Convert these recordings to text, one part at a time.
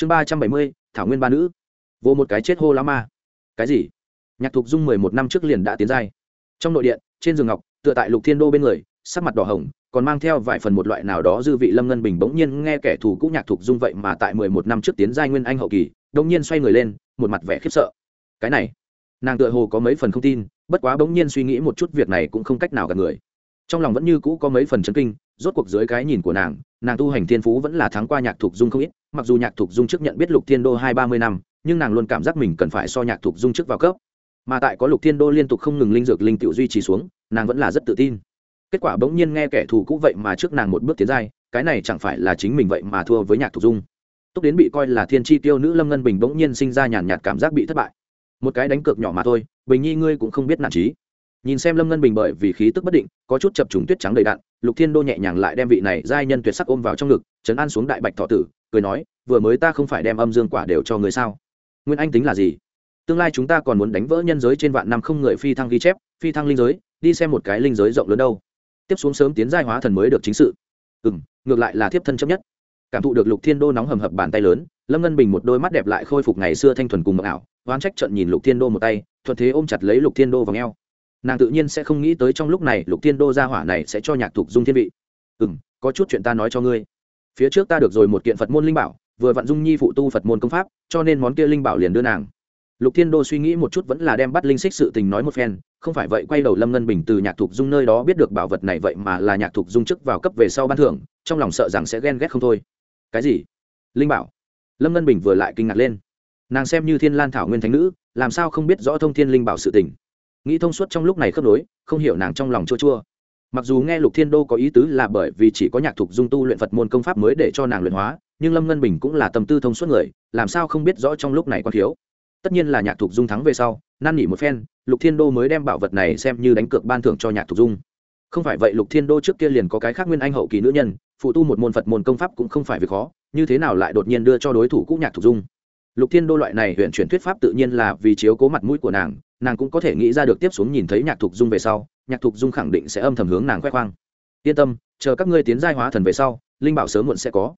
chương ba trăm bảy mươi, thảo nguyên ba nữ. Vô một cái chết hô lá ma. Cái gì? Nhạc thục dung mười một năm trước liền đã tiến giai. Trong nội điện, trên giường ngọc, tựa tại lục thiên đô bên người, sắc mặt đỏ hồng, còn mang theo vài phần một loại nào đó dư vị lâm ngân bình bỗng nhiên nghe kẻ thù cũ nhạc thục dung vậy mà tại mười một năm trước tiến giai nguyên anh hậu kỳ đông nhiên xoay người lên, một mặt vẻ khiếp sợ. Cái này, nàng tựa hồ có mấy phần không tin, bất quá bỗng nhiên suy nghĩ một chút việc này cũng không cách nào gặp người. Trong lòng vẫn như cũ có mấy phần chấn kinh, rốt cuộc dưới cái nhìn của nàng nàng tu hành thiên phú vẫn là thắng qua nhạc thục dung không ít mặc dù nhạc thục dung trước nhận biết lục thiên đô hai ba mươi năm, nhưng nàng luôn cảm giác mình cần phải so nhạc thục dung trước vào cấp. Mà tại có lục thiên đô liên tục không ngừng linh dược linh tiểu duy trì xuống, nàng vẫn là rất tự tin. Kết quả bỗng nhiên nghe kẻ thù cũ vậy mà trước nàng một bước tiến giai, cái này chẳng phải là chính mình vậy mà thua với nhạc thục dung. Túc đến bị coi là thiên tri tiêu nữ lâm ngân bình bỗng nhiên sinh ra nhàn nhạt cảm giác bị thất bại. Một cái đánh cược nhỏ mà thôi, bình nhi ngươi cũng không biết nản trí. Nhìn xem lâm ngân bình bởi vì khí tức bất định, có chút chập trùng tuyết trắng đầy đạn lục thiên đô nhẹ nhàng lại đem vị này giai nhân tuyệt sắc ôm vào trong ngực chấn an xuống đại bạch thọ tử cười nói, vừa mới ta không phải đem âm dương quả đều cho người sao? Nguyên anh tính là gì? Tương lai chúng ta còn muốn đánh vỡ nhân giới trên vạn năm không người phi thăng ghi chép, phi thăng linh giới, đi xem một cái linh giới rộng lớn đâu. Tiếp xuống sớm tiến giai hóa thần mới được chính sự. Ừ m ngược lại là thiếp thân chấp nhất. Cảm thụ được lục thiên đô nóng hầm hập bàn tay lớn, lâm ngân bình một đôi mắt đẹp lại khôi phục ngày xưa thanh thuần cùng mực ảo, oán trách trận nhìn lục thiên đô một tay, thuận thế ôm chặt lấy lục thiên đô vào ngheo nàng tự nhiên sẽ không nghĩ tới trong lúc này lục thiên đô gia hỏa này sẽ cho nhạc thục dung thiên vị. Ừ m có chút chuyện ta nói cho ngươi phía trước ta được rồi một kiện phật môn linh bảo, vừa vặn dung nhi phụ tu phật môn công pháp, cho nên món kia linh bảo liền đưa nàng. Lục thiên đô suy nghĩ một chút vẫn là đem bắt linh xích sự tình nói một phen, không phải vậy quay đầu lâm ngân bình từ nhạc thục dung nơi đó biết được bảo vật này vậy mà là nhạc thục dung chức vào cấp về sau ban thưởng, trong lòng sợ rằng sẽ ghen ghét không thôi. Cái gì? Linh bảo? Lâm ngân bình vừa lại kinh ngạc lên. Nàng xem như thiên lan thảo nguyên thánh nữ, làm sao không biết rõ thông thiên linh bảo sự tình? Nghĩ thông suốt trong lúc này khớp nối, không hiểu nàng trong lòng chua chua mặc dù nghe lục thiên đô có ý tứ là bởi vì chỉ có nhạc thục dung tu luyện phật môn công pháp mới để cho nàng luyện hóa, nhưng lâm ngân bình cũng là tâm tư thông suốt người, làm sao không biết rõ trong lúc này còn thiếu. Tất nhiên là nhạc thục dung thắng về sau, năn nỉ một phen, lục thiên đô mới đem bảo vật này xem như đánh cược ban thưởng cho nhạc thục dung. Không phải vậy lục thiên đô trước kia liền có cái khác nguyên anh hậu kỳ nữ nhân, phụ tu một môn phật môn công pháp cũng không phải việc khó, như thế nào lại đột nhiên đưa cho đối thủ cũ nhạc thục dung? Lục thiên đô loại này huyện chuyển thuyết pháp tự nhiên là vì chiếu cố mặt mũi của nàng nàng cũng có thể nghĩ ra được tiếp xuống nhìn thấy nhạc thục dung về sau, nhạc thục dung khẳng định sẽ âm thầm hướng nàng khoe khoang. Yên tâm, chờ các ngươi tiến giai hóa thần về sau, linh bảo sớm muộn sẽ có.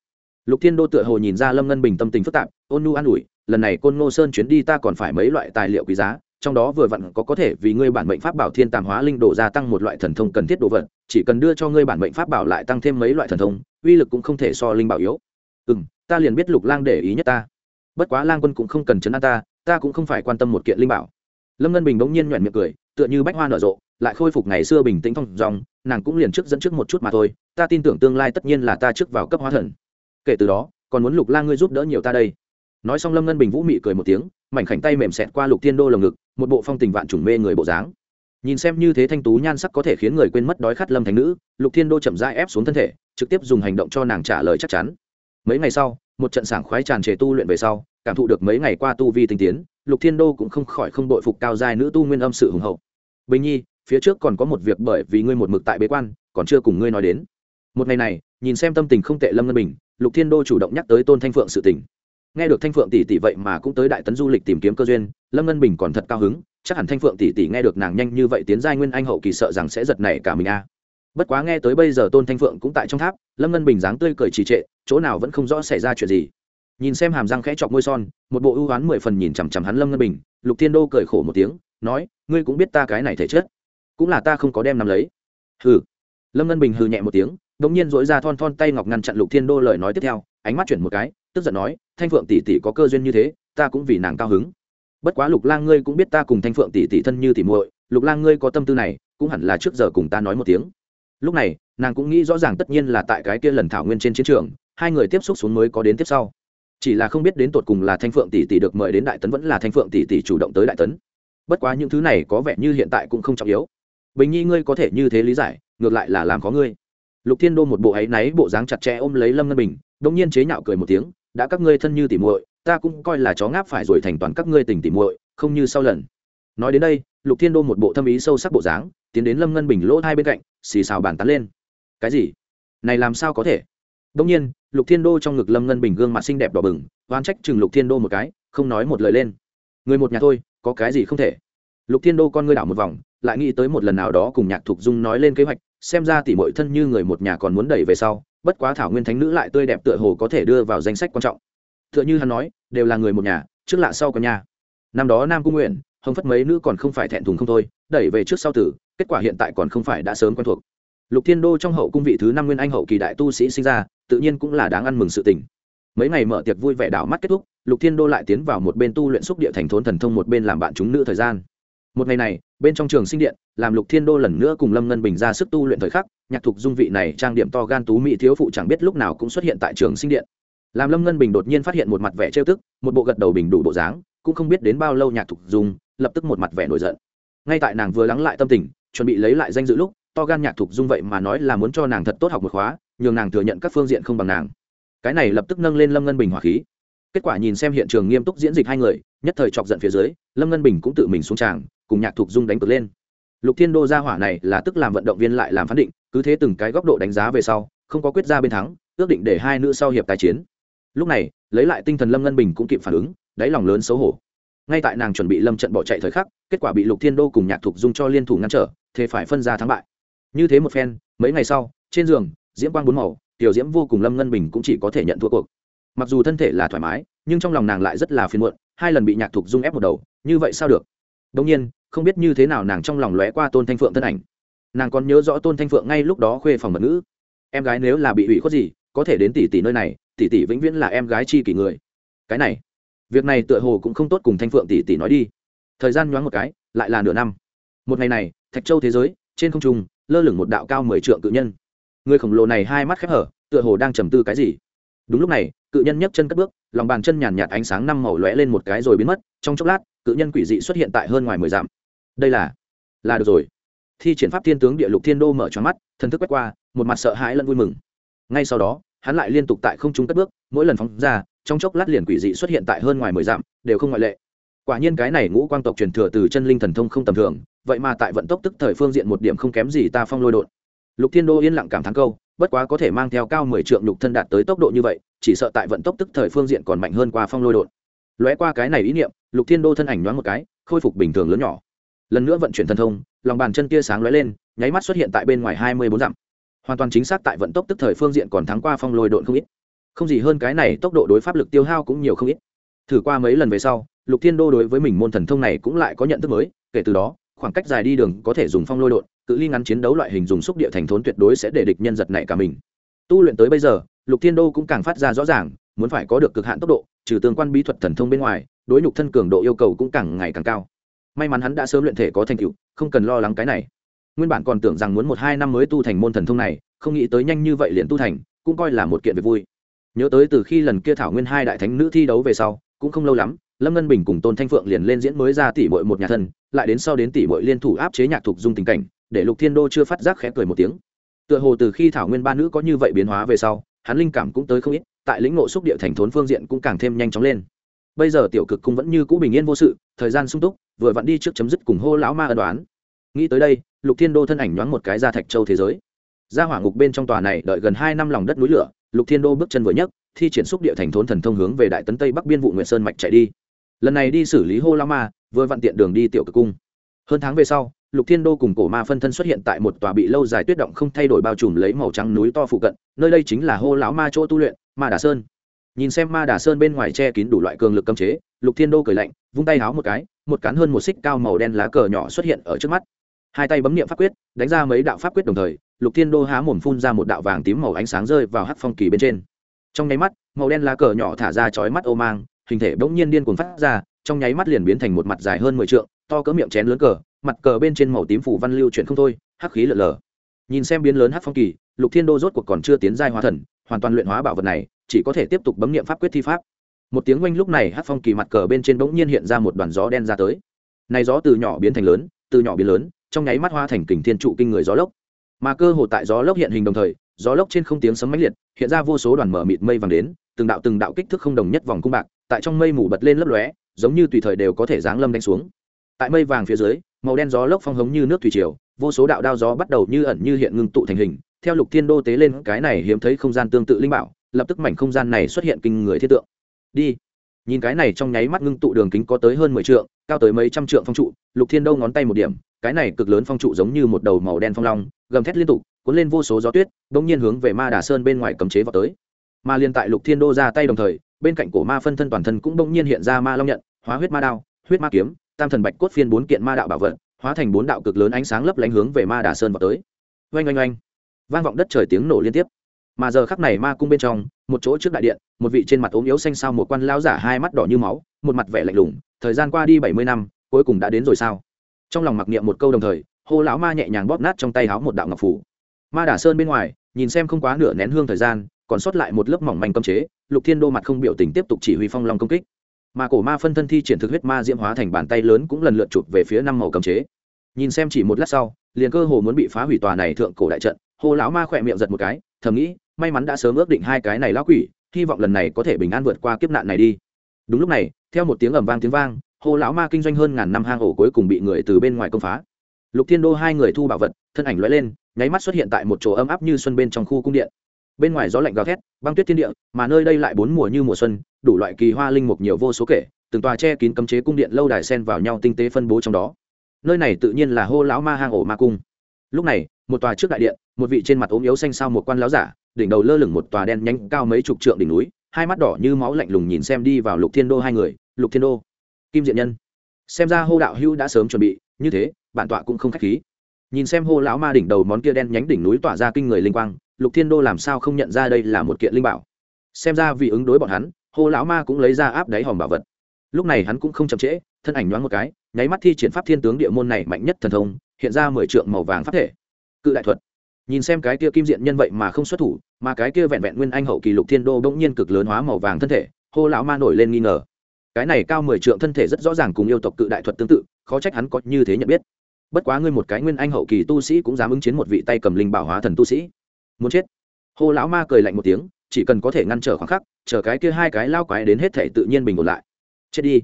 Lục thiên đô tựa hồ nhìn ra lâm ngân bình tâm tình phức tạp, ôn nu an ủi, lần này côn ngô sơn chuyến đi ta còn phải mấy loại tài liệu quý giá, trong đó vừa vặn có có thể vì ngươi bản mệnh pháp bảo thiên tàm hóa linh đồ gia tăng một loại thần thông cần thiết đồ vật, chỉ cần đưa cho ngươi bản mệnh pháp bảo lại tăng thêm mấy loại thần thông, uy lực cũng không thể so linh bảo yếu. Ừ m ta liền biết lục lang để ý nhất ta. Bất quá lang quân cũng không cần chấn an ta ta cũng không phải quan tâm một kiện linh bảo lâm ngân bình bỗng nhiên nhoẹn miệng cười tựa như bách hoa nở rộ lại khôi phục ngày xưa bình tĩnh thong dòng nàng cũng liền trước dẫn trước một chút mà thôi ta tin tưởng tương lai tất nhiên là ta trước vào cấp hóa thần kể từ đó còn muốn lục la ngươi giúp đỡ nhiều ta đây nói xong lâm ngân bình vũ mị cười một tiếng mảnh khảnh tay mềm xẹt qua lục thiên đô lồng ngực một bộ phong tình vạn trùng mê người bộ dáng nhìn xem như thế thanh tú nhan sắc có thể khiến người quên mất đói khát lâm thành nữ lục thiên đô chậm rãi ép xuống thân thể trực tiếp dùng hành động cho nàng trả lời chắc chắn mấy ngày sau một trận sảng khoái tràn trề tu luyện về sau cảm thụ được mấy ngày qua tu vi tinh tiến lục thiên đô cũng không khỏi không đội phục cao dài nữ tu nguyên âm sự hùng hậu. Bình nhi, phía trước còn có một việc bởi vì ngươi một mực tại bế quan, còn chưa cùng ngươi nói đến. Một ngày này, nhìn xem tâm tình không tệ lâm ngân bình, lục thiên đô chủ động nhắc tới tôn thanh phượng sự tình. Nghe được thanh phượng tỷ tỷ vậy mà cũng tới đại tấn du lịch tìm kiếm cơ duyên, lâm ngân bình còn thật cao hứng, chắc hẳn thanh phượng tỷ tỷ nghe được nàng nhanh như vậy tiến giai nguyên anh hậu kỳ sợ rằng sẽ giật nảy cả mình a. Bất quá nghe tới bây giờ tôn thanh phượng cũng tại trong tháp, lâm ngân bình dáng tươi cười trì trệ, chỗ nào vẫn không rõ xảy ra chuyện gì nhìn xem hàm răng khẽ chọc môi son, một bộ ưu oán mười phần nhìn chằm chằm hắn lâm ngân bình, lục thiên đô cười khổ một tiếng, nói, ngươi cũng biết ta cái này thể chất, cũng là ta không có đem nắm lấy. Hừ. Lâm ngân bình hừ nhẹ một tiếng đ ỗ n g nhiên dỗi ra thon thon tay ngọc ngăn chặn lục thiên đô lời nói tiếp theo, ánh mắt chuyển một cái, tức giận nói, thanh phượng tỷ tỷ có cơ duyên như thế, ta cũng vì nàng cao hứng. Bất quá lục lang ngươi cũng biết ta cùng thanh phượng tỷ tỷ thân như tỷ muội, lục lang ngươi có tâm tư này, cũng hẳn là trước giờ cùng ta nói một tiếng. Lúc này, nàng cũng nghĩ rõ ràng tất nhiên là tại cái kia lần thảo nguyên trên chiến trường, hai người tiếp xúc xuống mới có đến tiếp sau chỉ là không biết đến tột cùng là thanh phượng tỷ tỷ được mời đến đại tấn vẫn là thanh phượng tỷ tỷ chủ động tới đại tấn. Bất quá những thứ này có vẻ như hiện tại cũng không trọng yếu. Bình nhi ngươi có thể như thế lý giải, ngược lại là làm có ngươi. Lục thiên đô một bộ áy náy bộ dáng chặt chẽ ôm lấy lâm ngân bình đông nhiên chế nhạo cười một tiếng, đã các ngươi thân như tỉ muội, ta cũng coi là chó ngáp phải rồi thành toàn các ngươi tình tỉ muội, không như sau lần. Nói đến đây, lục thiên đô một bộ thâm ý sâu sắc bộ dáng, tiến đến lâm ngân bình lỗ hai bên cạnh, xì xào bàn tán lên. Cái gì? Này làm sao có thể? Đông nhiên lục thiên đô trong ngực lâm ngân bình gương mặt xinh đẹp đỏ bừng oan trách chừng lục thiên đô một cái, không nói một lời lên. Người một nhà thôi, có cái gì không thể. Lục thiên đô con ngươi đảo một vòng, lại nghĩ tới một lần nào đó cùng nhạc thục dung nói lên kế hoạch, xem ra tỉ mọi thân như người một nhà còn muốn đẩy về sau, bất quá thảo nguyên thánh nữ lại tươi đẹp tựa hồ có thể đưa vào danh sách quan trọng. Tựa như hắn nói, đều là người một nhà, trước lạ sau có nhà. Năm đó nam cung nguyện, hồng phất mấy nữ còn không phải thẹn thùng không thôi, đẩy về trước sau tử, kết quả hiện tại còn không phải đã sớm quen thuộc lục thiên đô trong hậu cung vị thứ năm nguyên anh hậu kỳ đại tu sĩ sinh ra, tự nhiên cũng là đáng ăn mừng sự tình. Mấy ngày mở tiệc vui vẻ đảo mắt kết thúc, lục thiên đô lại tiến vào một bên tu luyện xúc địa thành thốn thần thông một bên làm bạn chúng nữ thời gian. Một ngày này, bên trong trường sinh điện, làm lục thiên đô lần nữa cùng lâm ngân bình ra sức tu luyện thời khắc, nhạc thục dung vị này trang điểm to gan tú mỹ thiếu phụ chẳng biết lúc nào cũng xuất hiện tại trường sinh điện. Làm lâm ngân bình đột nhiên phát hiện một mặt vẻ trêu tức, một bộ gật đầu bình đủ bộ dáng, cũng không biết đến bao lâu nhạc thục dung, lập tức một mặt vẻ nổi giận. Ngay tại nàng vừa lắng lại tâm tình, chuẩn bị lấy lại danh dự lúc to gan nhạc thục dung vậy mà nói là muốn cho nàng thật tốt học một khóa, nhường nàng thừa nhận các phương diện không bằng nàng. Cái này lập tức nâng lên lâm ngân bình hỏa khí. Kết quả nhìn xem hiện trường nghiêm túc diễn dịch hai người, nhất thời chọc giận phía dưới, lâm ngân bình cũng tự mình xuống tràng, cùng nhạc thục dung đánh cược lên. Lục thiên đô ra hỏa này là tức làm vận động viên lại làm phán định, cứ thế từng cái góc độ đánh giá về sau, không có quyết ra bên thắng, ước định để hai nữ sau hiệp tài chiến. Lúc này, lấy lại tinh thần lâm ngân bình cũng kịp phản ứng, đáy lòng lớn xấu hổ. Ngay tại nàng chuẩn bị lâm trận bỏ chạy thời khắc, kết quả bị lục thiên đô cùng nhạc thục dung cho liên thủ ngăn trở, thế phải phân ra thắng bại như thế một phen, mấy ngày sau, trên giường, diễm quang bốn màu, tiểu diễm vô cùng lâm ngân bình cũng chỉ có thể nhận thua cuộc. Mặc dù thân thể là thoải mái, nhưng trong lòng nàng lại rất là phiền muộn, hai lần bị nhạc thục dung ép một đầu, như vậy sao được? Đông nhiên, không biết như thế nào nàng trong lòng lóe qua tôn thanh phượng thân ảnh. Nàng còn nhớ rõ tôn thanh phượng ngay lúc đó khuê phòng mật ngữ. Em gái nếu là bị ủy khuất gì, có thể đến tỷ tỷ nơi này, tỷ tỷ vĩnh viễn là em gái chi kỷ người. Cái này, việc này tựa hồ cũng không tốt cùng thanh phượng tỷ tỷ nói đi. Thời gian nhoáng một cái, lại là nửa năm. Một ngày này, thạch châu thế giới, trên không trung lơ lửng một đạo cao mười trượng cự nhân. Người khổng lồ này hai mắt khép hở, tựa hồ đang trầm tư cái gì. Đúng lúc này, cự nhân nhấc chân cất bước, lòng bàn chân nhàn nhạt ánh sáng năm màu lóe lên một cái rồi biến mất, trong chốc lát, cự nhân quỷ dị xuất hiện tại hơn ngoài mười dặm. Đây là là được rồi. Thi triển pháp thiên tướng địa lục thiên đô mở tròn mắt, thần thức quét qua, một mặt sợ hãi lẫn vui mừng. Ngay sau đó, hắn lại liên tục tại không trung cất bước, mỗi lần phóng ra, trong chốc lát liền quỷ dị xuất hiện tại hơn ngoài mười dặm, đều không ngoại lệ. Quả nhiên cái này ngũ quang tộc truyền thừa từ chân linh thần thông không tầm thường vậy mà tại vận tốc tức thời phương diện một điểm không kém gì ta phong lôi đột. Lục thiên đô yên lặng cảm thán câu, bất quá có thể mang theo cao mười trượng lục thân đạt tới tốc độ như vậy, chỉ sợ tại vận tốc tức thời phương diện còn mạnh hơn qua phong lôi đột. Lóe qua cái này ý niệm, lục thiên đô thân ảnh nhoáng một cái, khôi phục bình thường lớn nhỏ. Lần nữa vận chuyển thần thông, lòng bàn chân kia sáng lóe lên, nháy mắt xuất hiện tại bên ngoài hai mươi bốn dặm. Hoàn toàn chính xác tại vận tốc tức thời phương diện còn thắng qua phong lôi độn không ít. Không gì hơn cái này, tốc độ đối pháp lực tiêu hao cũng nhiều không ít. Thử qua mấy lần về sau, lục thiên đô đối với mình môn thần thông này cũng lại có nhận thức mới, kể từ đó khoảng cách dài đi đường có thể dùng phong lôi độn, cự ly ngắn chiến đấu loại hình dùng xúc địa thành thốn tuyệt đối sẽ để địch nhân giật nảy cả mình. Tu luyện tới bây giờ, lục thiên đô cũng càng phát ra rõ ràng, muốn phải có được cực hạn tốc độ, trừ tương quan bí thuật thần thông bên ngoài, đối nhục thân cường độ yêu cầu cũng càng ngày càng cao. May mắn hắn đã sớm luyện thể có thành tựu, không cần lo lắng cái này. Nguyên bản còn tưởng rằng muốn một hai năm mới tu thành môn thần thông này, không nghĩ tới nhanh như vậy liền tu thành, cũng coi là một kiện việc vui. Nhớ tới từ khi lần kia thảo nguyên hai đại thánh nữ thi đấu về sau, cũng không lâu lắm lâm ngân bình cùng tôn thanh phượng liền lên diễn mới ra tỷ bội một nhà thân, lại đến sau đến tỷ bội liên thủ áp chế nhạc thục dung tình cảnh, để lục thiên đô chưa phát giác khẽ cười một tiếng. Tựa hồ từ khi thảo nguyên ba nữ có như vậy biến hóa về sau, hắn linh cảm cũng tới không ít, tại lĩnh ngộ xúc địa thành thốn phương diện cũng càng thêm nhanh chóng lên. Bây giờ tiểu cực cung vẫn như cũ bình yên vô sự, thời gian sung túc, vừa vặn đi trước chấm dứt cùng hô lão ma ân đoán nghĩ tới đây, lục thiên đô thân ảnh nhoáng một cái ra thạch châu thế giới. Ra hỏa ngục bên trong tòa này đợi gần hai năm lòng đất núi lửa, lục thiên đô bước chân vừa nhấc, thi triển xúc địa thành thốn thần thông hướng về đại tấn tây bắc biên vụ nguyện sơn mạch chạy đi lần này đi xử lý hô lão ma, vừa vặn tiện đường đi tiểu cực cung. Hơn tháng về sau, lục thiên đô cùng cổ ma phân thân xuất hiện tại một tòa bị lâu dài tuyết động không thay đổi bao trùm lấy màu trắng núi to phụ cận, nơi đây chính là hô lão ma chỗ tu luyện, ma đà sơn. Nhìn xem ma đà sơn bên ngoài che kín đủ loại cường lực cấm chế, lục thiên đô cười lạnh, vung tay háo một cái, một cán hơn một xích cao màu đen lá cờ nhỏ xuất hiện ở trước mắt. Hai tay bấm niệm pháp quyết, đánh ra mấy đạo pháp quyết đồng thời, lục thiên đô há mồm phun ra một đạo vàng tím màu ánh sáng rơi vào hắc phong kỳ bên trên. Trong nháy mắt, màu đen lá cờ nhỏ thả ra chói mắt ô mang hình thể bỗng nhiên điên cuồng phát ra, trong nháy mắt liền biến thành một mặt dài hơn mười trượng, to cỡ miệng chén lớn cờ, mặt cờ bên trên màu tím phủ văn lưu chuyển không thôi, hắc khí lở lờ. Nhìn xem biến lớn hắc phong kỳ, lục thiên đô rốt cuộc còn chưa tiến giai hóa thần, hoàn toàn luyện hóa bảo vật này, chỉ có thể tiếp tục bấm niệm pháp quyết thi pháp. Một tiếng oanh lúc này hắc phong kỳ mặt cờ bên trên bỗng nhiên hiện ra một đoàn gió đen ra tới. Này gió từ nhỏ biến thành lớn, từ nhỏ biến lớn, trong nháy mắt hoa thành kình thiên trụ kinh người gió lốc. Mà cơ hồ tại gió lốc hiện hình đồng thời, gió lốc trên không tiếng sấm mãnh liệt, hiện ra vô số đoàn mở mịt mây vàng đến, từng đạo từng đạo kích thước không đồng nhất vòng cung bạc tại trong mây mù bật lên lấp lóe, giống như tùy thời đều có thể giáng lâm đánh xuống. Tại mây vàng phía dưới, màu đen gió lốc phong hống như nước thủy triều, vô số đạo đao gió bắt đầu như ẩn như hiện ngưng tụ thành hình. Theo lục thiên đô tế lên, cái này hiếm thấy không gian tương tự linh bảo, lập tức mảnh không gian này xuất hiện kinh người thiết tượng. Đi. Nhìn cái này trong nháy mắt ngưng tụ đường kính có tới hơn mười trượng, cao tới mấy trăm trượng phong trụ, lục thiên đô ngón tay một điểm, cái này cực lớn phong trụ giống như một đầu màu đen phong long, gầm thét liên tục, cuốn lên vô số gió tuyết bỗng nhiên hướng về ma đà sơn bên ngoài cấm chế vào tới. Mà liên tại lục thiên đô ra tay đồng thời bên cạnh cổ ma phân thân toàn thân cũng bỗng nhiên hiện ra ma long nhận, hóa huyết ma đao, huyết ma kiếm, tam thần bạch cốt phiên bốn kiện ma đạo bảo vật, hóa thành bốn đạo cực lớn ánh sáng lấp lánh hướng về ma đà sơn vào tới. Oanh oanh oanh. Vang vọng đất trời tiếng nổ liên tiếp. Mà giờ khắc này ma cung bên trong, một chỗ trước đại điện, một vị trên mặt ốm yếu xanh sao một quan lão giả hai mắt đỏ như máu, một mặt vẻ lạnh lùng, thời gian qua đi bảy mươi năm, cuối cùng đã đến rồi sao? Trong lòng mặc niệm một câu đồng thời, hô lão ma nhẹ nhàng bóp nát trong tay háo một đạo ngọc phủ. Ma đà sơn bên ngoài, nhìn xem không quá nửa nén hương thời gian còn sót lại một lớp mỏng manh cấm chế, lục thiên đô mặt không biểu tình tiếp tục chỉ huy phong long công kích. Mà cổ ma phân thân thi triển thực huyết ma diễm hóa thành bàn tay lớn cũng lần lượt chụp về phía năm màu cấm chế. Nhìn xem chỉ một lát sau, liền cơ hồ muốn bị phá hủy tòa này thượng cổ đại trận, hồ lão ma khỏe miệng giật một cái, thầm nghĩ, may mắn đã sớm ước định hai cái này lão quỷ, hy vọng lần này có thể bình an vượt qua kiếp nạn này đi. Đúng lúc này, theo một tiếng ầm vang tiếng vang, hồ lão ma kinh doanh hơn ngàn năm hang ổ cuối cùng bị người từ bên ngoài công phá. Lục thiên đô hai người thu bảo vật, thân ảnh lóe lên, nháy mắt xuất hiện tại một chỗ ấm áp như xuân bên trong khu cung điện bên ngoài gió lạnh gào thét, băng tuyết thiên địa, mà nơi đây lại bốn mùa như mùa xuân, đủ loại kỳ hoa linh mục nhiều vô số kể, từng tòa che kín cấm chế cung điện lâu đài sen vào nhau tinh tế phân bố trong đó. Nơi này tự nhiên là hô lão ma hang ổ ma cung. Lúc này, một tòa trước đại điện, một vị trên mặt ốm yếu xanh sao một quan lão giả, đỉnh đầu lơ lửng một tòa đen nhánh cao mấy chục trượng đỉnh núi, hai mắt đỏ như máu lạnh lùng nhìn xem đi vào lục thiên đô hai người, lục thiên đô, kim diện nhân, xem ra hô đạo hưu đã sớm chuẩn bị, như thế, bản tọa cũng không khách khí nhìn xem hô lão ma đỉnh đầu món kia đen nhánh đỉnh núi tỏa ra kinh người linh quang, lục thiên đô làm sao không nhận ra đây là một kiện linh bảo? Xem ra vì ứng đối bọn hắn, hô lão ma cũng lấy ra áp đáy hòm bảo vật. Lúc này hắn cũng không chậm trễ, thân ảnh nhoáng một cái, nháy mắt thi triển pháp thiên tướng địa môn này mạnh nhất thần thông, hiện ra mười trượng màu vàng pháp thể. Cự đại thuật. Nhìn xem cái kia kim diện nhân vậy mà không xuất thủ, mà cái kia vẹn vẹn nguyên anh hậu kỳ lục thiên đô bỗng nhiên cực lớn hóa màu vàng thân thể, hô lão ma nổi lên nghi ngờ. Cái này cao mười trượng thân thể rất rõ ràng cùng yêu tộc cự đại thuật tương tự, khó trách hắn có như thế nhận biết bất quá ngươi một cái nguyên anh hậu kỳ tu sĩ cũng dám ứng chiến một vị tay cầm linh bảo hóa thần tu sĩ. Muốn chết. Hô lão ma cười lạnh một tiếng, chỉ cần có thể ngăn trở khoảng khắc, chờ cái kia hai cái lao quái đến hết thể tự nhiên bình ổn lại. Chết đi.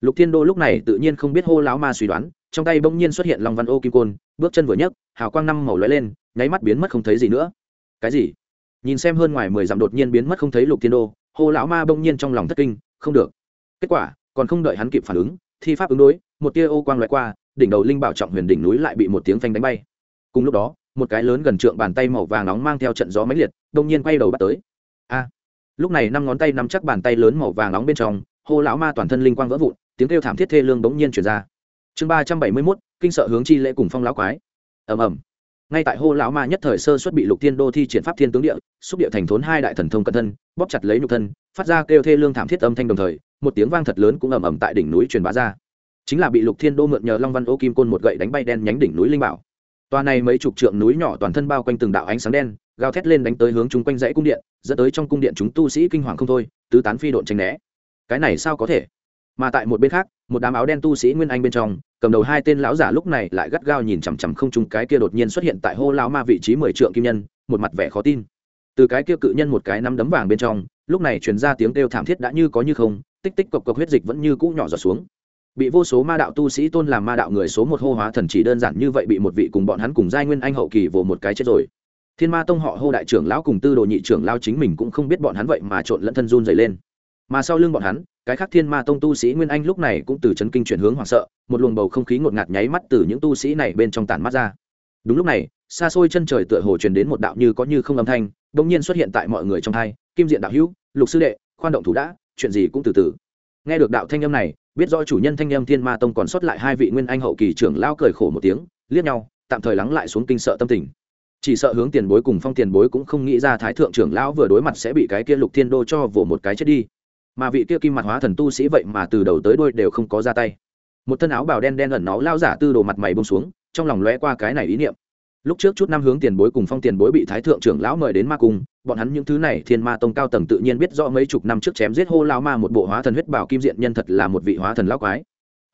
Lục thiên đô lúc này tự nhiên không biết hô lão ma suy đoán, trong tay bỗng nhiên xuất hiện long văn ô kim côn, bước chân vừa nhấc, hào quang năm màu lóe lên, nháy mắt biến mất không thấy gì nữa. Cái gì? Nhìn xem hơn ngoài mười dặm đột nhiên biến mất không thấy lục thiên đô hô lão ma bỗng nhiên trong lòng thất kinh, không được. Kết quả, còn không đợi hắn kịp phản ứng, thi pháp ứng đối, một tia ô quang loại qua đỉnh đầu linh bảo trọng huyền đỉnh núi lại bị một tiếng phanh đánh bay. Cùng lúc đó, một cái lớn gần trượng bàn tay màu vàng nóng mang theo trận gió mãnh liệt, đông nhiên quay đầu bắt tới. A! Lúc này năm ngón tay nắm chắc bàn tay lớn màu vàng nóng bên trong, hô lão ma toàn thân linh quang vỡ vụn, tiếng kêu thảm thiết thê lương bỗng nhiên chuyển ra. Chương ba trăm bảy mươi mốt, kinh sợ hướng chi lễ cùng phong lão quái. Ầm ầm. Ngay tại hô lão ma nhất thời sơ xuất bị lục thiên đô thi triển pháp thiên tướng địa, xúc địa thành thốn hai đại thần thông cận thân, bóp chặt lấy nhục thân, phát ra kêu thê lương thảm thiết âm thanh đồng thời, một tiếng vang thật lớn cũng ầm ầm tại đỉnh núi truyền bá ra chính là bị lục thiên đô mượn nhờ long văn ô kim côn một gậy đánh bay đen nhánh đỉnh núi linh bảo. Toa này mấy chục trượng núi nhỏ toàn thân bao quanh từng đạo ánh sáng đen, gào thét lên đánh tới hướng chúng quanh dãy cung điện, dẫn tới trong cung điện chúng tu sĩ kinh hoàng không thôi, tứ tán phi độn tranh né. Cái này sao có thể? Mà tại một bên khác, một đám áo đen tu sĩ nguyên anh bên trong, cầm đầu hai tên lão giả lúc này lại gắt gao nhìn chằm chằm không chung cái kia đột nhiên xuất hiện tại hô lão ma vị trí mười trượng kim nhân, một mặt vẻ khó tin. Từ cái kia cự nhân một cái nắm đấm vàng bên trong, lúc này truyền ra tiếng kêu thảm thiết đã như có như không, tích tích cộc cộc huyết dịch vẫn như cũ nhỏ giọt xuống bị vô số ma đạo tu sĩ tôn làm ma đạo người số một hô hóa thần chỉ đơn giản như vậy bị một vị cùng bọn hắn cùng giai nguyên anh hậu kỳ vồ một cái chết rồi. Thiên ma tông họ hô đại trưởng lão cùng tư đồ nhị trưởng lao chính mình cũng không biết bọn hắn vậy mà trộn lẫn thân run dày lên. Mà sau lưng bọn hắn, cái khác thiên ma tông tu sĩ nguyên anh lúc này cũng từ chấn kinh chuyển hướng hoảng sợ, một luồng bầu không khí ngột ngạt nháy mắt từ những tu sĩ này bên trong tàn mắt ra. Đúng lúc này, xa xôi chân trời tựa hồ truyền đến một đạo như có như không âm thanh đ ỗ n g nhiên xuất hiện tại mọi người trong thai kim diện đạo hữu, lục sư đệ, khoan động thủ đã, chuyện gì cũng từ từ. Nghe được đạo thanh âm này biết do chủ nhân thanh em thiên ma tông còn sót lại hai vị nguyên anh hậu kỳ trưởng lao cười khổ một tiếng, liếc nhau, tạm thời lắng lại xuống kinh sợ tâm tình. Chỉ sợ hướng tiền bối cùng phong tiền bối cũng không nghĩ ra thái thượng trưởng lão vừa đối mặt sẽ bị cái kia lục thiên đô cho vỗ một cái chết đi. Mà vị kia kim mặt hóa thần tu sĩ vậy mà từ đầu tới đôi đều không có ra tay. Một thân áo bào đen đen ẩn nó lao giả tư đồ mặt mày bông xuống, trong lòng lóe qua cái này ý niệm lúc trước chút năm hướng tiền bối cùng phong tiền bối bị thái thượng trưởng lão mời đến ma cung, bọn hắn những thứ này thiên ma tông cao tầng tự nhiên biết rõ mấy chục năm trước chém giết hô lao ma một bộ hóa thần huyết bảo kim diện nhân thật là một vị hóa thần lão quái.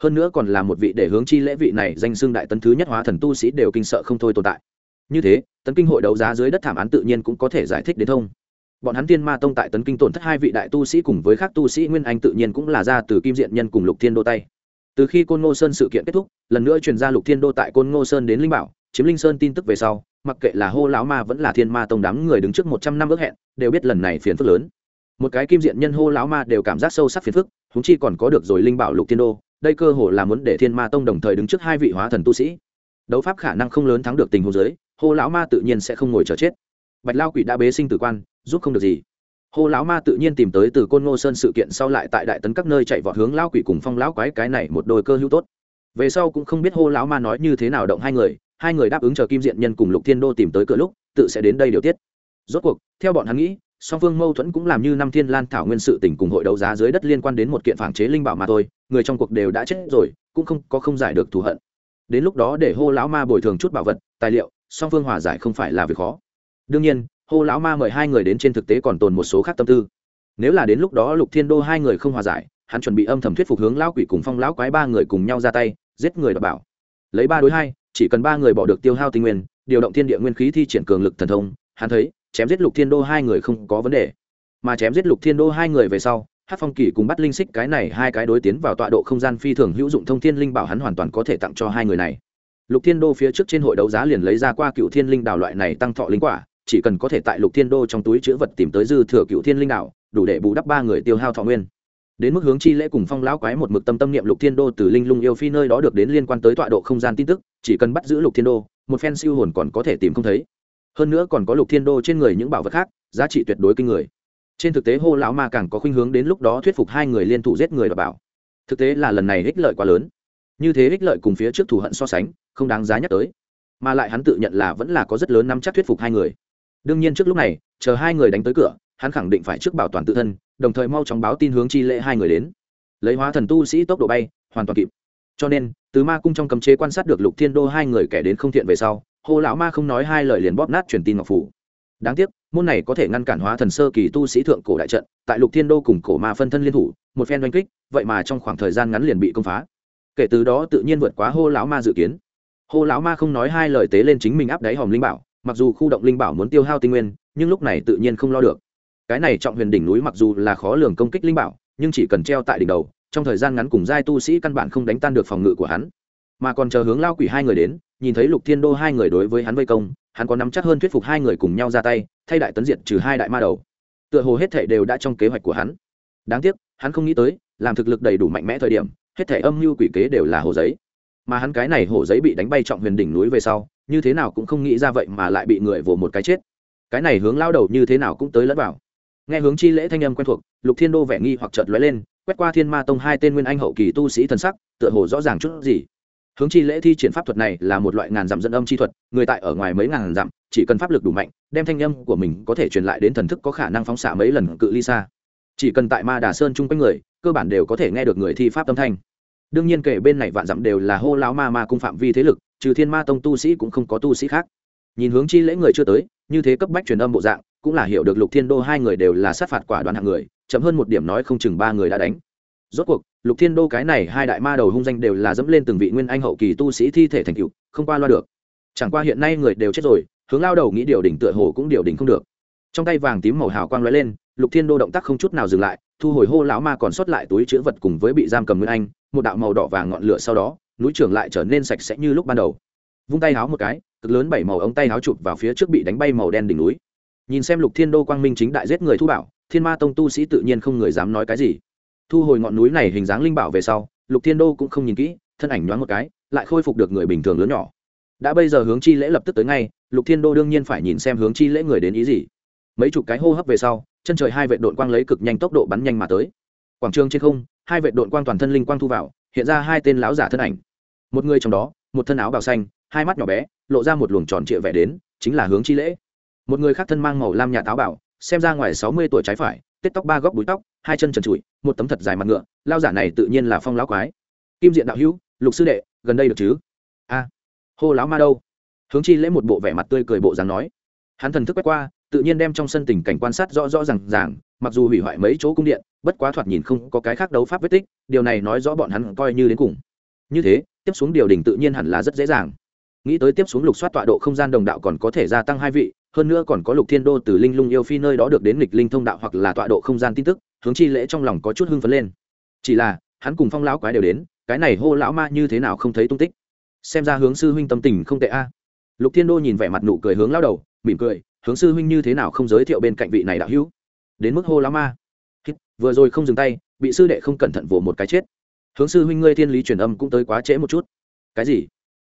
Hơn nữa còn là một vị để hướng chi lễ vị này danh xưng đại tấn thứ nhất hóa thần tu sĩ đều kinh sợ không thôi tồn tại. Như thế, tấn kinh hội đấu giá dưới đất thảm án tự nhiên cũng có thể giải thích đến thông. Bọn hắn thiên ma tông tại tấn kinh tổn thất hai vị đại tu sĩ cùng với các tu sĩ nguyên anh tự nhiên cũng là ra từ kim diện nhân cùng lục thiên đô tay. Từ khi côn ngô sơn sự kiện kết thúc, lần nữa truyền ra lục thiên đô tại côn ngô sơn đến linh bảo chiếm linh sơn tin tức về sau, mặc kệ là hô lão ma vẫn là thiên ma tông đám người đứng trước một trăm năm ước hẹn, đều biết lần này phiền phức lớn. Một cái kim diện nhân hô lão ma đều cảm giác sâu sắc phiền phức húng chi còn có được rồi linh bảo lục thiên đô, đây cơ hồ là muốn để thiên ma tông đồng thời đứng trước hai vị hóa thần tu sĩ. Đấu pháp khả năng không lớn thắng được tình huống giới hô lão ma tự nhiên sẽ không ngồi chờ chết. Bạch lao quỷ đã bế sinh tử quan, giúp không được gì. Hô lão ma tự nhiên tìm tới từ côn ngô sơn sự kiện sau lại tại đại tấn các nơi chạy vọt hướng lão quỷ cùng phong lão quái cái này một đôi cơ hữu tốt. Về sau cũng không biết hô lão ma nói như thế nào động hai người hai người đáp ứng chờ kim diện nhân cùng lục thiên đô tìm tới cửa lúc, tự sẽ đến đây điều tiết. Rốt cuộc, theo bọn hắn nghĩ, song phương mâu thuẫn cũng làm như năm thiên lan thảo nguyên sự tỉnh cùng hội đấu giá dưới đất liên quan đến một kiện phản chế linh bảo mà thôi, người trong cuộc đều đã chết rồi, cũng không có không giải được thù hận. Đến lúc đó để hô lão ma bồi thường chút bảo vật, tài liệu, song phương hòa giải không phải là việc khó. Đương nhiên, hô lão ma mời hai người đến trên thực tế còn tồn một số khác tâm tư. Nếu là đến lúc đó lục thiên đô hai người không hòa giải, hắn chuẩn bị âm thầm thuyết phục hướng lão quỷ cùng phong lão quái ba người cùng nhau ra tay, giết người đọc bảo. Lấy ba đối hai chỉ cần ba người bỏ được tiêu hao tinh nguyên, điều động thiên địa nguyên khí thi triển cường lực thần thông, hắn thấy, chém giết lục thiên đô hai người không có vấn đề. Mà chém giết lục thiên đô hai người về sau hát phong kỳ cùng bắt linh xích cái này hai cái đối tiến vào tọa độ không gian phi thường hữu dụng thông thiên linh bảo hắn hoàn toàn có thể tặng cho hai người này. Lục thiên đô phía trước trên hội đấu giá liền lấy ra qua cựu thiên linh đảo loại này tăng thọ linh quả, chỉ cần có thể tại lục thiên đô trong túi chữ vật tìm tới dư thừa cựu thiên linh đảo, đủ để bù đắp ba người tiêu hao thọ nguyên đến mức hướng chi lễ cùng phong lão quái một mực tâm tâm niệm lục thiên đô từ linh lung yêu phi nơi đó được đến liên quan tới tọa độ không gian tin tức, chỉ cần bắt giữ lục thiên đô, một phen siêu hồn còn có thể tìm không thấy. Hơn nữa còn có lục thiên đô trên người những bảo vật khác, giá trị tuyệt đối kinh người. Trên thực tế hô lão ma càng có khuynh hướng đến lúc đó thuyết phục hai người liên thủ giết người và bảo. Thực tế là lần này ích lợi quá lớn. Như thế ích lợi cùng phía trước thù hận so sánh, không đáng giá nhắc tới. Mà lại hắn tự nhận là vẫn là có rất lớn nắm chắc thuyết phục hai người. Đương nhiên trước lúc này, chờ hai người đánh tới cửa hắn khẳng định phải trước bảo toàn tự thân, đồng thời mau chóng báo tin hướng chi lễ hai người đến. Lấy hóa thần tu sĩ tốc độ bay, hoàn toàn kịp. Cho nên, từ ma cung trong cấm chế quan sát được lục thiên đô hai người kẻ đến không thiện về sau, hồ lão ma không nói hai lời liền bóp nát truyền tin ngọc phủ. Đáng tiếc, môn này có thể ngăn cản hóa thần sơ kỳ tu sĩ thượng cổ đại trận, tại lục thiên đô cùng cổ ma phân thân liên thủ, một phen oanh kích, vậy mà trong khoảng thời gian ngắn liền bị công phá. Kể từ đó tự nhiên vượt quá hô lão ma dự kiến. Hô lão ma không nói hai lời tế lên chính mình áp đáy hòm linh bảo, mặc dù khu động linh bảo muốn tiêu hao tinh nguyên, nhưng lúc này tự nhiên không lo được cái này trọng huyền đỉnh núi mặc dù là khó lường công kích linh bảo, nhưng chỉ cần treo tại đỉnh đầu, trong thời gian ngắn cùng giai tu sĩ căn bản không đánh tan được phòng ngự của hắn. Mà còn chờ hướng lao quỷ hai người đến, nhìn thấy lục thiên đô hai người đối với hắn vây công, hắn có nắm chắc hơn thuyết phục hai người cùng nhau ra tay, thay đại tấn diệt trừ hai đại ma đầu. Tựa hồ hết thể đều đã trong kế hoạch của hắn. Đáng tiếc, hắn không nghĩ tới, làm thực lực đầy đủ mạnh mẽ thời điểm, hết thể âm mưu quỷ kế đều là hồ giấy. Mà hắn cái này hồ giấy bị đánh bay trọng huyền đỉnh núi về sau, như thế nào cũng không nghĩ ra vậy mà lại bị người vồ một cái chết. Cái này hướng lao đầu như thế nào cũng tới lẫn vào nghe hướng chi lễ thanh âm quen thuộc, lục thiên đô vẻ nghi hoặc chợt lóe lên, quét qua thiên ma tông hai tên nguyên anh hậu kỳ tu sĩ thần sắc, tựa hồ rõ ràng chút gì. Hướng chi lễ thi triển pháp thuật này là một loại ngàn dặm dẫn âm chi thuật, người tại ở ngoài mấy ngàn dặm, chỉ cần pháp lực đủ mạnh, đem thanh âm của mình có thể truyền lại đến thần thức có khả năng phóng xạ mấy lần cự ly xa. Chỉ cần tại ma đà sơn chung quanh người, cơ bản đều có thể nghe được người thi pháp âm thanh. Đương nhiên kể bên này vạn dặm đều là hô lão ma ma cung phạm vi thế lực, trừ thiên ma tông tu sĩ cũng không có tu sĩ khác. Nhìn hướng chi lễ người chưa tới, như thế cấp bách truyền âm bộ dạng cũng là hiểu được lục thiên đô hai người đều là sát phạt quả đoán hạng người, chậm hơn một điểm nói không chừng ba người đã đánh. Rốt cuộc, lục thiên đô cái này hai đại ma đầu hung danh đều là dẫm lên từng vị nguyên anh hậu kỳ tu sĩ thi thể thành cựu không qua loa được. Chẳng qua hiện nay người đều chết rồi, hướng lao đầu nghĩ điều đỉnh tựa hồ cũng điều đỉnh không được. Trong tay vàng tím màu hào quang lóe lên, lục thiên đô động tác không chút nào dừng lại, thu hồi hô lão ma còn sót lại túi chữ vật cùng với bị giam cầm nguyên anh, một đạo màu đỏ vàng ngọn lửa sau đó, núi trưởng lại trở nên sạch sẽ như lúc ban đầu. Vung tay háo một cái, cực lớn bảy màu ống tay háo chụp vào phía trước bị đánh bay màu đen đỉnh núi nhìn xem lục thiên đô quang minh chính đại giết người thu bảo, thiên ma tông tu sĩ tự nhiên không người dám nói cái gì. Thu hồi ngọn núi này hình dáng linh bảo về sau, lục thiên đô cũng không nhìn kỹ, thân ảnh nhoáng một cái, lại khôi phục được người bình thường lớn nhỏ. Đã bây giờ hướng chi lễ lập tức tới ngay, lục thiên đô đương nhiên phải nhìn xem hướng chi lễ người đến ý gì. Mấy chục cái hô hấp về sau, chân trời hai vệ đội quang lấy cực nhanh tốc độ bắn nhanh mà tới. Quảng trường trên không, hai vệ đội quang toàn thân linh quang thu vào, hiện ra hai tên lão giả thân ảnh. Một người trong đó, một thân áo bào xanh, hai mắt nhỏ bé, lộ ra một luồng tròn trịa vẻ đến, chính là hướng chi lễ một người khác thân mang màu lam nhà táo bảo, xem ra ngoài sáu mươi tuổi trái phải tết tóc ba góc búi tóc, hai chân trần trụi, một tấm thật dài mặt ngựa, lao giả này tự nhiên là phong lão quái. Kim diện đạo hữu, lục sư đệ, gần đây được chứ? A, hô lão ma đâu? Hướng chi lễ một bộ vẻ mặt tươi cười bộ dáng nói. Hắn thần thức quét qua, tự nhiên đem trong sân tình cảnh quan sát rõ rõ r à n g ràng, mặc dù hủy hoại mấy chỗ cung điện, bất quá thoạt nhìn không có cái khác đấu pháp vết tích, điều này nói rõ bọn hắn coi như đến cùng. Như thế, tiếp xuống điều đình tự nhiên hẳn là rất dễ dàng. Nghĩ tới tiếp xuống lục soát tọa độ không gian đồng đạo còn có thể gia tăng hai vị hơn nữa còn có lục thiên đô từ linh lung yêu phi nơi đó được đến lịch linh thông đạo hoặc là tọa độ không gian tin tức, hướng chi lễ trong lòng có chút hưng phấn lên. Chỉ là, hắn cùng phong lão quái đều đến, cái này hô lão ma như thế nào không thấy tung tích. Xem ra hướng sư huynh tâm tình không tệ a. Lục thiên đô nhìn vẻ mặt nụ cười hướng lao đầu, mỉm cười, hướng sư huynh như thế nào không giới thiệu bên cạnh vị này đạo hữu. Đến mức hô lão ma. Vừa rồi không dừng tay, bị sư đệ không cẩn thận vồ một cái chết. Hướng sư huynh ngươi thiên lý truyền âm cũng tới quá trễ một chút. Cái gì?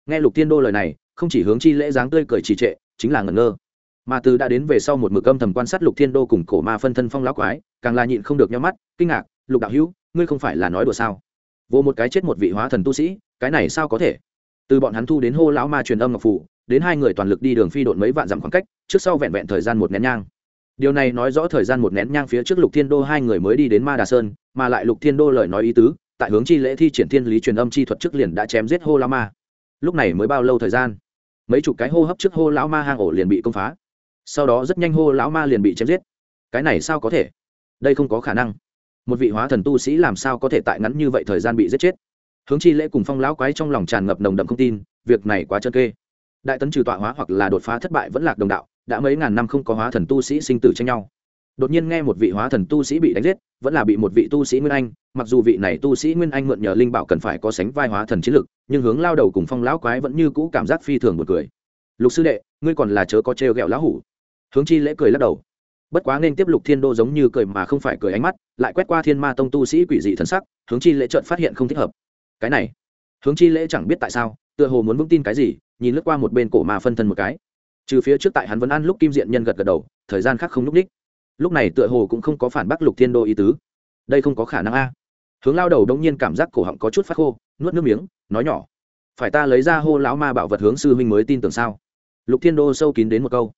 Nghe lục thiên đô lời này, không chỉ hướng chi lễ dáng tươi cười trì trệ, chính là ngẩn ngơ mà từ đã đến về sau một mực âm thầm quan sát lục thiên đô cùng cổ ma phân thân phong lão quái, càng là nhịn không được nhau mắt, kinh ngạc, lục đạo hữu, ngươi không phải là nói đùa sao? Vô một cái chết một vị hóa thần tu sĩ, cái này sao có thể? Từ bọn hắn thu đến hô lão ma truyền âm ngọc phủ, đến hai người toàn lực đi đường phi độn mấy vạn dặm khoảng cách, trước sau vẹn vẹn thời gian một nén nhang. Điều này nói rõ thời gian một nén nhang phía trước lục thiên đô hai người mới đi đến ma đà sơn, mà lại lục thiên đô lời nói ý tứ, tại hướng chi lễ thi triển thiên lý truyền âm chi thuật trước liền đã chém giết hô lão ma. Lúc này mới bao lâu thời gian? Mấy chục cái hô hấp trước hô lão ma hang ổ liền bị công phá sau đó rất nhanh hô lão ma liền bị chém giết. Cái này sao có thể? Đây không có khả năng. Một vị hóa thần tu sĩ làm sao có thể tại ngắn như vậy thời gian bị giết chết? Hướng chi lễ cùng phong lão quái trong lòng tràn ngập nồng đậm không tin, việc này quá chân kê. Đại tấn trừ tọa hóa hoặc là đột phá thất bại vẫn lạc đồng đạo, đã mấy ngàn năm không có hóa thần tu sĩ sinh tử tranh nhau. Đột nhiên nghe một vị hóa thần tu sĩ bị đánh giết, vẫn là bị một vị tu sĩ nguyên anh, mặc dù vị này tu sĩ nguyên anh mượn nhờ linh bảo cần phải có sánh vai hóa thần chiến lực, nhưng hướng lao đầu cùng phong lão quái vẫn như cũ cảm giác phi thường một cười. Lục sư đệ, ngươi còn là chớ có trêu ghẹo lão hủ hướng chi lễ cười lắc đầu. Bất quá nên tiếp lục thiên đô giống như cười mà không phải cười ánh mắt, lại quét qua thiên ma tông tu sĩ quỷ dị thần sắc, hướng chi lễ trợn phát hiện không thích hợp. Cái này, hướng chi lễ chẳng biết tại sao, tựa hồ muốn vững tin cái gì, nhìn lướt qua một bên cổ mà phân thân một cái. Trừ phía trước tại hắn vẫn ăn lúc kim diện nhân gật gật đầu, thời gian khác không lúc ních. Lúc này tựa hồ cũng không có phản bác lục thiên đô ý tứ. Đây không có khả năng a. Hướng lao đầu đông nhiên cảm giác cổ họng có chút phát khô, nuốt nước miếng, nói nhỏ. Phải ta lấy ra hô lão ma bảo vật hướng sư huynh mới tin tưởng sao? Lục thiên đô sâu kín đến một câu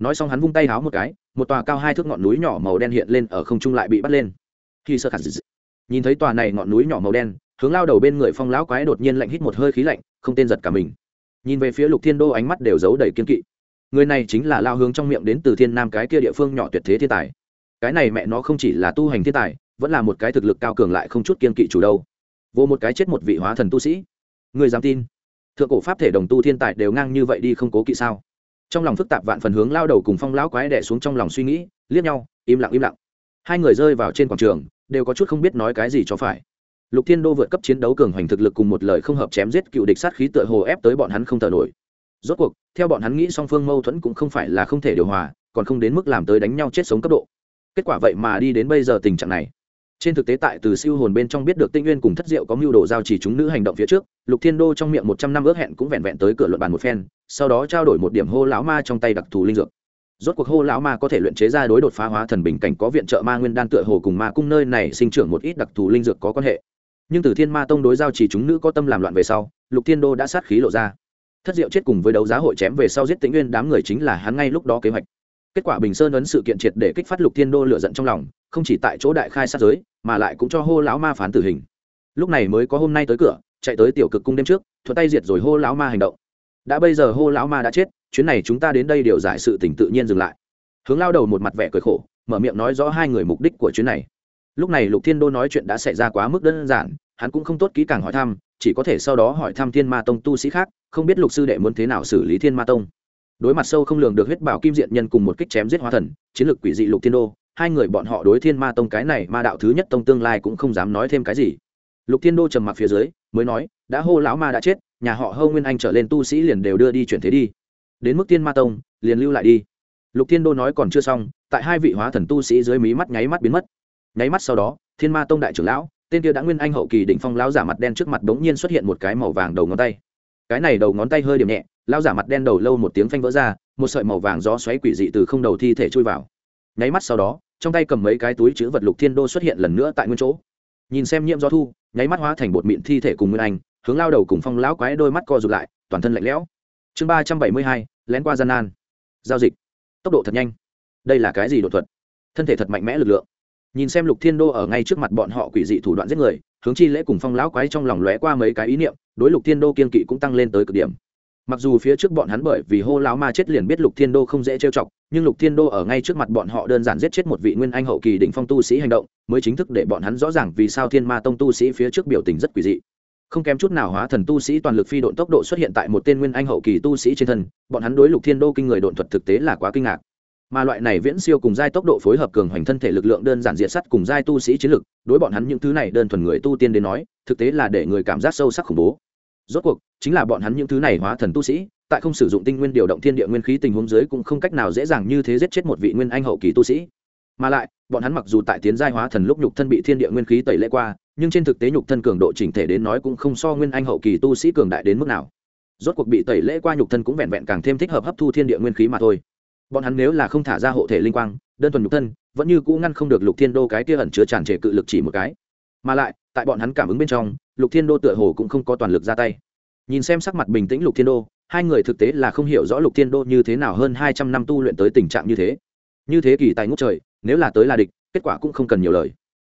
nói xong hắn vung tay háo một cái, một tòa cao hai thước ngọn núi nhỏ màu đen hiện lên ở không trung lại bị bắt lên. Khi sơ khẳng nhìn thấy tòa này ngọn núi nhỏ màu đen, hướng lao đầu bên người phong lão quái đột nhiên lạnh hít một hơi khí lạnh, không tên giật cả mình. Nhìn về phía lục thiên đô ánh mắt đều giấu đầy kiên kỵ. Người này chính là lao hướng trong miệng đến từ thiên nam cái kia địa phương nhỏ tuyệt thế thiên tài. Cái này mẹ nó không chỉ là tu hành thiên tài, vẫn là một cái thực lực cao cường lại không chút kiên kỵ chủ đâu. Vô một cái chết một vị hóa thần tu sĩ. Người dám tin? Thượng cổ pháp thể đồng tu thiên tài đều ngang như vậy đi không cố kỵ sao? Trong lòng phức tạp vạn phần hướng lao đầu cùng phong lão quái đẻ xuống trong lòng suy nghĩ, liếc nhau, im lặng im lặng. Hai người rơi vào trên quảng trường, đều có chút không biết nói cái gì cho phải. Lục thiên đô vượt cấp chiến đấu cường hoành thực lực cùng một lời không hợp chém giết cựu địch sát khí tựa hồ ép tới bọn hắn không thở nổi. Rốt cuộc, theo bọn hắn nghĩ song phương mâu thuẫn cũng không phải là không thể điều hòa, còn không đến mức làm tới đánh nhau chết sống cấp độ. Kết quả vậy mà đi đến bây giờ tình trạng này trên thực tế tại từ siêu hồn bên trong biết được tinh nguyên cùng thất diệu có mưu đồ giao chỉ chúng nữ hành động phía trước, lục thiên đô trong miệng một trăm năm ước hẹn cũng vẹn vẹn tới cửa luận bàn một phen, sau đó trao đổi một điểm hô lão ma trong tay đặc thù linh dược. Rốt cuộc hô lão ma có thể luyện chế ra đối đột phá hóa thần bình cảnh có viện trợ ma nguyên đan tựa hồ cùng ma cung nơi này sinh trưởng một ít đặc thù linh dược có quan hệ. Nhưng từ thiên ma tông đối giao chỉ chúng nữ có tâm làm loạn về sau, lục thiên đô đã sát khí lộ ra. Thất diệu chết cùng với đấu giá hội chém về sau giết tĩnh nguyên đám người chính là hắn ngay lúc đó kế hoạch. Kết quả bình sơn ấn sự kiện triệt để kích phát lục thiên đô lựa giận trong lòng, không chỉ tại chỗ đại khai sát giới mà lại cũng cho hô lão ma phán tử hình. Lúc này mới có hôm nay tới cửa, chạy tới tiểu cực cung đêm trước, thuận tay diệt rồi hô lão ma hành động. Đã bây giờ hô lão ma đã chết, chuyến này chúng ta đến đây điều giải sự tình tự nhiên dừng lại. Hướng lao đầu một mặt vẻ cười khổ, mở miệng nói rõ hai người mục đích của chuyến này. Lúc này lục thiên đô nói chuyện đã xảy ra quá mức đơn giản, hắn cũng không tốt kỹ càng hỏi thăm, chỉ có thể sau đó hỏi thăm thiên ma tông tu sĩ khác, không biết lục sư đệ muốn thế nào xử lý thiên ma tông. Đối mặt sâu không lường được huyết bảo kim diện nhân cùng một kích chém giết hóa thần, chiến lược quỷ dị lục thiên đô hai người bọn họ đối thiên ma tông cái này ma đạo thứ nhất tông tương lai cũng không dám nói thêm cái gì. Lục thiên đô trầm mặc phía dưới, mới nói, đã hô lão ma đã chết, nhà họ hâu nguyên anh trở lên tu sĩ liền đều đưa đi chuyển thế đi. Đến mức thiên ma tông, liền lưu lại đi. Lục thiên đô nói còn chưa xong, tại hai vị hóa thần tu sĩ dưới mí mắt nháy mắt biến mất. Nháy mắt sau đó, thiên ma tông đại trưởng lão, tên kia đã nguyên anh hậu kỳ đỉnh phong lão giả mặt đen trước mặt đống nhiên xuất hiện một cái màu vàng đầu ngón tay. Cái này đầu ngón tay hơi điểm nhẹ, lão giả mặt đen đầu lâu một tiếng phanh vỡ ra, một sợi màu vàng gió xoáy quỷ dị từ không đầu thi thể chui vào nháy mắt sau đó, trong tay cầm mấy cái túi chữ vật lục thiên đô xuất hiện lần nữa tại nguyên chỗ. Nhìn xem nhiễm gió thu, nháy mắt hóa thành bột mịn thi thể cùng nguyên anh, hướng lao đầu cùng phong lão quái đôi mắt co rụt lại, toàn thân lạnh lẽo. Chương ba trăm bảy mươi hai, lén qua gian nan. Giao dịch. Tốc độ thật nhanh. Đây là cái gì đột thuật? Thân thể thật mạnh mẽ lực lượng. Nhìn xem lục thiên đô ở ngay trước mặt bọn họ quỷ dị thủ đoạn giết người, hướng chi lễ cùng phong lão quái trong lòng lóe qua mấy cái ý niệm, đối lục thiên đô kiên kỵ cũng tăng lên tới cực điểm mặc dù phía trước bọn hắn bởi vì hô lão ma chết liền biết lục thiên đô không dễ trêu chọc, nhưng lục thiên đô ở ngay trước mặt bọn họ đơn giản giết chết một vị nguyên anh hậu kỳ đỉnh phong tu sĩ hành động, mới chính thức để bọn hắn rõ ràng vì sao thiên ma tông tu sĩ phía trước biểu tình rất quỷ dị. Không kém chút nào hóa thần tu sĩ toàn lực phi độn tốc độ xuất hiện tại một tên nguyên anh hậu kỳ tu sĩ trên thân, bọn hắn đối lục thiên đô kinh người độn thuật thực tế là quá kinh ngạc. Mà loại này viễn siêu cùng giai tốc độ phối hợp cường hoành thân thể lực lượng đơn giản diệt sắt cùng giai tu sĩ chiến lực, đối bọn hắn những thứ này đơn thuần người tu tiên đến nói, thực tế là để người cảm giác sâu sắc khủng bố rốt cuộc, chính là bọn hắn những thứ này hóa thần tu sĩ, tại không sử dụng tinh nguyên điều động thiên địa nguyên khí tình huống dưới cũng không cách nào dễ dàng như thế giết chết một vị nguyên anh hậu kỳ tu sĩ. Mà lại, bọn hắn mặc dù tại tiến giai hóa thần lúc nhục thân bị thiên địa nguyên khí tẩy lễ qua, nhưng trên thực tế nhục thân cường độ chỉnh thể đến nói cũng không so nguyên anh hậu kỳ tu sĩ cường đại đến mức nào. Rốt cuộc bị tẩy lễ qua nhục thân cũng vẹn vẹn càng thêm thích hợp hấp thu thiên địa nguyên khí mà thôi. Bọn hắn nếu là không thả ra hộ thể linh quang, đơn thuần nhục thân, vẫn như cũ ngăn không được lục thiên đô cái kia ẩn chứa tràn trề cự lực chỉ một cái. Mà lại, tại bọn hắn cảm ứng bên trong lục thiên đô tựa hồ cũng không có toàn lực ra tay. Nhìn xem sắc mặt bình tĩnh lục thiên đô, hai người thực tế là không hiểu rõ lục thiên đô như thế nào hơn hai trăm năm tu luyện tới tình trạng như thế. Như thế kỳ tài ngũ trời, nếu là tới là địch, kết quả cũng không cần nhiều lời.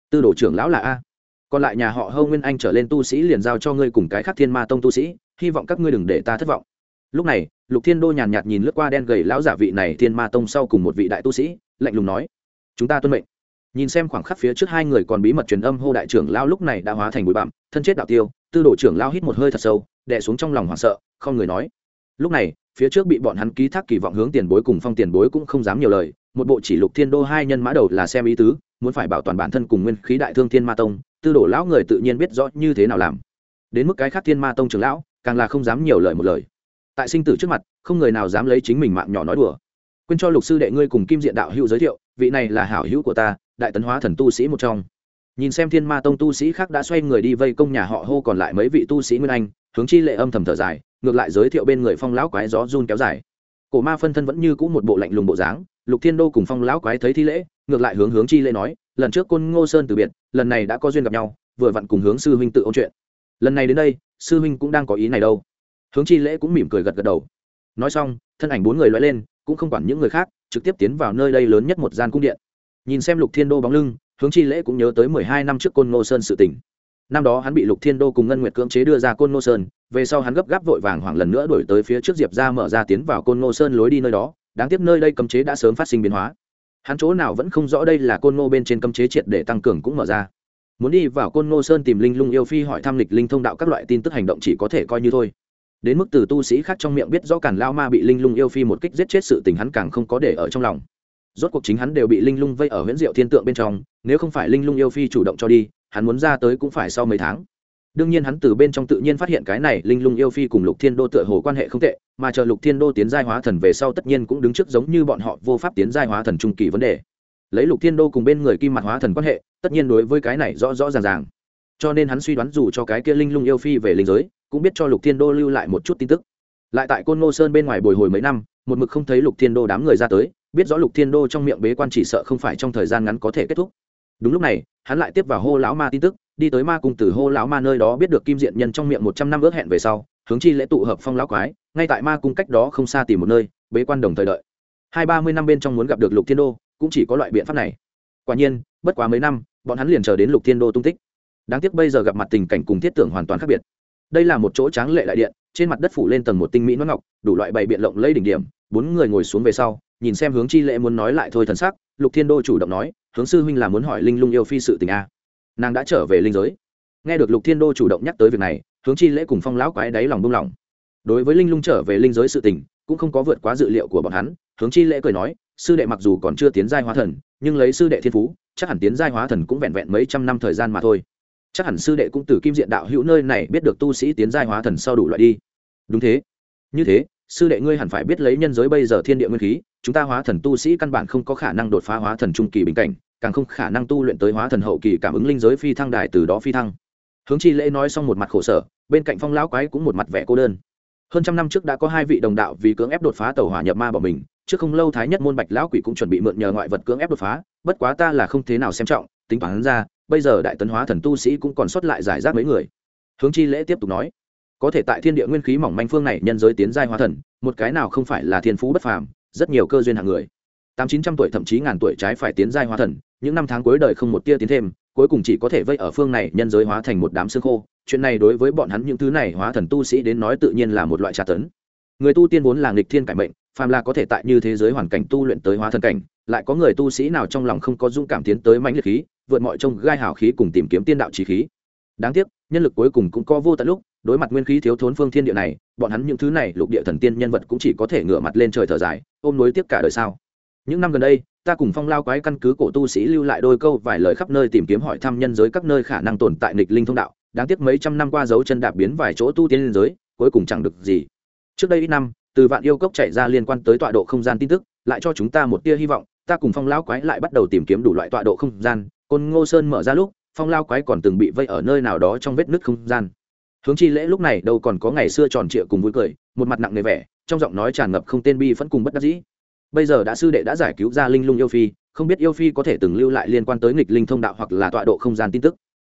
Tư đồ trưởng lão là a. Còn lại nhà họ hâu nguyên anh trở lên tu sĩ liền giao cho ngươi cùng cái khác thiên ma tông tu sĩ, hy vọng các ngươi đừng để ta thất vọng. Lúc này, lục thiên đô nhàn nhạt nhìn lướt qua đen gầy lão giả vị này thiên ma tông sau cùng một vị đại tu sĩ, lạnh lùng nói, chúng ta tuân mệnh nhìn xem khoảng khắc phía trước hai người còn bí mật truyền âm, hô đại trưởng lao lúc này đã hóa thành bụi bặm, thân chết đạo tiêu, tư đồ trưởng lao hít một hơi thật sâu, đè xuống trong lòng hoảng sợ, không người nói. Lúc này, phía trước bị bọn hắn ký thác kỳ vọng hướng tiền bối cùng phong tiền bối cũng không dám nhiều lời, một bộ chỉ lục thiên đô hai nhân mã đầu là xem ý tứ, muốn phải bảo toàn bản thân cùng nguyên khí đại thương thiên ma tông, tư đồ lão người tự nhiên biết rõ như thế nào làm. Đến mức cái khác thiên ma tông trưởng lão, càng là không dám nhiều lời một lời. Tại sinh tử trước mặt, không người nào dám lấy chính mình mạng nhỏ nói đùa. Quên cho lục sư đệ ngươi cùng kim diện đạo hữu giới thiệu, vị này là hảo hữu của ta đại tấn hóa thần tu sĩ một trong. Nhìn xem thiên ma tông tu sĩ khác đã xoay người đi vây công nhà họ hô còn lại mấy vị tu sĩ nguyên anh, hướng chi lệ âm thầm thở dài, ngược lại giới thiệu bên người phong lão quái gió run kéo dài. Cổ ma phân thân vẫn như cũ một bộ lạnh lùng bộ dáng, lục thiên đô cùng phong lão quái thấy thi lễ, ngược lại hướng hướng chi lễ nói, lần trước côn ngô sơn từ biệt, lần này đã có duyên gặp nhau, vừa vặn cùng hướng sư huynh tự ôn chuyện. Lần này đến đây, sư huynh cũng đang có ý này đâu. Hướng chi lễ cũng mỉm cười gật gật đầu. Nói xong, thân ảnh bốn người loay lên, cũng không quản những người khác, trực tiếp tiến vào nơi đây lớn nhất một gian cung điện nhìn xem lục thiên đô bóng lưng, hướng chi lễ cũng nhớ tới mười hai năm trước côn ngô sơn sự tỉnh năm đó hắn bị lục thiên đô cùng ngân nguyệt cưỡng chế đưa ra côn ngô sơn, về sau hắn gấp gáp vội vàng hoảng lần nữa đổi tới phía trước diệp ra mở ra tiến vào côn ngô sơn lối đi nơi đó, đáng tiếc nơi đây cấm chế đã sớm phát sinh biến hóa. Hắn chỗ nào vẫn không rõ đây là côn ngô bên trên cấm chế triệt để tăng cường cũng mở ra. Muốn đi vào côn ngô sơn tìm linh lung yêu phi hỏi thăm lịch linh thông đạo các loại tin tức hành động chỉ có thể coi như thôi. Đến mức từ tu sĩ khác trong miệng biết rõ cản lao ma bị linh lung yêu phi một kích giết chết sự tình hắn càng không có để ở trong lòng rốt cuộc chính hắn đều bị linh lung vây ở huyễn diệu thiên tượng bên trong, nếu không phải linh lung yêu phi chủ động cho đi, hắn muốn ra tới cũng phải sau mấy tháng. Đương nhiên hắn từ bên trong tự nhiên phát hiện cái này linh lung yêu phi cùng lục thiên đô tựa hồ quan hệ không tệ, mà chờ lục thiên đô tiến giai hóa thần về sau tất nhiên cũng đứng trước giống như bọn họ vô pháp tiến giai hóa thần trung kỳ vấn đề. Lấy lục thiên đô cùng bên người kim mặt hóa thần quan hệ, tất nhiên đối với cái này rõ rõ ràng ràng. Cho nên hắn suy đoán dù cho cái kia linh lung yêu phi về linh giới, cũng biết cho lục thiên đô lưu lại một chút tin tức. Lại tại côn ngô sơn bên ngoài bồi hồi mấy năm, một mực không thấy lục thiên đô đám người ra tới biết rõ lục thiên đô trong miệng bế quan chỉ sợ không phải trong thời gian ngắn có thể kết thúc. Đúng lúc này, hắn lại tiếp vào hô lão ma tin tức, đi tới ma cung từ hô lão ma nơi đó biết được kim diện nhân trong miệng một trăm năm ước hẹn về sau, hướng chi lễ tụ hợp phong lão quái, ngay tại ma cung cách đó không xa tìm một nơi, bế quan đồng thời đợi. Hai ba mươi năm bên trong muốn gặp được lục thiên đô, cũng chỉ có loại biện pháp này. Quả nhiên, bất quá mấy năm, bọn hắn liền chờ đến lục thiên đô tung tích. Đáng tiếc bây giờ gặp mặt tình cảnh cùng thiết tưởng hoàn toàn khác biệt. Đây là một chỗ tráng lệ đại điện, trên mặt đất phủ lên tầng một tinh mỹ nó ngọc, đủ loại bày biện lộng lấy đỉnh điểm, bốn người ngồi xuống về sau nhìn xem hướng chi lễ muốn nói lại thôi thần sắc, lục thiên đô chủ động nói, hướng sư huynh là muốn hỏi linh lung yêu phi sự tình a nàng đã trở về linh giới. Nghe được lục thiên đô chủ động nhắc tới việc này, hướng chi lễ cùng phong lão quái đáy lòng buông lỏng đối với linh lung trở về linh giới sự tình, cũng không có vượt quá dự liệu của bọn hắn, hướng chi lễ cười nói, sư đệ mặc dù còn chưa tiến giai hóa thần, nhưng lấy sư đệ thiên phú, chắc hẳn tiến giai hóa thần cũng vẹn vẹn mấy trăm năm thời gian mà thôi. Chắc hẳn sư đệ cũng từ kim diện đạo hữu nơi này biết được tu sĩ tiến giai hóa thần sau đủ loại đi. Đúng thế, như thế, sư đệ ngươi hẳn phải biết lấy nhân giới bây giờ thiên địa nguyên khí chúng ta hóa thần tu sĩ căn bản không có khả năng đột phá hóa thần trung kỳ bình cảnh, càng không khả năng tu luyện tới hóa thần hậu kỳ cảm ứng linh giới phi thăng đài từ đó phi thăng. Hướng chi lễ nói xong một mặt khổ sở, bên cạnh phong lão quái cũng một mặt vẻ cô đơn. Hơn trăm năm trước đã có hai vị đồng đạo vì cưỡng ép đột phá tàu hỏa nhập ma bỏ mình, trước không lâu thái nhất môn bạch lão quỷ cũng chuẩn bị mượn nhờ ngoại vật cưỡng ép đột phá, bất quá ta là không thế nào xem trọng, tính toán ra, bây giờ đại tấn hóa thần tu sĩ cũng còn sót lại giải rác mấy người. Hướng chi lễ tiếp tục nói, có thể tại thiên địa nguyên khí mỏng manh phương này nhân giới tiến giai hóa thần, một cái nào không phải là thiên phú bất phàm rất nhiều cơ duyên hạng người. Tám chín trăm tuổi thậm chí ngàn tuổi trái phải tiến giai hóa thần, những năm tháng cuối đời không một tia tiến thêm, cuối cùng chỉ có thể vây ở phương này nhân giới hóa thành một đám xương khô. Chuyện này đối với bọn hắn những thứ này hóa thần tu sĩ đến nói tự nhiên là một loại tra tấn. Người tu tiên vốn là nghịch thiên cải mệnh, phàm là có thể tại như thế giới hoàn cảnh tu luyện tới hóa thần cảnh, lại có người tu sĩ nào trong lòng không có dũng cảm tiến tới mãnh liệt khí, vượt mọi trông gai hào khí cùng tìm kiếm tiên đạo trí khí. Đáng tiếc, nhân lực cuối cùng cũng có vô tận lúc đối mặt nguyên khí thiếu thốn phương thiên địa này, bọn hắn những thứ này lục địa thần tiên nhân vật cũng chỉ có thể ngửa mặt lên trời thở dài, ôm nối tiếp cả đời sao. Những năm gần đây, ta cùng phong lao quái căn cứ cổ tu sĩ lưu lại đôi câu vài lời khắp nơi tìm kiếm hỏi thăm nhân giới các nơi khả năng tồn tại nghịch linh thông đạo, đáng tiếc mấy trăm năm qua dấu chân đạp biến vài chỗ tu tiên liên giới, cuối cùng chẳng được gì. Trước đây ít năm, từ vạn yêu cốc chạy ra liên quan tới tọa độ không gian tin tức, lại cho chúng ta một tia hy vọng, ta cùng phong lao quái lại bắt đầu tìm kiếm đủ loại tọa độ không gian. Côn ngô sơn mở ra lúc, phong lao quái còn từng bị vây ở nơi nào đó trong vết nứt không gian hướng chi lễ lúc này đâu còn có ngày xưa tròn trịa cùng vui cười, một mặt nặng nề vẻ, trong giọng nói tràn ngập không tên bi vẫn cùng bất đắc dĩ. Bây giờ đã sư đệ đã giải cứu ra linh lung yêu phi, không biết yêu phi có thể từng lưu lại liên quan tới nghịch linh thông đạo hoặc là tọa độ không gian tin tức.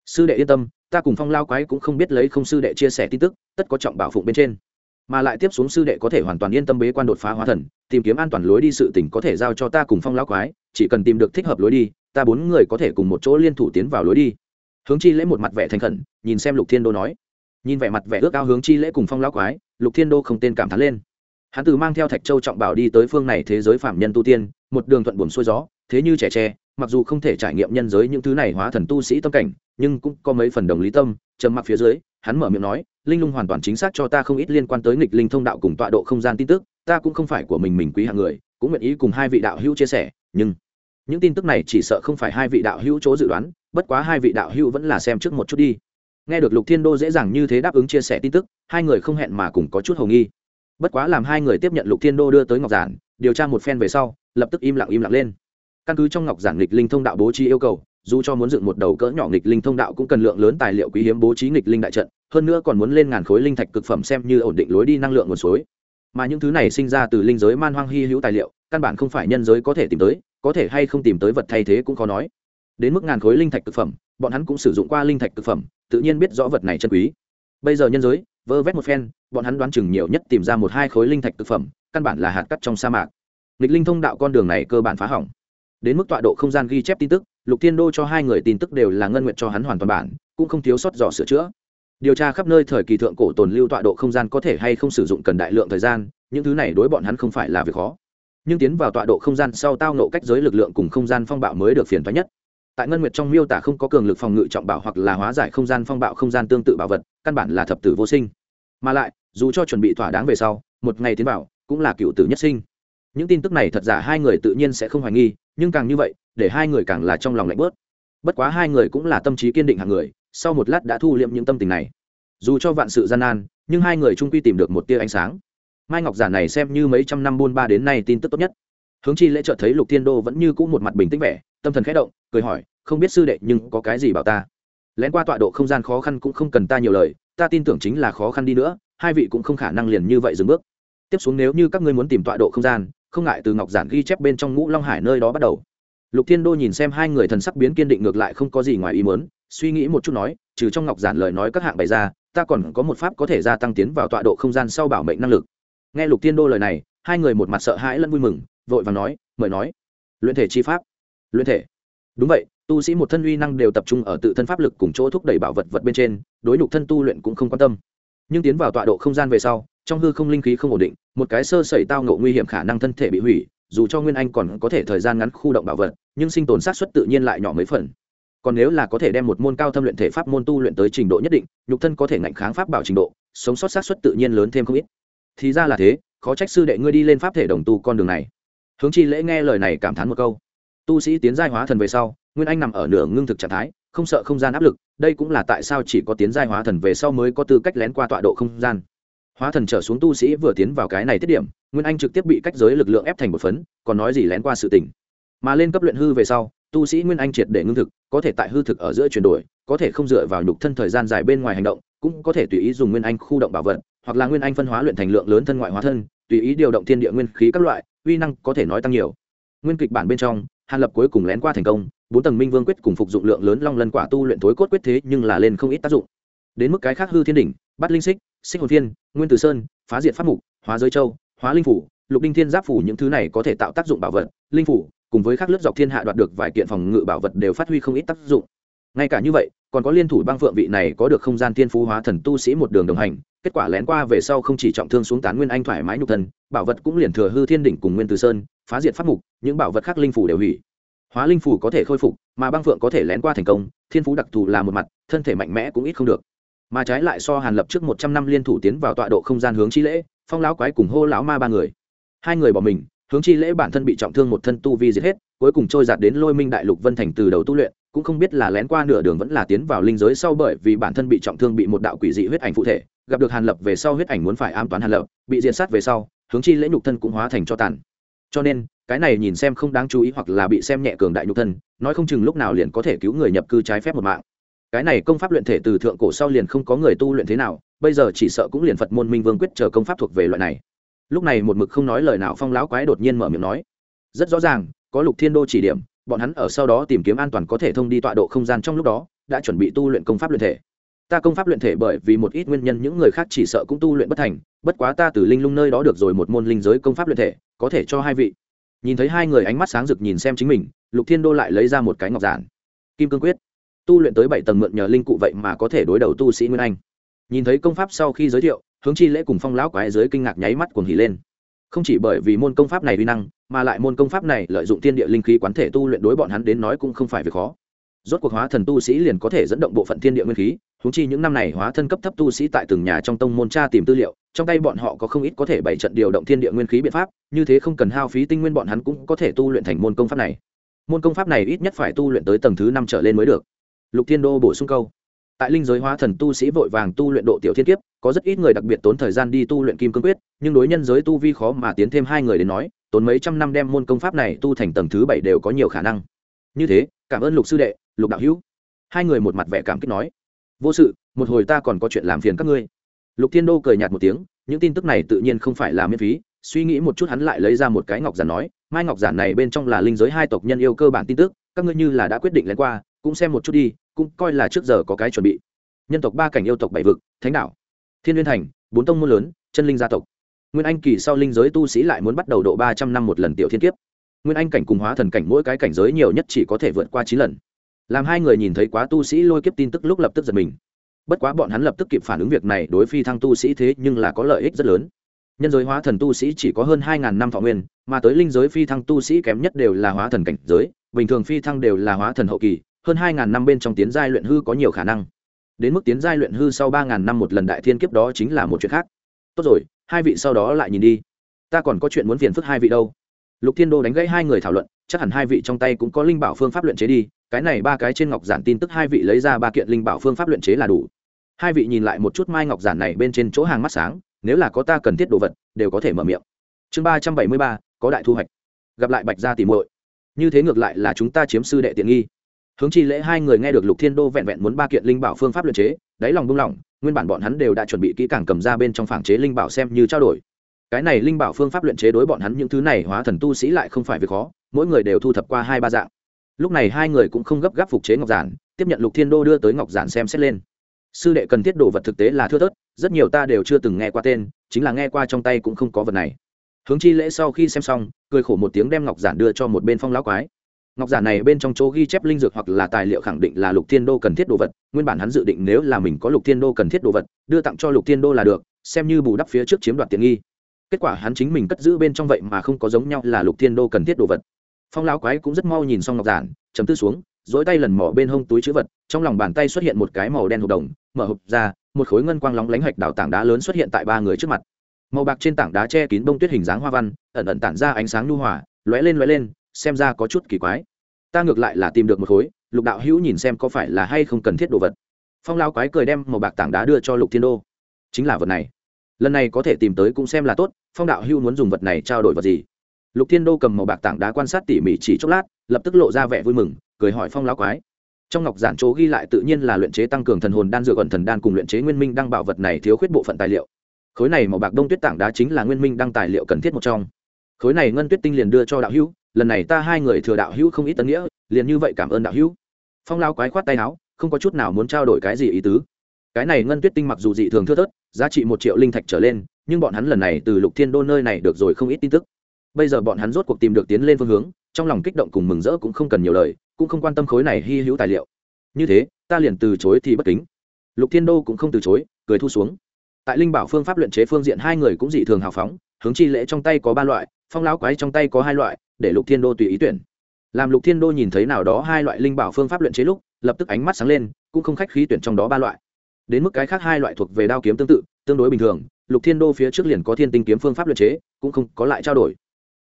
Sư đệ yên tâm, ta cùng phong lao quái cũng không biết lấy không sư đệ chia sẻ tin tức, tất có trọng bảo phụng bên trên. Mà lại tiếp xuống sư đệ có thể hoàn toàn yên tâm bế quan đột phá hóa thần, tìm kiếm an toàn lối đi sự tỉnh có thể giao cho ta cùng phong lao quái, chỉ cần tìm được thích hợp lối đi, ta bốn người có thể cùng một chỗ liên thủ tiến vào lối đi. Hướng chi lễ một mặt vẻ thành khẩn, nhìn xem lục thiên đô nói nhìn vẻ mặt vẻ ước ao hướng chi lễ cùng phong lão quái, lục thiên đô không tên cảm thán lên. Hắn từ mang theo thạch châu trọng bảo đi tới phương này thế giới phạm nhân tu tiên, một đường thuận buồm xuôi gió, thế như trẻ tre, mặc dù không thể trải nghiệm nhân giới những thứ này hóa thần tu sĩ tâm cảnh, nhưng cũng có mấy phần đồng lý tâm, trầm mặc phía dưới, hắn mở miệng nói, linh lung hoàn toàn chính xác cho ta không ít liên quan tới nghịch linh thông đạo cùng tọa độ không gian tin tức, ta cũng không phải của mình mình quý hạng người, cũng nguyện ý cùng hai vị đạo hữu chia sẻ, nhưng những tin tức này chỉ sợ không phải hai vị đạo hữu chỗ dự đoán, bất quá hai vị đạo hữu vẫn là xem trước một chút đi nghe được lục thiên đô dễ dàng như thế đáp ứng chia sẻ tin tức, hai người không hẹn mà cùng có chút hầu nghi. Bất quá làm hai người tiếp nhận lục thiên đô đưa tới ngọc giản, điều tra một phen về sau, lập tức im lặng im lặng lên. Căn cứ trong ngọc giản nghịch linh thông đạo bố trí yêu cầu, dù cho muốn dựng một đầu cỡ nhỏ nghịch linh thông đạo cũng cần lượng lớn tài liệu quý hiếm bố trí nghịch linh đại trận, hơn nữa còn muốn lên ngàn khối linh thạch cực phẩm xem như ổn định lối đi năng lượng nguồn suối. Mà những thứ này sinh ra từ linh giới man hoang hy hữu tài liệu, căn bản không phải nhân giới có thể tìm tới, có thể hay không tìm tới vật thay thế cũng khó nói. Đến mức ngàn khối linh thạch cực phẩm, bọn hắn cũng sử dụng qua linh thạch cực phẩm tự nhiên biết rõ vật này chân quý. Bây giờ nhân giới, vơ vét một phen, bọn hắn đoán chừng nhiều nhất tìm ra một hai khối linh thạch cực phẩm, căn bản là hạt cắt trong sa mạc. Nghịch linh thông đạo con đường này cơ bản phá hỏng. Đến mức tọa độ không gian ghi chép tin tức, lục thiên đô cho hai người tin tức đều là ngân nguyện cho hắn hoàn toàn bản, cũng không thiếu sót dò sửa chữa. Điều tra khắp nơi thời kỳ thượng cổ tồn lưu tọa độ không gian có thể hay không sử dụng cần đại lượng thời gian, những thứ này đối bọn hắn không phải là việc khó. Nhưng tiến vào tọa độ không gian sau tao nộ cách giới lực lượng cùng không gian phong bạo mới được phiền thoái nhất tại ngân nguyệt trong miêu tả không có cường lực phòng ngự trọng bảo hoặc là hóa giải không gian phong bạo không gian tương tự bảo vật, căn bản là thập tử vô sinh. Mà lại, dù cho chuẩn bị thỏa đáng về sau, một ngày tiến bảo cũng là cựu tử nhất sinh. Những tin tức này thật giả hai người tự nhiên sẽ không hoài nghi, nhưng càng như vậy, để hai người càng là trong lòng lạnh bớt. Bất quá hai người cũng là tâm trí kiên định hàng người, sau một lát đã thu liệm những tâm tình này. Dù cho vạn sự gian nan, nhưng hai người trung quy tìm được một tia ánh sáng. Mai ngọc giả này xem như mấy trăm năm buôn ba đến nay tin tức tốt nhất hướng chi lễ chợt thấy lục thiên đô vẫn như cũ một mặt bình tĩnh vẻ, tâm thần khẽ động, cười hỏi, không biết sư đệ, nhưng có cái gì bảo ta? Lén qua tọa độ không gian khó khăn cũng không cần ta nhiều lời, ta tin tưởng chính là khó khăn đi nữa, hai vị cũng không khả năng liền như vậy dừng bước. Tiếp xuống nếu như các ngươi muốn tìm tọa độ không gian, không ngại từ ngọc giản ghi chép bên trong ngũ long hải nơi đó bắt đầu. Lục thiên đô nhìn xem hai người thần sắc biến kiên định ngược lại không có gì ngoài ý mớn suy nghĩ một chút nói, trừ trong ngọc giản lời nói các hạng bày ra, ta còn có một pháp có thể gia tăng tiến vào tọa độ không gian sau bảo mệnh năng lực. Nghe lục thiên đô lời này, hai người một mặt sợ hãi lẫn vui mừng vội và nói, mời nói. Luyện thể chi pháp. Luyện thể? Đúng vậy, tu sĩ một thân uy năng đều tập trung ở tự thân pháp lực cùng chỗ thúc đẩy bảo vật vật bên trên, đối nhục thân tu luyện cũng không quan tâm. Nhưng tiến vào tọa độ không gian về sau, trong hư không linh khí không ổn định, một cái sơ sẩy tao ngộ nguy hiểm khả năng thân thể bị hủy, dù cho nguyên anh còn có thể thời gian ngắn khu động bảo vật, nhưng sinh tồn sát xuất tự nhiên lại nhỏ mấy phần. Còn nếu là có thể đem một môn cao thâm luyện thể pháp môn tu luyện tới trình độ nhất định, nhục thân có thể ngạnh kháng pháp bảo trình độ, sống sót sát xuất tự nhiên lớn thêm không ít. Thì ra là thế, khó trách sư đệ ngươi đi lên pháp thể đồng tu con đường này hướng chi lễ nghe lời này cảm thán một câu. Tu sĩ tiến giai hóa thần về sau, nguyên anh nằm ở nửa ngưng thực trạng thái, không sợ không gian áp lực, đây cũng là tại sao chỉ có tiến giai hóa thần về sau mới có tư cách lén qua tọa độ không gian. Hóa thần trở xuống tu sĩ vừa tiến vào cái này tiết điểm, nguyên anh trực tiếp bị cách giới lực lượng ép thành một phấn, còn nói gì lén qua sự tỉnh mà lên cấp luyện hư về sau, tu sĩ nguyên anh triệt để ngưng thực, có thể tại hư thực ở giữa chuyển đổi, có thể không dựa vào nhục thân thời gian dài bên ngoài hành động, cũng có thể tùy ý dùng nguyên anh khu động bảo vật, hoặc là nguyên anh phân hóa luyện thành lượng lớn thân ngoại hóa thân, tùy ý điều động thiên địa nguyên khí các loại uy năng có thể nói tăng nhiều. Nguyên kịch bản bên trong, hàn lập cuối cùng lén qua thành công, bốn tầng minh vương quyết cùng phục dụng lượng lớn long lân quả tu luyện tối cốt quyết thế nhưng là lên không ít tác dụng. Đến mức cái khác hư thiên đỉnh bắt linh xích xích hồn thiên, nguyên tử sơn, phá diện pháp mục, hóa giới châu, hóa linh phủ, lục đinh thiên giáp phủ những thứ này có thể tạo tác dụng bảo vật, linh phủ cùng với các lớp dọc thiên hạ đoạt được vài kiện phòng ngự bảo vật đều phát huy không ít tác dụng. Ngay cả như vậy còn có liên thủ băng phượng vị này có được không gian thiên phú hóa thần tu sĩ một đường đồng hành, kết quả lén qua về sau không chỉ trọng thương xuống tán nguyên anh thoải mái nhục thần bảo vật cũng liền thừa hư thiên đỉnh cùng nguyên từ sơn, phá diệt pháp mục, những bảo vật khác linh phủ đều hủy. Hóa linh phủ có thể khôi phục, mà băng phượng có thể lén qua thành công, thiên phú đặc thù là một mặt, thân thể mạnh mẽ cũng ít không được. Mà trái lại so hàn lập trước một trăm năm liên thủ tiến vào tọa độ không gian hướng chi lễ, phong lão quái cùng hô lão ma ba người. Hai người bỏ mình, hướng chi lễ bản thân bị trọng thương một thân tu vi giết hết, cuối cùng trôi giạt đến lôi minh đại lục vân thành từ đầu tu luyện cũng không biết là lén qua nửa đường vẫn là tiến vào linh giới sau bởi vì bản thân bị trọng thương bị một đạo quỷ dị huyết ảnh phụ thể, gặp được hàn lập về sau huyết ảnh muốn phải am toán hàn lập, bị diệt sát về sau, hướng chi lễ nhục thân cũng hóa thành cho tàn. Cho nên, cái này nhìn xem không đáng chú ý hoặc là bị xem nhẹ cường đại nhục thân, nói không chừng lúc nào liền có thể cứu người nhập cư trái phép một mạng. Cái này công pháp luyện thể từ thượng cổ sau liền không có người tu luyện thế nào, bây giờ chỉ sợ cũng liền phật môn minh vương quyết chờ công pháp thuộc về loại này. Lúc này một mực không nói lời nào phong lão quái đột nhiên mở miệng nói. Rất rõ ràng, có lục thiên đô chỉ điểm bọn hắn ở sau đó tìm kiếm an toàn có thể thông đi tọa độ không gian trong lúc đó, đã chuẩn bị tu luyện công pháp luyện thể. Ta công pháp luyện thể bởi vì một ít nguyên nhân những người khác chỉ sợ cũng tu luyện bất thành, bất quá ta từ linh lung nơi đó được rồi một môn linh giới công pháp luyện thể, có thể cho hai vị. Nhìn thấy hai người ánh mắt sáng rực nhìn xem chính mình, lục thiên đô lại lấy ra một cái ngọc giản. Kim cương quyết. Tu luyện tới bảy tầng mượn nhờ linh cụ vậy mà có thể đối đầu tu sĩ nguyên anh. Nhìn thấy công pháp sau khi giới thiệu, hướng chi lễ cùng phong lão quái dưới kinh ngạc nháy mắt cuồng hỉ lên không chỉ bởi vì môn công pháp này uy năng, mà lại môn công pháp này lợi dụng tiên địa linh khí quán thể tu luyện đối bọn hắn đến nói cũng không phải việc khó. Rốt cuộc hóa thần tu sĩ liền có thể dẫn động bộ phận thiên địa nguyên khí húng chi những năm này hóa thân cấp thấp tu sĩ tại từng nhà trong tông môn tra tìm tư liệu, trong tay bọn họ có không ít có thể bảy trận điều động thiên địa nguyên khí biện pháp, như thế không cần hao phí tinh nguyên bọn hắn cũng có thể tu luyện thành môn công pháp này. Môn công pháp này ít nhất phải tu luyện tới tầng thứ năm trở lên mới được. Lục thiên đô bổ sung câu. Tại linh giới hóa thần tu sĩ vội vàng tu luyện độ tiểu thiên kiếp có rất ít người đặc biệt tốn thời gian đi tu luyện kim cương quyết, nhưng đối nhân giới tu vi khó mà tiến thêm hai người đến nói, tốn mấy trăm năm đem môn công pháp này tu thành tầng thứ bảy đều có nhiều khả năng. Như thế, cảm ơn lục sư đệ, lục đạo hữu. Hai người một mặt vẻ cảm kích nói. Vô sự, một hồi ta còn có chuyện làm phiền các ngươi. Lục thiên đô cười nhạt một tiếng, những tin tức này tự nhiên không phải là miễn phí, suy nghĩ một chút hắn lại lấy ra một cái ngọc giản nói, mai ngọc giản này bên trong là linh giới hai tộc nhân yêu cơ bản tin tức, các ngươi như là đã quyết định lên qua, cũng xem một chút đi, cũng coi là trước giờ có cái chuẩn bị. Nhân tộc ba cảnh yêu tộc bảy vực, thánh đảo thiên liên thành, bốn tông môn lớn, chân linh gia tộc. Nguyên anh kỳ sau linh giới tu sĩ lại muốn bắt đầu độ ba trăm năm một lần tiểu thiên kiếp. Nguyên anh cảnh cùng hóa thần cảnh mỗi cái cảnh giới nhiều nhất chỉ có thể vượt qua chín lần. Làm hai người nhìn thấy quá tu sĩ lôi kiếp tin tức lúc lập tức giật mình. Bất quá bọn hắn lập tức kịp phản ứng việc này, đối phi thăng tu sĩ thế nhưng là có lợi ích rất lớn. Nhân giới hóa thần tu sĩ chỉ có hơn hai ngàn năm thọ nguyên, mà tới linh giới phi thăng tu sĩ kém nhất đều là hóa thần cảnh giới, bình thường phi thăng đều là hóa thần hậu kỳ, hơn hai ngàn năm bên trong tiến giai luyện hư có nhiều khả năng đến mức tiến giai luyện hư sau ba ngàn năm một lần đại thiên kiếp đó chính là một chuyện khác. Tốt rồi, hai vị sau đó lại nhìn đi. Ta còn có chuyện muốn phiền phức hai vị đâu. Lục thiên đô đánh gãy hai người thảo luận, chắc hẳn hai vị trong tay cũng có linh bảo phương pháp luyện chế đi, cái này ba cái trên ngọc giản tin tức hai vị lấy ra ba kiện linh bảo phương pháp luyện chế là đủ. Hai vị nhìn lại một chút mai ngọc giản này bên trên chỗ hàng mắt sáng, nếu là có ta cần thiết đồ vật, đều có thể mở miệng. Chương ba trăm bảy mươi ba, có đại thu hoạch. Gặp lại bạch gia tìm muội. Như thế ngược lại là chúng ta chiếm sư đệ tiện nghi hướng chi lễ hai người nghe được lục thiên đô vẹn vẹn muốn ba kiện linh bảo phương pháp luyện chế, đáy lòng bung lỏng nguyên bản bọn hắn đều đã chuẩn bị kỹ càng cầm ra bên trong phảng chế linh bảo xem như trao đổi. Cái này linh bảo phương pháp luyện chế đối bọn hắn những thứ này hóa thần tu sĩ lại không phải việc khó, mỗi người đều thu thập qua hai ba dạng. Lúc này hai người cũng không gấp gáp phục chế ngọc giản, tiếp nhận lục thiên đô đưa tới ngọc giản xem xét lên. Sư đệ cần thiết đồ vật thực tế là thưa thớt, rất nhiều ta đều chưa từng nghe qua tên, chính là nghe qua trong tay cũng không có vật này. Hướng chi lễ sau khi xem xong, cười khổ một tiếng đem ngọc giản đưa cho một bên phong lão quái ngọc giả này bên trong chỗ ghi chép linh dược hoặc là tài liệu khẳng định là lục thiên đô cần thiết đồ vật, nguyên bản hắn dự định nếu là mình có lục thiên đô cần thiết đồ vật, đưa tặng cho lục thiên đô là được, xem như bù đắp phía trước chiếm đoạt tiện nghi. Kết quả hắn chính mình cất giữ bên trong vậy mà không có giống nhau là lục thiên đô cần thiết đồ vật. Phong lão quái cũng rất mau nhìn xong ngọc giản, chấm tư xuống, dỗi tay lần mỏ bên hông túi chữ vật, trong lòng bàn tay xuất hiện một cái màu đen hộp đồng, mở hộp ra, một khối ngân quang lóng lánh hạch đảo tảng đá lớn xuất hiện tại ba người trước mặt. Màu bạc trên tảng đá che kín bông tuyết hình dáng hoa văn, ẩn ẩn tản ra ánh sáng nhu hòa, lóe lên lóe lên xem ra có chút kỳ quái. Ta ngược lại là tìm được một khối, lục đạo hữu nhìn xem có phải là hay không cần thiết đồ vật. Phong lao quái cười đem màu bạc tảng đá đưa cho lục thiên đô. Chính là vật này. Lần này có thể tìm tới cũng xem là tốt, phong đạo hữu muốn dùng vật này trao đổi vật gì? Lục thiên đô cầm màu bạc tảng đá quan sát tỉ mỉ chỉ chốc lát, lập tức lộ ra vẻ vui mừng, cười hỏi phong lão quái. Trong ngọc giản chỗ ghi lại tự nhiên là luyện chế tăng cường thần hồn đan dược ẩn thần đan cùng luyện chế nguyên minh đăng bảo vật này thiếu khuyết bộ phận tài liệu. Khối này màu bạc đông tuyết tảng đá chính là nguyên minh đăng tài liệu cần thiết một trong. Khối này ngân tuyết tinh liền đưa cho đạo hữu lần này ta hai người thừa đạo hữu không ít tân nghĩa, liền như vậy cảm ơn đạo hữu. Phong lao quái khoát tay áo, không có chút nào muốn trao đổi cái gì ý tứ. Cái này ngân tuyết tinh mặc dù dị thường thưa thớt, giá trị một triệu linh thạch trở lên, nhưng bọn hắn lần này từ lục thiên đô nơi này được rồi không ít tin tức. Bây giờ bọn hắn rốt cuộc tìm được tiến lên phương hướng, trong lòng kích động cùng mừng rỡ cũng không cần nhiều lời, cũng không quan tâm khối này hy hữu tài liệu. Như thế, ta liền từ chối thì bất kính. Lục thiên đô cũng không từ chối, cười thu xuống. Tại linh bảo phương pháp luyện chế phương diện hai người cũng dị thường hào phóng, hướng chi lễ trong tay có ba loại, phong lão quái trong tay có hai loại để lục thiên đô tùy ý tuyển. Làm lục thiên đô nhìn thấy nào đó hai loại linh bảo phương pháp luyện chế lúc, lập tức ánh mắt sáng lên, cũng không khách khí tuyển trong đó ba loại. Đến mức cái khác hai loại thuộc về đao kiếm tương tự, tương đối bình thường, lục thiên đô phía trước liền có thiên tinh kiếm phương pháp luyện chế, cũng không có lại trao đổi.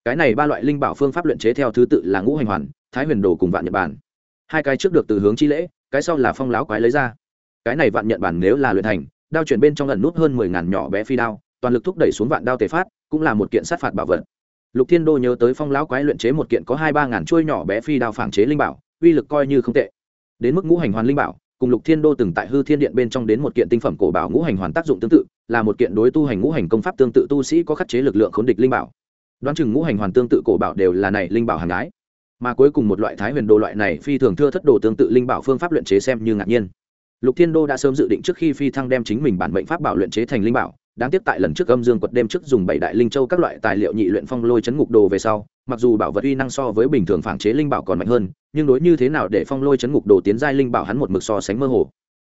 Cái này ba loại linh bảo phương pháp luyện chế theo thứ tự là ngũ hành hoàn, thái huyền đồ cùng vạn nhật bản. Hai cái trước được từ hướng chi lễ, cái sau là phong láo quái lấy ra. Cái này vạn nhật bản nếu là luyện thành, đao chuyển bên trong lần nút hơn mười ngàn nhỏ bé phi đao, toàn lực thúc đẩy xuống vạn đao tề phát, cũng là một kiện sát phạt bảo vật lục thiên đô nhớ tới phong lão quái luyện chế một kiện có hai ba ngàn chuôi nhỏ bé phi đao phản chế linh bảo, uy lực coi như không tệ. Đến mức ngũ hành hoàn linh bảo, cùng lục thiên đô từng tại hư thiên điện bên trong đến một kiện tinh phẩm cổ bảo ngũ hành hoàn tác dụng tương tự, là một kiện đối tu hành ngũ hành công pháp tương tự tu sĩ có khắc chế lực lượng khốn địch linh bảo. Đoán chừng ngũ hành hoàn tương tự cổ bảo đều là này linh bảo hàng gái. Mà cuối cùng một loại thái huyền đồ loại này phi thường thưa thất đồ tương tự linh bảo phương pháp luyện chế xem như ngạc nhiên. Lục thiên đô đã sớm dự định trước khi phi thăng đem chính mình bản mệnh pháp bảo luyện chế thành linh bảo đáng tiếc tại lần trước âm dương quật đêm trước dùng bảy đại linh châu các loại tài liệu nhị luyện phong lôi chấn ngục đồ về sau, mặc dù bảo vật uy năng so với bình thường phản chế linh bảo còn mạnh hơn, nhưng đối như thế nào để phong lôi chấn ngục đồ tiến giai linh bảo hắn một mực so sánh mơ hồ.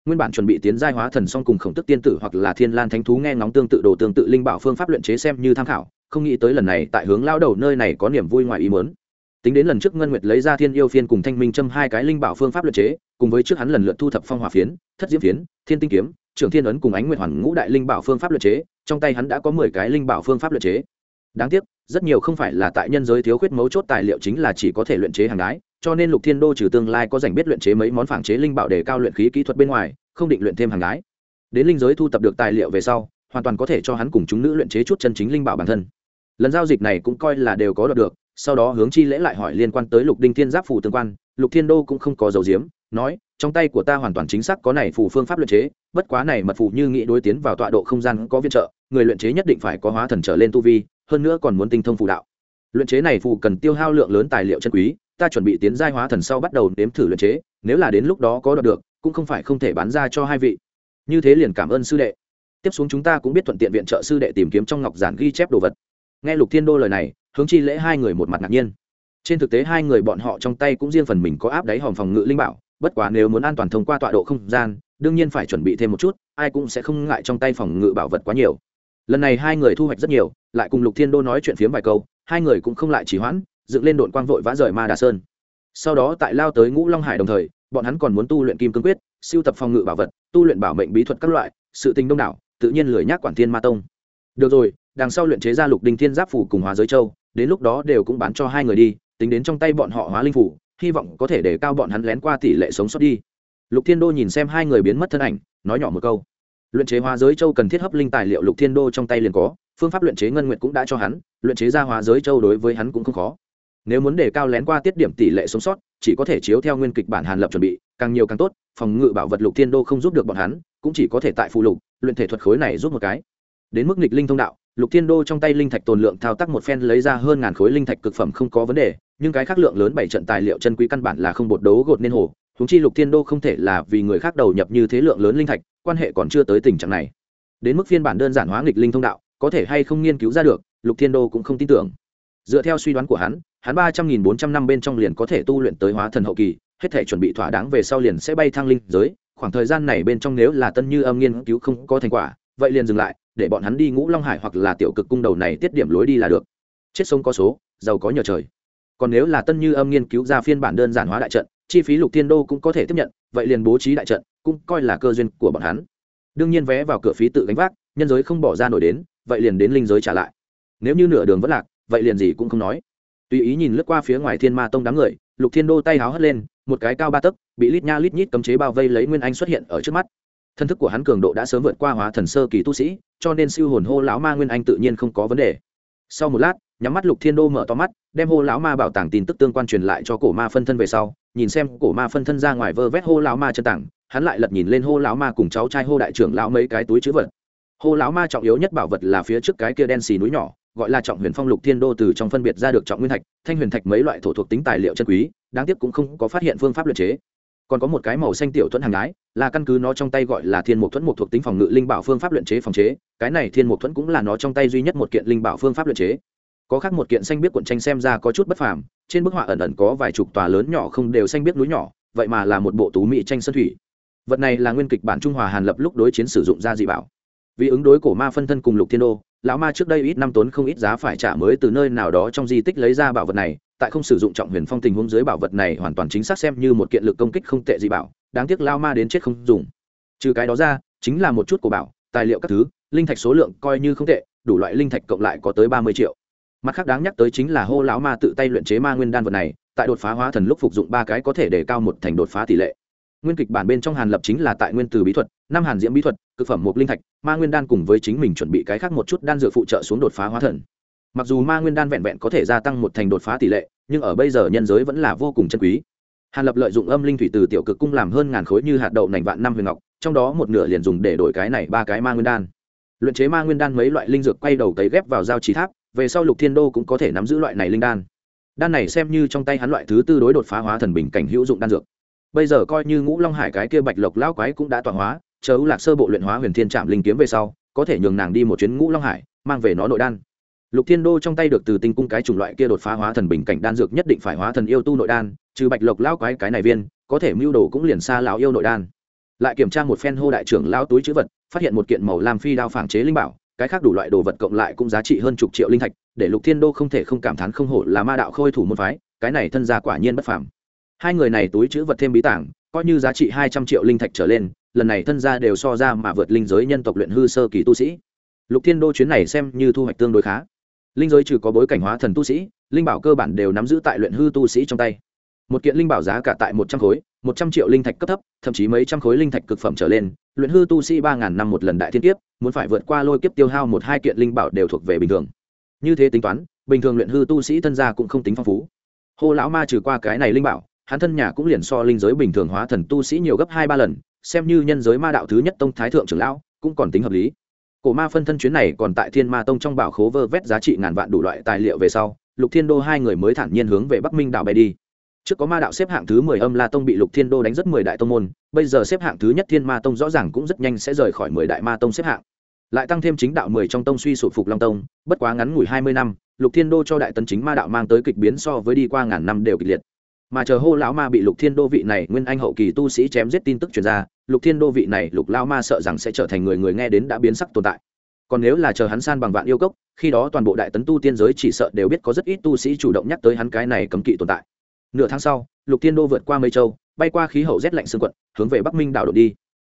Nguyên bản chuẩn bị tiến giai hóa thần song cùng khổng tức tiên tử hoặc là thiên lan thánh thú nghe ngóng tương tự đồ tương tự linh bảo phương pháp luyện chế xem như tham khảo, không nghĩ tới lần này tại hướng lao đầu nơi này có niềm vui ngoài ý mớn tính đến lần trước ngân nguyệt lấy ra thiên yêu phiên cùng thanh minh châm hai cái linh bảo phương pháp luyện chế, cùng với trước hắn lần lượt thu thập phong hỏa phiến, thất diễm phiến, thiên tinh kiếm, trưởng thiên ấn cùng ánh nguyệt hoàn ngũ đại linh bảo phương pháp luyện chế, trong tay hắn đã có mười cái linh bảo phương pháp luyện chế. Đáng tiếc, rất nhiều không phải là tại nhân giới thiếu khuyết mấu chốt tài liệu chính là chỉ có thể luyện chế hàng đái, cho nên lục thiên đô trừ tương lai có dành biết luyện chế mấy món phản chế linh bảo để cao luyện khí kỹ thuật bên ngoài, không định luyện thêm hàng đái. Đến linh giới thu tập được tài liệu về sau, hoàn toàn có thể cho hắn cùng chúng nữ luyện chế chút chân chính linh bảo bản thân. Lần giao dịch này cũng coi là đều có được sau đó hướng chi lễ lại hỏi liên quan tới lục đinh thiên giáp phù tương quan, lục thiên đô cũng không có dấu diếm, nói, trong tay của ta hoàn toàn chính xác có này phù phương pháp luyện chế, bất quá này mật phù như nghĩ đối tiến vào tọa độ không gian có viện trợ, người luyện chế nhất định phải có hóa thần trở lên tu vi, hơn nữa còn muốn tinh thông phù đạo. Luyện chế này phù cần tiêu hao lượng lớn tài liệu chân quý, ta chuẩn bị tiến giai hóa thần sau bắt đầu nếm thử luyện chế, nếu là đến lúc đó có đoạt được, cũng không phải không thể bán ra cho hai vị. Như thế liền cảm ơn sư đệ. Tiếp xuống chúng ta cũng biết thuận tiện viện trợ sư đệ tìm kiếm trong ngọc giản ghi chép đồ vật. Nghe lục thiên đô lời này hướng chi lễ hai người một mặt ngạc nhiên. Trên thực tế hai người bọn họ trong tay cũng riêng phần mình có áp đáy hòm phòng ngự linh bảo, bất quá nếu muốn an toàn thông qua tọa độ không gian, đương nhiên phải chuẩn bị thêm một chút, ai cũng sẽ không ngại trong tay phòng ngự bảo vật quá nhiều. Lần này hai người thu hoạch rất nhiều, lại cùng lục thiên đô nói chuyện phiếm vài câu, hai người cũng không lại chỉ hoãn, dựng lên đội quang vội vã rời ma đà sơn. Sau đó tại lao tới ngũ long hải đồng thời, bọn hắn còn muốn tu luyện kim cương quyết, siêu tập phòng ngự bảo vật, tu luyện bảo mệnh bí thuật các loại, sự tình đông đảo, tự nhiên lười nhác quản thiên ma tông. Được rồi, đằng sau luyện chế ra lục đinh thiên giáp phủ cùng hóa giới châu đến lúc đó đều cũng bán cho hai người đi, tính đến trong tay bọn họ hóa linh phủ, hy vọng có thể để cao bọn hắn lén qua tỷ lệ sống sót đi. Lục thiên đô nhìn xem hai người biến mất thân ảnh, nói nhỏ một câu. Luyện chế hóa giới châu cần thiết hấp linh tài liệu lục thiên đô trong tay liền có, phương pháp luyện chế ngân nguyện cũng đã cho hắn, luyện chế ra hóa giới châu đối với hắn cũng không khó. Nếu muốn để cao lén qua tiết điểm tỷ lệ sống sót, chỉ có thể chiếu theo nguyên kịch bản hàn lập chuẩn bị, càng nhiều càng tốt, phòng ngự bảo vật lục thiên đô không giúp được bọn hắn, cũng chỉ có thể tại phụ lục, luyện thể thuật khối này giúp một cái. Đến mức nghịch linh thông đạo lục thiên đô trong tay linh thạch tồn lượng thao tác một phen lấy ra hơn ngàn khối linh thạch cực phẩm không có vấn đề, nhưng cái khác lượng lớn bảy trận tài liệu chân quý căn bản là không bột đấu gột nên hồ. Húng chi lục thiên đô không thể là vì người khác đầu nhập như thế lượng lớn linh thạch, quan hệ còn chưa tới tình trạng này. Đến mức phiên bản đơn giản hóa nghịch linh thông đạo, có thể hay không nghiên cứu ra được, lục thiên đô cũng không tin tưởng. Dựa theo suy đoán của hắn hắn ba trăm nghìn bốn trăm năm bên trong liền có thể tu luyện tới hóa thần hậu kỳ, hết thể chuẩn bị thỏa đáng về sau liền sẽ bay thăng linh giới. Khoảng thời gian này bên trong nếu là tân như âm nghiên cứu không có thành quả, vậy liền dừng lại để bọn hắn đi ngũ long hải hoặc là tiểu cực cung đầu này tiết điểm lối đi là được. Chết sống có số, giàu có nhờ trời. Còn nếu là tân như âm nghiên cứu ra phiên bản đơn giản hóa đại trận, chi phí lục thiên đô cũng có thể tiếp nhận, vậy liền bố trí đại trận, cũng coi là cơ duyên của bọn hắn. Đương nhiên vé vào cửa phí tự gánh vác, nhân giới không bỏ ra nổi đến, vậy liền đến linh giới trả lại. Nếu như nửa đường vẫn lạc, vậy liền gì cũng không nói. Tùy ý nhìn lướt qua phía ngoài thiên ma tông đám người, lục thiên đô tay háo hất lên, một cái cao ba tấc, bị lít nha lít nhít cấm chế bao vây lấy nguyên anh xuất hiện ở trước mắt thân thức của hắn cường độ đã sớm vượt qua hóa thần sơ kỳ tu sĩ cho nên siêu hồn hô lão ma nguyên anh tự nhiên không có vấn đề. Sau một lát nhắm mắt lục thiên đô mở to mắt đem hô lão ma bảo tàng tin tức tương quan truyền lại cho cổ ma phân thân về sau nhìn xem cổ ma phân thân ra ngoài vơ vét hô lão ma chân tặng, hắn lại lật nhìn lên hô lão ma cùng cháu trai hô đại trưởng lão mấy cái túi chữ vật. Hô lão ma trọng yếu nhất bảo vật là phía trước cái kia đen xì núi nhỏ gọi là trọng huyền phong lục thiên đô từ trong phân biệt ra được trọng nguyên thạch thanh huyền thạch mấy loại thổ thuộc tính tài liệu chân quý đáng tiếc cũng không có phát hiện phương pháp luyện chế còn có một cái màu xanh tiểu thuẫn hàng ái là căn cứ nó trong tay gọi là thiên mục thuẫn một thuộc tính phòng ngự linh bảo phương pháp luyện chế phòng chế. Cái này thiên mục thuẫn cũng là nó trong tay duy nhất một kiện linh bảo phương pháp luyện chế. Có khác một kiện xanh biết cuộn tranh xem ra có chút bất phàm, trên bức họa ẩn ẩn có vài chục tòa lớn nhỏ không đều xanh biết núi nhỏ, vậy mà là một bộ tú mỹ tranh sơn thủy. Vật này là nguyên kịch bản trung hòa hàn lập lúc đối chiến sử dụng ra dị bảo. Vì ứng đối cổ ma phân thân cùng lục thiên đô lão ma trước đây ít năm tốn không ít giá phải trả mới từ nơi nào đó trong di tích lấy ra bảo vật này, tại không sử dụng trọng huyền phong tình huống dưới bảo vật này hoàn toàn chính xác xem như một kiện lực công kích không tệ gì bảo, đáng tiếc lao ma đến chết không dùng. Trừ cái đó ra, chính là một chút của bảo, tài liệu các thứ, linh thạch số lượng coi như không tệ, đủ loại linh thạch cộng lại có tới ba mươi triệu. Mặt khác đáng nhắc tới chính là hô lão ma tự tay luyện chế ma nguyên đan vật này, tại đột phá hóa thần lúc phục dụng ba cái có thể để cao một thành đột phá tỷ lệ nguyên kịch bản bên trong hàn lập chính là tại nguyên từ bí thuật, năm hàn diễm bí thuật, cực phẩm một linh thạch, ma nguyên đan cùng với chính mình chuẩn bị cái khác một chút đan dược phụ trợ xuống đột phá hóa thần. Mặc dù ma nguyên đan vẹn vẹn có thể gia tăng một thành đột phá tỷ lệ, nhưng ở bây giờ nhân giới vẫn là vô cùng chân quý. Hàn lập lợi dụng âm linh thủy từ tiểu cực cung làm hơn ngàn khối như hạt đậu nành vạn năm huyền ngọc, trong đó một nửa liền dùng để đổi cái này ba cái ma nguyên đan. Luyện chế ma nguyên đan mấy loại linh dược quay đầu cấy ghép vào giao trí tháp, về sau lục thiên đô cũng có thể nắm giữ loại này linh đan. Đan này xem như trong tay hắn loại thứ tư đối đột phá hóa thần bình cảnh hữu dụng đan dược bây giờ coi như ngũ long hải cái kia bạch lộc lão quái cũng đã tọa hóa, chờ ưu lạc sơ bộ luyện hóa huyền thiên trạm linh kiếm về sau, có thể nhường nàng đi một chuyến ngũ long hải, mang về nó nội đan. Lục thiên đô trong tay được từ tinh cung cái chủng loại kia đột phá hóa thần bình cảnh đan dược nhất định phải hóa thần yêu tu nội đan, trừ bạch lộc lão quái cái này viên, có thể mưu đồ cũng liền xa lão yêu nội đan. Lại kiểm tra một phen hô đại trưởng lão túi chữ vật, phát hiện một kiện màu lam phi đao phản chế linh bảo, cái khác đủ loại đồ vật cộng lại cũng giá trị hơn chục triệu linh thạch, để lục thiên đô không thể không cảm thán không hổ là ma đạo khôi thủ môn phái, cái này thân gia quả nhiên bất phàm hai người này túi chữ vật thêm bí tảng, coi như giá trị hai trăm triệu linh thạch trở lên, lần này thân gia đều so ra mà vượt linh giới nhân tộc luyện hư sơ kỳ tu sĩ. Lục thiên đô chuyến này xem như thu hoạch tương đối khá. Linh giới trừ có bối cảnh hóa thần tu sĩ, linh bảo cơ bản đều nắm giữ tại luyện hư tu sĩ trong tay. Một kiện linh bảo giá cả tại một trăm khối, một trăm triệu linh thạch cấp thấp, thậm chí mấy trăm khối linh thạch cực phẩm trở lên, luyện hư tu sĩ ba ngàn năm một lần đại thiên kiếp, muốn phải vượt qua lôi kiếp tiêu hao một hai kiện linh bảo đều thuộc về bình thường. Như thế tính toán, bình thường luyện hư tu sĩ thân gia cũng không tính phong phú. Hô lão ma trừ qua cái này linh bảo hắn thân nhà cũng liền so linh giới bình thường hóa thần tu sĩ nhiều gấp hai ba lần, xem như nhân giới ma đạo thứ nhất tông thái thượng trưởng lão, cũng còn tính hợp lý. Cổ ma phân thân chuyến này còn tại thiên ma tông trong bảo khố vơ vét giá trị ngàn vạn đủ loại tài liệu về sau, lục thiên đô hai người mới thản nhiên hướng về bắc minh đảo bay đi. Trước có ma đạo xếp hạng thứ mười âm la tông bị lục thiên đô đánh rất mười đại tông môn, bây giờ xếp hạng thứ nhất thiên ma tông rõ ràng cũng rất nhanh sẽ rời khỏi mười đại ma tông xếp hạng. Lại tăng thêm chính đạo mười trong tông suy sụp phục long tông, bất quá ngắn ngủi hai mươi năm, lục thiên đô cho đại tấn chính ma đạo mang tới kịch biến so với đi qua ngàn năm đều kịch liệt mà chờ hô lão ma bị lục thiên đô vị này nguyên anh hậu kỳ tu sĩ chém giết tin tức truyền ra, lục thiên đô vị này lục lão ma sợ rằng sẽ trở thành người người nghe đến đã biến sắc tồn tại. Còn nếu là chờ hắn san bằng vạn yêu cốc, khi đó toàn bộ đại tấn tu tiên giới chỉ sợ đều biết có rất ít tu sĩ chủ động nhắc tới hắn cái này cấm kỵ tồn tại. Nửa tháng sau, lục thiên đô vượt qua mây châu, bay qua khí hậu rét lạnh xương quận, hướng về bắc minh đảo đột đi.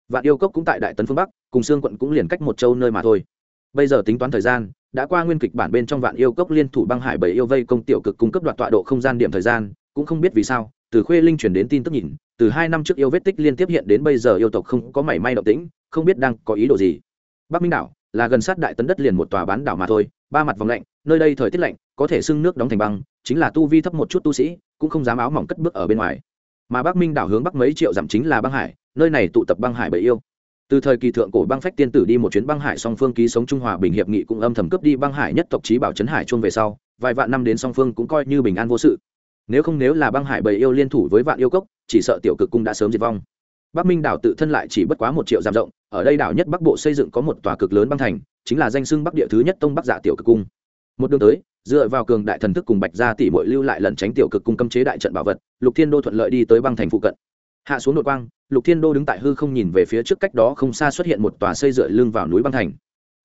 Vạn yêu cốc cũng tại đại tấn phương bắc, cùng xương quận cũng liền cách một châu nơi mà thôi. Bây giờ tính toán thời gian, đã qua nguyên kịch bản bên trong vạn yêu cốc liên thủ băng hải bảy yêu vây công tiểu cực cung cấp đoạt tọa độ không gian điểm thời gian cũng không biết vì sao, từ khuê linh chuyển đến tin tức nhìn, từ hai năm trước yêu vết tích liên tiếp hiện đến bây giờ yêu tộc không có mảy may động tĩnh, không biết đang có ý đồ gì. Bắc minh đảo là gần sát đại tấn đất liền một tòa bán đảo mà thôi, ba mặt vòng lạnh, nơi đây thời tiết lạnh, có thể sưng nước đóng thành băng, chính là tu vi thấp một chút tu sĩ, cũng không dám áo mỏng cất bước ở bên ngoài. Mà bắc minh đảo hướng bắc mấy triệu dặm chính là băng hải, nơi này tụ tập băng hải bảy yêu. Từ thời kỳ thượng cổ băng phách tiên tử đi một chuyến băng hải song phương ký sống trung hòa bình hiệp nghị cũng âm thầm cướp đi băng hải nhất tộc trí bảo trấn hải chuông về sau, vài vạn năm đến song phương cũng coi như bình an vô sự nếu không nếu là băng hải bầy yêu liên thủ với vạn yêu cốc, chỉ sợ tiểu cực cung đã sớm diệt vong. Bắc minh đảo tự thân lại chỉ bất quá một triệu dặm rộng, ở đây đảo nhất bắc bộ xây dựng có một tòa cực lớn băng thành, chính là danh xưng bắc địa thứ nhất tông bắc dạ tiểu cực cung. Một đường tới, dựa vào cường đại thần thức cùng bạch gia tỷ bội lưu lại lẩn tránh tiểu cực cung cấm chế đại trận bảo vật, lục thiên đô thuận lợi đi tới băng thành phụ cận. Hạ xuống nội quang, lục thiên đô đứng tại hư không nhìn về phía trước cách đó không xa xuất hiện một tòa xây dựa lưng vào núi băng thành.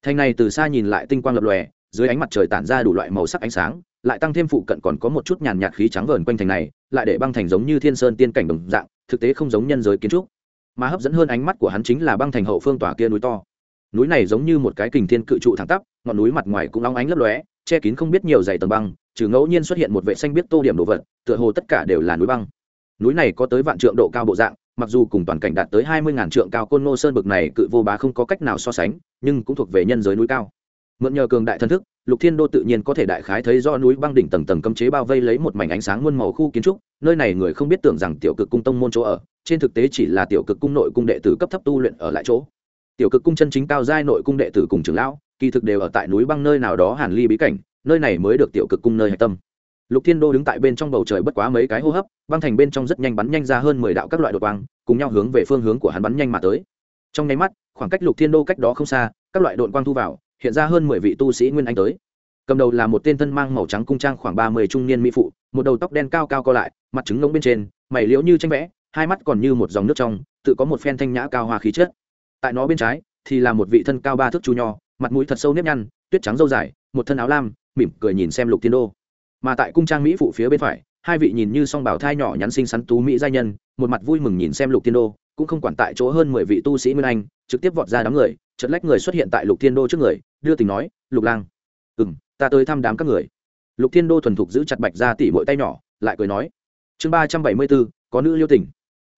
Thành này từ xa nhìn lại tinh quang lập lòe, dưới ánh mặt trời tản ra đủ loại màu sắc ánh sáng lại tăng thêm phụ cận còn có một chút nhàn nhạt khí trắng vờn quanh thành này, lại để băng thành giống như thiên sơn tiên cảnh đồng dạng, thực tế không giống nhân giới kiến trúc. Mà hấp dẫn hơn ánh mắt của hắn chính là băng thành hậu phương tòa kia núi to. Núi này giống như một cái kình thiên cự trụ thẳng tắp, ngọn núi mặt ngoài cũng long ánh lấp lóe, che kín không biết nhiều dày tầng băng, trừ ngẫu nhiên xuất hiện một vệ xanh biết tô điểm đồ vật, tựa hồ tất cả đều là núi băng. Núi này có tới vạn trượng độ cao bộ dạng, mặc dù cùng toàn cảnh đạt tới hai mươi ngàn trượng cao côn nô sơn bực này cự vô bá không có cách nào so sánh, nhưng cũng thuộc về nhân giới núi cao. Mượn nhờ cường đại thân thức lục thiên đô tự nhiên có thể đại khái thấy do núi băng đỉnh tầng tầng cấm chế bao vây lấy một mảnh ánh sáng muôn màu khu kiến trúc, nơi này người không biết tưởng rằng tiểu cực cung tông môn chỗ ở, trên thực tế chỉ là tiểu cực cung nội cung đệ tử cấp thấp tu luyện ở lại chỗ. Tiểu cực cung chân chính cao giai nội cung đệ tử cùng trưởng lão, kỳ thực đều ở tại núi băng nơi nào đó hàn ly bí cảnh, nơi này mới được tiểu cực cung nơi hạch tâm. Lục thiên đô đứng tại bên trong bầu trời bất quá mấy cái hô hấp, băng thành bên trong rất nhanh bắn nhanh ra hơn mười đạo các loại đột quang, cùng nhau hướng về phương hướng của hắn bắn nhanh mà tới. Trong nháy mắt, khoảng cách lục thiên đô cách đó không xa, các loại đột quang thu vào hiện ra hơn mười vị tu sĩ nguyên anh tới. Cầm đầu là một tên thân mang màu trắng cung trang khoảng ba mươi trung niên mỹ phụ, một đầu tóc đen cao cao co lại, mặt trứng ngống bên trên, mày liễu như tranh vẽ, hai mắt còn như một dòng nước trong, tự có một phen thanh nhã cao hoa khí chất. Tại nó bên trái thì là một vị thân cao ba thước chu nho, mặt mũi thật sâu nếp nhăn, tuyết trắng dâu dài, một thân áo lam, mỉm cười nhìn xem lục thiên đô. Mà tại cung trang mỹ phụ phía bên phải, hai vị nhìn như song bảo thai nhỏ nhắn xinh xắn tú mỹ giai nhân, một mặt vui mừng nhìn xem lục thiên đô, cũng không quản tại chỗ hơn mười vị tu sĩ nguyên anh, trực tiếp vọt ra đám người chật lách người xuất hiện tại lục thiên đô trước người, đưa tình nói, lục lang. Ừ m ta tới thăm đám các người. Lục thiên đô thuần thục giữ chặt bạch ra tỉ mỗi tay nhỏ, lại cười nói, chương ba trăm bảy mươi bốn, có nữ liêu tỉnh.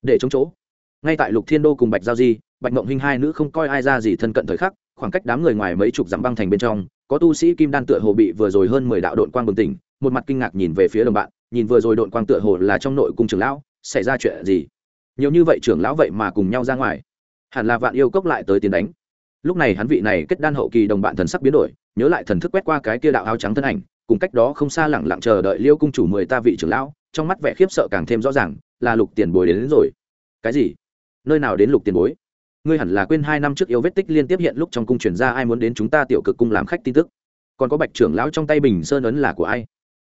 Để chống chỗ. Ngay tại lục thiên đô cùng bạch giao di, bạch mộng hình hai nữ không coi ai ra gì thân cận thời khắc, khoảng cách đám người ngoài mấy chục dặm băng thành bên trong, có tu sĩ kim đan tựa hồ bị vừa rồi hơn mười đạo đội quang bừng tỉnh, một mặt kinh ngạc nhìn về phía đồng bạn, nhìn vừa rồi đội quang tựa hồ là trong nội cung trường lão, xảy ra chuyện gì? Nhiều như vậy trưởng lão vậy mà cùng nhau ra ngoài, hẳn là vạn yêu cốc lại tới tiền đánh lúc này hắn vị này kết đan hậu kỳ đồng bạn thần sắc biến đổi nhớ lại thần thức quét qua cái kia đạo áo trắng thân ảnh cùng cách đó không xa lẳng lặng chờ đợi liêu cung chủ mười ta vị trưởng lão trong mắt vẻ khiếp sợ càng thêm rõ ràng là lục tiền bối đến, đến rồi. Cái gì? Nơi nào đến lục tiền bối? Ngươi hẳn là quên hai năm trước yêu vết tích liên tiếp hiện lúc trong cung truyền ra ai muốn đến chúng ta tiểu cực cung làm khách tin tức. Còn có bạch trưởng lão trong tay bình sơn ấn là của ai?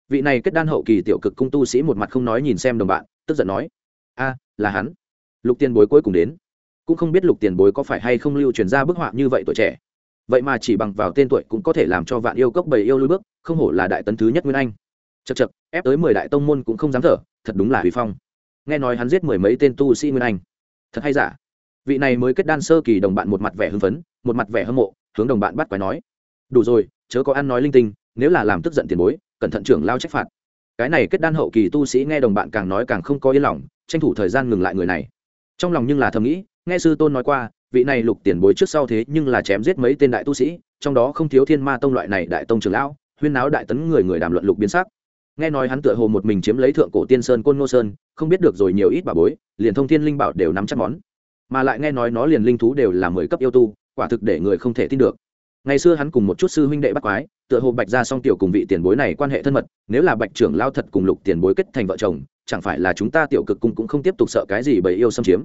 Vị này kết đan hậu kỳ tiểu cực cung tu sĩ một mặt không nói nhìn xem đồng bạn tức giận nói a là hắn. Lục tiền bối cuối cùng đến cũng không biết lục tiền bối có phải hay không lưu truyền ra bức họa như vậy tuổi trẻ. Vậy mà chỉ bằng vào tên tuổi cũng có thể làm cho vạn yêu cốc bầy yêu lui bước, không hổ là đại tấn thứ nhất nguyên anh. Chật chật ép tới mười đại tông môn cũng không dám thở, thật đúng là hủy phong. Nghe nói hắn giết mười mấy tên tu sĩ nguyên anh. Thật hay giả? Vị này mới kết đan sơ kỳ đồng bạn một mặt vẻ hưng phấn, một mặt vẻ hâm mộ, hướng đồng bạn bắt quái nói. Đủ rồi, chớ có ăn nói linh tinh, nếu là làm tức giận tiền bối, cẩn thận trưởng lao trách phạt. Cái này kết đan hậu kỳ tu sĩ nghe đồng bạn càng nói càng không có yên lòng, tranh thủ thời gian ngừng lại người này. Trong lòng nhưng là thầm nghĩ nghe sư tôn nói qua, vị này lục tiền bối trước sau thế nhưng là chém giết mấy tên đại tu sĩ, trong đó không thiếu thiên ma tông loại này đại tông trưởng lão, huyên náo đại tấn người người đàm luận lục biến sắc. Nghe nói hắn tựa hồ một mình chiếm lấy thượng cổ tiên sơn côn ngô sơn, không biết được rồi nhiều ít bà bối, liền thông thiên linh bảo đều nắm chắc món. Mà lại nghe nói nó liền linh thú đều là mười cấp yêu tu, quả thực để người không thể tin được. Ngày xưa hắn cùng một chút sư huynh đệ bắt quái, tựa hồ bạch ra song tiểu cùng vị tiền bối này quan hệ thân mật, nếu là bạch trưởng lao thật cùng lục tiền bối kết thành vợ chồng, chẳng phải là chúng ta tiểu cực cung cũng không tiếp tục sợ cái gì bởi yêu xâm chiếm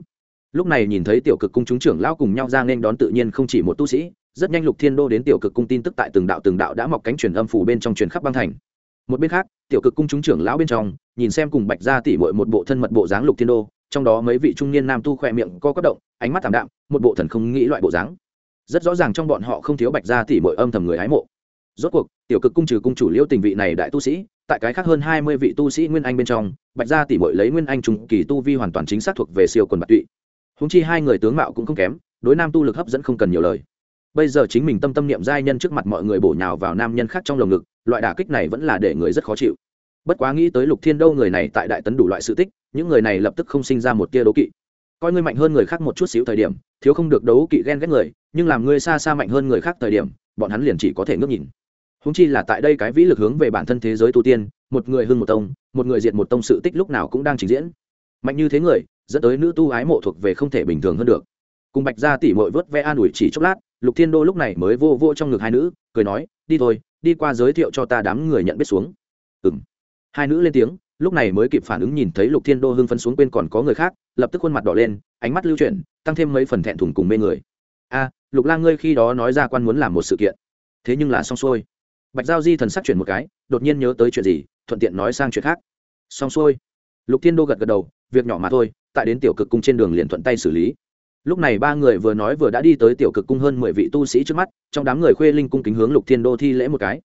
lúc này nhìn thấy tiểu cực cung chúng trưởng lão cùng nhau ra nên đón tự nhiên không chỉ một tu sĩ, rất nhanh lục thiên đô đến tiểu cực cung tin tức tại từng đạo từng đạo đã mọc cánh truyền âm phủ bên trong truyền khắp băng thành. Một bên khác, tiểu cực cung chúng trưởng lão bên trong, nhìn xem cùng bạch gia tỷ muội một bộ thân mật bộ dáng lục thiên đô, trong đó mấy vị trung niên nam tu khỏe miệng co quất động, ánh mắt thảm đạm, một bộ thần không nghĩ loại bộ dáng. Rất rõ ràng trong bọn họ không thiếu bạch gia tỷ muội âm thầm người hái mộ. Rốt cuộc, tiểu cực cung trừ cung chủ liêu tình vị này đại tu sĩ, tại cái khác hơn hai mươi vị tu sĩ nguyên anh bên trong, bạch gia tỷ muội lấy nguyên anh trùng kỳ tu vi hoàn toàn chính xác thuộc về siêu quần bạch tụy húng chi hai người tướng mạo cũng không kém, đối nam tu lực hấp dẫn không cần nhiều lời. Bây giờ chính mình tâm tâm niệm giai nhân trước mặt mọi người bổ nhào vào nam nhân khác trong lồng ngực, loại đả kích này vẫn là để người rất khó chịu. Bất quá nghĩ tới lục thiên đâu người này tại đại tấn đủ loại sự tích, những người này lập tức không sinh ra một tia đấu kỵ. Coi ngươi mạnh hơn người khác một chút xíu thời điểm, thiếu không được đấu kỵ ghen ghét người, nhưng làm ngươi xa xa mạnh hơn người khác thời điểm, bọn hắn liền chỉ có thể ngước nhìn. Húng chi là tại đây cái vĩ lực hướng về bản thân thế giới tu tiên, một người hưng một tông, một người diệt một tông sự tích lúc nào cũng đang trình diễn. Mạnh như thế người dẫn tới nữ tu ái mộ thuộc về không thể bình thường hơn được. Cùng bạch gia tỉ mội vớt ve an ủi chỉ chốc lát, lục thiên đô lúc này mới vô vô trong ngực hai nữ, cười nói, đi thôi, đi qua giới thiệu cho ta đám người nhận biết xuống. Ừ m hai nữ lên tiếng, lúc này mới kịp phản ứng nhìn thấy lục thiên đô hưng phấn xuống quên còn có người khác, lập tức khuôn mặt đỏ lên, ánh mắt lưu chuyển, tăng thêm mấy phần thẹn thùng cùng mê người. A, lục lang ngươi khi đó nói ra quan muốn làm một sự kiện. Thế nhưng là xong xuôi. Bạch giao di thần sắc chuyển một cái, đột nhiên nhớ tới chuyện gì, thuận tiện nói sang chuyện khác. Xong xuôi. Lục thiên đô gật gật đầu, việc nhỏ mà thôi tại đến tiểu cực cung trên đường liền thuận tay xử lý. Lúc này ba người vừa nói vừa đã đi tới tiểu cực cung hơn mười vị tu sĩ trước mắt, trong đám người khuê linh cung kính hướng lục thiên đô thi lễ một cái.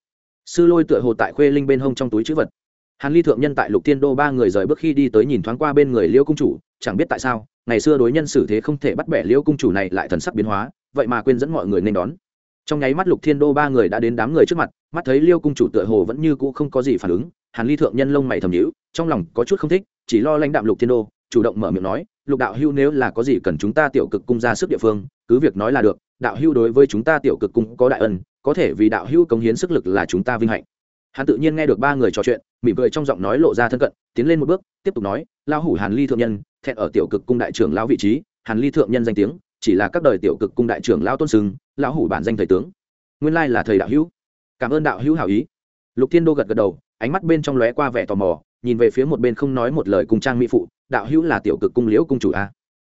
Sư lôi tựa hồ tại khuê linh bên hông trong túi chữ vật. Hàn ly thượng nhân tại lục thiên đô ba người rời bước khi đi tới nhìn thoáng qua bên người liêu cung chủ, chẳng biết tại sao, ngày xưa đối nhân xử thế không thể bắt bẻ liêu cung chủ này lại thần sắc biến hóa, vậy mà quên dẫn mọi người nên đón. Trong nháy mắt lục thiên đô ba người đã đến đám người trước mặt, mắt thấy liêu cung chủ tựa hồ vẫn như cũ không có gì phản ứng, hàn ly thượng nhân lông mày thầm nhữ trong lòng có chút không thích, chỉ lo lãnh đạm lục thiên đô chủ động mở miệng nói, lục đạo hưu nếu là có gì cần chúng ta tiểu cực cung ra sức địa phương, cứ việc nói là được, đạo hưu đối với chúng ta tiểu cực cung có đại ân, có thể vì đạo hưu cống hiến sức lực là chúng ta vinh hạnh. Hắn tự nhiên nghe được ba người trò chuyện, mỉm cười trong giọng nói lộ ra thân cận, tiến lên một bước, tiếp tục nói lao hủ hàn ly thượng nhân, thẹn ở tiểu cực cung đại trưởng lão vị trí, hàn ly thượng nhân danh tiếng, chỉ là các đời tiểu cực cung đại trưởng lão tôn sưng, lão hủ bản danh thầy tướng, nguyên lai là thầy đạo hữu. Cảm ơn đạo hữu hảo ý. Lục thiên đô gật gật đầu, ánh mắt bên trong lóe qua vẻ tò mò, nhìn về phía một bên không nói một lời cùng trang mỹ phụ đạo hữu là tiểu cực cung liễu cung chủ a à?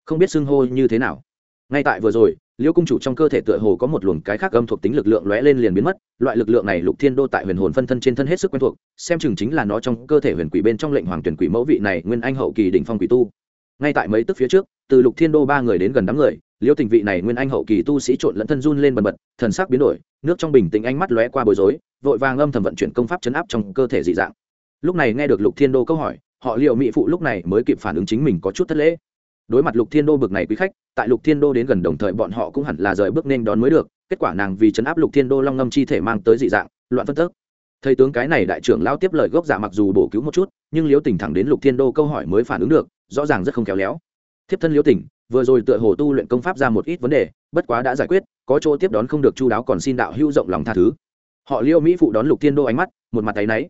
không biết xưng hô như thế nào. Ngay tại vừa rồi, liễu cung chủ trong cơ thể tựa hồ có một luồng cái khác âm thuộc tính lực lượng lóe lên liền biến mất. Loại lực lượng này lục thiên đô tại huyền hồn phân thân trên thân hết sức quen thuộc, xem chừng chính là nó trong cơ thể huyền quỷ bên trong lệnh hoàng tuyển quỷ mẫu vị này nguyên anh hậu kỳ đỉnh phong quỷ tu. Ngay tại mấy tức phía trước, từ lục thiên đô ba người đến gần đám người, liễu tình vị này nguyên anh hậu kỳ tu sĩ trộn lẫn thân run lên bần bật, thần sắc biến đổi, nước trong bình tĩnh ánh mắt lóe qua bối rối, vội vàng âm thầm vận chuyển công pháp chấn áp trong cơ thể dị dạng. Lúc này nghe được lục thiên đô câu hỏi họ liệu mỹ phụ lúc này mới kịp phản ứng chính mình có chút thất lễ. Đối mặt lục thiên đô bực này quý khách, tại lục thiên đô đến gần đồng thời bọn họ cũng hẳn là rời bước nên đón mới được, kết quả nàng vì chấn áp lục thiên đô long ngâm chi thể mang tới dị dạng, loạn phân tức. Thầy tướng cái này đại trưởng lao tiếp lời gốc giả mặc dù bổ cứu một chút, nhưng liễu Tỉnh thẳng đến lục thiên đô câu hỏi mới phản ứng được, rõ ràng rất không khéo léo. Thiếp thân liễu Tỉnh, vừa rồi tựa hồ tu luyện công pháp ra một ít vấn đề, bất quá đã giải quyết, có chỗ tiếp đón không được chu đáo còn xin đạo hữu rộng lòng tha thứ. Họ liễu mỹ phụ đón lục thiên đô ánh mắt, một mặt tay náy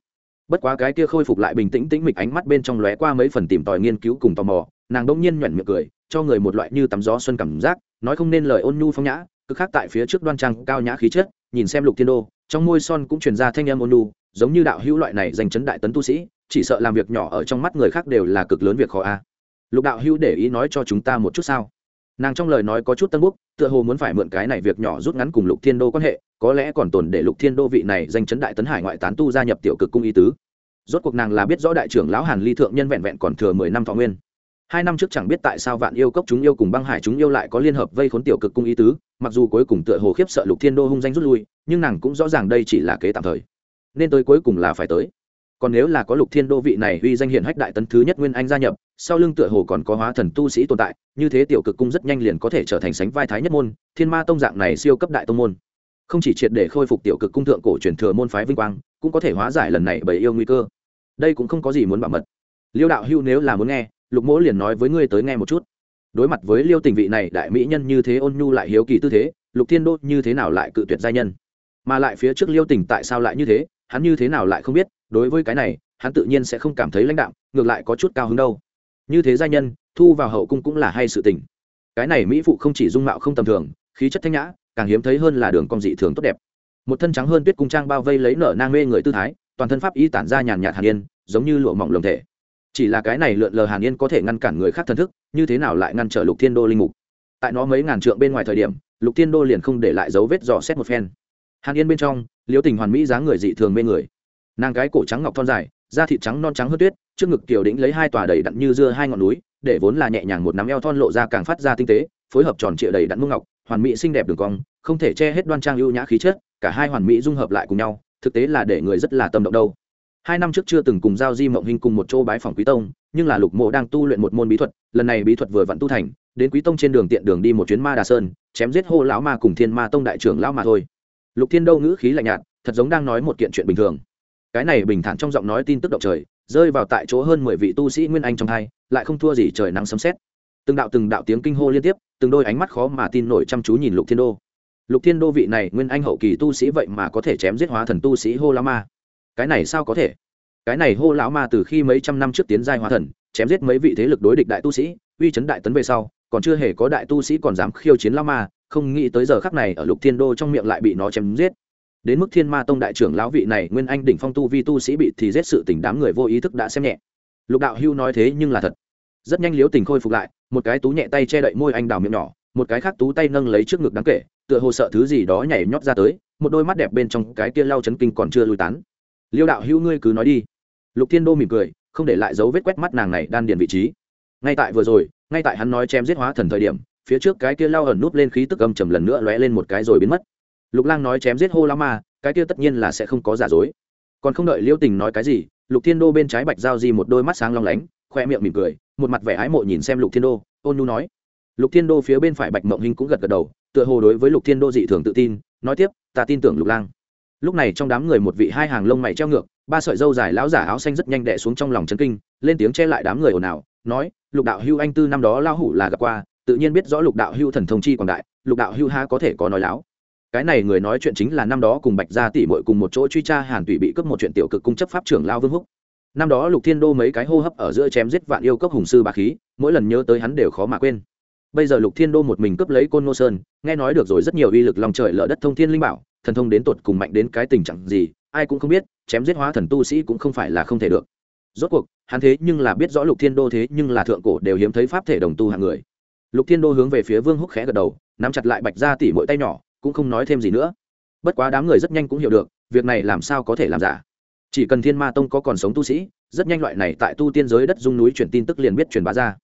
bất quá cái kia khôi phục lại bình tĩnh tĩnh mịch ánh mắt bên trong lóe qua mấy phần tìm tòi nghiên cứu cùng tò mò, nàng đông nhiên nhoẻn miệng cười, cho người một loại như tắm gió xuân cảm giác, nói không nên lời ôn nhu phong nhã, cực khác tại phía trước đoan trang cao nhã khí chất, nhìn xem lục thiên đô, trong môi son cũng truyền ra thanh âm ôn nhu, giống như đạo hữu loại này dành chấn đại tấn tu sĩ, chỉ sợ làm việc nhỏ ở trong mắt người khác đều là cực lớn việc khó a. Lục đạo hữu để ý nói cho chúng ta một chút sao? Nàng trong lời nói có chút tân búc tựa hồ muốn phải mượn cái này việc nhỏ rút ngắn cùng lục thiên đô quan hệ, có lẽ còn tồn để lục thiên đô vị này danh chấn đại tấn hải ngoại tán tu gia nhập tiểu cực cung y tứ. Rốt cuộc nàng là biết rõ đại trưởng lão hàn ly thượng nhân vẹn vẹn còn thừa mười năm thọ nguyên. Hai năm trước chẳng biết tại sao vạn yêu cốc chúng yêu cùng băng hải chúng yêu lại có liên hợp vây khốn tiểu cực cung y tứ, mặc dù cuối cùng tựa hồ khiếp sợ lục thiên đô hung danh rút lui, nhưng nàng cũng rõ ràng đây chỉ là kế tạm thời. Nên tới cuối cùng là phải tới còn nếu là có lục thiên đô vị này uy danh hiển hách đại tấn thứ nhất nguyên anh gia nhập, sau lưng tựa hồ còn có hóa thần tu sĩ tồn tại, như thế tiểu cực cung rất nhanh liền có thể trở thành sánh vai thái nhất môn, thiên ma tông dạng này siêu cấp đại tông môn. Không chỉ triệt để khôi phục tiểu cực cung thượng cổ truyền thừa môn phái vinh quang, cũng có thể hóa giải lần này bởi yêu nguy cơ. Đây cũng không có gì muốn bảo mật. Liêu đạo hưu nếu là muốn nghe, lục mỗ liền nói với ngươi tới nghe một chút. Đối mặt với liêu tình vị này đại mỹ nhân như thế ôn nhu lại hiếu kỳ tư thế, lục thiên đô như thế nào lại cự tuyệt giai nhân? Mà lại phía trước liêu tình tại sao lại như thế? Hắn như thế nào lại không biết, đối với cái này, hắn tự nhiên sẽ không cảm thấy lãnh đạm, ngược lại có chút cao hứng đâu. Như thế giai nhân, thu vào hậu cung cũng là hay sự tình. Cái này mỹ phụ không chỉ dung mạo không tầm thường, khí chất thanh nhã, càng hiếm thấy hơn là đường cong dị thường tốt đẹp. Một thân trắng hơn tuyết cung trang bao vây lấy nở nang mê người tư thái, toàn thân pháp y tản ra nhàn nhạt hàn yên, giống như lụa mỏng lồng thể. Chỉ là cái này lượn lờ hàn yên có thể ngăn cản người khác thần thức, như thế nào lại ngăn trở lục thiên đô linh mục? Tại nó mấy ngàn trượng bên ngoài thời điểm, lục thiên đô liền không để lại dấu vết dò xét một phen hàn yên bên trong, liễu tình hoàn mỹ dáng người dị thường mê người. Nàng cái cổ trắng ngọc thon dài, da thịt trắng non trắng hơn tuyết, trước ngực tiểu đĩnh lấy hai tòa đầy đặn như dưa hai ngọn núi, để vốn là nhẹ nhàng một nắm eo thon lộ ra càng phát ra tinh tế, phối hợp tròn trịa đầy đặn mông ngọc, hoàn mỹ xinh đẹp đường cong, không thể che hết đoan trang ưu nhã khí chất, cả hai hoàn mỹ dung hợp lại cùng nhau, thực tế là để người rất là tâm động đâu. Hai năm trước chưa từng cùng giao di mộng hình cùng một chỗ bái phòng quý tông, nhưng là lục mộ đang tu luyện một môn bí thuật, lần này bí thuật vừa vặn tu thành, đến quý tông trên đường tiện đường đi một chuyến ma đà sơn, chém giết hô lão ma cùng thiên ma tông đại trưởng lão mà thôi lục thiên đâu ngữ khí lạnh nhạt, thật giống đang nói một kiện chuyện bình thường. Cái này bình thản trong giọng nói tin tức động trời, rơi vào tại chỗ hơn mười vị tu sĩ nguyên anh trong hai, lại không thua gì trời nắng sấm xét từng đạo từng đạo tiếng kinh hô liên tiếp, từng đôi ánh mắt khó mà tin nổi chăm chú nhìn lục thiên đô. Lục thiên đô vị này nguyên anh hậu kỳ tu sĩ vậy mà có thể chém giết hóa thần tu sĩ hô lão ma. Cái này sao có thể? Cái này hô lão ma từ khi mấy trăm năm trước tiến giai hóa thần, chém giết mấy vị thế lực đối địch đại tu sĩ, uy chấn đại tấn về sau, còn chưa hề có đại tu sĩ còn dám khiêu chiến lão ma không nghĩ tới giờ khắc này ở lục thiên đô trong miệng lại bị nó chém giết. Đến mức thiên ma tông đại trưởng lão vị này, nguyên anh đỉnh phong tu vi tu sĩ bị thì giết sự tình đám người vô ý thức đã xem nhẹ. Lục đạo hưu nói thế nhưng là thật. Rất nhanh liếu tình khôi phục lại, một cái tú nhẹ tay che đậy môi anh đào miệng nhỏ, một cái khác tú tay nâng lấy trước ngực đáng kể, tựa hồ sợ thứ gì đó nhảy nhót ra tới, một đôi mắt đẹp bên trong cái kia lau chấn kinh còn chưa lui tán. Liêu đạo hữu ngươi cứ nói đi. Lục thiên đô mỉm cười, không để lại dấu vết quét mắt nàng này đan điền vị trí. Ngay tại vừa rồi, ngay tại hắn nói chém giết hóa thần thời điểm phía trước cái kia lao ẩn núp lên khí tức âm trầm lần nữa lóe lên một cái rồi biến mất. Lục lang nói chém giết hô la ma, cái kia tất nhiên là sẽ không có giả dối. Còn không đợi liêu tình nói cái gì, lục thiên đô bên trái bạch giao di một đôi mắt sáng long lánh, khoe miệng mỉm cười, một mặt vẻ ái mộ nhìn xem lục thiên đô, ôn nhu nói. Lục thiên đô phía bên phải bạch mộng hinh cũng gật gật đầu, tựa hồ đối với lục thiên đô dị thường tự tin, nói tiếp, ta tin tưởng lục lang. Lúc này trong đám người một vị hai hàng lông mày treo ngược, ba sợi dâu dài lão giả áo xanh rất nhanh đẻ xuống trong lòng chân kinh, lên tiếng che lại đám người ồn ào, nói, lục đạo hưu anh tư năm đó lao hủ là gặp qua tự nhiên biết rõ lục đạo hưu thần thông chi quảng đại, lục đạo hưu ha có thể có nói láo. Cái này người nói chuyện chính là năm đó cùng bạch gia tỷ muội cùng một chỗ truy tra hàn tùy bị cướp một chuyện tiểu cực cung chấp pháp trưởng lao vương húc. Năm đó lục thiên đô mấy cái hô hấp ở giữa chém giết vạn yêu cốc hùng sư bà khí, mỗi lần nhớ tới hắn đều khó mà quên. Bây giờ lục thiên đô một mình cướp lấy côn nô sơn, nghe nói được rồi rất nhiều uy lực lòng trời lở đất thông thiên linh bảo, thần thông đến tột cùng mạnh đến cái tình trạng gì, ai cũng không biết, chém giết hóa thần tu sĩ cũng không phải là không thể được. Rốt cuộc, hắn thế nhưng là biết rõ lục thiên đô thế nhưng là thượng cổ đều hiếm thấy pháp thể đồng tu hạng người lục thiên đô hướng về phía vương húc khẽ gật đầu, nắm chặt lại bạch ra tỉ mỗi tay nhỏ, cũng không nói thêm gì nữa. Bất quá đám người rất nhanh cũng hiểu được, việc này làm sao có thể làm giả. Chỉ cần thiên ma tông có còn sống tu sĩ, rất nhanh loại này tại tu tiên giới đất dung núi chuyển tin tức liền biết truyền bá ra.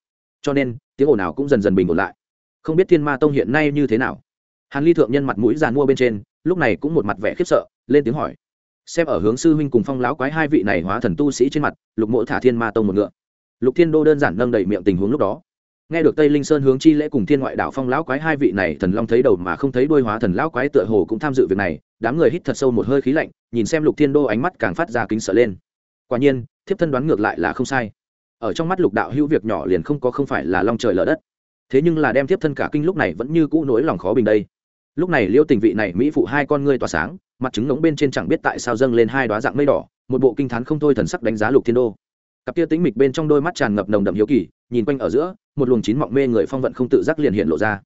Cho nên, tiếng ồn nào cũng dần dần bình ổn lại. Không biết thiên ma tông hiện nay như thế nào? Hàn ly thượng nhân mặt mũi giàn mua bên trên, lúc này cũng một mặt vẻ khiếp sợ, lên tiếng hỏi. Xem ở hướng sư huynh cùng phong lão quái hai vị này hóa thần tu sĩ trên mặt, lục mộ thả thiên ma tông một ngựa. Lục thiên đô đơn giản nâng đầy miệng tình huống lúc đó nghe được tây linh sơn hướng chi lễ cùng thiên ngoại đạo phong lão quái hai vị này thần long thấy đầu mà không thấy đôi hóa thần lão quái tựa hồ cũng tham dự việc này, đám người hít thật sâu một hơi khí lạnh, nhìn xem lục thiên đô ánh mắt càng phát ra kính sợ lên. Quả nhiên, thiếp thân đoán ngược lại là không sai. Ở trong mắt lục đạo hữu việc nhỏ liền không có không phải là long trời lở đất. Thế nhưng là đem thiếp thân cả kinh lúc này vẫn như cũ nỗi lòng khó bình đây. Lúc này liêu tình vị này mỹ phụ hai con ngươi tỏa sáng, mặt trứng ngống bên trên chẳng biết tại sao dâng lên hai đoá dạng mây đỏ, một bộ kinh t h á n không thôi thần sắc đánh giá lục thiên đô cặp kia tĩnh mịch bên trong đôi mắt tràn ngập nồng đậm hiếu kỳ, nhìn quanh ở giữa, một luồng chín mọng mê người phong vận không tự giác liền hiện lộ ra.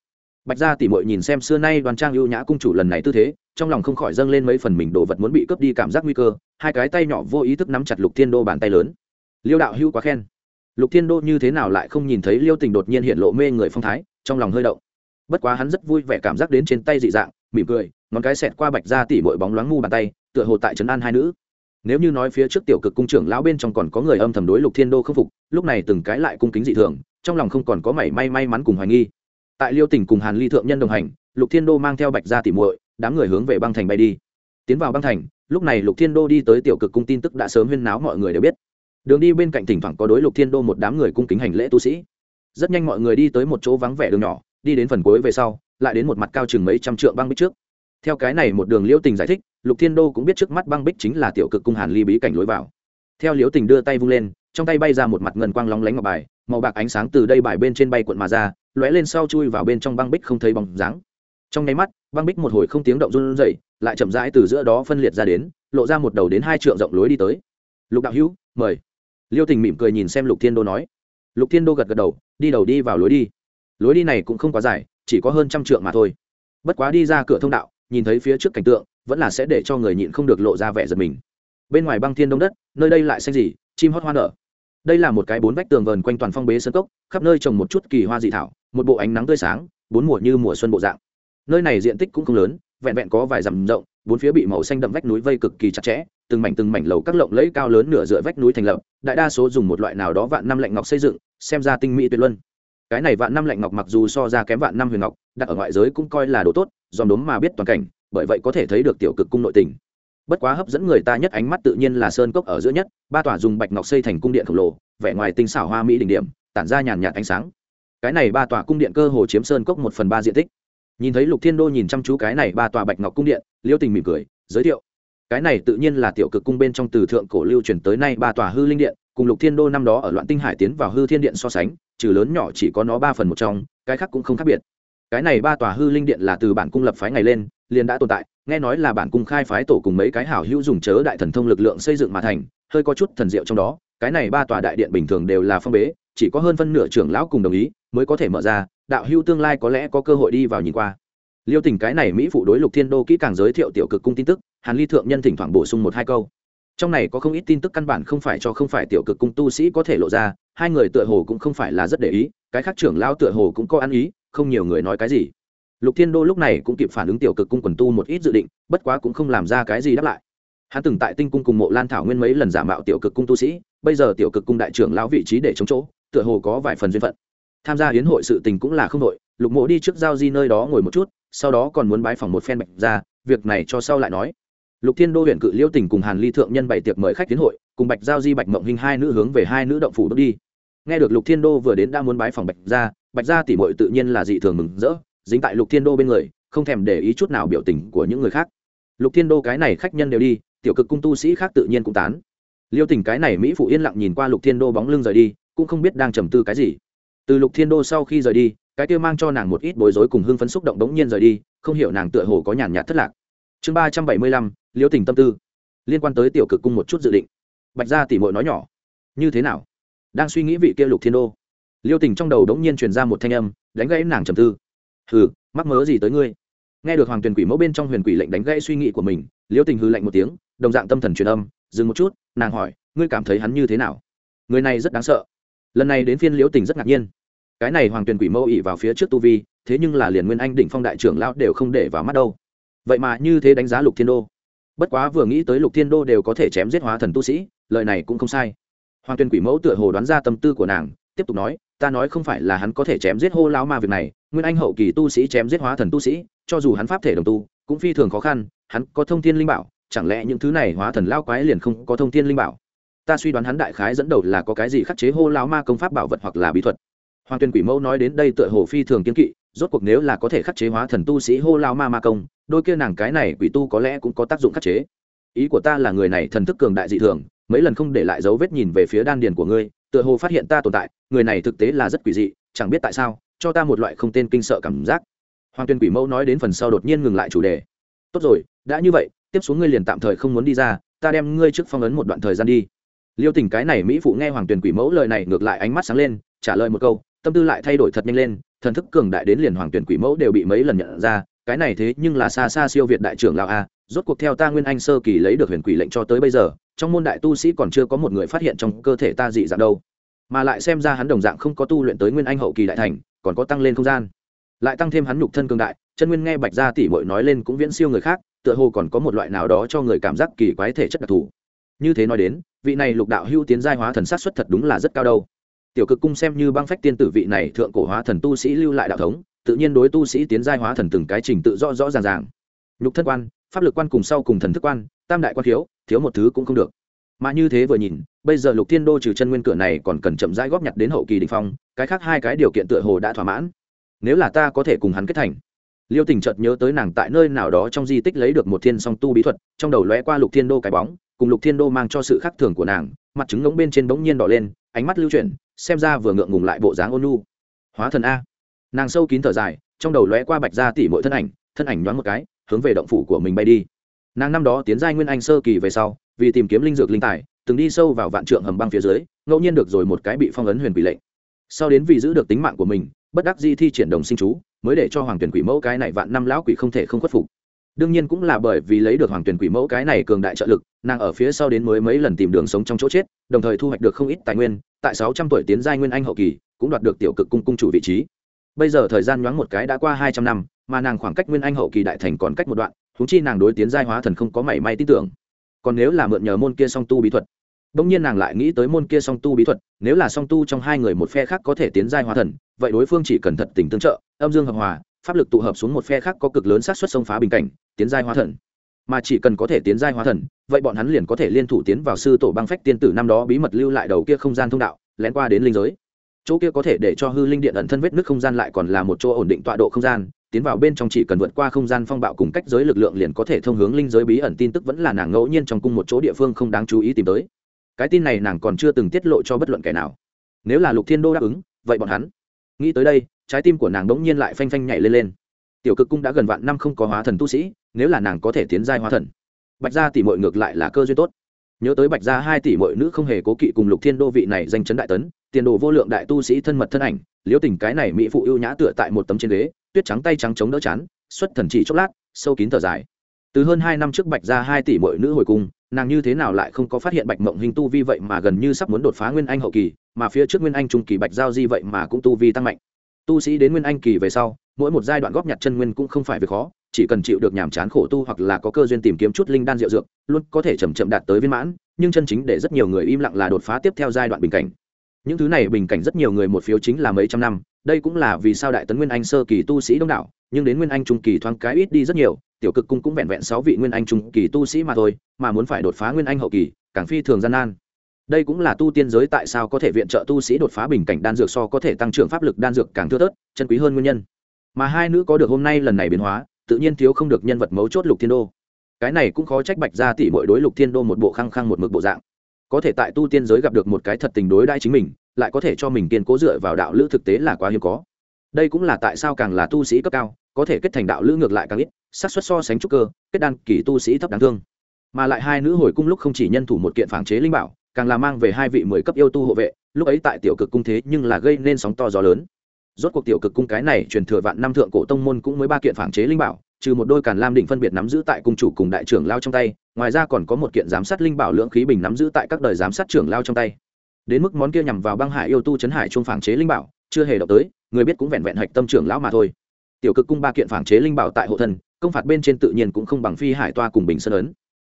Bạch gia tỉ mội nhìn xem xưa nay đoàn trang ưu nhã cung chủ lần này tư thế, trong lòng không khỏi dâng lên mấy phần mình đồ vật muốn bị cướp đi cảm giác nguy cơ, hai cái tay nhỏ vô ý thức nắm chặt lục thiên đô bàn tay lớn. Liêu đạo hữu quá khen. Lục thiên đô như thế nào lại không nhìn thấy liêu tình đột nhiên hiện lộ mê người phong thái, trong lòng hơi động. Bất quá hắn rất vui vẻ cảm giác đến trên tay dị dạng, mỉm cười, ngón cái xẹt qua bạch gia tỉ mội bóng loáng ngu bàn tay, tựa hồ tại trấn an hai nữ nếu như nói phía trước tiểu cực cung trưởng lão bên trong còn có người âm thầm đối lục thiên đô khâm phục, lúc này từng cái lại cung kính dị thường, trong lòng không còn có mảy may may mắn cùng hoài nghi. Tại liêu tỉnh cùng hàn ly thượng nhân đồng hành, lục thiên đô mang theo bạch ra tỉ muội, đám người hướng về băng thành bay đi. Tiến vào băng thành, lúc này lục thiên đô đi tới tiểu cực cung tin tức đã sớm huyên náo mọi người đều biết. Đường đi bên cạnh thỉnh thoảng có đối lục thiên đô một đám người cung kính hành lễ tu sĩ. Rất nhanh mọi người đi tới một chỗ vắng vẻ đường nhỏ, đi đến phần cuối về sau, lại đến một mặt cao chừng mấy trăm trượng băng bích trước. Theo cái này một đường liễu tình giải thích lục thiên đô cũng biết trước mắt băng bích chính là tiểu cực cung hàn ly bí cảnh lối vào. Theo liễu tình đưa tay vung lên, trong tay bay ra một mặt ngân quang lóng lánh ngọc bài, màu bạc ánh sáng từ đây bài bên trên bay cuộn mà ra, lóe lên sau chui vào bên trong băng bích không thấy bóng dáng. Trong nháy mắt, băng bích một hồi không tiếng động run rẩy, lại chậm rãi từ giữa đó phân liệt ra đến, lộ ra một đầu đến hai trượng rộng lối đi tới. Lục đạo hữu, mời. Liêu tình mỉm cười nhìn xem lục thiên đô nói. Lục thiên đô gật gật đầu, đi đầu đi vào lối đi. Lối đi này cũng không quá dài, chỉ có hơn trăm trượng mà thôi. Bất quá đi ra cửa thông đạo, nhìn thấy phía trước cảnh tượng vẫn là sẽ để cho người nhịn không được lộ ra vẻ giật mình. Bên ngoài băng thiên đông đất, nơi đây lại xanh gì, chim hót hoa nở. Đây là một cái bốn vách tường vờn quanh toàn phong bế sân cốc, khắp nơi trồng một chút kỳ hoa dị thảo, một bộ ánh nắng tươi sáng, bốn mùa như mùa xuân bộ dạng. Nơi này diện tích cũng không lớn, vẹn vẹn có vài dặm rộng, bốn phía bị màu xanh đậm vách núi vây cực kỳ chặt chẽ, từng mảnh từng mảnh lầu các lộng lẫy cao lớn nửa dựa vách núi thành lập, đại đa số dùng một loại nào đó vạn năm lạnh ngọc xây dựng, xem ra tinh mỹ tuyệt luân. Cái này vạn năm lạnh ngọc mặc dù so ra kém vạn năm huyền ngọc, đặt ở ngoại giới cũng coi là đồ tốt, dòm đốm mà biết toàn cảnh bởi vậy có thể thấy được tiểu cực cung nội tình. Bất quá hấp dẫn người ta nhất ánh mắt tự nhiên là sơn cốc ở giữa nhất, ba tòa dùng bạch ngọc xây thành cung điện khổng lồ, vẻ ngoài tinh xảo hoa mỹ đỉnh điểm, tản ra nhàn nhạt ánh sáng. Cái này ba tòa cung điện cơ hồ chiếm sơn cốc một phần ba diện tích. Nhìn thấy lục thiên đô nhìn chăm chú cái này ba tòa bạch ngọc cung điện, liêu tình mỉm cười, giới thiệu. Cái này tự nhiên là tiểu cực cung bên trong từ thượng cổ lưu truyền tới nay ba tòa hư linh điện, cùng lục thiên đô năm đó ở loạn tinh hải tiến vào hư thiên điện so sánh, trừ lớn nhỏ chỉ có nó ba phần một trong, cái khác cũng không khác biệt. Cái này ba tòa hư linh điện là từ bản cung lập phái ngày lên liền đã tồn tại, nghe nói là bản cung khai phái tổ cùng mấy cái hảo hữu dùng chớ đại thần thông lực lượng xây dựng mà thành, hơi có chút thần diệu trong đó, cái này ba tòa đại điện bình thường đều là phong bế, chỉ có hơn phân nửa trưởng lão cùng đồng ý mới có thể mở ra, đạo hữu tương lai có lẽ có cơ hội đi vào nhìn qua. Liêu tình cái này mỹ phụ đối lục thiên đô kỹ càng giới thiệu tiểu cực cung tin tức, hàn ly thượng nhân thỉnh thoảng bổ sung một hai câu. Trong này có không ít tin tức căn bản không phải cho không phải tiểu cực cung tu sĩ có thể lộ ra, hai người tựa hồ cũng không phải là rất để ý, cái khác trưởng lao tựa hồ cũng có ăn ý, không nhiều người nói cái gì lục thiên đô lúc này cũng kịp phản ứng tiểu cực cung quần tu một ít dự định, bất quá cũng không làm ra cái gì đáp lại. Hắn từng tại tinh cung cùng mộ lan thảo nguyên mấy lần giả mạo tiểu cực cung tu sĩ, bây giờ tiểu cực cung đại trưởng lão vị trí để chống chỗ, tựa hồ có vài phần duyên phận. Tham gia hiến hội sự tình cũng là không đội lục mộ đi trước giao di nơi đó ngồi một chút, sau đó còn muốn bái phòng một phen bạch ra việc này cho sau lại nói. Lục thiên đô huyện cự liêu tỉnh cùng hàn ly thượng nhân bày tiệc mời khách tiến hội, cùng bạch giao di, bạch mộng hình hai nữ hướng về hai nữ động phủ bước đi. Nghe được lục thiên đô vừa đến đã muốn bái phòng bạch gia bạch gia tỉ mội tự nhiên là dị thường mừng rỡ dính tại lục thiên đô bên người, không thèm để ý chút nào biểu tình của những người khác. Lục thiên đô cái này khách nhân đều đi, tiểu cực cung tu sĩ khác tự nhiên cũng tán. Liêu tình cái này mỹ phụ yên lặng nhìn qua lục thiên đô bóng lưng rời đi, cũng không biết đang trầm tư cái gì. Từ lục thiên đô sau khi rời đi, cái kia mang cho nàng một ít bối rối cùng hưng phấn xúc động đống nhiên rời đi, không hiểu nàng tựa hồ có nhàn nhạt thất lạc. Chương ba trăm bảy mươi lăm, liêu tình tâm tư. Liên quan tới tiểu cực cung một chút dự định. Bạch gia tỉ mội nói nhỏ. Như thế nào? Đang suy nghĩ vị kia lục thiên đô. Liêu tình trong đầu đống nhiên truyền ra một thanh âm, đánh gãy nàng trầm tư hừ, mắc mớ gì tới ngươi? Nghe được hoàng tuyền quỷ mẫu bên trong huyền quỷ lệnh đánh gãy suy nghĩ của mình, liễu tình hư lạnh một tiếng, đồng dạng tâm thần truyền âm, dừng một chút, nàng hỏi, ngươi cảm thấy hắn như thế nào? Người này rất đáng sợ. Lần này đến phiên liễu tình rất ngạc nhiên. Cái này hoàng tuyền quỷ mẫu ỉ vào phía trước tu vi, thế nhưng là liền nguyên anh đỉnh phong đại trưởng lão đều không để vào mắt đâu. Vậy mà như thế đánh giá lục thiên đô. Bất quá vừa nghĩ tới lục thiên đô đều có thể chém giết hóa thần tu sĩ, lời này cũng không sai. Hoàng tuyền quỷ mẫu tựa hồ đoán ra tâm tư của nàng, tiếp tục nói, ta nói không phải là hắn có thể chém giết hô lao ma việc này nguyên anh hậu kỳ tu sĩ chém giết hóa thần tu sĩ, cho dù hắn pháp thể đồng tu, cũng phi thường khó khăn, hắn có thông thiên linh bảo, chẳng lẽ những thứ này hóa thần lao quái liền không có thông thiên linh bảo? Ta suy đoán hắn đại khái dẫn đầu là có cái gì khắc chế hô lao ma công pháp bảo vật hoặc là bí thuật. Hoàng Tuyên quỷ mẫu nói đến đây tựa hồ phi thường kiên kỵ, rốt cuộc nếu là có thể khắc chế hóa thần tu sĩ hô lao ma ma công, đôi kia nàng cái này quỷ tu có lẽ cũng có tác dụng khắc chế. Ý của ta là người này thần thức cường đại dị thường, mấy lần không để lại dấu vết nhìn về phía đan điền của ngươi, tựa hồ phát hiện ta tồn tại, người này thực tế là rất quỷ dị, chẳng biết tại sao cho ta một loại không tên kinh sợ cảm giác. Hoàng tuyên quỷ mẫu nói đến phần sau đột nhiên ngừng lại chủ đề. Tốt rồi, đã như vậy, tiếp xuống ngươi liền tạm thời không muốn đi ra, ta đem ngươi trước phong ấn một đoạn thời gian đi. Liêu tình cái này mỹ phụ nghe hoàng tuyền quỷ mẫu lời này ngược lại ánh mắt sáng lên, trả lời một câu, tâm tư lại thay đổi thật nhanh lên, thần thức cường đại đến liền hoàng tuyển quỷ mẫu đều bị mấy lần nhận ra, cái này thế nhưng là xa xa siêu việt đại trưởng lão a, rốt cuộc theo ta nguyên anh sơ kỳ lấy được huyền quỷ lệnh cho tới bây giờ, trong môn đại tu sĩ còn chưa có một người phát hiện trong cơ thể ta dị dạng đâu. Mà lại xem ra hắn đồng dạng không có tu luyện tới nguyên anh hậu kỳ đại thành còn có tăng lên không gian. Lại tăng thêm hắn nhục thân cường đại, chân nguyên nghe bạch gia tỷ muội nói lên cũng viễn siêu người khác, tựa hồ còn có một loại nào đó cho người cảm giác kỳ quái thể chất đặc thù. Như thế nói đến, vị này lục đạo hưu tiến giai hóa thần sát xuất thật đúng là rất cao đâu. Tiểu cực cung xem như băng phách tiên tử vị này thượng cổ hóa thần tu sĩ lưu lại đạo thống, tự nhiên đối tu sĩ tiến giai hóa thần từng cái trình tự rõ rõ ràng ràng. Nhục thân quan, pháp lực quan cùng sau cùng thần thức quan, tam đại quan thiếu thiếu một thứ cũng không được mà như thế vừa nhìn, bây giờ lục thiên đô trừ chân nguyên cửa này còn cần chậm rãi góp nhặt đến hậu kỳ đình phong, cái khác hai cái điều kiện tựa hồ đã thỏa mãn. Nếu là ta có thể cùng hắn kết thành. Liêu tình chợt nhớ tới nàng tại nơi nào đó trong di tích lấy được một thiên song tu bí thuật, trong đầu lóe qua lục thiên đô cái bóng, cùng lục thiên đô mang cho sự khác thường của nàng, mặt trứng ngống bên trên bỗng nhiên đỏ lên, ánh mắt lưu chuyển, xem ra vừa ngượng ngùng lại bộ dáng ôn nhu. Hóa thần a. Nàng sâu kín thở dài, trong đầu lóe qua bạch ra tỉ mỗi thân ảnh thân ảnh nhoáng một cái, hướng về động phủ của mình bay đi. Nàng năm đó tiến giai nguyên anh sơ kỳ về sau vì tìm kiếm linh dược linh tài, từng đi sâu vào vạn trượng hầm băng phía dưới, ngẫu nhiên được rồi một cái bị phong ấn huyền quỷ lệnh. Sau đến vì giữ được tính mạng của mình, bất đắc di thi triển đồng sinh chú, mới để cho hoàng tuyển quỷ mẫu cái này vạn năm lão quỷ không thể không khuất phục. Đương nhiên cũng là bởi vì lấy được hoàng tuyển quỷ mẫu cái này cường đại trợ lực, nàng ở phía sau đến mới mấy lần tìm đường sống trong chỗ chết, đồng thời thu hoạch được không ít tài nguyên, tại sáu trăm tuổi tiến giai nguyên anh hậu kỳ, cũng đoạt được tiểu cực cung cung chủ vị trí. Bây giờ thời gian nhoáng một cái đã qua hai trăm năm, mà nàng khoảng cách nguyên anh hậu kỳ đại thành còn cách một đoạn thúng chi nàng đối tiến giai hóa thần không có mảy may tin tưởng còn nếu là mượn nhờ môn kia song tu bí thuật bỗng nhiên nàng lại nghĩ tới môn kia song tu bí thuật, nếu là song tu trong hai người một phe khác có thể tiến giai hóa thần, vậy đối phương chỉ cần thật tình tương trợ, âm dương hợp hòa, pháp lực tụ hợp xuống một phe khác có cực lớn xác suất xông phá bình cảnh, tiến giai hóa thần. Mà chỉ cần có thể tiến giai hóa thần, vậy bọn hắn liền có thể liên thủ tiến vào sư tổ băng phách tiên tử năm đó bí mật lưu lại đầu kia không gian thông đạo, lén qua đến linh giới. Chỗ kia có thể để cho hư linh điện ẩn thân vết nước không gian lại còn là một chỗ ổn định tọa độ không gian, tiến vào bên trong chỉ cần vượt qua không gian phong bạo cùng cách giới lực lượng liền có thể thông hướng linh giới bí ẩn tin tức vẫn là nàng ngẫu nhiên trong cung một chỗ địa phương không đáng chú ý tìm tới. Cái tin này nàng còn chưa từng tiết lộ cho bất luận kẻ nào. Nếu là lục thiên đô đáp ứng, vậy bọn hắn. Nghĩ tới đây, trái tim của nàng đống nhiên lại phanh phanh nhảy lên lên. Tiểu cực cung đã gần vạn năm không có hóa thần tu sĩ, nếu là nàng có thể tiến giai hóa thần. Bạch ra thì mọi ngược lại là cơ duyên tốt nhớ tới bạch gia hai tỷ mọi nữ không hề cố kỵ cùng lục thiên đô vị này danh chấn đại tấn, tiền đồ vô lượng đại tu sĩ thân mật thân ảnh liễu tình cái này mỹ phụ ưu nhã tựa tại một tấm trên ghế, tuyết trắng tay trắng chống đỡ chán, xuất thần chỉ chốc lát, sâu kín thở dài. Từ hơn hai năm trước bạch gia hai tỷ mọi nữ hồi cung, nàng như thế nào lại không có phát hiện bạch mộng hình tu vi vậy mà gần như sắp muốn đột phá nguyên anh hậu kỳ, mà phía trước nguyên anh trung kỳ bạch giao di vậy mà cũng tu vi tăng mạnh. Tu sĩ đến nguyên anh kỳ về sau, mỗi một giai đoạn góp nhặt chân nguyên cũng không phải việc khó chỉ cần chịu được nhàm chán khổ tu hoặc là có cơ duyên tìm kiếm chút linh đan diệu dược, luôn có thể chầm chậm đạt tới viên mãn, nhưng chân chính để rất nhiều người im lặng là đột phá tiếp theo giai đoạn bình cảnh. Những thứ này bình cảnh rất nhiều người một phiếu chính là mấy trăm năm, đây cũng là vì sao đại tấn nguyên anh sơ kỳ tu sĩ đông đảo, nhưng đến nguyên anh trung kỳ thoáng cái ít đi rất nhiều, tiểu cực cung cũng vẹn vẹn sáu vị nguyên anh trung kỳ tu sĩ mà thôi, mà muốn phải đột phá nguyên anh hậu kỳ, càng phi thường gian nan. Đây cũng là tu tiên giới tại sao có thể viện trợ tu sĩ đột phá bình cảnh đan dược so có thể tăng trưởng pháp lực đan dược càng thưa thớt, chân quý hơn nguyên nhân. Mà hai nữ có được hôm nay lần này biến hóa tự nhiên thiếu không được nhân vật mấu chốt lục thiên đô. Cái này cũng khó trách bạch ra tỷ mỗi đối lục thiên đô một bộ khăng khăng một mực bộ dạng. Có thể tại tu tiên giới gặp được một cái thật tình đối đãi chính mình, lại có thể cho mình kiên cố dựa vào đạo lữ thực tế là quá hiếm có. Đây cũng là tại sao càng là tu sĩ cấp cao, có thể kết thành đạo lữ ngược lại càng ít sát xuất so sánh trúc cơ, kết đan kỳ tu sĩ thấp đáng thương. Mà lại hai nữ hồi cung lúc không chỉ nhân thủ một kiện phản chế linh bảo, càng là mang về hai vị mười cấp yêu tu hộ vệ, lúc ấy tại tiểu cực cung thế nhưng là gây nên sóng to gió lớn rốt cuộc tiểu cực cung cái này truyền thừa vạn năm thượng cổ tông môn cũng mới ba kiện phản chế linh bảo trừ một đôi càn lam đỉnh phân biệt nắm giữ tại cung chủ cùng đại trưởng lao trong tay ngoài ra còn có một kiện giám sát linh bảo lượng khí bình nắm giữ tại các đời giám sát trưởng lao trong tay. Đến mức món kia nhằm vào băng hải yêu tu chấn hải trung phản chế linh bảo chưa hề đọc tới người biết cũng vẹn vẹn hạch tâm trưởng lão mà thôi. Tiểu cực cung ba kiện phản chế linh bảo tại hộ thần, công phạt bên trên tự nhiên cũng không bằng phi hải toa cùng bình sơn ấn.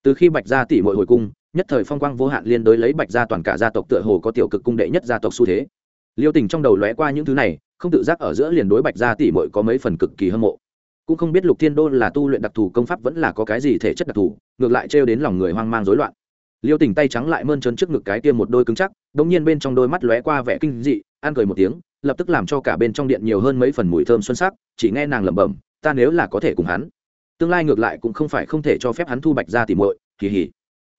Từ khi bạch gia tỷ mội hồi cung nhất thời phong quang vô hạn liên đối lấy bạch gia toàn cả gia tộc tựa hồ có tiểu cực cung đệ nhất gia tộc xu thế liêu tình trong đầu lóe qua những thứ này, không tự giác ở giữa liền đối bạch gia tỷ mội có mấy phần cực kỳ hâm mộ. Cũng không biết lục thiên đô là tu luyện đặc thù công pháp vẫn là có cái gì thể chất đặc thù, ngược lại trêu đến lòng người hoang mang rối loạn. Liêu tình tay trắng lại mơn trớn trước ngực cái tiêm một đôi cứng chắc đ ỗ n g nhiên bên trong đôi mắt lóe qua vẻ kinh dị, an cười một tiếng, lập tức làm cho cả bên trong điện nhiều hơn mấy phần mùi thơm xuân sắc, chỉ nghe nàng lẩm bẩm, ta nếu là có thể cùng hắn, tương lai ngược lại cũng không phải không thể cho phép hắn thu bạch ra tỷ muội. Kỳ hỉ.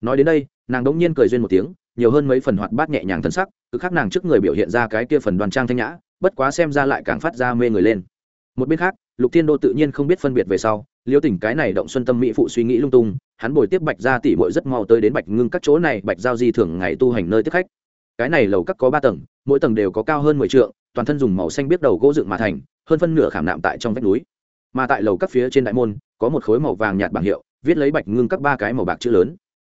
Nói đến đây, nàng đống nhiên cười duyên một tiếng nhiều hơn mấy phần hoạt bát nhẹ nhàng thân sắc cứ khác nàng trước người biểu hiện ra cái kia phần đoàn trang thanh nhã, bất quá xem ra lại càng phát ra mê người lên. Một bên khác, lục thiên đô tự nhiên không biết phân biệt về sau, liêu tỉnh cái này động xuân tâm mỹ phụ suy nghĩ lung tung, hắn bồi tiếp bạch gia tỷ muội rất mau tới đến bạch ngưng các chỗ này, bạch giao di thường ngày tu hành nơi tiếp khách. Cái này lầu các có ba tầng, mỗi tầng đều có cao hơn mười trượng, toàn thân dùng màu xanh biết đầu gỗ dựng mà thành, hơn phân nửa khảm nạm tại trong vách núi. Mà tại lầu các phía trên đại môn, có một khối màu vàng nhạt bảng hiệu, viết lấy bạch ngưng các ba cái màu bạc chữ lớn.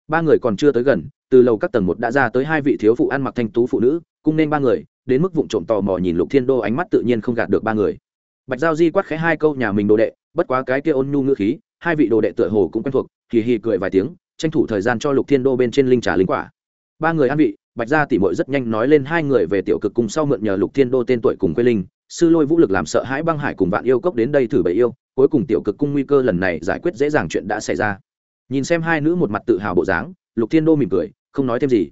Ba người còn chưa tới gần từ lầu các tầng một đã ra tới hai vị thiếu phụ ăn mặc thanh tú phụ nữ cung nên ba người, đến mức vụng trộm tò mò nhìn lục thiên đô ánh mắt tự nhiên không gạt được ba người. Bạch giao di quát khẽ hai câu nhà mình đồ đệ, bất quá cái kia ôn nhu ngữ khí, hai vị đồ đệ tựa hồ cũng quen thuộc kỳ hì cười vài tiếng, tranh thủ thời gian cho lục thiên đô bên trên linh trà linh quả. Ba người ăn vị, bạch gia tỉ mội rất nhanh nói lên hai người về tiểu cực cùng sau mượn nhờ lục thiên đô tên tuổi cùng quê linh, sư lôi vũ lực làm sợ hãi băng hải cùng vạn yêu cốc đến đây thử bậy yêu, cuối cùng tiểu cực cung nguy cơ lần này giải quyết dễ dàng chuyện đã xảy ra. Nhìn xem hai nữ một mặt tự hào bộ dáng lục thiên đô mỉm cười, không nói thêm gì.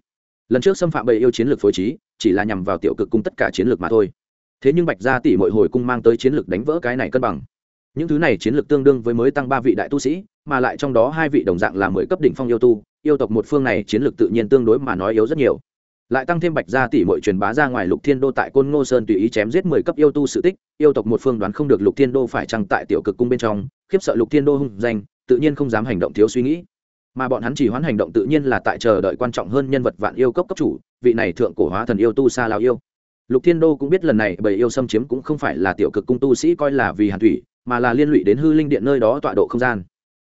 Lần trước xâm phạm bầy yêu chiến lược phối trí, chỉ là nhằm vào tiểu cực cung tất cả chiến lược mà thôi. Thế nhưng bạch gia tỷ mọi hồi cung mang tới chiến lược đánh vỡ cái này cân bằng. Những thứ này chiến lược tương đương với mới tăng ba vị đại tu sĩ, mà lại trong đó hai vị đồng dạng là mười cấp đỉnh phong yêu tu, yêu tộc một phương này chiến lược tự nhiên tương đối mà nói yếu rất nhiều. Lại tăng thêm bạch gia tỷ mọi truyền bá ra ngoài lục thiên đô tại côn ngô sơn tùy ý chém giết mười cấp yêu tu sự tích, yêu tộc một phương đoán không được lục thiên đô phải trăng tại tiểu cực cung bên trong, khiếp sợ lục thiên đô hung danh, tự nhiên không dám hành động thiếu suy nghĩ mà bọn hắn chỉ hoán hành động tự nhiên là tại chờ đợi quan trọng hơn nhân vật vạn yêu cấp cấp chủ, vị này thượng cổ hóa thần yêu tu xa lao yêu. Lục thiên đô cũng biết lần này bởi yêu xâm chiếm cũng không phải là tiểu cực cung tu sĩ coi là vì hàn thủy, mà là liên lụy đến hư linh điện nơi đó tọa độ không gian.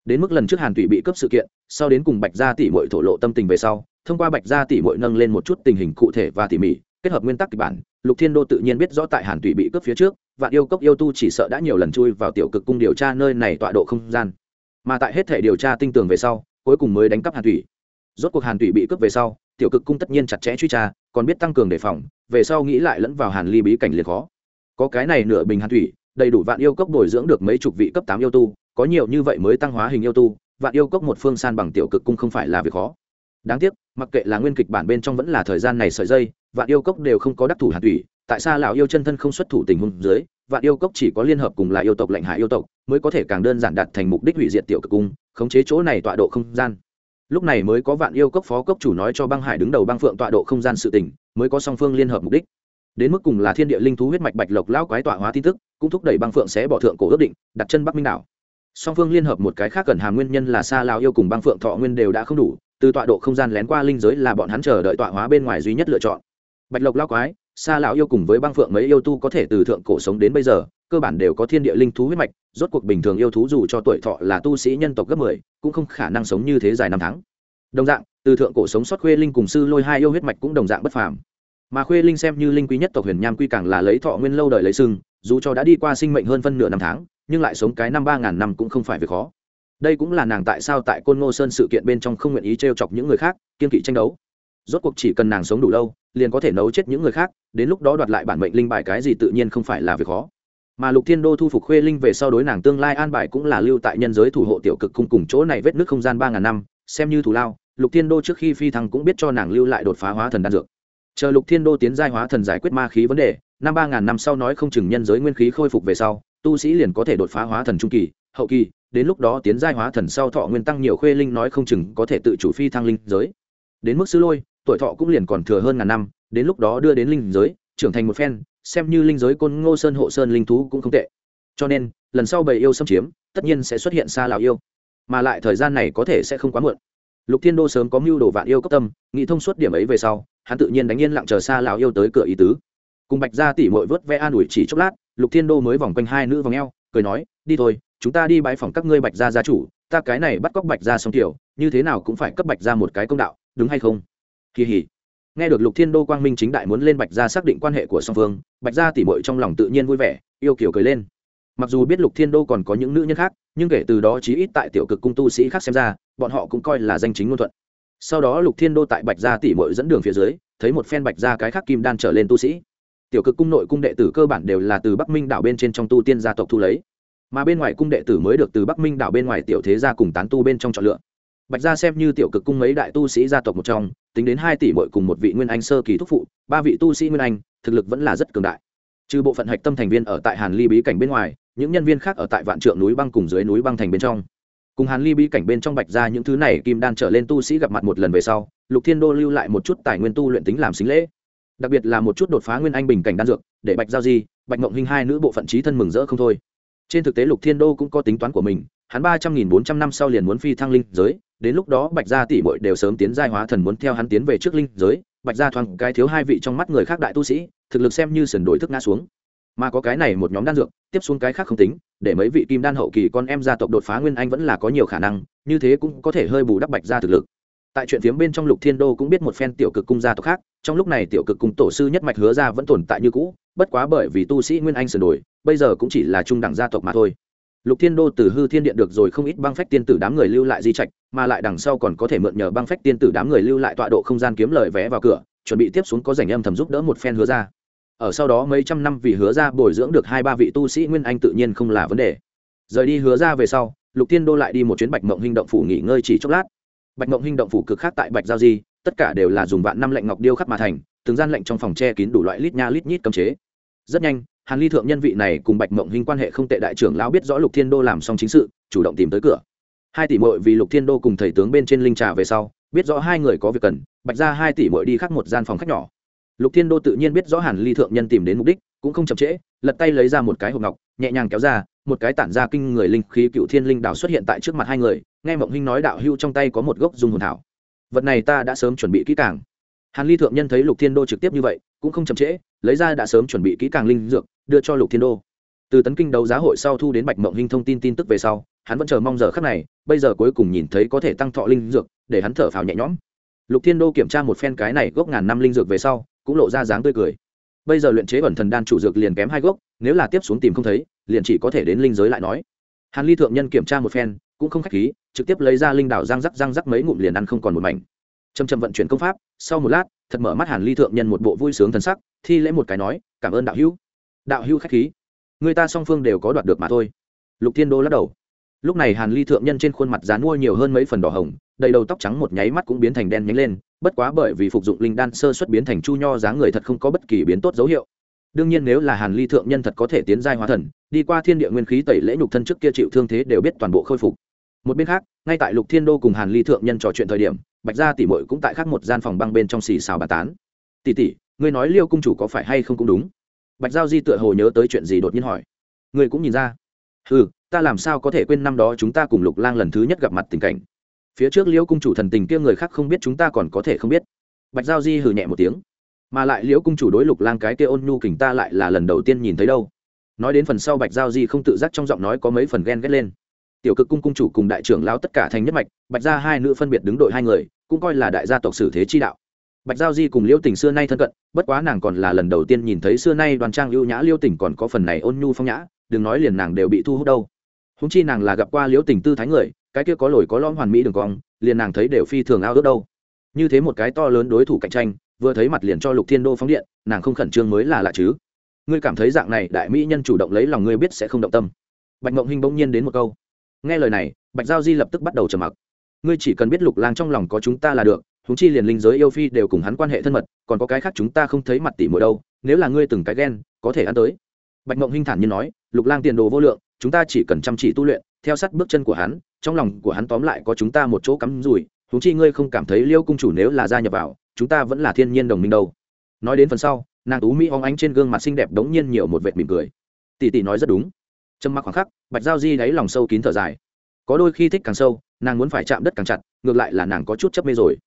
Đến mức lần trước hàn thủy bị cấp sự kiện, sau đến cùng bạch gia tỷ mội thổ lộ tâm tình về sau, thông qua bạch gia tỷ mội nâng lên một chút tình hình cụ thể và tỉ mỉ, kết hợp nguyên tắc kịch bản, lục thiên đô tự nhiên biết rõ tại hàn thủy bị cướp phía trước, vạn yêu cốc yêu tu chỉ sợ đã nhiều lần chui vào tiểu cực cung điều tra nơi này tọa độ không gian. Mà tại hết thể điều tra tinh tường về sau cuối cùng mới đánh cắp hàn thủy. Rốt cuộc hàn thủy bị cướp về sau, tiểu cực cung tất nhiên chặt chẽ truy tra, còn biết tăng cường đề phòng, về sau nghĩ lại lẫn vào hàn ly bí cảnh liền khó. Có cái này nửa bình hàn thủy, đầy đủ vạn yêu cốc bồi dưỡng được mấy chục vị cấp tám yêu tu, có nhiều như vậy mới tăng hóa hình yêu tu, vạn yêu cốc một phương san bằng tiểu cực cung không phải là việc khó. Đáng tiếc, mặc kệ là nguyên kịch bản bên trong vẫn là thời gian này sợi dây, vạn yêu cốc đều không có đắc thủ hàn thủy tại sao lão yêu chân thân không xuất thủ tình huống dưới, vạn yêu cốc chỉ có liên hợp cùng là yêu tộc lệnh hạ yêu tộc, mới có thể càng đơn giản đạt thành mục đích hủy diệt tiểu cực cung, khống chế chỗ này tọa độ không gian. Lúc này mới có vạn yêu cốc phó cốc chủ nói cho băng hải đứng đầu băng phượng tọa độ không gian sự tỉnh mới có song phương liên hợp mục đích. Đến mức cùng là thiên địa linh thú huyết mạch bạch lộc lão quái tọa hóa tin tức, cũng thúc đẩy băng phượng sẽ bỏ thượng cổ ước định, đặt chân bắc minh đảo. Song phương liên hợp một cái khác cần hàm nguyên nhân là xa lao yêu cùng băng phượng thọ nguyên đều đã không đủ, từ tọa độ không gian lén qua linh giới là bọn hắn chờ đợi tọa hóa bên ngoài duy nhất lựa chọn. Bạch lộc lao quái xa lão yêu cùng với băng phượng mấy yêu tu có thể từ thượng cổ sống đến bây giờ, cơ bản đều có thiên địa linh thú huyết mạch, rốt cuộc bình thường yêu thú dù cho tuổi thọ là tu sĩ nhân tộc gấp mười, cũng không khả năng sống như thế dài năm tháng. Đồng dạng, từ thượng cổ sống sót khuê linh cùng sư lôi hai yêu huyết mạch cũng đồng dạng bất phàm. Mà khuê linh xem như linh quý nhất tộc huyền nham quy càng là lấy thọ nguyên lâu đời lấy sưng dù cho đã đi qua sinh mệnh hơn phân nửa năm tháng, nhưng lại sống cái năm ba ngàn năm cũng không phải việc khó. Đây cũng là nàng tại sao tại côn ngô sơn sự kiện bên trong không nguyện ý t r e o chọc những người khác kiên kỵ tranh đấu rốt cuộc chỉ cần nàng sống đủ lâu, liền có thể nấu chết những người khác, đến lúc đó đoạt lại bản mệnh linh bài cái gì tự nhiên không phải là việc khó. Mà lục thiên đô thu phục khuê linh về sau đối nàng tương lai an bài cũng là lưu tại nhân giới thủ hộ tiểu cực cung cùng chỗ này vết nước không gian ba ngàn năm, xem như thủ lao, lục thiên đô trước khi phi thăng cũng biết cho nàng lưu lại đột phá hóa thần đan dược. Chờ lục thiên đô tiến giai hóa thần giải quyết ma khí vấn đề, năm ba ngàn năm sau nói không chừng nhân giới nguyên khí khôi phục về sau, tu sĩ liền có thể đột phá hóa thần trung kỳ, hậu kỳ, đến lúc đó tiến giai hóa thần sau thọ nguyên tăng nhiều khuê linh nói không chừng có thể tự chủ phi thăng linh giới. Đến mức sư lôi tuổi thọ cũng liền còn thừa hơn ngàn năm, đến lúc đó đưa đến linh giới, trưởng thành một phen, xem như linh giới côn ngô sơn hộ sơn linh thú cũng không tệ. Cho nên, lần sau bầy yêu xâm chiếm, tất nhiên sẽ xuất hiện xa lào yêu. Mà lại thời gian này có thể sẽ không quá muộn. Lục thiên đô sớm có mưu đồ vạn yêu cấp tâm, nghĩ thông suốt điểm ấy về sau, hắn tự nhiên đánh yên lặng chờ xa lào yêu tới cửa ý tứ. Cùng bạch ra tỉ mội vớt vẽ an ủi chỉ chốc lát, lục thiên đô mới vòng quanh hai nữ vòng eo, cười nói, đi thôi, chúng ta đi bãi phòng các ngươi bạch gia gia chủ, ta cái này bắt cóc bạch gia xong tiểu, như thế nào cũng phải cấp bạch gia một cái công đạo, đúng hay không? Kỳ hỉ. Nghe được lục thiên đô quang minh chính đại muốn lên bạch gia xác định quan hệ của song phương, bạch gia tỉ mội trong lòng tự nhiên vui vẻ, yêu kiểu cười lên. Mặc dù biết lục thiên đô còn có những nữ nhân khác, nhưng kể từ đó chí ít tại tiểu cực cung tu sĩ khác xem ra, bọn họ cũng coi là danh chính ngôn thuận. Sau đó lục thiên đô tại bạch gia tỉ mội dẫn đường phía dưới, thấy một phen bạch gia cái khác kim đan trở lên tu sĩ. Tiểu cực cung nội cung đệ tử cơ bản đều là từ bắc minh đảo bên trên trong tu tiên gia tộc thu lấy. Mà bên ngoài cung đệ tử mới được từ bắc minh đảo bên ngoài tiểu thế gia cùng tán tu bên trong chọn lựa. Bạch gia xem như tiểu cực cung mấy đại tu sĩ gia tộc một trong tính đến hai tỷ mỗi cùng một vị nguyên anh sơ kỳ thúc phụ, ba vị tu sĩ nguyên anh, thực lực vẫn là rất cường đại. Trừ bộ phận hạch tâm thành viên ở tại hàn ly bí cảnh bên ngoài, những nhân viên khác ở tại vạn trượng núi băng cùng dưới núi băng thành bên trong. Cùng hàn ly bí cảnh bên trong bạch ra những thứ này, kim đan trở lên tu sĩ gặp mặt một lần về sau, lục thiên đô lưu lại một chút tài nguyên tu luyện tính làm xính lễ. Đặc biệt là một chút đột phá nguyên anh bình cảnh đan dược, để bạch giao di, bạch ngộng hình hai nữ bộ phận trí thân mừng rỡ không thôi. Trên thực tế lục thiên đô cũng có tính toán của mình hắn ba trăm nghìn bốn trăm năm sau liền muốn phi thăng linh giới, đến lúc đó bạch gia tỷ bội đều sớm tiến giai hóa thần muốn theo hắn tiến về trước linh giới, bạch gia thoáng cái thiếu hai vị trong mắt người khác đại tu sĩ, thực lực xem như sườn đổi thức ngã xuống. Mà có cái này một nhóm đan dược, tiếp xuống cái khác không tính, để mấy vị kim đan hậu kỳ con em gia tộc đột phá nguyên anh vẫn là có nhiều khả năng, như thế cũng có thể hơi bù đắp bạch gia thực lực. Tại chuyện phiếm bên trong lục thiên đô cũng biết một phen tiểu cực cung gia tộc khác, trong lúc này tiểu cực cung tổ sư nhất mạch hứa ra vẫn tồn tại như cũ, bất quá bởi vì tu sĩ nguyên anh sửa đổi bây giờ cũng chỉ là trung đẳng gia tộc mà thôi lục thiên đô từ hư thiên điện được rồi không ít băng phách tiên tử đám người lưu lại di trạch, mà lại đằng sau còn có thể mượn nhờ băng phách tiên tử đám người lưu lại tọa độ không gian kiếm lời vé vào cửa, chuẩn bị tiếp xuống có rảnh âm thầm giúp đỡ một phen hứa ra. Ở sau đó mấy trăm năm vì hứa ra bồi dưỡng được hai ba vị tu sĩ nguyên anh tự nhiên không là vấn đề. Rời đi hứa ra về sau, lục thiên đô lại đi một chuyến bạch mộng hinh động phủ nghỉ ngơi chỉ chốc lát. Bạch mộng hinh động phủ cực khác tại bạch giao di, tất cả đều là dùng vạn năm lệnh ngọc điêu khắc mà thành, từng gian lệnh trong phòng che kín đủ loại lít nha lít nhít cấm chế. Rất nhanh hàn ly thượng nhân vị này cùng bạch mộng hình quan hệ không tệ, đại trưởng lão biết rõ lục thiên đô làm xong chính sự, chủ động tìm tới cửa. Hai tỷ mội vì lục thiên đô cùng thầy tướng bên trên linh trà về sau, biết rõ hai người có việc cần, bạch ra hai tỷ mội đi khắc một gian phòng khách nhỏ. Lục thiên đô tự nhiên biết rõ hàn ly thượng nhân tìm đến mục đích, cũng không chậm trễ, lật tay lấy ra một cái hộp ngọc, nhẹ nhàng kéo ra, một cái tản ra kinh người linh khí cựu thiên linh đảo xuất hiện tại trước mặt hai người, nghe mộng hinh nói đạo hưu trong tay có một gốc dung hồn thảo. Vật này ta đã sớm chuẩn bị kỹ càng hàn ly thượng nhân thấy lục thiên đô trực tiếp như vậy, cũng không chậm trễ, lấy ra đã sớm chuẩn bị kỹ càng linh dược, đưa cho lục thiên đô. Từ tấn kinh đấu giá hội sau thu đến bạch mộng hinh thông tin tin tức về sau, hắn vẫn chờ mong giờ khắc này, bây giờ cuối cùng nhìn thấy có thể tăng thọ linh dược, để hắn thở phào nhẹ nhõm. Lục thiên đô kiểm tra một phen cái này gốc ngàn năm linh dược về sau, cũng lộ ra dáng tươi cười. Bây giờ luyện chế ẩn thần đan chủ dược liền kém hai gốc, nếu là tiếp xuống tìm không thấy, liền chỉ có thể đến linh giới lại nói. Hàn ly thượng nhân kiểm tra một phen, cũng không k h á c h khí, trực tiếp lấy ra linh đảo răng rắc răng rắc mấy ngụm liền ăn không còn một mảnh chầm chầm vận chuyển công pháp, sau một lát, thật mở mắt hàn ly thượng nhân một bộ vui sướng thần sắc, thi lễ một cái nói, cảm ơn đạo hữu. Đạo hữu k h á c h khí. Người ta song phương đều có đoạt được mà thôi. Lục thiên đô lắc đầu. Lúc này hàn ly thượng nhân trên khuôn mặt dán mua nhiều hơn mấy phần đỏ hồng, đầy đầu tóc trắng một nháy mắt cũng biến thành đen nhánh lên, bất quá bởi vì phục dụng linh đan sơ xuất biến thành chu nho dáng người thật không có bất kỳ biến tốt dấu hiệu. Đương nhiên nếu là hàn ly thượng nhân thật có thể tiến giai hóa thần, đi qua thiên địa nguyên khí tẩy lễ nhục thân trước kia chịu thương thế đều biết toàn bộ khôi phục. Một bên khác, ngay tại lục thiên đô cùng hàn ly thượng nhân trò chuyện thời điểm bạch gia tỷ muội cũng tại khác một gian phòng băng bên trong xì xào bà tán. Tỷ tỷ, ngươi nói liêu cung chủ có phải hay không cũng đúng. Bạch giao di tựa hồ nhớ tới chuyện gì đột nhiên hỏi. Ngươi cũng nhìn ra. Ừ ta làm sao có thể quên năm đó chúng ta cùng lục lang lần thứ nhất gặp mặt tình cảnh. Phía trước liêu cung chủ thần tình kia người khác không biết chúng ta còn có thể không biết. Bạch giao di hừ nhẹ một tiếng. Mà lại liễu cung chủ đối lục lang cái kia ôn nhu kình ta lại là lần đầu tiên nhìn thấy đâu. Nói đến phần sau bạch giao di không tự giác trong giọng nói có mấy phần ghen ghét lên. Tiểu cực cung cung chủ cùng đại trưởng lao tất cả thành nhất mạch, bạch gia hai nữ phân biệt đứng đội hai người cũng coi là đại gia tộc sử thế chi đạo. Bạch giao di cùng Liêu tình xưa nay thân cận, bất quá nàng còn là lần đầu tiên nhìn thấy xưa nay đoàn trang ưu nhã Liêu tình còn có phần này ôn nhu phong nhã, đừng nói liền nàng đều bị thu hút đâu. Húng chi nàng là gặp qua Liêu tình tư thái người, cái kia có lồi có lõm hoàn mỹ đường cong, liền nàng thấy đều phi thường ao ước đâu. Như thế một cái to lớn đối thủ cạnh tranh, vừa thấy mặt liền cho lục thiên đô phóng điện, nàng không khẩn trương mới là lạ chứ. Ngươi cảm thấy dạng này đại mỹ nhân chủ động lấy lòng ngươi biết sẽ không động tâm. Bạch mộng hinh bỗng nhiên đến một câu. Nghe lời này, bạch giao di lập tức bắt đầu trầm mặc ngươi chỉ cần biết lục lang trong lòng có chúng ta là được chúng chi liền linh giới yêu phi đều cùng hắn quan hệ thân mật, còn có cái khác chúng ta không thấy mặt tỉ mỗi đâu, nếu là ngươi từng cái ghen, có thể ăn tới. Bạch mộng hinh thản như nói, lục lang tiền đồ vô lượng, chúng ta chỉ cần chăm chỉ tu luyện, theo sát bước chân của hắn, trong lòng của hắn tóm lại có chúng ta một chỗ cắm rủi chúng chi ngươi không cảm thấy liêu cung chủ nếu là gia nhập vào, chúng ta vẫn là thiên nhiên đồng minh đâu. Nói đến phần sau, nàng tú mỹ óng ánh trên gương mặt xinh đẹp đống nhiên nhiều một vệt mỉm cười. Tỷ tỷ nói rất đúng. Trầm mặc khoảng khắc, bạch giao di đáy lòng sâu kín thở dài. Có đôi khi thích càng sâu nàng muốn phải chạm đất càng chặt, ngược lại là nàng có chút chấp mê rồi.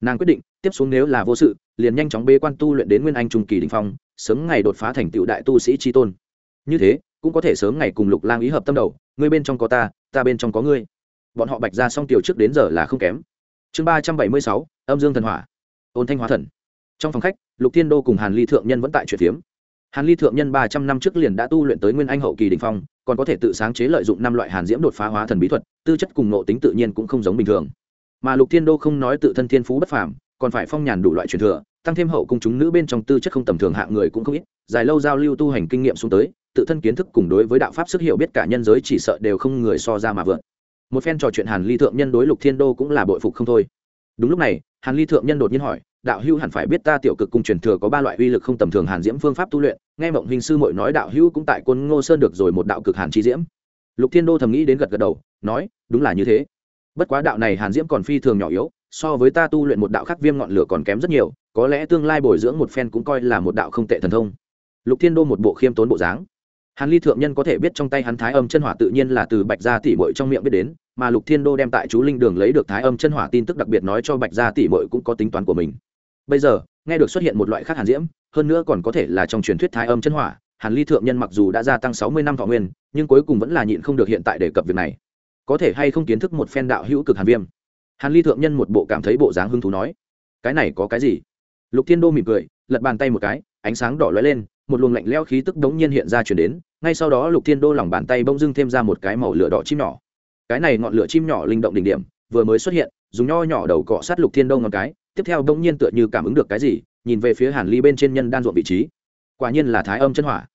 Nàng quyết định, tiếp xuống nếu là vô sự, liền nhanh chóng bê quan tu luyện đến nguyên anh trung kỳ đình phong, sớm ngày đột phá thành tựu đại tu sĩ tri tôn. Như thế, cũng có thể sớm ngày cùng lục lang ý hợp tâm đầu, ngươi bên trong có ta ta bên trong có ngươi. Bọn họ bạch ra xong tiểu trước đến giờ là không kém. Chương ba trăm bảy mươi sáu, âm dương thần hỏa. Ôn thanh hóa thần. Trong phòng khách, lục thiên đô cùng hàn ly thượng nhân vẫn tại chuyện phiếm. Hàn ly thượng nhân ba trăm năm trước liền đã tu luyện tới nguyên anh hậu kỳ đình phong, còn có thể tự sáng chế lợi dụng năm loại hàn diễm đột phá hóa thần bí thuật tư chất cùng nộ tính tự nhiên cũng không giống bình thường. Mà lục thiên đô không nói tự thân thiên phú bất phàm, còn phải phong nhàn đủ loại truyền thừa, tăng thêm hậu cung chúng nữ bên trong tư chất không tầm thường hạng người cũng không ít, dài lâu giao lưu tu hành kinh nghiệm xuống tới, tự thân kiến thức cùng đối với đạo pháp sức hiểu biết cả nhân giới chỉ sợ đều không người so ra mà vượt. Một phen trò chuyện hàn ly thượng nhân đối lục thiên đô cũng là bội phục không thôi. Đúng lúc này, hàn ly thượng nhân đột nhiên hỏi, đạo hữu hẳn phải biết ta tiểu cực cung truyền thừa có ba loại uy lực không tầm thường hàn diễm phương pháp tu luyện, nghe mộng hình sư mội nói đạo hữu cũng tại quân ngô sơn được rồi một đạo cực hàn chi diễm. Lục thiên đô thầm nghĩ đến gật gật đầu nói, đúng là như thế. Bất quá đạo này hàn diễm còn phi thường nhỏ yếu, so với ta tu luyện một đạo khắc viêm ngọn lửa còn kém rất nhiều, có lẽ tương lai bồi dưỡng một phen cũng coi là một đạo không tệ thần thông. Lục thiên đô một bộ khiêm tốn bộ dáng. Hàn ly thượng nhân có thể biết trong tay hắn thái âm chân hỏa tự nhiên là từ bạch gia tỷ bội trong miệng biết đến, mà lục thiên đô đem tại chú linh đường lấy được thái âm chân hỏa tin tức đặc biệt nói cho bạch gia tỷ bội cũng có tính toán của mình. Bây giờ, nghe được xuất hiện một loại khác hàn diễm, hơn nữa còn có thể là trong truyền thuyết thái âm chân hỏa, hàn ly thượng nhân mặc dù đã gia tăng sáu mươi năm thọ nguyên, nhưng cuối cùng vẫn là nhịn không được hiện tại đề cập việc này có thể hay không kiến thức một phen đạo hữu cực hàn viêm. Hàn ly thượng nhân một bộ cảm thấy bộ dáng hứng thú nói, cái này có cái gì? Lục thiên đô mỉm cười, lật bàn tay một cái, ánh sáng đỏ lóe lên, một luồng lạnh leo khí tức đống nhiên hiện ra chuyển đến, ngay sau đó lục thiên đô lòng bàn tay bông dưng thêm ra một cái màu lửa đỏ chim nhỏ. Cái này ngọn lửa chim nhỏ linh động đỉnh điểm, vừa mới xuất hiện, dùng nho nhỏ đầu cọ sát lục thiên đô ngọn cái, tiếp theo đống nhiên tựa như cảm ứng được cái gì, nhìn về phía hàn ly bên trên nhân đan ruộng vị trí. Quả nhiên là thái âm chân hỏa.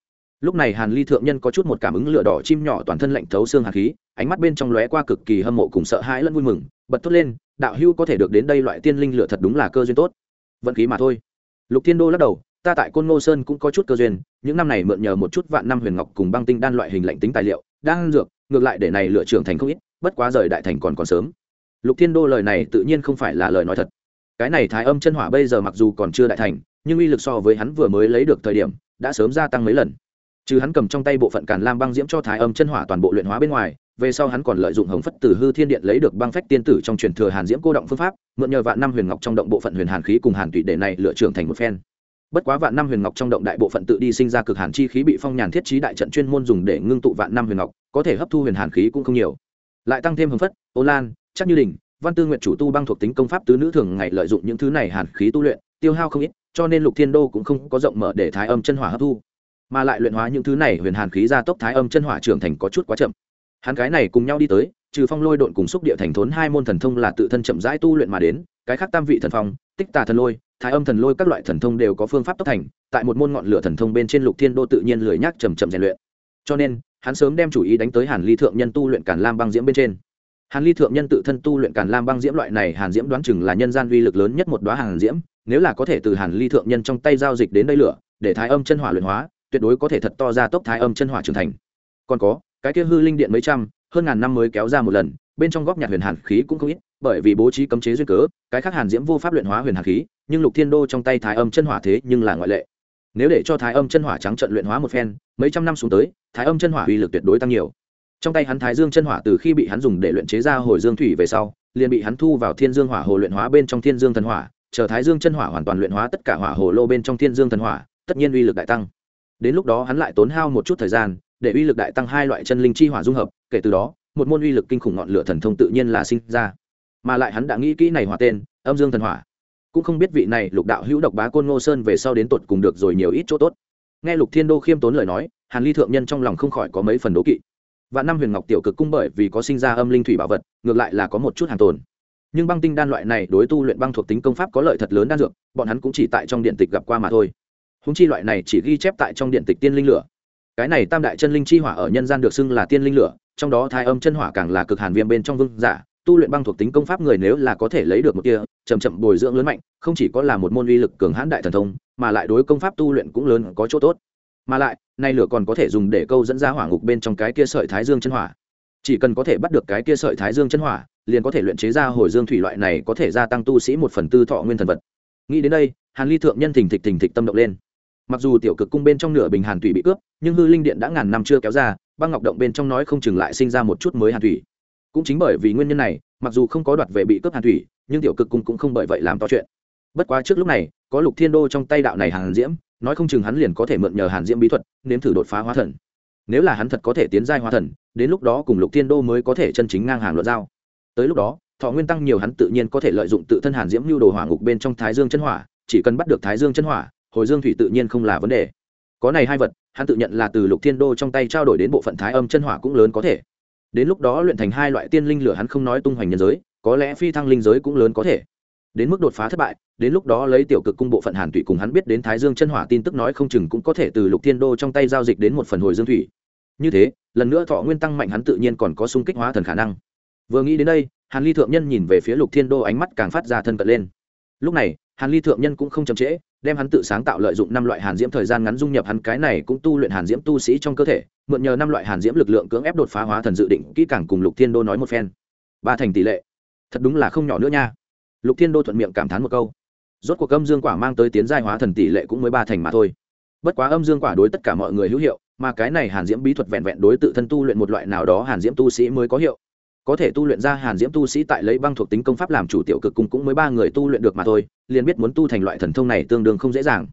Lúc này hàn ly thượng nhân có chút một cảm ứng lửa đỏ chim nhỏ toàn thân lạnh thấu xương hạt khí ánh mắt bên trong lóe qua cực kỳ hâm mộ cùng sợ hãi lẫn vui mừng, bật thốt lên, đạo hưu có thể được đến đây loại tiên linh lửa thật đúng là cơ duyên tốt. Vận khí mà thôi. Lục thiên đô lắc đầu, ta tại côn ngô sơn cũng có chút cơ duyên, những năm này mượn nhờ một chút vạn năm huyền ngọc cùng băng tinh đan loại hình lạnh tính tài liệu, đang dược, ngược lại để này lựa trưởng thành không ít, bất quá rời đại thành còn còn sớm. Lục thiên đô lời này tự nhiên không phải là lời nói thật. Cái này thái âm chân hỏa bây giờ mặc dù còn chưa đại thành, nhưng uy lực so với hắn vừa mới lấy được thời điểm, đã sớm gia tăng mấy lần. Trừ hắn cầm trong tay bộ phận càn lam băng diễm cho thái âm chân hỏa toàn bộ luyện hóa bên ngoài về sau hắn còn lợi dụng hồng phất từ hư thiên điện lấy được băng phách tiên tử trong truyền thừa hàn diễm cô động phương pháp, mượn nhờ vạn năm huyền ngọc trong động bộ phận huyền hàn khí cùng hàn tụy để này lựa trưởng thành một phen. Bất quá vạn năm huyền ngọc trong động đại bộ phận tự đi sinh ra cực hàn chi khí bị phong nhàn thiết trí đại trận chuyên môn dùng để ngưng tụ vạn năm huyền ngọc, có thể hấp thu huyền hàn khí cũng không nhiều. Lại tăng thêm hồng phất, ô lan, chắc như đình văn tư nguyện chủ tu băng thuộc tính công pháp tứ nữ thường ngày lợi dụng những thứ này hàn khí tu luyện, tiêu hao không ít, cho nên lục thiên đô cũng không có rộng mở để thái âm chân hỏa hấp thu. Mà lại luyện hóa những thứ này huyền hàn khí ra tốc thái âm chân hỏa trưởng thành có chút quá chậm hắn cái này cùng nhau đi tới, trừ phong lôi độn cùng xúc địa thành thốn hai môn thần thông là tự thân chậm rãi tu luyện mà đến, cái khác tam vị thần phong, tích tà thần lôi, thái âm thần lôi các loại thần thông đều có phương pháp tốc thành, tại một môn ngọn lửa thần thông bên trên lục thiên đô tự nhiên lười nhác chầm chậm rèn luyện. Cho nên, hắn sớm đem chủ ý đánh tới hàn ly thượng nhân tu luyện càn lam băng diễm bên trên. Hàn ly thượng nhân tự thân tu luyện càn lam băng diễm loại này, hàn diễm đoán chừng là nhân gian uy lực lớn nhất một đoá hàn diễm, nếu là có thể từ hàn ly thượng nhân trong tay giao dịch đến đây lửa, để thái âm chân hỏa luyện hóa, tuyệt đối có thể thật to ra tốc thái âm chân hỏa trưởng thành. Còn có cái kia hư linh điện mấy trăm, hơn ngàn năm mới kéo ra một lần, bên trong góc nhạc huyền hàn khí cũng không ít, bởi vì bố trí cấm chế duyên cớ, cái khác hàn diễm vô pháp luyện hóa huyền hàn khí, nhưng lục thiên đô trong tay thái âm chân hỏa thế nhưng là ngoại lệ. Nếu để cho thái âm chân hỏa trắng trận luyện hóa một phen, mấy trăm năm xuống tới, thái âm chân hỏa uy lực tuyệt đối tăng nhiều. Trong tay hắn thái dương chân hỏa từ khi bị hắn dùng để luyện chế ra hồi dương thủy về sau, liền bị hắn thu vào thiên dương hỏa hồ luyện hóa bên trong thiên dương thần hỏa, chờ thái dương chân hỏa hoàn toàn luyện hóa tất cả hỏa hồ lô bên trong thiên dương thần hỏa, tất nhiên uy lực đại tăng. Đến lúc đó hắn lại tốn hao một chút thời gian để uy lực đại tăng hai loại chân linh chi hỏa dung hợp, kể từ đó, một môn uy lực kinh khủng ngọn lửa thần thông tự nhiên là sinh ra. Mà lại hắn đã nghĩ kỹ này hỏa tên, âm dương thần hỏa. Cũng không biết vị này lục đạo hữu độc bá côn ngô sơn về sau đến tột cùng được rồi nhiều ít chỗ tốt. Nghe lục thiên đô khiêm tốn lời nói, hàn ly thượng nhân trong lòng không khỏi có mấy phần đố kỵ. Và năm huyền ngọc tiểu cực cung bởi vì có sinh ra âm linh thủy bảo vật, ngược lại là có một chút hàng tồn. Nhưng băng tinh đan loại này đối tu luyện băng thuộc tính công pháp có lợi thật lớn đan dược, bọn hắn cũng chỉ tại trong điện tịch gặp qua mà thôi. Húng chi loại này chỉ ghi chép tại trong điện tịch tiên linh lửa cái này tam đại chân linh chi hỏa ở nhân gian được xưng là tiên linh lửa, trong đó thai âm chân hỏa càng là cực hàn viêm bên trong vương giả, tu luyện băng thuộc tính công pháp người nếu là có thể lấy được một kia chầm chậm bồi dưỡng lớn mạnh, không chỉ có là một môn uy lực cường hãn đại thần thông, mà lại đối công pháp tu luyện cũng lớn có chỗ tốt. Mà lại, nay lửa còn có thể dùng để câu dẫn ra hỏa ngục bên trong cái kia sợi thái dương chân hỏa. Chỉ cần có thể bắt được cái kia sợi thái dương chân hỏa, liền có thể luyện chế ra hồi dương thủy loại này có thể gia tăng tu sĩ một phần tư thọ nguyên thần vật. Nghĩ đến đây, hàn ly thượng nhân thình thịch thình thịch tâm động lên mặc dù tiểu cực cung bên trong nửa bình hàn thủy bị cướp, nhưng hư linh điện đã ngàn năm chưa kéo ra, băng ngọc động bên trong nói không chừng lại sinh ra một chút mới hàn thủy. Cũng chính bởi vì nguyên nhân này, mặc dù không có đoạt về bị cướp hàn thủy, nhưng tiểu cực cung cũng không bởi vậy làm to chuyện. Bất quá trước lúc này, có lục thiên đô trong tay đạo này hàn diễm, nói không chừng hắn liền có thể mượn nhờ hàn diễm bí thuật, nếm thử đột phá hóa thần. Nếu là hắn thật có thể tiến giai hóa thần, đến lúc đó cùng lục thiên đô mới có thể chân chính ngang hàng luận giao. Tới lúc đó, thọ nguyên tăng nhiều hắn tự nhiên có thể lợi dụng tự thân hàn diễm lưu đồ hỏa ngục bên trong thái dương chân hỏa, chỉ cần bắt được thái dương chân hỏa hồi dương thủy tự nhiên không là vấn đề. Có này hai vật, hắn tự nhận là từ lục thiên đô trong tay trao đổi đến bộ phận thái âm chân hỏa cũng lớn có thể. Đến lúc đó luyện thành hai loại tiên linh lửa hắn không nói tung hoành nhân giới, có lẽ phi thăng linh giới cũng lớn có thể. Đến mức đột phá thất bại, đến lúc đó lấy tiểu cực cung bộ phận hàn thủy cùng hắn biết đến thái dương chân hỏa tin tức nói không chừng cũng có thể từ lục thiên đô trong tay giao dịch đến một phần hồi dương thủy. Như thế, lần nữa thọ nguyên tăng mạnh hắn tự nhiên còn có sung kích hóa thần khả năng. Vừa nghĩ đến đây, hàn ly thượng nhân nhìn về phía lục thiên đô ánh mắt càng phát ra thân cận lên. Lúc này, hàn ly thượng nhân cũng không chậm trễ đem hắn tự sáng tạo lợi dụng năm loại hàn diễm thời gian ngắn dung nhập hắn, cái này cũng tu luyện hàn diễm tu sĩ trong cơ thể, mượn nhờ năm loại hàn diễm lực lượng cưỡng ép đột phá hóa thần dự định, kỹ càng cùng lục thiên đô nói một phen. Ba thành tỷ lệ. Thật đúng là không nhỏ nữa nha. Lục thiên đô thuận miệng cảm thán một câu. Rốt cuộc âm dương quả mang tới tiến giai hóa thần tỷ lệ cũng mới ba thành mà thôi. Bất quá âm dương quả đối tất cả mọi người hữu hiệu, mà cái này hàn diễm bí thuật vẹn vẹn đối tự thân tu luyện một loại nào đó hàn diễm tu sĩ mới có hiệu có thể tu luyện ra hàn diễm tu sĩ tại lấy băng thuộc tính công pháp làm chủ tiểu cực cùng cũng mới ba người tu luyện được mà thôi, liền biết muốn tu thành loại thần thông này tương đương không dễ dàng.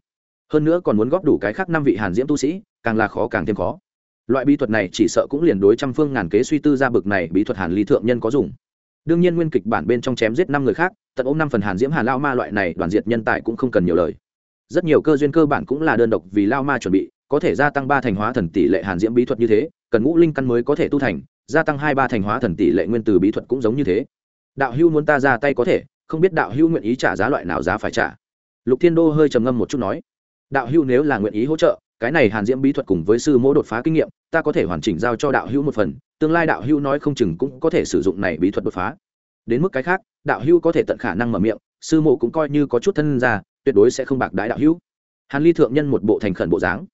Hơn nữa còn muốn góp đủ cái khác năm vị hàn diễm tu sĩ, càng là khó càng thêm khó. Loại bí thuật này chỉ sợ cũng liền đối trăm phương ngàn kế suy tư ra bực này bí thuật hàn Lý thượng nhân có dùng. Đương nhiên nguyên kịch bản bên trong chém giết năm người khác, tận ôm năm phần hàn diễm hàn lao ma loại này đoàn diệt nhân tài cũng không cần nhiều lời. Rất nhiều cơ duyên cơ bản cũng là đơn độc vì lao ma chuẩn bị, có thể gia tăng ba thành hóa thần tỷ lệ hàn diễm bí thuật như thế, cần ngũ linh căn mới có thể tu thành gia tăng hai ba thành hóa thần tỷ lệ nguyên từ bí thuật cũng giống như thế. Đạo hưu muốn ta ra tay có thể, không biết đạo hưu nguyện ý trả giá loại nào giá phải trả. Lục thiên đô hơi trầm ngâm một chút nói, đạo hưu nếu là nguyện ý hỗ trợ, cái này hàn diễm bí thuật cùng với sư mỗ đột phá kinh nghiệm, ta có thể hoàn chỉnh giao cho đạo hưu một phần, tương lai đạo hưu nói không chừng cũng có thể sử dụng này bí thuật đột phá. Đến mức cái khác, đạo hưu có thể tận khả năng mở miệng, sư mộ cũng coi như có chút thân ra, tuyệt đối sẽ không bạc đái đạo hữu. Hàn ly thượng nhân một bộ thành khẩn bộ dáng.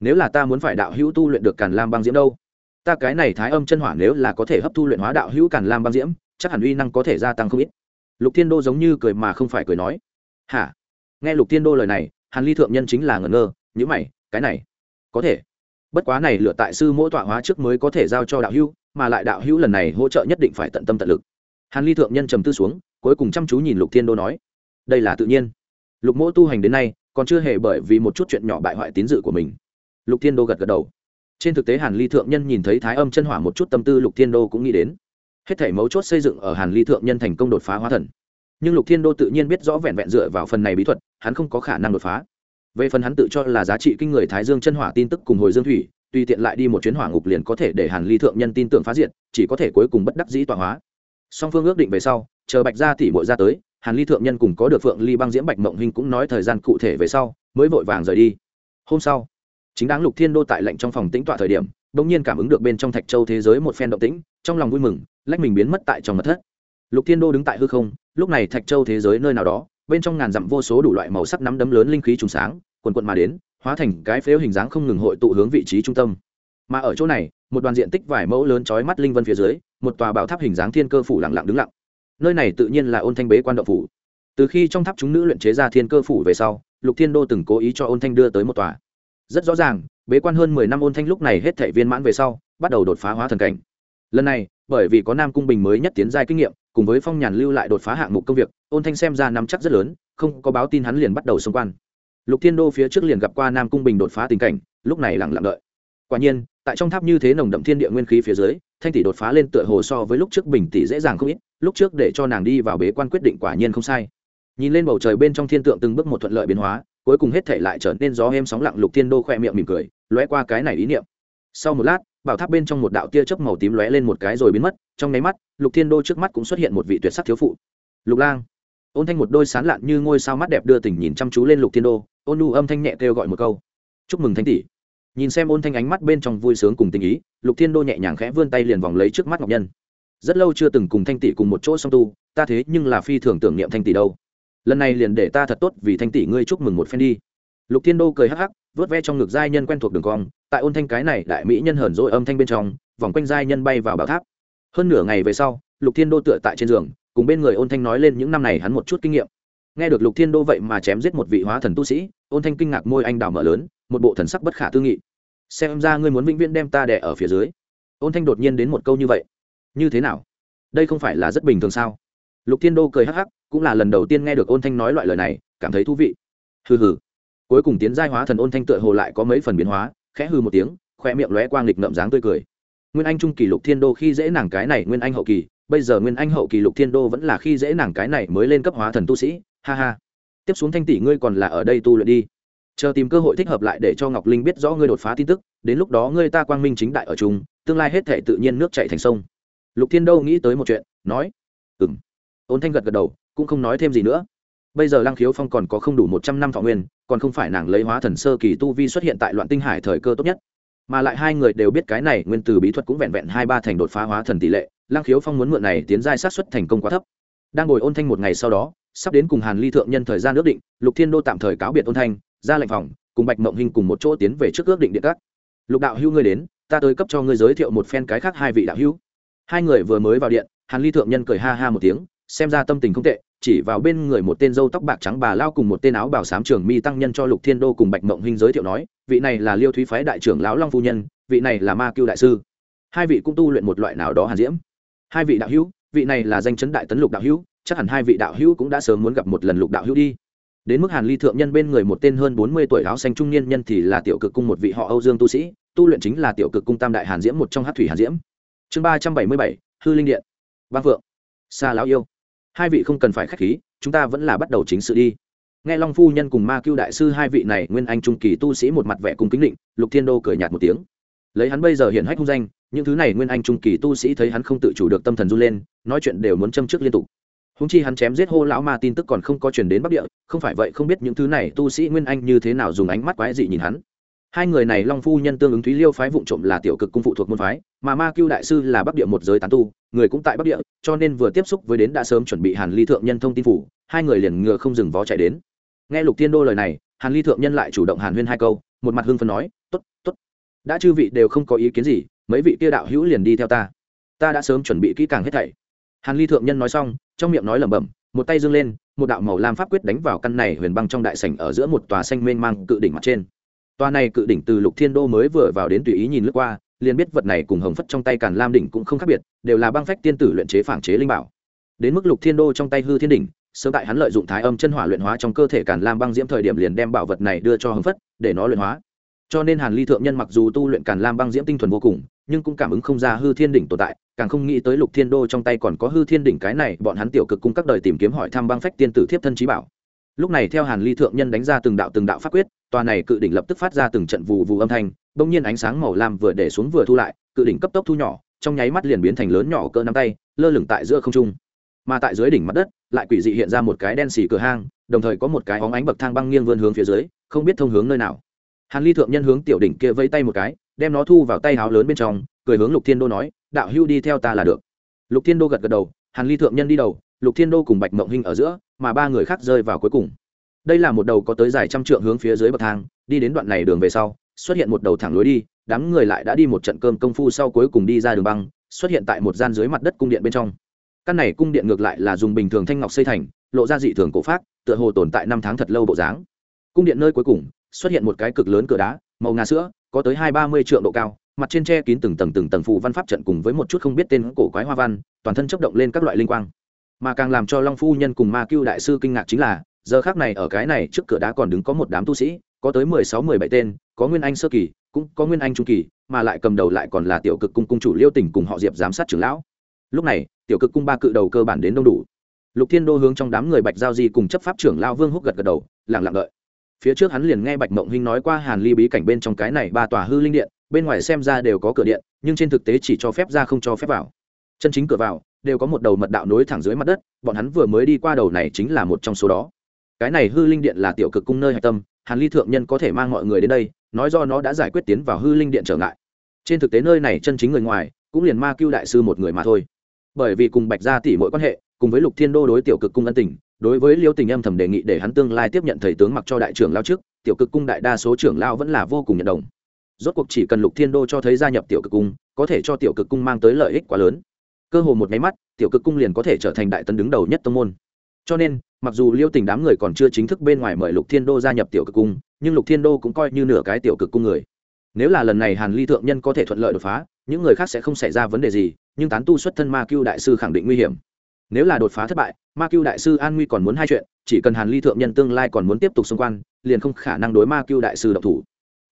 Nếu là ta muốn phải đạo hữu tu luyện được càn lam băng diễm đâu? Ta cái này thái âm chân hỏa nếu là có thể hấp thu luyện hóa đạo hữu càn lam băng diễm, chắc hẳn uy năng có thể gia tăng không ít. Lục thiên đô giống như cười mà không phải cười nói. Hả? Nghe lục thiên đô lời này, hàn ly thượng nhân chính là ngẩn ngơ nhữ mày, cái này, có thể. Bất quá này lựa tại sư mỗi tọa hóa trước mới có thể giao cho đạo hữu, mà lại đạo hữu lần này hỗ trợ nhất định phải tận tâm tận lực. Hàn ly thượng nhân trầm tư xuống, cuối cùng chăm chú nhìn lục thiên đô nói. Đây là tự nhiên. Lục mỗ tu hành đến nay, còn chưa hề bởi vì một chút chuyện nhỏ bại hoại tín dự của mình. Lục thiên đô gật gật đầu trên thực tế hàn ly thượng nhân nhìn thấy thái âm chân hỏa một chút tâm tư lục thiên đô cũng nghĩ đến. Hết thể mấu chốt xây dựng ở hàn ly thượng nhân thành công đột phá hóa thần. Nhưng lục thiên đô tự nhiên biết rõ vẹn vẹn dựa vào phần này bí thuật, hắn không có khả năng đột phá. Về phần hắn tự cho là giá trị kinh người thái dương chân hỏa tin tức cùng hồi dương thủy, tùy tiện lại đi một chuyến hỏa ngục liền có thể để hàn ly thượng nhân tin tưởng phá diện chỉ có thể cuối cùng bất đắc dĩ tọa hóa. Song phương ước định về sau, chờ bạch gia tỷ bội ra tới, hàn ly thượng nhân cùng có được phượng ly băng diễm bạch mộng hình cũng nói thời gian cụ thể về sau, mới vội vàng rời đi. Hôm sau chính đáng lục thiên đô tại lệnh trong phòng tĩnh tọa thời điểm, bỗng nhiên cảm ứng được bên trong thạch châu thế giới một phen động tĩnh, trong lòng vui mừng, lách mình biến mất tại trong mật thất. Lục thiên đô đứng tại hư không, lúc này thạch châu thế giới nơi nào đó, bên trong ngàn dặm vô số đủ loại màu sắc nắm đấm lớn linh khí trùng sáng, quần quận mà đến, hóa thành cái phếu hình dáng không ngừng hội tụ hướng vị trí trung tâm. Mà ở chỗ này, một đoàn diện tích vài mẫu lớn chói mắt linh vân phía dưới, một tòa bảo tháp hình dáng thiên cơ phủ lặng lặng đứng lặng. Nơi này tự nhiên là ôn thanh bế quan động phủ. Từ khi trong tháp chúng nữ luyện chế ra thiên cơ phủ về sau, lục thiên đô từng cố ý cho ôn thanh đưa tới một tòa rất rõ ràng, bế quan hơn mười năm ôn thanh lúc này hết thể viên mãn về sau, bắt đầu đột phá hóa thần cảnh. Lần này, bởi vì có nam cung bình mới nhất tiến giai kinh nghiệm, cùng với phong nhàn lưu lại đột phá hạng mục công việc, ôn thanh xem ra nắm chắc rất lớn, không có báo tin hắn liền bắt đầu xung quan lục thiên đô phía trước liền gặp qua nam cung bình đột phá tình cảnh, lúc này lặng lặng đợi. Quả nhiên, tại trong tháp như thế nồng đậm thiên địa nguyên khí phía dưới, thanh tỷ đột phá lên tựa hồ so với lúc trước bình tỷ dễ dàng không ít, lúc trước để cho nàng đi vào bế quan quyết định quả nhiên không sai. Nhìn lên bầu trời bên trong thiên tượng từng bước một thuận lợi biến hóa cuối cùng hết thể lại trở nên gió êm sóng lặng, lục thiên đô khoe miệng mỉm cười, lóe qua cái này ý niệm. Sau một lát, bảo tháp bên trong một đạo tia chớp màu tím lóe lên một cái rồi biến mất, trong nháy mắt, lục thiên đô trước mắt cũng xuất hiện một vị tuyệt sắc thiếu phụ. Lục lang. Ôn thanh một đôi sán lạn như ngôi sao mắt đẹp đưa tình nhìn chăm chú lên lục thiên đô, ôn nu âm thanh nhẹ kêu gọi một câu. Chúc mừng thanh tỷ. Nhìn xem ôn thanh ánh mắt bên trong vui sướng cùng tình ý, lục thiên đô nhẹ nhàng khẽ vươn tay liền vòng lấy trước mắt ngọc nhân. Rất lâu chưa từng cùng thanh tỷ cùng một chỗ song tu, ta thế nhưng là phi thường tưởng niệm thanh tỷ đâu lần này liền để ta thật tốt vì thanh tỷ ngươi chúc mừng một phen đi. Lục thiên đô cười hắc hắc, vớt ve trong ngực giai nhân quen thuộc đường cong, tại ôn thanh cái này đại mỹ nhân hờn dỗi âm thanh bên trong, vòng quanh giai nhân bay vào bảo tháp. Hơn nửa ngày về sau, lục thiên đô tựa tại trên giường, cùng bên người ôn thanh nói lên những năm này hắn một chút kinh nghiệm. Nghe được lục thiên đô vậy mà chém giết một vị hóa thần tu sĩ, ôn thanh kinh ngạc môi anh đào mở lớn, một bộ thần sắc bất khả tư nghị. Xem ra ngươi muốn vĩnh viễn đem ta đẻ ở phía dưới. Ôn thanh đột nhiên đến một câu như vậy. Như thế nào? Đây không phải là rất bình thường sao? Lục thiên đô cười hắc hắc cũng là lần đầu tiên nghe được ôn thanh nói loại lời này, cảm thấy thú vị. Hừ hừ. Cuối cùng tiến giai hóa thần ôn thanh tựa hồ lại có mấy phần biến hóa, khẽ hư một tiếng, khoe miệng lóe quang lịch ngậm dáng tươi cười. Nguyên anh trung kỳ lục thiên đô khi dễ nàng cái này nguyên anh hậu kỳ, bây giờ nguyên anh hậu kỳ lục thiên đô vẫn là khi dễ nàng cái này mới lên cấp hóa thần tu sĩ, ha ha. Tiếp xuống thanh tỷ ngươi còn là ở đây tu luyện đi. Chờ tìm cơ hội thích hợp lại để cho ngọc linh biết rõ ngươi đột phá tin tức, đến lúc đó ngươi ta quang minh chính đại ở chung, tương lai hết thể tự nhiên nước chạy thành sông. Lục thiên đô nghĩ tới một chuyện, nói ừ ôn thanh gật gật đầu cũng không nói thêm gì nữa. Bây giờ lăng khiếu phong còn có không đủ một trăm năm thọ nguyên, còn không phải nàng lấy hóa thần sơ kỳ tu vi xuất hiện tại loạn tinh hải thời cơ tốt nhất. Mà lại hai người đều biết cái này nguyên từ bí thuật cũng vẹn vẹn hai ba thành đột phá hóa thần tỷ lệ, lăng khiếu phong muốn mượn này tiến giai sát xuất thành công quá thấp. Đang ngồi ôn thanh một ngày sau đó, sắp đến cùng hàn ly thượng nhân thời gian ước định, lục thiên đô tạm thời cáo biệt ôn thanh, ra lệnh phòng, cùng bạch mộng hình cùng một chỗ tiến về trước ước định điện các lục đạo hữu ngươi đến, ta tới cấp cho ngươi giới thiệu một phen cái khác hai vị đạo hữu. Hai người vừa mới vào điện, hàn ly thượng nhân cười ha ha một tiếng xem ra tâm tình không tệ, chỉ vào bên người một tên dâu tóc bạc trắng bà lao cùng một tên áo bảo sám trường mi tăng nhân cho lục thiên đô cùng bạch mộng huynh giới thiệu nói, vị này là liêu thúy phái đại trưởng lão long phu nhân, vị này là ma cưu đại sư. Hai vị cũng tu luyện một loại nào đó hàn diễm. Hai vị đạo hữu, vị này là danh chấn đại tấn lục đạo hữu, chắc hẳn hai vị đạo hữu cũng đã sớm muốn gặp một lần lục đạo hữu đi. Đến mức hàn ly thượng nhân bên người một tên hơn bốn mươi tuổi áo xanh trung niên nhân thì là tiểu cực cung một vị họ âu dương tu sĩ, tu luyện chính là tiểu cực cung tam đại hàn diễm một trong hát thủy hàn diễm. Chương ba trăm bảy mươi bảy, hư linh điện. Văn phượng. Xa lão yêu hai vị không cần phải k h á c h khí, chúng ta vẫn là bắt đầu chính sự đi. Nghe long phu nhân cùng ma cưu đại sư hai vị này, nguyên anh trung kỳ tu sĩ một mặt vẻ cùng kính định, lục thiên đô cười nhạt một tiếng. Lấy hắn bây giờ hiện hách hung danh, những thứ này nguyên anh trung kỳ tu sĩ thấy hắn không tự chủ được tâm thần run lên, nói chuyện đều muốn châm trước liên tục. Húng chi hắn chém giết hô lão ma tin tức còn không có chuyển đến bắc địa, không phải vậy không biết những thứ này tu sĩ nguyên anh như thế nào dùng ánh mắt quái dị nhìn hắn. Hai người này long phu nhân tương ứng thúy liêu phái vụ trộm là tiểu cực cung phụ thuộc môn phái mà ma cưu đại sư là bắc địa một giới tán tu, người cũng tại bắc địa, cho nên vừa tiếp xúc với đến đã sớm chuẩn bị hàn ly thượng nhân thông tin phủ, hai người liền ngựa không dừng vó chạy đến. Nghe lục thiên đô lời này, hàn ly thượng nhân lại chủ động hàn huyên hai câu, một mặt hưng phân nói t ố t t ố t đã chư vị đều không có ý kiến gì, mấy vị kia đạo hữu liền đi theo ta. Ta đã sớm chuẩn bị kỹ càng hết thảy. Hàn ly thượng nhân nói xong, trong miệng nói lẩm bẩm, một tay dâng lên, một đạo màu lam pháp quyết đánh vào căn này huyền băng trong đại sảnh ở giữa một tòa xanh mênh mang cự đỉnh mặt trên. Tòa này cự đỉnh từ lục thiên đô mới vừa vào đến tùy ý nhìn lướt qua liền biết vật này cùng hồng phất trong tay càn lam đỉnh cũng không khác biệt, đều là băng phách tiên tử luyện chế phản chế linh bảo. Đến mức lục thiên đô trong tay hư thiên đỉnh, sớm tại hắn lợi dụng thái âm chân hỏa luyện hóa trong cơ thể càn lam băng diễm thời điểm liền đem bảo vật này đưa cho hồng phất, để nó luyện hóa. Cho nên hàn ly thượng nhân mặc dù tu luyện càn lam băng diễm tinh thuần vô cùng, nhưng cũng cảm ứng không ra hư thiên đỉnh tồn tại, càng không nghĩ tới lục thiên đô trong tay còn có hư thiên đỉnh cái này, bọn hắn tiểu cực cung các đời tìm kiếm hỏi thăm băng phách tiên tử thiếp thân trí bảo. Lúc này theo hàn ly thượng nhân đánh ra từng đạo từng đạo pháp quyết tòa này cự đỉnh lập tức phát ra từng trận vù vù âm thanh, bỗng nhiên ánh sáng màu lam vừa để xuống vừa thu lại, cự đỉnh cấp tốc thu nhỏ, trong nháy mắt liền biến thành lớn nhỏ cỡ nắm tay, lơ lửng tại giữa không trung. Mà tại dưới đỉnh mặt đất, lại quỷ dị hiện ra một cái đen xì cửa hang, đồng thời có một cái óng ánh bậc thang băng nghiêng vươn hướng phía dưới, không biết thông hướng nơi nào. Hàn ly thượng nhân hướng tiểu đỉnh kia vẫy tay một cái, đem nó thu vào tay háo lớn bên trong, cười hướng lục thiên đô nói, đạo hưu đi theo ta là được. Lục thiên đô gật gật đầu, hàn ly thượng nhân đi đầu, lục thiên đô cùng bạch mộng hinh ở giữa, mà ba người khác rơi vào cuối cùng đây là một đầu có tới dài trăm trượng hướng phía dưới bậc thang, đi đến đoạn này đường về sau, xuất hiện một đầu thẳng lối đi, đám người lại đã đi một trận cơm công phu sau cuối cùng đi ra đường băng, xuất hiện tại một gian dưới mặt đất cung điện bên trong. Căn này cung điện ngược lại là dùng bình thường thanh ngọc xây thành, lộ ra dị thường cổ pháp tựa hồ tồn tại năm tháng thật lâu bộ dáng. Cung điện nơi cuối cùng, xuất hiện một cái cực lớn cửa đá, màu ngà sữa, có tới hai ba mươi triệu độ cao, mặt trên tre kín từng tầng từng tầng phù văn pháp trận cùng với một chút không biết tên cổ quái hoa văn, toàn thân chấp động lên các loại linh quang. Mà càng làm cho long phu nhân cùng ma cưu đại sư kinh ngạc chính là giờ khác này ở cái này trước cửa đá còn đứng có một đám tu sĩ, có tới mười sáu, mười bảy tên, có nguyên anh sơ kỳ, cũng có nguyên anh trung kỳ, mà lại cầm đầu lại còn là tiểu cực cung cung chủ liêu tỉnh cùng họ diệp giám sát trưởng lão. Lúc này, tiểu cực cung ba cự đầu cơ bản đến đông đủ. Lục thiên đô hướng trong đám người bạch giao di cùng chấp pháp trưởng lao vương húc gật gật đầu lẳng lặng đợi. Phía trước hắn liền nghe bạch mộng hinh nói qua hàn ly bí cảnh bên trong cái này ba tòa hư linh điện, bên ngoài xem ra đều có cửa điện, nhưng trên thực tế chỉ cho phép ra không cho phép vào. Chân chính cửa vào, đều có một đầu mật đạo nối thẳng dưới mặt đất, bọn hắn vừa mới đi qua đầu này chính là một trong số đó cái này hư linh điện là tiểu cực cung nơi hạch tâm, hàn ly thượng nhân có thể mang mọi người đến đây, nói do nó đã giải quyết tiến vào hư linh điện trở ngại. Trên thực tế nơi này chân chính người ngoài, cũng liền ma cưu đại sư một người mà thôi. Bởi vì cùng bạch gia tỷ mỗi quan hệ, cùng với lục thiên đô đối tiểu cực cung ân tình, đối với liêu tình âm thầm đề nghị để hắn tương lai tiếp nhận thầy tướng mặc cho đại trưởng lao trước, tiểu cực cung đại đa số trưởng lao vẫn là vô cùng nhận đồng. Rốt cuộc chỉ cần lục thiên đô cho thấy gia nhập tiểu cực cung, có thể cho tiểu cực cung mang tới lợi ích quá lớn. Cơ hồ một máy mắt, tiểu cực cung liền có thể trở thành đại tấn đứng đầu nhất tông môn cho nên, mặc dù liêu tình đám người còn chưa chính thức bên ngoài mời lục thiên đô gia nhập tiểu cực cung, nhưng lục thiên đô cũng coi như nửa cái tiểu cực cung người. Nếu là lần này hàn ly thượng nhân có thể thuận lợi đột phá, những người khác sẽ không xảy ra vấn đề gì, nhưng tán tu xuất thân ma cưu đại sư khẳng định nguy hiểm. Nếu là đột phá thất bại, ma cưu đại sư an nguy còn muốn hai chuyện, chỉ cần hàn ly thượng nhân tương lai còn muốn tiếp tục xung quan liền không khả năng đối ma cưu đại sư độc thủ.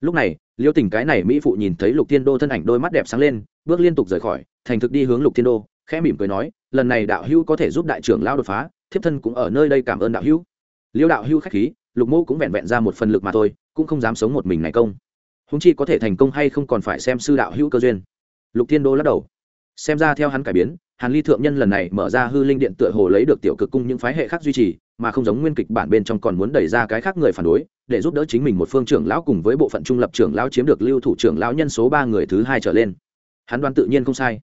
Lúc này, liêu tình cái này mỹ phụ nhìn thấy lục thiên đô thân ảnh đôi mắt đẹp sáng lên, bước liên tục rời khỏi, thành thực đi hướng lục thiên đô, khẽ mỉm cười nói, lần này đạo hữu có thể giúp đại trưởng lao đột phá thiếp thân cũng ở nơi đây cảm ơn đạo hữu. Liêu đạo hữu khách khí, lục mô cũng vẹn vẹn ra một phần lực mà thôi, cũng không dám sống một mình này công. Húng chi có thể thành công hay không còn phải xem sư đạo hữu cơ duyên. Lục thiên đô lắc đầu. Xem ra theo hắn cải biến, hàn ly thượng nhân lần này mở ra hư linh điện tựa hồ lấy được tiểu cực cung những phái hệ khác duy trì, mà không giống nguyên kịch bản bên trong còn muốn đẩy ra cái khác người phản đối, để giúp đỡ chính mình một phương trưởng lão cùng với bộ phận trung lập trưởng lão chiếm được lưu thủ trưởng lão nhân số ba người thứ hai trở lên. Hắn đoán tự nhiên không sai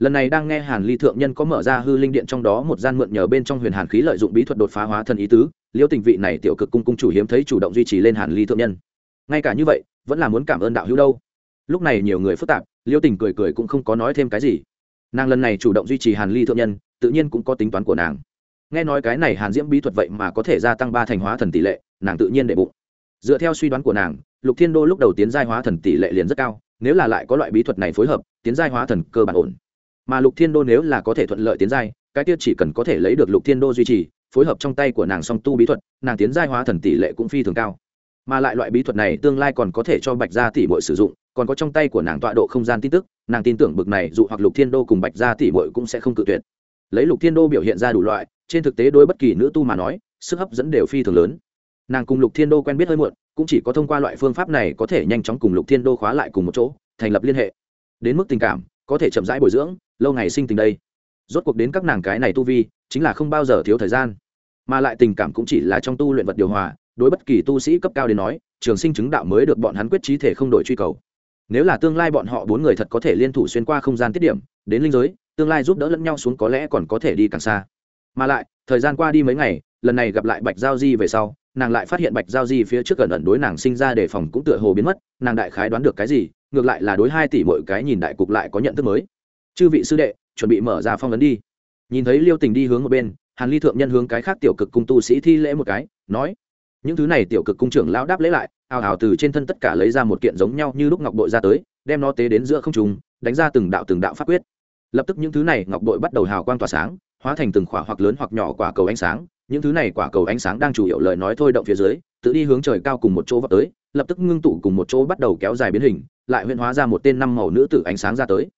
lần này đang nghe hàn ly thượng nhân có mở ra hư linh điện trong đó một gian mượn nhờ bên trong huyền hàn khí lợi dụng bí thuật đột phá hóa thân ý tứ, liêu tình vị này tiểu cực cung cung chủ hiếm thấy chủ động duy trì lên hàn ly thượng nhân. Ngay cả như vậy, vẫn là muốn cảm ơn đạo hữu đâu. Lúc này nhiều người phức tạp, liêu tình cười cười cũng không có nói thêm cái gì. Nàng lần này chủ động duy trì hàn ly thượng nhân, tự nhiên cũng có tính toán của nàng. Nghe nói cái này hàn diễm bí thuật vậy mà có thể gia tăng ba thành hóa thần tỷ lệ, nàng tự nhiên đệ bụng. Dựa theo suy đoán của nàng, lục thiên đô lúc đầu tiến giai hóa thần tỷ lệ liền rất cao, nếu là lại có loại bí thuật này phối hợp, tiến giai hóa thần cơ bản ổn mà lục thiên đô nếu là có thể thuận lợi tiến giai, cái tiết chỉ cần có thể lấy được lục thiên đô duy trì, phối hợp trong tay của nàng song tu bí thuật, nàng tiến giai hóa thần tỷ lệ cũng phi thường cao. Mà lại loại bí thuật này tương lai còn có thể cho bạch gia tỷ bội sử dụng, còn có trong tay của nàng tọa độ không gian tin tức, nàng tin tưởng bực này dụ hoặc lục thiên đô cùng bạch gia tỷ bội cũng sẽ không cự tuyệt. Lấy lục thiên đô biểu hiện ra đủ loại, trên thực tế đối bất kỳ nữ tu mà nói, sức hấp dẫn đều phi thường lớn. Nàng cùng lục thiên đô quen biết hơi muộn, cũng chỉ có thông qua loại phương pháp này có thể nhanh chóng cùng lục thiên đô khóa lại cùng một chỗ, thành lập liên hệ. Đến mức tình cảm, có thể chậm rãi bồi dưỡng lâu ngày sinh tình đây. Rốt cuộc đến các nàng cái này tu vi, chính là không bao giờ thiếu thời gian. Mà lại tình cảm cũng chỉ là trong tu luyện vật điều hòa, đối bất kỳ tu sĩ cấp cao đến nói, trường sinh chứng đạo mới được bọn hắn quyết trí thể không đổi truy cầu. Nếu là tương lai bọn họ bốn người thật có thể liên thủ xuyên qua không gian tiết điểm, đến linh giới, tương lai giúp đỡ lẫn nhau xuống có lẽ còn có thể đi càng xa. Mà lại, thời gian qua đi mấy ngày, lần này gặp lại bạch giao di về sau, nàng lại phát hiện bạch giao di phía trước gần ẩn đối nàng sinh ra đề phòng cũng tựa hồ biến mất, nàng đại khái đoán được cái gì, ngược lại là đối hai tỷ mỗi cái nhìn đại cục lại có nhận thức mới chư vị sư đệ, chuẩn bị mở ra phong ấn đi. Nhìn thấy liêu tình đi hướng một bên, hàn ly thượng nhân hướng cái khác tiểu cực cung tu sĩ thi lễ một cái, nói, những thứ này tiểu cực cung trưởng lão đáp lễ lại ào ào từ trên thân tất cả lấy ra một kiện giống nhau như lúc ngọc bội ra tới, đem nó tế đến giữa không trùng đánh ra từng đạo từng đạo pháp quyết. Lập tức những thứ này ngọc bội bắt đầu hào quang tỏa sáng, hóa thành từng khỏa hoặc lớn hoặc nhỏ quả cầu ánh sáng. Những thứ này quả cầu ánh sáng đang chủ yếu lời nói thôi động phía dưới, tự đi hướng trời cao cùng một chỗ vào tới, lập tức ngưng tụ cùng một chỗ bắt đầu kéo dài biến hình, lại huyễn hóa ra một tên năm màu nữ tử ánh sáng ra tới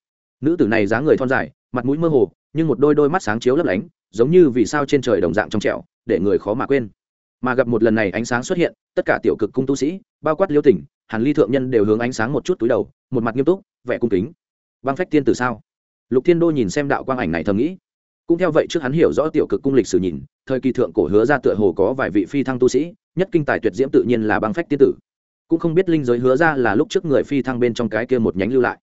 nữ tử này dáng người thon dài, mặt mũi mơ hồ, nhưng một đôi đôi mắt sáng chiếu lấp lánh, giống như vì sao trên trời đồng dạng trong trẻo, để người khó mà quên. Mà gặp một lần này ánh sáng xuất hiện, tất cả tiểu cực cung tu sĩ, bao quát liêu tỉnh, hàn ly thượng nhân đều hướng ánh sáng một chút túi đầu, một mặt nghiêm túc, vẻ cung kính. Băng phách tiên tử sao? Lục thiên đô nhìn xem đạo quang ảnh này thầm nghĩ. Cũng theo vậy trước hắn hiểu rõ tiểu cực cung lịch sử nhìn, thời kỳ thượng cổ hứa ra tựa hồ có vài vị phi thăng tu sĩ, nhất kinh tài tuyệt diễm tự nhiên là băng phách tiên tử. Cũng không biết linh giới hứa ra là lúc trước người phi thăng bên trong cái kia một nhánh lưu lại.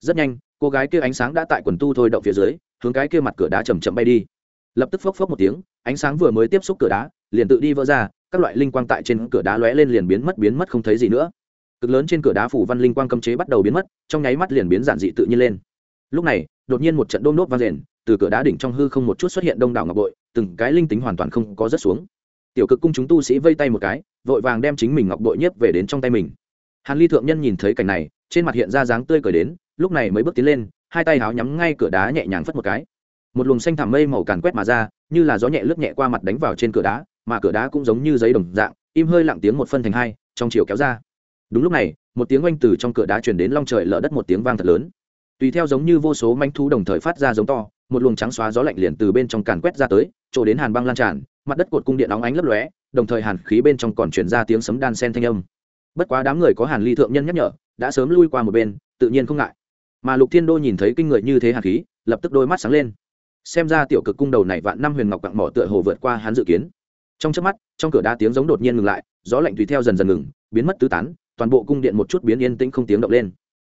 Rất nhanh cô gái kia ánh sáng đã tại quần tu thôi động phía dưới, hướng cái kia mặt cửa đá chầm chậm bay đi. Lập tức phốc phốc một tiếng, ánh sáng vừa mới tiếp xúc cửa đá, liền tự đi vỡ ra, các loại linh quang tại trên cửa đá lóe lên liền biến mất biến mất không thấy gì nữa. Cực lớn trên cửa đá phủ văn linh quang cấm chế bắt đầu biến mất, trong nháy mắt liền biến giản dị tự nhiên lên. Lúc này, đột nhiên một trận đôm nốt vang rền từ cửa đá đỉnh trong hư không một chút xuất hiện đông đảo ngọc bội, từng cái linh tính hoàn toàn không có rớt xuống. Tiểu cực cung chúng tu sĩ vây tay một cái, vội vàng đem chính mình ngọc bội nhiếp về đến trong tay mình hàn ly thượng nhân nhìn thấy cảnh này, trên mặt hiện ra dáng tươi cười đến, lúc này mới bước tiến lên, hai tay háo nhắm ngay cửa đá nhẹ nhàng phất một cái. Một luồng xanh thảm mây màu càn quét mà ra, như là gió nhẹ lướt nhẹ qua mặt đánh vào trên cửa đá, mà cửa đá cũng giống như giấy đồng dạng, im hơi lặng tiếng một phân thành hai, trong chiều kéo ra. Đúng lúc này, một tiếng oanh từ trong cửa đá chuyển đến long trời lở đất một tiếng vang thật lớn. Tùy theo giống như vô số manh thú đồng thời phát ra giống to, một luồng trắng xóa gió lạnh liền từ bên trong càn quét ra tới, chỗ đến hàn băng lan tràn, mặt đất cột cung điện óng ánh lấp lóe, đồng thời hàn khí bên trong còn chuyển ra tiếng sấm đan sen thanh âm bất quá đám người có hàn ly thượng nhân nhắc nhở, đã sớm lui qua một bên, tự nhiên không ngại. Mà lục thiên đô nhìn thấy kinh người như thế hàn khí, lập tức đôi mắt sáng lên. Xem ra tiểu cực cung đầu này vạn năm huyền ngọc quặng mỏ tựa hồ vượt qua hắn dự kiến. Trong trước mắt, trong cửa đá tiếng giống đột nhiên ngừng lại, gió lạnh tùy theo dần dần ngừng, biến mất tứ tán, toàn bộ cung điện một chút biến yên tĩnh không tiếng động lên.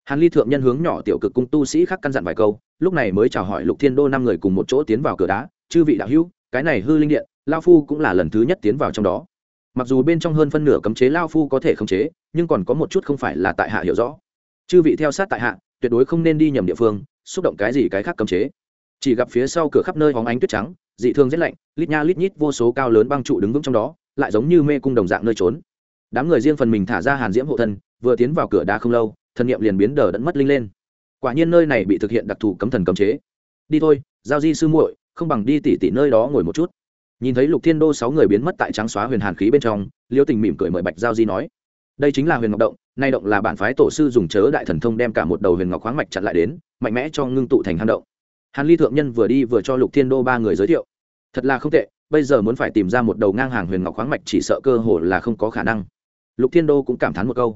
Hàn ly thượng nhân hướng nhỏ tiểu cực cung tu sĩ khác căn dặn vài câu, lúc này mới chào hỏi lục thiên đô năm người cùng một chỗ tiến vào cửa đá. Chư vị đạo hữu, cái này hư linh điện, lao phu cũng là lần thứ nhất tiến vào trong đó mặc dù bên trong hơn phân nửa cấm chế lao phu có thể khống chế, nhưng còn có một chút không phải là tại hạ hiểu rõ. Chư vị theo sát tại hạ, tuyệt đối không nên đi nhầm địa phương, xúc động cái gì cái khác cấm chế. Chỉ gặp phía sau cửa khắp nơi hóng ánh tuyết trắng, dị thương rét lạnh, lít nha lít nhít vô số cao lớn băng trụ đứng vững trong đó, lại giống như mê cung đồng dạng nơi trốn. Đám người riêng phần mình thả ra hàn diễm hộ thân, vừa tiến vào cửa đá không lâu, thần niệm liền biến đờ đẫn mất linh lên. Quả nhiên nơi này bị thực hiện đặc thù cấm thần cấm chế. Đi thôi, giao di sư muội, không bằng đi tỉ tỉ nơi đó ngồi một chút nhìn thấy lục thiên đô sáu người biến mất tại trắng xóa huyền hàn khí bên trong, liêu tình mỉm cười mời bạch giao di nói, đây chính là huyền ngọc động, nay động là bản phái tổ sư dùng chớ đại thần thông đem cả một đầu huyền ngọc khoáng mạch chặn lại đến, mạnh mẽ cho ngưng tụ thành hang động. Hàn ly thượng nhân vừa đi vừa cho lục thiên đô ba người giới thiệu, thật là không tệ, bây giờ muốn phải tìm ra một đầu ngang hàng huyền ngọc khoáng mạch chỉ sợ cơ hồ là không có khả năng. Lục thiên đô cũng cảm thán một câu,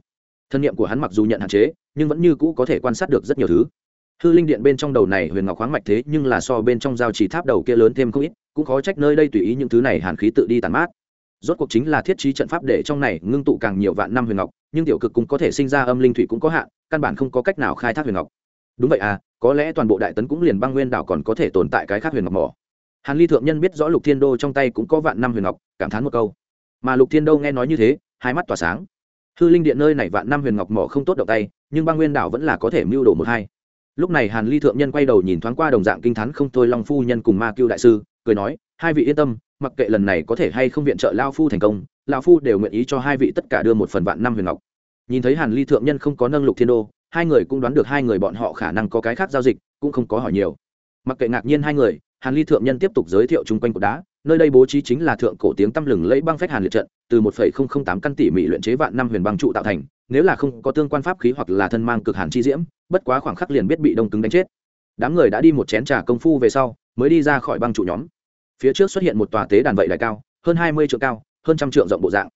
thân nhiệm của hắn mặc dù nhận hạn chế, nhưng vẫn như cũ có thể quan sát được rất nhiều thứ. Hư linh điện bên trong đầu này huyền ngọc khoáng mạch thế nhưng là so bên trong giao chỉ tháp đầu kia lớn thêm không ít cũng khó trách nơi đây tùy ý những thứ này hàn khí tự đi tàn mát. Rốt cuộc chính là thiết trí trận pháp để trong này ngưng tụ càng nhiều vạn năm huyền ngọc, nhưng tiểu cực cũng có thể sinh ra âm linh thủy cũng có hạn, căn bản không có cách nào khai thác huyền ngọc. Đúng vậy à có lẽ toàn bộ đại tấn cũng liền băng nguyên đảo còn có thể tồn tại cái khác huyền ngọc mỏ. Hàn ly thượng nhân biết rõ lục thiên đô trong tay cũng có vạn năm huyền ngọc, cảm thán một câu. Mà lục thiên đô nghe nói như thế, hai mắt tỏa sáng. Hư linh điện nơi này vạn năm huyền ngọc mỏ không tốt động tay, nhưng băng nguyên đảo vẫn là có thể mưu đồ một hai. Lúc này hàn ly thượng nhân quay đầu nhìn thoáng qua đồng dạng kinh t h á n không thôi long phu nhân cùng ma cưu đại sư cười nói, hai vị yên tâm, mặc kệ lần này có thể hay không viện trợ lao phu thành công, lao phu đều nguyện ý cho hai vị tất cả đưa một phần vạn năm huyền ngọc. Nhìn thấy hàn ly thượng nhân không có nâng lục thiên đô, hai người cũng đoán được hai người bọn họ khả năng có cái khác giao dịch, cũng không có hỏi nhiều. Mặc kệ ngạc nhiên hai người, hàn ly thượng nhân tiếp tục giới thiệu chung quanh cột đá, nơi đây bố trí chính là thượng cổ tiếng tăm lừng lẫy băng phách hàn liệt trận, từ một tám căn tỷ mỹ luyện chế vạn năm huyền băng trụ tạo thành, nếu là không có tương quan pháp khí hoặc là thân mang cực hàn chi diễm, bất quá khoảng khắc liền biết bị đông cứng đánh chết. Đám người đã đi một chén trà công phu về sau, mới đi ra khỏi băng trụ nhóm phía trước xuất hiện một tòa tế đàn vậy đại cao, hơn hai mươi trượng cao, hơn trăm trượng rộng bộ dạng.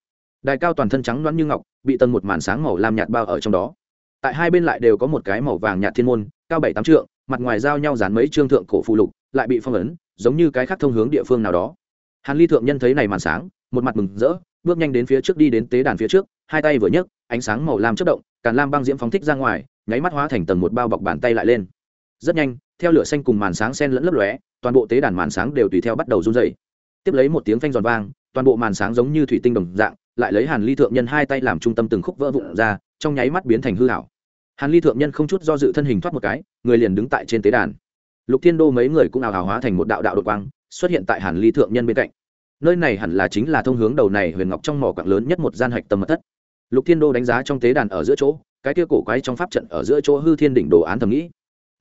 Đài cao toàn thân trắng loãng như ngọc, bị tần một màn sáng màu lam nhạt bao ở trong đó. Tại hai bên lại đều có một cái màu vàng nhạt thiên môn, cao bảy tám trượng, mặt ngoài giao nhau dán mấy trương thượng cổ phụ lục, lại bị phong ấn, giống như cái khác thông hướng địa phương nào đó. Hàn ly thượng nhân thấy này màn sáng, một mặt mừng rỡ, bước nhanh đến phía trước đi đến tế đàn phía trước, hai tay vừa nhấc, ánh sáng màu lam chất động, càn lam băng diễm phóng thích ra ngoài, nháy mắt hóa thành tầng một bao bọc bàn tay lại lên. Rất nhanh theo lửa xanh cùng màn sáng sen lẫn lấp lóe, toàn bộ tế đàn màn sáng đều tùy theo bắt đầu run dày tiếp lấy một tiếng phanh giòn vang, toàn bộ màn sáng giống như thủy tinh đồng dạng, lại lấy hàn ly thượng nhân hai tay làm trung tâm từng khúc vỡ vụn ra, trong nháy mắt biến thành hư hảo hàn ly thượng nhân không chút do dự thân hình thoát một cái, người liền đứng tại trên tế đàn. Lục thiên đô mấy người cũng ảo hào hóa thành một đạo đạo đột quang, xuất hiện tại hàn ly thượng nhân bên cạnh. Nơi này hẳn là chính là thông hướng đầu này huyền ngọc trong mỏ quặng lớn nhất một gian hạch tâm mật thất. Lục thiên đô đánh giá trong tế đàn ở giữa chỗ, cái kia cổ quái trong pháp trận ở giữa chỗ hư thiên đỉnh đồ án thầm nghĩ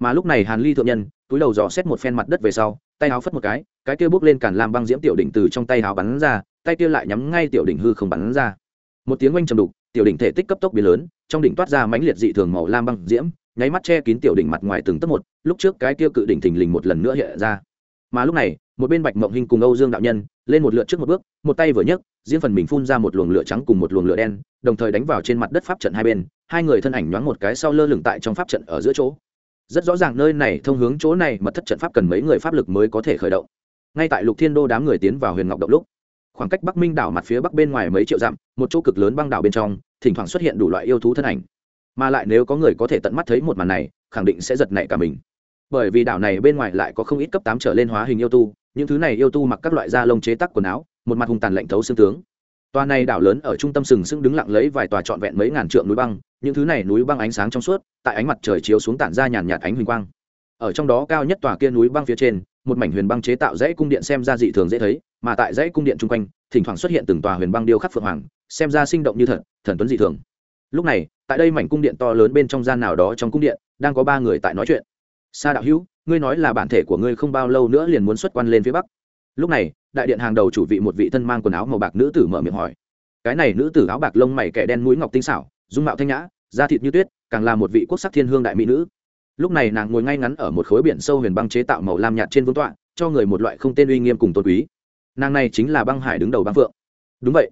mà lúc này hàn ly thượng nhân túi đầu dò xét một phen mặt đất về sau tay áo phất một cái cái kia bước lên càn làm băng diễm tiểu đỉnh từ trong tay áo bắn ra tay kia lại nhắm ngay tiểu đỉnh hư không bắn ra một tiếng oanh trầm đục tiểu đỉnh thể tích cấp tốc biến lớn trong đỉnh toát ra mãnh liệt dị thường màu lam băng diễm nháy mắt che kín tiểu đỉnh mặt ngoài từng tấc một lúc trước cái kia cự đỉnh thình lình một lần nữa hiện ra mà lúc này một bên bạch mộng hình cùng âu dương đạo nhân lên một lượt trước một bước một tay vừa nhấc diễn phần mình phun ra một luồng lửa trắng cùng một luồng lửa đen đồng thời đánh vào trên mặt đất pháp trận hai bên hai người thân ảnh nhoáng một cái sau lơ lửng tại trong pháp trận ở giữa chỗ rất rõ ràng nơi này thông hướng chỗ này mật thất trận pháp cần mấy người pháp lực mới có thể khởi động. Ngay tại lục thiên đô đám người tiến vào huyền ngọc động lúc, khoảng cách bắc minh đảo mặt phía bắc bên ngoài mấy triệu dặm, một chỗ cực lớn băng đảo bên trong, thỉnh thoảng xuất hiện đủ loại yêu thú thân ảnh. Mà lại nếu có người có thể tận mắt thấy một màn này, khẳng định sẽ giật nảy cả mình. Bởi vì đảo này bên ngoài lại có không ít cấp tám trở lên hóa hình yêu tu, những thứ này yêu tu mặc các loại da lông chế tác quần áo, một mặt hung tàn lạnh thấu xương tướng. Tòa này đảo lớn ở trung tâm sừng sững đứng lặng lấy vài tòa trọn vẹn mấy ngàn trượng núi băng những thứ này núi băng ánh sáng trong suốt, tại ánh mặt trời chiếu xuống tản ra nhàn nhạt ánh huỳnh quang. Ở trong đó cao nhất tòa kia núi băng phía trên, một mảnh huyền băng chế tạo dãy cung điện xem ra dị thường dễ thấy, mà tại dãy cung điện chung quanh, thỉnh thoảng xuất hiện từng tòa huyền băng điêu khắc phượng hoàng, xem ra sinh động như thật, thần tuấn dị thường. Lúc này, tại đây mảnh cung điện to lớn bên trong gian nào đó trong cung điện, đang có ba người tại nói chuyện. Sa đạo hữu, ngươi nói là bản thể của ngươi không bao lâu nữa liền muốn xuất quan lên phía bắc. Lúc này, đại điện hàng đầu chủ vị một vị thân mang quần áo màu bạc nữ tử mở miệng hỏi. Cái này nữ tử áo bạc lông mày kẻ đen mũi ngọc tinh xảo dung mạo thanh nhã, da thịt như tuyết, càng là một vị quốc sắc thiên hương đại mỹ nữ. Lúc này nàng ngồi ngay ngắn ở một khối biển sâu huyền băng chế tạo màu lam nhạt trên vương tọa, cho người một loại không tên uy nghiêm cùng tôn quý. Nàng này chính là băng hải đứng đầu băng phượng. Đúng vậy.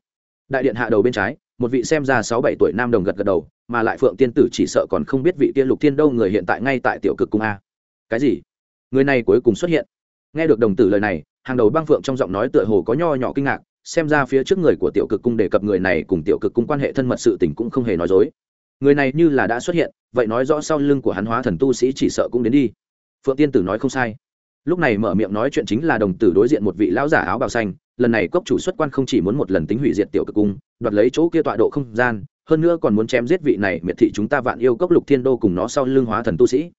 Đại điện hạ đầu bên trái, một vị xem ra sáu bảy tuổi nam đồng gật gật đầu, mà lại phượng tiên tử chỉ sợ còn không biết vị tiên lục thiên đâu người hiện tại ngay tại tiểu cực cung a. Cái gì? Người này cuối cùng xuất hiện. Nghe được đồng tử lời này, hàng đầu băng phượng trong giọng nói tựa hồ có nho nhỏ kinh ngạc xem ra phía trước người của tiểu cực cung đề cập người này cùng tiểu cực cung quan hệ thân mật sự tình cũng không hề nói dối. Người này như là đã xuất hiện, vậy nói rõ sau lưng của hắn hóa thần tu sĩ chỉ sợ cũng đến đi. Phượng tiên tử nói không sai. Lúc này mở miệng nói chuyện chính là đồng tử đối diện một vị lão giả áo bào xanh, lần này cốc chủ xuất quan không chỉ muốn một lần tính hủy diệt tiểu cực cung, đoạt lấy chỗ kia tọa độ không gian, hơn nữa còn muốn chém giết vị này miệt thị chúng ta vạn yêu cốc lục thiên đô cùng nó sau lưng hóa thần tu sĩ.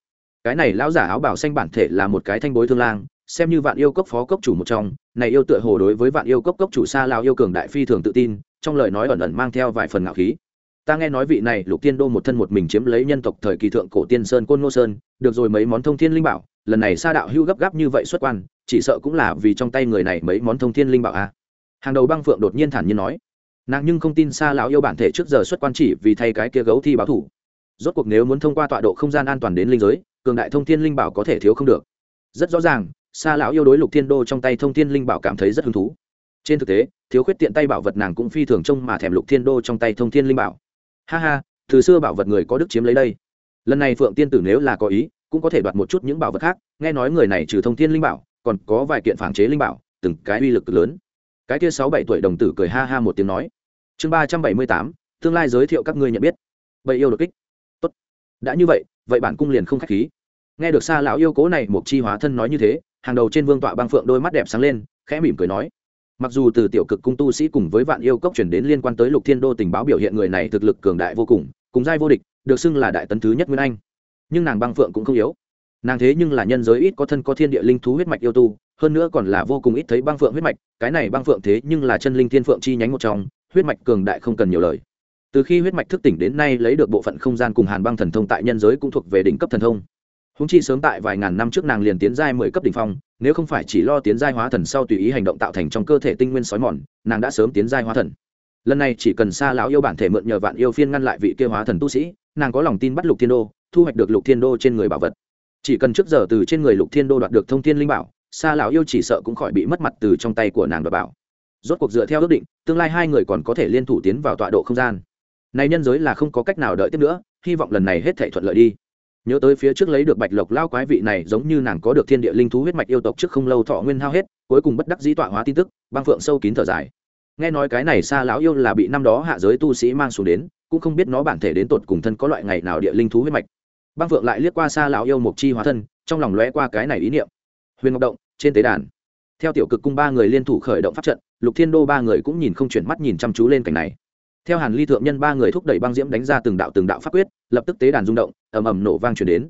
Cái này lão giả áo bào xanh bản thể là một cái thanh bối thương lang xem như vạn yêu cốc phó cốc chủ một trong, này yêu tựa hồ đối với vạn yêu cốc cốc chủ xa lao yêu cường đại phi thường tự tin, trong lời nói ẩn ẩn mang theo vài phần ngạo khí. Ta nghe nói vị này lục tiên đô một thân một mình chiếm lấy nhân tộc thời kỳ thượng cổ tiên sơn côn ngô sơn, được rồi mấy món thông thiên linh bảo, lần này sa đạo hưu gấp gáp như vậy xuất quan, chỉ sợ cũng là vì trong tay người này mấy món thông thiên linh bảo a à. hàng đầu băng phượng đột nhiên thản nhiên nói. Nàng nhưng không tin xa lão yêu bản thể trước giờ xuất quan chỉ vì thay cái kia gấu thi báo thủ. Rốt cuộc nếu muốn thông qua tọa độ không gian an toàn đến linh giới, cường đại thông thiên linh bảo có thể thiếu không được. Rất rõ ràng sa lão yêu đối lục thiên đô trong tay thông thiên linh bảo cảm thấy rất hứng thú. Trên thực tế, thiếu khuyết tiện tay bảo vật nàng cũng phi thường trông mà thèm lục thiên đô trong tay thông thiên linh bảo. Ha ha, từ xưa bảo vật người có đức chiếm lấy đây. Lần này phượng tiên tử nếu là có ý, cũng có thể đoạt một chút những bảo vật khác, nghe nói người này trừ thông thiên linh bảo, còn có vài kiện phản chế linh bảo, từng cái uy lực lớn. Cái kia sáu bảy tuổi đồng tử cười ha ha một tiếng nói. Chương ba trăm bảy mươi tám, tương lai giới thiệu các ngươi nhận biết. Bậy yêu đột kích. Tốt. Đã như vậy vậy bản cung liền không k h á c h khí nghe được xa lão yêu cố này một chi hóa thân nói như thế, hàng đầu trên vương tọa băng phượng đôi mắt đẹp sáng lên, khẽ mỉm cười nói. Mặc dù từ tiểu cực cung tu sĩ cùng với vạn yêu cốc chuyển đến liên quan tới lục thiên đô tình báo biểu hiện người này thực lực cường đại vô cùng cùng giai vô địch, được xưng là đại tấn thứ nhất nguyên anh. Nhưng nàng băng phượng cũng không yếu. Nàng thế nhưng là nhân giới ít có thân có thiên địa linh thú huyết mạch yêu tu, hơn nữa còn là vô cùng ít thấy băng phượng huyết mạch, cái này băng phượng thế nhưng là chân linh thiên phượng chi nhánh một trong, huyết mạch cường đại không cần nhiều lời. Từ khi huyết mạch thức tỉnh đến nay lấy được bộ phận không gian cùng hàn băng thần thông tại nhân giới cũng thuộc về đỉnh cấp thần thông húng chi sớm tại vài ngàn năm trước nàng liền tiến giai mười cấp đỉnh phong, nếu không phải chỉ lo tiến giai hóa thần sau tùy ý hành động tạo thành trong cơ thể tinh nguyên sói mòn, nàng đã sớm tiến giai hóa thần. Lần này chỉ cần xa lão yêu bản thể mượn nhờ vạn yêu phiên ngăn lại vị kia hóa thần tu sĩ, nàng có lòng tin bắt lục thiên đô, thu hoạch được lục thiên đô trên người bảo vật. Chỉ cần trước giờ từ trên người lục thiên đô đoạt được thông thiên linh bảo xa lão yêu chỉ sợ cũng khỏi bị mất mặt từ trong tay của nàng và bảo. Rốt cuộc dựa theo ước định, tương lai hai người còn có thể liên thủ tiến vào tọa độ không gian. Này nhân giới là không có cách nào đợi tiếp nữa, hy vọng lần này hết thể thuận lợi đi nhớ tới phía trước lấy được bạch lộc lao quái vị này giống như nàng có được thiên địa linh thú huyết mạch yêu tộc trước không lâu thọ nguyên hao hết, cuối cùng bất đắc dĩ tọa hóa tin tức, băng phượng sâu kín thở dài. Nghe nói cái này xa lão yêu là bị năm đó hạ giới tu sĩ mang xuống đến, cũng không biết nó bản thể đến tột cùng thân có loại ngày nào địa linh thú huyết mạch. Băng phượng lại liếc qua xa lão yêu mộc chi hóa thân, trong lòng lóe qua cái này ý niệm. Huyền ngọc động, trên tế đàn. Theo tiểu cực cung ba người liên thủ khởi động pháp trận, lục thiên đô ba người cũng nhìn không chuyển mắt nhìn chăm chú lên cảnh này theo hàn ly thượng nhân ba người thúc đẩy băng diễm đánh ra từng đạo từng đạo pháp quyết, lập tức tế đàn rung động, ầm ầm nổ vang chuyển đến.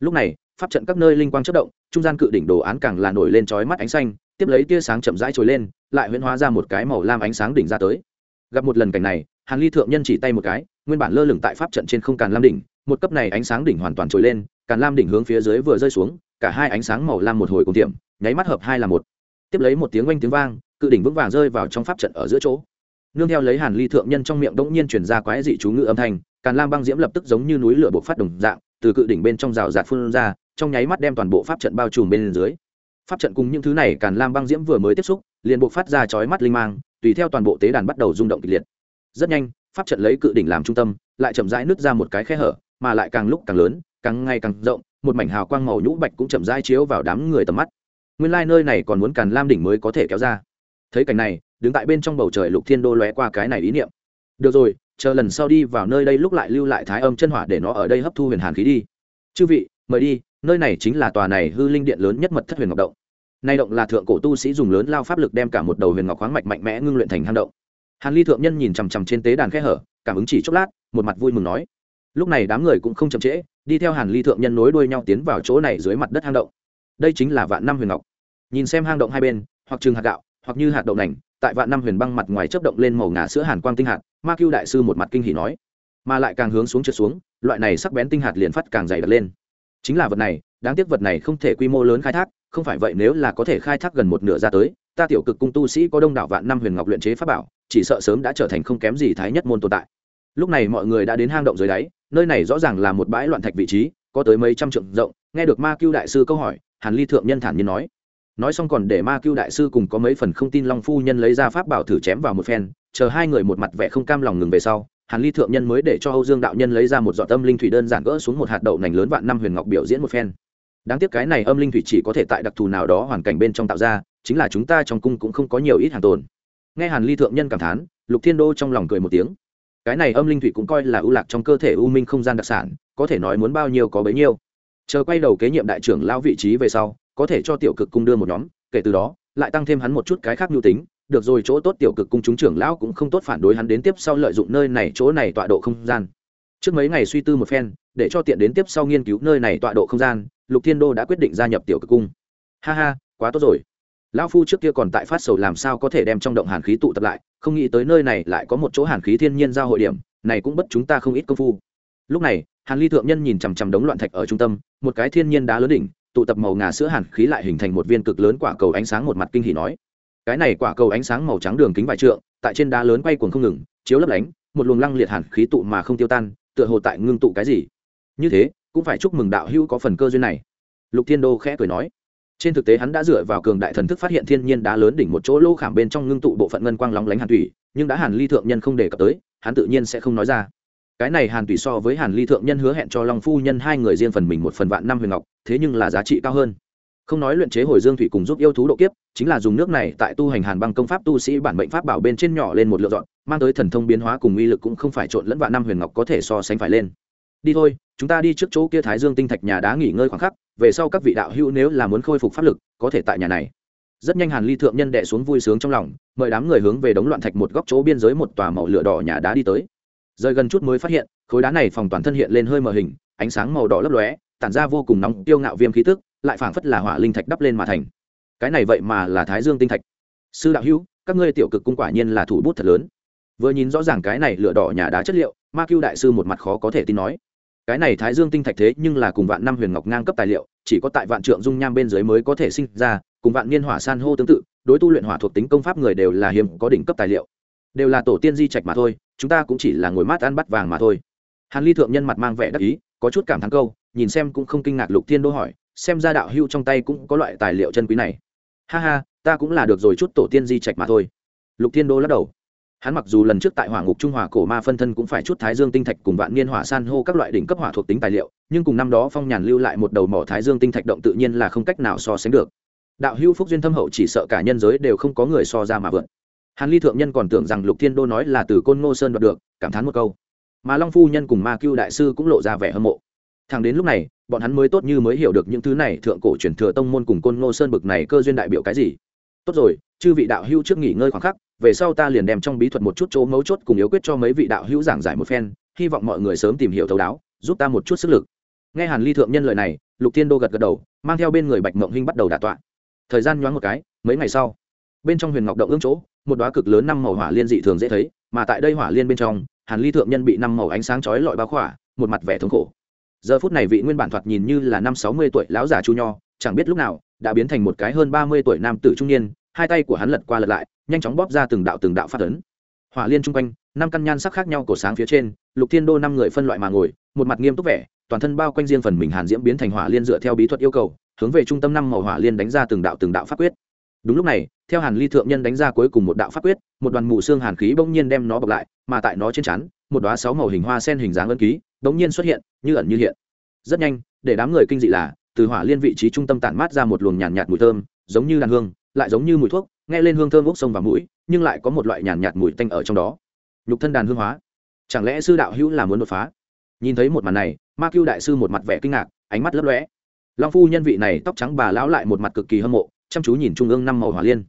Lúc này, pháp trận các nơi linh quang chất động, trung gian cự đỉnh đồ án càng là nổi lên trói mắt ánh xanh, tiếp lấy tia sáng chậm rãi trồi lên, lại huyễn hóa ra một cái màu lam ánh sáng đỉnh ra tới. Gặp một lần cảnh này, hàn ly thượng nhân chỉ tay một cái, nguyên bản lơ lửng tại pháp trận trên không càn lam đỉnh, một cấp này ánh sáng đỉnh hoàn toàn trồi lên, càn lam đỉnh hướng phía dưới vừa rơi xuống, cả hai ánh sáng màu lam một hồi cùng tiệm, nháy mắt hợp hai là một. Tiếp lấy một tiếng oanh tiếng vang, cự đỉnh vững vàng rơi vào trong pháp trận ở giữa chỗ nương theo lấy hàn ly thượng nhân trong miệng đống nhiên chuyển ra quái dị chú ngữ âm thanh, càn lam băng diễm lập tức giống như núi lửa bộc phát đồng dạng, từ cự đỉnh bên trong rào rạt phun ra, trong nháy mắt đem toàn bộ pháp trận bao trùm bên dưới. Pháp trận cùng những thứ này càn lam băng diễm vừa mới tiếp xúc, liền bộc phát ra chói mắt linh mang, tùy theo toàn bộ tế đàn bắt đầu rung động kịch liệt. Rất nhanh, pháp trận lấy cự đỉnh làm trung tâm, lại chậm rãi nứt ra một cái khe hở, mà lại càng lúc càng lớn, càng ngày càng rộng, một mảnh hào quang màu nhũ bạch cũng chậm rãi chiếu vào đám người tầm mắt. Nguyên lai nơi này còn muốn càn lam đỉnh mới có thể kéo ra. Thấy cảnh này đứng tại bên trong bầu trời lục thiên đô lóe qua cái này ý niệm. Được rồi, chờ lần sau đi vào nơi đây lúc lại lưu lại thái âm chân hỏa để nó ở đây hấp thu huyền hàn khí đi. Chư vị, mời đi, nơi này chính là tòa này hư linh điện lớn nhất mật thất huyền ngọc động. Nay động là thượng cổ tu sĩ dùng lớn lao pháp lực đem cả một đầu huyền ngọc khoáng mạch mạnh mẽ ngưng luyện thành hang động. Hàn ly thượng nhân nhìn chằm chằm trên tế đàn khe hở, cảm ứng chỉ chốc lát, một mặt vui mừng nói. Lúc này đám người cũng không chậm trễ, đi theo hàn ly thượng nhân nối đuôi nhau tiến vào chỗ này dưới mặt đất hang động. Đây chính là vạn năm huyền ngọc. Nhìn xem hang động hai bên, hoặc trường hạt gạo hoặc như hạt đậu nành, tại vạn năm huyền băng mặt ngoài chớp động lên màu ngà sữa hàn quang tinh hạt, ma cưu đại sư một mặt kinh hỉ nói. Mà lại càng hướng xuống trượt xuống, loại này sắc bén tinh hạt liền phát càng dày đặc lên. Chính là vật này, đáng tiếc vật này không thể quy mô lớn khai thác, không phải vậy nếu là có thể khai thác gần một nửa ra tới, ta tiểu cực cung tu sĩ có đông đảo vạn năm huyền ngọc luyện chế pháp bảo, chỉ sợ sớm đã trở thành không kém gì thái nhất môn tồn tại. Lúc này mọi người đã đến hang động dưới đáy, nơi này rõ ràng là một bãi loạn thạch vị trí, có tới mấy trăm trượng rộng, nghe được ma cưu đại sư câu hỏi, hàn ly thượng nhân thản nhiên nói nói xong còn để ma cưu đại sư cùng có mấy phần không tin long phu nhân lấy ra pháp bảo thử chém vào một phen, chờ hai người một mặt vẻ không cam lòng ngừng về sau, hàn ly thượng nhân mới để cho âu dương đạo nhân lấy ra một giọt âm linh thủy đơn giản gỡ xuống một hạt đậu nành lớn vạn năm huyền ngọc biểu diễn một phen. Đáng tiếc cái này âm linh thủy chỉ có thể tại đặc thù nào đó hoàn cảnh bên trong tạo ra, chính là chúng ta trong cung cũng không có nhiều ít hàng tồn. Nghe hàn ly thượng nhân cảm thán, lục thiên đô trong lòng cười một tiếng. Cái này âm linh thủy cũng coi là ưu lạc trong cơ thể u minh không gian đặc sản, có thể nói muốn bao nhiêu có bấy nhiêu. Chờ quay đầu kế nhiệm đại trưởng lao vị trí về sau có thể cho tiểu cực cung đưa một nhóm, kể từ đó, lại tăng thêm hắn một chút cái khác nhu tính, được rồi chỗ tốt tiểu cực cung chúng trưởng lão cũng không tốt phản đối hắn đến tiếp sau lợi dụng nơi này chỗ này tọa độ không gian. Trước mấy ngày suy tư một phen, để cho tiện đến tiếp sau nghiên cứu nơi này tọa độ không gian, lục thiên đô đã quyết định gia nhập tiểu cực cung. Ha ha, quá tốt rồi. Lão phu trước kia còn tại phát sầu làm sao có thể đem trong động hàn khí tụ tập lại, không nghĩ tới nơi này lại có một chỗ hàn khí thiên nhiên giao hội điểm, này cũng bất chúng ta không ít công phu. Lúc này, hàn ly thượng nhân nhìn chằm chằm đống loạn thạch ở trung tâm, một cái thiên nhiên đá lớn đỉnh tụ tập màu ngà sữa hàn khí lại hình thành một viên cực lớn quả cầu ánh sáng một mặt kinh hỉ nói. Cái này quả cầu ánh sáng màu trắng đường kính vài trượng, tại trên đá lớn quay cuồng không ngừng, chiếu lấp lánh, một luồng lăng liệt hàn khí tụ mà không tiêu tan, tựa hồ tại ngưng tụ cái gì. Như thế, cũng phải chúc mừng đạo hữu có phần cơ duyên này. Lục thiên đô khẽ cười nói. Trên thực tế hắn đã dựa vào cường đại thần thức phát hiện thiên nhiên đá lớn đỉnh một chỗ lô khảm bên trong ngưng tụ bộ phận ngân quang lóng lánh hàn thủy, nhưng đã hàn ly thượng nhân không đề cập tới, hắn tự nhiên sẽ không nói ra cái này hàn Tùy so với hàn ly thượng nhân hứa hẹn cho long phu nhân hai người riêng phần mình một phần vạn năm huyền ngọc, thế nhưng là giá trị cao hơn. Không nói luyện chế hồi dương thủy cùng giúp yêu thú độ kiếp, chính là dùng nước này tại tu hành hàn băng công pháp tu sĩ bản mệnh pháp bảo bên trên nhỏ lên một lựa dọn, mang tới thần thông biến hóa cùng uy lực cũng không phải trộn lẫn vạn năm huyền ngọc có thể so sánh phải lên. Đi thôi, chúng ta đi trước chỗ kia thái dương tinh thạch nhà đá nghỉ ngơi khoảng khắc, về sau các vị đạo hữu nếu là muốn khôi phục pháp lực, có thể tại nhà này. Rất nhanh hàn ly thượng nhân đệ xuống vui sướng trong lòng, mời đám người hướng về đống loạn thạch một góc chỗ biên giới một tòa màu lửa đỏ nhà đá đi tới rời gần chút mới phát hiện, khối đá này phòng toàn thân hiện lên hơi mờ hình, ánh sáng màu đỏ lấp lóe, tản ra vô cùng nóng, tiêu ngạo viêm khí tức, lại phảng phất là hỏa linh thạch đắp lên mà thành. Cái này vậy mà là thái dương tinh thạch. Sư đạo hữu, các ngươi tiểu cực cung quả nhiên là thủ bút thật lớn. Vừa nhìn rõ ràng cái này lửa đỏ nhà đá chất liệu, ma cưu đại sư một mặt khó có thể tin nói. Cái này thái dương tinh thạch thế nhưng là cùng vạn năm huyền ngọc ngang cấp tài liệu, chỉ có tại vạn trượng dung nham bên dưới mới có thể sinh ra, cùng vạn niên hỏa san hô tương tự, đối tu luyện hỏa thuộc tính công pháp người đều là hiếm có đỉnh cấp tài liệu đều là tổ tiên di trạch mà thôi, chúng ta cũng chỉ là ngồi mát ăn bắt vàng mà thôi. Hàn ly thượng nhân mặt mang vẻ đắc ý, có chút cảm thán câu, nhìn xem cũng không kinh ngạc lục thiên đô hỏi, xem ra đạo hưu trong tay cũng có loại tài liệu chân quý này. Ha ha, ta cũng là được rồi chút tổ tiên di trạch mà thôi. Lục thiên đô lắc đầu. Hắn mặc dù lần trước tại hỏa ngục trung hòa cổ ma phân thân cũng phải chút thái dương tinh thạch cùng vạn niên hỏa san hô các loại đỉnh cấp hỏa thuộc tính tài liệu, nhưng cùng năm đó phong nhàn lưu lại một đầu mỏ thái dương tinh thạch động tự nhiên là không cách nào so sánh được. Đạo hưu phúc duyên thâm hậu chỉ sợ cả nhân giới đều không có người so ra mà vượt hàn ly thượng nhân còn tưởng rằng lục thiên đô nói là từ côn ngô sơn đoạt được, cảm thán một câu. Mà long phu nhân cùng ma cưu đại sư cũng lộ ra vẻ hâm mộ. Thằng đến lúc này, bọn hắn mới tốt như mới hiểu được những thứ này thượng cổ truyền thừa tông môn cùng côn ngô sơn bực này cơ duyên đại biểu cái gì. Tốt rồi, chư vị đạo hữu trước nghỉ ngơi khoảng khắc, về sau ta liền đem trong bí thuật một chút chỗ mấu chốt cùng yếu quyết cho mấy vị đạo hữu giảng giải một phen, hy vọng mọi người sớm tìm hiểu thấu đáo, giúp ta một chút sức lực. Nghe hàn ly thượng nhân lời này, lục thiên đô gật gật đầu, mang theo bên người bạch mộng hinh bắt đầu đả tọa. Thời gian nhoáng một cái, mấy ngày sau, bên trong huyền ngọc động ương chỗ một đóa cực lớn năm màu hỏa liên dị thường dễ thấy, mà tại đây hỏa liên bên trong, hàn ly thượng nhân bị năm màu ánh sáng chói lọi bao khỏa, một mặt vẻ thống khổ. Giờ phút này vị nguyên bản thoạt nhìn như là năm sáu mươi tuổi lão già chu nho, chẳng biết lúc nào, đã biến thành một cái hơn ba mươi tuổi nam tử trung niên, hai tay của hắn lật qua lật lại, nhanh chóng bóp ra từng đạo từng đạo phát ấn. Hỏa liên trung quanh, năm căn nhan sắc khác nhau cổ sáng phía trên, lục thiên đô năm người phân loại mà ngồi, một mặt nghiêm túc vẻ, toàn thân bao quanh riêng phần mình hàn diễm biến thành hỏa liên dựa theo bí thuật yêu cầu, hướng về trung tâm năm màu hỏa liên đánh ra từng đạo từng đạo pháp quyết đúng lúc này theo hàn ly thượng nhân đánh ra cuối cùng một đạo pháp quyết một đoàn mù xương hàn khí bỗng nhiên đem nó bọc lại mà tại nó trên chắn một đoá sáu màu hình hoa sen hình dáng ân ký bỗng nhiên xuất hiện như ẩn như hiện. Rất nhanh để đám người kinh dị là từ hỏa liên vị trí trung tâm tản mát ra một luồng nhàn nhạt, nhạt mùi thơm giống như đàn hương lại giống như mùi thuốc nghe lên hương thơm bốc sông và mũi nhưng lại có một loại nhàn nhạt, nhạt mùi tanh ở trong đó. Nhục thân đàn hương hóa. Chẳng lẽ sư đạo hữu là muốn đột phá? Nhìn thấy một màn này ma cưu đại sư một mặt vẻ kinh ngạc ánh mắt lấp lóe. Long phu nhân vị này tóc trắng bà lão lại một mặt cực kỳ hâm mộ chăm chú nhìn trung ương năm màu hỏa liên.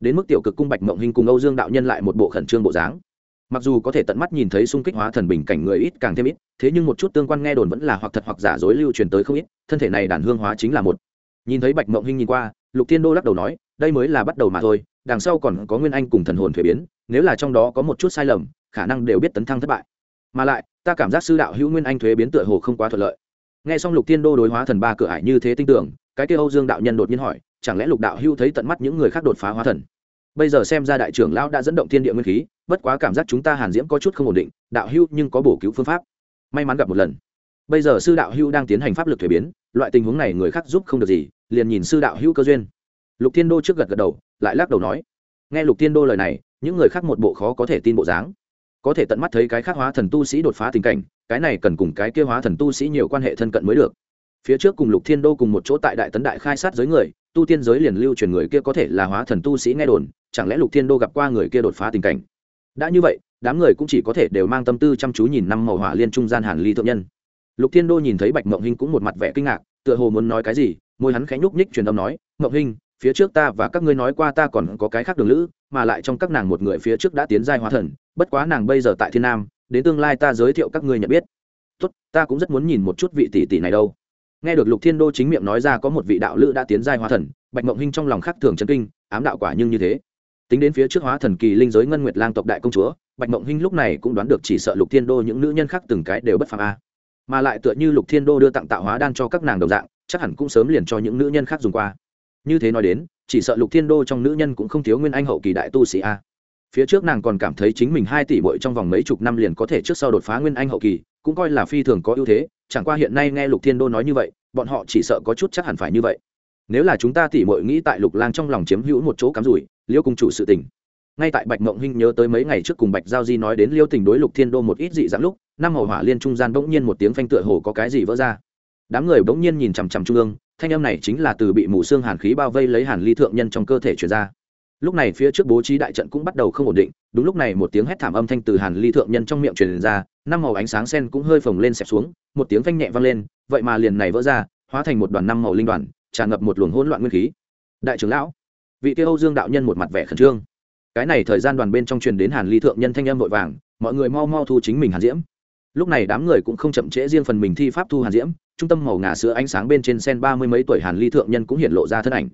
Đến mức tiểu cực cung bạch mộng hình cùng âu dương đạo nhân lại một bộ khẩn trương bộ dáng. Mặc dù có thể tận mắt nhìn thấy xung kích hóa thần bình cảnh người ít càng thêm ít, thế nhưng một chút tương quan nghe đồn vẫn là hoặc thật hoặc giả dối lưu truyền tới không ít, thân thể này đàn hương hóa chính là một. Nhìn thấy bạch mộng hinh nhìn qua, lục thiên đô lắc đầu nói, đây mới là bắt đầu mà thôi, đằng sau còn có nguyên anh cùng thần hồn thuế biến, nếu là trong đó có một chút sai lầm, khả năng đều biết tấn thăng thất bại. Mà lại, ta cảm giác sư đạo hữu nguyên anh thuế biến tựa hồ không quá thuận lợi. Nghe xong lục thiên đô đối hóa thần ba cửa ải như thế tin tưởng cái kia âu dương đạo nhân đột nhiên hỏi, chẳng lẽ lục đạo hữu thấy tận mắt những người khác đột phá hóa thần? Bây giờ xem ra đại trưởng lão đã dẫn động thiên địa nguyên khí, bất quá cảm giác chúng ta hàn diễm có chút không ổn định, đạo hữu nhưng có bổ cứu phương pháp. May mắn gặp một lần. Bây giờ sư đạo hữu đang tiến hành pháp lực thuế biến, loại tình huống này người khác giúp không được gì, liền nhìn sư đạo hữu cơ duyên. Lục thiên đô trước gật gật đầu, lại lắc đầu nói, nghe lục thiên đô lời này, những người khác một bộ khó có thể tin bộ dáng. Có thể tận mắt thấy cái khác hóa thần tu sĩ đột phá tình cảnh, cái này cần cùng cái kia hóa thần tu sĩ nhiều quan hệ thân cận mới được phía trước cùng lục thiên đô cùng một chỗ tại đại tấn đại khai sát giới người, tu tiên giới liền lưu truyền người kia có thể là hóa thần tu sĩ nghe đồn, chẳng lẽ lục thiên đô gặp qua người kia đột phá tình cảnh? Đã như vậy, đám người cũng chỉ có thể đều mang tâm tư chăm chú nhìn năm màu hỏa liên trung gian hàn ly thượng nhân. Lục thiên đô nhìn thấy bạch mộng hinh cũng một mặt vẻ kinh ngạc, tựa hồ muốn nói cái gì, môi hắn khẽ nhúc nhích truyền âm nói, mộng hinh, phía trước ta và các ngươi nói qua ta còn có cái khác đường lữ, mà lại trong các nàng một người phía trước đã tiến giai hóa thần, bất quá nàng bây giờ tại thiên nam, đến tương lai ta giới thiệu các ngươi nhận biết. Tốt, ta cũng rất muốn nhìn một chút vị tỷ tỷ này đâu nghe được lục thiên đô chính miệng nói ra có một vị đạo lữ đã tiến giai hóa thần, bạch mộng hinh trong lòng khắc thường chân kinh, ám đạo quả nhưng như thế. Tính đến phía trước hóa thần kỳ linh giới ngân nguyệt lang tộc đại công chúa, bạch mộng hinh lúc này cũng đoán được chỉ sợ lục thiên đô những nữ nhân khác từng cái đều bất phàm a. Mà lại tựa như lục thiên đô đưa tặng tạo hóa đan cho các nàng đồng dạng, chắc hẳn cũng sớm liền cho những nữ nhân khác dùng qua. Như thế nói đến, chỉ sợ lục thiên đô trong nữ nhân cũng không thiếu nguyên anh hậu kỳ đại tu sĩ a. Phía trước nàng còn cảm thấy chính mình hai tỷ bội trong vòng mấy chục năm liền có thể trước sau đột phá nguyên anh hậu kỳ, cũng coi là phi thường có ưu thế chẳng qua hiện nay nghe lục thiên đô nói như vậy, bọn họ chỉ sợ có chút chắc hẳn phải như vậy. Nếu là chúng ta tỉ mội nghĩ tại lục lang trong lòng chiếm hữu một chỗ cắm rủi, liêu cùng chủ sự tình. Ngay tại bạch mộng hinh nhớ tới mấy ngày trước cùng bạch giao di nói đến liêu tình đối lục thiên đô một ít dị dãng lúc, năm hầu hỏa liên trung gian bỗng nhiên một tiếng phanh tựa hồ có cái gì vỡ ra. Đám người bỗng nhiên nhìn chằm chằm trung ương, thanh âm này chính là từ bị mù xương hàn khí bao vây lấy hàn ly thượng nhân trong cơ thể chuyển ra lúc này phía trước bố trí đại trận cũng bắt đầu không ổn định, đúng lúc này một tiếng hét thảm âm thanh từ hàn ly thượng nhân trong miệng truyền ra, năm màu ánh sáng sen cũng hơi phồng lên xẹp xuống, một tiếng phanh nhẹ vang lên, vậy mà liền này vỡ ra, hóa thành một đoàn năm màu linh đoàn, tràn ngập một luồng hỗn loạn nguyên khí. Đại trưởng lão, vị kia âu dương đạo nhân một mặt vẻ khẩn trương. Cái này thời gian đoàn bên trong truyền đến hàn ly thượng nhân thanh âm vội vàng, mọi người mau mau thu chính mình hàn diễm. Lúc này đám người cũng không chậm trễ riêng phần mình thi pháp thu hàn diễm, trung tâm màu ngà sữa ánh sáng bên trên sen ba mươi mấy tuổi hàn ly thượng nhân cũng hiện lộ ra thân ảnh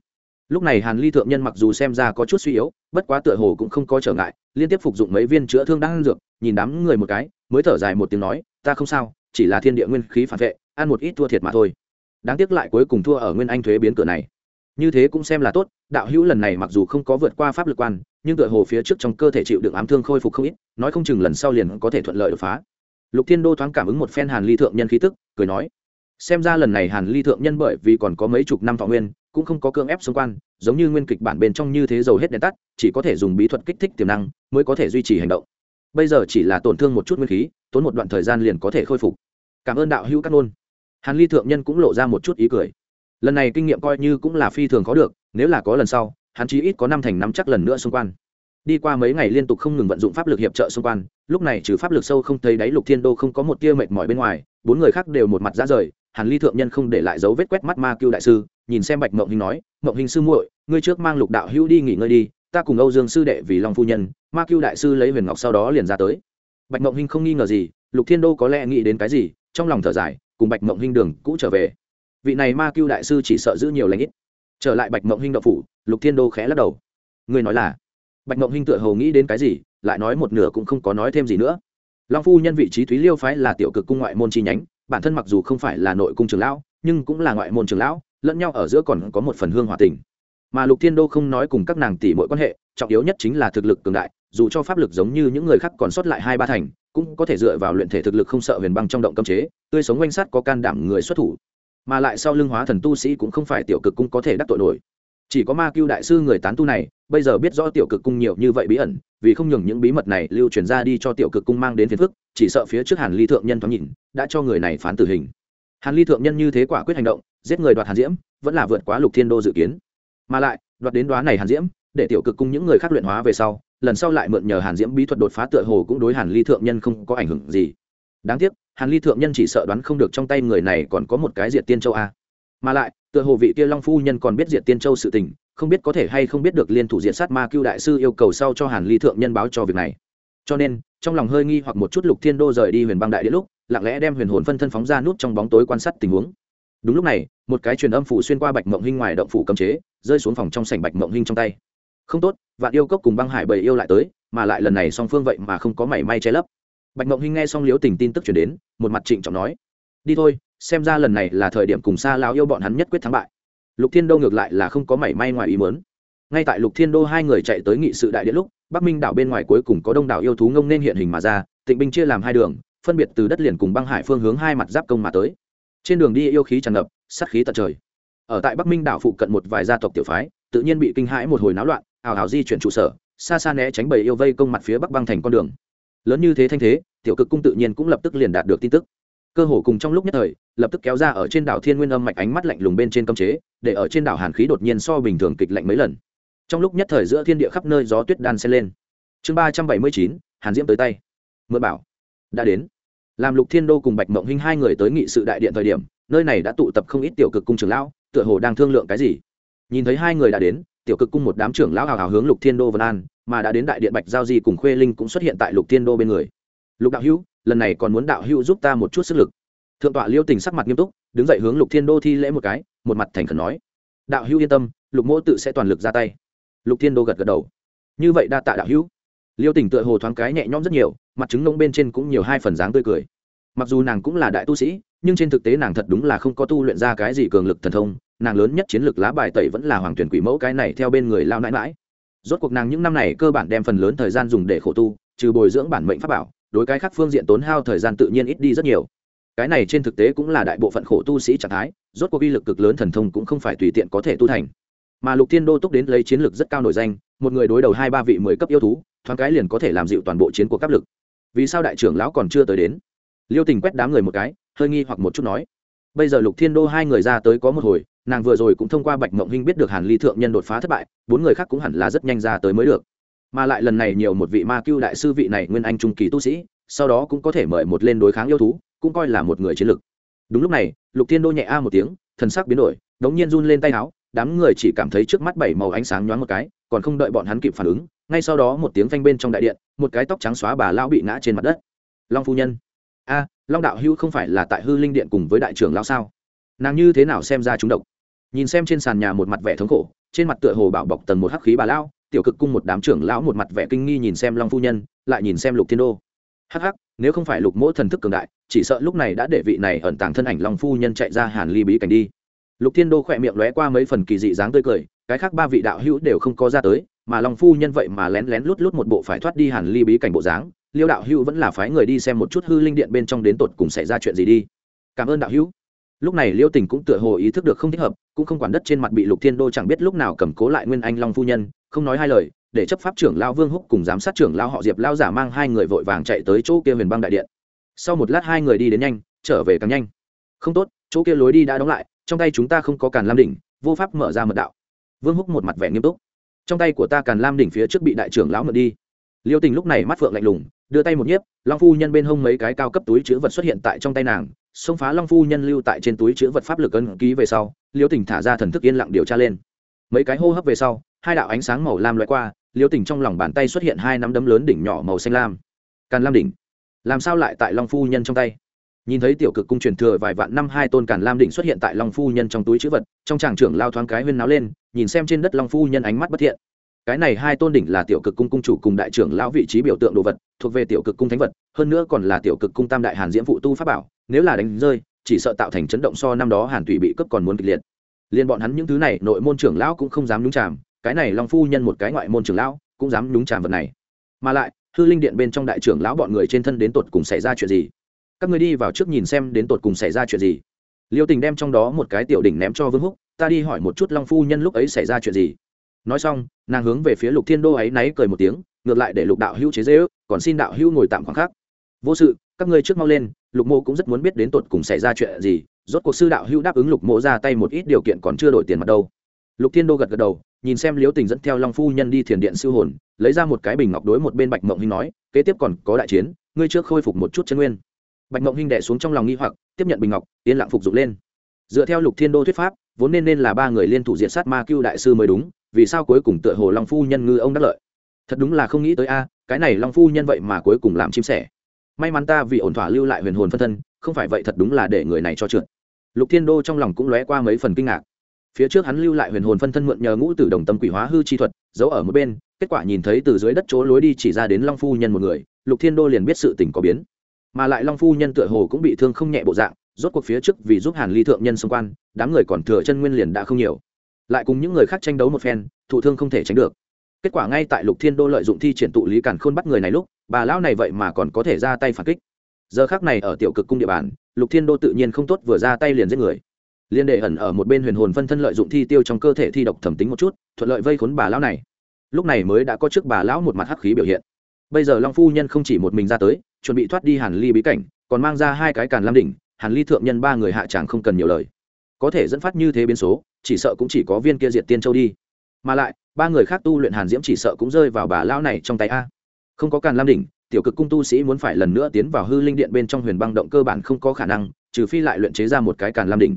lúc này hàn ly thượng nhân mặc dù xem ra có chút suy yếu, bất quá tựa hồ cũng không có trở ngại, liên tiếp phục dụng mấy viên chữa thương đang dược, nhìn đám người một cái, mới thở dài một tiếng nói, ta không sao, chỉ là thiên địa nguyên khí phản vệ, ăn một ít thua thiệt mà thôi. Đáng tiếc lại cuối cùng thua ở nguyên anh thuế biến cửa này. Như thế cũng xem là tốt, đạo hữu lần này mặc dù không có vượt qua pháp lực quan, nhưng tựa hồ phía trước trong cơ thể chịu đựng ám thương khôi phục không ít, nói không chừng lần sau liền có thể thuận lợi đột phá. Lục thiên đô thoáng cảm ứng một phen hàn ly thượng nhân khí tức, cười nói, xem ra lần này hàn ly thượng nhân bởi vì còn có mấy chục năm thọ nguyên cũng không có cưỡng ép xung quan, giống như nguyên kịch bản bên trong như thế dầu hết đèn tắt, chỉ có thể dùng bí thuật kích thích tiềm năng mới có thể duy trì hành động. Bây giờ chỉ là tổn thương một chút nguyên khí, tốn một đoạn thời gian liền có thể khôi phục. Cảm ơn đạo hữu các nôn hàn ly thượng nhân cũng lộ ra một chút ý cười. Lần này kinh nghiệm coi như cũng là phi thường có được, nếu là có lần sau, hắn chí ít có năm thành năm chắc lần nữa xung quan. Đi qua mấy ngày liên tục không ngừng vận dụng pháp lực hiệp trợ xung quan, lúc này trừ pháp lực sâu không thấy đáy lục thiên đô không có một tia mệt mỏi bên ngoài, bốn người khác đều một mặt ra rời, hàn ly thượng nhân không để lại dấu vết quét mắt ma cưu đại sư nhìn xem bạch mộng hình nói, mộng hình sư muội, ngươi trước mang lục đạo hữu đi nghỉ ngơi đi, ta cùng âu dương sư đệ vì long phu nhân, ma cưu đại sư lấy huyền ngọc sau đó liền ra tới. Bạch mộng hình không nghi ngờ gì, lục thiên đô có lẽ nghĩ đến cái gì, trong lòng thở dài, cùng bạch mộng hình đường cũ trở về. Vị này ma cưu đại sư chỉ sợ giữ nhiều lãnh ít. Trở lại bạch mộng hình đậu phủ, lục thiên đô khẽ lắc đầu. Ngươi nói là? Bạch mộng hình tựa hồ nghĩ đến cái gì, lại nói một nửa cũng không có nói thêm gì nữa. Long phu nhân vị trí thúy liêu phái là tiểu cực cung ngoại môn chi nhánh, bản thân mặc dù không phải là nội cung trường lão, nhưng cũng là ngoại môn trường lão lẫn nhau ở giữa còn có một phần hương hòa tình. Mà lục thiên đô không nói cùng các nàng tỷ mọi quan hệ, trọng yếu nhất chính là thực lực cường đại, dù cho pháp lực giống như những người khác còn sót lại hai ba thành, cũng có thể dựa vào luyện thể thực lực không sợ huyền băng trong động cấm chế, tươi sống oanh sát có can đảm người xuất thủ. Mà lại sau lưng hóa thần tu sĩ cũng không phải tiểu cực cung có thể đắc tội nổi. Chỉ có ma cưu đại sư người tán tu này, bây giờ biết rõ tiểu cực cung nhiều như vậy bí ẩn, vì không nhường những bí mật này lưu truyền ra đi cho tiểu cực cung mang đến phiền phức, chỉ sợ phía trước hàn ly thượng nhân thoáng nhìn, đã cho người này phán tử hình hàn ly thượng nhân như thế quả quyết hành động, giết người đoạt hàn diễm, vẫn là vượt quá lục thiên đô dự kiến. Mà lại, đoạt đến đoá này hàn diễm, để tiểu cực cung những người khác luyện hóa về sau, lần sau lại mượn nhờ hàn diễm bí thuật đột phá tựa hồ cũng đối hàn ly thượng nhân không có ảnh hưởng gì. Đáng tiếc, hàn ly thượng nhân chỉ sợ đoán không được trong tay người này còn có một cái diệt tiên châu a. Mà lại, tựa hồ vị kia long phu nhân còn biết diệt tiên châu sự tình, không biết có thể hay không biết được liên thủ diện sát ma cưu đại sư yêu cầu sau cho hàn ly thượng nhân báo cho việc này. Cho nên, trong lòng hơi nghi hoặc một chút lục thiên đô rời đi huyền băng đại Địa lúc lặng lẽ đem huyền hồn phân thân phóng ra nút trong bóng tối quan sát tình huống. Đúng lúc này, một cái truyền âm phủ xuyên qua bạch mộng hinh ngoài động phủ cấm chế, rơi xuống phòng trong sảnh bạch mộng hinh trong tay. Không tốt, vạn yêu cốc cùng băng hải bầy yêu lại tới, mà lại lần này song phương vậy mà không có mảy may che lấp. Bạch mộng hinh nghe xong liếu tình tin tức chuyển đến, một mặt trịnh trọng nói, đi thôi, xem ra lần này là thời điểm cùng xa lao yêu bọn hắn nhất quyết thắng bại. Lục thiên đô ngược lại là không có mảy may ngoài ý mớn ngay tại lục thiên đô hai người chạy tới nghị sự đại điện lúc, bắc minh đảo bên ngoài cuối cùng có đông đảo yêu thú ngông nên hiện hình mà ra, tịnh binh chia làm hai đường phân biệt từ đất liền cùng băng hải phương hướng hai mặt giáp công mà tới. Trên đường đi yêu khí tràn ngập, sát khí tận trời. Ở tại bắc minh đảo phụ cận một vài gia tộc tiểu phái, tự nhiên bị kinh hãi một hồi náo loạn ảo ảo di chuyển trụ sở, xa xa né tránh bầy yêu vây công mặt phía bắc băng thành con đường. Lớn như thế thanh thế, tiểu cực cung tự nhiên cũng lập tức liền đạt được tin tức. Cơ hồ cùng trong lúc nhất thời, lập tức kéo ra ở trên đảo thiên nguyên âm mạch ánh mắt lạnh lùng bên trên cấm chế, để ở trên đảo hàn khí đột nhiên so bình thường kịch lạnh mấy lần. Trong lúc nhất thời giữa thiên địa khắp nơi gió tuyết đan xen lên. Chương ba trăm bảy mươi chín, hàn diễm tới tay. Mượn bảo đã đến. Làm lục thiên đô cùng bạch mộng hinh hai người tới nghị sự đại điện thời điểm, nơi này đã tụ tập không ít tiểu cực cung trưởng lão, tựa hồ đang thương lượng cái gì. Nhìn thấy hai người đã đến, tiểu cực cung một đám trưởng lão hào hào hướng lục thiên đô vân an, mà đã đến đại điện bạch giao di cùng khuê linh cũng xuất hiện tại lục thiên đô bên người. Lục đạo hữu, lần này còn muốn đạo hữu giúp ta một chút sức lực. Thượng tọa liêu tình sắc mặt nghiêm túc, đứng dậy hướng lục thiên đô thi lễ một cái, một mặt thành khẩn nói. Đạo hữu yên tâm, lục mỗ tự sẽ toàn lực ra tay. Lục thiên đô gật gật đầu. Như vậy đa tạ đạo hữu liêu tình tựa hồ thoáng cái nhẹ nhõm rất nhiều, mặt trứng nông bên trên cũng nhiều hai phần dáng tươi cười. Mặc dù nàng cũng là đại tu sĩ, nhưng trên thực tế nàng thật đúng là không có tu luyện ra cái gì cường lực thần thông, nàng lớn nhất chiến lược lá bài tẩy vẫn là hoàng tuyển quỷ mẫu cái này theo bên người lao nãi mãi rốt cuộc nàng những năm này cơ bản đem phần lớn thời gian dùng để khổ tu, trừ bồi dưỡng bản mệnh pháp bảo, đối cái khác phương diện tốn hao thời gian tự nhiên ít đi rất nhiều. Cái này trên thực tế cũng là đại bộ phận khổ tu sĩ trạng thái, rốt cuộc uy lực cực lớn thần thông cũng không phải tùy tiện có thể tu thành. Mà lục thiên đô túc đến lấy chiến lược rất cao nổi danh, một người đối đầu hai ba vị mười cấp yêu thú thoáng cái liền có thể làm dịu toàn bộ chiến cuộc áp lực. Vì sao đại trưởng lão còn chưa tới đến? Liêu tình quét đám người một cái, hơi nghi hoặc một chút nói. Bây giờ lục thiên đô hai người ra tới có một hồi, nàng vừa rồi cũng thông qua bạch mộng hinh biết được hàn ly thượng nhân đột phá thất bại, bốn người khác cũng hẳn là rất nhanh ra tới mới được. Mà lại lần này nhiều một vị ma cưu đại sư vị này nguyên anh trung kỳ tu sĩ, sau đó cũng có thể mời một lên đối kháng yêu thú, cũng coi là một người chiến lực. Đúng lúc này, lục thiên đô nhẹ a một tiếng, thần sắc biến đổi, đống nhiên run lên tay áo, đám người chỉ cảm thấy trước mắt bảy màu ánh sáng nhoáng một cái, còn không đợi bọn hắn kịp phản ứng ngay sau đó một tiếng phanh bên trong đại điện, một cái tóc trắng xóa bà lão bị ngã trên mặt đất. Long phu nhân. A, long đạo hưu không phải là tại hư linh điện cùng với đại trưởng lão sao? Nàng như thế nào xem ra chúng độc? Nhìn xem trên sàn nhà một mặt vẻ thống khổ, trên mặt tựa hồ bảo bọc tần một hắc khí bà lão, tiểu cực cung một đám trưởng lão một mặt vẻ kinh nghi nhìn xem long phu nhân, lại nhìn xem lục thiên đô. Hắc hắc, nếu không phải lục mỗ thần thức cường đại, chỉ sợ lúc này đã để vị này ẩn tàng thân ảnh long phu nhân chạy ra hàn ly bí cảnh đi. Lục thiên đô khỏe miệng lóe qua mấy phần kỳ dị dáng tươi cười, cái khác ba vị đạo hữu đều không có ra tới mà long phu nhân vậy mà lén lén lút lút một bộ phải thoát đi hàn ly bí cảnh bộ dáng, liêu đạo hữu vẫn là phái người đi xem một chút hư linh điện bên trong đến tột cùng xảy ra chuyện gì đi. Cảm ơn đạo hữu. Lúc này liêu tình cũng tựa hồ ý thức được không thích hợp, cũng không quản đất trên mặt bị lục thiên đô chẳng biết lúc nào cầm cố lại nguyên anh long phu nhân, không nói hai lời, để chấp pháp trưởng lao vương húc cùng giám sát trưởng lao họ diệp lao giả mang hai người vội vàng chạy tới chỗ kia huyền băng đại điện. Sau một lát hai người đi đến nhanh, trở về càng nhanh. Không tốt, chỗ kia lối đi đã đóng lại, trong tay chúng ta không có càn lam đỉnh, vô pháp mở ra mật đạo. Vương húc một mặt vẻ nghiêm túc trong tay của ta càn lam đỉnh phía trước bị đại trưởng lão mượn đi. Liêu tình lúc này mắt phượng lạnh lùng, đưa tay một nhiếp, long phu nhân bên hông mấy cái cao cấp túi chữ vật xuất hiện tại trong tay nàng, xông phá long phu nhân lưu tại trên túi chữ vật pháp lực ân ký về sau, liêu tình thả ra thần thức yên lặng điều tra lên. Mấy cái hô hấp về sau, hai đạo ánh sáng màu lam loại qua, liêu tình trong lòng bàn tay xuất hiện hai nắm đấm lớn đỉnh nhỏ màu xanh lam. Càn lam đỉnh. Làm sao lại tại long phu nhân trong tay? Nhìn thấy tiểu cực cung truyền thừa vài vạn năm hai tôn càn lam đỉnh xuất hiện tại long phu nhân trong túi chữ vật, trong tràng trưởng lao thoáng cái huyên náo lên nhìn xem trên đất long phu nhân ánh mắt bất thiện. Cái này hai tôn đỉnh là tiểu cực cung cung chủ cùng đại trưởng lão vị trí biểu tượng đồ vật, thuộc về tiểu cực cung thánh vật, hơn nữa còn là tiểu cực cung tam đại hàn diễm phụ tu pháp bảo, nếu là đánh rơi, chỉ sợ tạo thành chấn động so năm đó hàn tùy bị cấp còn muốn kịch liệt. Liên bọn hắn những thứ này, nội môn trưởng lão cũng không dám nhúng chàm, cái này long phu nhân một cái ngoại môn trưởng lão cũng dám nhúng chàm vật này. Mà lại, hư linh điện bên trong đại trưởng lão bọn người trên thân đến tột cùng xảy ra chuyện gì? Các người đi vào trước nhìn xem đến tột cùng xảy ra chuyện gì. Liêu tình đem trong đó một cái tiểu đỉnh ném cho vương húc ta đi hỏi một chút long phu nhân lúc ấy xảy ra chuyện gì. Nói xong, nàng hướng về phía lục thiên đô ấy náy cười một tiếng, ngược lại để lục đạo hữu chế dễ ước còn xin đạo hữu ngồi tạm khoảng khắc. Vô sự, các ngươi trước mau lên, lục mô cũng rất muốn biết đến tột cùng xảy ra chuyện gì, rốt cuộc sư đạo hữu đáp ứng lục mộ ra tay một ít điều kiện còn chưa đổi tiền mặt đâu. Lục thiên đô gật gật đầu, nhìn xem liếu tình dẫn theo long phu nhân đi thiền điện siêu hồn, lấy ra một cái bình ngọc đối một bên bạch mộng hinh nói, kế tiếp còn có đại chiến, ngươi trước khôi phục một chút chân nguyên. Bạch mộng hinh đẻ xuống trong lòng nghi hoặc, tiếp nhận bình ngọc, yên lặng phục dụng lên. Dựa theo lục thiên đô thuyết pháp vốn nên nên là ba người liên thủ diện sát ma cưu đại sư mới đúng, vì sao cuối cùng tựa hồ long phu nhân ngư ông đắc lợi? Thật đúng là không nghĩ tới a, cái này long phu nhân vậy mà cuối cùng làm chim sẻ. May mắn ta vì ổn thỏa lưu lại huyền hồn phân thân, không phải vậy thật đúng là để người này cho trượt. Lục thiên đô trong lòng cũng lóe qua mấy phần kinh ngạc. Phía trước hắn lưu lại huyền hồn phân thân mượn nhờ ngũ tử đồng tâm quỷ hóa hư chi thuật, giấu ở một bên, kết quả nhìn thấy từ dưới đất chỗ lối đi chỉ ra đến long phu nhân một người, lục thiên đô liền biết sự tình có biến. Mà lại long phu nhân tựa hồ cũng bị thương không nhẹ bộ dạng rốt cuộc phía trước vì giúp hàn ly thượng nhân xung quan, đám người còn thừa chân nguyên liền đã không nhiều. Lại cùng những người khác tranh đấu một phen, thụ thương không thể tránh được. Kết quả ngay tại lục thiên đô lợi dụng thi triển tụ lý càn khôn bắt người này lúc, bà lão này vậy mà còn có thể ra tay phản kích. Giờ khác này ở tiểu cực cung địa bàn, lục thiên đô tự nhiên không tốt vừa ra tay liền giết người. Liên đệ ẩn ở một bên huyền hồn phân thân lợi dụng thi tiêu trong cơ thể thi độc thẩm tính một chút, thuận lợi vây khốn bà lão này. Lúc này mới đã có trước bà lão một mặt hắc khí biểu hiện. Bây giờ long phu nhân không chỉ một mình ra tới, chuẩn bị thoát đi hàn ly bí cảnh, còn mang ra hai cái càn lam đỉnh hàn ly thượng nhân ba người hạ tràng không cần nhiều lời. Có thể dẫn phát như thế biến số, chỉ sợ cũng chỉ có viên kia diệt tiên châu đi. Mà lại, ba người khác tu luyện hàn diễm chỉ sợ cũng rơi vào bà lão này trong tay a. Không có càn lam đỉnh, tiểu cực cung tu sĩ muốn phải lần nữa tiến vào hư linh điện bên trong huyền băng động cơ bản không có khả năng, trừ phi lại luyện chế ra một cái càn lam đỉnh.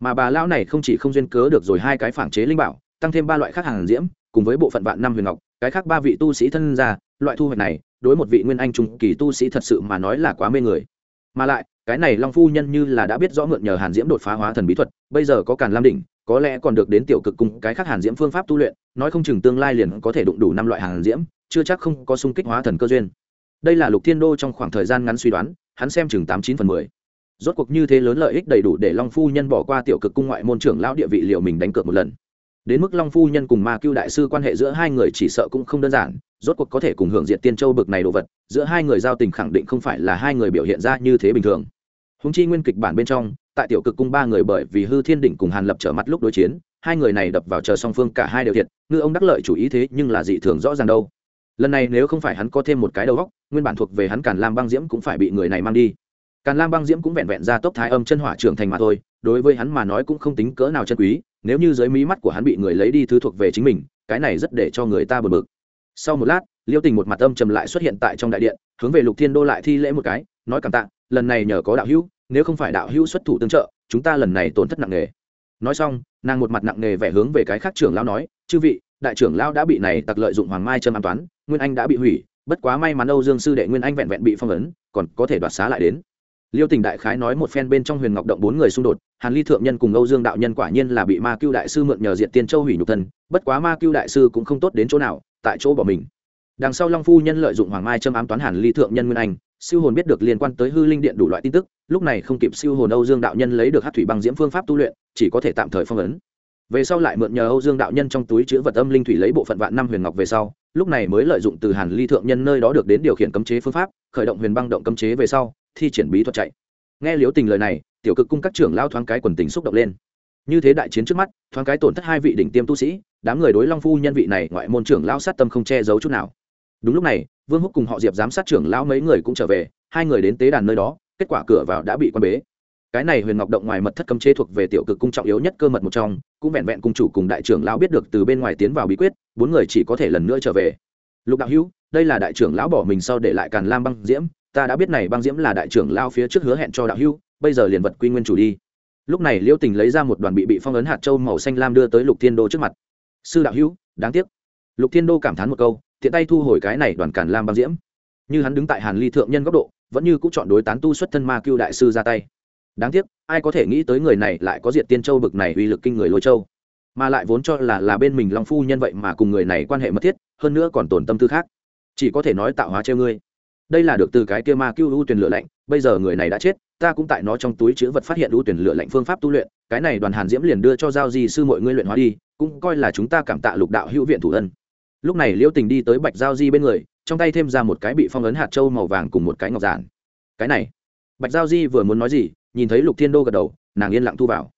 Mà bà lão này không chỉ không duyên cớ được rồi hai cái phản chế linh bảo, tăng thêm ba loại khác hàn diễm, cùng với bộ phận vạn năm huyền ngọc, cái khác ba vị tu sĩ thân ra, loại thu hoạch này, đối một vị nguyên anh trung kỳ tu sĩ thật sự mà nói là quá mê người mà lại, cái này long phu nhân như là đã biết rõ mượn nhờ hàn diễm đột phá hóa thần bí thuật, bây giờ có càn lam đỉnh, có lẽ còn được đến tiểu cực cùng cái khác hàn diễm phương pháp tu luyện, nói không chừng tương lai liền có thể đụng đủ năm loại hàn diễm, chưa chắc không có sung kích hóa thần cơ duyên. Đây là lục thiên đô trong khoảng thời gian ngắn suy đoán, hắn xem chừng tám chín phần mười. Rốt cuộc như thế lớn lợi ích đầy đủ để long phu nhân bỏ qua tiểu cực cung ngoại môn trưởng lão địa vị liệu mình đánh cược một lần đến mức long phu nhân cùng ma cưu đại sư quan hệ giữa hai người chỉ sợ cũng không đơn giản, rốt cuộc có thể cùng hưởng diện tiên châu bực này đồ vật, giữa hai người giao tình khẳng định không phải là hai người biểu hiện ra như thế bình thường. Húng chi nguyên kịch bản bên trong, tại tiểu cực cung ba người bởi vì hư thiên đỉnh cùng hàn lập trở mặt lúc đối chiến, hai người này đập vào chờ song phương cả hai đều thiệt, ngư ông đắc lợi chủ ý thế nhưng là dị thường rõ ràng đâu. Lần này nếu không phải hắn có thêm một cái đầu góc nguyên bản thuộc về hắn càn lam băng diễm cũng phải bị người này mang đi. Càn lam băng diễm cũng vẹn vẹn ra tốc thái âm chân hỏa trưởng thành mà thôi, đối với hắn mà nói cũng không tính cỡ nào chân quý nếu như dưới mí mắt của hắn bị người lấy đi thứ thuộc về chính mình, cái này rất để cho người ta bực bực. Sau một lát, liêu tình một mặt âm trầm lại xuất hiện tại trong đại điện, hướng về lục thiên đô lại thi lễ một cái, nói cảm tạ, lần này nhờ có đạo hữu, nếu không phải đạo hữu xuất thủ tương trợ, chúng ta lần này tổn thất nặng nề. Nói xong, nàng một mặt nặng nề vẻ hướng về cái khác trưởng lão nói, chư vị, đại trưởng lão đã bị này tặc lợi dụng hoàng mai trâm an toán, nguyên anh đã bị hủy, bất quá may mắn âu dương sư đệ nguyên anh vẹn vẹn bị phong ấn, còn có thể đoạt xá lại đến liêu tình đại khái nói một phen bên trong huyền ngọc động bốn người xung đột, hàn ly thượng nhân cùng âu dương đạo nhân quả nhiên là bị ma cưu đại sư mượn nhờ diện tiên châu hủy nhục thân, bất quá ma cưu đại sư cũng không tốt đến chỗ nào, tại chỗ bỏ mình. Đằng sau long phu nhân lợi dụng hoàng mai châm ám toán hàn ly thượng nhân nguyên anh, siêu hồn biết được liên quan tới hư linh điện đủ loại tin tức, lúc này không kịp siêu hồn âu dương đạo nhân lấy được hát thủy băng diễm phương pháp tu luyện, chỉ có thể tạm thời phong ấn. Về sau lại mượn nhờ âu dương đạo nhân trong túi chữ vật âm linh thủy lấy bộ phận vạn năm huyền ngọc về sau, lúc này mới lợi dụng từ hàn ly thượng nhân nơi đó được đến điều khiển cấm chế phương pháp, khởi động huyền băng động cấm chế về sau thi triển bí thuật chạy. Nghe liếu tình lời này, tiểu cực cung các trưởng lao thoáng cái quần tình xúc động lên. Như thế đại chiến trước mắt, thoáng cái tổn thất hai vị đỉnh tiêm tu sĩ, đám người đối long phu nhân vị này ngoại môn trưởng lao sát tâm không che giấu chút nào. Đúng lúc này, vương húc cùng họ diệp giám sát trưởng lão mấy người cũng trở về, hai người đến tế đàn nơi đó, kết quả cửa vào đã bị quan bế. Cái này huyền ngọc động ngoài mật thất cấm chế thuộc về tiểu cực cung trọng yếu nhất cơ mật một trong, cũng vẹn vẹn cung chủ cùng đại trưởng lão biết được từ bên ngoài tiến vào bí quyết, bốn người chỉ có thể lần nữa trở về. Lục đạo hữu, đây là đại trưởng lão bỏ mình sau để lại càn lam băng diễm ta đã biết này băng diễm là đại trưởng lao phía trước hứa hẹn cho đạo hưu bây giờ liền vật quy nguyên chủ đi. Lúc này liêu tình lấy ra một đoàn bị bị phong ấn hạt châu màu xanh lam đưa tới lục thiên đô trước mặt. Sư đạo hữu, đáng tiếc. Lục thiên đô cảm thán một câu, tiện tay thu hồi cái này đoàn càn lam băng diễm. Như hắn đứng tại hàn ly thượng nhân góc độ, vẫn như cũng chọn đối tán tu xuất thân ma cưu đại sư ra tay. Đáng tiếc, ai có thể nghĩ tới người này lại có diệt tiên châu bực này uy lực kinh người lôi châu. Mà lại vốn cho là là bên mình long phu nhân vậy mà cùng người này quan hệ mật thiết, hơn nữa còn tổn tâm tư khác. Chỉ có thể nói tạo hóa treo ngươi đây là được từ cái kia ma cứu ưu tuyển lửa lạnh, bây giờ người này đã chết, ta cũng tại nó trong túi chữ vật phát hiện ưu tuyển lửa lạnh phương pháp tu luyện, cái này đoàn hàn diễm liền đưa cho giao di sư mọi ngươi luyện hóa đi, cũng coi là chúng ta cảm tạ lục đạo hữu viện thủ ân. Lúc này liễu tình đi tới bạch giao di bên người, trong tay thêm ra một cái bị phong ấn hạt trâu màu vàng cùng một cái ngọc giản. Cái này, bạch giao di vừa muốn nói gì, nhìn thấy lục thiên đô gật đầu, nàng yên lặng thu vào.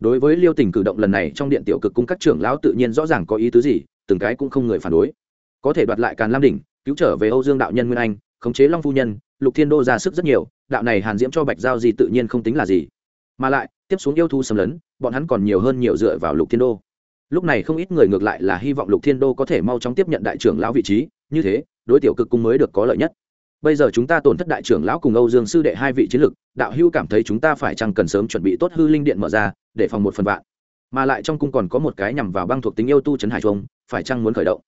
Đối với liêu tình cử động lần này trong điện tiểu cực cung các trưởng lão tự nhiên rõ ràng có ý tứ gì, từng cái cũng không người phản đối. Có thể đoạt lại càn lam đỉnh, cứu trở về âu dương đạo nhân nguyên anh khống chế long phu nhân, lục thiên đô ra sức rất nhiều, đạo này hàn diễm cho bạch giao gì tự nhiên không tính là gì. Mà lại, tiếp xuống yêu thu xâm lấn, bọn hắn còn nhiều hơn nhiều dựa vào lục thiên đô. Lúc này không ít người ngược lại là hy vọng lục thiên đô có thể mau chóng tiếp nhận đại trưởng lão vị trí, như thế, đối tiểu cực cung mới được có lợi nhất. Bây giờ chúng ta tổn thất đại trưởng lão cùng âu dương sư đệ hai vị chiến lực, đạo hưu cảm thấy chúng ta phải chăng cần sớm chuẩn bị tốt hư linh điện mở ra, để phòng một phần vạn. Mà lại trong cung còn có một cái nhằm vào băng thuộc tính yêu tu trấn hải trung, phải chăng muốn khởi động?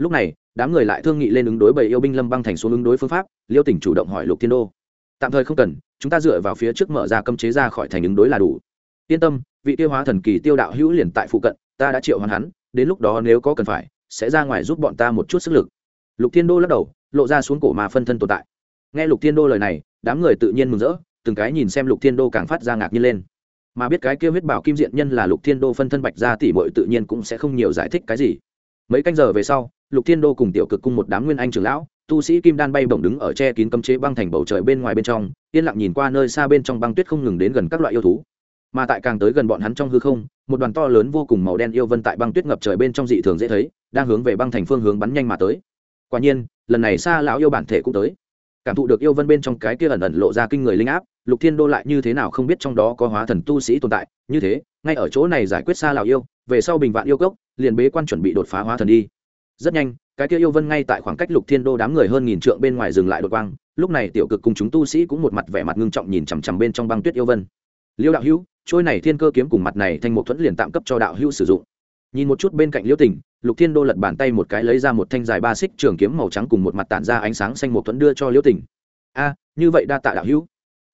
Lúc này, đám người lại thương nghị lên ứng đối bầy yêu binh lâm băng thành xuống ứng đối phương pháp, liêu tỉnh chủ động hỏi lục thiên đô. Tạm thời không cần, chúng ta dựa vào phía trước mở ra cấm chế ra khỏi thành ứng đối là đủ. Yên tâm, vị tiêu hóa thần kỳ tiêu đạo hữu liền tại phụ cận, ta đã triệu hoàn hắn, đến lúc đó nếu có cần phải, sẽ ra ngoài giúp bọn ta một chút sức lực. Lục thiên đô lắc đầu, lộ ra xuống cổ mà phân thân tồn tại. Nghe lục thiên đô lời này, đám người tự nhiên mừng rỡ, từng cái nhìn xem lục thiên đô càng phát ra ngạc nhiên lên. Mà biết cái kêu huyết bảo kim diện nhân là lục thiên đô phân thân bạch ra thì bội tự nhiên cũng sẽ không nhiều giải thích cái gì mấy canh giờ về sau, lục thiên đô cùng tiểu cực cung một đám nguyên anh trưởng lão, tu sĩ kim đan bay bổng đứng ở che kín cấm chế băng thành bầu trời bên ngoài bên trong, yên lặng nhìn qua nơi xa bên trong băng tuyết không ngừng đến gần các loại yêu thú. Mà tại càng tới gần bọn hắn trong hư không, một đoàn to lớn vô cùng màu đen yêu vân tại băng tuyết ngập trời bên trong dị thường dễ thấy, đang hướng về băng thành phương hướng bắn nhanh mà tới. Quả nhiên, lần này xa lão yêu bản thể cũng tới. Cảm thụ được yêu vân bên trong cái kia ẩn ẩn lộ ra kinh người linh áp, lục thiên đô lại như thế nào không biết trong đó có hóa thần tu sĩ tồn tại, như thế, ngay ở chỗ này giải quyết xa lão yêu, về sau bình vạn yêu cốc liền bế quan chuẩn bị đột phá hóa thần đi. Rất nhanh, cái kia yêu vân ngay tại khoảng cách lục thiên đô đám người hơn nghìn trượng bên ngoài dừng lại đột quang. Lúc này tiểu cực cùng chúng tu sĩ cũng một mặt vẻ mặt ngưng trọng nhìn chằm chằm bên trong băng tuyết yêu vân. Liêu đạo hữu, trôi này thiên cơ kiếm cùng mặt này thành một thuẫn liền tạm cấp cho đạo hữu sử dụng. Nhìn một chút bên cạnh liêu tỉnh lục thiên đô lật bàn tay một cái lấy ra một thanh dài ba xích trường kiếm màu trắng cùng một mặt tản ra ánh sáng xanh một thuẫn đưa cho liêu tỉnh a, như vậy đa tạ đạo hữu.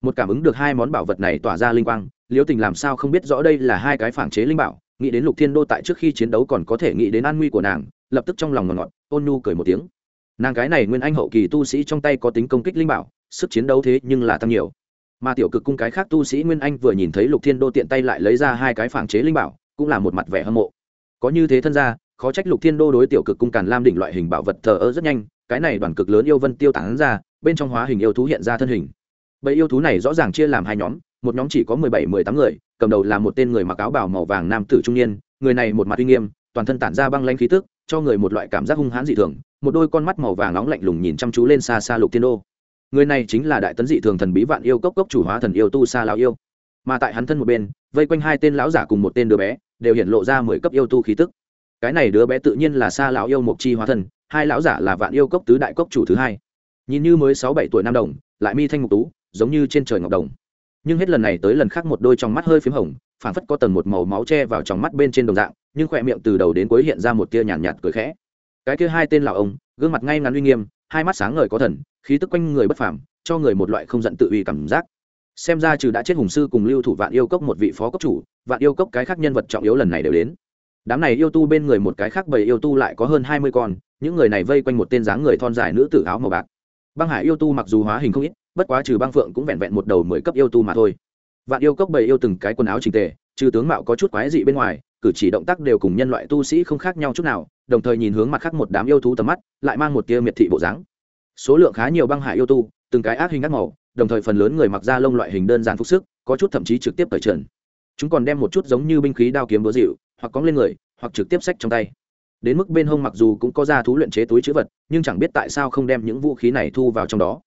Một cảm ứng được hai món bảo vật này tỏa ra linh quang, liêu tỉnh làm sao không biết rõ đây là hai cái phản chế linh bảo nghĩ đến lục thiên đô tại trước khi chiến đấu còn có thể nghĩ đến an nguy của nàng, lập tức trong lòng ngọt ngọt, ôn nhu cười một tiếng. Nàng cái này nguyên anh hậu kỳ tu sĩ trong tay có tính công kích linh bảo, sức chiến đấu thế nhưng là tăng nhiều. Mà tiểu cực cung cái khác tu sĩ nguyên anh vừa nhìn thấy lục thiên đô tiện tay lại lấy ra hai cái phản chế linh bảo, cũng là một mặt vẻ hâm mộ. Có như thế thân ra khó trách lục thiên đô đối tiểu cực cung càn lam đỉnh loại hình bảo vật thờ ơ rất nhanh, cái này đoàn cực lớn yêu vân tiêu tán ra, bên trong hóa hình yêu thú hiện ra thân hình. Bầy yêu thú này rõ ràng chia làm hai nhóm một nhóm chỉ có mười bảy, mười tám người, cầm đầu là một tên người mặc áo bảo màu vàng nam tử trung niên, người này một mặt uy nghiêm, toàn thân tản ra băng lanh khí tức, cho người một loại cảm giác hung hãn dị thường, một đôi con mắt màu vàng nóng lạnh lùng nhìn chăm chú lên xa xa lục thiên đô. Người này chính là đại tấn dị thường thần bí vạn yêu cốc cốc chủ hóa thần yêu tu xa lão yêu. Mà tại hắn thân một bên, vây quanh hai tên lão giả cùng một tên đứa bé, đều hiện lộ ra mười cấp yêu tu khí tức. Cái này đứa bé tự nhiên là xa lão yêu mộc chi hóa thần, hai lão giả là vạn yêu cốc tứ đại cốc chủ thứ hai. Nhìn như mới sáu, bảy tuổi nam đồng, lại mi thanh ngục tú, giống như trên trời ngọc đồng nhưng hết lần này tới lần khác một đôi trong mắt hơi p h í m hồng phảng phất có tầng một màu máu che vào trong mắt bên trên đồng dạng nhưng khỏe miệng từ đầu đến cuối hiện ra một tia nhàn nhạt, nhạt cười khẽ. Cái kia hai tên là ông gương mặt ngay ngắn uy nghiêm hai mắt sáng ngời có thần khí tức quanh người bất phàm cho người một loại không giận tự uy cảm giác. Xem ra trừ đã chết hùng sư cùng lưu thủ vạn yêu cốc một vị phó cốc chủ vạn yêu cốc cái khác nhân vật trọng yếu lần này đều đến. Đám này yêu tu bên người một cái khác bầy yêu tu lại có hơn hai mươi con những người này vây quanh một tên dáng người thon dài nữ tử áo màu bạc. Băng hải yêu tu mặc dù hóa hình không ít bất quá trừ băng phượng cũng vẹn vẹn một đầu mười cấp yêu tu mà thôi. Vạn yêu cốc bầy yêu từng cái quần áo trình tề, trừ tướng mạo có chút quái dị bên ngoài, cử chỉ động tác đều cùng nhân loại tu sĩ không khác nhau chút nào, đồng thời nhìn hướng mặt khác một đám yêu thú tầm mắt, lại mang một tia miệt thị bộ dáng. Số lượng khá nhiều băng hải yêu tu, từng cái ác hình ác màu, đồng thời phần lớn người mặc da lông loại hình đơn giản phúc sức, có chút thậm chí trực tiếp cởi trần. Chúng còn đem một chút giống như binh khí đao kiếm đũa dịu, hoặc cóng lên người, hoặc trực tiếp sách trong tay. Đến mức bên hông mặc dù cũng có ra thú luyện chế túi chữ vật, nhưng chẳng biết tại sao không đem những vũ khí này thu vào trong đó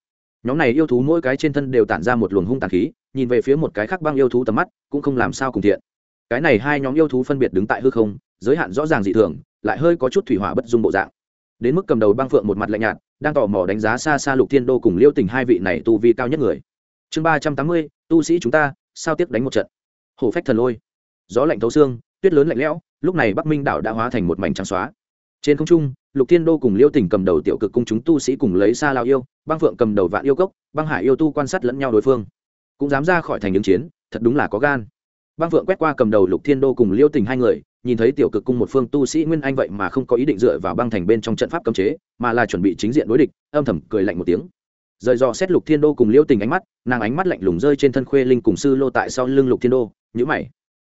nhóm này yêu thú mỗi cái trên thân đều tản ra một luồng hung tàn khí, nhìn về phía một cái khác băng yêu thú tầm mắt, cũng không làm sao cùng thiện. Cái này hai nhóm yêu thú phân biệt đứng tại hư không, giới hạn rõ ràng dị thường, lại hơi có chút thủy hỏa bất dung bộ dạng. Đến mức cầm đầu băng phượng một mặt lạnh nhạt, đang tò mò đánh giá xa xa lục thiên đô cùng liêu tình hai vị này tu vi cao nhất người. Chương ba trăm tám mươi, tu sĩ chúng ta, sao tiếc đánh một trận? Hổ phách thần lôi. Gió lạnh thấu xương, tuyết lớn lạnh lẽo, lúc này bắc minh đảo đã hóa thành một mảnh trắng xóa. Trên không trung lục thiên đô cùng liêu Tỉnh cầm đầu tiểu cực cung chúng tu sĩ cùng lấy xa lao yêu, băng phượng cầm đầu vạn yêu cốc, băng hải yêu tu quan sát lẫn nhau đối phương. Cũng dám ra khỏi thành ứng chiến, thật đúng là có gan. Băng phượng quét qua cầm đầu lục thiên đô cùng liêu Tỉnh hai người, nhìn thấy tiểu cực cung một phương tu sĩ nguyên anh vậy mà không có ý định dựa vào băng thành bên trong trận pháp cấm chế, mà là chuẩn bị chính diện đối địch, âm thầm cười lạnh một tiếng. Rời dò xét lục thiên đô cùng liêu tình ánh mắt, nàng ánh mắt lạnh lùng rơi trên thân khuê linh cùng sư lô tại sau lưng lục thiên đô nhữ mày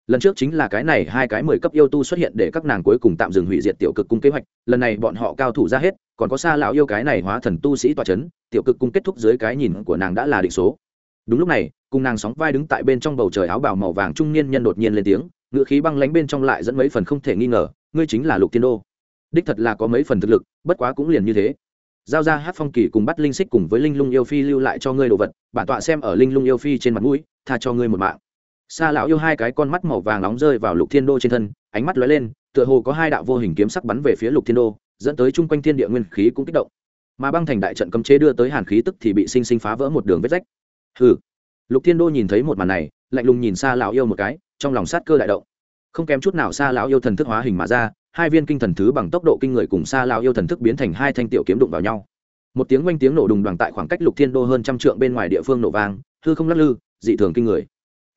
lần trước chính là cái này hai cái mười cấp yêu tu xuất hiện để các nàng cuối cùng tạm dừng hủy diệt tiểu cực cung kế hoạch, lần này bọn họ cao thủ ra hết, còn có xa lão yêu cái này hóa thần tu sĩ tòa c h ấ n tiểu cực cung kết thúc dưới cái nhìn của nàng đã là định số. Đúng lúc này, cùng nàng sóng vai đứng tại bên trong bầu trời áo bào màu vàng trung niên nhân đột nhiên lên tiếng, ngựa khí băng lánh bên trong lại dẫn mấy phần không thể nghi ngờ, ngươi chính là lục tiên đô. Đích thật là có mấy phần thực lực, bất quá cũng liền như thế. Giao ra hát phong kỳ cùng bắt linh xích cùng với linh lung yêu phi lưu lại cho ngươi đồ vật, bản tọa xem ở linh lung yêu phi trên mặt mũi, tha cho ngươi một mạng xa lão yêu hai cái con mắt màu vàng nóng rơi vào lục thiên đô trên thân, ánh mắt lóe lên, tựa hồ có hai đạo vô hình kiếm sắc bắn về phía lục thiên đô, dẫn tới chung quanh thiên địa nguyên khí cũng kích động. Mà băng thành đại trận cấm chế đưa tới hàn khí tức thì bị sinh sinh phá vỡ một đường vết rách. Hừ. Lục thiên đô nhìn thấy một màn này, lạnh lùng nhìn xa lão yêu một cái, trong lòng sát cơ đại động. Không kém chút nào xa lão yêu thần thức hóa hình mà ra, hai viên kinh thần thứ bằng tốc độ kinh người cùng xa lão yêu thần thức biến thành hai thanh tiểu kiếm đụng vào nhau. Một tiếng oanh tiếng nổ đùng đoàn tại khoảng cách lục thiên đô hơn trăm trượng bên ngoài địa phương nổ vang, hư không lắc lư, dị thường kinh người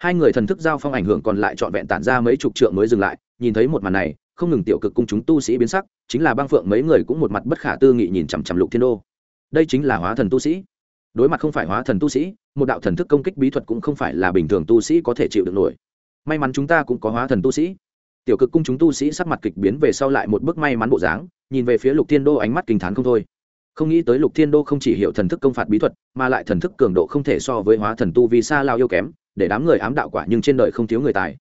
hai người thần thức giao phong ảnh hưởng còn lại trọn vẹn tản ra mấy chục trượng mới dừng lại, nhìn thấy một màn này, không ngừng tiểu cực cung chúng tu sĩ biến sắc, chính là băng phượng mấy người cũng một mặt bất khả tư nghị nhìn chằm chằm lục thiên đô. Đây chính là hóa thần tu sĩ. Đối mặt không phải hóa thần tu sĩ, một đạo thần thức công kích bí thuật cũng không phải là bình thường tu sĩ có thể chịu được nổi. May mắn chúng ta cũng có hóa thần tu sĩ. Tiểu cực cung chúng tu sĩ sắc mặt kịch biến về sau lại một bước may mắn bộ dáng, nhìn về phía lục thiên đô ánh mắt kinh t h á n không thôi. Không nghĩ tới lục thiên đô không chỉ hiểu thần thức công phạt bí thuật, mà lại thần thức cường độ không thể so với hóa thần tu vì xa lao yêu kém để đám người ám đạo quả nhưng trên đời không thiếu người tài.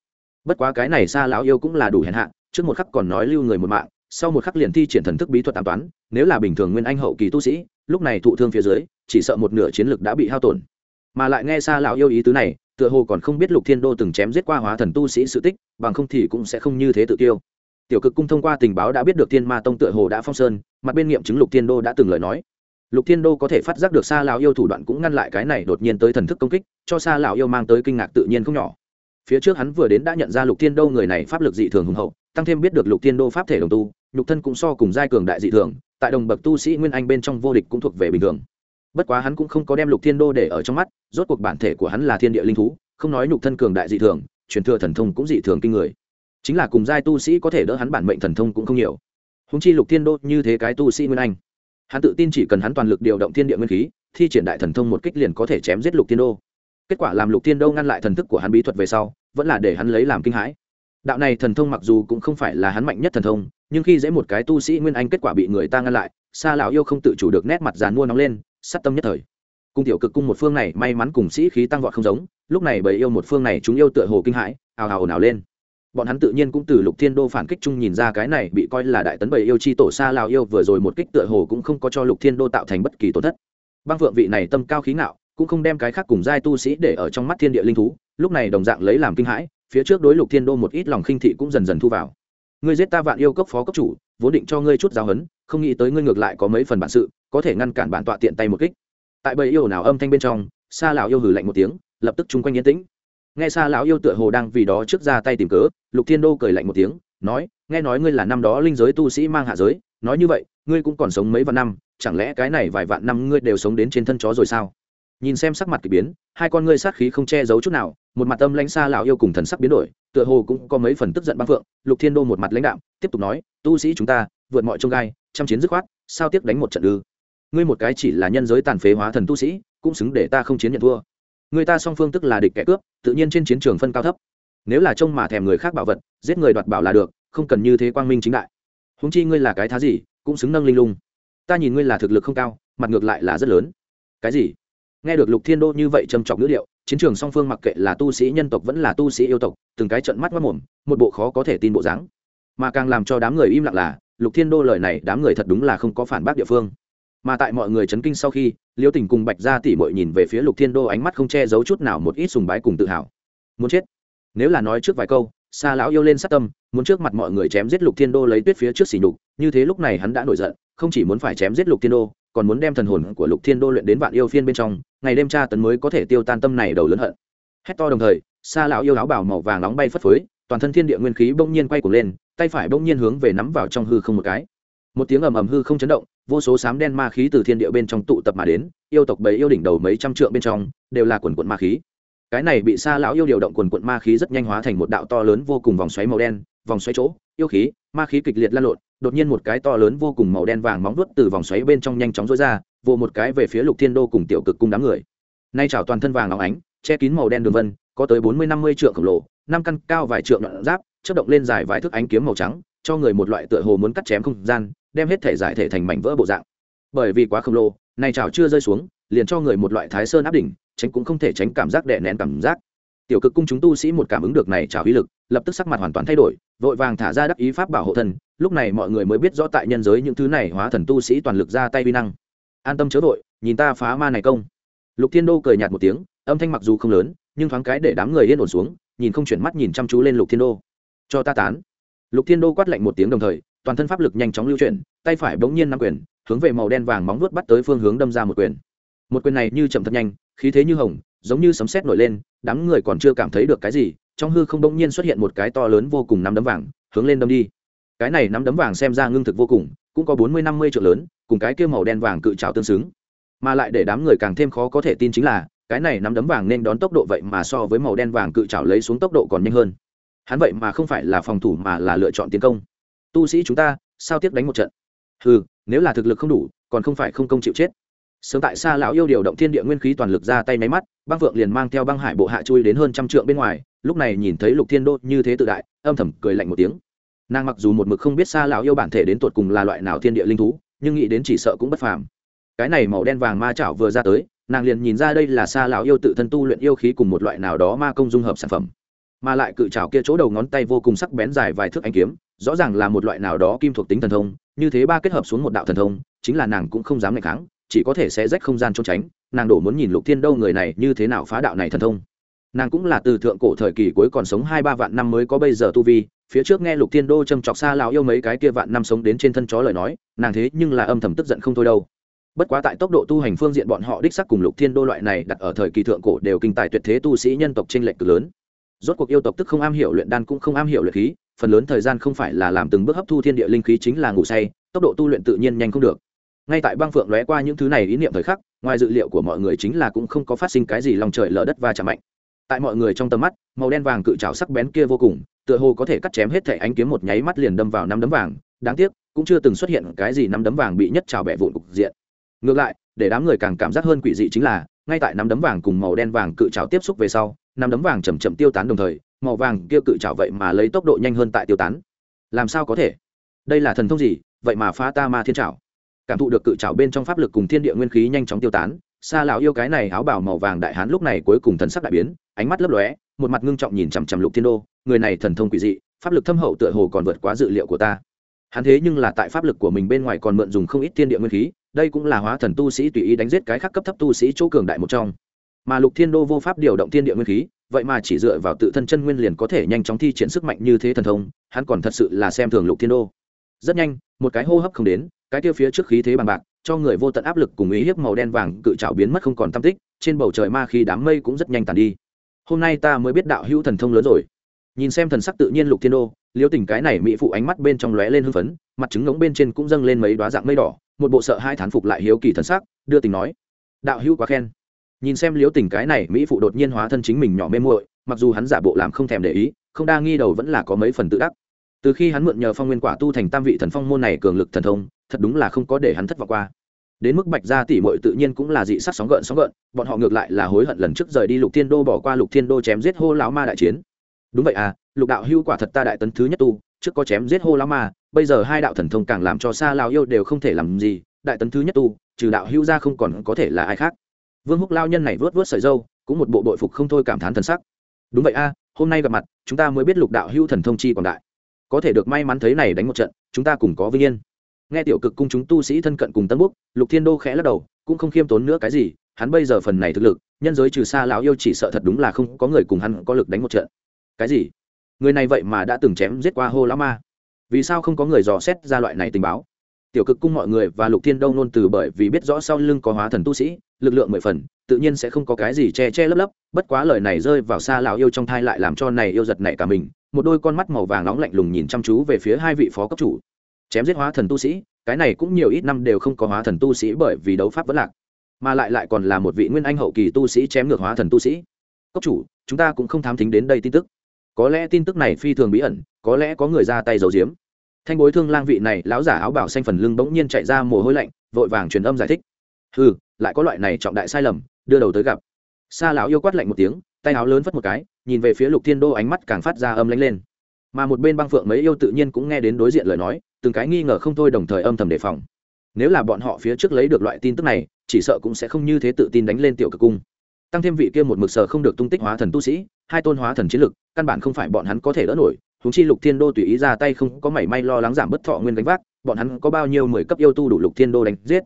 Bất quá cái này xa lão yêu cũng là đủ hèn hạ, trước một khắc còn nói lưu người một mạng, sau một khắc liền thi triển thần thức bí thuật tạm toán, nếu là bình thường nguyên anh hậu kỳ tu sĩ, lúc này thụ thương phía dưới, chỉ sợ một nửa chiến lực đã bị hao tổn. Mà lại nghe xa lão yêu ý tứ này, tựa hồ còn không biết lục thiên đô từng chém giết qua hóa thần tu sĩ sự tích, bằng không thì cũng sẽ không như thế tự tiêu tiểu cực cung thông qua tình báo đã biết được thiên ma tông tựa hồ đã phong sơn, mặt bên nghiệm chứng lục thiên đô đã từng lời nói lục thiên đô có thể phát giác được xa lão yêu thủ đoạn cũng ngăn lại cái này đột nhiên tới thần thức công kích, cho xa lão yêu mang tới kinh ngạc tự nhiên không nhỏ. Phía trước hắn vừa đến đã nhận ra lục thiên đô người này pháp lực dị thường hùng hậu, tăng thêm biết được lục thiên đô pháp thể đồng tu, nhục thân cũng so cùng giai cường đại dị thường, tại đồng bậc tu sĩ nguyên anh bên trong vô địch cũng thuộc về bình thường. Bất quá hắn cũng không có đem lục thiên đô để ở trong mắt, rốt cuộc bản thể của hắn là thiên địa linh thú, không nói nhục thân cường đại dị thường, truyền thừa thần thông cũng dị thường kinh người. Chính là cùng giai tu sĩ có thể đỡ hắn bản mệnh thần thông cũng không nhiều. Húng chi lục thiên đô như thế cái tu sĩ nguyên anh hắn tự tin chỉ cần hắn toàn lực điều động thiên địa nguyên khí, thi triển đại thần thông một kích liền có thể chém giết lục thiên đô. Kết quả làm lục thiên đô ngăn lại thần thức của hắn bí thuật về sau, vẫn là để hắn lấy làm kinh hãi. Đạo này thần thông mặc dù cũng không phải là hắn mạnh nhất thần thông, nhưng khi dễ một cái tu sĩ nguyên anh kết quả bị người ta ngăn lại xa lão yêu không tự chủ được nét mặt dàn mua nóng lên, sát tâm nhất thời. Cung tiểu cực cung một phương này may mắn cùng sĩ khí tăng vọt không giống, lúc này bởi yêu một phương này chúng yêu tựa hồ kinh hãi, ào ào ào lên bọn hắn tự nhiên cũng từ lục thiên đô phản kích chung nhìn ra cái này bị coi là đại tấn bầy yêu chi tổ xa lào yêu vừa rồi một kích tựa hồ cũng không có cho lục thiên đô tạo thành bất kỳ tổn thất. Băng vượng vị này tâm cao khí ngạo, cũng không đem cái khác cùng giai tu sĩ để ở trong mắt thiên địa linh thú, lúc này đồng dạng lấy làm kinh hãi, phía trước đối lục thiên đô một ít lòng khinh thị cũng dần dần thu vào. Ngươi giết ta vạn yêu cấp phó cấp chủ, vốn định cho ngươi chút giáo hấn không nghĩ tới ngươi ngược lại có mấy phần bản sự, có thể ngăn cản bản tọa tiện tay một kích. Tại bầy yêu nào âm thanh bên trong, xa lão yêu hử lạnh một tiếng, lập tức chung quanh yên tĩnh nghe xa lão yêu tựa hồ đang vì đó trước ra tay tìm cớ, lục thiên đô cười lạnh một tiếng, nói, nghe nói ngươi là năm đó linh giới tu sĩ mang hạ giới, nói như vậy, ngươi cũng còn sống mấy vạn năm, chẳng lẽ cái này vài vạn năm ngươi đều sống đến trên thân chó rồi sao? Nhìn xem sắc mặt k ỳ biến, hai con ngươi sát khí không che giấu chút nào, một mặt âm lãnh xa lão yêu cùng thần sắc biến đổi, tựa hồ cũng có mấy phần tức giận băng phượng, lục thiên đô một mặt lãnh đạo tiếp tục nói, tu sĩ chúng ta, vượt mọi trông gai chăm chiến dứt khoát, sao tiếc đánh một trận ư? Ngươi một cái chỉ là nhân giới tàn phế hóa thần tu sĩ, cũng xứng để ta không chiến nhận thua người ta song phương tức là địch kẻ cướp, tự nhiên trên chiến trường phân cao thấp. Nếu là trông mà thèm người khác bảo vật, giết người đoạt bảo là được, không cần như thế quang minh chính đại. Húng chi ngươi là cái thá gì, cũng xứng nâng linh lung. Ta nhìn ngươi là thực lực không cao, mặt ngược lại là rất lớn. Cái gì? Nghe được lục thiên đô như vậy trầm trọng ngữ điệu chiến trường song phương mặc kệ là tu sĩ nhân tộc vẫn là tu sĩ yêu tộc, từng cái trận mắt mất mồm một bộ khó có thể tin bộ dáng. Mà càng làm cho đám người im lặng là, lục thiên đô lời này đám người thật đúng là không có phản bác địa phương mà tại mọi người chấn kinh sau khi liêu tình cùng bạch gia tỉ mội nhìn về phía lục thiên đô ánh mắt không che giấu chút nào một ít sùng bái cùng tự hào. Muốn chết? Nếu là nói trước vài câu xa lão yêu lên sát tâm, muốn trước mặt mọi người chém giết lục thiên đô lấy tuyết phía trước xỉ nhục, như thế lúc này hắn đã nổi giận, không chỉ muốn phải chém giết lục thiên đô, còn muốn đem thần hồn của lục thiên đô luyện đến vạn yêu phiên bên trong, ngày đêm tra tấn mới có thể tiêu tan tâm này đầu lớn hận. Hét to đồng thời xa lão yêu áo bảo màu vàng nóng bay phất phới, toàn thân thiên địa nguyên khí bỗng nhiên quay cuồng lên, tay phải bỗng nhiên hướng về nắm vào trong hư không một cái. Một tiếng ầm ầm hư không chấn động vô số sám đen ma khí từ thiên địa bên trong tụ tập mà đến, yêu tộc bầy yêu đỉnh đầu mấy trăm trượng bên trong, đều là quần quận ma khí. Cái này bị xa lão yêu điều động quần quận ma khí rất nhanh hóa thành một đạo to lớn vô cùng vòng xoáy màu đen, vòng xoáy chỗ, yêu khí, ma khí kịch liệt lan lộn, đột nhiên một cái to lớn vô cùng màu đen vàng móng vuốt từ vòng xoáy bên trong nhanh chóng rối ra, vồ một cái về phía lục thiên đô cùng tiểu cực cung đám người. Nay chảo toàn thân vàng óng ánh, che kín màu đen đường vân, có tới bốn mươi năm mươi trượng khổng lồ, năm căn cao vài trượng đoạn giáp chất động lên dài vài thước ánh kiếm màu trắng, cho người một loại tựa hồ muốn cắt chém không gian đem hết thể giải thể thành mảnh vỡ bộ dạng. Bởi vì quá khổng lồ này chảo chưa rơi xuống, liền cho người một loại thái sơn áp đỉnh, tránh cũng không thể tránh cảm giác đè nén cảm giác. Tiểu cực cung chúng tu sĩ một cảm ứng được này chảo uy lực, lập tức sắc mặt hoàn toàn thay đổi, vội vàng thả ra đắc ý pháp bảo hộ thần lúc này mọi người mới biết rõ tại nhân giới những thứ này hóa thần tu sĩ toàn lực ra tay vi năng. An tâm chớ vội, nhìn ta phá ma này công. Lục thiên đô cười nhạt một tiếng, âm thanh mặc dù không lớn, nhưng thoáng cái để đám người yên ổn xuống, nhìn không chuyển mắt nhìn chăm chú lên lục thiên đô. Cho ta tán. Lục thiên đô quát lạnh một tiếng đồng thời toàn thân pháp lực nhanh chóng lưu chuyển, tay phải bỗng nhiên nắm quyền, hướng về màu đen vàng móng vuốt bắt tới phương hướng đâm ra một quyền. Một quyền này như chậm thật nhanh, khí thế như hồng, giống như sấm sét nổi lên, đám người còn chưa cảm thấy được cái gì, trong hư không bỗng nhiên xuất hiện một cái to lớn vô cùng nắm đấm vàng, hướng lên đâm đi. Cái này nắm đấm vàng xem ra ngưng thực vô cùng, cũng có bốn mươi năm mươi triệu lớn, cùng cái kia màu đen vàng cự trào tương xứng. Mà lại để đám người càng thêm khó có thể tin chính là, cái này nắm đấm vàng nên đón tốc độ vậy mà so với màu đen vàng cự trào lấy xuống tốc độ còn nhanh hơn. Hắn vậy mà không phải là phòng thủ mà là lựa chọn tiến công tu sĩ chúng ta, sao tiếp đánh một trận? Ừ nếu là thực lực không đủ, còn không phải không công chịu chết. Sớm tại xa lão yêu điều động thiên địa nguyên khí toàn lực ra tay máy mắt, băng vượng liền mang theo băng hải bộ hạ chui đến hơn trăm trượng bên ngoài, lúc này nhìn thấy lục thiên đô như thế tự đại, âm thầm cười lạnh một tiếng. Nàng mặc dù một mực không biết xa lão yêu bản thể đến tột cùng là loại nào thiên địa linh thú, nhưng nghĩ đến chỉ sợ cũng bất phàm. Cái này màu đen vàng ma chảo vừa ra tới, nàng liền nhìn ra đây là xa lão yêu tự thân tu luyện yêu khí cùng một loại nào đó ma công dung hợp sản phẩm. Mà lại cự chảo kia chỗ đầu ngón tay vô cùng sắc bén dài vài thước anh kiếm rõ ràng là một loại nào đó kim thuộc tính thần thông, như thế ba kết hợp xuống một đạo thần thông, chính là nàng cũng không dám ngày kháng, chỉ có thể sẽ rách không gian trốn tránh, nàng đổ muốn nhìn lục thiên đâu người này như thế nào phá đạo này thần thông. Nàng cũng là từ thượng cổ thời kỳ cuối còn sống hai ba vạn năm mới có bây giờ tu vi, phía trước nghe lục thiên đô châm chọc xa lão yêu mấy cái kia vạn năm sống đến trên thân chó lời nói, nàng thế nhưng là âm thầm tức giận không thôi đâu. Bất quá tại tốc độ tu hành phương diện bọn họ đích sắc cùng lục thiên đô loại này đặt ở thời kỳ thượng cổ đều kinh tài tuyệt thế tu sĩ nhân tộc t r ê n lệch cực lớn. Rốt cuộc yêu tộc tức không am hiểu luyện đan cũng không am hiểu luyện khí phần lớn thời gian không phải là làm từng bước hấp thu thiên địa linh khí chính là ngủ say, tốc độ tu luyện tự nhiên nhanh không được. Ngay tại băng phượng lóe qua những thứ này ý niệm thời khắc, ngoài dự liệu của mọi người chính là cũng không có phát sinh cái gì lòng trời lở đất và chạm mạnh. Tại mọi người trong tầm mắt, màu đen vàng cự trào sắc bén kia vô cùng, tựa hồ có thể cắt chém hết thẻ ánh kiếm một nháy mắt liền đâm vào năm đấm vàng. Đáng tiếc, cũng chưa từng xuất hiện cái gì năm đấm vàng bị nhất trào bẻ vụn cục diện. Ngược lại, để đám người càng cảm giác hơn quỷ dị chính là, ngay tại năm đấm vàng cùng màu đen vàng cự trào tiếp xúc về sau, năm đấm vàng chầm chậm tiêu tán đồng thời màu vàng kia cự trảo vậy mà lấy tốc độ nhanh hơn tại tiêu tán. Làm sao có thể? Đây là thần thông gì? Vậy mà phá ta ma thiên trảo. Cảm thụ được cự trảo bên trong pháp lực cùng thiên địa nguyên khí nhanh chóng tiêu tán xa lão yêu cái này áo bảo màu vàng đại hán lúc này cuối cùng thần sắc đại biến, ánh mắt lấp lóe, một mặt ngưng trọng nhìn chằm chằm lục thiên đô, người này thần thông quỷ dị, pháp lực thâm hậu tựa hồ còn vượt quá dự liệu của ta. Hắn thế nhưng là tại pháp lực của mình bên ngoài còn mượn dùng không ít thiên địa nguyên khí, đây cũng là hóa thần tu sĩ tùy ý đánh giết cái khác cấp thấp tu sĩ chỗ cường đại một trong mà lục thiên đô vô pháp điều động thiên địa nguyên khí, vậy mà chỉ dựa vào tự thân chân nguyên liền có thể nhanh chóng thi triển sức mạnh như thế thần thông, hắn còn thật sự là xem thường lục thiên đô. Rất nhanh, một cái hô hấp không đến, cái tiêu phía trước khí thế bằng bạc, cho người vô tận áp lực cùng ý hiếp màu đen vàng cự trào biến mất không còn tâm tích, trên bầu trời ma khí đám mây cũng rất nhanh tàn đi. Hôm nay ta mới biết đạo hữu thần thông lớn rồi. Nhìn xem thần sắc tự nhiên lục thiên đô liếu tình cái này mỹ phụ ánh mắt bên trong lóe lên hưng phấn, mặt trứng ngống bên trên cũng dâng lên mấy đoá dạng mây đỏ, một bộ sợ hai thán phục lại hiếu kỳ thần sắc, đưa tình nói, đạo hữu quá khen nhìn xem liếu tình cái này mỹ phụ đột nhiên hóa thân chính mình nhỏ mê muội, mặc dù hắn giả bộ làm không thèm để ý, không đa nghi đầu vẫn là có mấy phần tự đắc. Từ khi hắn mượn nhờ phong nguyên quả tu thành tam vị thần phong môn này cường lực thần thông, thật đúng là không có để hắn thất vọng qua. Đến mức bạch gia tỷ muội tự nhiên cũng là dị sắc sóng gợn sóng gợn, bọn họ ngược lại là hối hận lần trước rời đi lục thiên đô bỏ qua lục thiên đô chém giết hô lão ma đại chiến. Đúng vậy à lục đạo hưu quả thật ta đại tấn thứ nhất tu, trước có chém giết hô lão ma, bây giờ hai đạo thần thông càng làm cho xa lao yêu đều không thể làm gì, đại tấn thứ nhất tu, trừ đạo hưu ra không còn có thể là ai khác vương húc lao nhân này vớt vớt sợi dâu, cũng một bộ đội phục không thôi cảm thán thần sắc. Đúng vậy a, hôm nay gặp mặt, chúng ta mới biết lục đạo hưu thần thông chi còn đại. Có thể được may mắn thấy này đánh một trận, chúng ta cùng có vinh yên. Nghe tiểu cực cung chúng tu sĩ thân cận cùng tân quốc lục thiên đô khẽ lắc đầu, cũng không khiêm tốn nữa cái gì, hắn bây giờ phần này thực lực, nhân giới trừ xa lão yêu chỉ sợ thật đúng là không có người cùng hắn có lực đánh một trận. Cái gì? Người này vậy mà đã từng chém giết qua hô lão ma. Vì sao không có người dò xét ra loại này tình báo? Tiểu cực cung mọi người và lục thiên đông nôn từ bởi vì biết rõ sau lưng có hóa thần tu sĩ, lực lượng mười phần, tự nhiên sẽ không có cái gì che che lấp lấp, bất quá lời này rơi vào xa lão yêu trong thai lại làm cho này yêu giật nảy cả mình, một đôi con mắt màu vàng nóng lạnh lùng nhìn chăm chú về phía hai vị phó cấp chủ. Chém giết hóa thần tu sĩ, cái này cũng nhiều ít năm đều không có hóa thần tu sĩ bởi vì đấu pháp vẫn lạc, mà lại lại còn là một vị nguyên anh hậu kỳ tu sĩ chém ngược hóa thần tu sĩ. Cấp chủ, chúng ta cũng không thám thính đến đây tin tức. Có lẽ tin tức này phi thường bí ẩn, có lẽ có người ra tay giấu giếm thanh bối thương lang vị này, lão giả áo bảo xanh phần lưng bỗng nhiên chạy ra mồ hôi lạnh, vội vàng truyền âm giải thích. Ừ lại có loại này trọng đại sai lầm, đưa đầu tới gặp. Xa lão yêu quát lạnh một tiếng, tay áo lớn phất một cái, nhìn về phía lục thiên đô ánh mắt càng phát ra âm lánh lên. Mà một bên băng phượng mấy yêu tự nhiên cũng nghe đến đối diện lời nói, từng cái nghi ngờ không thôi đồng thời âm thầm đề phòng. Nếu là bọn họ phía trước lấy được loại tin tức này, chỉ sợ cũng sẽ không như thế tự tin đánh lên tiểu cực cung. Tăng thêm vị kia một mực sờ không được tung tích hóa thần tu sĩ, hai tôn hóa thần chiến lực, căn bản không phải bọn hắn có thể đỡ nổi huống chi lục thiên đô tùy ý ra tay không có mảy may lo lắng giảm bất thọ nguyên gánh vác, bọn hắn có bao nhiêu mười cấp yêu tu đủ lục thiên đô đánh giết.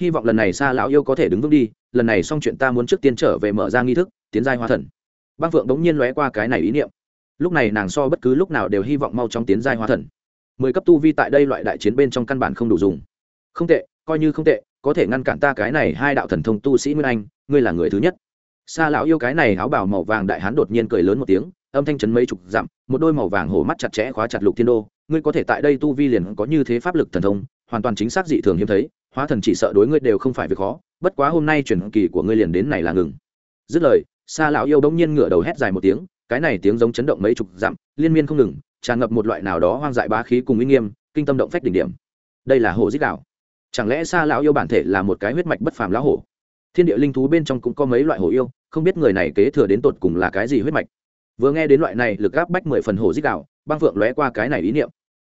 Hy vọng lần này xa lão yêu có thể đứng vững đi, lần này xong chuyện ta muốn trước tiên trở về mở ra nghi thức, tiến giai hóa thần. Băng phượng đống nhiên lóe qua cái này ý niệm. Lúc này nàng so bất cứ lúc nào đều hy vọng mau chóng tiến giai hóa thần. Mười cấp tu vi tại đây loại đại chiến bên trong căn bản không đủ dùng. Không tệ, coi như không tệ, có thể ngăn cản ta cái này hai đạo thần thông tu sĩ nguyên anh, ngươi là người thứ nhất. Xa lão yêu cái này áo bảo màu vàng đại hán đột nhiên cười lớn một tiếng âm thanh chấn mấy chục dặm, một đôi màu vàng hổ mắt chặt chẽ khóa chặt lục thiên đô. Ngươi có thể tại đây tu vi liền có như thế pháp lực thần thông, hoàn toàn chính xác dị thường hiếm thấy, hóa thần chỉ sợ đối ngươi đều không phải việc khó, bất quá hôm nay chuyển kỳ của ngươi liền đến này là ngừng. Dứt lời xa lão yêu bỗng nhiên ngửa đầu hét dài một tiếng, cái này tiếng giống chấn động mấy chục dặm, liên miên không ngừng, tràn ngập một loại nào đó hoang dại bá khí cùng uy nghiêm, kinh tâm động phách đỉnh điểm. Đây là hổ dích đạo. Chẳng lẽ xa lão yêu bản thể là một cái huyết mạch bất phàm lão hổ? Thiên địa linh thú bên trong cũng có mấy loại hổ yêu, không biết người này kế thừa đến tột cùng là cái gì huyết mạch vừa nghe đến loại này lực gáp bách mười phần hổ dích đạo, băng phượng lóe qua cái này ý niệm.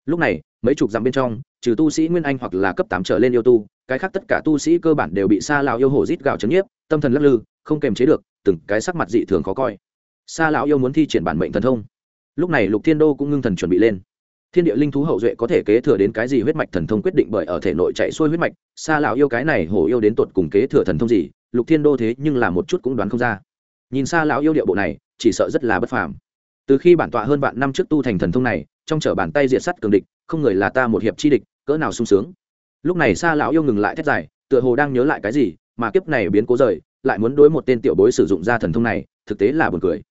Lúc này, mấy chục dặm bên trong, trừ tu sĩ nguyên anh hoặc là cấp tám trở lên yêu tu, cái khác tất cả tu sĩ cơ bản đều bị xa lão yêu hổ rít gào chấn nhiếp, tâm thần lắc lư, không kềm chế được, từng cái sắc mặt dị thường khó coi. Xa lão yêu muốn thi triển bản mệnh thần thông. Lúc này lục thiên đô cũng ngưng thần chuẩn bị lên. Thiên địa linh thú hậu duệ có thể kế thừa đến cái gì huyết mạch thần thông quyết định bởi ở thể nội chạy xuôi huyết mạch xa lão yêu cái này hổ yêu đến tột cùng kế thừa thần thông gì, lục thiên đô thế nhưng là một chút cũng đoán không ra. Nhìn xa lão yêu điệu bộ này chỉ sợ rất là bất phàm. Từ khi bản tọa hơn vạn năm trước tu thành thần thông này, trong chở bàn tay diệt sắt cường địch, không người là ta một hiệp chi địch, cỡ nào sung sướng. Lúc này xa lão yêu ngừng lại thét dài, tựa hồ đang nhớ lại cái gì, mà kiếp này biến cố rời, lại muốn đối một tên tiểu bối sử dụng ra thần thông này, thực tế là buồn cười.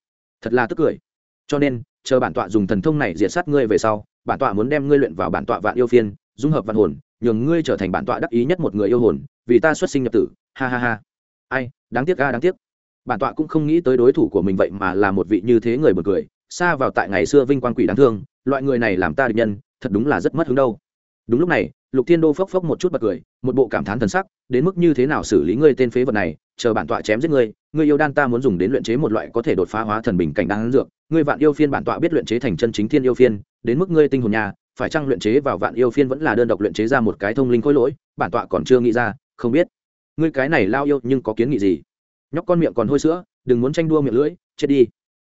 Thật là tức cười. Cho nên, chờ bản tọa dùng thần thông này diệt sát ngươi về sau, bản tọa muốn đem ngươi luyện vào bản tọa vạn yêu phiên, dung hợp vạn hồn, nhường ngươi trở thành bản tọa đắc ý nhất một người yêu hồn, vì ta xuất sinh nhập tử. Ha ha ha. Ai, đáng tiếc ga đáng tiếc bản tọa cũng không nghĩ tới đối thủ của mình vậy mà là một vị như thế người buồn cười. Xa vào tại ngày xưa vinh quang quỷ đáng thương, loại người này làm ta địch nhân, thật đúng là rất mất hứng đâu. Đúng lúc này, lục thiên đô phốc phốc một chút bật cười, một bộ cảm thán thần sắc, đến mức như thế nào xử lý ngươi tên phế vật này, chờ bản tọa chém giết ngươi ngươi yêu đan ta muốn dùng đến luyện chế một loại có thể đột phá hóa thần bình cảnh đan dược, ngươi vạn yêu phiên bản tọa biết luyện chế thành chân chính thiên yêu phiên, đến mức ngươi tinh hồn nhà, phải chăng luyện chế vào vạn yêu phiên vẫn là đơn độc luyện chế ra một cái thông linh khối lỗi, bản tọa còn chưa nghĩ ra, không biết. Ngươi cái này lao yêu nhưng có kiến nghị gì? Nhóc con miệng còn hôi sữa, đừng muốn tranh đua miệng lưỡi, chết đi.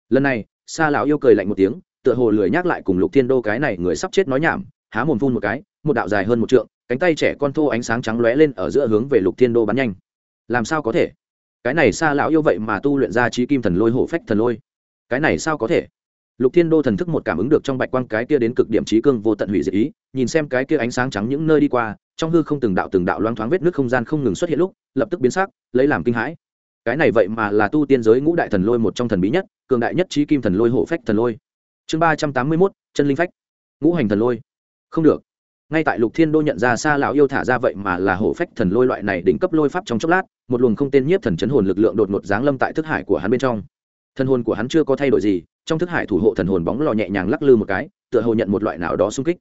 Lần này xa lão yêu cười lạnh một tiếng, tựa hồ lười nhắc lại cùng lục thiên đô cái này người sắp chết nói nhảm, há mồm phun một cái, một đạo dài hơn một trượng, cánh tay trẻ con thô ánh sáng trắng lóe lên ở giữa hướng về lục thiên đô bắn nhanh. Làm sao có thể? Cái này xa lão yêu vậy mà tu luyện ra trí kim thần lôi, hổ phách thần lôi. Cái này sao có thể? Lục thiên đô thần thức một cảm ứng được trong bạch quang cái kia đến cực điểm trí cương vô tận hủy diệt ý, nhìn xem cái kia ánh sáng trắng những nơi đi qua, trong hư không từng đạo từng đạo loang thoáng vết nước không gian không ngừng xuất hiện lúc, lập tức biến sắc, lấy làm kinh hãi cái này vậy mà là tu tiên giới ngũ đại thần lôi một trong thần bí nhất, cường đại nhất trí kim thần lôi hổ phách thần lôi. Chương ba trăm tám mươi mốt, chân linh phách. Ngũ hành thần lôi. Không được. Ngay tại lục thiên đô nhận ra xa lão yêu thả ra vậy mà là hổ phách thần lôi loại này đỉnh cấp lôi pháp trong chốc lát, một luồng không tên nhiếp thần chấn hồn lực lượng đột ngột giáng lâm tại thức hải của hắn bên trong. Thần hồn của hắn chưa có thay đổi gì, trong thức hải thủ hộ thần hồn bóng lò nhẹ nhàng lắc lư một cái, tựa hồ nhận một loại nào đó xung kích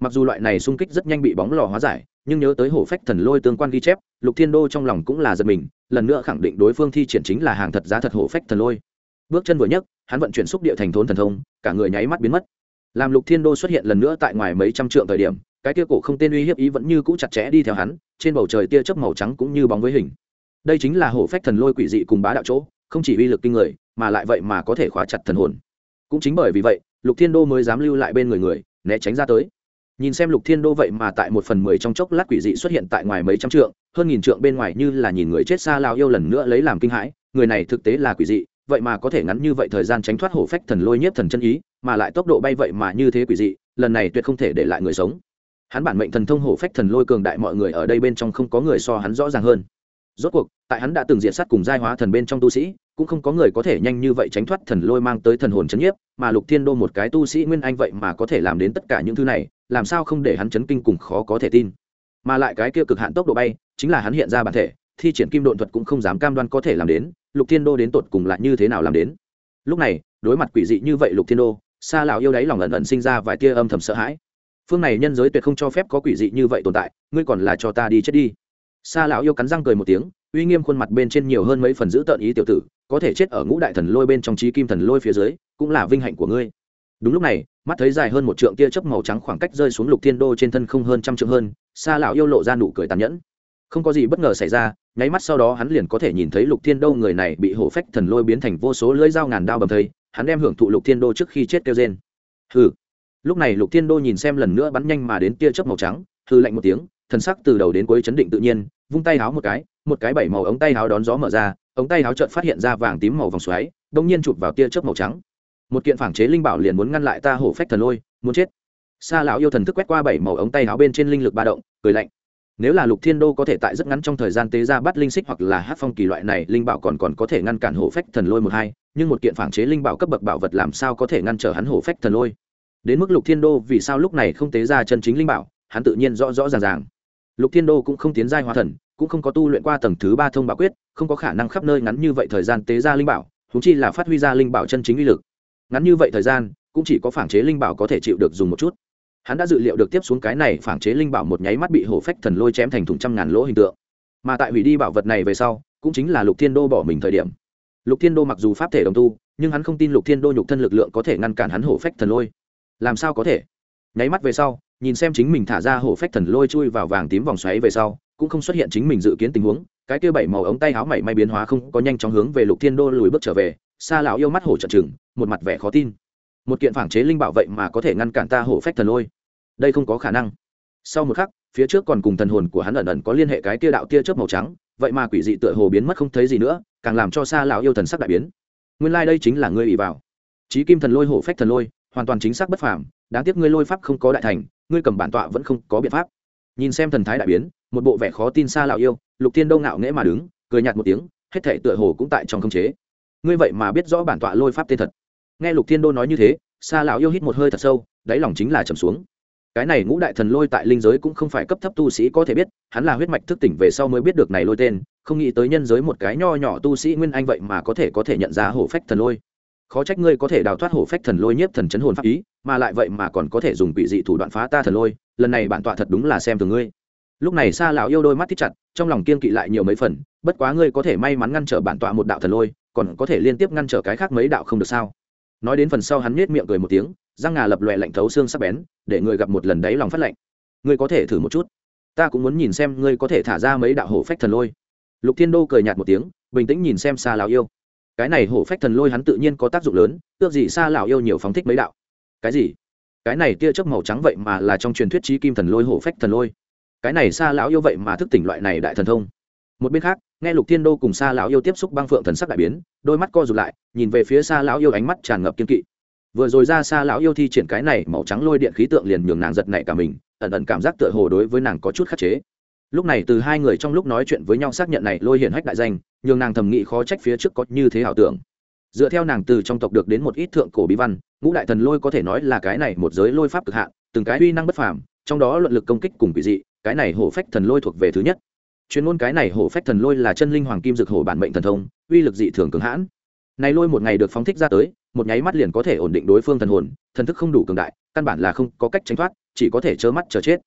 mặc dù loại này xung kích rất nhanh bị bóng lò hóa giải, nhưng nhớ tới hổ phách thần lôi tương quan ghi chép, lục thiên đô trong lòng cũng là giật mình, lần nữa khẳng định đối phương thi triển chính là hàng thật giá thật hổ phách thần lôi. Bước chân vừa nhấc, hắn vận chuyển xúc địa thành thốn thần thông, cả người nháy mắt biến mất. Làm lục thiên đô xuất hiện lần nữa tại ngoài mấy trăm trượng thời điểm, cái tia cổ không tên uy hiếp ý vẫn như cũ chặt chẽ đi theo hắn, trên bầu trời tia chớp màu trắng cũng như bóng với hình. Đây chính là hổ phách thần lôi quỷ dị cùng bá đạo chỗ, không chỉ uy lực kinh người, mà lại vậy mà có thể khóa chặt thần hồn. Cũng chính bởi vì vậy, lục thiên đô mới dám lưu lại bên người người, né tránh ra tới nhìn xem lục thiên đô vậy mà tại một phần mười trong chốc lát quỷ dị xuất hiện tại ngoài mấy trăm trượng, hơn nghìn trượng bên ngoài như là nhìn người chết xa lao yêu lần nữa lấy làm kinh hãi, người này thực tế là quỷ dị, vậy mà có thể ngắn như vậy thời gian tránh thoát hổ phách thần lôi nhiếp thần chân ý, mà lại tốc độ bay vậy mà như thế quỷ dị, lần này tuyệt không thể để lại người sống. Hắn bản mệnh thần thông hổ phách thần lôi cường đại mọi người ở đây bên trong không có người so hắn rõ ràng hơn. Rốt cuộc, tại hắn đã từng diện sát cùng giai hóa thần bên trong tu sĩ cũng không có người có thể nhanh như vậy tránh thoát thần lôi mang tới thần hồn chấn nhiếp, mà lục thiên đô một cái tu sĩ nguyên anh vậy mà có thể làm đến tất cả những thứ này, làm sao không để hắn chấn kinh cùng khó có thể tin. Mà lại cái kia cực hạn tốc độ bay, chính là hắn hiện ra bản thể, thi triển kim độn thuật cũng không dám cam đoan có thể làm đến, lục thiên đô đến tột cùng lại như thế nào làm đến. Lúc này, đối mặt quỷ dị như vậy lục thiên đô xa lão yêu đáy lòng ẩn ẩn sinh ra vài tia âm thầm sợ hãi. Phương này nhân giới tuyệt không cho phép có quỷ dị như vậy tồn tại, ngươi còn là cho ta đi chết đi. Xa lão yêu cắn răng cười một tiếng, uy nghiêm khuôn mặt bên trên nhiều hơn mấy phần giữ tợn ý tiểu tử có thể chết ở ngũ đại thần lôi bên trong trí kim thần lôi phía dưới, cũng là vinh hạnh của ngươi. Đúng lúc này, mắt thấy dài hơn một trượng tia chớp màu trắng khoảng cách rơi xuống lục thiên đô trên thân không hơn trăm trượng hơn xa lão yêu lộ ra nụ cười tàn nhẫn. Không có gì bất ngờ xảy ra, nháy mắt sau đó hắn liền có thể nhìn thấy lục thiên đô người này bị hổ phách thần lôi biến thành vô số lưỡi dao ngàn đao bầm thây, hắn đem hưởng thụ lục thiên đô trước khi chết kêu trên hừ. Lúc này lục thiên đô nhìn xem lần nữa bắn nhanh mà đến tia chớp màu trắng hư lạnh một tiếng, thần sắc từ đầu đến cuối chấn định tự nhiên, vung tay háo một cái một cái bảy màu ống tay áo đón gió mở ra, ống tay áo trợn phát hiện ra vàng tím màu vòng xoáy, đông nhiên chụp vào tia chớp màu trắng. Một kiện phản chế linh bảo liền muốn ngăn lại ta hổ phách thần lôi, muốn chết. Xa lão yêu thần thức quét qua bảy màu ống tay áo bên trên linh lực ba động, cười lạnh. Nếu là lục thiên đô có thể tại rất ngắn trong thời gian tế ra bắt linh xích hoặc là hắc phong kỳ loại này, linh bảo còn còn có thể ngăn cản hổ phách thần lôi một hai, nhưng một kiện phản chế linh bảo cấp bậc bảo vật làm sao có thể ngăn trở hắn hổ phách thần lôi? Đến mức lục thiên đô vì sao lúc này không tế ra chân chính linh bảo, hắn tự nhiên rõ rõ ràng ràng. Lục thiên đô cũng không tiến giai hóa thần cũng không có tu luyện qua tầng thứ ba thông bảo quyết, không có khả năng khắp nơi ngắn như vậy thời gian tế ra linh bảo húng chi là phát huy ra linh bảo chân chính uy lực. Ngắn như vậy thời gian, cũng chỉ có phản chế linh bảo có thể chịu được dùng một chút. Hắn đã dự liệu được tiếp xuống cái này phản chế linh bảo một nháy mắt bị hổ phách thần lôi chém thành thùng trăm ngàn lỗ hình tượng. Mà tại hủy đi bảo vật này về sau, cũng chính là lục thiên đô bỏ mình thời điểm. Lục thiên đô mặc dù pháp thể đồng tu, nhưng hắn không tin lục thiên đô nhục thân lực lượng có thể ngăn cản hắn hổ phách thần lôi. Làm sao có thể? Nháy mắt về sau, nhìn xem chính mình thả ra hổ phách thần lôi chui vào vàng tím vòng xoáy về sau cũng không xuất hiện chính mình dự kiến tình huống, cái kia bảy màu ống tay áo mảy may biến hóa không, có nhanh chóng hướng về lục thiên đô lùi bước trở về, xa lão yêu mắt hổ trận chừng một mặt vẻ khó tin. Một kiện phản chế linh bảo vậy mà có thể ngăn cản ta hổ phách thần lôi. Đây không có khả năng. Sau một khắc, phía trước còn cùng thần hồn của hắn ẩn ẩn có liên hệ cái tia đạo tia chớp màu trắng, vậy mà quỷ dị tựa hồ biến mất không thấy gì nữa, càng làm cho xa lão yêu thần sắc đại biến. Nguyên lai、like、đây chính là ngươi ỉ vào. Trí kim thần lôi, hổ phách thần lôi, hoàn toàn chính xác bất phàm, đáng tiếc ngươi lôi pháp không có đại thành, ngươi cầm bản tọa vẫn không có biện pháp nhìn xem thần thái đại biến, một bộ vẻ khó tin xa lão yêu, lục tiên đông ngạo nghễ mà đứng, cười nhạt một tiếng, hết thể tựa hồ cũng tại trong khống chế. Ngươi vậy mà biết rõ bản tọa lôi pháp tên thật. Nghe lục thiên đô nói như thế, xa lão yêu hít một hơi thật sâu, đáy lòng chính là trầm xuống. Cái này ngũ đại thần lôi tại linh giới cũng không phải cấp thấp tu sĩ có thể biết, hắn là huyết mạch thức tỉnh về sau mới biết được này lôi tên, không nghĩ tới nhân giới một cái nho nhỏ tu sĩ nguyên anh vậy mà có thể có thể nhận ra hổ phách thần lôi khó trách ngươi có thể đào thoát hổ phách thần lôi nhiếp thần chấn hồn pháp ý, mà lại vậy mà còn có thể dùng quỷ dị thủ đoạn phá ta thần lôi, lần này bản tọa thật đúng là xem thường ngươi. Lúc này xa lão yêu đôi mắt thích chặt, trong lòng kiên kỵ lại nhiều mấy phần, bất quá ngươi có thể may mắn ngăn trở bản tọa một đạo thần lôi, còn có thể liên tiếp ngăn trở cái khác mấy đạo không được sao? Nói đến phần sau hắn nhếch miệng cười một tiếng, răng ngà lập loè lạnh thấu xương sắc bén, để người gặp một lần đấy lòng phát lạnh. Ngươi có thể thử một chút. Ta cũng muốn nhìn xem ngươi có thể thả ra mấy đạo hổ phách thần lôi. Lục thiên đô cười nhạt một tiếng, bình tĩnh nhìn xem xa lão yêu cái này hổ phách thần lôi hắn tự nhiên có tác dụng lớn ước gì xa lão yêu nhiều phóng thích mấy đạo. Cái gì? Cái này tia chớp màu trắng vậy mà là trong truyền thuyết trí kim thần lôi hổ phách thần lôi. Cái này xa lão yêu vậy mà thức tỉnh loại này đại thần thông. Một bên khác, nghe lục thiên đô cùng xa lão yêu tiếp xúc băng phượng thần sắc đại biến, đôi mắt co rụt lại, nhìn về phía xa lão yêu ánh mắt tràn ngập kiên kỵ. Vừa rồi ra xa lão yêu thi triển cái này màu trắng lôi điện khí tượng liền nhường nàng giật nảy cả mình, ẩn ẩn cảm giác tựa hồ đối với nàng có chút khắc chế lúc này từ hai người trong lúc nói chuyện với nhau xác nhận này lôi hiển hách đại danh, nhường nàng thầm nghĩ khó trách phía trước có như thế ảo tưởng. Dựa theo nàng từ trong tộc được đến một ít thượng cổ bí văn, ngũ đại thần lôi có thể nói là cái này một giới lôi pháp cực hạn, từng cái uy năng bất phàm, trong đó luận lực công kích cùng quỷ dị, cái này hổ phách thần lôi thuộc về thứ nhất. Chuyên môn cái này hổ phách thần lôi là chân linh hoàng kim dược hổ bản mệnh thần thông, uy lực dị thường cường hãn. Này lôi một ngày được phóng thích ra tới, một nháy mắt liền có thể ổn định đối phương thần hồn, thần thức không đủ cường đại, căn bản là không có cách tránh thoát, chỉ có thể trơ mắt chờ chết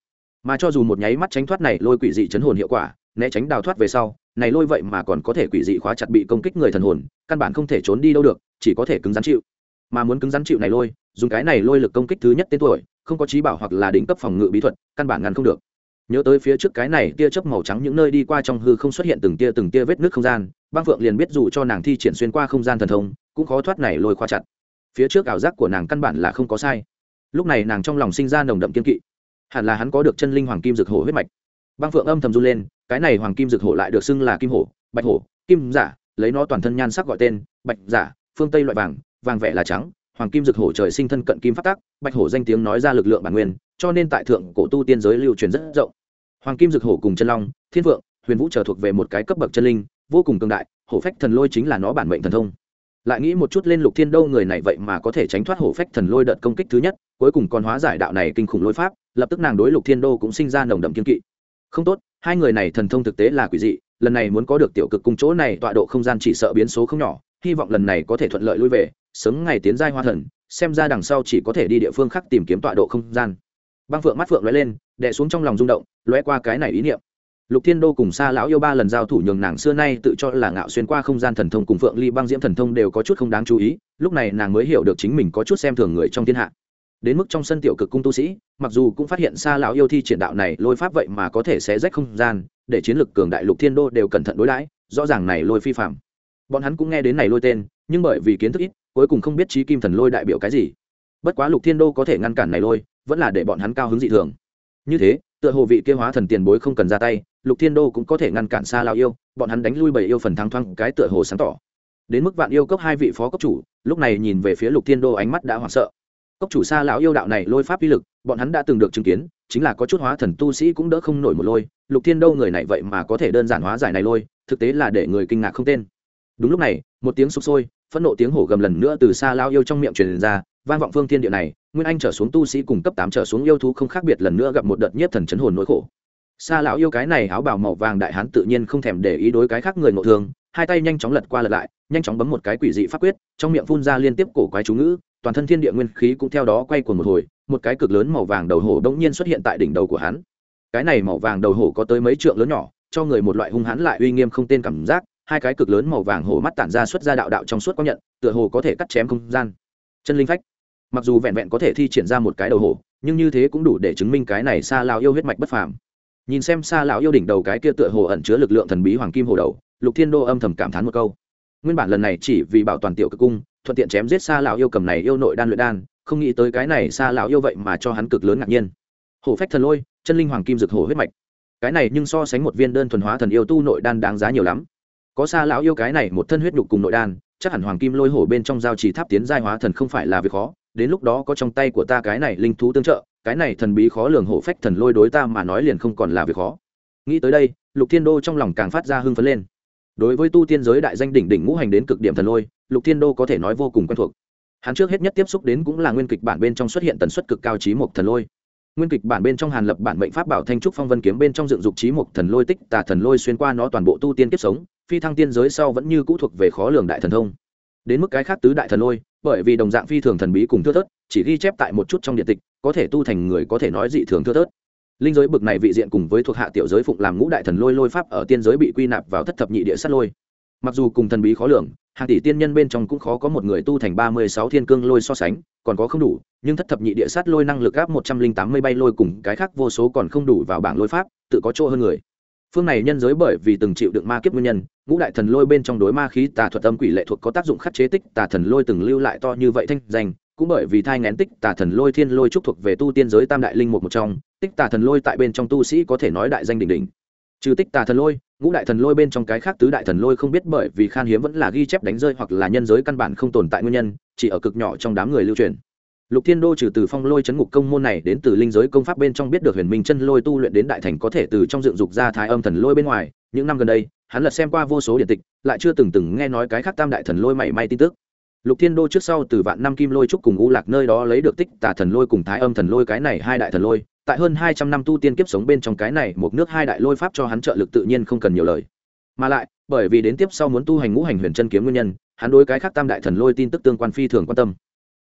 mà cho dù một nháy mắt tránh thoát này lôi quỷ dị chấn hồn hiệu quả, né tránh đào thoát về sau, này lôi vậy mà còn có thể quỷ dị khóa chặt bị công kích người thần hồn, căn bản không thể trốn đi đâu được, chỉ có thể cứng rắn chịu. Mà muốn cứng rắn chịu này lôi, dùng cái này lôi lực công kích thứ nhất tên tuổi, không có trí bảo hoặc là đỉnh cấp phòng ngự bí thuật, căn bản ngăn không được. Nhớ tới phía trước cái này tia chớp màu trắng những nơi đi qua trong hư không xuất hiện từng tia từng tia vết nước không gian băng phượng liền biết dù cho nàng thi triển xuyên qua không gian thần thông, cũng khó thoát này lôi khóa chặt. Phía trước ảo giác của nàng căn bản là không có sai. Lúc này nàng trong lòng sinh ra nồng đậm kiên kỵ hẳn là hắn có được chân linh hoàng kim dược hổ huyết mạch. Băng phượng âm thầm run lên, cái này hoàng kim dược hổ lại được xưng là kim hổ, bạch hổ, kim giả, lấy nó toàn thân nhan sắc gọi tên, bạch giả, phương tây loại vàng vàng vẽ là trắng, hoàng kim dược hổ trời sinh thân cận kim phát tác bạch hổ danh tiếng nói ra lực lượng bản nguyên, cho nên tại thượng cổ tu tiên giới lưu truyền rất rộng. Hoàng kim dược hổ cùng chân long, thiên vượng, huyền vũ trở thuộc về một cái cấp bậc chân linh, vô cùng cường đại, hổ phách thần lôi chính là nó bản mệnh thần thông. Lại nghĩ một chút lên lục thiên đâu người này vậy mà có thể tránh thoát hổ phách thần lôi đợt công kích thứ nhất, cuối cùng còn hóa giải đạo này kinh khủng lôi pháp lập tức nàng đối lục thiên đô cũng sinh ra nồng đậm kiên kỵ. Không tốt, hai người này thần thông thực tế là quỷ dị, lần này muốn có được tiểu cực cung chỗ này tọa độ không gian chỉ sợ biến số không nhỏ, hy vọng lần này có thể thuận lợi lui về, sớm ngày tiến giai hoa thần, xem ra đằng sau chỉ có thể đi địa phương khác tìm kiếm tọa độ không gian. Băng phượng mắt phượng lóe lên, đè xuống trong lòng rung động, lóe qua cái này ý niệm. Lục thiên đô cùng xa lão yêu ba lần giao thủ nhường nàng xưa nay tự cho là ngạo xuyên qua không gian thần thông cùng phượng ly băng diễm thần thông đều có chút không đáng chú ý, lúc này nàng mới hiểu được chính mình có chút xem thường người trong thiên hạ đến mức trong sân tiểu cực cung tu sĩ, mặc dù cũng phát hiện xa lão yêu thi triển đạo này lôi pháp vậy mà có thể xé rách không gian, để chiến lực cường đại lục thiên đô đều cẩn thận đối đãi, rõ ràng này lôi phi phạm. Bọn hắn cũng nghe đến này lôi tên, nhưng bởi vì kiến thức ít, cuối cùng không biết trí kim thần lôi đại biểu cái gì. Bất quá lục thiên đô có thể ngăn cản này lôi, vẫn là để bọn hắn cao hứng dị thường. Như thế, tựa hồ vị kia hóa thần tiền bối không cần ra tay, lục thiên đô cũng có thể ngăn cản xa lao yêu, bọn hắn đánh lui bảy yêu phần thắng thoang cái tựa hồ sáng tỏ. Đến mức vạn yêu cấp hai vị phó cấp chủ, lúc này nhìn về phía lục thiên đô ánh mắt đã hoảng sợ cốc chủ xa lão yêu đạo này lôi pháp uy lực, bọn hắn đã từng được chứng kiến, chính là có chút hóa thần tu sĩ cũng đỡ không nổi một lôi, lục thiên đâu người này vậy mà có thể đơn giản hóa giải này lôi, thực tế là để người kinh ngạc không tên. Đúng lúc này, một tiếng sụp sôi, phẫn nộ tiếng hổ gầm lần nữa từ xa lao yêu trong miệng truyền ra, vang vọng phương thiên địa này, nguyên anh trở xuống tu sĩ cùng cấp tám trở xuống yêu thú không khác biệt lần nữa gặp một đợt nhiếp thần chấn hồn nỗi khổ. Xa lão yêu cái này áo bào màu vàng đại hán tự nhiên không thèm để ý đối cái khác người ngộ thương, hai tay nhanh chóng lật qua lật lại, nhanh chóng bấm một cái quỷ dị pháp quyết, trong miệng phun ra liên tiếp cổ quái chú ngữ toàn thân thiên địa nguyên khí cũng theo đó quay cuồng một hồi, một cái cực lớn màu vàng đầu hổ đột nhiên xuất hiện tại đỉnh đầu của hắn. Cái này màu vàng đầu hổ có tới mấy trượng lớn nhỏ, cho người một loại hung hãn lại uy nghiêm không tên cảm giác, hai cái cực lớn màu vàng hổ mắt tản ra xuất ra đạo đạo trong suốt có nhận, tựa hồ có thể cắt chém không gian. Chân linh phách. Mặc dù vẹn vẹn có thể thi triển ra một cái đầu hổ, nhưng như thế cũng đủ để chứng minh cái này xa lão yêu huyết mạch bất phàm. Nhìn xem xa lão yêu đỉnh đầu cái kia tựa hồ ẩn chứa lực lượng thần bí hoàng kim hồ đầu, lục thiên đô âm thầm cảm thán một câu. Nguyên bản lần này chỉ vì bảo toàn tiểu cực cung thuận tiện chém giết xa lão yêu cầm này yêu nội đan luyện đan, không nghĩ tới cái này xa lão yêu vậy mà cho hắn cực lớn ngạc nhiên. Hổ phách thần lôi, chân linh hoàng kim dược hổ huyết mạch. Cái này nhưng so sánh một viên đơn thuần hóa thần yêu tu nội đan đáng giá nhiều lắm. Có xa lão yêu cái này một thân huyết đục cùng nội đan, chắc hẳn hoàng kim lôi hổ bên trong giao trì tháp tiến giai hóa thần không phải là việc khó, đến lúc đó có trong tay của ta cái này linh thú tương trợ, cái này thần bí khó lường hổ phách thần lôi đối ta mà nói liền không còn là việc khó. Nghĩ tới đây, lục thiên đô trong lòng càng phát ra hưng phấn lên. Đối với tu tiên giới đại danh đỉnh đỉnh ngũ hành đến cực điểm thần lôi lục thiên đô có thể nói vô cùng quen thuộc. Hắn trước hết nhất tiếp xúc đến cũng là nguyên kịch bản bên trong xuất hiện tần suất cực cao trí một thần lôi. Nguyên kịch bản bên trong hàn lập bản mệnh pháp bảo thanh trúc phong vân kiếm bên trong dựng dục trí một thần lôi tích, tà thần lôi xuyên qua nó toàn bộ tu tiên kiếp sống, phi thăng tiên giới sau vẫn như cũ thuộc về khó lường đại thần thông. Đến mức cái khác tứ đại thần lôi, bởi vì đồng dạng phi thường thần bí cùng thưa thớt, chỉ ghi chép tại một chút trong điện tịch, có thể tu thành người có thể nói dị thường thưa thớt. Linh giới bực này vị diện cùng với thuộc hạ tiểu giới phụng làm ngũ đại thần lôi lôi pháp ở tiên giới bị quy nạp vào thất thập nhị địa sát lôi mặc dù cùng thần bí khó lường, hàng tỷ tiên nhân bên trong cũng khó có một người tu thành ba mươi sáu thiên cương lôi so sánh, còn có không đủ, nhưng thất thập nhị địa sát lôi năng lực áp một trăm linh tám mươi bay lôi cùng cái khác vô số còn không đủ vào bảng lôi pháp, tự có chỗ hơn người. Phương này nhân giới bởi vì từng chịu đựng ma kiếp nguyên nhân, ngũ đại thần lôi bên trong đối ma khí, tà thuật âm quỷ lệ thuộc có tác dụng khắc chế tích, tà thần lôi từng lưu lại to như vậy thanh danh, cũng bởi vì thai ngén tích, tà thần lôi thiên lôi trúc thuộc về tu tiên giới tam đại linh một một trong, tích tà thần lôi tại bên trong tu sĩ có thể nói đại danh đỉnh đỉnh trừ tích tà thần lôi, ngũ đại thần lôi bên trong cái khác tứ đại thần lôi không biết bởi vì khan hiếm vẫn là ghi chép đánh rơi hoặc là nhân giới căn bản không tồn tại nguyên nhân, chỉ ở cực nhỏ trong đám người lưu truyền. Lục thiên đô trừ từ phong lôi chấn ngục công môn này đến từ linh giới công pháp bên trong biết được huyền minh chân lôi tu luyện đến đại thành có thể từ trong dựng dục ra thái âm thần lôi bên ngoài, những năm gần đây, hắn lật xem qua vô số điện tịch, lại chưa từng từng nghe nói cái khác tam đại thần lôi mảy may tin tức lục thiên đô trước sau từ vạn năm kim lôi trúc cùng u lạc nơi đó lấy được tích tà thần lôi cùng thái âm thần lôi, cái này hai đại thần lôi, tại hơn hai trăm năm tu tiên kiếp sống bên trong cái này một nước hai đại lôi pháp cho hắn trợ lực tự nhiên không cần nhiều lời. Mà lại, bởi vì đến tiếp sau muốn tu hành ngũ hành huyền chân kiếm nguyên nhân, hắn đối cái khác tam đại thần lôi tin tức tương quan phi thường quan tâm.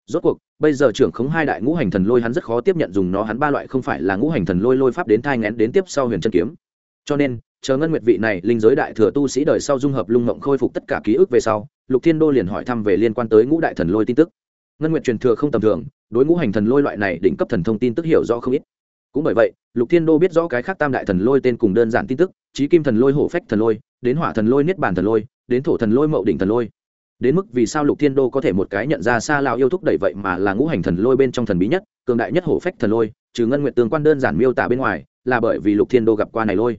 Rốt cuộc, bây giờ trưởng khống hai đại ngũ hành thần lôi hắn rất khó tiếp nhận dùng nó, hắn ba loại không phải là ngũ hành thần lôi lôi pháp đến thai ngén đến tiếp sau huyền chân kiếm. Cho nên chờ ngân nguyệt vị này linh giới đại thừa tu sĩ đời sau dung hợp lung mộng khôi phục tất cả ký ức về sau, lục thiên đô liền hỏi thăm về liên quan tới ngũ đại thần lôi tin tức. Ngân nguyệt truyền thừa không tầm thường, đối ngũ hành thần lôi loại này đỉnh cấp thần thông tin tức hiểu rõ không ít. Cũng bởi vậy, lục thiên đô biết rõ cái khác tam đại thần lôi tên cùng đơn giản tin tức trí kim thần lôi, hổ phách thần lôi, đến hỏa thần lôi, niết bàn thần lôi, đến thổ thần lôi, mậu đỉnh thần lôi. Đến mức vì sao lục thiên đô có thể một cái nhận ra xa lao yêu thúc đẩy vậy mà là ngũ hành thần lôi bên trong thần bí nhất, cường đại nhất hổ phách thần lôi, trừ ngân nguyện tương quan đơn giản miêu tả bên ngoài, là bởi vì lục thiên đô gặp qua này lôi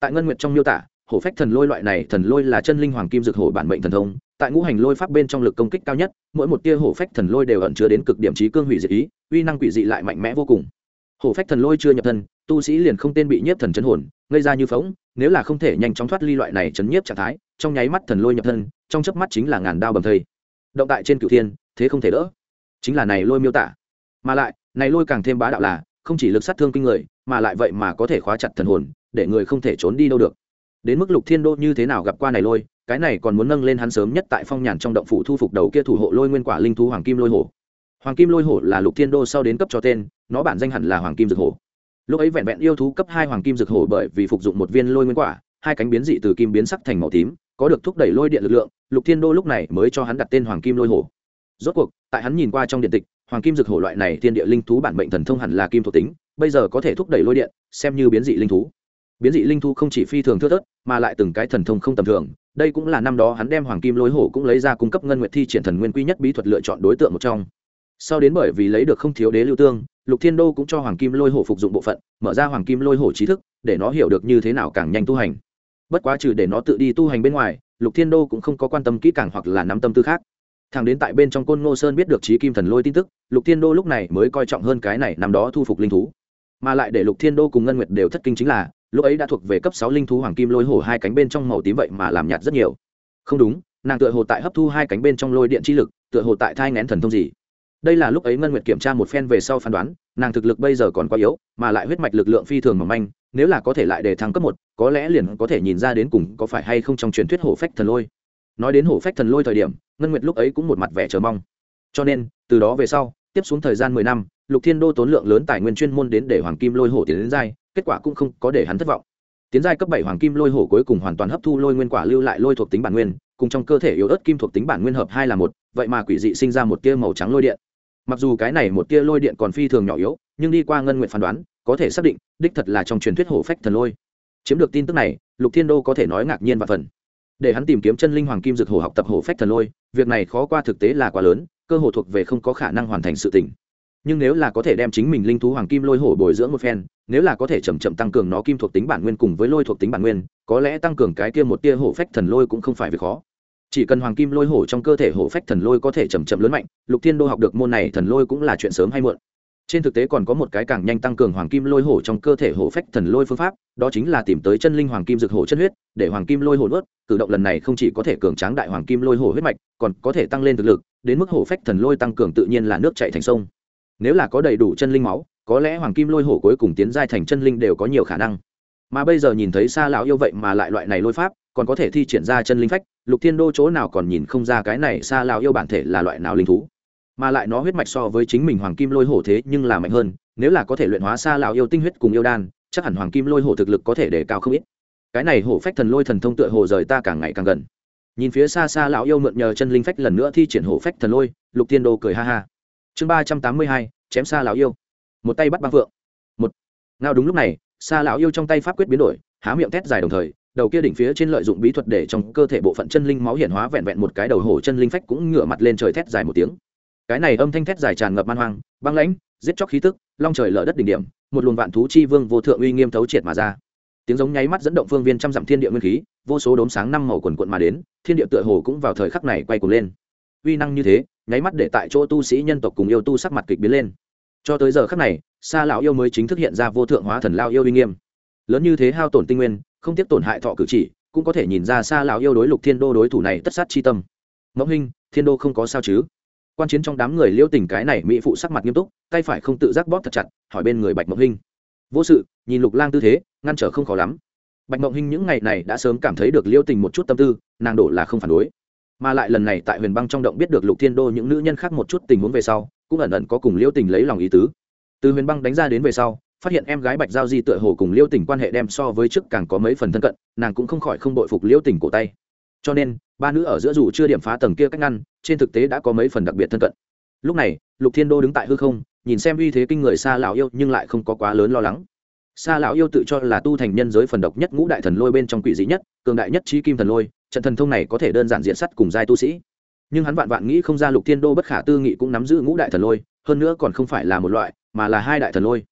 tại ngân nguyệt trong miêu tả, hổ phách thần lôi loại này thần lôi là chân linh hoàng kim dược hổ bản mệnh thần thông. Tại ngũ hành lôi pháp bên trong lực công kích cao nhất, mỗi một tia hổ phách thần lôi đều ẩn chứa đến cực điểm trí cương hủy diệt ý, uy năng quỷ dị lại mạnh mẽ vô cùng. Hổ phách thần lôi chưa nhập thân, tu sĩ liền không tên bị nhiếp thần chấn hồn gây ra như phóng nếu là không thể nhanh chóng thoát ly loại này chấn nhiếp trạng thái, trong nháy mắt thần lôi nhập thân, trong chớp mắt chính là ngàn đao bầm thây. Động tại trên cửu thiên, thế không thể đỡ. Chính là này lôi miêu tả. Mà lại, này lôi càng thêm bá đạo là, không chỉ lực sát thương kinh người, mà lại vậy mà có thể khóa chặt thần hồn để người không thể trốn đi đâu được. Đến mức lục thiên đô như thế nào gặp qua này lôi, cái này còn muốn nâng lên hắn sớm nhất tại phong nhàn trong động phủ thu phục đầu kia thủ hộ lôi nguyên quả linh thú hoàng kim lôi hổ. Hoàng kim lôi hổ là lục thiên đô sau đến cấp cho tên, nó bản danh hẳn là hoàng kim dược hổ. Lúc ấy vẹn vẹn yêu thú cấp hai hoàng kim dược hổ bởi vì phục dụng một viên lôi nguyên quả, hai cánh biến dị từ kim biến sắc thành màu tím, có được thúc đẩy lôi điện lực lượng, lục thiên đô lúc này mới cho hắn đặt tên hoàng kim lôi hổ. Rốt cuộc, tại hắn nhìn qua trong điện tịch, hoàng kim dược hổ loại này thiên địa linh thú bản mệnh thần thông hẳn là kim thuộc tính, bây giờ có thể thúc đẩy lôi điện, xem như biến dị linh thú biến dị linh thú không chỉ phi thường thưa thớt, mà lại từng cái thần thông không tầm thường. Đây cũng là năm đó hắn đem hoàng kim lôi hổ cũng lấy ra cung cấp ngân nguyệt thi triển thần nguyên quy nhất bí thuật lựa chọn đối tượng một trong. Sau đến bởi vì lấy được không thiếu đế lưu tương, lục thiên đô cũng cho hoàng kim lôi hổ phục dụng bộ phận, mở ra hoàng kim lôi hổ trí thức, để nó hiểu được như thế nào càng nhanh tu hành. Bất quá trừ để nó tự đi tu hành bên ngoài, lục thiên đô cũng không có quan tâm kỹ càng hoặc là nắm tâm tư khác. Thằng đến tại bên trong côn ngô sơn biết được trí kim thần lôi tin tức, lục thiên đô lúc này mới coi trọng hơn cái này nằm đó thu phục linh thú. Mà lại để lục thiên đô cùng ngân nguyệt đều thất kinh chính là lúc ấy đã thuộc về cấp sáu linh thú hoàng kim lôi hổ hai cánh bên trong màu tím vậy mà làm nhạt rất nhiều. Không đúng, nàng tựa hồ tại hấp thu hai cánh bên trong lôi điện chi lực, tựa hồ tại thai ngén thần thông gì. Đây là lúc ấy ngân nguyệt kiểm tra một phen về sau phán đoán, nàng thực lực bây giờ còn quá yếu, mà lại huyết mạch lực lượng phi thường mỏng manh, nếu là có thể lại để thăng cấp một, có lẽ liền có thể nhìn ra đến cùng có phải hay không trong truyền thuyết hổ phách thần lôi. Nói đến hổ phách thần lôi thời điểm, ngân nguyệt lúc ấy cũng một mặt vẻ chờ mong. Cho nên, từ đó về sau, tiếp xuống thời gian mười năm, lục thiên đô tốn lượng lớn tài nguyên chuyên môn đến để hoàng kim lôi hổ tiến đến giai kết quả cũng không có để hắn thất vọng. Tiến giai cấp bảy hoàng kim lôi hổ cuối cùng hoàn toàn hấp thu lôi nguyên quả lưu lại lôi thuộc tính bản nguyên, cùng trong cơ thể yếu ớt kim thuộc tính bản nguyên hợp hai là một, vậy mà quỷ dị sinh ra một tia màu trắng lôi điện. Mặc dù cái này một tia lôi điện còn phi thường nhỏ yếu, nhưng đi qua ngân nguyện phán đoán, có thể xác định, đích thật là trong truyền thuyết hổ phách thần lôi. Chiếm được tin tức này, lục thiên đô có thể nói ngạc nhiên và phần. Để hắn tìm kiếm chân linh hoàng kim dược hổ học tập hổ phách thần lôi, việc này khó qua thực tế là quá lớn, cơ hồ thuộc về không có khả năng hoàn thành sự tỉnh nhưng nếu là có thể đem chính mình linh thú hoàng kim lôi hổ bồi dưỡng một phen, nếu là có thể chậm chậm tăng cường nó kim thuộc tính bản nguyên cùng với lôi thuộc tính bản nguyên, có lẽ tăng cường cái kia một tia hổ phách thần lôi cũng không phải việc khó. Chỉ cần hoàng kim lôi hổ trong cơ thể hổ phách thần lôi có thể chậm chậm lớn mạnh, lục thiên đô học được môn này thần lôi cũng là chuyện sớm hay muộn. Trên thực tế còn có một cái càng nhanh tăng cường hoàng kim lôi hổ trong cơ thể hổ phách thần lôi phương pháp, đó chính là tìm tới chân linh hoàng kim dược hổ chân huyết, để hoàng kim lôi hổ nuốt, cử động lần này không chỉ có thể cường tráng đại hoàng kim lôi hổ huyết mạch, còn có thể tăng lên thực lực, đến mức hổ phách thần lôi tăng cường tự nhiên là nước chạy thành sông nếu là có đầy đủ chân linh máu, có lẽ hoàng kim lôi hổ cuối cùng tiến giai thành chân linh đều có nhiều khả năng. Mà bây giờ nhìn thấy xa lão yêu vậy mà lại loại này lôi pháp, còn có thể thi triển ra chân linh phách, lục thiên đô chỗ nào còn nhìn không ra cái này xa lão yêu bản thể là loại nào linh thú. Mà lại nó huyết mạch so với chính mình hoàng kim lôi hổ thế nhưng là mạnh hơn, nếu là có thể luyện hóa xa lão yêu tinh huyết cùng yêu đan, chắc hẳn hoàng kim lôi hổ thực lực có thể để cao không ít. Cái này hổ phách thần lôi thần thông tựa hồ rời ta càng ngày càng gần. Nhìn phía xa xa lão yêu mượn nhờ chân linh phách lần nữa thi triển hổ phách thần lôi, lục thiên đô cười ha ha chương ba trăm tám mươi hai, chém xa lão yêu. Một tay bắt băng phượng. Một. Ngao đúng lúc này xa lão yêu trong tay pháp quyết biến đổi, há miệng thét dài đồng thời, đầu kia đỉnh phía trên lợi dụng bí thuật để trong cơ thể bộ phận chân linh máu hiển hóa vẹn vẹn một cái đầu hổ chân linh phách cũng ngửa mặt lên trời thét dài một tiếng. Cái này âm thanh thét dài tràn ngập man hoang, băng lãnh, giết chóc khí tức, long trời lở đất đỉnh điểm, một luồng vạn thú chi vương vô thượng uy nghiêm thấu triệt mà ra. Tiếng giống nháy mắt dẫn động phương viên trăm dặm thiên địa nguyên khí, vô số đốm sáng năm màu quần quận mà đến, thiên địa tựa hồ cũng vào thời khắc này quay cuồng lên. Uy năng như thế nháy mắt để tại chỗ tu sĩ nhân tộc cùng yêu tu sắc mặt kịch biến lên. Cho tới giờ khắc này xa lão yêu mới chính thức hiện ra vô thượng hóa thần lao yêu uy nghiêm. Lớn như thế hao tổn tinh nguyên, không tiếp tổn hại thọ cử chỉ, cũng có thể nhìn ra xa lão yêu đối lục thiên đô đối thủ này tất sát chi tâm. Mẫu hình thiên đô không có sao chứ? Quan chiến trong đám người liêu tình cái này mỹ phụ sắc mặt nghiêm túc, tay phải không tự giác bóp thật chặt, hỏi bên người bạch mộng hinh. Vô sự, nhìn lục lang tư thế, ngăn trở không khó lắm. Bạch mộng hinh những ngày này đã sớm cảm thấy được liêu tình một chút tâm tư, nàng đổ là không phản đối mà lại lần này tại huyền băng trong động biết được lục thiên đô những nữ nhân khác một chút tình huống về sau, cũng ẩn ẩn có cùng liêu tình lấy lòng ý tứ. Từ huyền băng đánh ra đến về sau, phát hiện em gái bạch giao di tựa hồ cùng liêu tình quan hệ đem so với trước càng có mấy phần thân cận, nàng cũng không khỏi không bội phục liêu tình cổ tay. Cho nên, ba nữ ở giữa dù chưa điểm phá tầng kia cách ngăn, trên thực tế đã có mấy phần đặc biệt thân cận. Lúc này, lục thiên đô đứng tại hư không, nhìn xem uy thế kinh người xa lão yêu nhưng lại không có quá lớn lo lắng. Sa lão yêu tự cho là tu thành nhân giới phần độc nhất ngũ đại thần lôi bên trong quỷ dị nhất, cường đại nhất chí kim thần lôi, trận thần thông này có thể đơn giản diện sắt cùng giai tu sĩ. Nhưng hắn vạn vạn nghĩ không ra lục thiên đô bất khả tư nghị cũng nắm giữ ngũ đại thần lôi, hơn nữa còn không phải là một loại, mà là hai đại thần lôi.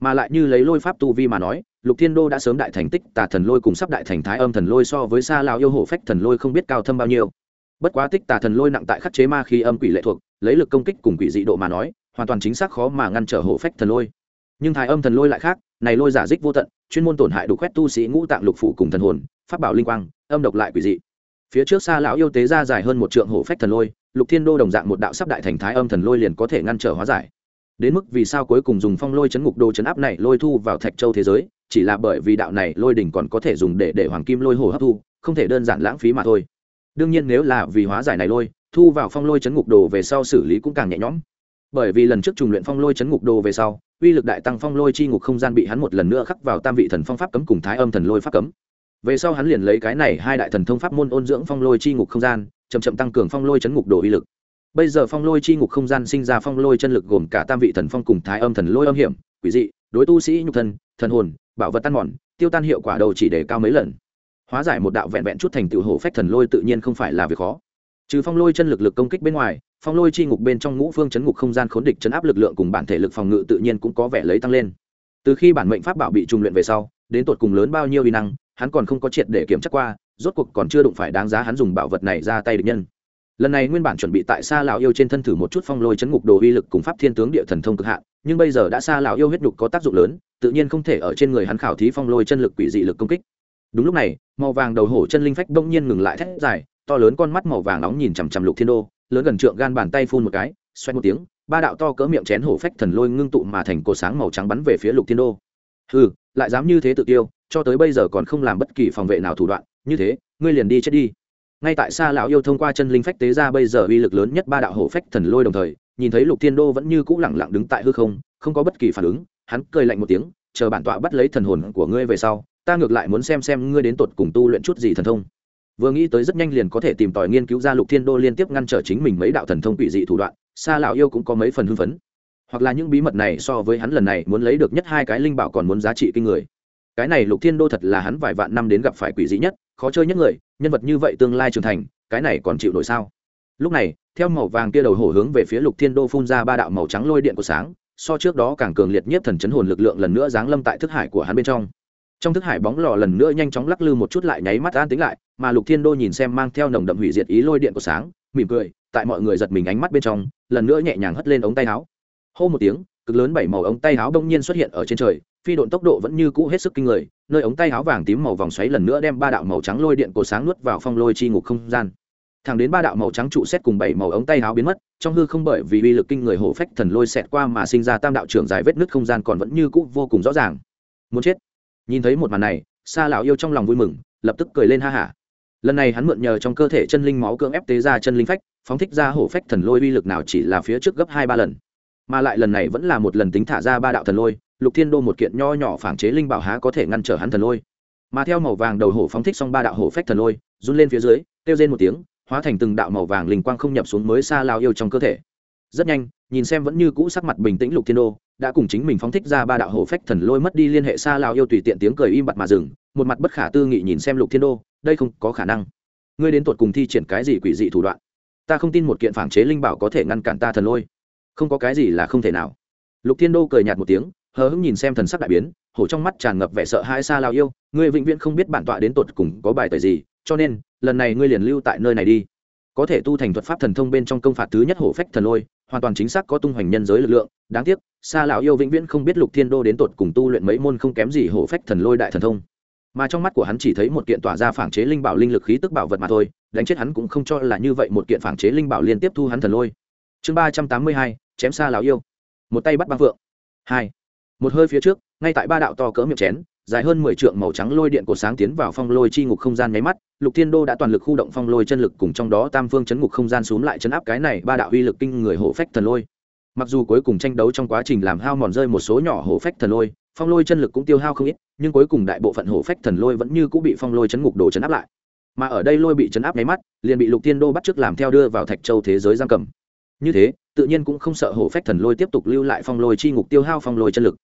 Mà lại như lấy lôi pháp tu vi mà nói, lục thiên đô đã sớm đại thành tích, tà thần lôi cùng sắp đại thành thái âm thần lôi so với Sa Lão yêu hổ phách thần lôi không biết cao thâm bao nhiêu. Bất quá tích tà thần lôi nặng tại khắc chế ma khi âm quỷ lệ thuộc, lấy lực công kích cùng quỷ dị độ mà nói, hoàn toàn chính xác khó mà ngăn trở hổ phách thần lôi. Nhưng thái âm thần lôi lại khác này lôi giả dích vô tận, chuyên môn tổn hại đủ quét tu sĩ ngũ tạng lục phủ cùng thần hồn phát bảo linh quang, âm độc lại quỷ dị. Phía trước xa lão yêu tế ra dài hơn một trượng hổ phách thần lôi, lục thiên đô đồng dạng một đạo sắp đại thành thái âm thần lôi liền có thể ngăn trở hóa giải. Đến mức vì sao cuối cùng dùng phong lôi chấn ngục đồ chấn áp này lôi thu vào thạch châu thế giới, chỉ là bởi vì đạo này lôi đỉnh còn có thể dùng để để hoàng kim lôi hồ hấp thu, không thể đơn giản lãng phí mà thôi. Đương nhiên nếu là vì hóa giải này lôi, thu vào phong lôi chấn ngục đồ về sau xử lý cũng càng nhẹ nhõm bởi vì lần trước trùng luyện phong lôi chấn ngục đồ về sau, uy lực đại tăng phong lôi chi ngục không gian bị hắn một lần nữa khắc vào tam vị thần phong pháp cấm cùng thái âm thần lôi pháp cấm. Về sau hắn liền lấy cái này hai đại thần thông pháp môn ôn dưỡng phong lôi chi ngục không gian, chậm chậm tăng cường phong lôi chấn ngục đồ uy lực. Bây giờ phong lôi chi ngục không gian sinh ra phong lôi chân lực gồm cả tam vị thần phong cùng thái âm thần lôi âm hiểm, quỷ dị, đối tu sĩ nhục thân, thần hồn, bảo vật tan mòn, tiêu tan hiệu quả đầu chỉ để cao mấy lần. Hóa giải một đạo vẹn vẹn chút thành tựu hổ phách thần lôi tự nhiên không phải là việc khó. Trừ phong lôi chân lực lực công kích bên ngoài phong lôi chi ngục bên trong ngũ phương chấn ngục không gian khốn địch chấn áp lực lượng cùng bản thể lực phòng ngự tự nhiên cũng có vẻ lấy tăng lên. Từ khi bản mệnh pháp bảo bị trùng luyện về sau, đến tột cùng lớn bao nhiêu uy năng, hắn còn không có triệt để kiểm tra qua, rốt cuộc còn chưa đụng phải đáng giá hắn dùng bảo vật này ra tay địch nhân. Lần này nguyên bản chuẩn bị tại xa lào yêu trên thân thử một chút phong lôi chấn ngục đồ uy lực cùng pháp thiên tướng địa thần thông cực hạn, nhưng bây giờ đã xa lào yêu huyết nhục có tác dụng lớn, tự nhiên không thể ở trên người hắn khảo thí phong lôi chân lực quỷ dị lực công kích. Đúng lúc này, màu vàng đầu hổ chân linh phách bỗng nhiên ngừng lại thét dài, to lớn con mắt màu vàng nóng nhìn chằm chằm lục thiên đô lớn gần trượng gan bàn tay phun một cái xoay một tiếng, ba đạo to cỡ miệng chén hổ phách thần lôi ngưng tụ mà thành cột sáng màu trắng bắn về phía lục thiên đô. Ừ lại dám như thế tự tiêu, cho tới bây giờ còn không làm bất kỳ phòng vệ nào thủ đoạn, như thế, ngươi liền đi chết đi. Ngay tại xa lão yêu thông qua chân linh phách tế ra bây giờ uy lực lớn nhất ba đạo hổ phách thần lôi đồng thời, nhìn thấy lục thiên đô vẫn như cũ lẳng lặng đứng tại hư không không có bất kỳ phản ứng, hắn cười lạnh một tiếng, chờ bản tọa bắt lấy thần hồn của ngươi về sau, ta ngược lại muốn xem xem ngươi đến tột cùng tu luyện chút gì thần thông vừa nghĩ tới rất nhanh liền có thể tìm tòi nghiên cứu ra lục thiên đô liên tiếp ngăn trở chính mình mấy đạo thần thông quỷ dị thủ đoạn xa lão yêu cũng có mấy phần hưng phấn. Hoặc là những bí mật này so với hắn lần này muốn lấy được nhất hai cái linh bảo còn muốn giá trị kinh người. Cái này lục thiên đô thật là hắn vài vạn năm đến gặp phải quỷ dị nhất, khó chơi nhất người, nhân vật như vậy tương lai trưởng thành, cái này còn chịu nổi sao? Lúc này, theo màu vàng kia đầu hổ hướng về phía lục thiên đô phun ra ba đạo màu trắng lôi điện của sáng, so trước đó càng cường liệt nhất thần chấn hồn lực lượng lần nữa giáng lâm tại thức hải của hắn bên trong trong thức hải bóng lò lần nữa nhanh chóng lắc lư một chút lại nháy mắt an tính lại, mà lục thiên đô nhìn xem mang theo nồng đậm hủy diệt ý lôi điện của sáng, mỉm cười, tại mọi người giật mình ánh mắt bên trong, lần nữa nhẹ nhàng hất lên ống tay áo. Hô một tiếng, cực lớn bảy màu ống tay áo đông nhiên xuất hiện ở trên trời, phi độn tốc độ vẫn như cũ hết sức kinh người, nơi ống tay áo vàng tím màu vòng xoáy lần nữa đem ba đạo màu trắng lôi điện cổ sáng nuốt vào phong lôi chi ngục không gian. Thẳng đến ba đạo màu trắng trụ xét cùng bảy màu ống tay áo biến mất, trong hư không bởi vì uy lực kinh người hổ phách thần lôi xẹt qua mà sinh ra tam đạo trưởng dài vết nứt không gian còn vẫn như cũ vô cùng rõ ràng. Muốn chết nhìn thấy một màn này xa lão yêu trong lòng vui mừng, lập tức cười lên ha hả. Lần này hắn mượn nhờ trong cơ thể chân linh máu cưỡng ép tế ra chân linh phách, phóng thích ra hổ phách thần lôi uy lực nào chỉ là phía trước gấp hai ba lần. Mà lại lần này vẫn là một lần tính thả ra ba đạo thần lôi, lục thiên đô một kiện nho nhỏ phản chế linh bảo há có thể ngăn trở hắn thần lôi. Mà theo màu vàng đầu hổ phóng thích xong ba đạo hổ phách thần lôi, run lên phía dưới, kêu rên một tiếng, hóa thành từng đạo màu vàng linh quang không nhập xuống mới xa lao yêu trong cơ thể rất nhanh, nhìn xem vẫn như cũ sắc mặt bình tĩnh lục thiên đô, đã cùng chính mình phóng thích ra ba đạo hổ phách thần lôi mất đi liên hệ xa lao yêu tùy tiện tiếng cười im bặt mà dừng, một mặt bất khả tư nghị nhìn xem lục thiên đô, đây không có khả năng. Ngươi đến tột cùng thi triển cái gì quỷ dị thủ đoạn? Ta không tin một kiện phản chế linh bảo có thể ngăn cản ta thần lôi. Không có cái gì là không thể nào. Lục thiên đô cười nhạt một tiếng, hờ hững nhìn xem thần sắc đại biến, hổ trong mắt tràn ngập vẻ sợ hãi xa lao yêu, ngươi vĩnh viễn không biết bản tọa đến tột cùng có bài tời gì, cho nên, lần này ngươi liền lưu tại nơi này đi có thể tu thành thuật pháp thần thông bên trong công phạt thứ nhất hổ phách thần lôi, hoàn toàn chính xác có tung hoành nhân giới lực lượng. Đáng tiếc xa lão yêu vĩnh viễn không biết lục thiên đô đến tột cùng tu luyện mấy môn không kém gì hổ phách thần lôi đại thần thông. Mà trong mắt của hắn chỉ thấy một kiện tỏa ra phản chế linh bảo linh lực khí tức bảo vật mà thôi, đánh chết hắn cũng không cho là như vậy một kiện phản chế linh bảo liên tiếp thu hắn thần lôi. Chương ba trăm tám mươi hai, chém xa lão yêu. Một tay bắt băng phượng. Hai. Một hơi phía trước, ngay tại ba đạo to cỡ miệng chén dài hơn mười trượng màu trắng lôi điện của sáng tiến vào phong lôi chi ngục không gian nháy mắt, Lục Thiên Đô đã toàn lực khu động phong lôi chân lực cùng trong đó tam phương chấn ngục không gian xuống lại chấn áp cái này ba đạo uy lực kinh người hổ phách thần lôi. Mặc dù cuối cùng tranh đấu trong quá trình làm hao mòn rơi một số nhỏ hổ phách thần lôi, phong lôi chân lực cũng tiêu hao không ít, nhưng cuối cùng đại bộ phận hổ phách thần lôi vẫn như cũng bị phong lôi chấn ngục đổ chấn áp lại. Mà ở đây lôi bị chấn áp nháy mắt, liền bị Lục Thiên Đô bắt trước làm theo đưa vào Thạch Châu thế giới giam cầm. Như thế, tự nhiên cũng không sợ hổ phách thần lôi tiếp tục lưu lại phong lôi chi ngục tiêu hao phong lôi chân lực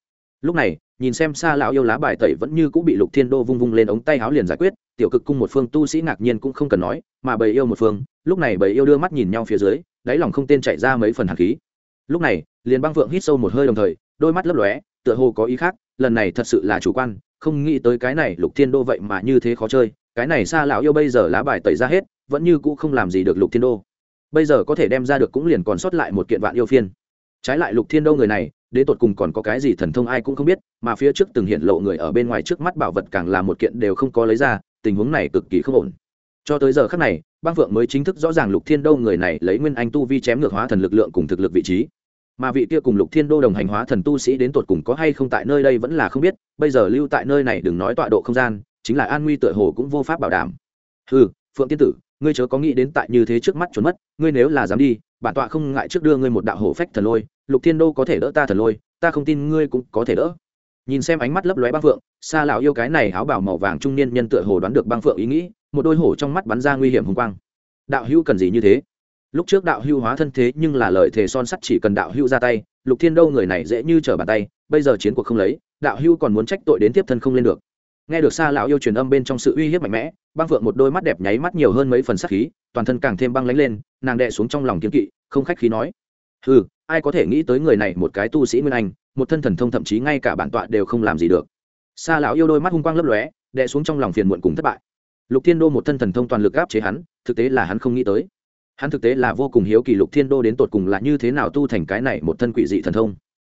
lúc này nhìn xem xa lão yêu lá bài tẩy vẫn như cũng bị lục thiên đô vung vung lên ống tay háo liền giải quyết, tiểu cực cung một phương tu sĩ ngạc nhiên cũng không cần nói, mà bầy yêu một phương, lúc này bầy yêu đưa mắt nhìn nhau phía dưới, đáy lòng không tên chạy ra mấy phần hạt khí. Lúc này, liền băng vượng hít sâu một hơi đồng thời, đôi mắt lấp lóe, tựa hồ có ý khác, lần này thật sự là chủ quan, không nghĩ tới cái này lục thiên đô vậy mà như thế khó chơi, cái này xa lão yêu bây giờ lá bài tẩy ra hết, vẫn như cũ không làm gì được lục thiên đô. Bây giờ có thể đem ra được cũng liền còn sót lại một kiện vạn yêu phiên trái lại lục thiên đô người này, đến tột cùng còn có cái gì thần thông ai cũng không biết, mà phía trước từng hiện lộ người ở bên ngoài trước mắt bảo vật càng là một kiện đều không có lấy ra, tình huống này cực kỳ không ổn. Cho tới giờ khác này băng phượng mới chính thức rõ ràng lục thiên đô người này lấy nguyên anh tu vi chém ngược hóa thần lực lượng cùng thực lực vị trí. Mà vị kia cùng lục thiên đô đồng hành hóa thần tu sĩ đến tột cùng có hay không tại nơi đây vẫn là không biết, bây giờ lưu tại nơi này đừng nói tọa độ không gian, chính là an nguy tựa hồ cũng vô pháp bảo đảm. Ừ phượng tiên tử, ngươi chớ có nghĩ đến tại như thế trước mắt trốn mất, ngươi nếu là dám đi bản tọa không ngại trước đưa ngươi một đạo hổ phách thần lôi, lục thiên đô có thể đỡ ta thần lôi, ta không tin ngươi cũng có thể đỡ. Nhìn xem ánh mắt lấp lóe băng phượng xa lão yêu cái này áo bảo màu vàng trung niên nhân tựa hồ đoán được băng phượng ý nghĩ, một đôi hổ trong mắt bắn ra nguy hiểm hùng quang. Đạo hữu cần gì như thế? Lúc trước đạo hữu hóa thân thế nhưng là lời thề son sắt chỉ cần đạo hữu ra tay, lục thiên đô người này dễ như trở bàn tay, bây giờ chiến cuộc không lấy, đạo hữu còn muốn trách tội đến tiếp thân không lên được nghe được xa lão yêu truyền âm bên trong sự uy hiếp mạnh mẽ, băng phượng một đôi mắt đẹp nháy mắt nhiều hơn mấy phần sắc khí, toàn thân càng thêm băng lánh lên, nàng đệ xuống trong lòng kiếm kỵ, không khách khí nói ừ ai có thể nghĩ tới người này một cái tu sĩ nguyên anh, một thân thần thông thậm chí ngay cả bản tọa đều không làm gì được. Xa lão yêu đôi mắt hung quang lấp lóe đệ xuống trong lòng phiền muộn cùng thất bại. Lục thiên đô một thân thần thông toàn lực áp chế hắn, thực tế là hắn không nghĩ tới. Hắn thực tế là vô cùng hiếu kỳ lục thiên đô đến tột cùng là như thế nào tu thành cái này một thân quỷ dị thần thông.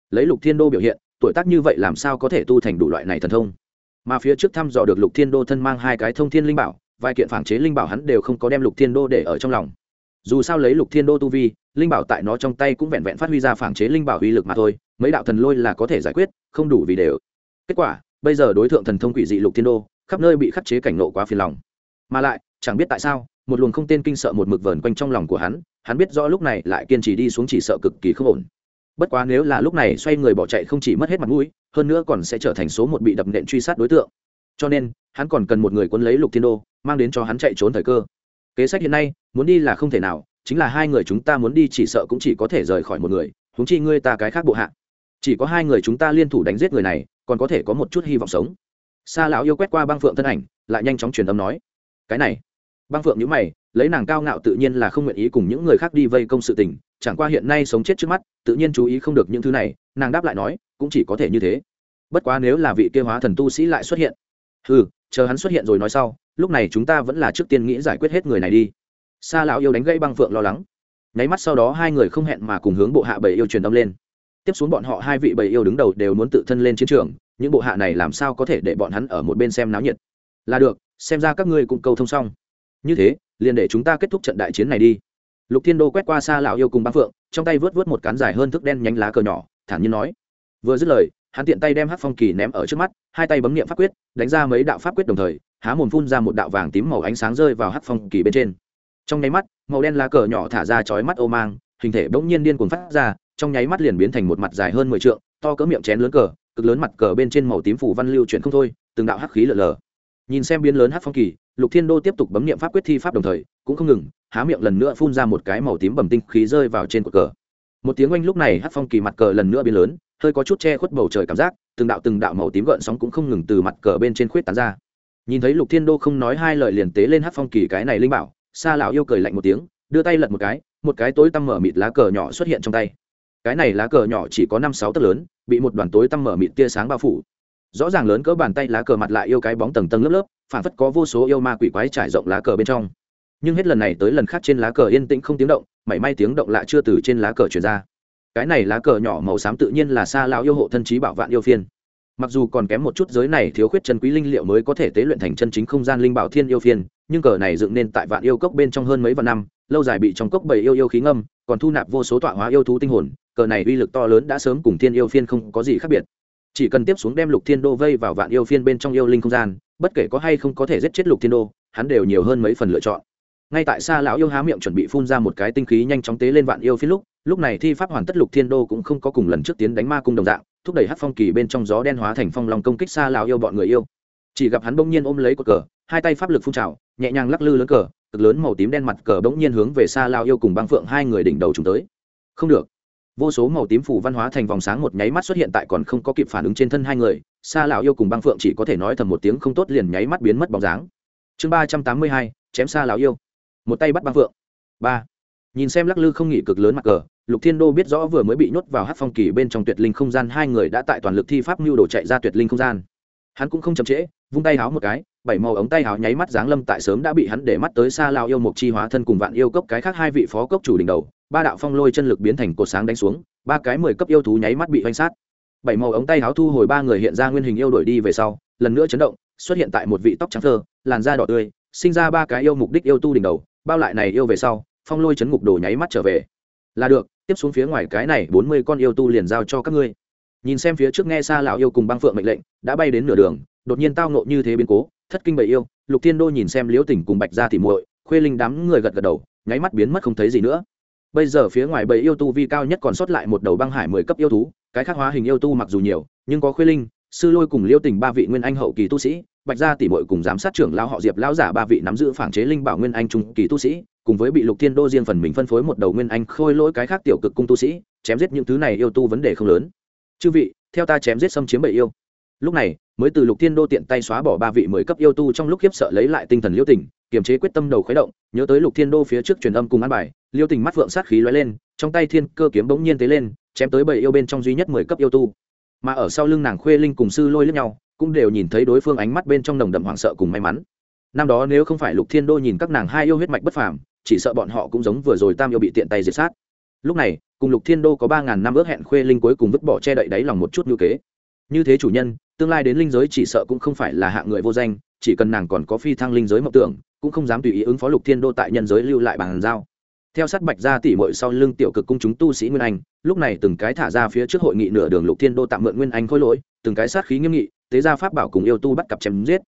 Lấy lục thiên đô biểu hiện, tuổi tác như vậy làm sao có thể tu thành đủ loại này thần thông? Mà phía trước thăm dò được lục thiên đô thân mang hai cái thông thiên linh bảo, vài kiện phản chế linh bảo hắn đều không có đem lục thiên đô để ở trong lòng. Dù sao lấy lục thiên đô tu vi, linh bảo tại nó trong tay cũng vẹn vẹn phát huy ra phản chế linh bảo uy lực mà thôi, mấy đạo thần lôi là có thể giải quyết, không đủ vì đều. Kết quả, bây giờ đối tượng thần thông quỷ dị lục thiên đô, khắp nơi bị khắc chế cảnh nộ quá phiền lòng. Mà lại, chẳng biết tại sao, một luồng không tên kinh sợ một mực vờn quanh trong lòng của hắn hắn biết rõ lúc này lại kiên trì đi xuống chỉ sợ cực kỳ không ổn. Bất quá nếu là lúc này xoay người bỏ chạy không chỉ mất hết mặt mũi hơn nữa còn sẽ trở thành số một bị đập nện truy sát đối tượng. Cho nên, hắn còn cần một người quân lấy lục thiên đô, mang đến cho hắn chạy trốn thời cơ. Kế sách hiện nay, muốn đi là không thể nào, chính là hai người chúng ta muốn đi chỉ sợ cũng chỉ có thể rời khỏi một người, huống chi ngươi ta cái khác bộ hạ. Chỉ có hai người chúng ta liên thủ đánh giết người này, còn có thể có một chút hy vọng sống. Xa lão yêu quét qua băng phượng thân ảnh, lại nhanh chóng truyền âm nói, cái này. Băng phượng nhữ mày, lấy nàng cao ngạo tự nhiên là không nguyện ý cùng những người khác đi vây công sự tình, chẳng qua hiện nay sống chết trước mắt, tự nhiên chú ý không được những thứ này nàng đáp lại nói, cũng chỉ có thể như thế. Bất quá nếu là vị kia hóa thần tu sĩ lại xuất hiện. Ừ chờ hắn xuất hiện rồi nói sau, lúc này chúng ta vẫn là trước tiên nghĩ giải quyết hết người này đi. Sa lão yêu đánh gãy băng phượng lo lắng. Nháy mắt sau đó hai người không hẹn mà cùng hướng bộ hạ bầy yêu truyền âm lên. Tiếp xuống bọn họ hai vị bầy yêu đứng đầu đều muốn tự thân lên chiến trường, những bộ hạ này làm sao có thể để bọn hắn ở một bên xem náo nhiệt? Là được, xem ra các ngươi cũng câu thông xong. Như thế, liền để chúng ta kết thúc trận đại chiến này đi. Lục thiên đô quét qua xa lão yêu cùng băng phượng, trong tay vớt vớt một cán dài hơn thức đen nhánh lá cờ nhỏ thản nhiên nói. Vừa dứt lời, hắn tiện tay đem hát phong kỳ ném ở trước mắt, hai tay bấm nghiệm pháp quyết, đánh ra mấy đạo pháp quyết đồng thời, há mồm phun ra một đạo vàng tím màu ánh sáng rơi vào hát phong kỳ bên trên. Trong nháy mắt, màu đen lá cờ nhỏ thả ra chói mắt ô mang, hình thể bỗng nhiên điên cuồng phát ra, trong nháy mắt liền biến thành một mặt dài hơn mười t to cỡ miệng chén lớn cờ, cực lớn mặt cờ bên trên màu tím phủ văn lưu chuyển không thôi, từng đạo hắc khí lở lờ. nhìn xem biến lớn hát phong kỳ, lục thiên đô tiếp tục bấm nghiệm pháp quyết thi pháp đồng thời, cũng không ngừng, há miệng lần nữa phun ra một cái màu tím bầm tinh khí rơi vào trên cột cờ một tiếng oanh lúc này hát phong kỳ mặt cờ lần nữa biến lớn, hơi có chút che khuất bầu trời cảm giác, từng đạo từng đạo màu tím gợn sóng cũng không ngừng từ mặt cờ bên trên khuyết tán ra. Nhìn thấy lục thiên đô không nói hai lời liền tế lên hát phong kỳ cái này linh bảo xa lão yêu cười lạnh một tiếng, đưa tay lật một cái một cái tối tăm mở mịt lá cờ nhỏ xuất hiện trong tay. Cái này lá cờ nhỏ chỉ có năm sáu tấc lớn, bị một đoàn tối tăm mở mịt tia sáng bao phủ. Rõ ràng lớn cỡ bàn tay lá cờ mặt lại yêu cái bóng tầng tầng lớp lớp, phản phất có vô số yêu ma quỷ quái trải rộng lá cờ bên trong nhưng hết lần này tới lần khác trên lá cờ yên tĩnh không tiếng động, mảy may tiếng động lạ chưa từ trên lá cờ chuyển ra. Cái này lá cờ nhỏ màu xám tự nhiên là xa lão yêu hộ thân trí bảo vạn yêu phiên. Mặc dù còn kém một chút giới này thiếu khuyết chân quý linh liệu mới có thể tế luyện thành chân chính không gian linh bảo thiên yêu phiên, nhưng cờ này dựng nên tại vạn yêu cốc bên trong hơn mấy vạn năm, lâu dài bị trong cốc bầy yêu yêu khí ngâm, còn thu nạp vô số tọa hóa yêu thú tinh hồn, cờ này uy lực to lớn đã sớm cùng thiên yêu phiên không có gì khác biệt. Chỉ cần tiếp xuống đem lục thiên đô vây vào vạn yêu phiên bên trong yêu linh không gian, bất kể có hay không có thể giết chết lục thiên đô, hắn đều nhiều hơn mấy phần lựa chọn ngay tại xa lão yêu há miệng chuẩn bị phun ra một cái tinh khí nhanh chóng tế lên vạn yêu phi lúc lúc này thi pháp hoàn tất lục thiên đô cũng không có cùng lần trước tiến đánh ma cung đồng dạng, thúc đẩy hát phong kỳ bên trong gió đen hóa thành phong lòng công kích xa lão yêu bọn người yêu. Chỉ gặp hắn bỗng nhiên ôm lấy cột cờ, hai tay pháp lực phun trào, nhẹ nhàng lắc lư lớn cờ, cực lớn màu tím đen mặt cờ bỗng nhiên hướng về xa lao yêu cùng băng phượng hai người đỉnh đầu chúng tới. Không được. Vô số màu tím phủ văn hóa thành vòng sáng một nháy mắt xuất hiện tại còn không có kịp phản ứng trên thân hai người xa lão yêu cùng băng phượng chỉ có thể nói thầm một tiếng không tốt liền nháy mắt biến mất bóng dáng. Chương ba trăm tám mươi hai, chém xa lão yêu một tay bắt băng phượng. Ba. Nhìn xem lắc lư không nghỉ cực lớn mặt cờ, lục thiên đô biết rõ vừa mới bị nhốt vào hát phong kỳ bên trong tuyệt linh không gian, hai người đã tại toàn lực thi pháp mưu đồ chạy ra tuyệt linh không gian. Hắn cũng không chậm trễ, vung tay háo một cái, bảy màu ống tay háo nháy mắt giáng lâm tại sớm đã bị hắn để mắt tới xa lao yêu mục chi hóa thân cùng vạn yêu cốc cái khác hai vị phó cốc chủ đỉnh đầu. Ba đạo phong lôi chân lực biến thành cột sáng đánh xuống, ba cái mười cấp yêu thú nháy mắt bị oanh sát. Bảy màu ống tay háo thu hồi ba người hiện ra nguyên hình yêu đổi đi về sau, lần nữa chấn động, xuất hiện tại một vị tóc trắng thơ, làn da đỏ tươi, sinh ra ba cái yêu mục đích yêu tu đỉnh đầu bao lại này yêu về sau, phong lôi chấn ngục đồ nháy mắt trở về. Là được, tiếp xuống phía ngoài cái này bốn mươi con yêu tu liền giao cho các ngươi. Nhìn xem phía trước nghe xa lão yêu cùng băng phượng mệnh lệnh, đã bay đến nửa đường, đột nhiên tao nộ như thế biến cố, thất kinh bậy yêu, lục thiên đô nhìn xem liễu tỉnh cùng bạch ra thì muội, khuê linh đám người gật gật đầu, nháy mắt biến mất không thấy gì nữa. Bây giờ phía ngoài bầy yêu tu vi cao nhất còn sót lại một đầu băng hải mười cấp yêu thú, cái khác hóa hình yêu tu mặc dù nhiều, nhưng có khuê linh, sư lôi cùng liêu tình ba vị nguyên anh hậu kỳ tu sĩ bạch gia tỷ muội cùng giám sát trưởng lao họ diệp lão giả ba vị nắm giữ phản chế linh bảo nguyên anh trung kỳ tu sĩ, cùng với bị lục thiên đô riêng phần mình phân phối một đầu nguyên anh khôi lỗi cái khác tiểu cực cung tu sĩ, chém giết những thứ này yêu tu vấn đề không lớn. Chư vị, theo ta chém giết xâm chiếm bầy yêu. Lúc này, mới từ lục thiên đô tiện tay xóa bỏ ba vị mười cấp yêu tu trong lúc khiếp sợ lấy lại tinh thần liêu tình, kiềm chế quyết tâm đầu khuấy động, nhớ tới lục thiên đô phía trước truyền âm cùng ăn bài, liêu tình mắt phượng sát khí lóe lên, trong tay thiên cơ kiếm bỗng nhiên tế lên, chém tới bầy yêu bên trong duy nhất mười cấp yêu tu. Mà ở sau lưng nàng khuê linh cùng sư lôi lướt nhau cũng đều nhìn thấy đối phương ánh mắt bên trong nồng đậm hoảng sợ cùng may mắn. Năm đó nếu không phải lục thiên đô nhìn các nàng hai yêu huyết mạch bất phàm, chỉ sợ bọn họ cũng giống vừa rồi tam yêu bị tiện tay diệt sát. Lúc này, cùng lục thiên đô có ba ngàn năm ước hẹn khuê linh cuối cùng vứt bỏ che đậy đáy lòng một chút ngữ kế. Như thế chủ nhân, tương lai đến linh giới chỉ sợ cũng không phải là hạng người vô danh, chỉ cần nàng còn có phi thăng linh giới mộng tưởng, cũng không dám tùy ý ứng phó lục thiên đô tại nhân giới lưu lại bàn giao. Theo sát bạch ra tỉ mội sau lưng tiểu cực cung chúng tu sĩ nguyên anh, lúc này từng cái thả ra phía trước hội nghị nửa đường lục thiên đô tạm mượn nguyên anh khôi lỗi, từng cái sát khí nghiêm nghị tế ra pháp bảo cùng yêu tu bắt cặp chém giết.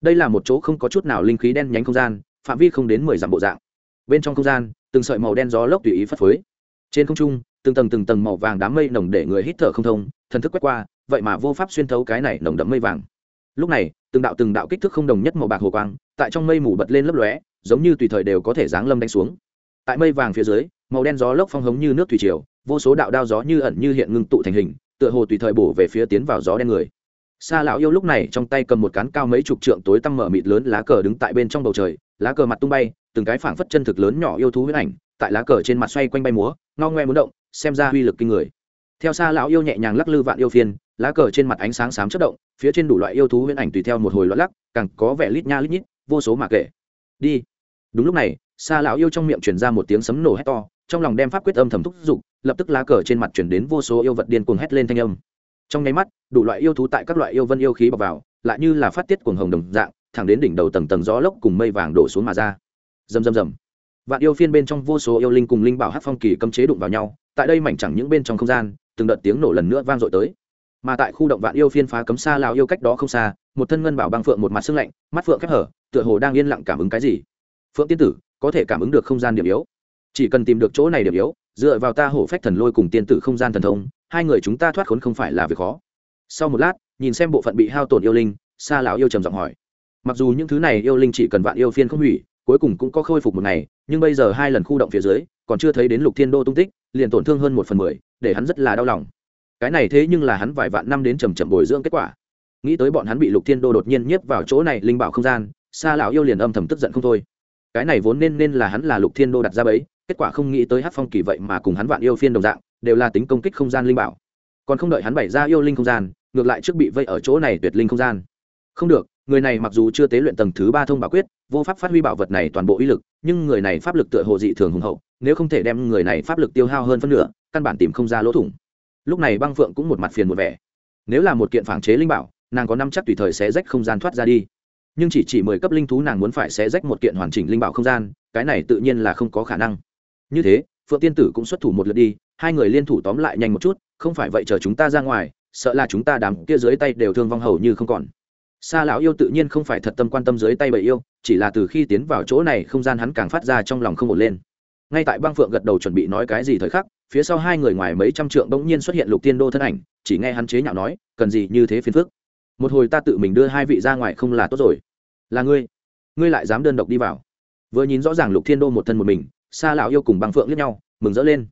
Đây là một chỗ không có chút nào linh khí đen nhánh không gian, phạm vi không đến mười dặm bộ dạng. Bên trong không gian, từng sợi màu đen gió lốc tùy ý phất phới. Trên không trung, từng tầng từng tầng màu vàng đám mây nồng để người hít thở không thông, thần thức quét qua, vậy mà vô pháp xuyên thấu cái này nồng đậm mây vàng. Lúc này, từng đạo từng đạo kích thước không đồng nhất màu bạc hồ quang, tại trong mây mù bật lên lấp lóe, giống như tùy thời đều có thể giáng lâm đánh xuống. Tại mây vàng phía dưới, màu đen gió lốc phong hống như nước thủy triều, vô số đạo đao gió như ẩn như hiện ngưng tụ thành hình, tựa hồ tùy thời bổ về phía tiến vào gió đen người. Sa lão yêu lúc này trong tay cầm một cán cao mấy chục trượng tối tăm mở mịt lớn lá cờ đứng tại bên trong bầu trời lá cờ mặt tung bay từng cái phảng phất chân thực lớn nhỏ yêu thú huyết ảnh tại lá cờ trên mặt xoay quanh bay múa ngo ngoe muốn động xem ra uy lực kinh người. Theo Sa lão yêu nhẹ nhàng lắc lư vạn yêu phiên lá cờ trên mặt ánh sáng xám chất động phía trên đủ loại yêu thú huyễn ảnh tùy theo một hồi loạn lắc càng có vẻ lít nha lít nhít vô số mà kể. Đi. Đúng lúc này Sa lão yêu trong miệng truyền ra một tiếng sấm nổ hét to trong lòng đem pháp quyết âm thầm thúc dục, lập tức lá cờ trên mặt chuyển đến vô số yêu vật điên cuồng hét lên thanh âm trong nháy mắt, đủ loại yêu thú tại các loại yêu vân yêu khí bọc vào, lại như là phát tiết cuồng hồng đồng dạng, thẳng đến đỉnh đầu tầng tầng gió lốc cùng mây vàng đổ xuống mà ra. Rầm rầm rầm. Vạn yêu phiên bên trong vô số yêu linh cùng linh bảo hát phong kỳ cấm chế đụng vào nhau, tại đây mảnh chẳng những bên trong không gian, từng đợt tiếng nổ lần nữa vang dội tới. Mà tại khu động vạn yêu phiên phá cấm xa lào yêu cách đó không xa, một thân ngân bảo băng phượng một mặt sưng lạnh, mắt phượng khép hở, tựa hồ đang yên lặng cảm ứng cái gì. Phượng tiên tử, có thể cảm ứng được không gian điểm yếu. Chỉ cần tìm được chỗ này điểm yếu, dựa vào ta hổ phách thần lôi cùng tiên tử không gian thần thông hai người chúng ta thoát khốn không phải là việc khó. Sau một lát, nhìn xem bộ phận bị hao tổn yêu linh xa lão yêu trầm giọng hỏi. Mặc dù những thứ này yêu linh chỉ cần vạn yêu phiên không hủy, cuối cùng cũng có khôi phục một ngày, nhưng bây giờ hai lần khu động phía dưới, còn chưa thấy đến lục thiên đô tung tích, liền tổn thương hơn một phần mười, để hắn rất là đau lòng. Cái này thế nhưng là hắn vài vạn năm đến trầm trầm bồi dưỡng kết quả. Nghĩ tới bọn hắn bị lục thiên đô đột nhiên nhiếp vào chỗ này linh bảo không gian xa lão yêu liền âm thầm tức giận không thôi. Cái này vốn nên nên là hắn là lục thiên đô đặt ra bấy kết quả không nghĩ tới hát phong kỳ vậy mà cùng hắn vạn yêu phiên đồng dạng đều là tính công kích không gian linh bảo. Còn không đợi hắn bày ra yêu linh không gian, ngược lại trước bị vây ở chỗ này tuyệt linh không gian. Không được, người này mặc dù chưa tế luyện tầng thứ ba thông bảo quyết, vô pháp phát huy bảo vật này toàn bộ uy lực, nhưng người này pháp lực tựa hồ dị thường hùng hậu, nếu không thể đem người này pháp lực tiêu hao hơn phân nửa, căn bản tìm không ra lỗ thủng. Lúc này băng phượng cũng một mặt phiền một vẻ. Nếu là một kiện phản chế linh bảo, nàng có năm chắc tùy thời sẽ rách không gian thoát ra đi. Nhưng chỉ chỉ mười cấp linh thú nàng muốn phải sẽ rách một kiện hoàn chỉnh linh bảo không gian, cái này tự nhiên là không có khả năng. Như thế, phượng tiên tử cũng xuất thủ một lượt đi hai người liên thủ tóm lại nhanh một chút, không phải vậy chờ chúng ta ra ngoài, sợ là chúng ta đám kia dưới tay đều thương vong hầu như không còn. Xa lão yêu tự nhiên không phải thật tâm quan tâm dưới tay bầy yêu, chỉ là từ khi tiến vào chỗ này không gian hắn càng phát ra trong lòng không ổn lên. Ngay tại băng phượng gật đầu chuẩn bị nói cái gì thời khắc, phía sau hai người ngoài mấy trăm trượng bỗng nhiên xuất hiện lục tiên đô thân ảnh, chỉ nghe hắn chế nhạo nói, cần gì như thế phiền phức? Một hồi ta tự mình đưa hai vị ra ngoài không là tốt rồi. Là ngươi? Ngươi lại dám đơn độc đi vào? Vừa nhìn rõ ràng lục thiên đô một thân một mình xa lão yêu cùng băng phượng lướt nhau, mừng rỡ lên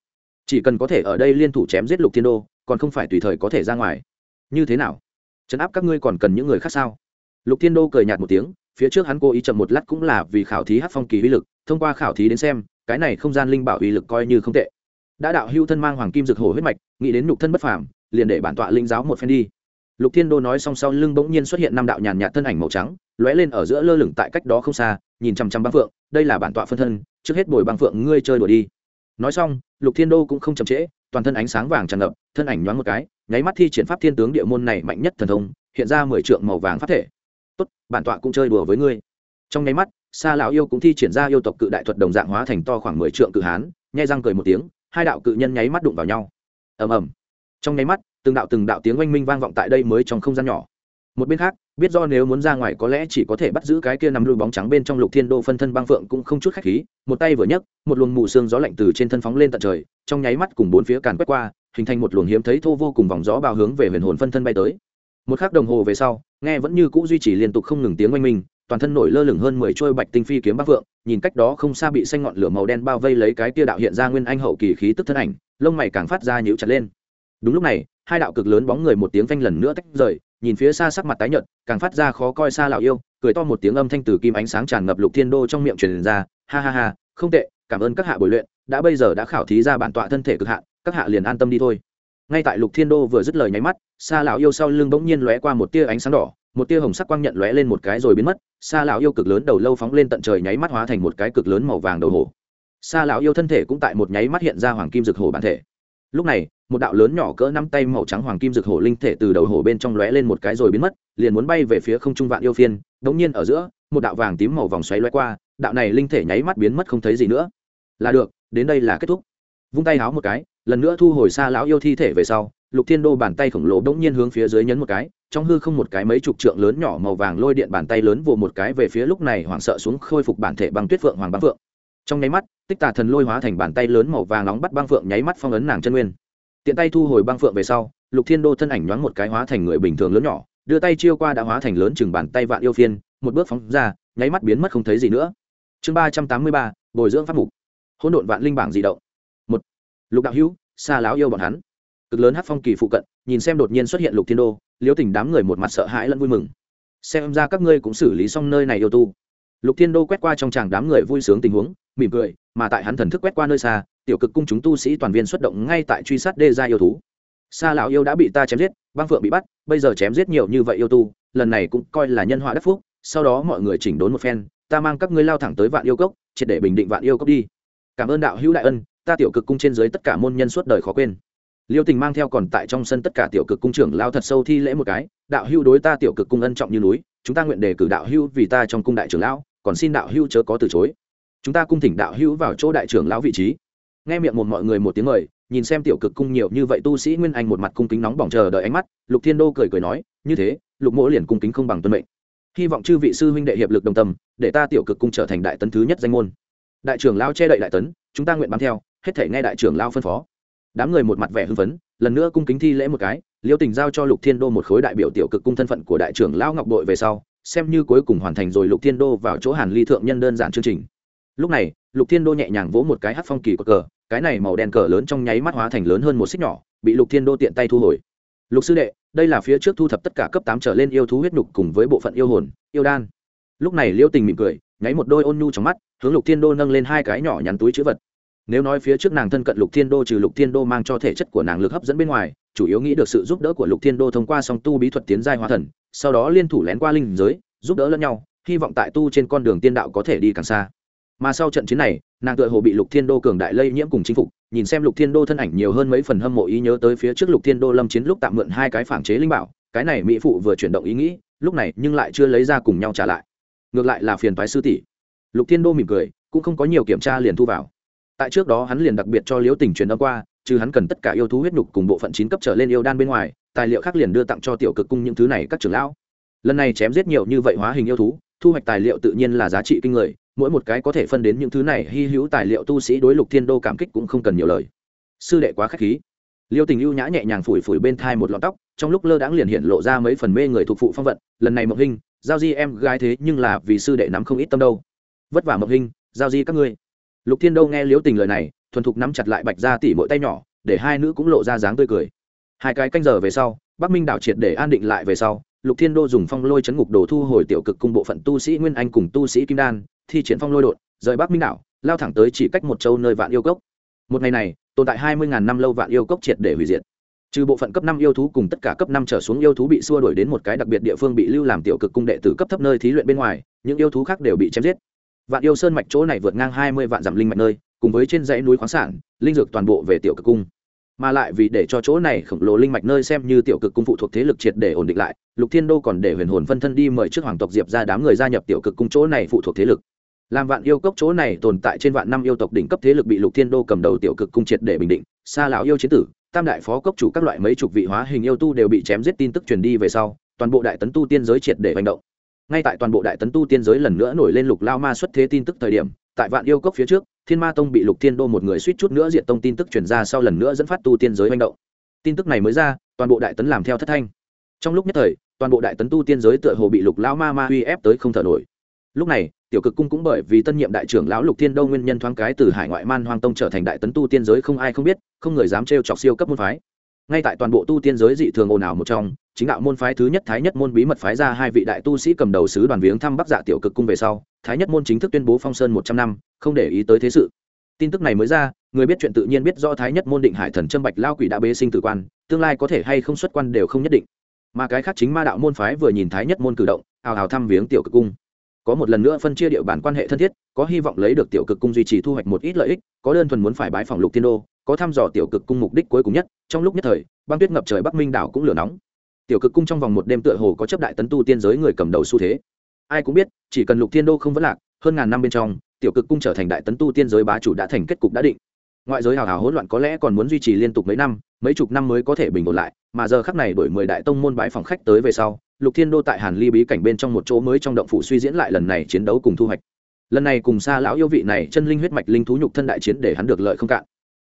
chỉ cần có thể ở đây liên thủ chém giết lục thiên đô, còn không phải tùy thời có thể ra ngoài. Như thế nào? Trấn áp các ngươi còn cần những người khác sao? Lục thiên đô cười nhạt một tiếng, phía trước hắn cố ý chậm một lát cũng là vì khảo thí hát phong kỳ uy lực, thông qua khảo thí đến xem, cái này không gian linh bảo uy lực coi như không tệ. Đã đạo hưu thân mang hoàng kim dược hổ huyết mạch, nghĩ đến nhục thân bất phàm, liền để bản tọa linh giáo một phen đi. Lục thiên đô nói xong sau lưng bỗng nhiên xuất hiện năm đạo nhàn nhạt thân ảnh màu trắng, lóe lên ở giữa lơ lửng tại cách đó không xa, nhìn chằm chằm băng phượng, đây là bản tọa phân thân, trước hết bồi băng phượng ngươi chơi đùa đi nói xong, lục thiên đô cũng không chậm trễ, toàn thân ánh sáng vàng tràn ngập, thân ảnh nhoáng một cái, nháy mắt thi triển pháp thiên tướng địa môn này mạnh nhất thần thông, hiện ra mười trượng màu vàng phát thể. Tốt, bản tọa cũng chơi đùa với ngươi. Trong nháy mắt xa lão yêu cũng thi triển ra yêu tộc cự đại thuật đồng dạng hóa thành to khoảng mười trượng cự hán, nhai răng cười một tiếng, hai đạo cự nhân nháy mắt đụng vào nhau. Ầm ầm. Trong nháy mắt, từng đạo từng đạo tiếng oanh minh vang vọng tại đây mới trong không gian nhỏ một bên khác, biết do nếu muốn ra ngoài có lẽ chỉ có thể bắt giữ cái kia nằm lùi bóng trắng bên trong lục thiên đô phân thân băng phượng cũng không chút khách khí, một tay vừa nhấc, một luồng mù sương gió lạnh từ trên thân phóng lên tận trời, trong nháy mắt cùng bốn phía càn quét qua, hình thành một luồng hiếm thấy thô vô cùng vòng gió bao hướng về huyền hồn phân thân bay tới. Một khắc đồng hồ về sau, nghe vẫn như cũ duy trì liên tục không ngừng tiếng oanh minh, toàn thân nổi lơ lửng hơn mười trôi bạch tinh phi kiếm bắc phượng, nhìn cách đó không xa bị xanh ngọn lửa màu đen bao vây lấy cái tia đạo hiện ra nguyên anh hậu kỳ khí tức thân ảnh, lông mày càng phát ra nhíu chặt lên. Đúng lúc này, hai đạo cực lớn bóng người một tiếng phanh lần nữa tách rời nhìn phía xa sắc mặt tái nhợt, càng phát ra khó coi xa lão yêu, cười to một tiếng âm thanh từ kim ánh sáng tràn ngập lục thiên đô trong miệng truyền ra, ha ha ha, không tệ, cảm ơn các hạ bồi luyện, đã bây giờ đã khảo thí ra bản tọa thân thể cực hạn, các hạ liền an tâm đi thôi. Ngay tại lục thiên đô vừa dứt lời nháy mắt, xa lão yêu sau lưng bỗng nhiên lóe qua một tia ánh sáng đỏ, một tia hồng sắc quang nhận lóe lên một cái rồi biến mất, xa lão yêu cực lớn đầu lâu phóng lên tận trời nháy mắt hóa thành một cái cực lớn màu vàng đầu hổ xa lão yêu thân thể cũng tại một nháy mắt hiện ra hoàng kim rực hổ bản thể. Lúc này một đạo lớn nhỏ cỡ năm tay màu trắng hoàng kim rực hổ linh thể từ đầu hổ bên trong lóe lên một cái rồi biến mất, liền muốn bay về phía không trung vạn yêu phiên, đống nhiên ở giữa, một đạo vàng tím màu vòng xoáy lóe qua, đạo này linh thể nháy mắt biến mất không thấy gì nữa. Là được, đến đây là kết thúc. Vung tay háo một cái, lần nữa thu hồi xa lão yêu thi thể về sau, lục thiên đô bàn tay khổng lồ đống nhiên hướng phía dưới nhấn một cái, trong hư không một cái mấy chục trượng lớn nhỏ màu vàng lôi điện bàn tay lớn vồ một cái về phía lúc này hoảng sợ xuống khôi phục bản thể bằng tuyết phượng hoàng băng phượng. Trong nháy mắt, tích tà thần lôi hóa thành bàn tay lớn màu vàng nóng bắt băng phượng nháy mắt phong ấn nàng chân nguyên tiện tay thu hồi băng phượng về sau, lục thiên đô thân ảnh nhoáng một cái hóa thành người bình thường lớn nhỏ, đưa tay chiêu qua đã hóa thành lớn chừng bàn tay vạn yêu phiên, một bước phóng ra, nháy mắt biến mất không thấy gì nữa. Chương ba trăm tám mươi ba, bồi dưỡng pháp mục. Hỗn độn vạn linh bảng di động. Một, lục đạo hữu xa láo yêu bọn hắn. Cực lớn hát phong kỳ phụ cận, nhìn xem đột nhiên xuất hiện lục thiên đô liếu tình đám người một mặt sợ hãi lẫn vui mừng. Xem ra các ngươi cũng xử lý xong nơi này yêu tu. Lục thiên đô quét qua trong tràng đám người vui sướng tình huống, mỉm cười, mà tại hắn thần thức quét qua nơi xa tiểu cực cung chúng tu sĩ toàn viên xuất động ngay tại truy sát đê gia yêu thú. Xa lão yêu đã bị ta chém giết, băng phượng bị bắt, bây giờ chém giết nhiều như vậy yêu tu, lần này cũng coi là nhân họa đất phúc, sau đó mọi người chỉnh đốn một phen, ta mang các ngươi lao thẳng tới vạn yêu cốc, triệt để bình định vạn yêu cốc đi. Cảm ơn đạo hữu đại ân, ta tiểu cực cung trên dưới tất cả môn nhân suốt đời khó quên. Liêu tình mang theo còn tại trong sân tất cả tiểu cực cung trưởng lao thật sâu thi lễ một cái, đạo hữu đối ta tiểu cực cung ân trọng như núi, chúng ta nguyện đề cử đạo hữu vì ta trong cung đại trưởng lão, còn xin đạo hữu chớ có từ chối. Chúng ta cung thỉnh đạo hữu vào chỗ đại trưởng lão vị trí nghe miệng một mọi người một tiếng mời, nhìn xem tiểu cực cung nhiều như vậy tu sĩ nguyên anh một mặt cung kính nóng bỏng chờ đợi ánh mắt, lục thiên đô cười cười nói, như thế, lục mỗ liền cung kính không bằng tuân mệnh. Hy vọng chư vị sư huynh đệ hiệp lực đồng tâm, để ta tiểu cực cung trở thành đại tấn thứ nhất danh môn. Đại trưởng lao che đậy đại tấn, chúng ta nguyện bám theo, hết thể nghe đại trưởng lao phân phó. Đám người một mặt vẻ hưng phấn, lần nữa cung kính thi lễ một cái, liêu tình giao cho lục thiên đô một khối đại biểu tiểu cực cung thân phận của đại trưởng lao ngọc đội về sau, xem như cuối cùng hoàn thành rồi lục thiên đô vào chỗ hàn ly thượng nhân đơn giản chương trình. Lúc này lục thiên đô nhẹ nhàng vỗ một cái hát phong kỳ của cờ, cái này màu đen cờ lớn trong nháy mắt hóa thành lớn hơn một xích nhỏ, bị lục thiên đô tiện tay thu hồi. Lục sư đệ, đây là phía trước thu thập tất cả cấp tám trở lên yêu thú huyết nhục cùng với bộ phận yêu hồn, yêu đan. Lúc này liêu tình mỉm cười, nháy một đôi ôn nhu trong mắt, hướng lục thiên đô nâng lên hai cái nhỏ nhắn túi chữ vật. Nếu nói phía trước nàng thân cận lục thiên đô trừ lục thiên đô mang cho thể chất của nàng lực hấp dẫn bên ngoài, chủ yếu nghĩ được sự giúp đỡ của lục thiên đô thông qua song tu bí thuật tiến giai hóa thần, sau đó liên thủ lén qua linh giới, giúp đỡ lẫn nhau, hy vọng tại tu trên con đường tiên đạo có thể đi càng xa mà sau trận chiến này, nàng tựa hồ bị lục thiên đô cường đại lây nhiễm cùng chinh phục, nhìn xem lục thiên đô thân ảnh nhiều hơn mấy phần hâm mộ ý nhớ tới phía trước lục thiên đô lâm chiến lúc tạm mượn hai cái phản chế linh bảo, cái này mỹ phụ vừa chuyển động ý nghĩ, lúc này nhưng lại chưa lấy ra cùng nhau trả lại. Ngược lại là phiền thoái sư tỷ. Lục thiên đô mỉm cười, cũng không có nhiều kiểm tra liền thu vào. Tại trước đó hắn liền đặc biệt cho liễu tình truyền âm qua chứ hắn cần tất cả yêu thú huyết nhục cùng bộ phận chín cấp trở lên yêu đan bên ngoài, tài liệu khác liền đưa tặng cho tiểu cực cung những thứ này các trưởng lão. Lần này chém giết nhiều như vậy hóa hình yêu thú, thu hoạch tài liệu tự nhiên là giá trị kinh người mỗi một cái có thể phân đến những thứ này hy hữu tài liệu tu sĩ đối lục thiên đô cảm kích cũng không cần nhiều lời. Sư đệ quá k h á c h khí. Liêu tình ưu nhã nhẹ nhàng phủi phủi bên thai một lọn tóc, trong lúc lơ đãng liền hiện lộ ra mấy phần mê người thuộc phụ phong vận, lần này mộng hinh, giao di em gái thế nhưng là vì sư đệ nắm không ít tâm đâu. Vất vả mộng hinh, giao di các ngươi. Lục thiên đô nghe liêu tình lời này, thuần thục nắm chặt lại bạch ra tỉ mỗi tay nhỏ, để hai nữ cũng lộ ra dáng tươi cười. Hai cái canh giờ về sau, bắc minh đảo triệt để an định lại về sau lục thiên đô dùng phong lôi chấn ngục đồ thu hồi tiểu cực cung bộ phận tu sĩ nguyên anh cùng tu sĩ kim đan, thi triển phong lôi đột, rời bắc minh đảo, lao thẳng tới chỉ cách một châu nơi vạn yêu cốc. Một ngày này, tồn tại hai mươi ngàn năm lâu vạn yêu cốc triệt để hủy diệt. Trừ bộ phận cấp năm yêu thú cùng tất cả cấp năm trở xuống yêu thú bị xua đuổi đến một cái đặc biệt địa phương bị lưu làm tiểu cực cung đệ tử cấp thấp nơi thí luyện bên ngoài, những yêu thú khác đều bị chém giết. Vạn yêu sơn mạch chỗ này vượt ngang hai mươi vạn dặm linh mạch nơi, cùng với trên dãy núi khoáng sản, linh dược toàn bộ về tiểu cực cung mà lại vì để cho chỗ này khổng lồ linh mạch nơi xem như tiểu cực cung phụ thuộc thế lực triệt để ổn định lại, lục thiên đô còn để huyền hồn phân thân đi mời trước hoàng tộc diệp ra đám người gia nhập tiểu cực cung chỗ này phụ thuộc thế lực. Làm vạn yêu cốc chỗ này tồn tại trên vạn năm yêu tộc đỉnh cấp thế lực bị lục thiên đô cầm đầu tiểu cực cung triệt để bình định xa lão yêu chiến tử, tam đại phó cốc chủ các loại mấy chục vị hóa hình yêu tu đều bị chém giết tin tức truyền đi về sau, toàn bộ đại tấn tu tiên giới triệt để hành động. Ngay tại toàn bộ đại tấn tu tiên giới lần nữa nổi lên lục lao ma xuất thế tin tức thời điểm, tại vạn yêu cốc phía trước thiên ma tông bị lục thiên đô một người suýt chút nữa diện tông tin tức truyền ra sau lần nữa dẫn phát tu tiên giới manh động. Tin tức này mới ra, toàn bộ đại tấn làm theo thất thanh. Trong lúc nhất thời, toàn bộ đại tấn tu tiên giới tựa hồ bị lục lão ma ma uy ép tới không thở nổi. Lúc này, tiểu cực cung cũng bởi vì tân nhiệm đại trưởng lão lục thiên đô nguyên nhân thoáng cái từ hải ngoại man hoang tông trở thành đại tấn tu tiên giới không ai không biết, không người dám trêu chọc siêu cấp môn phái ngay tại toàn bộ tu tiên giới dị thường ồn ào một trong, chính đạo môn phái thứ nhất thái nhất môn bí mật phái ra hai vị đại tu sĩ cầm đầu sứ đoàn viếng thăm bắc dạ tiểu cực cung về sau, thái nhất môn chính thức tuyên bố phong sơn một trăm năm, không để ý tới thế sự. Tin tức này mới ra, người biết chuyện tự nhiên biết do thái nhất môn định hải thần trâm bạch lao quỷ đã bế sinh tử quan, tương lai có thể hay không xuất quan đều không nhất định. Mà cái khác chính ma đạo môn phái vừa nhìn thái nhất môn cử động hào hào thăm viếng tiểu cực cung. Có một lần nữa phân chia địa bản quan hệ thân thiết, có hy vọng lấy được tiểu cực cung duy trì thu hoạch một ít lợi ích, có đơn thuần muốn phải bái phòng lục thiên đô có thăm dò tiểu cực cung mục đích cuối cùng nhất, trong lúc nhất thời, băng tuyết ngập trời bắc minh đảo cũng lửa nóng. Tiểu cực cung trong vòng một đêm tựa hồ có chấp đại tấn tu tiên giới người cầm đầu xu thế. Ai cũng biết, chỉ cần lục thiên đô không vấn lạc, hơn ngàn năm bên trong, tiểu cực cung trở thành đại tấn tu tiên giới bá chủ đã thành kết cục đã định. Ngoại giới hào hào hỗn loạn có lẽ còn muốn duy trì liên tục mấy năm, mấy chục năm mới có thể bình ổn lại, mà giờ khắc này đổi mười đại tông môn bãi phòng khách tới về sau, lục thiên đô tại hàn ly bí cảnh bên trong một chỗ mới trong động phủ suy diễn lại lần này chiến đấu cùng thu hoạch. Lần này cùng xa lão yêu vị này chân linh huyết mạch linh thú nhục thân đại chiến để hắn được lợi không cạn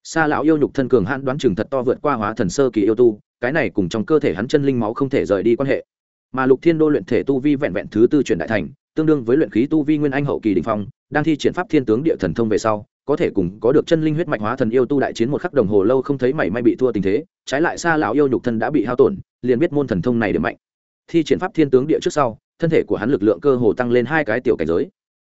xa lão yêu nhục thân cường hãn đoán chừng thật to vượt qua hóa thần sơ kỳ yêu tu, cái này cùng trong cơ thể hắn chân linh máu không thể rời đi quan hệ. Mà lục thiên đô luyện thể tu vi vẹn vẹn thứ tư chuyển đại thành, tương đương với luyện khí tu vi nguyên anh hậu kỳ đình phong, đang thi triển pháp thiên tướng địa thần thông về sau, có thể cùng có được chân linh huyết mạch hóa thần yêu tu đại chiến một khắc đồng hồ lâu không thấy mảy may bị thua tình thế, trái lại xa lão yêu nhục thân đã bị hao tổn, liền biết môn thần thông này điểm mạnh. Thi triển pháp thiên tướng địa trước sau, thân thể của hắn lực lượng cơ hồ tăng lên hai cái tiểu cảnh giới.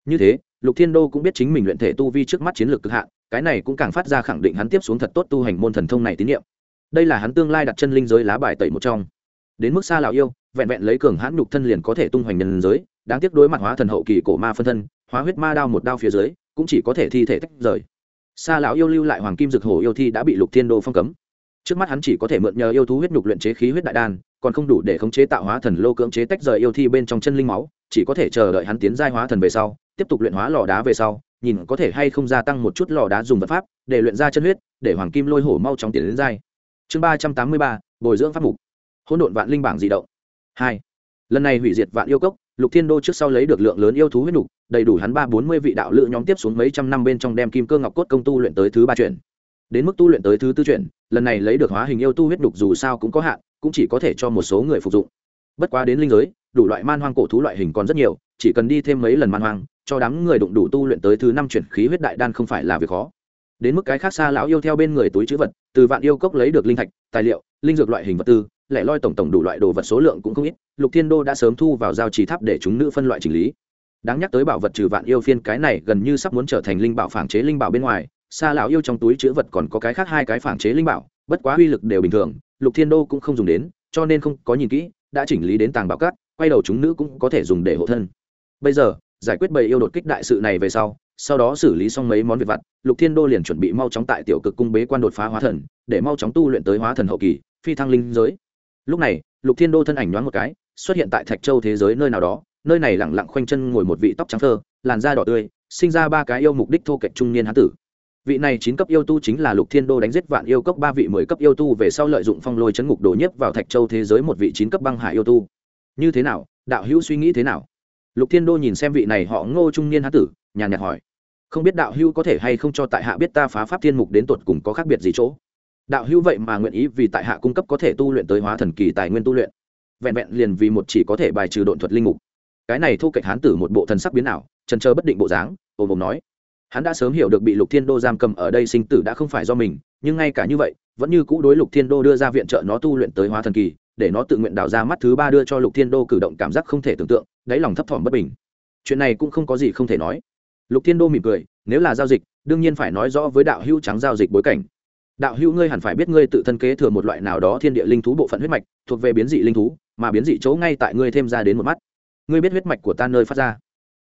Như thế, lục thiên đô cũng biết chính mình luyện thể tu vi trước mắt chiến lược cực hạn cái này cũng càng phát ra khẳng định hắn tiếp xuống thật tốt tu hành môn thần thông này tín nhiệm đây là hắn tương lai đặt chân linh giới lá bài tẩy một trong. Đến mức xa lão yêu, vẹn vẹn lấy cường hãn nhục thân liền có thể tung hoành nhân giới, đáng tiếc đối mặt hóa thần hậu kỳ cổ ma phân thân, hóa huyết ma đao một đao phía dưới, cũng chỉ có thể thi thể tách rời. Xa lão yêu lưu lại hoàng kim dực hổ yêu thi đã bị lục thiên đô phong cấm. Trước mắt hắn chỉ có thể mượn nhờ yêu thú huyết nhục luyện chế khí huyết đại đan, còn không đủ để khống chế tạo hóa thần lô cưỡng chế tách rời yêu thi bên trong chân linh máu, chỉ có thể chờ đợi hắn tiến giai hóa thần về sau, tiếp tục luyện hóa lò đá về sau nhìn có thể hay không gia tăng một chút lò đá dùng vật pháp, để luyện ra chân huyết, để hoàng kim lôi hổ mau chóng tiến đến dai chương ba trăm tám mươi ba, bồi dưỡng pháp mục. Hỗn độn vạn linh bảng di động. Hai. Lần này hủy diệt vạn yêu cốc, lục thiên đô trước sau lấy được lượng lớn yêu thú huyết nục, đầy đủ hắn ba bốn mươi vị đạo lự nhóm tiếp xuống mấy trăm năm bên trong đem kim cơ ngọc cốt công tu luyện tới thứ ba chuyển. Đến mức tu luyện tới thứ tư chuyển, lần này lấy được hóa hình yêu tu huyết nục dù sao cũng có hạn, cũng chỉ có thể cho một số người phục dụng. Bất quá đến linh giới, đủ loại man hoang cổ thú loại hình còn rất nhiều, chỉ cần đi thêm mấy lần man hoang cho đám người đụng đủ tu luyện tới thứ năm chuyển khí huyết đại đan không phải là việc khó. Đến mức cái khác xa lão yêu theo bên người túi chữ vật, từ vạn yêu cốc lấy được linh thạch, tài liệu, linh dược loại hình vật tư, lẻ loi tổng tổng đủ loại đồ vật số lượng cũng không ít, lục thiên đô đã sớm thu vào giao trì tháp để chúng nữ phân loại chỉnh lý. Đáng nhắc tới bảo vật trừ vạn yêu phiên cái này gần như sắp muốn trở thành linh bảo phản chế linh bảo bên ngoài, xa lão yêu trong túi chữ vật còn có cái khác hai cái phản chế linh bảo, bất quá uy lực đều bình thường, lục thiên đô cũng không dùng đến, cho nên không có nhìn kỹ, đã chỉnh lý đến tàng bảo cát, quay đầu chúng nữ cũng có thể dùng để hộ thân. Bây giờ giải quyết bầy yêu đột kích đại sự này về sau sau đó xử lý xong mấy món việc vặt, lục thiên đô liền chuẩn bị mau chóng tại tiểu cực cung bế quan đột phá hóa thần, để mau chóng tu luyện tới hóa thần hậu kỳ, phi thăng linh giới. Lúc này, lục thiên đô thân ảnh nhoáng một cái, xuất hiện tại thạch châu thế giới nơi nào đó, nơi này lẳng lặng khoanh chân ngồi một vị tóc trắng thơ, làn da đỏ tươi, sinh ra ba cái yêu mục đích thô kệch trung niên hán tử. Vị này chín cấp yêu tu chính là lục thiên đô đánh giết vạn yêu cốc ba vị mười cấp yêu tu về sau lợi dụng phong lôi chấn ngục đồ nhiếp vào thạch châu thế giới một vị chín cấp băng hải yêu tu. Như thế nào? Đạo hữu suy nghĩ thế nào? Lục thiên đô nhìn xem vị này họ ngô trung niên hán tử, nhàn nhạt hỏi, không biết đạo hữu có thể hay không cho tại hạ biết ta phá pháp thiên mục đến tột cùng có khác biệt gì chỗ? Đạo hữu vậy mà nguyện ý vì tại hạ cung cấp có thể tu luyện tới hóa thần kỳ tài nguyên tu luyện. Vẹn vẹn liền vì một chỉ có thể bài trừ độn thuật linh mục. Cái này thu kệch hán tử một bộ thần sắc biến ảo, trần trơ bất định bộ dáng, ồm ồm nói, hắn đã sớm hiểu được bị lục thiên đô giam cầm ở đây sinh tử đã không phải do mình, nhưng ngay cả như vậy, vẫn như cũ đối lục thiên đô đưa ra viện trợ nó tu luyện tới hóa thần kỳ để nó tự nguyện đào ra mắt thứ ba đưa cho lục thiên đô cử động cảm giác không thể tưởng tượng, đáy lòng thấp thỏm bất bình. Chuyện này cũng không có gì không thể nói. Lục thiên đô mỉm cười, nếu là giao dịch, đương nhiên phải nói rõ với đạo hữu trắng giao dịch bối cảnh. Đạo hữu ngươi hẳn phải biết ngươi tự thân kế thừa một loại nào đó thiên địa linh thú bộ phận huyết mạch, thuộc về biến dị linh thú, mà biến dị chỗ ngay tại ngươi thêm ra đến một mắt. Ngươi biết huyết mạch của ta nơi phát ra.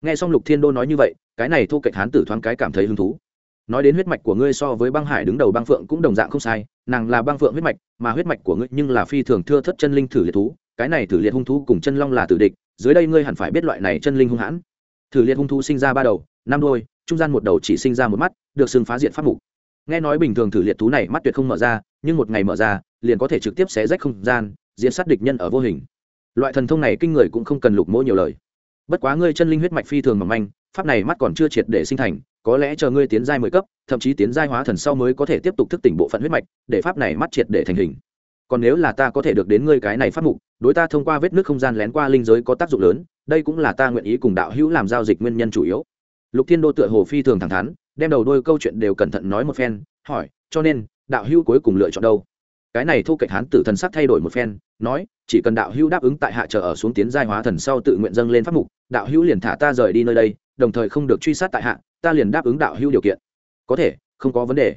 Nghe xong lục thiên đô nói như vậy, cái này thu kệch hán tử thoáng cái cảm thấy hứng thú. Nói đến huyết mạch của ngươi so với băng hải đứng đầu băng phượng cũng đồng dạng không sai nàng là băng phượng huyết mạch, mà huyết mạch của ngươi nhưng là phi thường thưa thất chân linh thử liệt thú, cái này thử liệt hung thú cùng chân long là tử địch, dưới đây ngươi hẳn phải biết loại này chân linh hung hãn. Thử liệt hung thú sinh ra ba đầu, năm đôi, trung gian một đầu chỉ sinh ra một mắt, được xưng phá diện pháp mục. Nghe nói bình thường thử liệt thú này mắt tuyệt không mở ra, nhưng một ngày mở ra, liền có thể trực tiếp xé rách không gian diễn sát địch nhân ở vô hình. Loại thần thông này kinh người cũng không cần lục mỗ nhiều lời. Bất quá ngươi chân linh huyết mạch phi thường mỏng manh, pháp này mắt còn chưa triệt để sinh thành có lẽ chờ ngươi tiến giai mười cấp, thậm chí tiến giai hóa thần sau mới có thể tiếp tục thức tỉnh bộ phận huyết mạch, để pháp này mắt triệt để thành hình. Còn nếu là ta có thể được đến ngươi cái này pháp mục, đối ta thông qua vết nước không gian lén qua linh giới có tác dụng lớn, đây cũng là ta nguyện ý cùng đạo hữu làm giao dịch nguyên nhân chủ yếu. Lục thiên đô tựa hồ phi thường thẳng thắn, đem đầu đôi câu chuyện đều cẩn thận nói một phen, hỏi, cho nên, đạo hữu cuối cùng lựa chọn đâu? Cái này thu kệch hán tử thần sắc thay đổi một phen, nói, chỉ cần đạo hữu đáp ứng tại hạ chờ ở xuống tiến giai hóa thần sau tự nguyện dâng lên pháp mục, đạo hữu liền thả ta rời đi nơi đây, đồng thời không được truy sát tại hạ ta liền đáp ứng đạo hữu điều kiện. Có thể, không có vấn đề.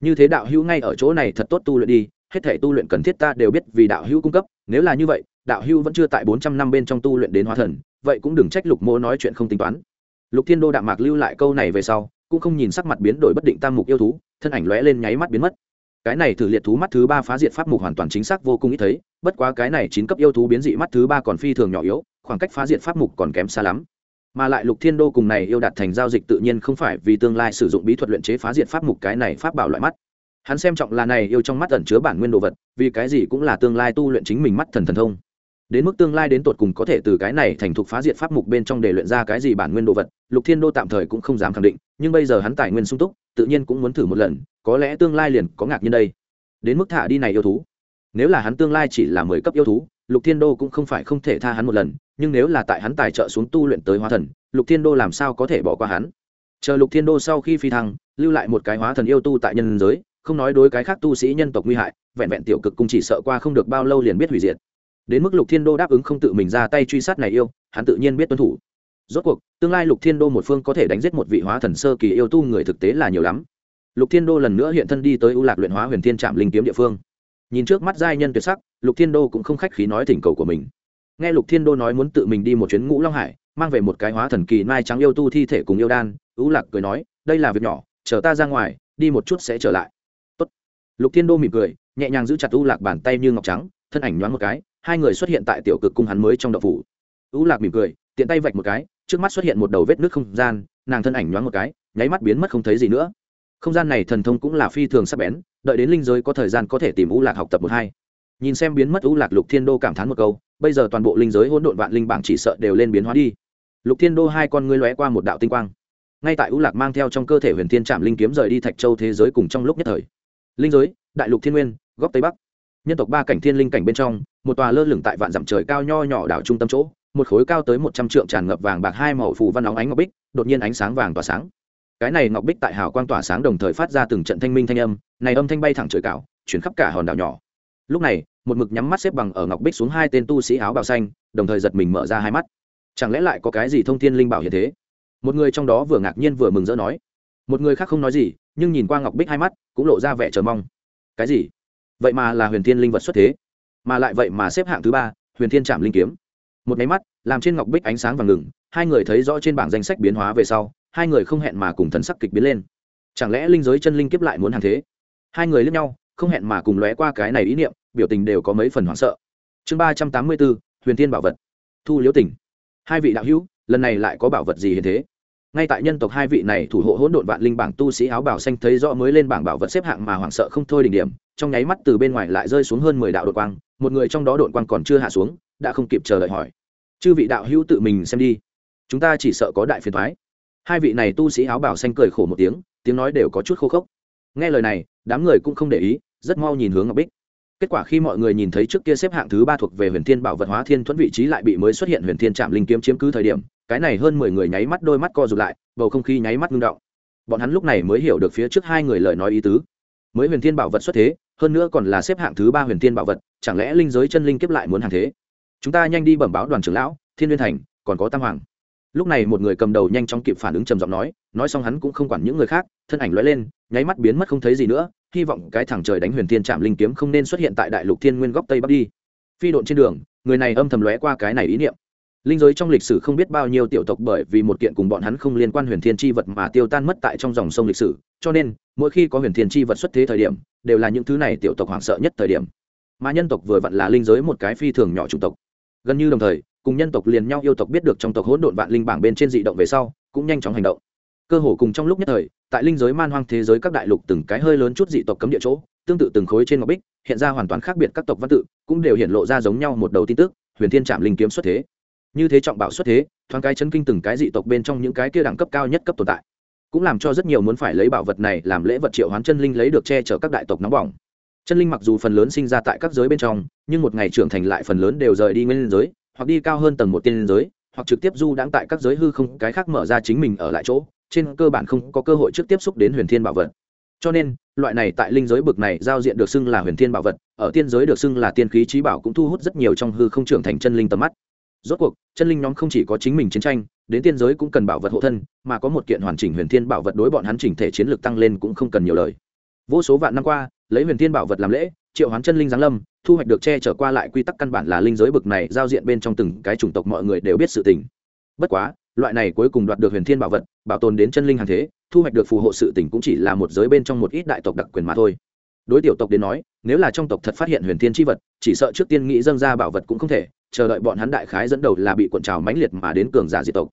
Như thế đạo hữu ngay ở chỗ này thật tốt tu luyện đi, hết thể tu luyện cần thiết ta đều biết vì đạo hữu cung cấp, nếu là như vậy, đạo hữu vẫn chưa tại bốn trăm năm bên trong tu luyện đến hóa thần, vậy cũng đừng trách lục mô nói chuyện không tính toán. Lục thiên đô đạm mạc lưu lại câu này về sau, cũng không nhìn sắc mặt biến đổi bất định tam mục yêu thú, thân ảnh lóe lên nháy mắt biến mất. Cái này thử liệt thú mắt thứ ba phá diệt pháp mục hoàn toàn chính xác vô cùng ít thấy, bất quá cái này chín cấp yêu thú biến dị mắt thứ ba còn phi thường nhỏ yếu, khoảng cách phá diệt pháp mục còn kém xa lắm mà lại lục thiên đô cùng này yêu đạt thành giao dịch tự nhiên không phải vì tương lai sử dụng bí thuật luyện chế phá diệt pháp mục cái này pháp bảo loại mắt. Hắn xem trọng là này yêu trong mắt ẩn chứa bản nguyên đồ vật, vì cái gì cũng là tương lai tu luyện chính mình mắt thần thần thông. Đến mức tương lai đến tột cùng có thể từ cái này thành thục phá diệt pháp mục bên trong để luyện ra cái gì bản nguyên đồ vật, lục thiên đô tạm thời cũng không dám khẳng định, nhưng bây giờ hắn tài nguyên sung túc, tự nhiên cũng muốn thử một lần, có lẽ tương lai liền có ngạc nhiên đây. Đến mức thả đi này yêu thú. Nếu là hắn tương lai chỉ là mười cấp yêu thú lục thiên đô cũng không phải không thể tha hắn một lần, nhưng nếu là tại hắn tài trợ xuống tu luyện tới hóa thần, lục thiên đô làm sao có thể bỏ qua hắn? Chờ lục thiên đô sau khi phi thăng, lưu lại một cái hóa thần yêu tu tại nhân giới, không nói đối cái khác tu sĩ nhân tộc nguy hại, vẹn vẹn tiểu cực cung chỉ sợ qua không được bao lâu liền biết hủy diệt. Đến mức lục thiên đô đáp ứng không tự mình ra tay truy sát này yêu, hắn tự nhiên biết tuân thủ. Rốt cuộc, tương lai lục thiên đô một phương có thể đánh giết một vị hóa thần sơ kỳ yêu tu người thực tế là nhiều lắm. Lục thiên đô lần nữa hiện thân đi tới ưu lạc luyện hóa huyền thiên trạm linh kiếm địa phương nhìn trước mắt giai nhân tuyệt sắc, lục thiên đô cũng không khách khí nói thỉnh cầu của mình. Nghe lục thiên đô nói muốn tự mình đi một chuyến ngũ long hải, mang về một cái hóa thần kỳ mai trắng yêu tu thi thể cùng yêu đan ưu lạc cười nói, đây là việc nhỏ, chờ ta ra ngoài, đi một chút sẽ trở lại. Tốt. lục thiên đô mỉm cười, nhẹ nhàng giữ chặt ưu lạc bàn tay như ngọc trắng, thân ảnh nhoáng một cái, hai người xuất hiện tại tiểu cực cung hắn mới trong đậu phủ. Ưu lạc mỉm cười, tiện tay vạch một cái, trước mắt xuất hiện một đầu vết nước không gian, nàng thân ảnh nhoáng một cái, nháy mắt biến mất không thấy gì nữa. Không gian này thần thông cũng là phi thường sắc bén đợi đến linh giới có thời gian có thể tìm u lạc học tập một hai. Nhìn xem biến mất u lạc lục thiên đô cảm thán một câu, bây giờ toàn bộ linh giới hỗn độn vạn linh bảng chỉ sợ đều lên biến hóa đi. Lục thiên đô hai con ngươi lóe qua một đạo tinh quang. Ngay tại u lạc mang theo trong cơ thể huyền thiên trạm linh kiếm rời đi thạch châu thế giới cùng trong lúc nhất thời. Linh giới, đại lục thiên nguyên, góc tây bắc. Nhân tộc ba cảnh thiên linh cảnh bên trong, một tòa lơ lửng tại vạn dặm trời cao nho nhỏ đảo trung tâm chỗ, một khối cao tới một trăm trượng tràn ngập vàng bạc hai màu phù văn óng ánh ngọc bích, đột nhiên ánh sáng vàng tỏa sáng cái này ngọc bích tại hào quang tỏa sáng đồng thời phát ra từng trận thanh minh thanh âm, này âm thanh bay thẳng trời cạo chuyển khắp cả hòn đảo nhỏ. Lúc này, một mực nhắm mắt xếp bằng ở ngọc bích xuống hai tên tu sĩ áo bào xanh, đồng thời giật mình mở ra hai mắt. Chẳng lẽ lại có cái gì thông thiên linh bảo hiện thế? Một người trong đó vừa ngạc nhiên vừa mừng rỡ nói. Một người khác không nói gì, nhưng nhìn qua ngọc bích hai mắt, cũng lộ ra vẻ chờ mong. Cái gì? Vậy mà là huyền thiên linh vật xuất thế. Mà lại vậy mà xếp hạng thứ ba, huyền thiên trạm linh kiếm. Một máy mắt, làm trên ngọc bích ánh sáng vàng ngừng, hai người thấy rõ trên bảng danh sách biến hóa về sau hai người không hẹn mà cùng thần sắc kịch biến lên. Chẳng lẽ linh giới chân linh kiếp lại muốn hàng thế? Hai người lướt nhau, không hẹn mà cùng lóe qua cái này ý niệm, biểu tình đều có mấy phần hoảng sợ. Chương ba trăm tám mươi bốn, huyền tiên bảo vật. Thu liễu tỉnh. Hai vị đạo hữu, lần này lại có bảo vật gì hiện thế? Ngay tại nhân tộc hai vị này thủ hộ hỗn độn vạn linh bảng tu sĩ áo bảo xanh thấy rõ mới lên bảng bảo vật xếp hạng mà hoảng sợ không thôi đỉnh điểm, trong nháy mắt từ bên ngoài lại rơi xuống hơn mười đạo đội quang, một người trong đó đội quang còn chưa hạ xuống, đã không kịp chờ đợi hỏi. Chư vị đạo hữu tự mình xem đi, chúng ta chỉ sợ có đại phiền thoái hai vị này tu sĩ áo bảo xanh cười khổ một tiếng tiếng nói đều có chút khô khốc. Nghe lời này, đám người cũng không để ý, rất mau nhìn hướng ngọc bích. Kết quả khi mọi người nhìn thấy trước kia xếp hạng thứ ba thuộc về huyền thiên bảo vật hóa thiên thuẫn vị trí lại bị mới xuất hiện huyền thiên trạm linh kiếm chiếm cứ thời điểm, cái này hơn mười người nháy mắt đôi mắt co rụt lại, bầu không khí nháy mắt ngưng động. Bọn hắn lúc này mới hiểu được phía trước hai người lời nói ý tứ. Mới huyền thiên bảo vật xuất thế, hơn nữa còn là xếp hạng thứ ba huyền thiên bảo vật, chẳng lẽ linh giới chân linh kiếp lại muốn hàng thế? Chúng ta nhanh đi bẩm báo đoàn trưởng lão, thiên liên thành, còn có tam hoàng lúc này một người cầm đầu nhanh chóng kịp phản ứng trầm giọng nói nói xong hắn cũng không quản những người khác, thân ảnh lóe lên, nháy mắt biến mất không thấy gì nữa, hy vọng cái thằng trời đánh huyền thiên trạm linh kiếm không nên xuất hiện tại đại lục thiên nguyên góc tây bắc đi. Phi độn trên đường, người này âm thầm lóe qua cái này ý niệm. Linh giới trong lịch sử không biết bao nhiêu tiểu tộc bởi vì một kiện cùng bọn hắn không liên quan huyền thiên chi vật mà tiêu tan mất tại trong dòng sông lịch sử, cho nên, mỗi khi có huyền thiên chi vật xuất thế thời điểm, đều là những thứ này tiểu tộc hoảng sợ nhất thời điểm. Mà nhân tộc vừa vặn là linh giới một cái phi thường nhỏ chủng tộc. Gần như đồng thời cùng nhân tộc liền nhau yêu tộc biết được trong tộc hỗn độn vạn linh bảng bên trên dị động về sau, cũng nhanh chóng hành động. Cơ hồ cùng trong lúc nhất thời, tại linh giới man hoang thế giới các đại lục từng cái hơi lớn chút dị tộc cấm địa chỗ, tương tự từng khối trên ngọc bích, hiện ra hoàn toàn khác biệt các tộc văn tự, cũng đều hiện lộ ra giống nhau một đầu tin tức, huyền thiên trạm linh kiếm xuất thế. Như thế trọng bảo xuất thế, thoáng cái chấn kinh từng cái dị tộc bên trong những cái kia đẳng cấp cao nhất cấp tồn tại. Cũng làm cho rất nhiều muốn phải lấy bảo vật này làm lễ vật triệu hoán chân linh lấy được che chở các đại tộc nóng bỏng. Chân linh mặc dù phần lớn sinh ra tại các giới bên trong, nhưng một ngày trưởng thành lại phần lớn đều rời đi nguyên giới hoặc đi cao hơn tầng một tiên giới, hoặc trực tiếp du đãng tại các giới hư không, cái khác mở ra chính mình ở lại chỗ, trên cơ bản không có cơ hội trước tiếp xúc đến huyền thiên bảo vật. Cho nên, loại này tại linh giới bực này giao diện được xưng là huyền thiên bảo vật, ở tiên giới được xưng là tiên khí trí bảo cũng thu hút rất nhiều trong hư không trưởng thành chân linh tầm mắt. Rốt cuộc, chân linh nhóm không chỉ có chính mình chiến tranh, đến tiên giới cũng cần bảo vật hộ thân, mà có một kiện hoàn chỉnh huyền thiên bảo vật đối bọn hắn chỉnh thể chiến lược tăng lên cũng không cần nhiều lời. Vô số vạn năm qua, lấy huyền thiên bảo vật làm lễ triệu hoán chân linh giáng lâm, thu hoạch được che chở qua lại quy tắc căn bản là linh giới bực này giao diện bên trong từng cái chủng tộc mọi người đều biết sự tình. Bất quá, loại này cuối cùng đoạt được huyền thiên bảo vật, bảo tồn đến chân linh hàng thế, thu hoạch được phù hộ sự tình cũng chỉ là một giới bên trong một ít đại tộc đặc quyền mà thôi. Đối tiểu tộc đến nói, nếu là trong tộc thật phát hiện huyền thiên tri vật, chỉ sợ trước tiên nghĩ dâng ra bảo vật cũng không thể, chờ đợi bọn hắn đại khái dẫn đầu là bị cuộn trào mãnh liệt mà đến cường giả diệt tộc.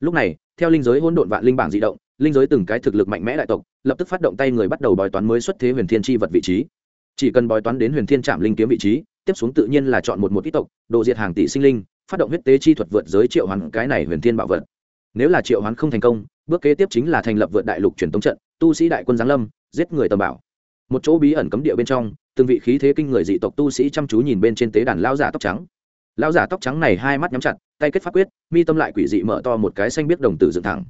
Lúc này, theo linh giới hỗn độn vạn linh bảng di động, linh giới từng cái thực lực mạnh mẽ đại tộc, lập tức phát động tay người bắt đầu bói toán mới xuất thế huyền thiên tri vật vị trí chỉ cần bói toán đến huyền thiên trạm linh kiếm vị trí, tiếp xuống tự nhiên là chọn một một ít tộc độ diệt hàng tỷ sinh linh, phát động huyết tế chi thuật vượt giới triệu hoán cái này huyền thiên bảo vật. Nếu là triệu hoán không thành công, bước kế tiếp chính là thành lập vượt đại lục truyền thống trận, tu sĩ đại quân giáng lâm, giết người tầm bảo. Một chỗ bí ẩn cấm địa bên trong, từng vị khí thế kinh người dị tộc tu sĩ chăm chú nhìn bên trên tế đàn lao giả tóc trắng. Lao giả tóc trắng này hai mắt nhắm chặt, tay kết pháp quyết, mi tâm lại quỷ dị mở to một cái xanh biết đồng tử dựng thẳng.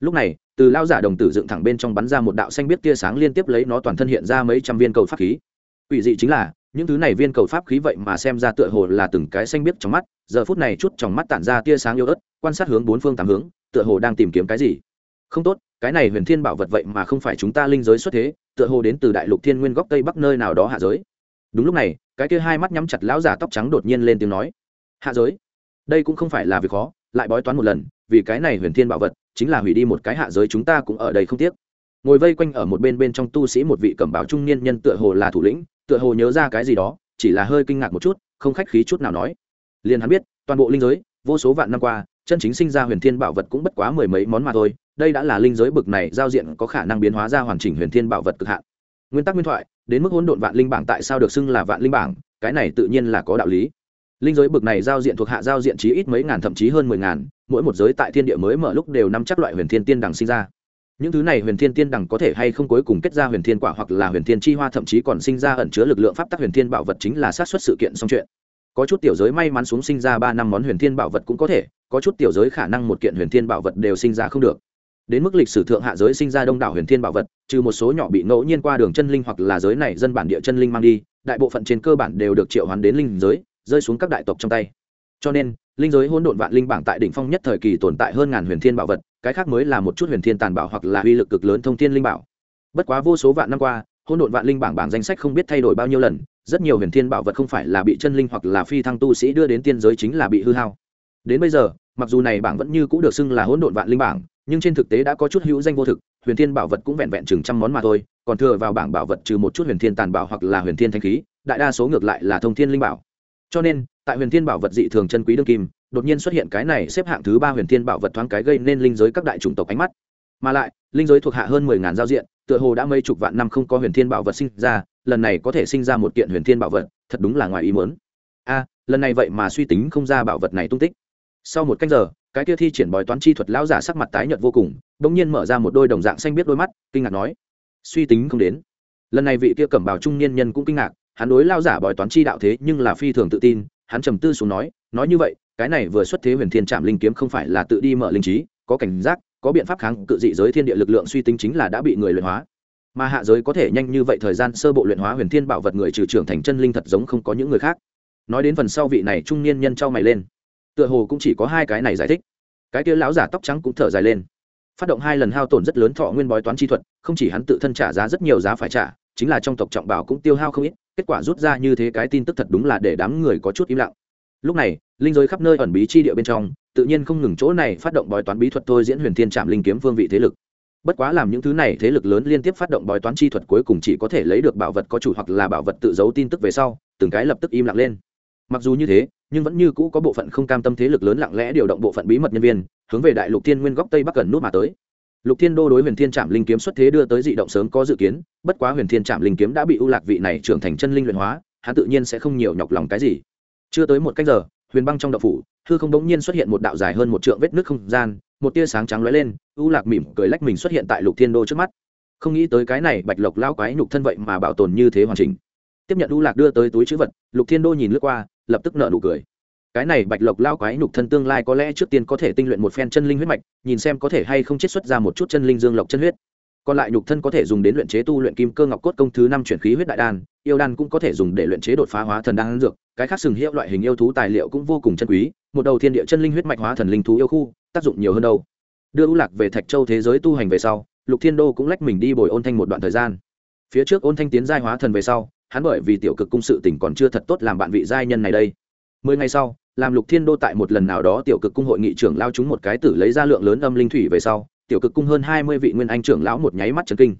Lúc này, từ lao giả đồng tử dựng thẳng bên trong bắn ra một đạo xanh biết tia sáng liên tiếp lấy nó toàn thân hiện ra mấy trăm viên cầu pháp khí quỷ dị chính là, những thứ này viên cầu pháp khí vậy mà xem ra tựa hồ là từng cái xanh biết trong mắt, giờ phút này chút trong mắt tản ra tia sáng yếu ớt, quan sát hướng bốn phương tám hướng, tựa hồ đang tìm kiếm cái gì. Không tốt, cái này huyền thiên bảo vật vậy mà không phải chúng ta linh giới xuất thế, tựa hồ đến từ đại lục thiên nguyên góc tây bắc nơi nào đó hạ giới. Đúng lúc này, cái kia hai mắt nhắm chặt lão giả tóc trắng đột nhiên lên tiếng nói. Hạ giới? Đây cũng không phải là việc khó, lại bói toán một lần, vì cái này huyền thiên bảo vật, chính là hủy đi một cái hạ giới chúng ta cũng ở đây không tiếc. Ngồi vây quanh ở một bên bên trong tu sĩ một vị cẩm báo trung niên nhân tựa hồ là thủ lĩnh tựa hồ nhớ ra cái gì đó, chỉ là hơi kinh ngạc một chút, không khách khí chút nào nói. Liền hắn biết, toàn bộ linh giới, vô số vạn năm qua, chân chính sinh ra huyền thiên bảo vật cũng bất quá mười mấy món mà thôi, đây đã là linh giới bực này giao diện có khả năng biến hóa ra hoàn chỉnh huyền thiên bảo vật cực hạn. Nguyên tắc nguyên thoại, đến mức hỗn độn vạn linh bảng tại sao được xưng là vạn linh bảng, cái này tự nhiên là có đạo lý. Linh giới bực này giao diện thuộc hạ giao diện chí ít mấy ngàn thậm chí hơn mười ngàn, mỗi một giới tại thiên địa mới mở lúc đều nắm chắc loại huyền thiên tiên đằng sinh ra những thứ này huyền thiên tiên đẳng có thể hay không cuối cùng kết ra huyền thiên quả hoặc là huyền thiên chi hoa, thậm chí còn sinh ra ẩn chứa lực lượng pháp tắc huyền thiên bảo vật chính là sát xuất sự kiện xong chuyện. Có chút tiểu giới may mắn xuống sinh ra ba năm món huyền thiên bảo vật cũng có thể, có chút tiểu giới khả năng một kiện huyền thiên bảo vật đều sinh ra không được. Đến mức lịch sử thượng hạ giới sinh ra đông đảo huyền thiên bảo vật, trừ một số nhỏ bị ngẫu nhiên qua đường chân linh hoặc là giới này dân bản địa chân linh mang đi, đại bộ phận trên cơ bản đều được triệu hoán đến linh giới, rơi xuống các đại tộc trong tay. Cho nên linh giới hỗn độn vạn linh bảng tại đỉnh phong nhất thời kỳ tồn tại hơn ngàn huyền thiên bảo vật, cái khác mới là một chút huyền thiên tàn bảo hoặc là uy lực cực lớn thông thiên linh bảo. Bất quá vô số vạn năm qua, hỗn độn vạn linh bảng bảng danh sách không biết thay đổi bao nhiêu lần, rất nhiều huyền thiên bảo vật không phải là bị chân linh hoặc là phi thăng tu sĩ đưa đến tiên giới chính là bị hư hao. Đến bây giờ, mặc dù này bảng vẫn như cũ được xưng là hỗn độn vạn linh bảng, nhưng trên thực tế đã có chút hữu danh vô thực, huyền thiên bảo vật cũng vẹn vẹn chừng trăm món mà thôi, còn thừa vào bảng bảo vật trừ một chút huyền thiên tàn bảo hoặc là huyền thiên thanh khí, đại đa số ngược lại là thông thiên linh bảo cho nên, tại huyền thiên bảo vật dị thường chân quý đương kim, đột nhiên xuất hiện cái này xếp hạng thứ ba huyền thiên bảo vật thoáng cái gây nên linh giới các đại chủng tộc ánh mắt. Mà lại, linh giới thuộc hạ hơn mười ngàn giao diện, tựa hồ đã mấy chục vạn năm không có huyền thiên bảo vật sinh ra, lần này có thể sinh ra một kiện huyền thiên bảo vật, thật đúng là ngoài ý muốn. A, lần này vậy mà suy tính không ra bảo vật này tung tích. Sau một cách giờ, cái kia thi triển bói toán chi thuật lão giả sắc mặt tái nhợt vô cùng, bỗng nhiên mở ra một đôi đồng dạng xanh biết đôi mắt, kinh ngạc nói, suy tính không đến. Lần này vị kia cẩm bào trung niên nhân cũng kinh ngạc hắn đối lao giả bói toán chi đạo thế nhưng là phi thường tự tin, hắn trầm tư xuống nói nói như vậy, cái này vừa xuất thế huyền thiên trạm linh kiếm không phải là tự đi mở linh trí, có cảnh giác, có biện pháp kháng cự dị giới thiên địa lực lượng suy tính chính là đã bị người luyện hóa. Mà hạ giới có thể nhanh như vậy thời gian sơ bộ luyện hóa huyền thiên bảo vật người trừ trưởng thành chân linh thật giống không có những người khác. Nói đến phần sau vị này trung niên nhân trao mày lên. Tựa hồ cũng chỉ có hai cái này giải thích. Cái kia lão giả tóc trắng cũng thở dài lên. Phát động hai lần hao tổn rất lớn thọ nguyên bói toán chi thuật, không chỉ hắn tự thân trả giá rất nhiều giá phải trả chính là trong tộc trọng bảo cũng tiêu hao không ít, kết quả rút ra như thế cái tin tức thật đúng là để đám người có chút im lặng. Lúc này, linh giới khắp nơi ẩn bí chi địa bên trong, tự nhiên không ngừng chỗ này phát động bói toán bí thuật thôi diễn huyền thiên trạm linh kiếm phương vị thế lực. Bất quá làm những thứ này thế lực lớn liên tiếp phát động bói toán chi thuật cuối cùng chỉ có thể lấy được bảo vật có chủ hoặc là bảo vật tự giấu tin tức về sau, từng cái lập tức im lặng lên. Mặc dù như thế, nhưng vẫn như cũ có bộ phận không cam tâm thế lực lớn lặng lẽ điều động bộ phận bí mật nhân viên, hướng về đại lục thiên nguyên góc tây bắc gần nút mà tới lục thiên đô đối huyền thiên trạm linh kiếm xuất thế đưa tới dị động sớm có dự kiến, bất quá huyền thiên trạm linh kiếm đã bị ưu lạc vị này trưởng thành chân linh luyện hóa, hắn tự nhiên sẽ không nhiều nhọc lòng cái gì. Chưa tới một cách giờ, huyền băng trong đậu phủ, hư không đống nhiên xuất hiện một đạo dài hơn một trượng vết nước không gian, một tia sáng trắng lóe lên ưu lạc mỉm cười lách mình xuất hiện tại lục thiên đô trước mắt. Không nghĩ tới cái này bạch lộc lao quái nhục thân vậy mà bảo tồn như thế hoàn chỉnh. Tiếp nhận ưu lạc đưa tới túi chữ vật, lục thiên đô nhìn lướt qua, lập tức nợ nụ cười cái này bạch lộc lao quái nhục thân tương lai có lẽ trước tiên có thể tinh luyện một phen chân linh huyết mạch, nhìn xem có thể hay không chiết xuất ra một chút chân linh dương lộc chân huyết. Còn lại nhục thân có thể dùng đến luyện chế tu luyện kim cơ ngọc cốt công thứ năm chuyển khí huyết đại đan, yêu đan cũng có thể dùng để luyện chế đột phá hóa thần đan dược, cái khác sừng hiệu loại hình yêu thú tài liệu cũng vô cùng chân quý, một đầu thiên địa chân linh huyết mạch hóa thần linh thú yêu khu, tác dụng nhiều hơn đâu. Đưa ưu lạc về thạch châu thế giới tu hành về sau, lục thiên đô cũng lách mình đi bồi ôn thanh một đoạn thời gian. Phía trước ôn thanh tiến giai hóa thần về sau, hắn bởi vì tiểu cực cung sự tỉnh còn chưa thật tốt làm bạn vị giai nhân này đây. Mười ngày sau làm lục thiên đô tại một lần nào đó tiểu cực cung hội nghị trưởng lao chúng một cái tử lấy ra lượng lớn âm linh thủy về sau, tiểu cực cung hơn hai mươi vị nguyên anh trưởng lão một nháy mắt trần kinh.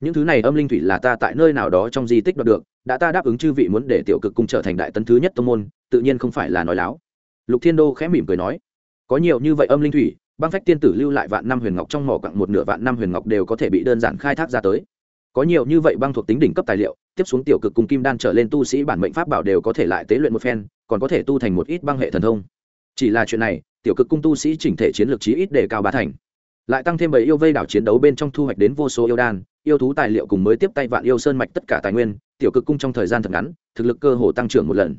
Những thứ này âm linh thủy là ta tại nơi nào đó trong di tích đoạt được, đã ta đáp ứng chư vị muốn để tiểu cực cung trở thành đại tấn thứ nhất tông môn, tự nhiên không phải là nói láo. Lục thiên đô khẽ mỉm cười nói, có nhiều như vậy âm linh thủy, băng phách tiên tử lưu lại vạn năm huyền ngọc trong mỏ quặng một nửa vạn năm huyền ngọc đều có thể bị đơn giản khai thác ra tới có nhiều như vậy băng thuộc tính đỉnh cấp tài liệu, tiếp xuống tiểu cực cùng kim đan trở lên tu sĩ bản mệnh pháp bảo đều có thể lại tế luyện một phen, còn có thể tu thành một ít băng hệ thần thông. Chỉ là chuyện này, tiểu cực cung tu sĩ chỉnh thể chiến lược chí ít để cao ba thành. Lại tăng thêm bảy yêu vây đảo chiến đấu bên trong thu hoạch đến vô số yêu đan, yêu thú tài liệu cùng mới tiếp tay vạn yêu sơn mạch tất cả tài nguyên, tiểu cực cung trong thời gian thật ngắn, thực lực cơ hồ tăng trưởng một lần.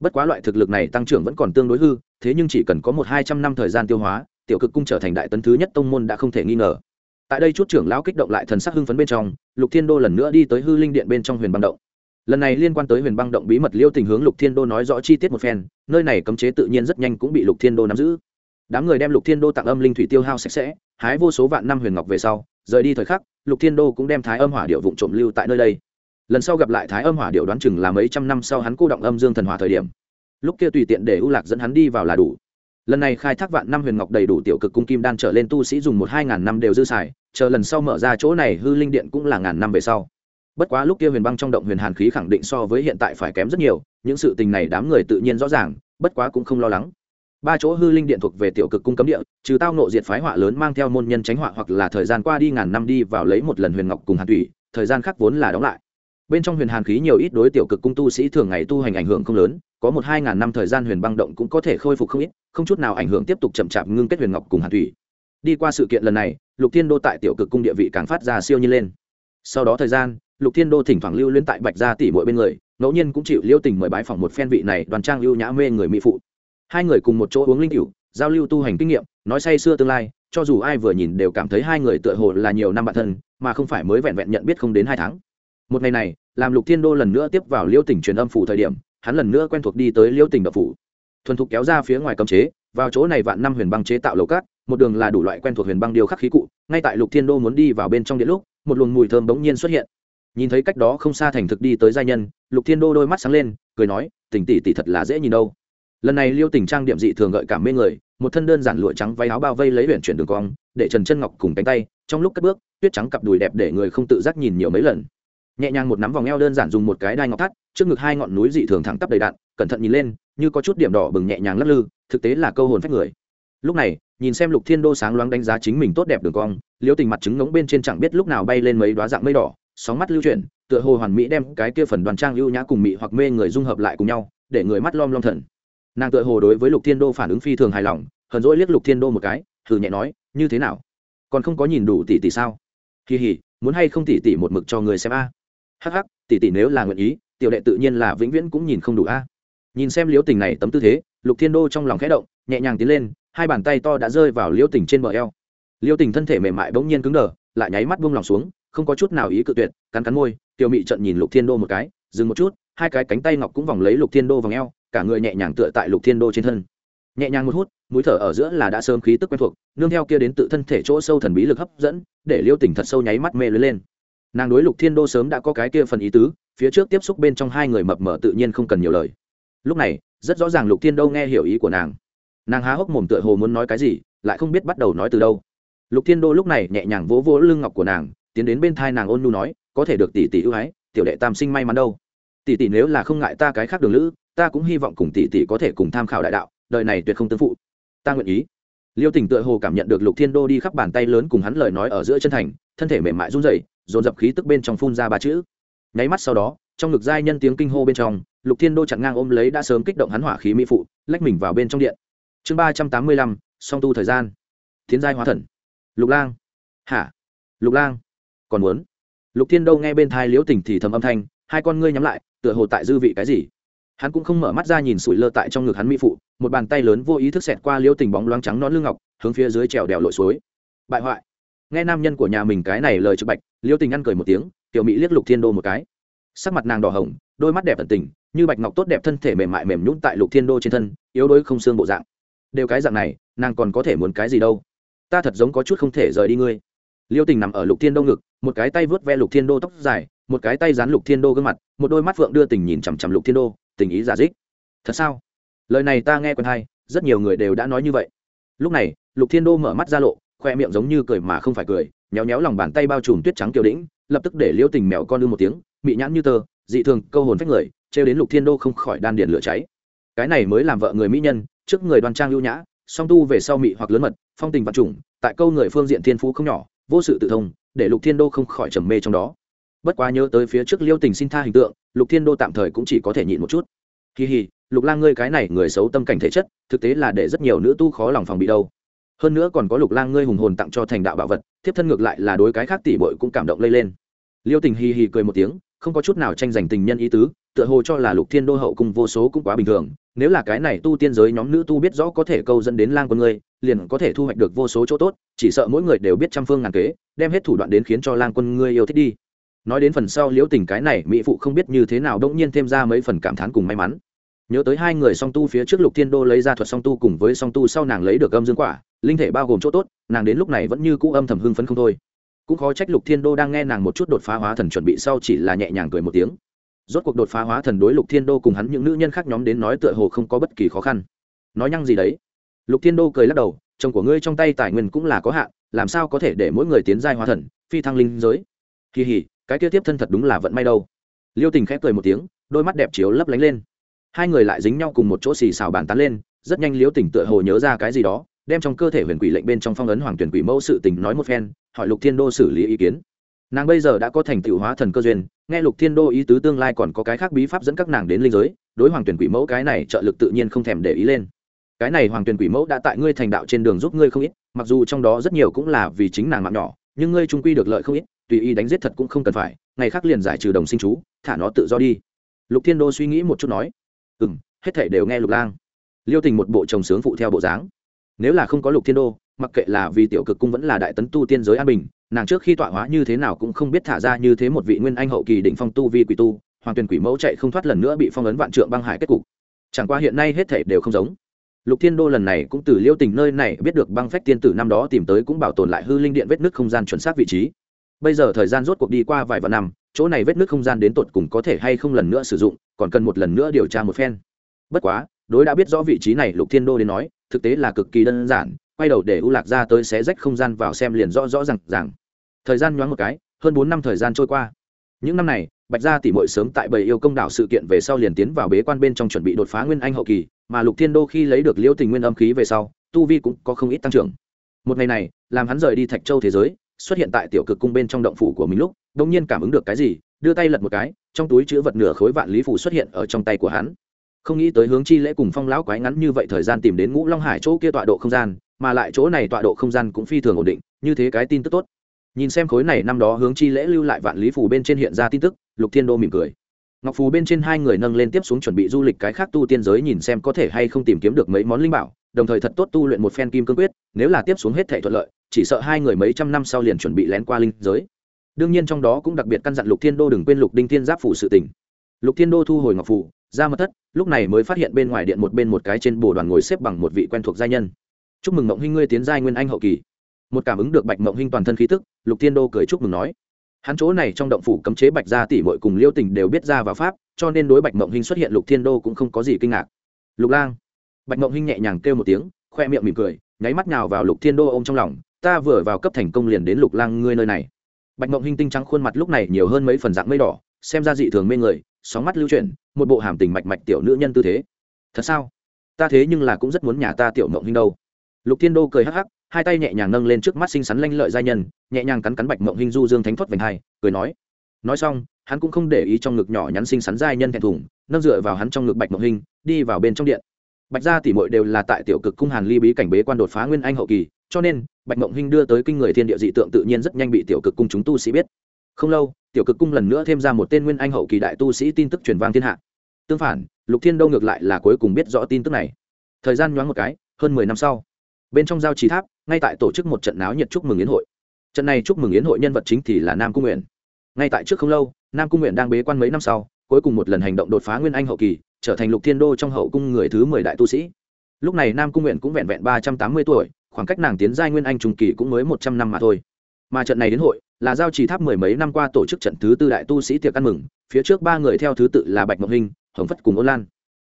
Bất quá loại thực lực này tăng trưởng vẫn còn tương đối hư, thế nhưng chỉ cần có một hai trăm năm thời gian tiêu hóa, tiểu cực cung trở thành đại tấn thứ nhất tông môn đã không thể nghi ngờ tại đây chút trưởng lão kích động lại thần sắc hưng phấn bên trong, lục thiên đô lần nữa đi tới hư linh điện bên trong huyền băng động. Lần này liên quan tới huyền băng động bí mật liêu tình hướng lục thiên đô nói rõ chi tiết một phen, nơi này cấm chế tự nhiên rất nhanh cũng bị lục thiên đô nắm giữ. Đám người đem lục thiên đô tặng âm linh thủy tiêu hao sạch sẽ, hái vô số vạn năm huyền ngọc về sau, rời đi thời khắc, lục thiên đô cũng đem thái âm hỏa điệu vụn trộm lưu tại nơi đây. Lần sau gặp lại thái âm hỏa điệu đoán chừng là mấy trăm năm sau hắn cô động âm dương thần hỏa thời điểm. Lúc kia tùy tiện để ưu lạc dẫn hắn đi vào là đủ lần này khai thác vạn năm huyền ngọc đầy đủ tiểu cực cung kim đan trở lên tu sĩ dùng một hai ngàn năm đều dư xài, chờ lần sau mở ra chỗ này, hư linh điện cũng là ngàn năm về sau. Bất quá lúc kia huyền băng trong động huyền hàn khí khẳng định so với hiện tại phải kém rất nhiều, những sự tình này đám người tự nhiên rõ ràng, bất quá cũng không lo lắng. Ba chỗ hư linh điện thuộc về tiểu cực cung cấm địa, trừ tao nộ diệt phái họa lớn mang theo môn nhân tránh họa hoặc là thời gian qua đi ngàn năm đi vào lấy một lần huyền ngọc cùng hàn thủy, thời gian khác vốn là đóng lại. Bên trong huyền hàn khí nhiều ít đối tiểu cực cung tu sĩ thường ngày tu hành ảnh hưởng không lớn có một hai ngàn năm thời gian huyền băng động cũng có thể khôi phục không ít, không chút nào ảnh hưởng tiếp tục chậm chạp ngưng kết huyền ngọc cùng hàn thủy. Đi qua sự kiện lần này, lục thiên đô tại tiểu cực cung địa vị càng phát ra siêu nhiên lên. Sau đó thời gian, lục thiên đô thỉnh thoảng lưu lên tại bạch gia tỷ mỗi bên người, ngẫu nhiên cũng chịu liêu tình mời bái phỏng một phen vị này đoàn trang lưu nhã mê người mỹ phụ. Hai người cùng một chỗ uống linh cựu giao lưu tu hành kinh nghiệm, nói say xưa tương lai, cho dù ai vừa nhìn đều cảm thấy hai người tựa hồ là nhiều năm bạn thân, mà không phải mới vẹn vẹn nhận biết không đến hai tháng. Một ngày này, làm lục thiên đô lần nữa tiếp vào liêu tỉnh truyền âm phủ thời điểm hắn lần nữa quen thuộc đi tới liêu tỉnh đập phủ. Thuần thục kéo ra phía ngoài cấm chế, vào chỗ này vạn năm huyền băng chế tạo lầu cát, một đường là đủ loại quen thuộc huyền băng điều khắc khí cụ, ngay tại lục thiên đô muốn đi vào bên trong điện lúc, một luồng mùi thơm bỗng nhiên xuất hiện. Nhìn thấy cách đó không xa thành thực đi tới giai nhân, lục thiên đô đôi mắt sáng lên, cười nói tỉnh tỷ tỷ thật là dễ nhìn đâu. Lần này liêu tình trang điểm dị thường gợi cảm mê người, một thân đơn giản lụa trắng váy áo bao vây lấy huyện chuyển đường cong, để trần chân ngọc cùng cánh tay, trong lúc cất bước, tuyết trắng cặp đùi đẹp để người không tự giác nhìn nhiều mấy lần nhẹ nhàng một nắm vòng eo đơn giản dùng một cái đai ngọc thắt, trước ngực hai ngọn núi dị thường thẳng tắp đầy đạn, cẩn thận nhìn lên, như có chút điểm đỏ bừng nhẹ nhàng lắc lư, thực tế là câu hồn phách người. Lúc này, nhìn xem lục thiên đô sáng loáng đánh giá chính mình tốt đẹp đường cong, liễu tình mặt trứng ngống bên trên chẳng biết lúc nào bay lên mấy đoá dạng mây đỏ, sóng mắt lưu chuyển, tựa hồ hoàn mỹ đem cái kia phần đoàn trang lưu nhã cùng mỹ hoặc mê người dung hợp lại cùng nhau, để người mắt lom lom thần. Nàng tựa hồ đối với lục thiên đô phản ứng phi thường hài lòng, hờn dỗi liếc lục thiên đô một cái, thử nhẹ nói, như thế nào? Còn không có nhìn đủ tỷ tỷ sao? Kỳ hỉ, muốn hay không tỷ tỷ một mực cho người xem a? Hắc hắc, tỷ tỷ nếu là nguyện ý, tiểu đệ tự nhiên là vĩnh viễn cũng nhìn không đủ a. Nhìn xem liễu tình này tấm tư thế, lục thiên đô trong lòng khẽ động, nhẹ nhàng tiến lên, hai bàn tay to đã rơi vào liễu tình trên bờ eo. Liễu tình thân thể mềm mại bỗng nhiên cứng đờ, lại nháy mắt buông lòng xuống, không có chút nào ý cự tuyệt, cắn cắn môi, tiểu mị trận nhìn lục thiên đô một cái, dừng một chút, hai cái cánh tay ngọc cũng vòng lấy lục thiên đô vòng eo, cả người nhẹ nhàng tựa tại lục thiên đô trên thân. Nhẹ nhàng một hút, mũi thở ở giữa là đã sớm khí tức quen thuộc, nương theo kia đến tự thân thể chỗ sâu thần bí lực hấp dẫn, để liêu tỉnh thật sâu nháy mắt mê lưới lên nàng đối lục thiên đô sớm đã có cái kia phần ý tứ, phía trước tiếp xúc bên trong hai người mập mờ tự nhiên không cần nhiều lời. Lúc này, rất rõ ràng lục thiên đô nghe hiểu ý của nàng. Nàng há hốc mồm tựa hồ muốn nói cái gì, lại không biết bắt đầu nói từ đâu. Lục thiên đô lúc này nhẹ nhàng vỗ vỗ lưng ngọc của nàng, tiến đến bên thai nàng ôn nu nói, có thể được tỷ tỷ ưu ái, tiểu đệ tam sinh may mắn đâu. Tỷ tỷ nếu là không ngại ta cái khác đường lữ, ta cũng hy vọng cùng tỷ tỷ có thể cùng tham khảo đại đạo, đời này tuyệt không tương phụ. Ta nguyện ý liêu Tỉnh tựa hồ cảm nhận được lục thiên đô đi khắp bàn tay lớn cùng hắn lời nói ở giữa chân thành, thân thể mềm mại run rẩy, dồn dập khí tức bên trong phun ra ba chữ. Nháy mắt sau đó, trong ngực giai nhân tiếng kinh hô bên trong, lục thiên đô chặn ngang ôm lấy đã sớm kích động hắn hỏa khí mỹ phụ, lách mình vào bên trong điện. Chương ba trăm tám mươi lăm, song tu thời gian. Tiến giai hóa thần. Lục lang. Hả? Lục lang. Còn muốn? Lục thiên đô nghe bên thai liễu Tỉnh thì thầm âm thanh, hai con ngươi nhắm lại, tựa hồ tại dư vị cái gì hắn cũng không mở mắt ra nhìn sủi lơ tại trong ngực hắn mỹ phụ, một bàn tay lớn vô ý thức xẹt qua liêu tình bóng loáng trắng non lưng ngọc, hướng phía dưới trèo đèo lội suối. Bại hoại. Nghe nam nhân của nhà mình cái này lời trực bạch, liêu tình ăn cười một tiếng, tiểu mỹ liếc lục thiên đô một cái. Sắc mặt nàng đỏ hồng, đôi mắt đẹp tận tình, như bạch ngọc tốt đẹp thân thể mềm mại mềm nhún tại lục thiên đô trên thân, yếu đuối không xương bộ dạng. Đều cái dạng này, nàng còn có thể muốn cái gì đâu? Ta thật giống có chút không thể rời đi ngươi. Liêu tình nằm ở lục thiên đô ngực, một cái tay vớt ve lục thiên đô tóc dài, một cái tay dán lục thiên đô gương mặt, một đôi mắt phượng đưa tình nhìn chằm chằm lục thiên đô tình ý giả dích. Thật sao? Lời này ta nghe quen hay, rất nhiều người đều đã nói như vậy. Lúc này, lục thiên đô mở mắt ra lộ, khoe miệng giống như cười mà không phải cười, nhéo nhéo lòng bàn tay bao trùm tuyết trắng kiều đĩnh, lập tức để liêu tình mèo con đưa một tiếng, mị nhãn như tơ, dị thường, câu hồn phách người, trêu đến lục thiên đô không khỏi đan điền lửa cháy. Cái này mới làm vợ người mỹ nhân, trước người đoan trang lưu nhã, song tu về sau mị hoặc lớn mật, phong tình vật chủng tại câu người phương diện thiên phú không nhỏ, vô sự tự thông, để lục thiên đô không khỏi trầm mê trong đó bất quá nhớ tới phía trước liêu tình xin tha hình tượng, lục thiên đô tạm thời cũng chỉ có thể nhịn một chút. Kỳ hì, lục lang ngươi cái này người xấu tâm cảnh thể chất, thực tế là để rất nhiều nữ tu khó lòng phòng bị đâu. Hơn nữa còn có lục lang ngươi hùng hồn tặng cho thành đạo bảo vật, thiếp thân ngược lại là đối cái khác tỷ bội cũng cảm động lây lên. Liêu tình hì hì cười một tiếng, không có chút nào tranh giành tình nhân ý tứ, tựa hồ cho là lục thiên đô hậu cung vô số cũng quá bình thường, nếu là cái này tu tiên giới nhóm nữ tu biết rõ có thể câu dẫn đến lang quân ngươi, liền có thể thu hoạch được vô số chỗ tốt, chỉ sợ mỗi người đều biết trăm phương ngàn kế, đem hết thủ đoạn đến khiến cho lang quân ngươi yêu thích đi nói đến phần sau liễu tình cái này, mỹ phụ không biết như thế nào đông nhiên thêm ra mấy phần cảm thán cùng may mắn. Nhớ tới hai người song tu phía trước lục thiên đô lấy ra thuật song tu cùng với song tu sau nàng lấy được âm dương quả, linh thể bao gồm chỗ tốt, nàng đến lúc này vẫn như cũ âm thầm hưng phấn không thôi. Cũng khó trách lục thiên đô đang nghe nàng một chút đột phá hóa thần chuẩn bị sau chỉ là nhẹ nhàng cười một tiếng. Rốt cuộc đột phá hóa thần đối lục thiên đô cùng hắn những nữ nhân khác nhóm đến nói tựa hồ không có bất kỳ khó khăn. Nói nhăng gì đấy? Lục thiên đô cười lắc đầu, chồng của ngươi trong tay tài nguyên cũng là có hạn, làm sao có thể để mỗi người tiến giai hóa thần, phi thăng linh giới? Kỳ hỉ cái kia tiếp thân thật đúng là vận may đâu. Liêu tình khẽ cười một tiếng, đôi mắt đẹp chiếu lấp lánh lên. Hai người lại dính nhau cùng một chỗ xì xào bàn tán lên, rất nhanh liêu tình tựa hồ nhớ ra cái gì đó, đem trong cơ thể huyền quỷ lệnh bên trong phong ấn hoàng tuyển quỷ mẫu sự tình nói một phen, hỏi lục thiên đô xử lý ý kiến. Nàng bây giờ đã có thành tựu hóa thần cơ duyên, nghe lục thiên đô ý tứ tương lai còn có cái khác bí pháp dẫn các nàng đến linh giới, đối hoàng tuyển quỷ mẫu cái này trợ lực tự nhiên không thèm để ý lên. Cái này hoàng tuyển quỷ mẫu đã tại ngươi thành đạo trên đường giúp ngươi không ít, mặc dù trong đó rất nhiều cũng là vì chính nàng mạng nhỏ, nhưng ngươi trung quy được lợi không ít tùy ý đánh giết thật cũng không cần phải, ngày khác liền giải trừ đồng sinh chú, thả nó tự do đi. Lục thiên đô suy nghĩ một chút nói ừ m hết thể đều nghe lục lang. Liêu tình một bộ chồng sướng phụ theo bộ dáng. Nếu là không có lục thiên đô, mặc kệ là vì tiểu cực cung vẫn là đại tấn tu tiên giới an bình, nàng trước khi tọa hóa như thế nào cũng không biết thả ra như thế một vị nguyên anh hậu kỳ đỉnh phong tu vi quỷ tu, hoàng tuyền quỷ mẫu chạy không thoát lần nữa bị phong ấn vạn trượng băng hải kết cục. Chẳng qua hiện nay hết thể đều không giống. Lục thiên đô lần này cũng từ liêu tình nơi này biết được băng phách tiên tử năm đó tìm tới cũng bảo tồn lại hư linh điện vết nước không gian chuẩn xác vị trí bây giờ thời gian rốt cuộc đi qua vài vạn năm, chỗ này vết nước không gian đến tột cùng có thể hay không lần nữa sử dụng, còn cần một lần nữa điều tra một phen. Bất quá, đối đã biết rõ vị trí này lục thiên đô đến nói, thực tế là cực kỳ đơn giản, quay đầu để u lạc ra tới xé rách không gian vào xem liền rõ rõ r à n g rằng thời gian nhoáng một cái, hơn bốn năm thời gian trôi qua. Những năm này, bạch gia tỉ mội sớm tại bầy yêu công đảo sự kiện về sau liền tiến vào bế quan bên trong chuẩn bị đột phá nguyên anh hậu kỳ, mà lục thiên đô khi lấy được liễu tình nguyên âm khí về sau, tu vi cũng có không ít tăng trưởng. Một ngày này, làm hắn rời đi thạch châu thế giới xuất hiện tại tiểu cực cung bên trong động phủ của mình lúc đông nhiên cảm ứng được cái gì, đưa tay lật một cái, trong túi chữ vật nửa khối vạn lý phủ xuất hiện ở trong tay của hắn. Không nghĩ tới hướng chi lễ cùng phong lão quái ngắn như vậy thời gian tìm đến ngũ long hải chỗ kia tọa độ không gian, mà lại chỗ này tọa độ không gian cũng phi thường ổn định, như thế cái tin tức tốt. Nhìn xem khối này năm đó hướng chi lễ lưu lại vạn lý phủ bên trên hiện ra tin tức, lục thiên đô mỉm cười. Ngọc phù bên trên hai người nâng lên tiếp xuống chuẩn bị du lịch cái khác tu tiên giới nhìn xem có thể hay không tìm kiếm được mấy món linh bảo đồng thời thật tốt tu luyện một phen kim cương quyết, nếu là tiếp xuống hết thể thuận lợi, chỉ sợ hai người mấy trăm năm sau liền chuẩn bị lén qua linh giới. Đương nhiên trong đó cũng đặc biệt căn dặn lục thiên đô đừng quên lục đinh thiên giáp phủ sự tỉnh lục thiên đô thu hồi ngọc phủ, ra mật thất, lúc này mới phát hiện bên ngoài điện một bên một cái trên bồ đoàn ngồi xếp bằng một vị quen thuộc giai nhân. Chúc mừng mộng hinh ngươi tiến giai nguyên anh hậu kỳ. Một cảm ứng được bạch mộng hinh toàn thân khí tức, lục thiên đô cười chúc mừng nói. Hắn chỗ này trong động phủ cấm chế bạch gia tỷ mội cùng liêu tình đều biết ra vào pháp, cho nên đối bạch mộng hinh xuất hiện lục thiên đô cũng không có gì kinh ngạc. Lục lang bạch mộng hinh nhẹ nhàng kêu một tiếng, khoe miệng mỉm cười, nháy mắt nào vào lục thiên đô ô m trong lòng, ta vừa vào cấp thành công liền đến lục lang ngươi nơi này. Bạch mộng hinh tinh trắng khuôn mặt lúc này nhiều hơn mấy phần dạng mây đỏ, xem ra dị thường mê người, sóng mắt lưu chuyển, một bộ hàm tình mạch mạch tiểu nữ nhân tư thế. Thật sao? Ta thế nhưng là cũng rất muốn nhà ta tiểu mộng hinh đâu. Lục thiên đô cười hắc hắc, hai tay nhẹ nhàng nâng lên trước mắt xinh xắn lanh lợi giai nhân, nhẹ nhàng cắn cắn bạch mộng hinh du dương thánh thoát vành hai, cười nói. Nói xong, hắn cũng không để ý trong ngực nhỏ nhắn xinh xắn giai nhân thẹn thùng, nâng dựa vào hắn trong ngực bạch mộng hinh, đi vào bên trong điện bạch gia tỷ muội đều là tại tiểu cực cung hàn ly bí cảnh bế quan đột phá nguyên anh hậu kỳ, cho nên, bạch mộng hinh đưa tới kinh người thiên địa dị tượng tự nhiên rất nhanh bị tiểu cực cung chúng tu sĩ biết. Không lâu, tiểu cực cung lần nữa thêm ra một tên nguyên anh hậu kỳ đại tu sĩ tin tức truyền vang thiên hạ. Tương phản, lục thiên đâu ngược lại là cuối cùng biết rõ tin tức này. Thời gian nhoáng một cái, hơn mười năm sau, bên trong giao trí tháp, ngay tại tổ chức một trận náo nhiệt chúc mừng yến hội. Trận này chúc mừng yến hội nhân vật chính thì là nam cung nguyện. Ngay tại trước không lâu, nam cung nguyện đang bế quan mấy năm sau, cuối cùng một lần hành động đột phá nguyên anh hậu kỳ trở thành lục thiên đô trong hậu cung người thứ mười đại tu sĩ. Lúc này nam cung nguyện cũng vẹn vẹn ba trăm tám mươi tuổi, khoảng cách nàng tiến giai nguyên anh trung kỳ cũng mới một trăm năm mà thôi. Mà trận này đến hội, là giao trì tháp mười mấy năm qua tổ chức trận thứ tư đại tu sĩ tiệc ăn mừng, phía trước ba người theo thứ tự là bạch mộng hình, hồng phất cùng ôn lan.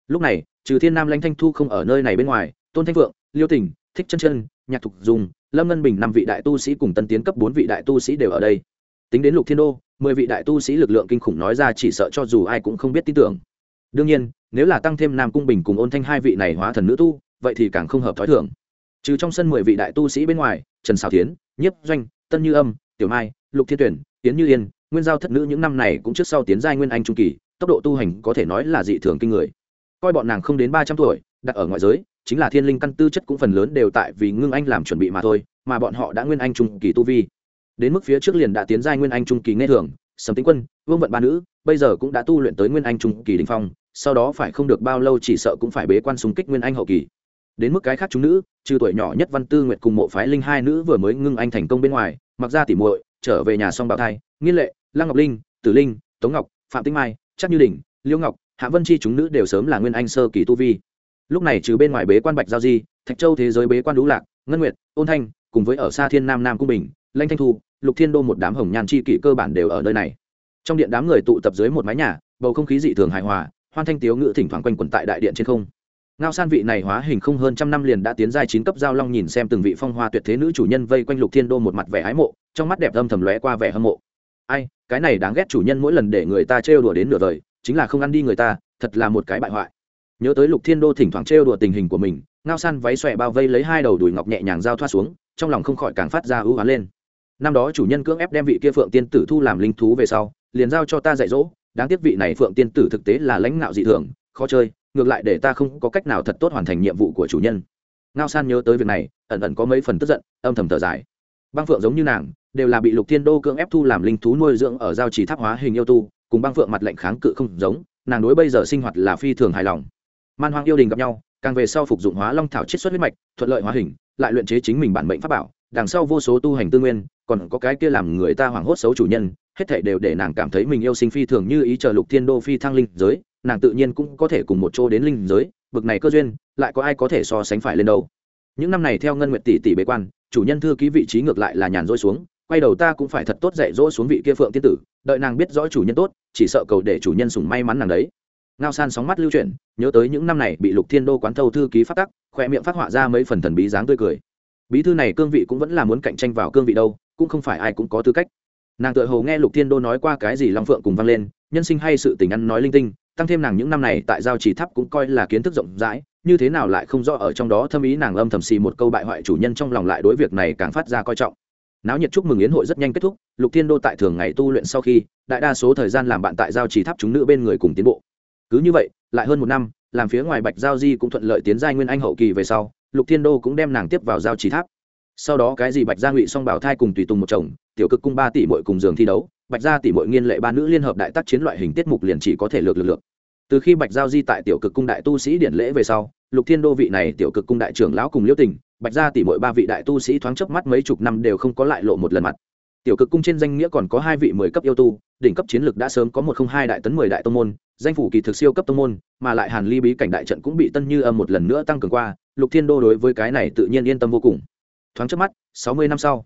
Lúc này, trừ thiên nam lãnh thanh thu không ở nơi này bên ngoài, tôn thanh phượng, liêu tình, thích chân chân, nhạc thục dùng, lâm ngân bình năm vị đại tu sĩ cùng tân tiến cấp bốn vị đại tu sĩ đều ở đây. Tính đến lục thiên đô, mười vị đại tu sĩ lực lượng kinh khủng nói ra chỉ sợ cho dù ai cũng không biết tin tưởng đương nhiên, nếu là tăng thêm nam cung bình cùng ôn thanh hai vị này hóa thần nữ tu, vậy thì càng không hợp t h ó i thưởng trừ trong sân mười vị đại tu sĩ bên ngoài, trần xào tiến nhiếp doanh, tân như âm, tiểu mai, lục thiên tuyển tiến như yên, nguyên giao thất nữ những năm này cũng trước sau tiến giai nguyên anh trung kỳ, tốc độ tu hành có thể nói là dị thường kinh người. Coi bọn nàng không đến ba trăm tuổi, đặt ở ngoại giới, chính là thiên linh căn tư chất cũng phần lớn đều tại vì ngưng anh làm chuẩn bị mà thôi, mà bọn họ đã nguyên anh trung kỳ tu vi. Đến mức phía trước liền đã tiến giai nguyên anh trung kỳ nghe thường, sầm tĩnh quân, vương vận ba nữ bây giờ cũng đã tu luyện tới nguyên anh trung kỳ đình phong, sau đó phải không được bao lâu chỉ sợ cũng phải bế quan súng kích nguyên anh hậu kỳ. Đến mức cái khác chúng nữ, trừ tuổi nhỏ nhất văn tư nguyệt cùng mộ phái linh hai nữ vừa mới ngưng anh thành công bên ngoài, mặc ra tỉ muội, trở về nhà xong bạo thai, nghiên lệ, lăng ngọc linh, tử linh, tống ngọc, phạm tinh mai chắc như đình liêu ngọc, hạ vân chi chúng nữ đều sớm là nguyên anh sơ kỳ tu vi. Lúc này trừ bên ngoài bế quan bạch giao di, thạch châu thế giới bế quan đũ lạc, ngân nguyệt, ôn thanh, cùng với ở xa thiên nam nam cung bình, lanh thanh thu, lục thiên đô một đám hồng nhàn chi kỷ cơ bản đều ở nơi này trong điện đám người tụ tập dưới một mái nhà, bầu không khí dị thường hài hòa, hoan thanh tiếu ngự thỉnh thoảng quanh quẩn tại đại điện trên không. Ngao san vị này hóa hình không hơn trăm năm liền đã tiến giai chín cấp giao long nhìn xem từng vị phong hoa tuyệt thế nữ chủ nhân vây quanh lục thiên đô một mặt vẻ ái mộ, trong mắt đẹp âm thầm lóe qua vẻ hâm mộ. Ai, cái này đáng ghét chủ nhân mỗi lần để người ta trêu đùa đến nửa đời chính là không ăn đi người ta, thật là một cái bại hoại. Nhớ tới lục thiên đô thỉnh thoảng trêu đùa tình hình của mình, ngao san váy xòe bao vây lấy hai đầu đùi ngọc nhẹ nhàng giao thoát xuống, trong lòng không khỏi càng phát ra ưu á lên. Năm đó chủ nhân cưỡng ép đem vị kia phượng tiên tử thu làm linh thú về sau liền giao cho ta dạy dỗ, đáng tiếc vị này phượng tiên tử thực tế là lãnh ngạo dị thường, khó chơi, ngược lại để ta không có cách nào thật tốt hoàn thành nhiệm vụ của chủ nhân. Ngao san nhớ tới việc này, ẩn ẩn có mấy phần tức giận, âm thầm thở dài. Băng phượng giống như nàng, đều là bị lục thiên đô cưỡng ép thu làm linh thú nuôi dưỡng ở giao trì tháp hóa hình yêu tu, cùng băng phượng mặt lệnh kháng cự không giống, nàng đối bây giờ sinh hoạt là phi thường hài lòng. Man hoang yêu đình gặp nhau, càng về sau phục dụng hóa long thảo chiết xuất huyết mạch, thuận lợi hóa hình, lại luyện chế chính mình bản mệnh pháp bảo, đằng sau vô số tu hành tư nguyên, còn có cái kia làm người ta hoảng hốt xấu chủ nhân hết thảy đều để nàng cảm thấy mình yêu sinh phi thường như ý chờ lục thiên đô phi thăng linh giới, nàng tự nhiên cũng có thể cùng một chỗ đến linh giới, bực này cơ duyên, lại có ai có thể so sánh phải lên đâu. Những năm này theo ngân nguyệt tỷ tỷ bế quan, chủ nhân thư ký vị trí ngược lại là nhàn rỗi xuống, quay đầu ta cũng phải thật tốt dạy dỗ xuống vị kia phượng tiên tử, đợi nàng biết rõ chủ nhân tốt, chỉ sợ cầu để chủ nhân sủng may mắn nàng đấy. Ngao san sóng mắt lưu chuyển, nhớ tới những năm này bị lục thiên đô quán thâu thư ký phát tắc, khoe miệng phát họa ra mấy phần thần bí dáng tươi cười. Bí thư này cương vị cũng vẫn là muốn cạnh tranh vào cương vị đâu, cũng không phải ai cũng có tư cách nàng tự hồ nghe lục thiên đô nói qua cái gì long phượng cùng vang lên, nhân sinh hay sự tình ăn nói linh tinh, tăng thêm nàng những năm này tại giao chỉ tháp cũng coi là kiến thức rộng rãi, như thế nào lại không rõ ở trong đó thâm ý nàng âm thầm xì một câu bại hoại chủ nhân trong lòng lại đối việc này càng phát ra coi trọng. Náo nhiệt chúc mừng yến hội rất nhanh kết thúc, lục thiên đô tại thường ngày tu luyện sau khi, đại đa số thời gian làm bạn tại giao chỉ tháp chúng nữ bên người cùng tiến bộ. Cứ như vậy, lại hơn một năm, làm phía ngoài bạch giao di cũng thuận lợi tiến giai nguyên anh hậu kỳ về sau, lục thiên đô cũng đem nàng tiếp vào giao chỉ tháp sau đó cái gì bạch gia ngụy song bảo thai cùng tùy tùng một chồng, tiểu cực cung ba tỷ mội cùng giường thi đấu, bạch gia tỷ mội nghiên lệ ba nữ liên hợp đại tác chiến loại hình tiết mục liền chỉ có thể lược lực lượng từ khi bạch giao di tại tiểu cực cung đại tu sĩ điển lễ về sau, lục thiên đô vị này tiểu cực cung đại trưởng lão cùng liễu tình, bạch gia tỷ mội ba vị đại tu sĩ thoáng chớp mắt mấy chục năm đều không có lại lộ một lần mặt. Tiểu cực cung trên danh nghĩa còn có hai vị mười cấp yêu tu, đỉnh cấp chiến lược đã sớm có một không hai đại tấn mười đại tông môn, danh phủ kỳ thực siêu cấp tông môn, mà lại hàn ly bí cảnh đại trận cũng bị tân như âm một lần nữa tăng cường qua, lục thiên đô đối với cái này tự nhiên yên tâm vô cùng thoáng trước mắt, sáu mươi năm sau.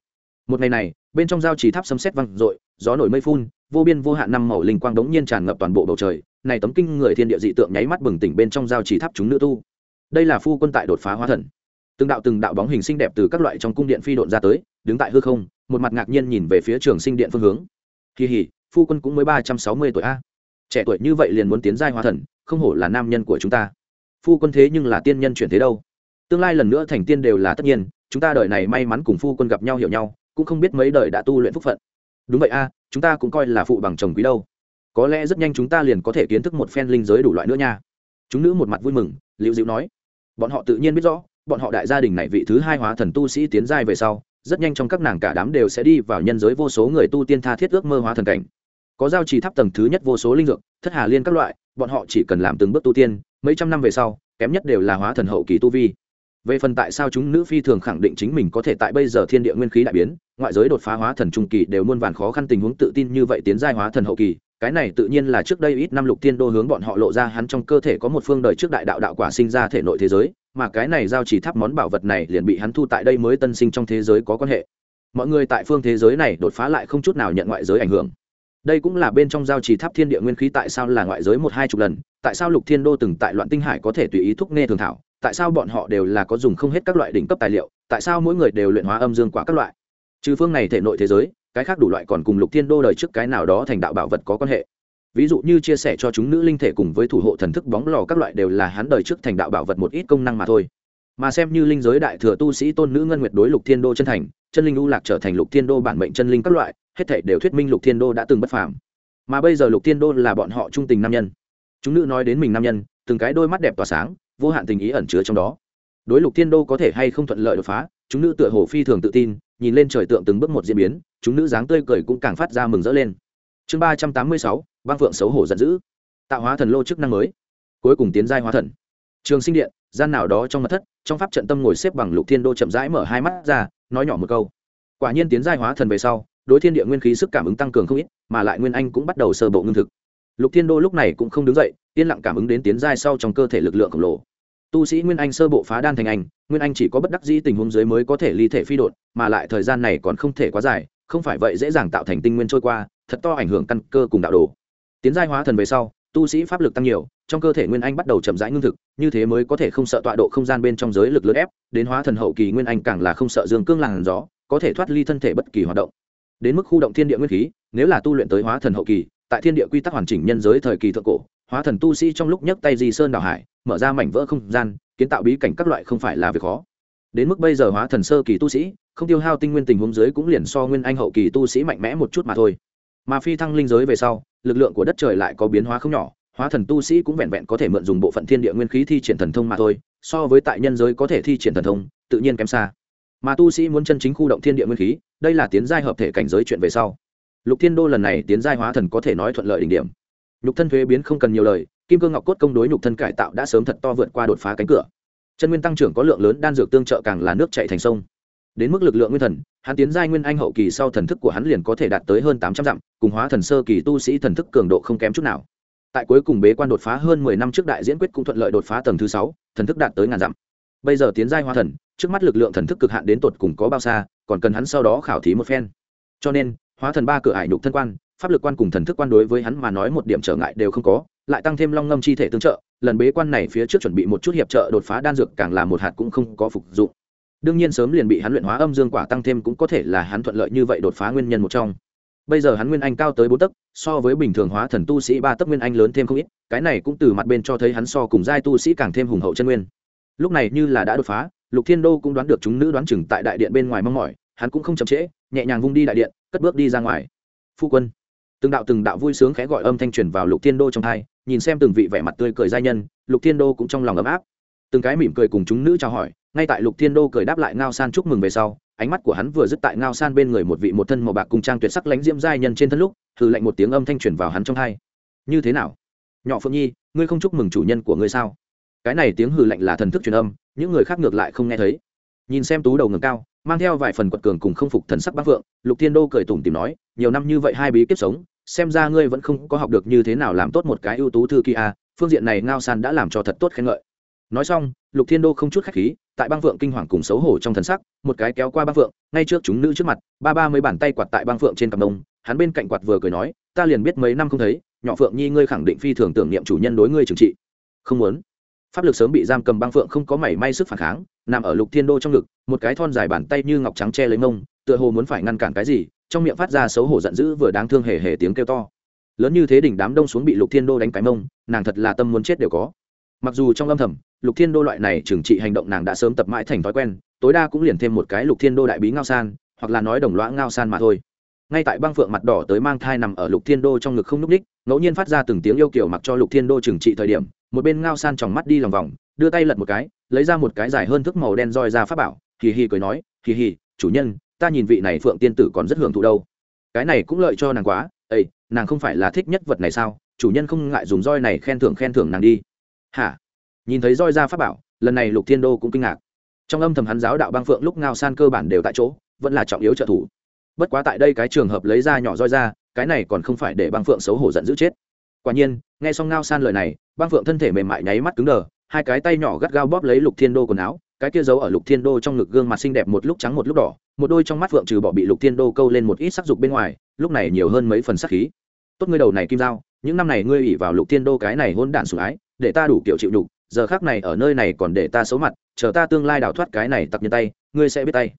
Một ngày này, bên trong giao chỉ tháp sấm sét văng r gió nổi mây phun, vô biên vô hạn năm màu linh quang đống nhiên tràn ngập toàn bộ bầu trời. Này tấm kinh người thiên địa dị tượng nháy mắt bừng tỉnh bên trong giao chỉ tháp chúng nữ tu. Đây là phu quân tại đột phá hóa thần. Từng đạo từng đạo bóng hình xinh đẹp từ các loại trong cung điện phi độn ra tới, đứng tại hư không, một mặt ngạc nhiên nhìn về phía trường sinh điện phương hướng. Kỳ hỉ, phu quân cũng mới ba trăm sáu mươi tuổi a. Trẻ tuổi như vậy liền muốn tiến giai hóa thần, không hổ là nam nhân của chúng ta. Phu quân thế nhưng là tiên nhân chuyển thế đâu? Tương lai lần nữa thành tiên đều là tất nhiên chúng ta đời này may mắn cùng phu quân gặp nhau hiểu nhau, cũng không biết mấy đời đã tu luyện phúc phận. Đúng vậy a, chúng ta cũng coi là phụ bằng chồng quý đâu. Có lẽ rất nhanh chúng ta liền có thể kiến thức một phen linh giới đủ loại nữa nha. Chúng nữ một mặt vui mừng, liễu diệu nói. Bọn họ tự nhiên biết rõ, bọn họ đại gia đình này vị thứ hai hóa thần tu sĩ tiến giai về sau, rất nhanh trong các nàng cả đám đều sẽ đi vào nhân giới vô số người tu tiên tha thiết ước mơ hóa thần cảnh. Có giao trì tháp tầng thứ nhất vô số linh dược, thất hà liên các loại, bọn họ chỉ cần làm từng bước tu tiên, mấy trăm năm về sau, kém nhất đều là hóa thần hậu kỳ tu vi về phần tại sao chúng nữ phi thường khẳng định chính mình có thể tại bây giờ thiên địa nguyên khí đại biến, ngoại giới đột phá hóa thần trung kỳ đều muôn vàn khó khăn tình huống tự tin như vậy tiến giai hóa thần hậu kỳ, cái này tự nhiên là trước đây ít năm lục thiên đô hướng bọn họ lộ ra hắn trong cơ thể có một phương đời trước đại đạo đạo quả sinh ra thể nội thế giới, mà cái này giao chỉ tháp món bảo vật này liền bị hắn thu tại đây mới tân sinh trong thế giới có quan hệ. Mọi người tại phương thế giới này đột phá lại không chút nào nhận ngoại giới ảnh hưởng. Đây cũng là bên trong giao chỉ tháp thiên địa nguyên khí tại sao là ngoại giới một hai chục lần, tại sao lục thiên đô từng tại loạn tinh hải có thể tùy ý thúc nghe thường thảo tại sao bọn họ đều là có dùng không hết các loại đỉnh cấp tài liệu, tại sao mỗi người đều luyện hóa âm dương quả các loại? Trừ phương này thể nội thế giới, cái khác đủ loại còn cùng lục thiên đô đời trước cái nào đó thành đạo bảo vật có quan hệ. Ví dụ như chia sẻ cho chúng nữ linh thể cùng với thủ hộ thần thức bóng lò các loại đều là hắn đời trước thành đạo bảo vật một ít công năng mà thôi. Mà xem như linh giới đại thừa tu sĩ tôn nữ ngân nguyệt đối lục thiên đô chân thành, chân linh u lạc trở thành lục thiên đô bản mệnh chân linh các loại, hết thể đều thuyết minh lục thiên đô đã từng bất phàm. Mà bây giờ lục thiên đô là bọn họ trung tình nam nhân. Chúng nữ nói đến mình nam nhân, từng cái đôi mắt đẹp tỏa sáng vô hạn tình ý ẩn chứa trong đó. Đối lục thiên đô có thể hay không thuận lợi đột phá, chúng nữ tựa hồ phi thường tự tin, nhìn lên trời tượng từng bước một diễn biến, chúng nữ dáng tươi cười cũng càng phát ra mừng rỡ lên. Chương ba trăm tám mươi sáu băng phượng xấu hổ giận dữ. Tạo hóa thần lô chức năng mới. Cuối cùng tiến giai hóa thần. Trường sinh điện, gian nào đó trong mật thất, trong pháp trận tâm ngồi xếp bằng lục thiên đô chậm rãi mở hai mắt ra, nói nhỏ một câu. Quả nhiên tiến giai hóa thần về sau, đối thiên địa nguyên khí sức cảm ứng tăng cường không ít, mà lại nguyên anh cũng bắt đầu sơ bộ ngưng thực lục thiên đô lúc này cũng không đứng dậy, yên lặng cảm ứng đến tiến giai sau trong cơ thể lực lượng khổng lồ. Tu sĩ nguyên anh sơ bộ phá đan thành anh, nguyên anh chỉ có bất đắc dĩ tình huống dưới mới có thể ly thể phi đột mà lại thời gian này còn không thể quá dài, không phải vậy dễ dàng tạo thành tinh nguyên trôi qua, thật to ảnh hưởng căn cơ cùng đạo đồ. Tiến giai hóa thần về sau, tu sĩ pháp lực tăng nhiều, trong cơ thể nguyên anh bắt đầu chậm rãi ngưng thực, như thế mới có thể không sợ tọa độ không gian bên trong giới lực lớn ép, đến hóa thần hậu kỳ nguyên anh càng là không sợ dương cương làn gió, có thể thoát ly thân thể bất kỳ hoạt động. Đến mức khu động thiên địa nguyên khí, nếu là tu luyện tới hóa thần hậu kỳ tại thiên địa quy tắc hoàn chỉnh nhân giới thời kỳ thượng cổ, hóa thần tu sĩ trong lúc nhấc tay di sơn đảo hải, mở ra mảnh vỡ không gian, kiến tạo bí cảnh các loại không phải là việc khó. Đến mức bây giờ hóa thần sơ kỳ tu sĩ, không tiêu hao tinh nguyên tình huống giới cũng liền so nguyên anh hậu kỳ tu sĩ mạnh mẽ một chút mà thôi. Mà phi thăng linh giới về sau, lực lượng của đất trời lại có biến hóa không nhỏ, hóa thần tu sĩ cũng vẹn vẹn có thể mượn dùng bộ phận thiên địa nguyên khí thi triển thần thông mà thôi, so với tại nhân giới có thể thi triển thần thông, tự nhiên kém xa. Mà tu sĩ muốn chân chính khu động thiên địa nguyên khí, đây là tiến giai hợp thể cảnh giới chuyện về sau lục thiên đô lần này tiến giai hóa thần có thể nói thuận lợi đỉnh điểm. Nhục thân thuế biến không cần nhiều lời, kim cương ngọc cốt công đối nhục thân cải tạo đã sớm thật to vượt qua đột phá cánh cửa. Chân nguyên tăng trưởng có lượng lớn, đan dược tương trợ càng là nước chạy thành sông. Đến mức lực lượng nguyên thần, hắn tiến giai nguyên anh hậu kỳ sau thần thức của hắn liền có thể đạt tới hơn tám trăm dặm, cùng hóa thần sơ kỳ tu sĩ thần thức cường độ không kém chút nào. Tại cuối cùng bế quan đột phá hơn mười năm trước đại diễn quyết cũng thuận lợi đột phá tầng thứ sáu, thần thức đạt tới ngàn dặm. Bây giờ tiến giai hóa thần, trước mắt lực lượng thần thức cực hạn đến tột cùng có bao xa, còn cần hắn sau đó khảo thí một phen. Cho nên hóa thần ba cửa ải nhục thân quan, pháp lực quan cùng thần thức quan đối với hắn mà nói một điểm trở ngại đều không có, lại tăng thêm long ngâm chi thể tương trợ, lần bế quan này phía trước chuẩn bị một chút hiệp trợ đột phá đan dược càng là một hạt cũng không có phục dụng. Đương nhiên sớm liền bị hắn luyện hóa âm dương quả tăng thêm cũng có thể là hắn thuận lợi như vậy đột phá nguyên nhân một trong. Bây giờ hắn nguyên anh cao tới bốn tấc, so với bình thường hóa thần tu sĩ ba tấc nguyên anh lớn thêm không ít, cái này cũng từ mặt bên cho thấy hắn so cùng giai tu sĩ càng thêm hùng hậu chân nguyên. Lúc này như là đã đột phá, lục thiên đô cũng đoán được chúng nữ đoán chừng tại đại điện bên ngoài mong mỏi, hắn cũng không chậm trễ, nhẹ nhàng vung đi đại điện cất bước đi ra ngoài. Phu quân. Từng đạo từng đạo vui sướng khẽ gọi âm thanh truyền vào lục thiên đô trong hai nhìn xem từng vị vẻ mặt tươi cười giai nhân, lục thiên đô cũng trong lòng ấm áp. Từng cái mỉm cười cùng chúng nữ chào hỏi, ngay tại lục thiên đô cười đáp lại ngao san chúc mừng về sau, ánh mắt của hắn vừa dứt tại ngao san bên người một vị một thân màu bạc cùng trang tuyệt sắc lánh diễm giai nhân trên thân lúc thử lệnh một tiếng âm thanh truyền vào hắn trong hai như thế nào? Nhỏ phượng nhi, ngươi không chúc mừng chủ nhân của ngươi sao? Cái này tiếng hừ lạnh là thần thức truyền âm, những người khác ngược lại không nghe thấy. Nhìn xem tú đầu ngừng cao mang theo vài phần quật cường cùng không phục thần sắc bác vượng lục thiên đô cười tủm tìm nói nhiều năm như vậy hai bí kiếp sống xem ra ngươi vẫn không có học được như thế nào làm tốt một cái ưu tú thư kia à, phương diện này ngao san đã làm cho thật tốt khen ngợi. Nói xong lục thiên đô không chút khách khí tại băng phượng kinh hoàng cùng xấu hổ trong thần sắc một cái kéo qua băng phượng ngay trước chúng nữ trước mặt ba ba mấy bàn tay quạt tại băng phượng trên cặp đông hắn bên cạnh quạt vừa cười nói ta liền biết mấy năm không thấy nhỏ phượng nhi ngươi khẳng định phi thường tưởng niệm chủ nhân đối ngươi trừng trị. Không muốn pháp lực sớm bị giam cầm băng phượng không có mảy may sức phản kháng, nằm ở lục thiên đô trong ngực, một cái thon dài bàn tay như ngọc trắng che lấy mông, tựa hồ muốn phải ngăn cản cái gì, trong miệng phát ra xấu hổ giận dữ vừa đáng thương hề hề tiếng kêu to. Lớn như thế đỉnh đám đông xuống bị lục thiên đô đánh cái mông, nàng thật là tâm muốn chết đều có. Mặc dù trong âm thầm, lục thiên đô loại này trừng trị hành động nàng đã sớm tập mãi thành thói quen, tối đa cũng liền thêm một cái lục thiên đô đại bí ngao san, hoặc là nói đồng loã ngao san mà thôi. Ngay tại băng phượng mặt đỏ tới mang thai nằm ở lục thiên đô trong ngực không n ú c ních, ngẫu nhiên phát ra từng tiếng yêu kiểu mặc cho lục thiên đô trừng trị thời điểm một bên ngao san tròng mắt đi lòng vòng, đưa tay lật một cái, lấy ra một cái dài hơn thức màu đen roi ra pháp bảo, hì hì cười nói, hì hì, chủ nhân, ta nhìn vị này phượng tiên tử còn rất hưởng thụ đâu. Cái này cũng lợi cho nàng quá ây nàng không phải là thích nhất vật này sao? Chủ nhân không ngại dùng roi này khen thưởng khen thưởng nàng đi. Hả? Nhìn thấy roi ra pháp bảo, lần này lục thiên đô cũng kinh ngạc. Trong âm thầm hắn giáo đạo băng phượng lúc ngao san cơ bản đều tại chỗ, vẫn là trọng yếu trợ thủ. Bất quá tại đây cái trường hợp lấy ra nhỏ roi ra, cái này còn không phải để băng phượng xấu hổ giận dữ chết. Quả nhiên nghe xong ngao san lời này băng phượng thân thể mềm mại nháy mắt cứng đờ, hai cái tay nhỏ gắt gao bóp lấy lục thiên đô quần áo, cái kia giấu ở lục thiên đô trong ngực gương mặt xinh đẹp một lúc trắng một lúc đỏ, một đôi trong mắt phượng trừ bỏ bị lục thiên đô câu lên một ít sắc dục bên ngoài, lúc này nhiều hơn mấy phần sắc khí. Tốt ngươi đầu này kim dao những năm này ngươi ủy vào lục thiên đô cái này hôn đản sủng ái, để ta đủ kiểu chịu đục giờ khác này ở nơi này còn để ta xấu mặt, chờ ta tương lai đào thoát cái này tặc nhân tay, ngươi sẽ biết tay.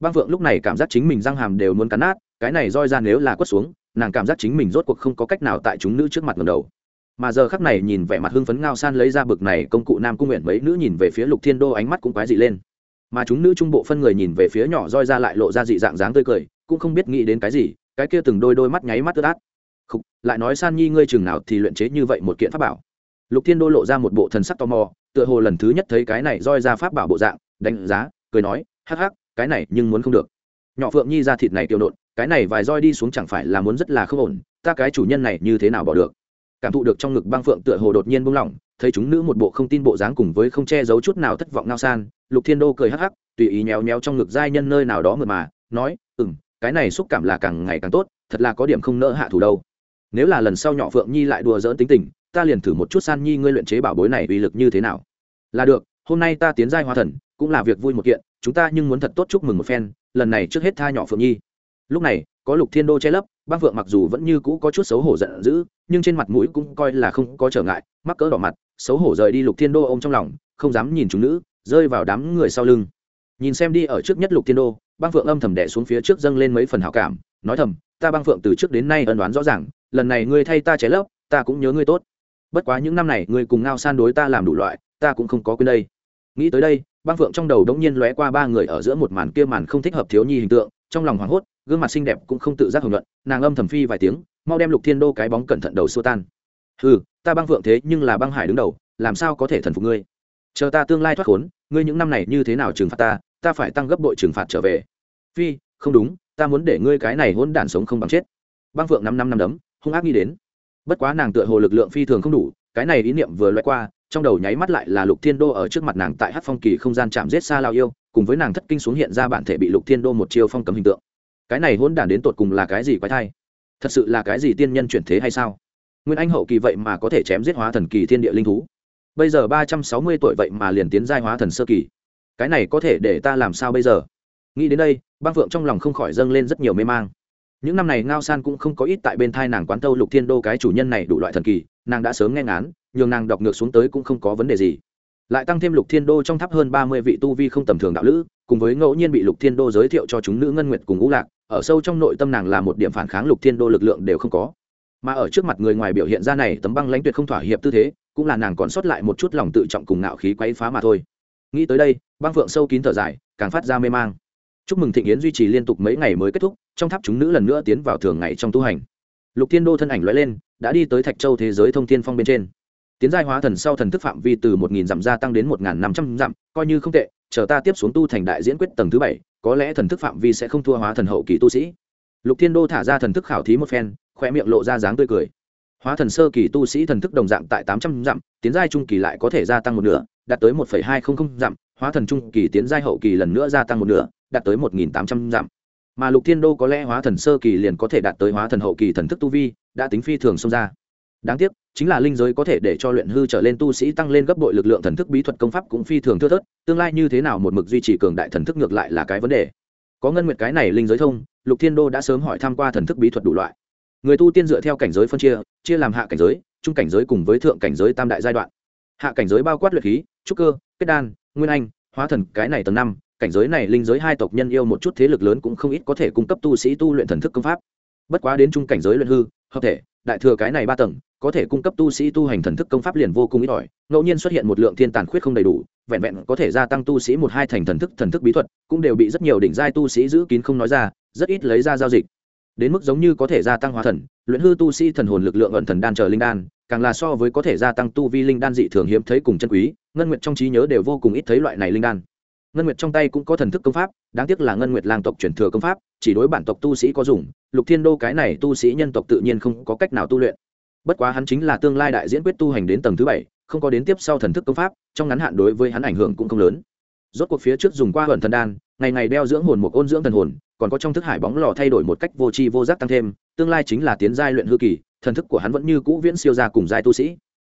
Băng phượng lúc này cảm giác chính mình răng hàm đều muốn cắn nát, cái này roi ra nếu là quất xuống, nàng cảm giác chính mình rốt cuộc không có cách nào tại chúng nữ trước mặt ngầm đầu mà giờ khắc này nhìn vẻ mặt hưng phấn ngao san lấy ra bực này công cụ nam cung nguyện mấy nữ nhìn về phía lục thiên đô ánh mắt cũng quái dị lên. Mà chúng nữ trung bộ phân người nhìn về phía nhỏ roi ra lại lộ ra dị dạng dáng tươi cười cũng không biết nghĩ đến cái gì cái kia từng đôi đôi mắt nháy mắt tứ át. Khục, lại nói san nhi ngươi chừng nào thì luyện chế như vậy một kiện pháp bảo. Lục thiên đô lộ ra một bộ thần sắc tò mò tựa hồ lần thứ nhất thấy cái này roi ra pháp bảo bộ dạng đánh giá cười nói hắc hắc cái này nhưng muốn không được. Nhỏ phượng nhi ra thịt này tiêu nộn cái này vài roi đi xuống chẳng phải là muốn rất là không ổn ta cái chủ nhân này như thế nào bỏ được? Cảm thụ được trong ngực băng phượng tựa hồ đột nhiên buông lỏng, thấy chúng nữ một bộ không tin bộ dáng cùng với không che giấu chút nào thất vọng ngao san, lục thiên đô cười hắc hắc, tùy ý nhéo nhéo trong ngực giai nhân nơi nào đó mượt mà, nói ừ m cái này xúc cảm là càng ngày càng tốt, thật là có điểm không nỡ hạ thủ đâu. Nếu là lần sau nhỏ phượng nhi lại đùa dỡn tính tình, ta liền thử một chút san nhi ngươi luyện chế bảo bối này uy lực như thế nào. Là được, hôm nay ta tiến giai hoa thần, cũng là việc vui một kiện, chúng ta nhưng muốn thật tốt chúc mừng một phen, lần này trước hết tha nhỏ phượng nhi. Lúc này, có lục thiên đô che lấp bác vượng mặc dù vẫn như cũ có chút xấu hổ giận dữ, nhưng trên mặt mũi cũng coi là không có trở ngại, mắc cỡ đỏ mặt, xấu hổ rời đi lục thiên đô ô m trong lòng, không dám nhìn chúng nữ, rơi vào đám người sau lưng. Nhìn xem đi ở trước nhất lục thiên đô băng Vượng âm thầm đẻ xuống phía trước dâng lên mấy phần hảo cảm, nói thầm, ta băng Vượng từ trước đến nay ân đoán rõ ràng, lần này ngươi thay ta cháy lấp, ta cũng nhớ ngươi tốt. Bất quá những năm này ngươi cùng ngao san đối ta làm đủ loại, ta cũng không có quên đây. Nghĩ tới đây băng Vượng trong đầu đống nhiên lóe qua ba người ở giữa một màn kia màn không thích hợp thiếu nhi hình tượng, trong lòng hoảng hốt gương mặt xinh đẹp cũng không tự giác hưởng luận, nàng âm thầm phi vài tiếng, mau đem lục thiên đô cái bóng cẩn thận đầu xua tan. Ừ ta băng vượng thế nhưng là băng hải đứng đầu, làm sao có thể thần phục ngươi? Chờ ta tương lai thoát khốn, ngươi những năm này như thế nào trừng phạt ta ta phải tăng gấp đội trừng phạt trở về. Phi, không đúng, ta muốn để ngươi cái này hôn đản sống không bằng chết. Băng vượng năm năm năm đấm, hung ác nghĩ đến. Bất quá nàng tựa hồ lực lượng phi thường không đủ, cái này ý niệm vừa loại qua, trong đầu nháy mắt lại là lục thiên đô ở trước mặt nàng tại hát phong kỳ không gian chạm giết xa lao yêu, cùng với nàng thất kinh xuống hiện ra bản thể bị lục thiên đô một chiêu phong cấm hình tượng cái này hôn đản đến tột cùng là cái gì quái thai? Thật sự là cái gì tiên nhân chuyển thế hay sao? Nguyên anh hậu kỳ vậy mà có thể chém giết hóa thần kỳ thiên địa linh thú. Bây giờ ba trăm sáu mươi tuổi vậy mà liền tiến giai hóa thần sơ kỳ. Cái này có thể để ta làm sao bây giờ? Nghĩ đến đây, băng phượng trong lòng không khỏi dâng lên rất nhiều mê mang. Những năm này ngao san cũng không có ít tại bên thai nàng quán tâu lục thiên đô cái chủ nhân này đủ loại thần kỳ, nàng đã sớm nghe ngán, nhường nàng đọc ngược xuống tới cũng không có vấn đề gì lại tăng thêm lục thiên đô trong tháp hơn ba mươi vị tu vi không tầm thường đạo lữ, cùng với ngẫu nhiên bị lục thiên đô giới thiệu cho chúng nữ ngân nguyệt cùng ngũ lạc, ở sâu trong nội tâm nàng là một điểm phản kháng lục thiên đô lực lượng đều không có. Mà ở trước mặt người ngoài biểu hiện ra này tấm băng lãnh tuyệt không thỏa hiệp tư thế, cũng là nàng còn sót lại một chút lòng tự trọng cùng ngạo khí quấy phá mà thôi. Nghĩ tới đây, băng phượng sâu kín thở dài, càng phát ra mê mang. Chúc mừng thịnh yến duy trì liên tục mấy ngày mới kết thúc, trong tháp chúng nữ lần nữa tiến vào thường ngày trong tu hành. Lục thiên đô thân ảnh loại lên, đã đi tới thạch châu thế giới thông thiên phong bên trên tiến giai hóa thần sau thần thức phạm vi từ một nghìn dặm gia tăng đến một nghìn năm trăm dặm, coi như không tệ, chờ ta tiếp xuống tu thành đại diễn quyết tầng thứ bảy, có lẽ thần thức phạm vi sẽ không thua hóa thần hậu kỳ tu sĩ. Lục thiên đô thả ra thần thức khảo thí một phen khoe miệng lộ ra dáng tươi cười. Hóa thần sơ kỳ tu sĩ thần thức đồng dạng tại tám trăm dặm, tiến giai trung kỳ lại có thể gia tăng một nửa, đạt tới một hai trăm linh dặm, hóa thần trung kỳ tiến giai hậu kỳ lần nữa gia tăng một nửa, đạt tới một tám trăm dặm. Mà lục thiên đô có lẽ hóa thần sơ kỳ liền có thể đạt tới hóa thần hậu kỳ thần thức tu vi, đã tính phi thường xông ra đáng tiếc, chính là linh giới có thể để cho luyện hư trở lên tu sĩ tăng lên gấp bội lực lượng thần thức bí thuật công pháp cũng phi thường thưa thớt, tương lai như thế nào một mực duy trì cường đại thần thức ngược lại là cái vấn đề. Có ngân nguyệt cái này linh giới thông, lục thiên đô đã sớm hỏi tham q u a thần thức bí thuật đủ loại. Người tu tiên dựa theo cảnh giới phân chia chia làm hạ cảnh giới, trung cảnh giới cùng với thượng cảnh giới tam đại giai đoạn. Hạ cảnh giới bao quát luyện khí, trúc cơ, kết đan, nguyên anh, hóa thần, cái này tầng năm, cảnh giới này linh giới hai tộc nhân yêu một chút thế lực lớn cũng không ít có thể cung cấp tu sĩ tu luyện thần thức công pháp. Bất quá đến trung cảnh giới luyện hư, hợp thể, đại thừa cái này ba tầng có thể cung cấp tu sĩ tu hành thần thức công pháp liền vô cùng ít ỏi, ngẫu nhiên xuất hiện một lượng thiên tàn khuyết không đầy đủ, vẹn vẹn có thể gia tăng tu sĩ một hai thành thần thức thần thức bí thuật, cũng đều bị rất nhiều đỉnh giai tu sĩ giữ kín không nói ra, rất ít lấy ra giao dịch. Đến mức giống như có thể gia tăng hóa thần, luyện hư tu sĩ thần hồn lực lượng ẩn thần đan chờ linh đan, càng là so với có thể gia tăng tu vi linh đan dị thường hiếm thấy cùng chân quý, ngân nguyệt trong trí nhớ đều vô cùng ít thấy loại này linh đan. Ngân nguyệt trong tay cũng có thần thức công pháp, đáng tiếc là ngân nguyệt lang tộc truyền thừa công pháp, chỉ đối bản tộc tu sĩ có dùng, lục thiên đô cái này tu sĩ nhân tộc tự nhiên không có cách nào tu luyện bất quá hắn chính là tương lai đại diễn quyết tu hành đến tầng thứ bảy, không có đến tiếp sau thần thức công pháp, trong ngắn hạn đối với hắn ảnh hưởng cũng không lớn. Rốt cuộc phía trước dùng qua hận thần đan, ngày ngày đeo dưỡng hồn một ôn dưỡng thần hồn, còn có trong thức hải bóng lò thay đổi một cách vô tri vô giác tăng thêm, tương lai chính là tiến giai luyện hư kỳ, thần thức của hắn vẫn như cũ viễn siêu ra cùng giai tu sĩ.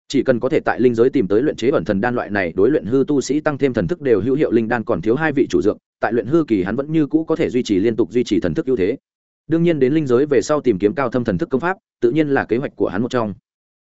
Chỉ cần có thể tại linh giới tìm tới luyện chế ẩn thần đan loại này, đối luyện hư tu sĩ tăng thêm thần thức đều hữu hiệu linh đan còn thiếu hai vị chủ dược, tại luyện hư kỳ hắn vẫn như cũ có thể duy trì liên tục duy trì thần thức ưu thế đương nhiên đến linh giới về sau tìm kiếm cao thâm thần thức công pháp, tự nhiên là kế hoạch của hắn một trong.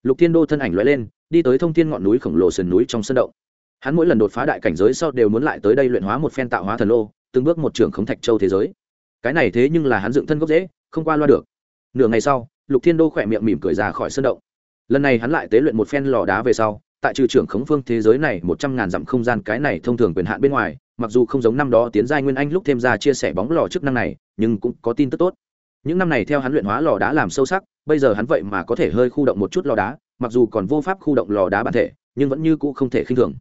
Lục thiên đô thân ảnh loại lên, đi tới thông thiên ngọn núi khổng lồ sườn núi trong sân động. Hắn mỗi lần đột phá đại cảnh giới sau đều muốn lại tới đây luyện hóa một phen tạo hóa thần lô, từng bước một trường khống thạch châu thế giới. Cái này thế nhưng là hắn dựng thân gốc dễ không qua loa được. Nửa ngày sau, lục thiên đô khỏe miệng mỉm cười ra khỏi sân động. Lần này hắn lại tế luyện một phen lò đá về sau, tại trừ trưởng khống phương thế giới này một trăm ngàn dặm không gian cái này thông thường quyền hạn bên ngoài, mặc dù không giống năm đó tiến giai nguyên anh lúc thêm ra chia sẻ bóng lò chức năng này, nhưng cũng có tin tức tốt những năm này theo hắn luyện hóa lò đá làm sâu sắc, bây giờ hắn vậy mà có thể hơi khu động một chút lò đá, mặc dù còn vô pháp khu động lò đá bản thể, nhưng vẫn như cũ không thể khinh thường.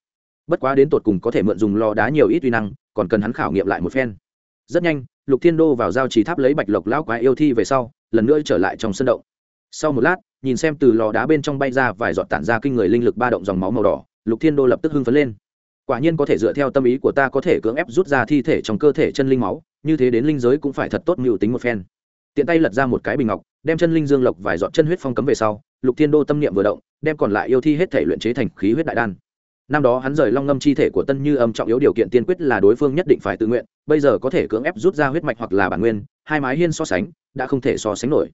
Bất quá đến tột cùng có thể mượn dùng lò đá nhiều ít uy năng, còn cần hắn khảo nghiệm lại một phen. Rất nhanh, lục thiên đô vào giao trì tháp lấy bạch lộc lão quái yêu thi về sau, lần nữa trở lại trong sân động. Sau một lát, nhìn xem từ lò đá bên trong bay ra vài giọt tản ra kinh người linh lực ba động dòng máu màu đỏ, lục thiên đô lập tức hưng phấn lên. Quả nhiên có thể dựa theo tâm ý của ta có thể cưỡng ép rút ra thi thể trong cơ thể chân linh máu, như thế đến linh giới cũng phải thật tốt mưu tính một phen tiện tay lật ra một cái bình ngọc, đem chân linh dương lộc vài dọn chân huyết phong cấm về sau, lục thiên đô tâm niệm vừa động, đem còn lại yêu thi hết thể luyện chế thành khí huyết đại đan. Năm đó hắn rời long ngâm chi thể của tân như âm trọng yếu điều kiện tiên quyết là đối phương nhất định phải tự nguyện, bây giờ có thể cưỡng ép rút ra huyết mạch hoặc là bản nguyên, hai mái hiên so sánh, đã không thể so sánh nổi.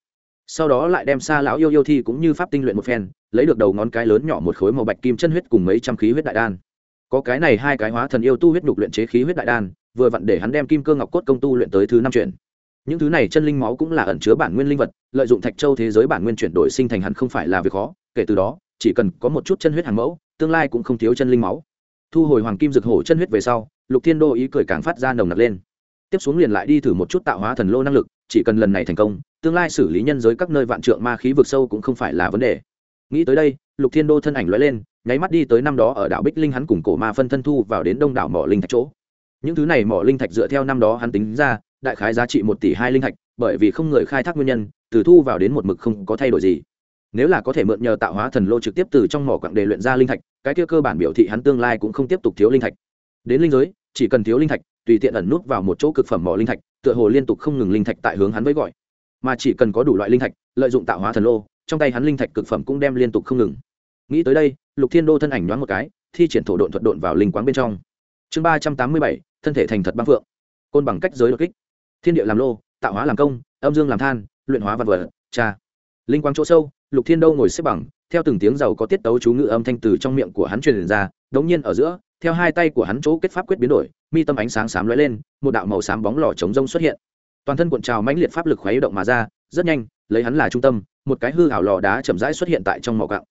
Sau đó lại đem xa lão yêu yêu thi cũng như pháp tinh luyện một phen, lấy được đầu ngón cái lớn nhỏ một khối màu bạch kim chân huyết cùng mấy trăm khí huyết đại đan. Có cái này hai cái hóa thần yêu tu huyết đục luyện chế khí huyết đại đan, vừa vặn để hắn đem kim cơ ngọc cốt công tu luyện tới thứ năm chuyển những thứ này chân linh máu cũng là ẩn chứa bản nguyên linh vật, lợi dụng thạch châu thế giới bản nguyên chuyển đổi sinh thành hẳn không phải là việc khó, kể từ đó, chỉ cần có một chút chân huyết hàng mẫu, tương lai cũng không thiếu chân linh máu. Thu hồi hoàng kim dược hổ chân huyết về sau, lục thiên đô ý cười càng phát ra nồng nặc lên. Tiếp xuống liền lại đi thử một chút tạo hóa thần lô năng lực, chỉ cần lần này thành công, tương lai xử lý nhân giới các nơi vạn trượng ma khí vực sâu cũng không phải là vấn đề. Nghĩ tới đây, lục thiên đô thân ảnh lóe lên, nháy mắt đi tới năm đó ở đảo bích linh hắn cùng cổ ma phân thân thu vào đến đông đảo mỏ linh thạch chỗ. Những thứ này mỏ linh thạch dựa theo năm đó hắn tính ra đại khái giá trị một tỷ hai linh thạch bởi vì không người khai thác nguyên nhân, từ thu vào đến một mực không có thay đổi gì. Nếu là có thể mượn nhờ tạo hóa thần lô trực tiếp từ trong mỏ quặng đề luyện ra linh thạch, cái kia cơ bản biểu thị hắn tương lai cũng không tiếp tục thiếu linh thạch. Đến linh giới, chỉ cần thiếu linh thạch, tùy tiện ẩn nút vào một chỗ cực phẩm mỏ linh thạch, tựa hồ liên tục không ngừng linh thạch tại hướng hắn với gọi. Mà chỉ cần có đủ loại linh thạch, lợi dụng tạo hóa thần lô, trong tay hắn linh thạch cực phẩm cũng đem liên tục không ngừng. Nghĩ tới đây, lục thiên đô thân ảnh nhoáng một cái, thi triển thổ độn thuật độn vào linh quáng bên trong. Chương ba trăm tám mươi bảy, thân thể thành thật băng phượng. Côn bằng cách giới đột kích thiên địa làm lô, tạo hóa làm công, âm dương làm than, luyện hóa vật vật, cha. Linh quang chỗ sâu, lục thiên đô ngồi xếp bằng, theo từng tiếng giàu có tiết tấu chú ngữ âm thanh từ trong miệng của hắn truyền ra, đống nhiên ở giữa, theo hai tay của hắn chỗ kết pháp quyết biến đổi, mi tâm ánh sáng xám lóe lên, một đạo màu xám bóng lò chống rông xuất hiện. Toàn thân cuộn trào mãnh liệt pháp lực khuấy động mà ra, rất nhanh, lấy hắn là trung tâm, một cái hư ảo lò đá chậm rãi xuất hiện tại trong mỏ cặng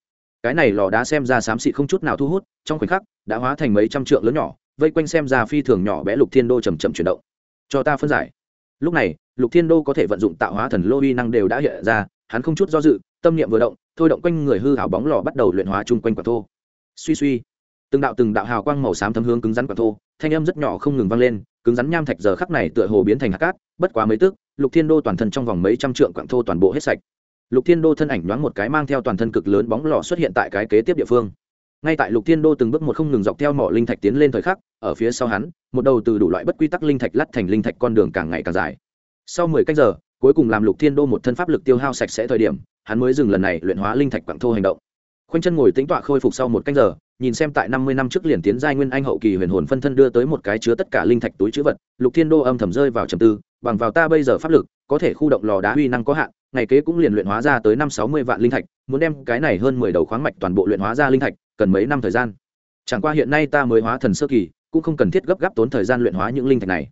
cái này lò đá xem ra xám xịt không chút nào thu hút, trong khoảnh khắc, đã hóa thành mấy trăm trượng lớn nhỏ, vây quanh xem ra phi thường nhỏ bé lục thiên đô chầm chậm chuyển động. Cho ta phân giải lúc này, lục thiên đô có thể vận dụng tạo hóa thần lô uy năng đều đã hiện ra, hắn không chút do dự, tâm niệm vừa động, thôi động quanh người hư hảo bóng lò bắt đầu luyện hóa chung quanh quả thô. Suy suy, từng đạo từng đạo hào quang màu xám thấm hướng cứng rắn quả thô, thanh âm rất nhỏ không ngừng vang lên, cứng rắn nham thạch giờ khắc này tựa hồ biến thành hạt cát, bất quá mấy tức, lục thiên đô toàn thân trong vòng mấy trăm trượng quặng thô toàn bộ hết sạch. Lục thiên đô thân ảnh nhoáng một cái mang theo toàn thân cực lớn bóng lò xuất hiện tại cái kế tiếp địa phương ngay tại lục thiên đô từng bước một không ngừng dọc theo mỏ linh thạch tiến lên thời khắc, ở phía sau hắn, một đầu từ đủ loại bất quy tắc linh thạch lắt thành linh thạch con đường càng ngày càng dài. Sau mười cách giờ, cuối cùng làm lục thiên đô một thân pháp lực tiêu hao sạch sẽ thời điểm, hắn mới dừng lần này luyện hóa linh thạch quặng thô hành động. Khoanh chân ngồi tính tọa khôi phục sau một canh giờ, nhìn xem tại năm mươi năm trước liền tiến giai nguyên anh hậu kỳ huyền hồn phân thân đưa tới một cái chứa tất cả linh thạch túi chữ vật, lục thiên đô âm thầm rơi vào trầm tư, bằng vào ta bây giờ pháp lực, có thể khu động lò đá uy năng có hạn, ngày kế cũng liền luyện hóa ra tới năm sáu mươi vạn linh thạch, muốn đem cái này hơn mười đầu khoáng mạch toàn bộ luyện hóa ra linh thạch cần mấy năm thời gian. Chẳng qua hiện nay ta mới hóa thần sơ kỳ, cũng không cần thiết gấp gáp tốn thời gian luyện hóa những linh thạch này.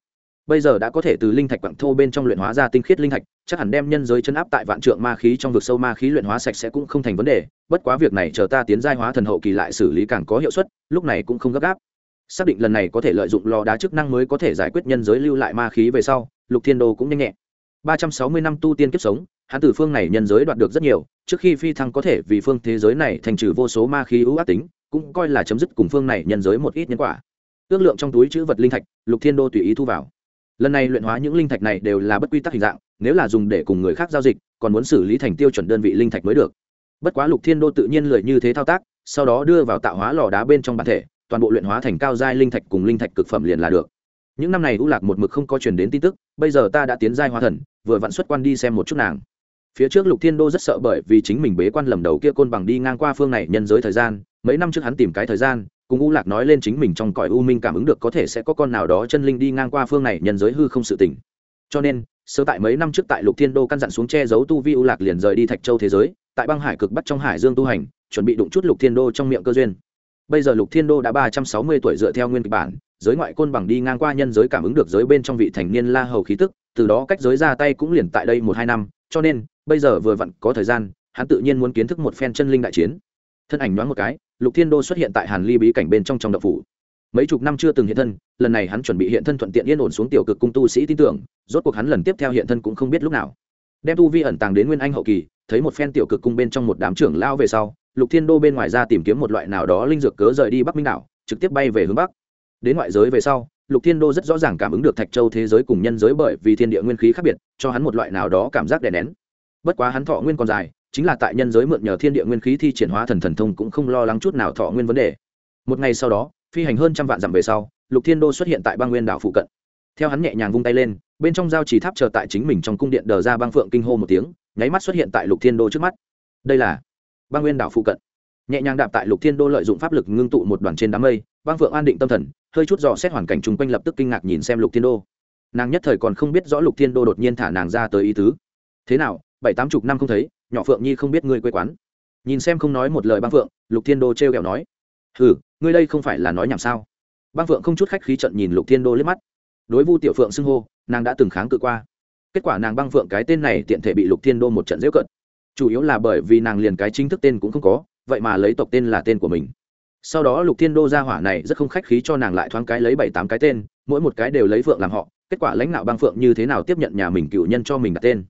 Bây giờ đã có thể từ linh thạch quặng thô bên trong luyện hóa ra tinh khiết linh thạch, chắc hẳn đem nhân giới chân áp tại vạn trượng ma khí trong vực sâu ma khí luyện hóa sạch sẽ cũng không thành vấn đề, bất quá việc này chờ ta tiến giai hóa thần hậu kỳ lại xử lý càng có hiệu suất, lúc này cũng không gấp gáp. Xác định lần này có thể lợi dụng lò đá chức năng mới có thể giải quyết nhân giới lưu lại ma khí về sau, lục thiên đô cũng nhanh nhẹ ba trăm sáu mươi năm tu tiên kiếp sống, hắn từ phương này nhân giới đoạt được rất nhiều, trước khi phi thăng có thể vì phương thế giới này thành trừ vô số ma khí ưu ác tính, cũng coi là chấm dứt cùng phương này nhân giới một ít nhân quả. Ước lượng trong túi chữ vật linh thạch, lục thiên đô tùy ý thu vào. Lần này luyện hóa những linh thạch này đều là bất quy tắc hình dạng, nếu là dùng để cùng người khác giao dịch, còn muốn xử lý thành tiêu chuẩn đơn vị linh thạch mới được. Bất quá lục thiên đô tự nhiên lười như thế thao tác, sau đó đưa vào tạo hóa lò đá bên trong bản thể, toàn bộ luyện hóa thành cao giai linh thạch cùng linh thạch cực phẩm liền là được. Những năm này u lạc một mực không có chuyển đến tin tức bây giờ ta đã tiến giai hóa thần, vừa vặn xuất quan đi xem một chút nàng. Phía trước lục thiên đô rất sợ bởi vì chính mình bế quan lầm đầu kia côn bằng đi ngang qua phương này nhân giới thời gian, mấy năm trước hắn tìm cái thời gian, cùng u lạc nói lên chính mình trong cõi u minh cảm ứng được có thể sẽ có con nào đó chân linh đi ngang qua phương này nhân giới hư không sự tỉnh cho nên sơ tại mấy năm trước tại lục thiên đô căn dặn xuống che giấu tu vi u lạc liền rời đi thạch châu thế giới, tại băng hải cực bắc trong hải dương tu hành, chuẩn bị đụng chút lục thiên đô trong miệng cơ duyên bây giờ lục thiên đô đã ba trăm sáu mươi tuổi dựa theo nguyên kịch bản, giới ngoại côn bằng đi ngang qua nhân giới cảm ứng được giới bên trong vị thành niên la hầu khí tức, từ đó cách giới ra tay cũng liền tại đây một hai năm, cho nên, bây giờ vừa vặn có thời gian, hắn tự nhiên muốn kiến thức một phen chân linh đại chiến. Thân ảnh đoán một cái, lục thiên đô xuất hiện tại hàn ly bí cảnh bên trong trong đậu phủ. Mấy chục năm chưa từng hiện thân, lần này hắn chuẩn bị hiện thân thuận tiện yên ổn xuống tiểu cực cung tu sĩ tin tưởng, rốt cuộc hắn lần tiếp theo hiện thân cũng không biết lúc nào. Đem tu vi ẩn tàng đến nguyên anh hậu kỳ, thấy một phen tiểu cực cung bên trong một đám trưởng lao về sau lục thiên đô bên ngoài ra tìm kiếm một loại nào đó linh dược cớ rời đi bắc minh đảo, trực tiếp bay về hướng bắc. Đến ngoại giới về sau, lục thiên đô rất rõ ràng cảm ứng được thạch châu thế giới cùng nhân giới bởi vì thiên địa nguyên khí khác biệt, cho hắn một loại nào đó cảm giác đè nén. Bất quá hắn thọ nguyên còn dài, chính là tại nhân giới mượn nhờ thiên địa nguyên khí thi triển hóa thần thần thông cũng không lo lắng chút nào thọ nguyên vấn đề. Một ngày sau đó, phi hành hơn trăm vạn dặm về sau, lục thiên đô xuất hiện tại băng nguyên đảo phụ cận. Theo hắn nhẹ nhàng vung tay lên, bên trong giao trì tháp chờ tại chính mình trong cung điện đờ ra băng phượng kinh hô một tiếng, nháy mắt xuất hiện tại lục thiên đô trước mắt. Đây là băng nguyên đảo phụ cận. Nhẹ nhàng đạp tại lục thiên đô lợi dụng pháp lực ngưng tụ một đoàn trên đám mây băng phượng an định tâm thần hơi chút dò xét hoàn cảnh chung quanh lập tức kinh ngạc nhìn xem lục thiên đô. Nàng nhất thời còn không biết rõ lục thiên đô đột nhiên thả nàng ra tới ý tứ. Thế nào bảy tám chục năm không thấy nhỏ phượng nhi không biết ngươi quê quán. Nhìn xem không nói một lời băng phượng lục thiên đô t r e o kẹo nói Ừ, ngươi đây không phải là nói nhảm sao? Băng phượng không chút khách khí trận nhìn lục thiên đô liếc mắt. Đối vu tiểu phượng xưng hô nàng đã từng kháng cự qua. Kết quả nàng băng phượng cái tên này tiện thể bị lục thiên đô một trận dễu cận chủ yếu là bởi vì nàng liền cái chính thức tên cũng không có, vậy mà lấy tộc tên là tên của mình. Sau đó lục thiên đô ra hỏa này rất không khách khí cho nàng lại thoáng cái lấy bảy tám cái tên, mỗi một cái đều lấy phượng làm họ, kết quả lãnh đạo băng phượng như thế nào tiếp nhận nhà mình cựu nhân cho mình đặt tên.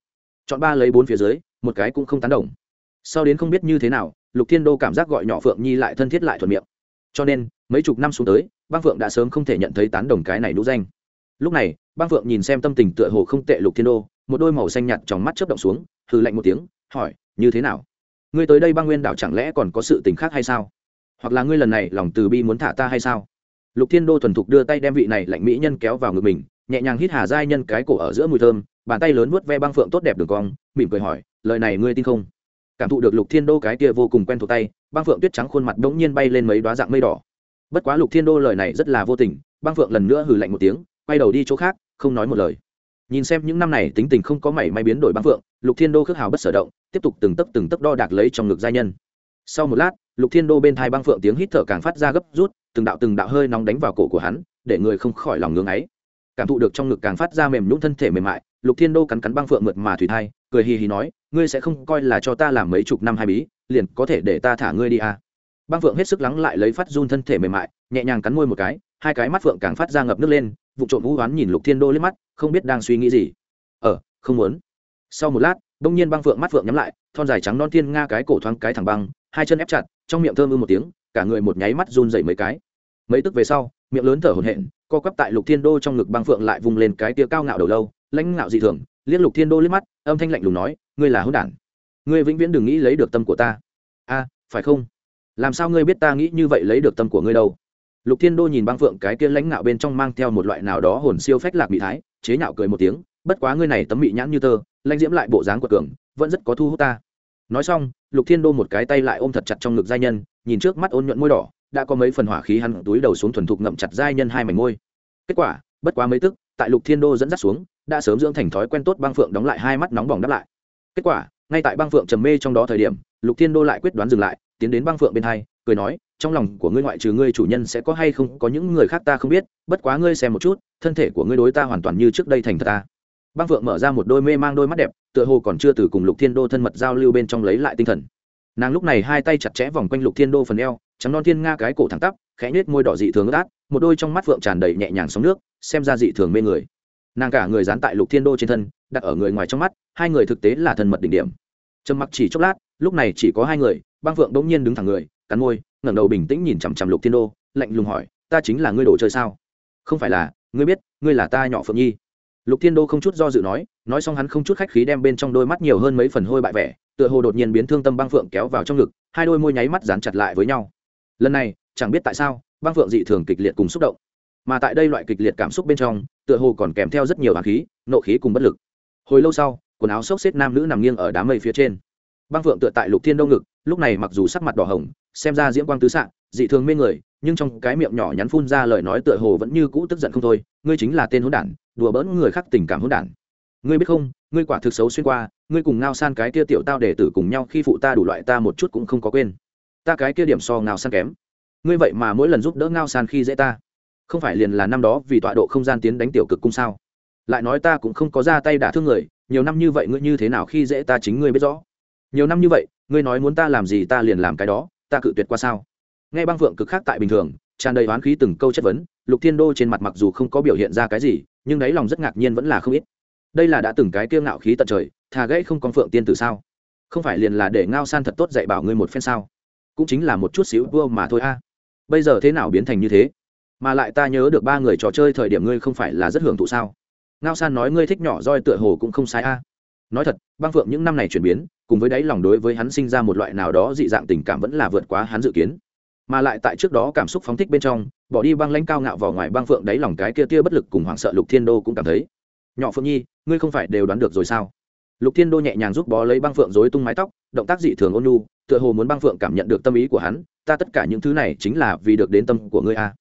Chọn ba lấy bốn phía dưới, một cái cũng không tán đồng. Sau đến không biết như thế nào, lục thiên đô cảm giác gọi nhỏ phượng nhi lại thân thiết lại thuận miệng. Cho nên, mấy chục năm xuống tới băng phượng đã sớm không thể nhận thấy tán đồng cái này đũ danh. Lúc này băng phượng nhìn xem tâm tình tựa hồ không tệ lục thiên đô, một đôi màu xanh nhạt trong mắt chớp động xuống, hừ lạnh một tiếng hỏi, như thế nào? Ngươi tới đây băng nguyên đảo chẳng lẽ còn có sự tình khác hay sao? Hoặc là ngươi lần này lòng từ bi muốn thả ta hay sao? Lục thiên đô thuần thục đưa tay đem vị này lạnh mỹ nhân kéo vào ngực mình, nhẹ nhàng hít hà giai nhân cái cổ ở giữa mùi thơm, bàn tay lớn vuốt ve băng phượng tốt đẹp đường cong, mỉm cười hỏi, lời này ngươi tin không? Cảm thụ được lục thiên đô cái kia vô cùng quen thuộc tay, băng phượng tuyết trắng khuôn mặt đống nhiên bay lên mấy đoá dạng mây đỏ. Bất quá lục thiên đô lời này rất là vô tình, băng phượng lần nữa hừ lạnh một tiếng, quay đầu đi chỗ khác, không nói một lời. Nhìn xem những năm này tính tình không có mảy may biến đổi băng phượng, lục thiên đô khước hào bất sở động tiếp tục từng tấc từng tấc đo đạc lấy trong ngực giai nhân. Sau một lát, lục thiên đô bên thai băng phượng tiếng hít thở càng phát ra gấp rút, từng đạo từng đạo hơi nóng đánh vào cổ của hắn, để người không khỏi lòng ngưng ấy. Cảm thụ được trong ngực càng phát ra mềm nhũng thân thể mềm mại, lục thiên đô cắn cắn băng phượng mượt mà thủy thai, cười hì hì nói, ngươi sẽ không coi là cho ta làm mấy chục năm hai bí, liền có thể để ta thả ngươi đi à. băng phượng hết sức lắng lại lấy phát run thân thể mềm mại, nhẹ nhàng cắn môi một cái, hai cái mắt phượng càng phát ra ngập nước lên, vụ trộm vũ hoán nhìn lục thiên đô lên mắt, không biết đang suy nghĩ gì. Ờ không muốn. Sau một lát bỗng nhiên băng phượng mắt phượng nhắm lại, thon dài trắng non thiên nga cái cổ thoáng cái thẳng băng, hai chân ép chặt, trong miệng thơm ư một tiếng, cả người một nháy mắt run dậy mấy cái. Mấy tức về sau, miệng lớn thở hổn hển, co quắp tại lục thiên đô trong ngực băng phượng lại vùng lên cái tia cao ngạo đầu lâu, lãnh ngạo dị thường liên lục thiên đô liếc mắt, âm thanh lạnh lùng nói, ngươi là hỗn đản. Ngươi vĩnh viễn đừng nghĩ lấy được tâm của ta. A, phải không? Làm sao ngươi biết ta nghĩ như vậy lấy được tâm của ngươi đâu? Lục thiên đô nhìn băng phượng cái kia lãnh ngạo bên trong mang theo một loại nào đó hồn siêu phách lạc mỹ thái, chế nhạo cười một tiếng, bất quá ngươi này tấm bị nhãn như tơ lãnh diễm lại bộ dáng của cường, vẫn rất có thu hút ta. Nói xong, lục thiên đô một cái tay lại ôm thật chặt trong ngực giai nhân, nhìn trước mắt ôn nhuận môi đỏ, đã có mấy phần hỏa khí hắn túi đầu xuống thuần thục ngậm chặt giai nhân hai mảnh môi. Kết quả, bất quá mấy tức, tại lục thiên đô dẫn dắt xuống, đã sớm dưỡng thành thói quen tốt băng phượng đóng lại hai mắt nóng bỏng đáp lại. Kết quả, ngay tại băng phượng trầm mê trong đó thời điểm, lục thiên đô lại quyết đoán dừng lại, tiến đến băng phượng bên hai, cười nói, trong lòng của ngươi ngoại trừ ngươi chủ nhân sẽ có hay không, có những người khác ta không biết, bất quá ngươi xem một chút, thân thể của ngươi đối ta hoàn toàn như trước đây thành thật ta băng phượng mở ra một đôi mê mang đôi mắt đẹp, tựa hồ còn chưa từ cùng lục thiên đô thân mật giao lưu bên trong lấy lại tinh thần. Nàng lúc này hai tay chặt chẽ vòng quanh lục thiên đô phần eo, trắng non thiên nga cái cổ thẳng tắp, khẽ nết môi đỏ dị thường ướt át, một đôi trong mắt phượng tràn đầy nhẹ nhàng sóng nước, xem ra dị thường mê người. Nàng cả người dán tại lục thiên đô trên thân, đặt ở người ngoài trong mắt, hai người thực tế là thân mật đỉnh điểm. Trầm mặc chỉ chốc lát, lúc này chỉ có hai người băng phượng bỗng nhiên đứng thẳng người, cắn môi, ngẩng đầu bình tĩnh nhìn chằm chằm lục thiên đô, lạnh lùng hỏi, ta chính là ngươi đồ chơi sao? Không phải là, ngươi biết, ngươi là ta nhỏ phượng nhi lục thiên đô không chút do dự nói nói xong hắn không chút khách khí đem bên trong đôi mắt nhiều hơn mấy phần hôi bại vẻ, tựa hồ đột nhiên biến thương tâm băng phượng kéo vào trong ngực, hai đôi môi nháy mắt dán chặt lại với nhau. Lần này, chẳng biết tại sao, băng phượng dị thường kịch liệt cùng xúc động. Mà tại đây loại kịch liệt cảm xúc bên trong, tựa hồ còn kèm theo rất nhiều hạt khí, nộ khí cùng bất lực. Hồi lâu sau, quần áo xốc xếp nam nữ nằm nghiêng ở đám mây phía trên. Băng phượng tựa tại lục thiên đông ngực, lúc này mặc dù sắc mặt đỏ hồng, xem ra diễm quang tứ xạ dị thường mê người, nhưng trong cái miệng nhỏ nhắn phun ra lời nói tựa hồ vẫn như cũ tức giận không thôi, ngươi chính là tên hỗn đản đùa bỡn người khác tình cảm hỗn đản. Ngươi biết không, ngươi quả thực xấu xuyên qua, ngươi cùng ngao san cái kia tiểu tao để tử cùng nhau khi phụ ta đủ loại ta một chút cũng không có quên. Ta cái kia điểm so ngao san kém. Ngươi vậy mà mỗi lần giúp đỡ ngao san khi dễ ta. Không phải liền là năm đó vì tọa độ không gian tiến đánh tiểu cực cung sao? Lại nói ta cũng không có ra tay đả thương người, nhiều năm như vậy ngươi như thế nào khi dễ ta chính ngươi biết rõ. Nhiều năm như vậy, ngươi nói muốn ta làm gì ta liền làm cái đó, ta cự tuyệt qua sao? Nghe băng phượng cực khác tại bình thường, tràn đầy oán khí từng câu chất vấn, lục thiên đô trên mặt mặc dù không có biểu hiện ra cái gì nhưng đáy lòng rất ngạc nhiên vẫn là không ít. Đây là đã từng cái kiêu ngạo khí tận trời, thà gãy không con phượng tiên tử sao? Không phải liền là để ngao san thật tốt dạy bảo ngươi một phen sao? Cũng chính là một chút xíu vua mà thôi a. Bây giờ thế nào biến thành như thế? Mà lại ta nhớ được ba người trò chơi thời điểm ngươi không phải là rất hưởng thụ sao? Ngao san nói ngươi thích nhỏ roi tựa hồ cũng không sai a. Nói thật, băng phượng những năm này chuyển biến, cùng với đáy lòng đối với hắn sinh ra một loại nào đó dị dạng tình cảm vẫn là vượt quá hắn dự kiến mà lại tại trước đó cảm xúc phóng thích bên trong, bỏ đi băng lãnh cao ngạo vào ngoài băng phượng đáy lòng cái kia tia bất lực cùng hoảng sợ lục thiên đô cũng cảm thấy. Nhỏ phượng nhi, ngươi không phải đều đoán được rồi sao? Lục thiên đô nhẹ nhàng giúp bó lấy băng phượng dối tung mái tóc, động tác dị thường ôn nhu, tựa hồ muốn băng phượng cảm nhận được tâm ý của hắn, ta tất cả những thứ này chính là vì được đến tâm của ngươi a.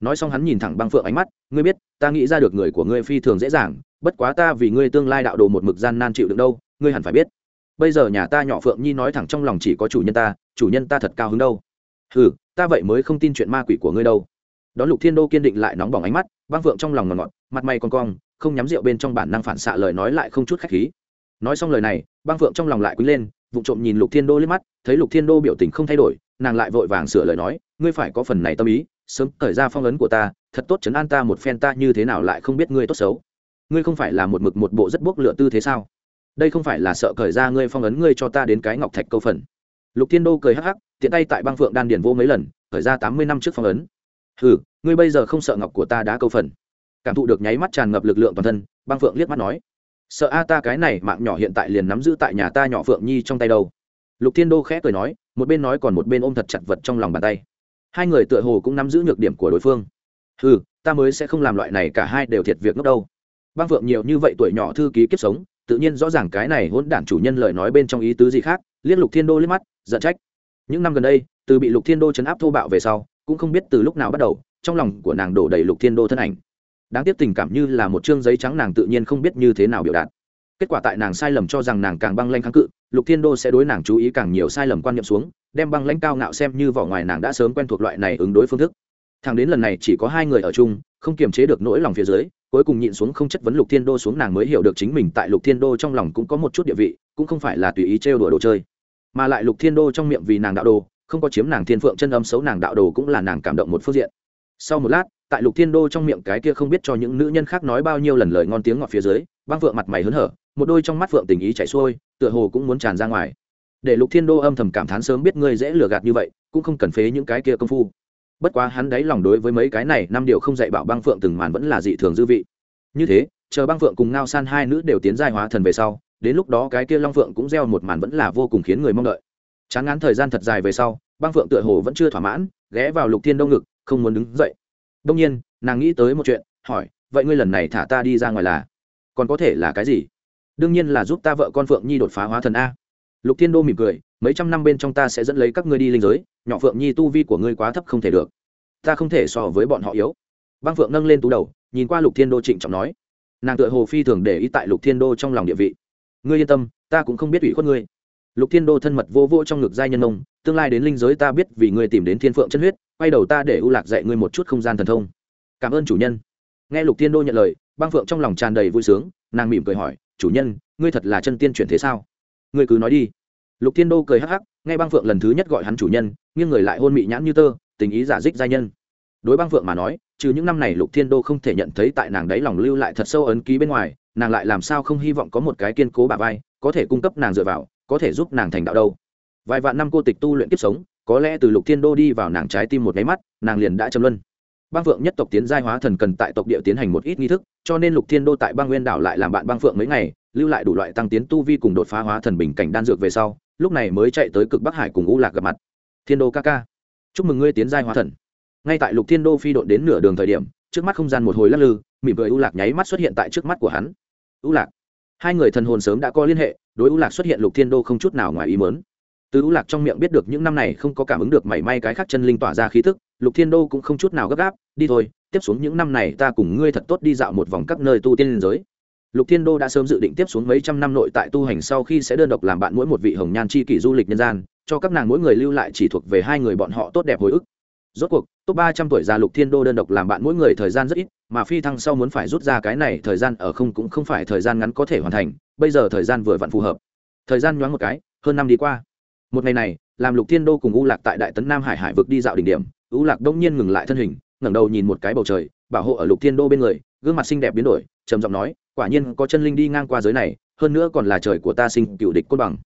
Nói xong hắn nhìn thẳng băng phượng ánh mắt, ngươi biết, ta nghĩ ra được người của ngươi phi thường dễ dàng, bất quá ta vì ngươi tương lai đạo đồ một mực gian nan chịu được đâu, ngươi hẳn phải biết. Bây giờ nhà ta nhỏ phượng nhi nói thẳng trong lòng chỉ có chủ nhân ta, chủ nhân ta thật cao hứng đâu hừ, ta vậy mới không tin chuyện ma quỷ của ngươi đâu. Đón lục thiên đô kiên định lại nóng bỏng ánh mắt, băng phượng trong lòng ngọt ngọt, mặt mày con cong, không nhắm rượu bên trong bản năng phản xạ lời nói lại không chút khách khí. Nói xong lời này, băng phượng trong lòng lại quý lên, vụ trộm nhìn lục thiên đô liếc mắt, thấy lục thiên đô biểu tình không thay đổi, nàng lại vội vàng sửa lời nói, ngươi phải có phần này tâm ý, sớm thời ra phong ấn của ta, thật tốt chấn an ta một phen ta như thế nào lại không biết ngươi tốt xấu. Ngươi không phải là một mực một bộ rất bốc lựa tư thế sao? Đây không phải là sợ cởi ra ngươi phong ấn ngươi cho ta đến cái ngọc thạch câu phần. Lục thiên đô cười hắc hắc tiện tay tại băng phượng đan điền vô mấy lần, khởi ra tám mươi năm trước phong ấn. Ừ ngươi bây giờ không sợ ngọc của ta đã câu phần. Cảm thụ được nháy mắt tràn ngập lực lượng toàn thân, băng phượng liếc mắt nói. Sợ a ta cái này mạng nhỏ hiện tại liền nắm giữ tại nhà ta nhỏ phượng nhi trong tay đâu. Lục thiên đô khẽ cười nói, một bên nói còn một bên ôm thật chặt vật trong lòng bàn tay. Hai người tựa hồ cũng nắm giữ nhược điểm của đối phương. Ừ ta mới sẽ không làm loại này cả hai đều thiệt việc ngốc đâu. Băng phượng nhiều như vậy tuổi nhỏ thư ký kiếp sống, tự nhiên rõ ràng cái này hỗn đản chủ nhân lời nói bên trong ý tứ gì khác liên lục thiên đô liếc mắt, giận trách những năm gần đây, từ bị lục thiên đô chấn áp thô bạo về sau, cũng không biết từ lúc nào bắt đầu, trong lòng của nàng đổ đầy lục thiên đô thân ảnh. Đáng tiếc tình cảm như là một chương giấy trắng nàng tự nhiên không biết như thế nào biểu đạt. Kết quả tại nàng sai lầm cho rằng nàng càng băng lanh kháng cự, lục thiên đô sẽ đối nàng chú ý càng nhiều sai lầm quan niệm xuống, đem băng lãnh cao ngạo xem như vỏ ngoài nàng đã sớm quen thuộc loại này ứng đối phương thức. Thằng đến lần này chỉ có hai người ở chung, không kiềm chế được nỗi lòng phía dưới, cuối cùng nhịn xuống không chất vấn lục thiên đô xuống nàng mới hiểu được chính mình tại lục thiên đô trong lòng cũng có một chút địa vị, cũng không phải là tùy ý trêu đùa đồ chơi mà lại lục thiên đô trong miệng vì nàng đạo đồ, không có chiếm nàng thiên phượng chân âm xấu, nàng đạo đồ cũng là nàng cảm động một phương diện. Sau một lát, tại lục thiên đô trong miệng cái kia không biết cho những nữ nhân khác nói bao nhiêu lần lời ngon tiếng ngọt phía dưới, băng phượng mặt mày hớn hở, một đôi trong mắt phượng tình ý chảy xuôi, tựa hồ cũng muốn tràn ra ngoài. Để lục thiên đô âm thầm cảm thán sớm biết ngươi dễ lừa gạt như vậy, cũng không cần phế những cái kia công phu. Bất quá hắn đáy lòng đối với mấy cái này năm điều không dạy bảo băng phượng từng màn vẫn là dị thường dư vị. Như thế, chờ băng phượng cùng ngao san hai nữ đều tiến giai hóa thần về sau đến lúc đó cái kia long phượng cũng gieo một màn vẫn là vô cùng khiến người mong đợi. Chán ngán thời gian thật dài về sau, băng phượng tựa hồ vẫn chưa thỏa mãn, ghé vào lục thiên đông ngực, không muốn đứng dậy. Đông nhiên, nàng nghĩ tới một chuyện, hỏi, vậy ngươi lần này thả ta đi ra ngoài là? Còn có thể là cái gì? Đương nhiên là giúp ta vợ con phượng nhi đột phá hóa thần a. Lục thiên đô mỉm cười, mấy trăm năm bên trong ta sẽ dẫn lấy các ngươi đi linh giới, nhỏ phượng nhi tu vi của ngươi quá thấp không thể được. Ta không thể so với bọn họ yếu. Băng phượng nâng lên tú đầu, nhìn qua lục thiên đô trịnh trọng nói. Nàng tựa hồ phi thường để ý tại lục thiên đô trong lòng địa vị ngươi yên tâm, ta cũng không biết ủy khuất ngươi. Lục thiên đô thân mật vô vô trong ngực giai nhân ông, tương lai đến linh giới ta biết vì ngươi tìm đến thiên phượng chân huyết, quay đầu ta để ưu lạc dạy ngươi một chút không gian thần thông. Cảm ơn chủ nhân. Nghe lục thiên đô nhận lời, băng phượng trong lòng tràn đầy vui sướng, nàng mỉm cười hỏi, chủ nhân, ngươi thật là chân tiên chuyển thế sao? Ngươi cứ nói đi. Lục thiên đô cười hắc hắc, nghe băng phượng lần thứ nhất gọi hắn chủ nhân, nghiêng người lại hôn mị nhãn như tơ, tình ý giả dích giai nhân. Đối băng phượng mà nói trừ những năm này lục thiên đô không thể nhận thấy tại nàng đấy lòng lưu lại thật sâu ấn ký bên ngoài, nàng lại làm sao không hy vọng có một cái kiên cố bà vai, có thể cung cấp nàng dựa vào, có thể giúp nàng thành đạo đâu. Vài vạn năm cô tịch tu luyện kiếp sống, có lẽ từ lục thiên đô đi vào nàng trái tim một máy mắt, nàng liền đã châm luân. Băng phượng nhất tộc tiến giai hóa thần cần tại tộc địa tiến hành một ít nghi thức, cho nên lục thiên đô tại băng nguyên đảo lại làm bạn băng phượng mấy ngày, lưu lại đủ loại tăng tiến tu vi cùng đột phá hóa thần bình cảnh đan dược về sau, lúc này mới chạy tới cực bắc hải cùng u lạc gặp mặt. Thiên đô ca ca, chúc mừng ngươi tiến giai hóa thần ngay tại lục thiên đô phi đội đến nửa đường thời điểm, trước mắt không gian một hồi lắc lư, mỉm cười u lạc nháy mắt xuất hiện tại trước mắt của hắn. U lạc. Hai người thần hồn sớm đã có liên hệ, đối u lạc xuất hiện lục thiên đô không chút nào ngoài ý mớn từ u lạc trong miệng biết được những năm này không có cảm ứng được mảy may cái khác chân linh tỏa ra khí thức lục thiên đô cũng không chút nào gấp gáp, đi thôi, tiếp xuống những năm này ta cùng ngươi thật tốt đi dạo một vòng các nơi tu tiên giới. Lục thiên đô đã sớm dự định tiếp xuống mấy trăm năm nội tại tu hành sau khi sẽ đơn độc làm bạn mỗi một vị hồng nhan c h i kỷ du lịch nhân gian, cho các nàng mỗi người lưu lại chỉ thuộc về hai người bọn họ tốt đẹp hồi ức rốt cuộc, top ba trăm tuổi già lục thiên đô đơn độc làm bạn mỗi người thời gian rất ít, mà phi thăng sau muốn phải rút ra cái này thời gian ở không cũng không phải thời gian ngắn có thể hoàn thành, bây giờ thời gian vừa vặn phù hợp. Thời gian nhoáng một cái, hơn năm đi qua. Một ngày này, làm lục thiên đô cùng u lạc tại đại tấn nam hải hải vực đi dạo đỉnh điểm, u lạc đông nhiên ngừng lại thân hình, ngẩng đầu nhìn một cái bầu trời, bảo hộ ở lục thiên đô bên người, gương mặt xinh đẹp biến đổi, trầm giọng nói, quả nhiên có chân linh đi ngang qua giới này, hơn nữa còn là trời của ta sinh cựu địch côn bằng.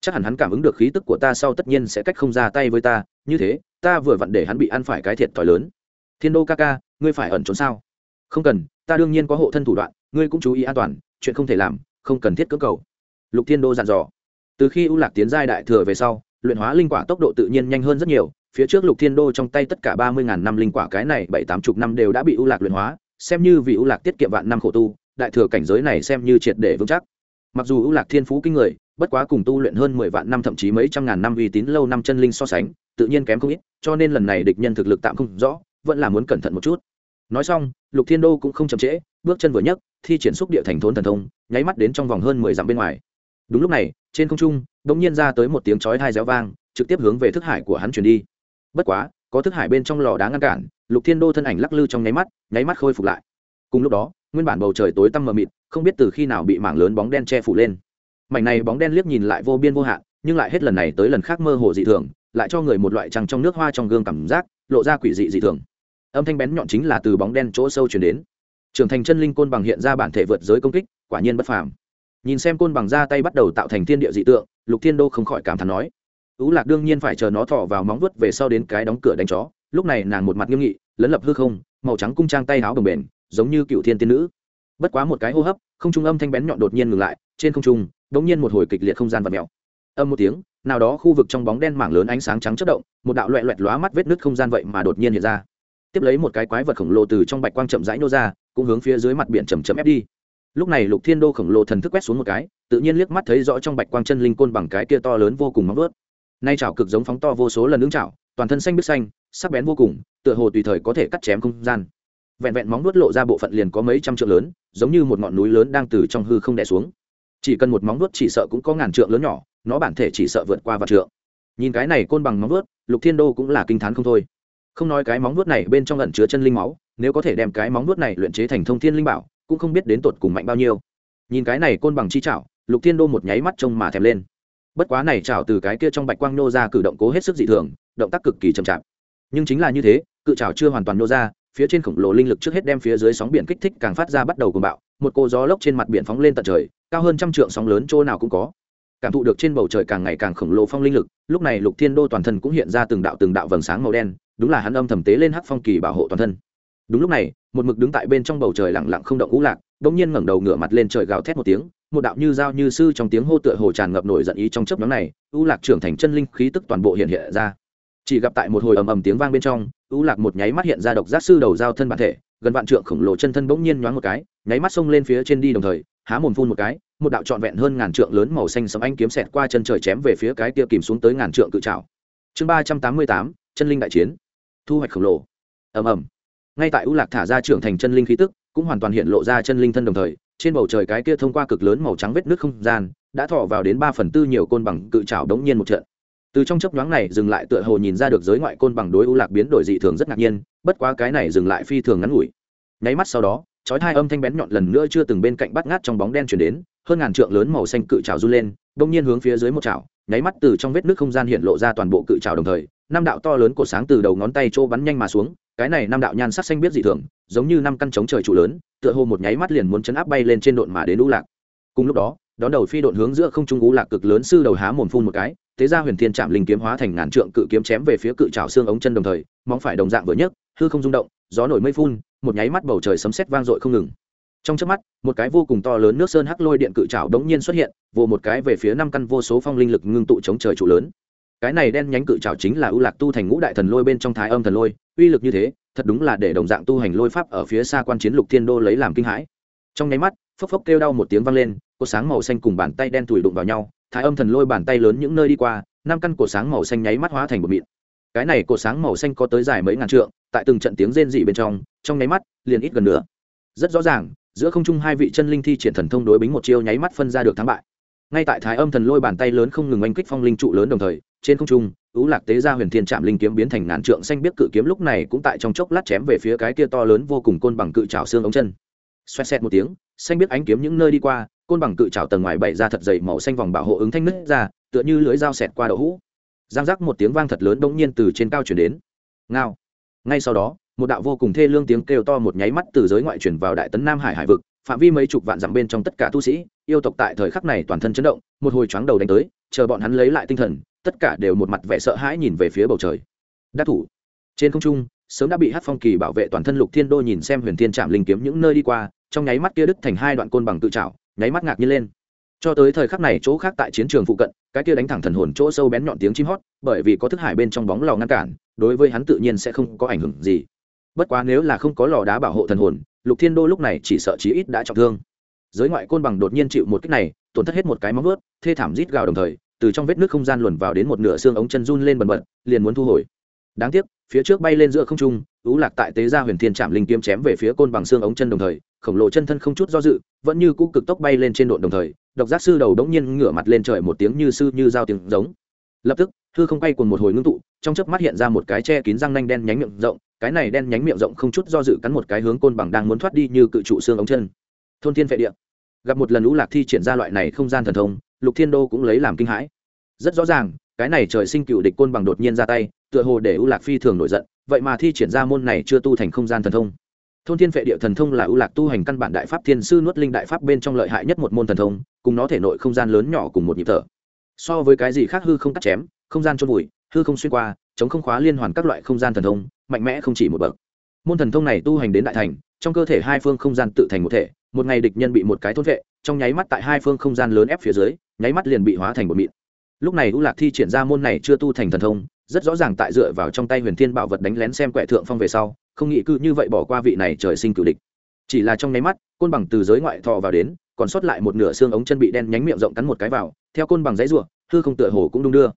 Chắc hẳn hắn cảm ứng được khí tức của ta sau tất nhiên sẽ cách không ra tay với ta, như thế ta vừa vặn để hắn bị ăn phải cái thiệt thòi lớn. Thiên đô ca ca, ngươi phải ẩn trốn sao? Không cần, ta đương nhiên có hộ thân thủ đoạn, ngươi cũng chú ý an toàn, chuyện không thể làm, không cần thiết cưỡng cầu. Lục thiên đô dặn dò. Từ khi u lạc tiến giai đại thừa về sau, luyện hóa linh quả tốc độ tự nhiên nhanh hơn rất nhiều, phía trước lục thiên đô trong tay tất cả ba mươi ngàn năm linh quả cái này bảy tám chục năm đều đã bị u lạc luyện hóa, xem như vì u lạc tiết kiệm vạn năm khổ tu, đại thừa cảnh giới này xem như triệt để vững chắc. Mặc dù u lạc thiên phú kinh người, bất quá cùng tu luyện hơn mười vạn năm thậm chí mấy trăm ngàn năm uy tín lâu năm chân linh so sánh tự nhiên kém không ít, cho nên lần này địch nhân thực lực tạm không rõ, vẫn là muốn cẩn thận một chút. Nói xong, lục thiên đô cũng không chậm trễ, bước chân vừa nhấc, thi triển xúc địa thành thốn thần thông, nháy mắt đến trong vòng hơn mười dặm bên ngoài. Đúng lúc này, trên không trung đ ỗ n g nhiên ra tới một tiếng chói hai réo vang, trực tiếp hướng về thức hải của hắn chuyển đi. Bất quá, có thức hải bên trong lò đá ngăn cản, lục thiên đô thân ảnh lắc lư trong nháy mắt nháy mắt khôi phục lại. Cùng lúc đó, nguyên bản bầu trời tối tăm mờ mịt, không biết từ khi nào bị mảng lớn bóng đen che phủ lên. Mảnh này bóng đen liếc nhìn lại vô biên vô hạn nhưng lại hết lần này tới lần khác mơ hồ dị thường, lại cho người một loại trăng trong nước hoa trong gương cảm giác, lộ ra quỷ dị dị thường. Âm thanh bén nhọn chính là từ bóng đen chỗ sâu chuyển đến. Trưởng thành chân linh côn bằng hiện ra bản thể vượt giới công kích, quả nhiên bất phàm. Nhìn xem côn bằng ra tay bắt đầu tạo thành thiên địa dị tượng, lục thiên đô không khỏi cảm thán nói, ú lạc đương nhiên phải chờ nó thọ vào móng vuốt về sau đến cái đóng cửa đánh chó. Lúc này nàng một mặt nghiêm nghị, lấn lập hư không, màu trắng cung trang tay áo đồng bền, giống như cựu thiên tiên nữ. Bất quá một cái hô hấp, không trung âm thanh bén nhọn đột nhiên ngừng lại, trên không trung đống nhiên một hồi kịch liệt không gian và mèo âm một tiếng, nào đó khu vực trong bóng đen mảng lớn ánh sáng trắng chất động, một đạo loẹ loẹt lóa mắt vết nứt không gian vậy mà đột nhiên hiện ra. Tiếp lấy một cái quái vật khổng lồ từ trong bạch quang chậm rãi nô ra, cũng hướng phía dưới mặt biển chầm chậm ép đi. Lúc này lục thiên đô khổng lồ thần thức quét xuống một cái, tự nhiên liếc mắt thấy rõ trong bạch quang chân linh côn bằng cái kia to lớn vô cùng móng vớt nay chảo cực giống phóng to vô số lần ứng chảo, toàn thân xanh biết xanh, sắc bén vô cùng, tựa hồ tùy thời có thể cắt chém không gian. Vẹn vẹn móng vuốt lộ ra bộ phận liền có mấy trăm trượng lớn, giống như một ngọn núi lớn đang từ trong hư không đè xuống. Chỉ cần một móng vuốt chỉ sợ cũng có ngàn trượng lớn nhỏ nó bản thể chỉ sợ vượt qua vạn trượng. Nhìn cái này côn bằng móng vuốt, lục thiên đô cũng là kinh t h á n không thôi. Không nói cái móng vuốt này bên trong lẩn chứa chân linh máu, nếu có thể đem cái móng vuốt này luyện chế thành thông thiên linh bảo, cũng không biết đến tột cùng mạnh bao nhiêu. Nhìn cái này côn bằng chi chảo, lục thiên đô một nháy mắt trông mà thèm lên. Bất quá này chảo từ cái kia trong bạch quang nô ra cử động cố hết sức dị thường, động tác cực kỳ chậm chạp. Nhưng chính là như thế, cự chảo chưa hoàn toàn nô ra, phía trên khổng lồ linh lực trước hết đem phía dưới sóng biển kích thích càng phát ra bắt đầu cùng bạo, một cô gió lốc trên mặt biển phóng lên tận trời, cao hơn trăm trượng sóng lớn chỗ nào cũng có cảm thụ được trên bầu trời càng ngày càng khổng lồ phong linh lực, lúc này lục thiên đô toàn thân cũng hiện ra từng đạo từng đạo vầng sáng màu đen, đúng là hắn âm thầm tế lên hắc phong kỳ bảo hộ toàn thân. Đúng lúc này, một mực đứng tại bên trong bầu trời lặng lặng không động ngũ lạc đ ỗ n g nhiên ngẩng đầu ngửa mặt lên trời gào thét một tiếng, một đạo như dao như sư trong tiếng hô tựa hồ tràn ngập nổi giận ý trong chấp nhóm này, u lạc trưởng thành chân linh khí tức toàn bộ hiện hiện ra. Chỉ gặp tại một hồi ầm ầm tiếng vang bên trong, u lạc một nháy mắt hiện ra độc giác sư đầu giao thân bản thể, gần vạn trượng khổng lồ chân thân bỗng nhiên nhoáng một cái, nháy mắt xông lên phía trên đi đồng thời, há mồm phun một cái một đạo trọn vẹn hơn ngàn trượng lớn màu xanh sẫm anh kiếm xẹt qua chân trời chém về phía cái kia kìm xuống tới ngàn trượng cự trảo. chương ba trăm tám mươi tám, chân linh đại chiến. Thu hoạch khổng lồ. Ầm ầm. Ngay tại u lạc thả ra trưởng thành chân linh khí tức, cũng hoàn toàn hiện lộ ra chân linh thân đồng thời, trên bầu trời cái kia thông qua cực lớn màu trắng vết nước không gian, đã thọ vào đến ba phần tư nhiều côn bằng cự trảo đống nhiên một trận. Từ trong chốc nhoáng này dừng lại tựa hồ nhìn ra được giới ngoại côn bằng đối u lạc biến đổi dị thường rất ngạc nhiên, bất quá cái này dừng lại phi thường ngắn ngủi. Nháy mắt sau đó chói hai âm thanh bén nhọn lần nữa chưa từng bên cạnh bắt ngát trong bóng đen chuyển đến, hơn ngàn trượng lớn màu xanh cự trào run lên đông nhiên hướng phía dưới một trào nháy mắt từ trong vết nước không gian hiện lộ ra toàn bộ cự trào đồng thời, năm đạo to lớn của sáng từ đầu ngón tay chỗ bắn nhanh mà xuống, cái này năm đạo nhan sắc xanh biết dị thường, giống như năm căn trống trời trụ lớn, tựa hồ một nháy mắt liền muốn chấn áp bay lên trên độn mà đến lũ lạc. Cùng lúc đó, đón đầu phi độn hướng giữa không trung ú lạc cực lớn sư đầu há mồm phun một cái, thế ra huyền thiên chạm linh kiếm hóa thành ngàn trượng cự kiếm chém về phía cự trào xương ống chân đồng thời, móng phải đồng dạng vừa nhấc, hư không rung động, gió nổi mây phun một nháy mắt bầu trời sấm sét vang dội không ngừng. Trong chớp mắt, một cái vô cùng to lớn nước sơn hắc lôi điện cự trảo đống nhiên xuất hiện vồ một cái về phía năm căn vô số phong linh lực ngưng tụ chống trời trụ lớn. Cái này đen nhánh cự trảo chính là ưu lạc tu thành ngũ đại thần lôi bên trong thái âm thần lôi, uy lực như thế, thật đúng là để đồng dạng tu hành lôi pháp ở phía xa quan chiến lục thiên đô lấy làm kinh hãi. Trong nháy mắt, phốc phốc kêu đau một tiếng vang lên, cột sáng màu xanh cùng bàn tay đen tủi đụng vào nhau, thái âm thần lôi bàn tay lớn những nơi đi qua, năm căn cột sáng màu xanh nháy mắt hóa thành một mịn. Cái này cột sáng màu xanh có tới dài mấy ngàn trượng, tại từng trận tiếng rên dị bên trong trong nháy mắt, liền ít gần nữa. Rất rõ ràng, giữa không trung hai vị chân linh thi triển thần thông đối bính một chiêu nháy mắt phân ra được thắng bại. Ngay tại thái âm thần lôi bàn tay lớn không ngừng oanh kích phong linh trụ lớn đồng thời, trên không trung ú lạc tế ra huyền thiên trạm linh kiếm biến thành ngàn trượng xanh biết cự kiếm lúc này cũng tại trong chốc lát chém về phía cái kia to lớn vô cùng côn bằng cự trào xương ống chân. Xoẹt xẹt một tiếng, xanh biết ánh kiếm những nơi đi qua, côn bằng cự trào tầng ngoài bậy ra thật dày màu xanh vòng bảo hộ ứng thanh nứt ra, tựa như lưới dao xẹt qua đậu hũ. Giang giác một tiếng vang thật lớn bỗng nhiên từ trên cao chuyển đến. Ngao. Ngay sau đó một đạo vô cùng thê lương tiếng kêu to một nháy mắt từ giới ngoại chuyển vào đại tấn nam hải hải vực, phạm vi mấy chục vạn dặm bên trong tất cả tu sĩ, yêu tộc tại thời khắc này toàn thân chấn động, một hồi choáng đầu đánh tới, chờ bọn hắn lấy lại tinh thần, tất cả đều một mặt vẻ sợ hãi nhìn về phía bầu trời. Đắc thủ. Trên không trung, sớm đã bị hát phong kỳ bảo vệ toàn thân lục thiên đô nhìn xem huyền thiên trạm linh kiếm những nơi đi qua, trong nháy mắt kia đứt thành hai đoạn côn bằng tự trào nháy mắt ngạc nhiên lên. Cho tới thời khắc này chỗ khác tại chiến trường phụ cận, cái kia đánh thẳng thần hồn chỗ sâu bén nhọn tiếng chim hót, bởi vì có thức hải bên trong bóng lò ngăn cản, đối với hắn tự nhiên sẽ không có ảnh hưởng gì bất quá nếu là không có lò đá bảo hộ thần hồn, lục thiên đô lúc này chỉ sợ chí ít đã trọng thương. Giới ngoại côn bằng đột nhiên chịu một cách này, tổn thất hết một cái móng ướt thê thảm rít gào đồng thời, từ trong vết nước không gian luồn vào đến một nửa xương ống chân run lên bần bật, liền muốn thu hồi. Đáng tiếc, phía trước bay lên giữa không trung ú lạc tại tế gia huyền thiên trạm linh kiếm chém về phía côn bằng xương ống chân đồng thời, khổng lồ chân thân không chút do dự, vẫn như cũ cực tốc bay lên trên độn đồng thời, độc giác sư đầu đống nhiên ngửa mặt lên trời một tiếng như sư như dao tiếng giống. Lập tức hư không bay cùng một hồi ngưng tụ, trong chớp mắt hiện ra một cái che kín răng nanh đen nhánh miệng rộng, cái này đen nhánh miệng rộng không chút do dự cắn một cái hướng côn bằng đang muốn thoát đi như cự trụ xương ống chân. Thôn thiên vệ địa. Gặp một lần lũ lạc thi triển ra loại này không gian thần thông, lục thiên đô cũng lấy làm kinh hãi. Rất rõ ràng, cái này trời sinh cựu địch côn bằng đột nhiên ra tay, tựa hồ để ưu lạc phi thường nổi giận, vậy mà thi triển ra môn này chưa tu thành không gian thần thông. Thôn thiên vệ địa thần thông là ưu lạc tu hành căn bản đại pháp thiên sư nuốt linh đại pháp bên trong lợi hại nhất một môn thần thông, cùng nó thể nội không gian lớn nhỏ cùng một nhịp thở. So với cái gì khác hư không cắt chém không gian trôn vùi, hư không xuyên qua, chống không khóa liên hoàn các loại không gian thần thông, mạnh mẽ không chỉ một bậc. Môn thần thông này tu hành đến đại thành, trong cơ thể hai phương không gian tự thành một thể, một ngày địch nhân bị một cái thôn vệ, trong nháy mắt tại hai phương không gian lớn ép phía dưới, nháy mắt liền bị hóa thành một mịn. Lúc này u lạc thi triển ra môn này chưa tu thành thần thông, rất rõ ràng tại dựa vào trong tay huyền thiên bảo vật đánh lén xem quẹ thượng phong về sau, không nghĩ cư như vậy bỏ qua vị này trời sinh cử địch. Chỉ là trong nháy mắt, côn bằng từ giới ngoại thọ vào đến, còn sót lại một nửa xương ống chân bị đen nhánh miệng rộng cắn một cái vào, theo côn bằng giấy ruộng hư không tựa hồ cũng đung đưa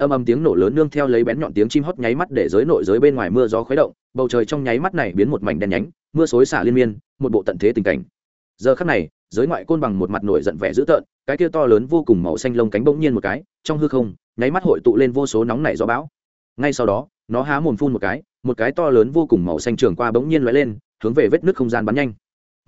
âm âm tiếng nổ lớn nương theo lấy bén nhọn tiếng chim hót nháy mắt để giới nội giới bên ngoài mưa gió khuấy động, bầu trời trong nháy mắt này biến một mảnh đen nhánh, mưa xối xả liên miên, một bộ tận thế tình cảnh. Giờ khắc này, giới ngoại côn bằng một mặt nổi giận vẻ dữ tợn, cái kia to lớn vô cùng màu xanh lông cánh bỗng nhiên một cái, trong hư không, nháy mắt hội tụ lên vô số nóng nảy gió bão. Ngay sau đó, nó há mồm phun một cái một cái to lớn vô cùng màu xanh trường qua bỗng nhiên lóe lên, hướng về vết nước không gian bắn nhanh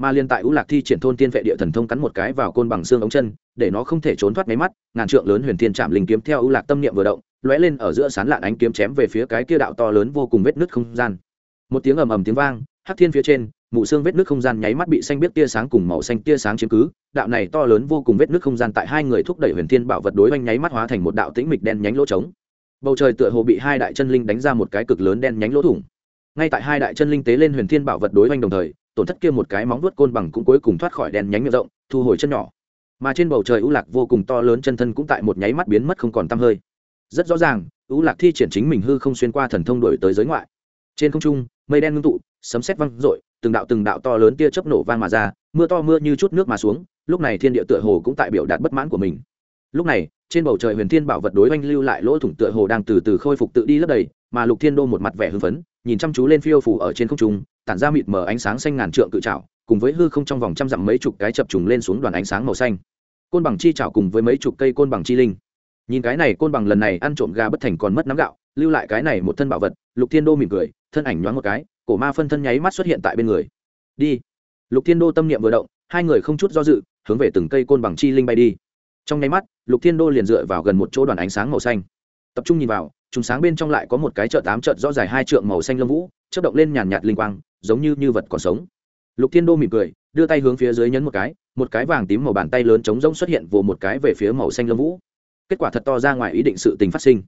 mà liên tại ưu lạc thi triển thôn tiên vệ địa thần thông cắn một cái vào côn bằng xương ống chân, để nó không thể trốn thoát máy mắt, ngàn trượng lớn huyền thiên chạm linh kiếm theo ưu lạc tâm niệm vừa động, lóe lên ở giữa sán lạn ánh kiếm chém về phía cái kia đạo to lớn vô cùng vết nứt không gian. Một tiếng ầm ầm tiếng vang, hắc thiên phía trên mụ xương vết nước không gian nháy mắt bị xanh biết tia sáng cùng màu xanh tia sáng chiếm cứ, đạo này to lớn vô cùng vết nước không gian tại hai người thúc đẩy huyền thiên bảo vật đối oanh nháy mắt hóa thành một đạo tĩnh mịch đen nhánh lỗ trống. Bầu trời tựa hồ bị hai đại chân linh đánh ra một cái cực lớn đen nhánh lỗ thủng. Ngay tại hai đại chân linh tế lên huyền thiên bảo vật đối oanh đồng thời tổn thất kia một cái móng vuốt côn bằng cũng cuối cùng thoát khỏi đèn nhánh miệng rộng, thu hồi chân nhỏ. Mà trên bầu trời ưu lạc vô cùng to lớn chân thân cũng tại một nháy mắt biến mất không còn tăm hơi. Rất rõ ràng ưu lạc thi triển chính mình hư không xuyên qua thần thông đổi tới giới ngoại. Trên không trung, mây đen ngưng tụ, sấm sét văng rội từng đạo từng đạo to lớn tia chớp nổ vang mà ra, mưa to mưa như chút nước mà xuống, lúc này thiên địa tựa hồ cũng tại biểu đạt bất mãn của mình. Lúc này, trên bầu trời huyền thiên bảo vật đối oanh lưu lại lỗ thủng tựa hồ đang từ từ khôi phục tự đi lấp đầy, mà lục thiên đô một mặt vẻ hưng phấn, nhìn chăm chú lên phiêu phủ ở trên không trung tản ra mịt mờ ánh sáng xanh ngàn trượng cự trảo, cùng với hư không trong vòng trăm dặm mấy chục cái chập trùng lên xuống đoàn ánh sáng màu xanh. Côn bằng chi trảo cùng với mấy chục cây côn bằng chi linh. Nhìn cái này, côn bằng lần này ăn trộm gà bất thành còn mất nắm gạo, lưu lại cái này một thân bảo vật, lục thiên đô mỉm cười, thân ảnh nhoáng một cái, cổ ma phân thân nháy mắt xuất hiện tại bên người. Đi. Lục thiên đô tâm niệm vừa động, hai người không chút do dự, hướng về từng cây côn bằng chi linh bay đi. Trong nháy mắt, lục thiên đô liền dựa vào gần một chỗ đoàn ánh sáng màu xanh. Tập trung nhìn vào, trùng sáng bên trong lại có một cái chợ tám chợt rõ dài hai trượng màu xanh lông vũ chất động lên nhàn nhạt linh quang giống như như vật còn sống. Lục thiên đô mỉm cười, đưa tay hướng phía dưới nhấn một cái một cái vàng tím màu bàn tay lớn trống rỗng xuất hiện vồ một cái về phía màu xanh lông vũ. Kết quả thật to ra ngoài ý định sự tình phát sinh.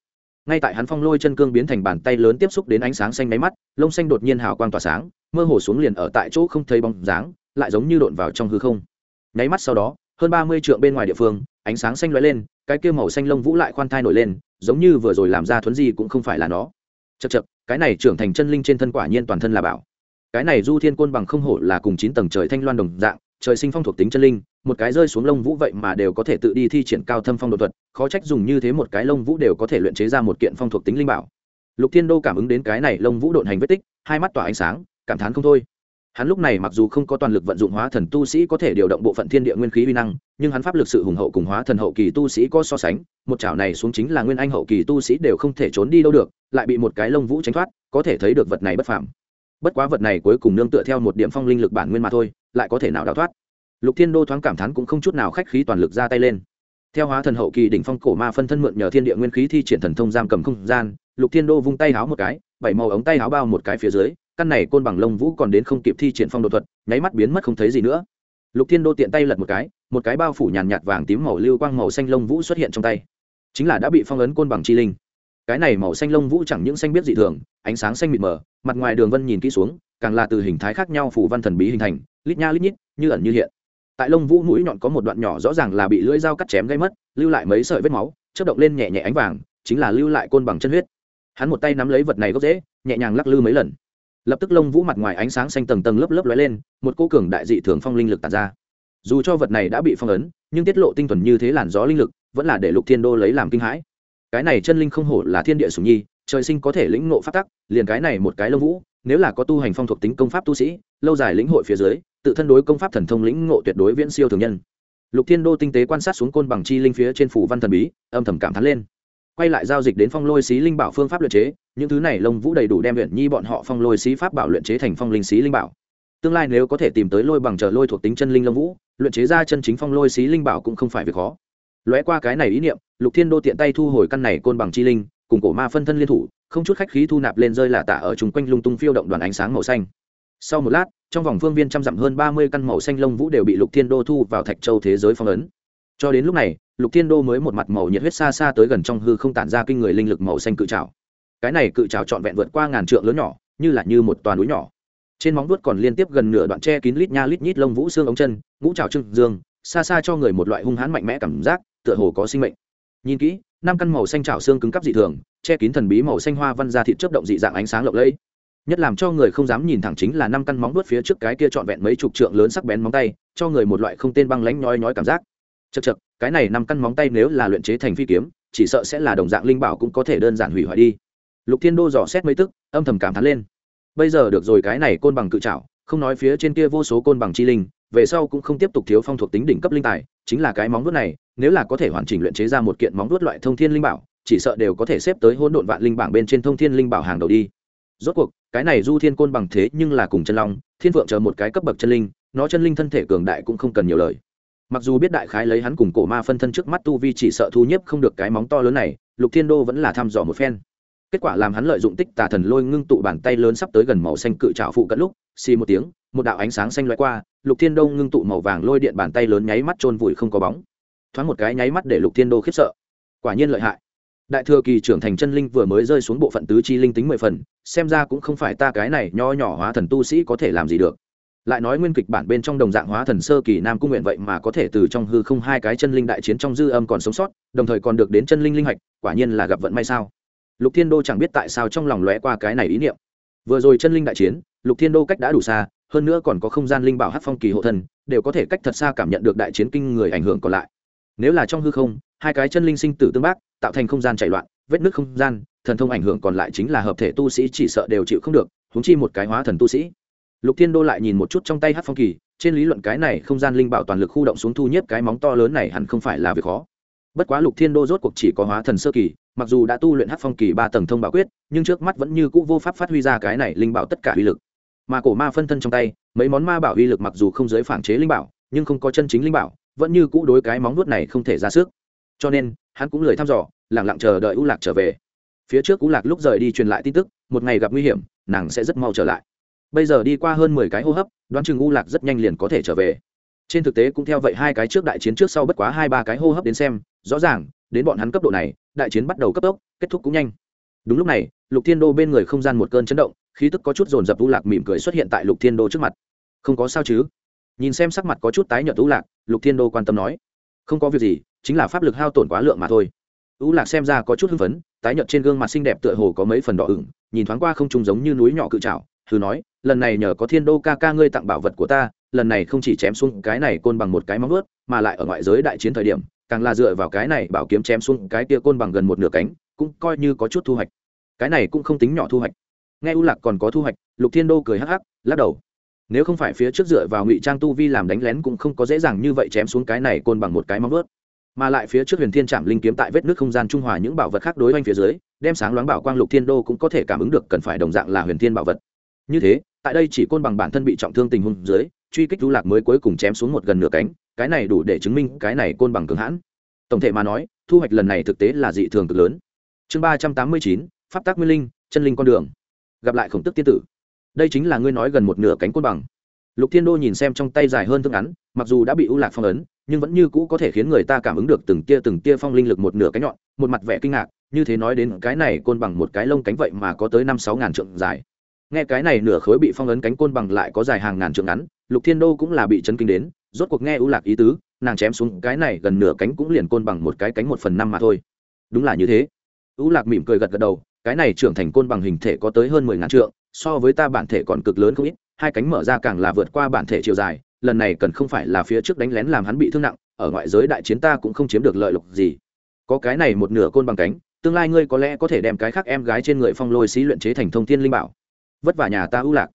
Ngay tại hắn phong lôi chân cương biến thành bàn tay lớn tiếp xúc đến ánh sáng xanh máy mắt, lông xanh đột nhiên hào quang tỏa sáng, mơ hồ xuống liền ở tại chỗ không thấy bóng dáng, lại giống như độn vào trong hư không. Nháy mắt sau đó, hơn ba mươi trượng bên ngoài địa phương, ánh sáng xanh lóe lên, cái kia màu xanh lông vũ lại khoan thai nổi lên, giống như vừa rồi làm ra thuấn gì cũng không phải là nó. Chật chật cái này trưởng thành chân linh trên thân quả nhiên toàn thân là bảo cái này du thiên côn bằng không hổ là cùng chín tầng trời thanh loan đồng dạng, trời sinh phong thuộc tính chân linh, một cái rơi xuống lông vũ vậy mà đều có thể tự đi thi triển cao thâm phong độ thuật, khó trách dùng như thế một cái lông vũ đều có thể luyện chế ra một kiện phong thuộc tính linh bảo. Lục thiên đô cảm ứng đến cái này lông vũ độn hành vết tích, hai mắt tỏa ánh sáng, cảm thán không thôi. Hắn lúc này mặc dù không có toàn lực vận dụng hóa thần tu sĩ có thể điều động bộ phận thiên địa nguyên khí uy năng, nhưng hắn pháp lực sự hùng hậu cùng hóa thần hậu kỳ tu sĩ có so sánh, một chảo này xuống chính là nguyên anh hậu kỳ tu sĩ đều không thể trốn đi đâu được, lại bị một cái lông vũ tránh thoát, có thể thấy được vật này bất phàm bất quá vật này cuối cùng nương tựa theo một điểm phong linh lực bản nguyên mà thôi, lại có thể nào đào thoát? Lục thiên đô thoáng cảm thán cũng không chút nào khách khí toàn lực ra tay lên. Theo hóa thần hậu kỳ đỉnh phong cổ ma phân thân mượn nhờ thiên địa nguyên khí thi triển thần thông giam cầm không gian, lục thiên đô vung tay háo một cái, bảy màu ống tay háo bao một cái phía dưới, căn này côn bằng lông vũ còn đến không kịp thi triển phong độ thuật, nháy mắt biến mất không thấy gì nữa. Lục thiên đô tiện tay lật một cái một cái bao phủ nhàn nhạt vàng tím màu lưu quang màu xanh lông vũ xuất hiện trong tay. Chính là đã bị phong ấn côn bằng chi linh cái này màu xanh lông vũ chẳng những xanh biết dị thường, ánh sáng xanh mịt mờ, mặt ngoài đường vân nhìn kỹ xuống, càng là từ hình thái khác nhau phủ văn thần bí hình thành, lít nha lít nhít, như ẩn như hiện. Tại lông vũ mũi nhọn có một đoạn nhỏ rõ ràng là bị lưỡi dao cắt chém gây mất, lưu lại mấy sợi vết máu chất động lên nhẹ nhẹ ánh vàng, chính là lưu lại côn bằng chân huyết. Hắn một tay nắm lấy vật này gốc dễ nhẹ nhàng lắc lư mấy lần. Lập tức lông vũ mặt ngoài ánh sáng xanh tầng tầng lớp lớp lóe lên, một cô cường đại dị thường phong linh lực tàn ra. Dù cho vật này đã bị phong ấn, nhưng tiết lộ tinh thuần như thế làn gió linh lực, vẫn là để lục thiên đô lấy làm kinh hãi cái này chân linh không hổ là thiên địa sùng nhi, trời sinh có thể lĩnh ngộ pháp tắc, liền cái này một cái lông vũ, nếu là có tu hành phong thuộc tính công pháp tu sĩ, lâu dài lĩnh hội phía dưới, tự thân đối công pháp thần thông lĩnh ngộ tuyệt đối viễn siêu thường nhân. Lục thiên đô tinh tế quan sát xuống côn bằng chi linh phía trên phủ văn thần bí, âm thầm cảm thán lên. Quay lại giao dịch đến phong lôi xí linh bảo phương pháp luyện chế, những thứ này lông vũ đầy đủ đem luyện nhi bọn họ phong lôi xí pháp bảo luyện chế thành phong linh xí linh bảo. Tương lai nếu có thể tìm tới lôi bằng chờ lôi thuộc tính chân linh lông vũ, luyện chế ra chân chính phong lôi xí linh bảo cũng không phải việc khó lóe qua cái này ý niệm, lục thiên đô tiện tay thu hồi căn này côn bằng chi linh, cùng cổ ma phân thân liên thủ, không chút khách khí thu nạp lên rơi là tạ ở chung quanh lung tung phiêu động đoàn ánh sáng màu xanh. Sau một lát, trong vòng phương viên trăm dặm hơn ba mươi căn màu xanh lông vũ đều bị lục thiên đô thu vào thạch châu thế giới phong ấn. Cho đến lúc này, lục thiên đô mới một mặt màu nhiệt huyết xa xa tới gần trong hư không tản ra kinh người linh lực màu xanh cự trào cái này cự trào trọn vẹn vượt qua ngàn trượng lớn nhỏ, như là như một toàn núi nhỏ. Trên móng vuốt còn liên tiếp gần nửa đoạn tre kín lít nha lít nhít lông vũ xương ống chân, ngũ trào trưng dương xa xa cho người một loại hung hãn mạnh mẽ cảm giác, tựa hồ có sinh mệnh. Nhìn kỹ, năm căn màu xanh trào xương cứng cắp dị thường, che kín thần bí màu xanh hoa văn ra thịt chớp động dị dạng ánh sáng lộng lẫy. Nhất làm cho người không dám nhìn thẳng chính là năm căn móng vuốt phía trước cái kia trọn vẹn mấy chục trượng lớn sắc bén móng tay, cho người một loại không tên băng lánh nhói nhói cảm giác. Chật chật cái này năm căn móng tay nếu là luyện chế thành phi kiếm, chỉ sợ sẽ là đồng dạng linh bảo cũng có thể đơn giản hủy hoại đi. Lục thiên đô dò xét mấy tức, âm thầm cảm thán lên. Bây giờ được rồi cái này côn bằng cự trảo, không nói phía trên kia vô số côn bằng chi linh về sau cũng không tiếp tục thiếu phong thuộc tính đỉnh cấp linh tài, chính là cái móng vuốt này, nếu là có thể hoàn chỉnh luyện chế ra một kiện móng vuốt loại thông thiên linh bảo, chỉ sợ đều có thể xếp tới hỗn độn vạn linh bảng bên trên thông thiên linh bảo hàng đầu đi. Rốt cuộc, cái này du thiên côn bằng thế nhưng là cùng chân long, thiên vượng chờ một cái cấp bậc chân linh, nó chân linh thân thể cường đại cũng không cần nhiều lời. Mặc dù biết đại khái lấy hắn cùng cổ ma phân thân trước mắt tu vi chỉ sợ thu nhiếp không được cái móng to lớn này, lục thiên đô vẫn là thăm dò một phen. Kết quả làm hắn lợi dụng tích tà thần lôi ngưng tụ bàn tay lớn sắp tới gần màu xanh cự trào phụ cận lúc, xì một tiếng, một đạo ánh sáng xanh loại qua lục thiên đô ngưng tụ màu vàng lôi điện bàn tay lớn nháy mắt trôn vùi không có bóng. Thoáng một cái nháy mắt để lục thiên đô khiếp sợ. Quả nhiên lợi hại. Đại thừa kỳ trưởng thành chân linh vừa mới rơi xuống bộ phận tứ chi linh tính mười phần, xem ra cũng không phải ta cái này nho nhỏ hóa thần tu sĩ có thể làm gì được. Lại nói nguyên kịch bản bên trong đồng dạng hóa thần sơ kỳ nam cung nguyện vậy mà có thể từ trong hư không hai cái chân linh đại chiến trong dư âm còn sống sót, đồng thời còn được đến chân linh linh hạch, quả nhiên là gặp vận may sao. Lục thiên đô chẳng biết tại sao trong lòng lóe qua cái này ý niệm. Vừa rồi chân linh đại chiến, lục thiên đô cách đã đủ xa hơn nữa còn có không gian linh bảo hát phong kỳ hộ thân, đều có thể cách thật xa cảm nhận được đại chiến kinh người ảnh hưởng còn lại. Nếu là trong hư không, hai cái chân linh sinh tử tương bác, tạo thành không gian chạy loạn, vết nước không gian, thần thông ảnh hưởng còn lại chính là hợp thể tu sĩ chỉ sợ đều chịu không được húng chi một cái hóa thần tu sĩ. Lục thiên đô lại nhìn một chút trong tay hát phong kỳ, trên lý luận cái này không gian linh bảo toàn lực khu động xuống thu nhếp cái móng to lớn này hẳn không phải là việc khó. Bất quá lục thiên đô rốt cuộc chỉ có hóa thần sơ kỳ, mặc dù đã tu luyện hát phong kỳ ba tầng thông bảo quyết, nhưng trước mắt vẫn như cũ vô pháp phát huy ra cái này linh bảo tất cả uy lực mà cổ ma phân thân trong tay, mấy món ma bảo uy lực mặc dù không giới phản chế linh bảo, nhưng không có chân chính linh bảo, vẫn như cũ đối cái móng nuốt này không thể ra sức. Cho nên, hắn cũng lười thăm dò lẳng lặng chờ đợi u lạc trở về. Phía trước u lạc lúc rời đi truyền lại tin tức, một ngày gặp nguy hiểm, nàng sẽ rất mau trở lại. Bây giờ đi qua hơn mười cái hô hấp, đoán chừng u lạc rất nhanh liền có thể trở về. Trên thực tế cũng theo vậy hai cái trước đại chiến trước sau bất quá hai ba cái hô hấp đến xem, rõ ràng, đến bọn hắn cấp độ này, đại chiến bắt đầu cấp tốc, kết thúc cũng nhanh. Đúng lúc này, lục thiên đô bên người không gian một cơn chấn động khí tức có chút dồn dập u lạc mỉm cười xuất hiện tại lục thiên đô trước mặt. Không có sao chứ? Nhìn xem sắc mặt có chút tái nhợt u lạc, lục thiên đô quan tâm nói. Không có việc gì, chính là pháp lực hao tổn quá lượng mà thôi. U lạc xem ra có chút hưng phấn, tái nhợt trên gương mặt xinh đẹp tựa hồ có mấy phần đỏ ửng, nhìn thoáng qua không trùng giống như núi nhỏ cự trào thử nói, lần này nhờ có thiên đô ca ca ngươi tặng bảo vật của ta, lần này không chỉ chém xuống cái này côn bằng một cái móng ướt mà lại ở ngoại giới đại chiến thời điểm, càng là dựa vào cái này bảo kiếm chém xuống cái tia côn bằng gần một nửa cánh, cũng coi như có chút thu hoạch. Cái này cũng không tính nhỏ thu hoạch nghe u lạc còn có thu hoạch, lục thiên đô cười hắc hắc, lắc đầu. Nếu không phải phía trước dựa vào ngụy trang tu vi làm đánh lén cũng không có dễ dàng như vậy chém xuống cái này côn bằng một cái móng vớt mà lại phía trước huyền thiên chạm linh kiếm tại vết nước không gian trung hòa những bảo vật khác đối oanh phía dưới, đem sáng loáng bảo quang lục thiên đô cũng có thể cảm ứng được cần phải đồng dạng là huyền thiên bảo vật. Như thế, tại đây chỉ côn bằng bản thân bị trọng thương tình huống dưới, truy kích du lạc mới cuối cùng chém xuống một gần nửa cánh, cái này đủ để chứng minh cái này côn bằng cường hãn. Tổng thể mà nói, thu hoạch lần này thực tế là dị thường cực lớn. Chương ba trăm tám mươi chín, pháp tác nguyên linh, chân linh con đường gặp lại khổng tức tiên tử. Đây chính là ngươi nói gần một nửa cánh côn bằng. Lục thiên đô nhìn xem trong tay dài hơn thương ngắn, mặc dù đã bị ưu lạc phong ấn, nhưng vẫn như cũ có thể khiến người ta cảm ứng được từng tia từng tia phong linh lực một nửa cánh nhọn, một mặt vẻ kinh ngạc, như thế nói đến cái này côn bằng một cái lông cánh vậy mà có tới năm sáu ngàn trượng dài. Nghe cái này nửa khối bị phong ấn cánh côn bằng lại có dài hàng ngàn trượng ngắn, lục thiên đô cũng là bị chấn kinh đến, rốt cuộc nghe ưu lạc ý tứ, nàng chém xuống cái này gần nửa cánh cũng liền côn bằng một cái cánh một phần năm mà thôi. Đúng là như thế. Ưu lạc mỉm cười gật gật đầu cái này trưởng thành côn bằng hình thể có tới hơn mười ngàn trượng, so với ta bản thể còn cực lớn không ít, hai cánh mở ra càng là vượt qua bản thể chiều dài, lần này cần không phải là phía trước đánh lén làm hắn bị thương nặng, ở ngoại giới đại chiến ta cũng không chiếm được lợi lộc gì. Có cái này một nửa côn bằng cánh, tương lai ngươi có lẽ có thể đem cái khác em gái trên người phong lôi xí luyện chế thành thông thiên linh bảo. Vất vả nhà ta ưu lạc.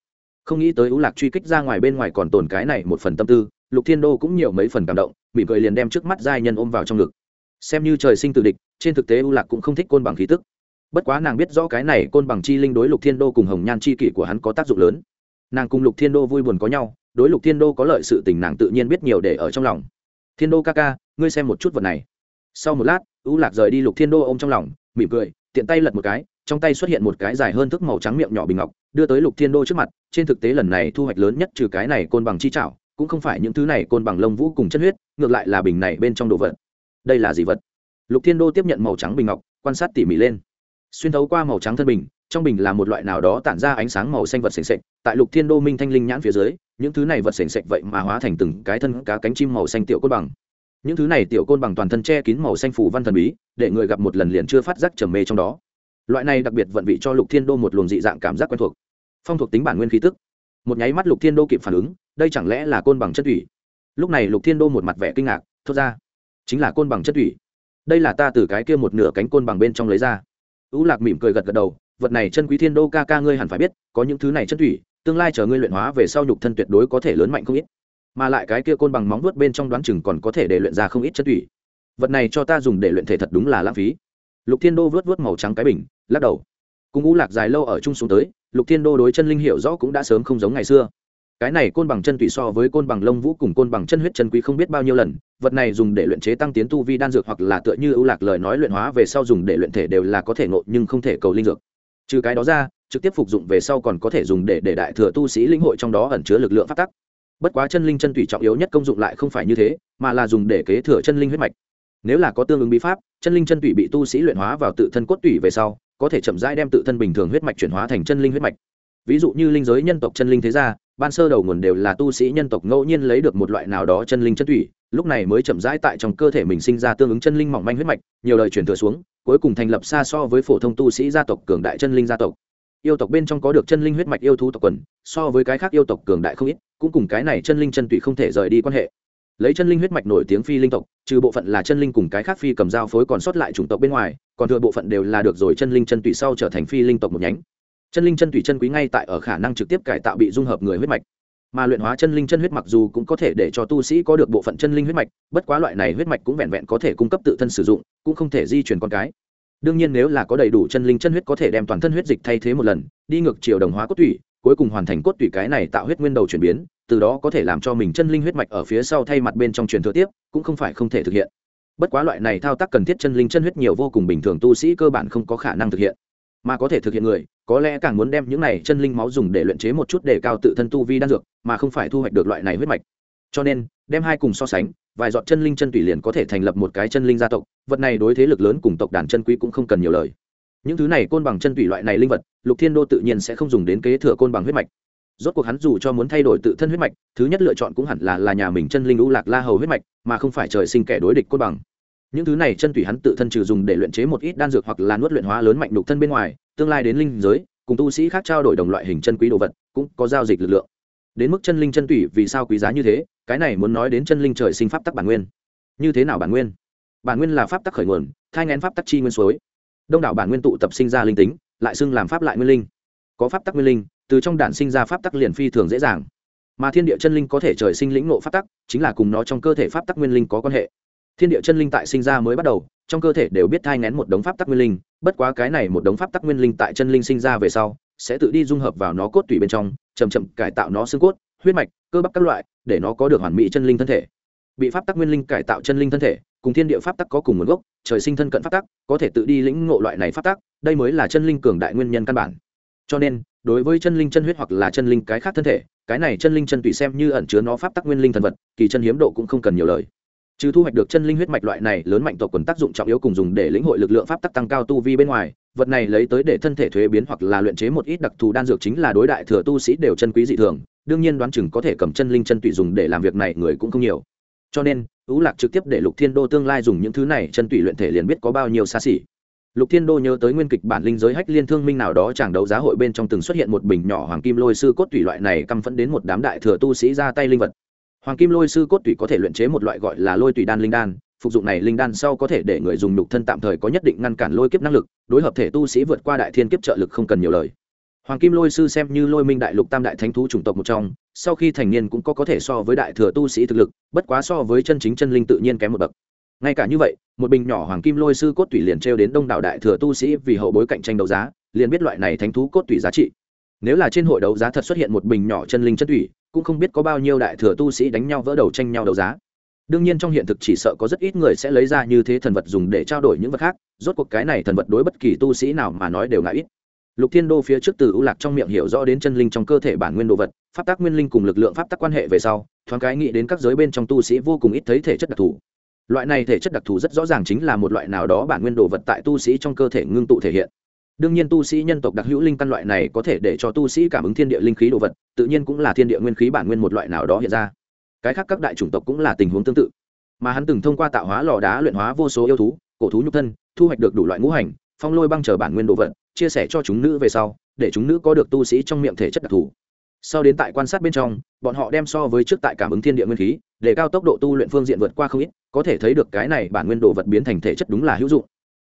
Không nghĩ tới ưu lạc truy kích ra ngoài bên ngoài còn tồn cái này một phần tâm tư, lục thiên đô cũng nhiều mấy phần cảm động, mỉm cười liền đem trước mắt giai nhân ôm vào trong ngực. Xem như trời sinh tự địch, trên thực tế ưu lạc cũng không thích côn bằng khí tức bất quá nàng biết rõ cái này côn bằng chi linh đối lục thiên đô cùng hồng nhan chi kỷ của hắn có tác dụng lớn. Nàng cùng lục thiên đô vui buồn có nhau, đối lục thiên đô có lợi sự tình nàng tự nhiên biết nhiều để ở trong lòng. Thiên đô ca ca, ngươi xem một chút vật này. Sau một lát ưu lạc rời đi lục thiên đô ôm trong lòng, mỉm cười, tiện tay lật một cái, trong tay xuất hiện một cái dài hơn thức màu trắng miệng nhỏ bình ngọc, đưa tới lục thiên đô trước mặt. Trên thực tế lần này thu hoạch lớn nhất trừ cái này côn bằng chi trảo cũng không phải những thứ này côn bằng lông vũ cùng chất huyết, ngược lại là bình này bên trong đồ vật. Đây là gì vật? Lục thiên đô tiếp nhận màu trắng bình ngọc, quan sát tỉ mỉ lên xuyên thấu qua màu trắng thân bình, trong bình là một loại nào đó tản ra ánh sáng màu xanh vật sền sệt. tại lục thiên đô minh thanh linh nhãn phía dưới, những thứ này vật sền sệt vậy mà hóa thành từng cái thân cá cánh chim màu xanh tiểu côn bằng. Những thứ này tiểu côn bằng toàn thân che kín màu xanh phủ văn thần bí, để người gặp một lần liền chưa phát giác trầm mê trong đó. Loại này đặc biệt vận vị cho lục thiên đô một luồng dị dạng cảm giác quen thuộc. Phong thuộc tính bản nguyên khí tức. Một nháy mắt lục thiên đô kịp phản ứng, đây chẳng lẽ là côn bằng chất thủy? Lúc này lục thiên đô một mặt vẻ kinh ngạc, thốt ra, chính là côn bằng chất thủy. Đây là ta từ cái kia một nửa cánh côn bằng bên trong lấy ra. U lạc mỉm cười gật gật đầu, vật này chân quý thiên đô ca ca ngươi hẳn phải biết, có những thứ này chân thủy, tương lai chờ ngươi luyện hóa về sau nhục thân tuyệt đối có thể lớn mạnh không ít. Mà lại cái kia côn bằng móng vuốt bên trong đoán chừng còn có thể để luyện ra không ít chất thủy. Vật này cho ta dùng để luyện thể thật đúng là lãng phí. Lục thiên đô vớt vớt màu trắng cái bình, lắc đầu. Cùng U lạc dài lâu ở chung xuống tới, lục thiên đô đối chân linh hiểu rõ cũng đã sớm không giống ngày xưa cái này côn bằng chân tùy so với côn bằng lông vũ cùng côn bằng chân huyết chân quý không biết bao nhiêu lần, vật này dùng để luyện chế tăng tiến tu vi đan dược hoặc là tựa như ưu lạc lời nói luyện hóa về sau dùng để luyện thể đều là có thể ngộ nhưng không thể cầu linh dược. Trừ cái đó ra, trực tiếp phục dụng về sau còn có thể dùng để để đại thừa tu sĩ linh hội trong đó ẩn chứa lực lượng phát tắc. Bất quá chân linh chân tùy trọng yếu nhất công dụng lại không phải như thế, mà là dùng để kế thừa chân linh huyết mạch. Nếu là có tương ứng bí pháp, chân linh chân tùy bị tu sĩ luyện hóa vào tự thân cốt tủy về sau, có thể chậm rãi đem tự thân bình thường huyết mạch chuyển hóa thành chân linh huyết mạch. Ví dụ như linh giới nhân tộc chân linh thế gia ban sơ đầu nguồn đều là tu sĩ nhân tộc ngẫu nhiên lấy được một loại nào đó chân linh chất thủy, lúc này mới chậm rãi tại trong cơ thể mình sinh ra tương ứng chân linh mỏng manh huyết mạch, nhiều lời truyền thừa xuống, cuối cùng thành lập xa so với phổ thông tu sĩ gia tộc cường đại chân linh gia tộc. Yêu tộc bên trong có được chân linh huyết mạch yêu thú tộc quần, so với cái khác yêu tộc cường đại không ít, cũng cùng cái này chân linh chân tụy không thể rời đi quan hệ. Lấy chân linh huyết mạch nổi tiếng phi linh tộc, trừ bộ phận là chân linh cùng cái khác phi cầm dao phối còn sót lại chủng tộc bên ngoài, còn thừa bộ phận đều là được rồi chân linh chân tụy sau trở thành phi linh tộc một nhánh chân linh chân thủy, chân quý ngay tại ở khả năng trực tiếp cải tạo bị dung hợp người huyết mạch. Mà luyện hóa chân linh chân huyết mặc dù cũng có thể để cho tu sĩ có được bộ phận chân linh huyết mạch bất quá loại này huyết mạch cũng vẹn vẹn có thể cung cấp tự thân sử dụng cũng không thể di chuyển con cái. Đương nhiên nếu là có đầy đủ chân linh chân huyết có thể đem toàn thân huyết dịch thay thế một lần đi ngược chiều đồng hóa cốt tủy cuối cùng hoàn thành cốt tủy cái này tạo huyết nguyên đầu chuyển biến từ đó có thể làm cho mình chân linh huyết mạch ở phía sau thay mặt bên trong truyền thừa tiếp cũng không phải không thể thực hiện. Bất quá loại này thao tác cần thiết chân linh chân huyết nhiều vô cùng bình thường tu sĩ cơ bản không có khả năng thực hiện mà có thể thực hiện người, có lẽ càng muốn đem những này chân linh máu dùng để luyện chế một chút để cao tự thân tu vi đan dược, mà không phải thu hoạch được loại này huyết mạch. Cho nên, đem hai cùng so sánh, vài dọn chân linh chân tùy liền có thể thành lập một cái chân linh gia tộc, vật này đối thế lực lớn cùng tộc đàn chân quý cũng không cần nhiều lời. Những thứ này côn bằng chân tùy loại này linh vật, lục thiên đô tự nhiên sẽ không dùng đến kế thừa côn bằng huyết mạch. Rốt cuộc hắn dù cho muốn thay đổi tự thân huyết mạch, thứ nhất lựa chọn cũng hẳn là là nhà mình chân linh lũ lạc la hầu huyết mạch, mà không phải trời sinh kẻ đối địch côn bằng những thứ này chân thủy hắn tự thân trừ dùng để luyện chế một ít đan dược hoặc là nuốt luyện hóa lớn mạnh đục thân bên ngoài, tương lai đến linh giới, cùng tu sĩ khác trao đổi đồng loại hình chân quý đồ vật, cũng có giao dịch lực lượng. Đến mức chân linh chân tủy vì sao quý giá như thế, cái này muốn nói đến chân linh trời sinh pháp tắc bản nguyên. Như thế nào bản nguyên? Bản nguyên là pháp tắc khởi nguồn, thai ngén pháp tắc chi nguyên suối. Đông đảo bản nguyên tụ tập sinh ra linh tính, lại xưng làm pháp lại nguyên linh. Có pháp tắc nguyên linh, từ trong đản sinh ra pháp tắc liền phi thường dễ dàng. Mà thiên địa chân linh có thể trời sinh lĩnh nộ pháp tắc, chính là cùng nó trong cơ thể pháp tắc nguyên linh có quan hệ thiên địa chân linh tại sinh ra mới bắt đầu, trong cơ thể đều biết thai ngén một đống pháp tắc nguyên linh, bất quá cái này một đống pháp tắc nguyên linh tại chân linh sinh ra về sau, sẽ tự đi dung hợp vào nó cốt tủy bên trong chầm chậm cải tạo nó xương cốt, huyết mạch, cơ bắp các loại, để nó có được hoàn mỹ chân linh thân thể. Bị pháp tắc nguyên linh cải tạo chân linh thân thể, cùng thiên địa pháp tắc có cùng nguồn gốc, trời sinh thân cận pháp tắc, có thể tự đi lĩnh ngộ loại này pháp tắc, đây mới là chân linh cường đại nguyên nhân căn bản. Cho nên, đối với chân linh chân huyết hoặc là chân linh cái khác thân thể, cái này chân linh chân tùy xem như ẩn chứa nó pháp tắc nguyên linh thần vật, kỳ chân hiếm độ cũng không cần nhiều lời trừ thu hoạch được chân linh huyết mạch loại này, lớn mạnh tộc quần tác dụng trọng yếu cùng dùng để lĩnh hội lực lượng pháp tắc tăng cao tu vi bên ngoài, vật này lấy tới để thân thể thuế biến hoặc là luyện chế một ít đặc thù đan dược chính là đối đại thừa tu sĩ đều chân quý dị thường, đương nhiên đoán chừng có thể cầm chân linh chân tụy dùng để làm việc này người cũng không nhiều. Cho nên ú lạc trực tiếp để lục thiên đô tương lai dùng những thứ này chân tụy luyện thể liền biết có bao nhiêu xa xỉ. Lục thiên đô nhớ tới nguyên kịch bản linh giới hách liên thương minh nào đó chàng đấu giá hội bên trong từng xuất hiện một bình nhỏ hoàng kim lôi sư cốt tủy loại này căm phẫn đến một đám đại thừa tu sĩ ra tay linh vật hoàng kim lôi sư cốt tủy có thể luyện chế một loại gọi là lôi tủy đan linh đan, phục dụng này linh đan sau có thể để người dùng nhục thân tạm thời có nhất định ngăn cản lôi kiếp năng lực, đối hợp thể tu sĩ vượt qua đại thiên kiếp trợ lực không cần nhiều lời. Hoàng kim lôi sư xem như lôi minh đại lục tam đại thánh thú chủng tộc một trong, sau khi thành niên cũng có có thể so với đại thừa tu sĩ thực lực, bất quá so với chân chính chân linh tự nhiên kém một bậc. Ngay cả như vậy, một bình nhỏ hoàng kim lôi sư cốt tủy liền treo đến đông đảo đại thừa tu sĩ vì hậu bối cạnh tranh đấu giá, liền biết loại này thánh thú cốt tủy giá trị. Nếu là trên hội đấu giá thật xuất hiện một bình nhỏ chân linh chất tủy cũng không biết có bao nhiêu đại thừa tu sĩ đánh nhau vỡ đầu tranh nhau đấu giá. Đương nhiên trong hiện thực chỉ sợ có rất ít người sẽ lấy ra như thế thần vật dùng để trao đổi những vật khác, rốt cuộc cái này thần vật đối bất kỳ tu sĩ nào mà nói đều ngại ít. Lục thiên đô phía trước từ ưu lạc trong miệng hiểu rõ đến chân linh trong cơ thể bản nguyên đồ vật, pháp tác nguyên linh cùng lực lượng pháp tắc quan hệ về sau, thoáng cái nghĩ đến các giới bên trong tu sĩ vô cùng ít thấy thể chất đặc thù. Loại này thể chất đặc thù rất rõ ràng chính là một loại nào đó bản nguyên đồ vật tại tu sĩ trong cơ thể ngưng tụ thể hiện đương nhiên tu sĩ nhân tộc đặc hữu linh căn loại này có thể để cho tu sĩ cảm ứng thiên địa linh khí đồ vật, tự nhiên cũng là thiên địa nguyên khí bản nguyên một loại nào đó hiện ra. Cái khác các đại chủng tộc cũng là tình huống tương tự. Mà hắn từng thông qua tạo hóa lò đá luyện hóa vô số yêu thú, cổ thú nhục thân, thu hoạch được đủ loại ngũ hành, phong lôi băng chờ bản nguyên đồ vật, chia sẻ cho chúng nữ về sau, để chúng nữ có được tu sĩ trong miệng thể chất đặc thù. Sau đến tại quan sát bên trong, bọn họ đem so với trước tại cảm ứng thiên địa nguyên khí, để cao tốc độ tu luyện phương diện vượt qua không ít, có thể thấy được cái này bản nguyên đồ vật biến thành thể chất đúng là hữu dụng.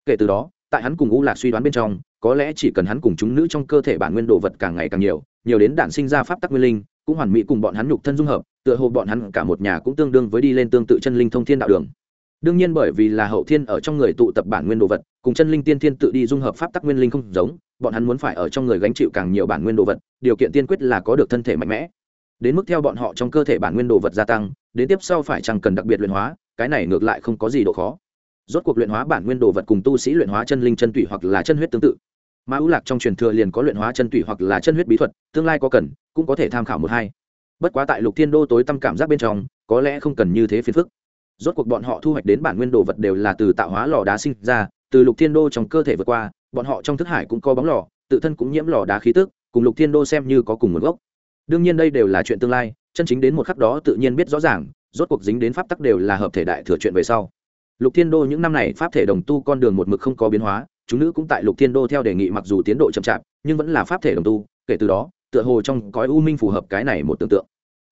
Kể từ đó tại hắn cùng u lạc suy đoán bên trong, có lẽ chỉ cần hắn cùng chúng nữ trong cơ thể bản nguyên đồ vật càng ngày càng nhiều nhiều đến đản sinh ra pháp tắc nguyên linh, cũng hoàn mỹ cùng bọn hắn nhục thân dung hợp, tựa hồ bọn hắn cả một nhà cũng tương đương với đi lên tương tự chân linh thông thiên đạo đường. Đương nhiên bởi vì là hậu thiên ở trong người tụ tập bản nguyên đồ vật, cùng chân linh tiên thiên tự đi dung hợp pháp tắc nguyên linh không giống, bọn hắn muốn phải ở trong người gánh chịu càng nhiều bản nguyên đồ vật, điều kiện tiên quyết là có được thân thể mạnh mẽ. Đến mức theo bọn họ trong cơ thể bản nguyên đồ vật gia tăng, đến tiếp sau phải chẳng cần đặc biệt luyện hóa, cái này ngược lại không có gì độ khó rốt cuộc luyện hóa bản nguyên đồ vật cùng tu sĩ luyện hóa chân linh chân tủy hoặc là chân huyết tương tự. Mà ưu lạc trong truyền thừa liền có luyện hóa chân tủy hoặc là chân huyết bí thuật, tương lai có cần, cũng có thể tham khảo một hai. Bất quá tại lục thiên đô tối tâm cảm giác bên trong, có lẽ không cần như thế phiền phức. Rốt cuộc bọn họ thu hoạch đến bản nguyên đồ vật đều là từ tạo hóa lò đá sinh ra, từ lục thiên đô trong cơ thể vượt qua, bọn họ trong thức hải cũng có bóng lò, tự thân cũng nhiễm lò đá khí tức, cùng lục thiên đô xem như có cùng nguồn gốc. Đương nhiên đây đều là chuyện tương lai, chân chính đến một khắc đó tự nhiên biết rõ ràng, rốt cuộc dính đến pháp tắc đều là hợp thể đại thừa chuyện về sau lục thiên đô những năm này pháp thể đồng tu con đường một mực không có biến hóa, chúng nữ cũng tại lục thiên đô theo đề nghị mặc dù tiến độ chậm chạp, nhưng vẫn là pháp thể đồng tu, kể từ đó, tựa hồ trong cõi u minh phù hợp cái này một tưởng tượng.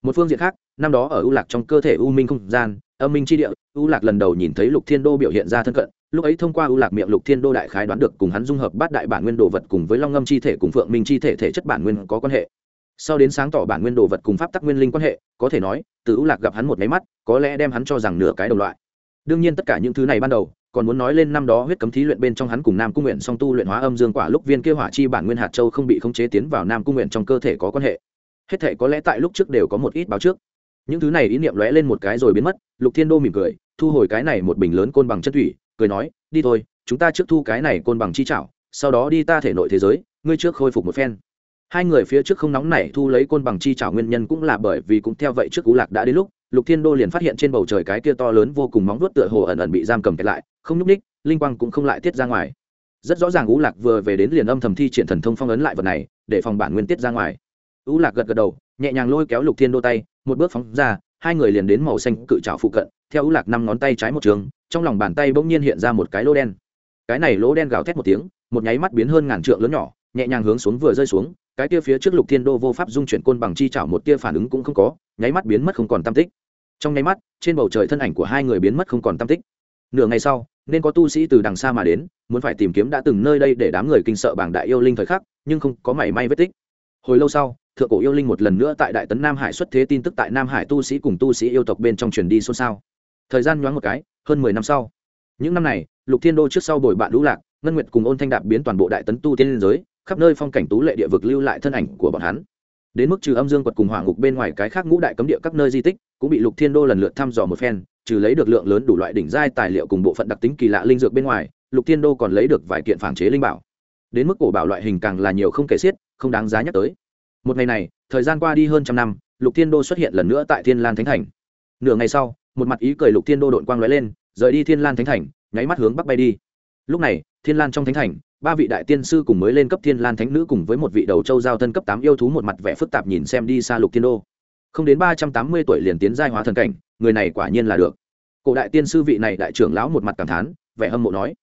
Một phương diện khác, năm đó ở u lạc trong cơ thể u minh không gian, âm minh chi địa, u lạc lần đầu nhìn thấy lục thiên đô biểu hiện ra thân cận, lúc ấy thông qua u lạc miệng lục thiên đô đại khái đoán được cùng hắn dung hợp bát đại bản nguyên đồ vật cùng với long ngâm chi thể cùng phượng minh chi thể thể chất bản nguyên có quan hệ. Sau đến sáng tỏ bản nguyên đồ vật cùng pháp tắc nguyên linh quan hệ, có thể nói, từ u lạc gặp hắn một máy mắt, có lẽ đem hắn cho rằng nửa cái đồng loại đương nhiên tất cả những thứ này ban đầu, còn muốn nói lên năm đó huyết cấm thí luyện bên trong hắn cùng nam cung nguyện song tu luyện hóa âm dương quả lúc viên kia hỏa chi bản nguyên hạt châu không bị khống chế tiến vào nam cung nguyện trong cơ thể có quan hệ. Hết thể có lẽ tại lúc trước đều có một ít báo trước. Những thứ này ý niệm lóe lên một cái rồi biến mất, lục thiên đô mỉm cười, thu hồi cái này một bình lớn côn bằng chân thủy, cười nói, đi thôi, chúng ta trước thu cái này côn bằng chi chảo, sau đó đi ta thể nội thế giới, ngươi trước khôi phục một phen. Hai người phía trước không nóng nảy thu lấy côn bằng chi chảo nguyên nhân cũng là bởi vì cũng theo vậy trước cú lạc đã đến lúc lục thiên đô liền phát hiện trên bầu trời cái kia to lớn vô cùng móng vuốt tựa hồ ẩn ẩn bị giam cầm kẹt lại, không nhúc ních linh quang cũng không lại tiết ra ngoài. Rất rõ ràng ú lạc vừa về đến liền âm thầm thi triển thần thông phong ấn lại vật này, để phòng bản nguyên tiết ra ngoài. Ú lạc gật gật đầu, nhẹ nhàng lôi kéo lục thiên đô tay, một bước phóng ra, hai người liền đến màu xanh cự trào phụ cận, theo ú lạc năm ngón tay trái một trường, trong lòng bàn tay bỗng nhiên hiện ra một cái lỗ đen. Cái này lỗ đen gào thét một tiếng, một nháy mắt biến hơn ngàn trượng lớn nhỏ, nhẹ nhàng hướng xuống vừa rơi xuống, cái tia phía trước lục thiên đô vô pháp dung chuyển côn bằng chi chảo một tia phản ứng cũng không có nháy mắt biến mất không còn tam tích. Trong nháy mắt, trên bầu trời thân ảnh của hai người biến mất không còn tam tích. Nửa ngày sau, nên có tu sĩ từ đằng xa mà đến, muốn phải tìm kiếm đã từng nơi đây để đám người kinh sợ bảng đại yêu linh thời khắc, nhưng không có mảy may vết tích. Hồi lâu sau, thượng cổ yêu linh một lần nữa tại đại tấn nam hải xuất thế tin tức tại nam hải tu sĩ cùng tu sĩ yêu tộc bên trong truyền đi xôn xao. Thời gian nhoáng một cái, hơn mười năm sau. Những năm này, lục thiên đô trước sau bồi bạn lũ lạc, ngân nguyệt cùng ôn thanh đạp biến toàn bộ đại tấn tu tiên liên giới, khắp nơi phong cảnh tú lệ địa vực lưu lại thân ảnh của bọn hắn đến mức trừ âm dương quật cùng hỏa ngục bên ngoài cái khác ngũ đại cấm địa các nơi di tích, cũng bị lục thiên đô lần lượt thăm dò một phen, trừ lấy được lượng lớn đủ loại đỉnh giai tài liệu cùng bộ phận đặc tính kỳ lạ linh dược bên ngoài, lục thiên đô còn lấy được vài kiện phản chế linh bảo. Đến mức cổ bảo loại hình càng là nhiều không kể xiết, không đáng giá nhắc tới. Một ngày này, thời gian qua đi hơn trăm năm, lục thiên đô xuất hiện lần nữa tại thiên lan thánh thành. Nửa ngày sau, một mặt ý cười lục thiên đô đội quang lóe lên, rời đi thiên lan thánh thành, nháy mắt hướng bắc bay đi. Lúc này, thiên lan trong thánh thành ba vị đại tiên sư cùng mới lên cấp thiên lan thánh nữ cùng với một vị đầu châu giao thân cấp tám yêu thú một mặt vẻ phức tạp nhìn xem đi xa lục thiên đô. Không đến ba trăm tám mươi tuổi liền tiến giai hóa thần cảnh, người này quả nhiên là được. Cổ đại tiên sư vị này đại trưởng lão một mặt cảm thán, vẻ hâm mộ nói,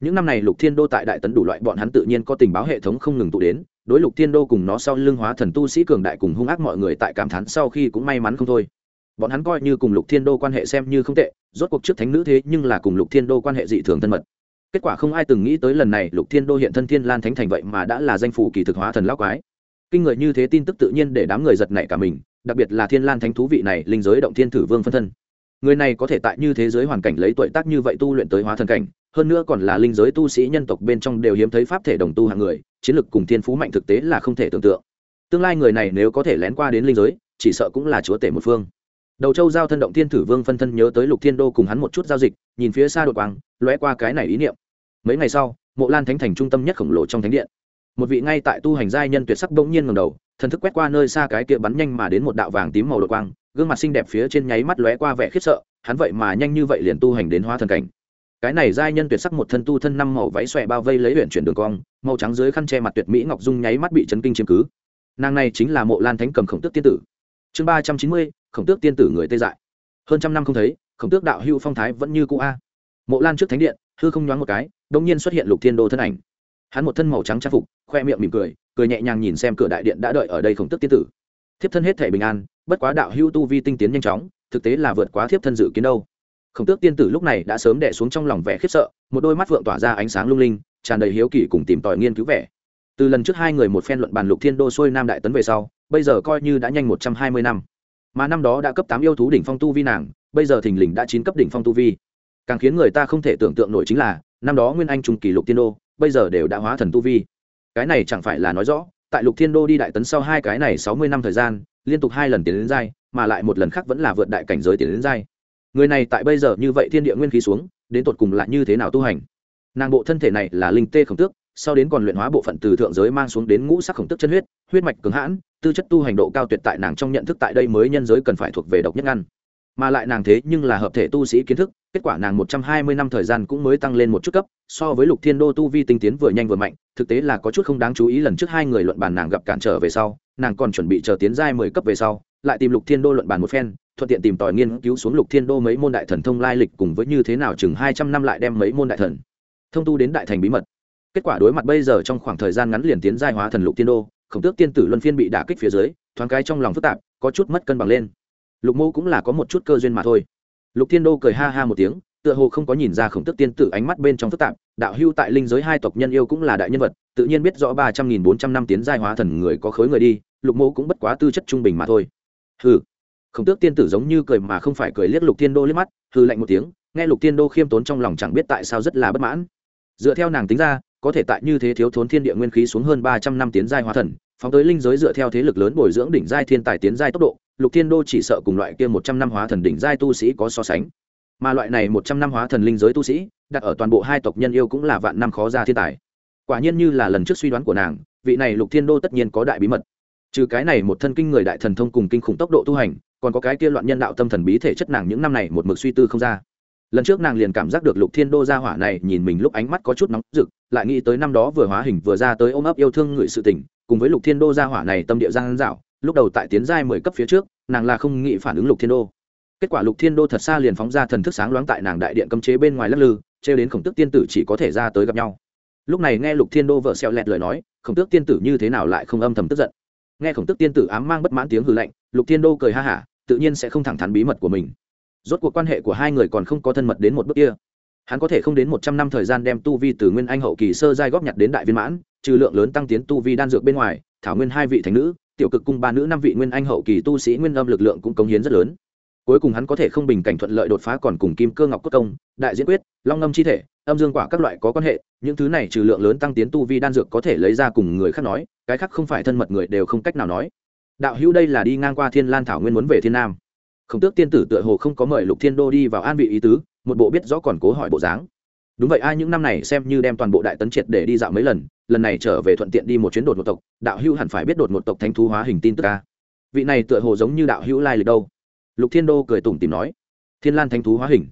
những năm này lục thiên đô tại đại tấn đủ loại, bọn hắn tự nhiên có tình báo hệ thống không ngừng tụ đến, đối lục thiên đô cùng nó sau lưng hóa thần tu sĩ cường đại cùng hung ác mọi người tại cảm thán sau khi cũng may mắn không thôi. Bọn hắn coi như cùng lục thiên đô quan hệ xem như không tệ, rốt cuộc trước thánh nữ thế nhưng là cùng lục thiên đô quan hệ dị thường thân mật kết quả không ai từng nghĩ tới lần này lục thiên đô hiện thân thiên lan thánh thành vậy mà đã là danh phủ kỳ thực hóa thần lão quái. Kinh người như thế tin tức tự nhiên để đám người giật nảy cả mình, đặc biệt là thiên lan thánh thú vị này, linh giới động thiên thử vương phân thân. Người này có thể tại như thế giới hoàn cảnh lấy tuổi tác như vậy tu luyện tới hóa thần cảnh, hơn nữa còn là linh giới tu sĩ nhân tộc bên trong đều hiếm thấy pháp thể đồng tu hạng người, chiến lược cùng thiên phú mạnh thực tế là không thể tưởng tượng. Tương lai người này nếu có thể lén qua đến linh giới, chỉ sợ cũng là chúa tể một phương. Đầu châu giao thân động thiên thử vương phân thân nhớ tới lục thiên đô cùng hắn một chút giao dịch, nhìn phía xa đột quang, lóe qua cái này ý niệm mấy ngày sau, mộ lan thánh thành trung tâm nhất khổng lồ trong thánh điện. Một vị ngay tại tu hành giai nhân tuyệt sắc bỗng nhiên ngầm đầu, thần thức quét qua nơi xa cái kia bắn nhanh mà đến một đạo vàng tím màu đột quang, gương mặt xinh đẹp phía trên nháy mắt lóe qua vẻ khiếp sợ, hắn vậy mà nhanh như vậy liền tu hành đến hóa thần cảnh. Cái này giai nhân tuyệt sắc một thân tu thân năm màu váy xòe bao vây lấy huyện chuyển đường cong, màu trắng dưới khăn che mặt tuyệt mỹ ngọc dung nháy mắt bị chấn kinh chiếm cứ. Nàng này chính là mộ lan thánh cầm khổng tước tiên tử. Chương ba trăm chín mươi, khổng tước tiên tử người tê dại. Hơn trăm năm không thấy, khổng tước đạo hưu phong thái vẫn như cũ a mộ lan trước thánh điện, hư không nhoáng một cái đông nhiên xuất hiện lục thiên đô thân ảnh. Hắn một thân màu trắng trang phục, khoe miệng mỉm cười cười nhẹ nhàng nhìn xem cửa đại điện đã đợi ở đây khổng tức tiên tử. Thiếp thân hết thể bình an, bất quá đạo hưu tu vi tinh tiến nhanh chóng, thực tế là vượt quá thiếp thân dự kiến đâu. Khổng tước tiên tử lúc này đã sớm đẻ xuống trong lòng vẻ khiếp sợ, một đôi mắt vượng tỏa ra ánh sáng lung linh, tràn đầy hiếu kỳ cùng tìm tòi nghiên cứu vẻ. Từ lần trước hai người một phen luận bàn lục thiên đô xuôi nam đại tấn về sau, bây giờ coi như đã nhanh một trăm hai mươi năm. Mà năm đó đã cấp tám yêu thú đỉnh phong tu vi nàng, bây giờ thình lình đã chín cấp đỉnh phong tu vi càng khiến người ta không thể tưởng tượng nổi chính là, năm đó nguyên anh trung kỷ lục tiên đô, bây giờ đều đã hóa thần tu vi. Cái này chẳng phải là nói rõ, tại lục thiên đô đi đại tấn sau hai cái này sáu mươi năm thời gian, liên tục hai lần tiến đến giai, mà lại một lần khác vẫn là vượt đại cảnh giới tiến đến giai. Người này tại bây giờ như vậy thiên địa nguyên khí xuống, đến tột cùng lại như thế nào tu hành? Nàng bộ thân thể này là linh tê khổng tước, sau đến còn luyện hóa bộ phận từ thượng giới mang xuống đến ngũ sắc khổng tức chân huyết huyết mạch cứng hãn, tư chất tu hành độ cao tuyệt tại nàng trong nhận thức tại đây mới nhân giới cần phải thuộc về độc nhất ngăn mà lại nàng thế nhưng là hợp thể tu sĩ kiến thức, kết quả nàng một trăm hai mươi năm thời gian cũng mới tăng lên một chút cấp, so với lục thiên đô tu vi tinh tiến vừa nhanh vừa mạnh, thực tế là có chút không đáng chú ý lần trước hai người luận bàn nàng gặp cản trở về sau, nàng còn chuẩn bị chờ tiến giai mười cấp về sau, lại tìm lục thiên đô luận bàn một phen, thuận tiện tìm tòi nghiên cứu xuống lục thiên đô mấy môn đại thần thông lai lịch cùng với như thế nào chừng hai trăm năm lại đem mấy môn đại thần thông tu đến đại thành bí mật. Kết quả đối mặt bây giờ trong khoảng thời gian ngắn liền tiến giai hóa thần lục thiên đô, khổng tước tiên tử luân phiên bị đả kích phía dưới, thoáng cái trong lòng phức tạp, có chút mất cân bằng lên lục mô cũng là có một chút cơ duyên mà thôi. Lục thiên đô cười ha ha một tiếng, tựa hồ không có nhìn ra khổng tước tiên tử ánh mắt bên trong phức tạp, đạo hưu tại linh giới hai tộc nhân yêu cũng là đại nhân vật, tự nhiên biết rõ ba trăm nghìn bốn trăm năm tiến giai hóa thần người có khối người đi, lục mô cũng bất quá tư chất trung bình mà thôi. Hừ, khổng tước tiên tử giống như cười mà không phải cười liếc lục thiên đô liếc mắt, Hừ lạnh một tiếng, nghe lục thiên đô khiêm tốn trong lòng chẳng biết tại sao rất là bất mãn. Dựa theo nàng tính ra, có thể tại như thế thiếu thốn thiên địa nguyên khí xuống hơn ba trăm năm tiến giai hóa thần, phóng tới linh giới dựa theo thế lực lớn bồi dưỡng đỉnh giai thiên tài tiến giai tốc độ lục thiên đô chỉ sợ cùng loại kia một trăm năm hóa thần đỉnh giai tu sĩ có so sánh. Mà loại này một trăm năm hóa thần linh giới tu sĩ, đặt ở toàn bộ hai tộc nhân yêu cũng là vạn năm khó ra thiên tài. Quả nhiên như là lần trước suy đoán của nàng, vị này lục thiên đô tất nhiên có đại bí mật. Trừ cái này một thân kinh người đại thần thông cùng kinh khủng tốc độ tu hành, còn có cái kia loạn nhân đạo tâm thần bí thể chất nàng những năm này một mực suy tư không ra. Lần trước nàng liền cảm giác được lục thiên đô gia hỏa này nhìn mình lúc ánh mắt có chút nóng rực, lại nghĩ tới năm đó vừa hóa hình vừa ra tới ôm ấp yêu thương người sự tình, cùng với lục thiên đô gia hỏa này tâm địa giang dạo lúc đầu tại tiến giai mười cấp phía trước, nàng là không nghĩ phản ứng lục thiên đô. Kết quả lục thiên đô thật xa liền phóng ra thần thức sáng loáng tại nàng đại điện cấm chế bên ngoài lắc lư, trêu đến khổng tước tiên tử chỉ có thể ra tới gặp nhau. Lúc này nghe lục thiên đô vợ xẹo lẹt lời nói, khổng tước tiên tử như thế nào lại không âm thầm tức giận? Nghe khổng tước tiên tử ám mang bất mãn tiếng hư lạnh, lục thiên đô cười ha hả, tự nhiên sẽ không thẳng thắn bí mật của mình. Rốt cuộc quan hệ của hai người còn không có thân mật đến một bước kia. Hắn có thể không đến một trăm năm thời gian đem tu vi từ nguyên anh hậu kỳ sơ giai góp nhặt đến đại viên mãn, trừ lượng lớn tăng tiến tu vi đan dược bên ngoài, thảo nguyên hai vị thành nữ tiểu cực cung ba nữ năm vị nguyên anh hậu kỳ tu sĩ nguyên âm lực lượng cũng cống hiến rất lớn. Cuối cùng hắn có thể không bình cảnh thuận lợi đột phá còn cùng kim cơ ngọc cốt công, đại diễn quyết, long ngâm chi thể, âm dương quả các loại có quan hệ, những thứ này trừ lượng lớn tăng tiến tu vi đan dược có thể lấy ra cùng người khác nói, cái khác không phải thân mật người đều không cách nào nói. Đạo hữu đây là đi ngang qua thiên lan thảo nguyên muốn về thiên nam. Khổng tước tiên tử tựa hồ không có mời lục thiên đô đi vào an vị ý tứ, một bộ biết rõ còn cố hỏi bộ dáng. Đúng vậy, ai những năm này xem như đem toàn bộ đại tấn triệt để đi dạo mấy lần lần này trở về thuận tiện đi một chuyến đột một tộc, đạo hữu hẳn phải biết đột một tộc thánh thú hóa hình tin tức ca vị này tựa hồ giống như đạo hữu lai lịch đâu. Lục thiên đô cười tủm tìm nói, thiên lan thánh thú hóa hình.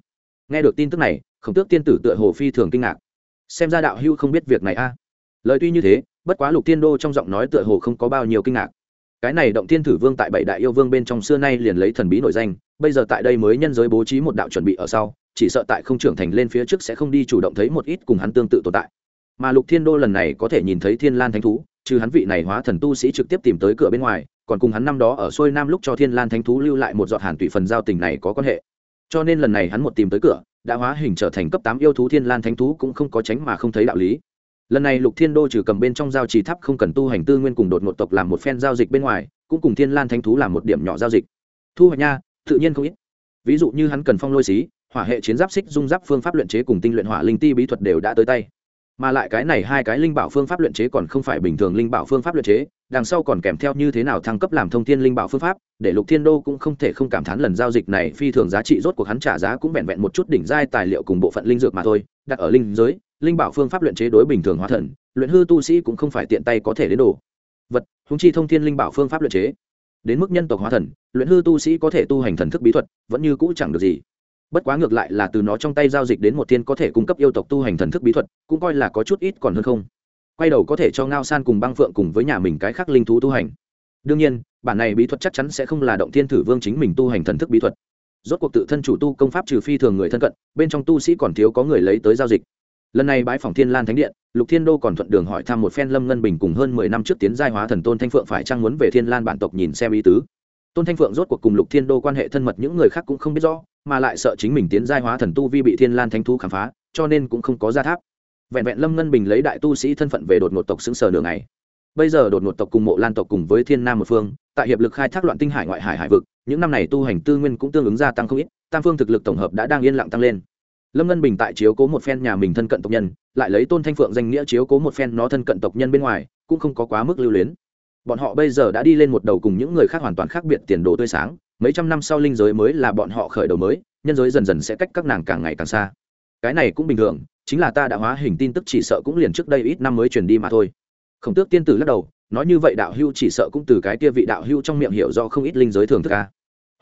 Nghe được tin tức này, khổng tước tiên tử tựa hồ phi thường kinh ngạc. Xem ra đạo hữu không biết việc này a. Lời tuy như thế, bất quá lục thiên đô trong giọng nói tựa hồ không có bao nhiêu kinh ngạc. Cái này động thiên thử vương tại bảy đại yêu vương bên trong xưa nay liền lấy thần bí nổi danh, bây giờ tại đây mới nhân giới bố trí một đạo chuẩn bị ở sau, chỉ sợ tại không trưởng thành lên phía trước sẽ không đi chủ động thấy một ít cùng hắn tương tự tồn tại mà lục thiên đô lần này có thể nhìn thấy thiên lan thánh thú, trừ hắn vị này hóa thần tu sĩ trực tiếp tìm tới cửa bên ngoài, còn cùng hắn năm đó ở xuôi nam lúc cho thiên lan thánh thú lưu lại một giọt hàn tụy phần giao tình này có quan hệ. Cho nên lần này hắn một tìm tới cửa, đã hóa hình trở thành cấp tám yêu thú thiên lan thánh thú cũng không có tránh mà không thấy đạo lý. Lần này lục thiên đô trừ cầm bên trong giao trì tháp không cần tu hành tư nguyên cùng đột ngột tộc làm một phen giao dịch bên ngoài, cũng cùng thiên lan thánh thú làm một điểm nhỏ giao dịch. Thu hoạch nha, tự nhiên không ít. Ví dụ như hắn cần phong lôi xí, hỏa hệ chiến giáp xích dung giáp phương pháp luyện chế cùng tinh luyện hỏa linh ti bí thuật đều đã tới tay mà lại cái này hai cái linh bảo phương pháp luyện chế còn không phải bình thường linh bảo phương pháp luyện chế, đằng sau còn kèm theo như thế nào thăng cấp làm thông thiên linh bảo phương pháp, để lục thiên đô cũng không thể không cảm thán lần giao dịch này phi thường giá trị, rốt cuộc hắn trả giá cũng vẹn vẹn một chút đỉnh giai tài liệu cùng bộ phận linh dược mà thôi, đặt ở linh giới, linh bảo phương pháp luyện chế đối bình thường hóa thần, luyện hư tu sĩ cũng không phải tiện tay có thể đến đồ. Vật húng chi thông thiên linh bảo phương pháp luyện chế. Đến mức nhân tộc hóa thần, luyện hư tu sĩ có thể tu hành thần thức bí thuật, vẫn như cũ chẳng được gì bất quá ngược lại là từ nó trong tay giao dịch đến một thiên có thể cung cấp yêu tộc tu hành thần thức bí thuật, cũng coi là có chút ít còn hơn không. Quay đầu có thể cho ngao san cùng băng phượng cùng với nhà mình cái khác linh thú tu hành. Đương nhiên, bản này bí thuật chắc chắn sẽ không là động thiên thử vương chính mình tu hành thần thức bí thuật. Rốt cuộc tự thân chủ tu công pháp trừ phi thường người thân cận, bên trong tu sĩ còn thiếu có người lấy tới giao dịch. Lần này bãi phòng thiên lan thánh điện, lục thiên đô còn thuận đường hỏi thăm một phen lâm ngân bình cùng hơn mười năm trước tiến giai hóa thần tôn thanh phượng phải trang muốn về thiên lan bản tộc nhìn xem ý tứ. Tôn thanh phượng rốt cuộc cùng lục thiên đô quan hệ thân mật, những người khác cũng không biết rõ mà lại sợ chính mình tiến giai hóa thần tu vi bị thiên lan thánh thú khám phá, cho nên cũng không có ra tháp. Vẹn vẹn lâm ngân bình lấy đại tu sĩ thân phận về đột ngột tộc xứng sở đường này bây giờ đột ngột tộc cùng mộ lan tộc cùng với thiên nam một phương, tại hiệp lực khai thác loạn tinh hải ngoại hải hải vực, những năm này tu hành tư nguyên cũng tương ứng gia tăng không ít, tam phương thực lực tổng hợp đã đang yên lặng tăng lên. Lâm ngân bình tại chiếu cố một phen nhà mình thân cận tộc nhân, lại lấy tôn thanh phượng danh nghĩa chiếu cố một phen nó thân cận tộc nhân bên ngoài, cũng không có quá mức lưu luyến. Bọn họ bây giờ đã đi lên một đầu cùng những người khác hoàn toàn khác biệt tiền đồ tươi sáng mấy trăm năm sau linh giới mới là bọn họ khởi đầu mới, nhân giới dần dần sẽ cách các nàng càng ngày càng xa. Cái này cũng bình thường, chính là ta đã hóa hình tin tức chỉ sợ cũng liền trước đây ít năm mới truyền đi mà thôi. Khổng tước tiên tử lắc đầu, nói như vậy đạo hưu chỉ sợ cũng từ cái kia vị đạo hưu trong miệng hiểu do không ít linh giới thường thức ca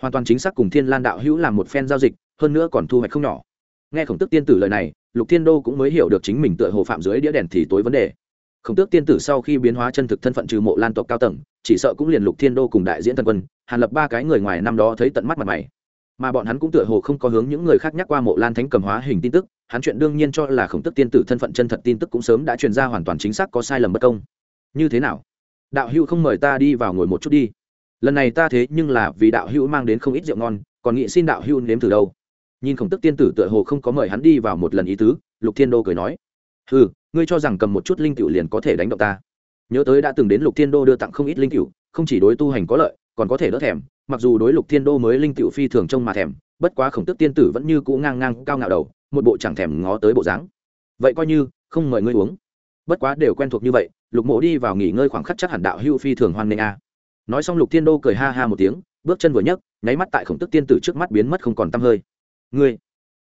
hoàn toàn chính xác cùng thiên lan đạo hữu làm một phen giao dịch, hơn nữa còn thu hoạch không nhỏ. Nghe khổng tước tiên tử lời này, lục thiên đô cũng mới hiểu được chính mình tựa hồ phạm dưới đĩa đèn thì tối vấn đề khổng tước tiên tử sau khi biến hóa chân thực thân phận trừ mộ lan tộc cao tầng, chỉ sợ cũng liền lục thiên đô cùng đại diễn thần quân, hàn lập ba cái người ngoài năm đó thấy tận mắt mặt mày. Mà bọn hắn cũng tựa hồ không có hướng những người khác nhắc qua mộ lan thánh cầm hóa hình tin tức, hắn chuyện đương nhiên cho là khổng tức tiên tử thân phận chân thật tin tức cũng sớm đã truyền ra hoàn toàn chính xác có sai lầm bất công. Như thế nào? Đạo hữu không mời ta đi vào ngồi một chút đi. Lần này ta thế nhưng là vì đạo hữu mang đến không ít rượu ngon, còn nghĩ xin đạo hữu nếm từ đâu. Nhìn khổng tức tiên tử tựa hồ không có mời hắn đi vào một lần ý tứ, lục thiên đô cười nói. Ừ ngươi cho rằng cầm một chút linh cựu liền có thể đánh động ta. Nhớ tới đã từng đến lục thiên đô đưa tặng không ít linh cựu, không chỉ đối tu hành có lợi, còn có thể đỡ thèm, mặc dù đối lục thiên đô mới linh cựu phi thường trông mà thèm, bất quá khổng tức tiên tử vẫn như cũ ngang ngang cao ngạo đầu, một bộ chẳng thèm ngó tới bộ dáng. Vậy coi như, không mời ngươi uống. Bất quá đều quen thuộc như vậy, lục mộ đi vào nghỉ ngơi khoảng khắc chắc hẳn đạo hưu phi thường hoan nghênh a. Nói xong lục thiên đô cười ha ha một tiếng, bước chân vừa nhấc, nháy mắt tại khổng tức tiên tử trước mắt biến mất không còn tăm hơi. Ngươi?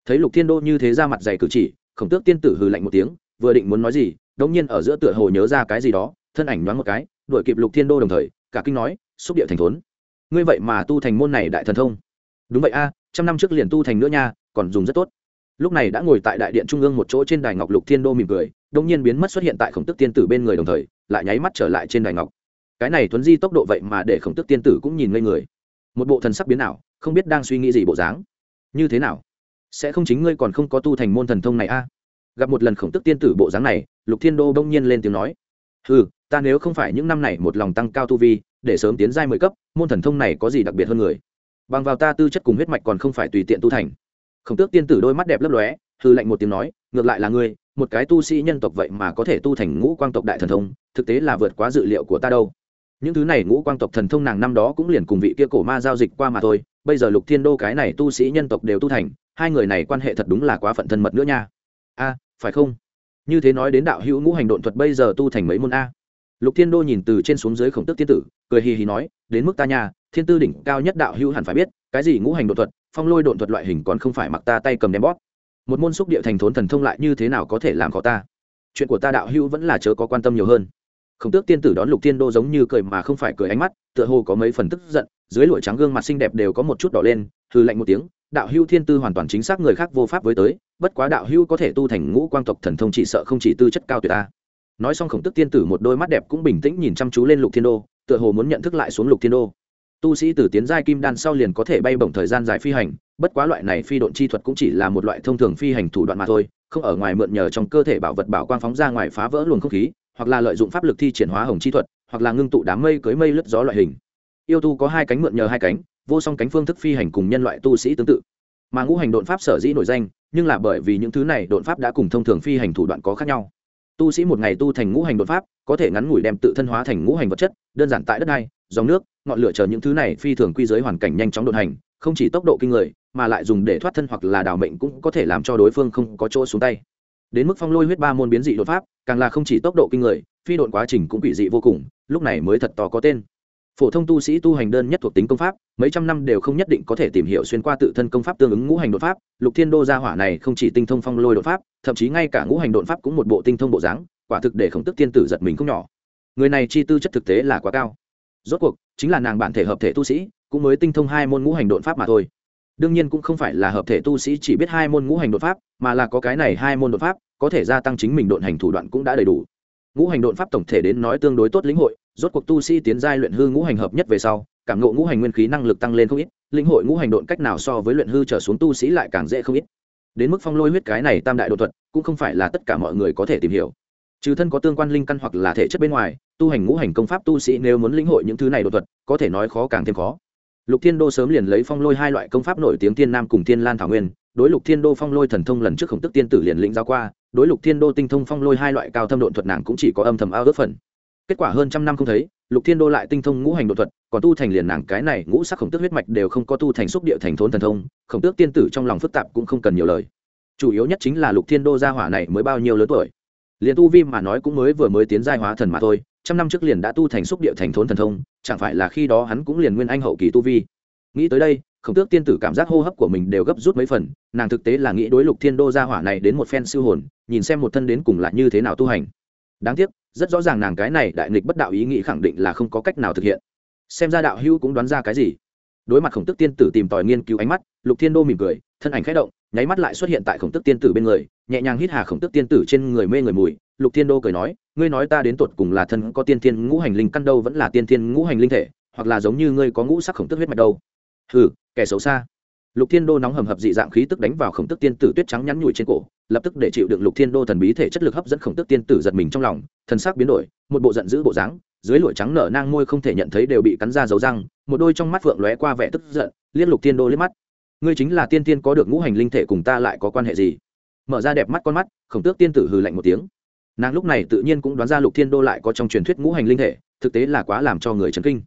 Thấy lục thiên đô như thế ra mặt dày cử chỉ, khổng tước tiên tử hừ lạnh một tiếng vừa định muốn nói gì, đống nhiên ở giữa tựa hồ nhớ ra cái gì đó, thân ảnh nhoáng một cái, đuổi kịp lục thiên đô đồng thời, cả kinh nói, xúc địa thành thốn. Ngươi vậy mà tu thành môn này đại thần thông. Đúng vậy a, trăm năm trước liền tu thành nữa nha, còn dùng rất tốt. Lúc này đã ngồi tại đại điện trung ương một chỗ trên đài ngọc lục thiên đô mỉm cười đông nhiên biến mất xuất hiện tại khổng tức tiên tử bên người đồng thời, lại nháy mắt trở lại trên đài ngọc. Cái này thuấn di tốc độ vậy mà để khổng tức tiên tử cũng nhìn ngây người. Một bộ thần sắc biến nào không biết đang suy nghĩ gì bộ dáng. Như thế nào? Sẽ không chính ngươi còn không có tu thành môn thần thông này a? Gặp một lần khổng tức tiên tử bộ dáng này, lục thiên đô đông nhiên lên tiếng nói ừ ta nếu không phải những năm này một lòng tăng cao tu vi, để sớm tiến giai mười cấp, môn thần thông này có gì đặc biệt hơn người? Bằng vào ta tư chất cùng huyết mạch còn không phải tùy tiện tu thành. Khổng tước tiên tử đôi mắt đẹp lấp lóe hư lạnh một tiếng nói, ngược lại là ngươi, một cái tu sĩ nhân tộc vậy mà có thể tu thành ngũ quang tộc đại thần thông, thực tế là vượt quá dự liệu của ta đâu. Những thứ này ngũ quang tộc thần thông nàng năm đó cũng liền cùng vị kia cổ ma giao dịch qua mà thôi, bây giờ lục thiên đô cái này tu sĩ nhân tộc đều tu thành, hai người này quan hệ thật đúng là quá phận thân mật nữa nha. A phải không? Như thế nói đến đạo hữu ngũ hành độn thuật bây giờ tu thành mấy môn a. Lục thiên đô nhìn từ trên xuống dưới khổng tức tiên tử, cười hì hì nói, đến mức ta nhà thiên tư đỉnh cao nhất đạo hữu hẳn phải biết, cái gì ngũ hành độn thuật, phong lôi độn thuật loại hình còn không phải mặc ta tay cầm đem bóp. Một môn xúc địa thành thốn thần thông lại như thế nào có thể làm khó ta? Chuyện của ta đạo hữu vẫn là chớ có quan tâm nhiều hơn. Khổng tước tiên tử đón lục thiên đô giống như cười mà không phải cười ánh mắt, tựa hồ có mấy phần tức giận, dưới lụa trắng gương mặt xinh đẹp đều có một chút đỏ lên hư lạnh một tiếng đạo Hưu thiên tư hoàn toàn chính xác người khác vô pháp với tới, bất quá đạo Hưu có thể tu thành ngũ quang tộc thần thông chỉ sợ không chỉ tư chất cao tuyệt ta. Nói xong khổng tức tiên tử một đôi mắt đẹp cũng bình tĩnh nhìn chăm chú lên lục thiên đô, tựa hồ muốn nhận thức lại xuống lục thiên đô. Tu sĩ từ tiến giai kim đan sau liền có thể bay bổng thời gian dài phi hành, bất quá loại này phi độn chi thuật cũng chỉ là một loại thông thường phi hành thủ đoạn mà thôi, không ở ngoài mượn nhờ trong cơ thể bảo vật bảo quang phóng ra ngoài phá vỡ luồng không khí, hoặc là lợi dụng pháp lực thi triển hóa hồng chi thuật, hoặc là ngưng tụ đám mây cưới mây lướt gió loại hình. Yêu tu có hai cánh mượn nhờ hai cánh vô song cánh phương thức phi hành cùng nhân loại tu sĩ tương tự. Mà ngũ hành đột pháp sở dĩ nổi danh, nhưng là bởi vì những thứ này đột pháp đã cùng thông thường phi hành thủ đoạn có khác nhau. Tu sĩ một ngày tu thành ngũ hành đột pháp, có thể ngắn ngủi đem tự thân hóa thành ngũ hành vật chất, đơn giản tại đất đai, dòng nước, ngọn lửa chờ những thứ này phi thường quy giới hoàn cảnh nhanh chóng đột hành, không chỉ tốc độ kinh người, mà lại dùng để thoát thân hoặc là đào mệnh cũng có thể làm cho đối phương không có chỗ xuống tay. Đến mức phong lôi huyết ba môn biến dị đột pháp, càng là không chỉ tốc độ kinh người, phi độn quá trình cũng quỷ dị vô cùng, lúc này mới thật to có tên phổ thông tu sĩ tu hành đơn nhất thuộc tính công pháp, mấy trăm năm đều không nhất định có thể tìm hiểu xuyên qua tự thân công pháp tương ứng ngũ hành đột pháp. Lục thiên đô gia hỏa này không chỉ tinh thông phong lôi đột pháp, thậm chí ngay cả ngũ hành đột pháp cũng một bộ tinh thông bộ dáng, quả thực để khổng tức tiên tử giật mình không nhỏ. Người này chi tư chất thực tế là quá cao. Rốt cuộc, chính là nàng bản thể hợp thể tu sĩ, cũng mới tinh thông hai môn ngũ hành đột pháp mà thôi. Đương nhiên cũng không phải là hợp thể tu sĩ chỉ biết hai môn ngũ hành đột pháp, mà là có cái này hai môn đột pháp, có thể gia tăng chính mình độn hành thủ đoạn cũng đã đầy đủ ngũ hành đột pháp tổng thể đến nói tương đối tốt lĩnh hội, rốt cuộc tu sĩ tiến giai luyện hư ngũ hành hợp nhất về sau, cảm ngộ ngũ hành nguyên khí năng lực tăng lên không ít, lĩnh hội ngũ hành độn cách nào so với luyện hư trở xuống tu sĩ lại càng dễ không ít. Đến mức phong lôi huyết cái này tam đại đột thuật, cũng không phải là tất cả mọi người có thể tìm hiểu. Trừ thân có tương quan linh căn hoặc là thể chất bên ngoài, tu hành ngũ hành công pháp tu sĩ nếu muốn lĩnh hội những thứ này đột thuật, có thể nói khó càng thêm khó. Lục thiên đô sớm liền lấy phong lôi hai loại công pháp nổi tiếng tiên nam cùng tiên lan thảo nguyên, đối lục thiên đô phong lôi thần thông lần trước khổng tức tiên tử liền lĩnh giao qua đối lục thiên đô tinh thông phong lôi hai loại cao thâm độn thuật nàng cũng chỉ có âm thầm ao ước phần. Kết quả hơn trăm năm không thấy, lục thiên đô lại tinh thông ngũ hành đột thuật, còn tu thành liền nàng cái này ngũ sắc khổng tước huyết mạch đều không có tu thành xúc địa thành thốn thần thông, khổng tước tiên tử trong lòng phức tạp cũng không cần nhiều lời. Chủ yếu nhất chính là lục thiên đô gia hỏa này mới bao nhiêu lớn tuổi. Liền tu vi mà nói cũng mới vừa mới tiến giai hóa thần mà thôi, trăm năm trước liền đã tu thành xúc địa thành thốn thần thông, chẳng phải là khi đó hắn cũng liền nguyên anh hậu kỳ tu vi. Nghĩ tới đây khổng tước tiên tử cảm giác hô hấp của mình đều gấp rút mấy phần, nàng thực tế là nghĩ đối lục thiên đô gia hỏa này đến một phen siêu hồn, nhìn xem một thân đến cùng là như thế nào tu hành. Đáng tiếc, rất rõ ràng nàng cái này đại nghịch bất đạo ý nghĩ khẳng định là không có cách nào thực hiện. Xem ra đạo hữu cũng đoán ra cái gì. Đối mặt khổng tức tiên tử tìm tòi nghiên cứu ánh mắt, lục thiên đô mỉm cười, thân ảnh khẽ động, nháy mắt lại xuất hiện tại khổng tức tiên tử bên người, nhẹ nhàng hít hà khổng tức tiên tử trên người mê người mùi. Lục thiên đô cười nói, ngươi nói ta đến tột cùng là thân có tiên thiên ngũ hành linh căn đâu vẫn là tiên thiên ngũ hành linh thể, hoặc là giống như ngươi có ngũ sắc khổng tức huyết mạch đâu? Hừ kẻ xấu xa. Lục thiên đô nóng hầm hập dị dạng khí tức đánh vào khổng tức tiên tử tuyết trắng nhắn nhủi trên cổ, lập tức để chịu đựng lục thiên đô thần bí thể chất lực hấp dẫn khổng tức tiên tử giật mình trong lòng, thần sắc biến đổi, một bộ giận dữ bộ dáng, dưới lụa trắng nở nang môi không thể nhận thấy đều bị cắn ra dấu răng, một đôi trong mắt phượng lóe qua vẻ tức giận liên lục thiên đô liếc mắt. Ngươi chính là tiên tiên có được ngũ hành linh thể cùng ta lại có quan hệ gì? Mở ra đẹp mắt con mắt, khổng tước tiên tử hừ lạnh một tiếng. Nàng lúc này tự nhiên cũng đoán ra lục thiên đô lại có trong truyền thuyết ngũ hành linh thể, thực tế là quá làm cho người chấn kinh.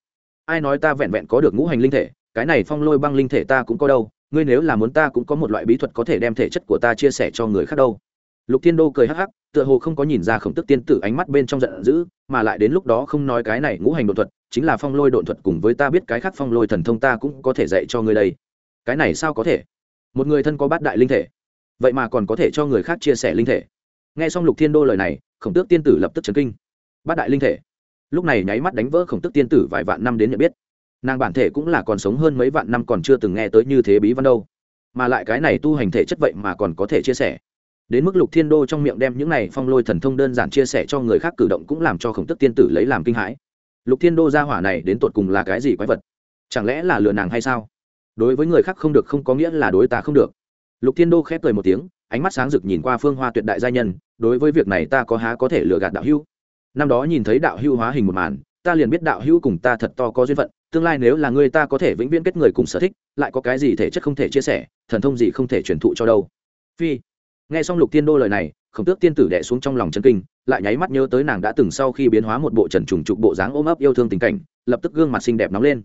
Ai nói ta vẹn vẹn có được ngũ hành linh thể cái này phong lôi băng linh thể ta cũng có đâu, ngươi nếu là muốn ta cũng có một loại bí thuật có thể đem thể chất của ta chia sẻ cho người khác đâu. Lục thiên đô cười hắc hắc, tựa hồ không có nhìn ra khổng tức tiên tử ánh mắt bên trong giận dữ, mà lại đến lúc đó không nói cái này ngũ hành đột thuật, chính là phong lôi đột thuật cùng với ta biết cái khác phong lôi thần thông ta cũng có thể dạy cho ngươi đây. Cái này sao có thể? Một người thân có bát đại linh thể, vậy mà còn có thể cho người khác chia sẻ linh thể. Nghe xong lục thiên đô lời này, khổng tước tiên tử lập tức chấn kinh. Bát đại linh thể. Lúc này nháy mắt đánh vỡ khổng tước tiên tử vài vạn năm đến nhận biết nàng bản thể cũng là còn sống hơn mấy vạn năm còn chưa từng nghe tới như thế bí văn đâu. Mà lại cái này tu hành thể chất vậy mà còn có thể chia sẻ. Đến mức lục thiên đô trong miệng đem những này phong lôi thần thông đơn giản chia sẻ cho người khác cử động cũng làm cho khổng tức tiên tử lấy làm kinh hãi. Lục thiên đô ra hỏa này đến tột cùng là cái gì quái vật? Chẳng lẽ là lừa nàng hay sao? Đối với người khác không được không có nghĩa là đối ta không được. Lục thiên đô khép cười một tiếng, ánh mắt sáng rực nhìn qua phương hoa tuyệt đại gia nhân, đối với việc này ta có há có thể lừa gạt đạo hữu. Năm đó nhìn thấy đạo hữu hóa hình một màn, ta liền biết đạo hữu cùng ta thật to có duyên phận tương lai nếu là người ta có thể vĩnh viễn kết người cùng sở thích, lại có cái gì thể chất không thể chia sẻ, thần thông gì không thể truyền thụ cho đâu. Phi. Nghe xong lục tiên đô lời này, khổng tước tiên tử đẻ xuống trong lòng chân kinh, lại nháy mắt nhớ tới nàng đã từng sau khi biến hóa một bộ trần trùng trục bộ dáng ôm ấp yêu thương tình cảnh, lập tức gương mặt xinh đẹp nóng lên.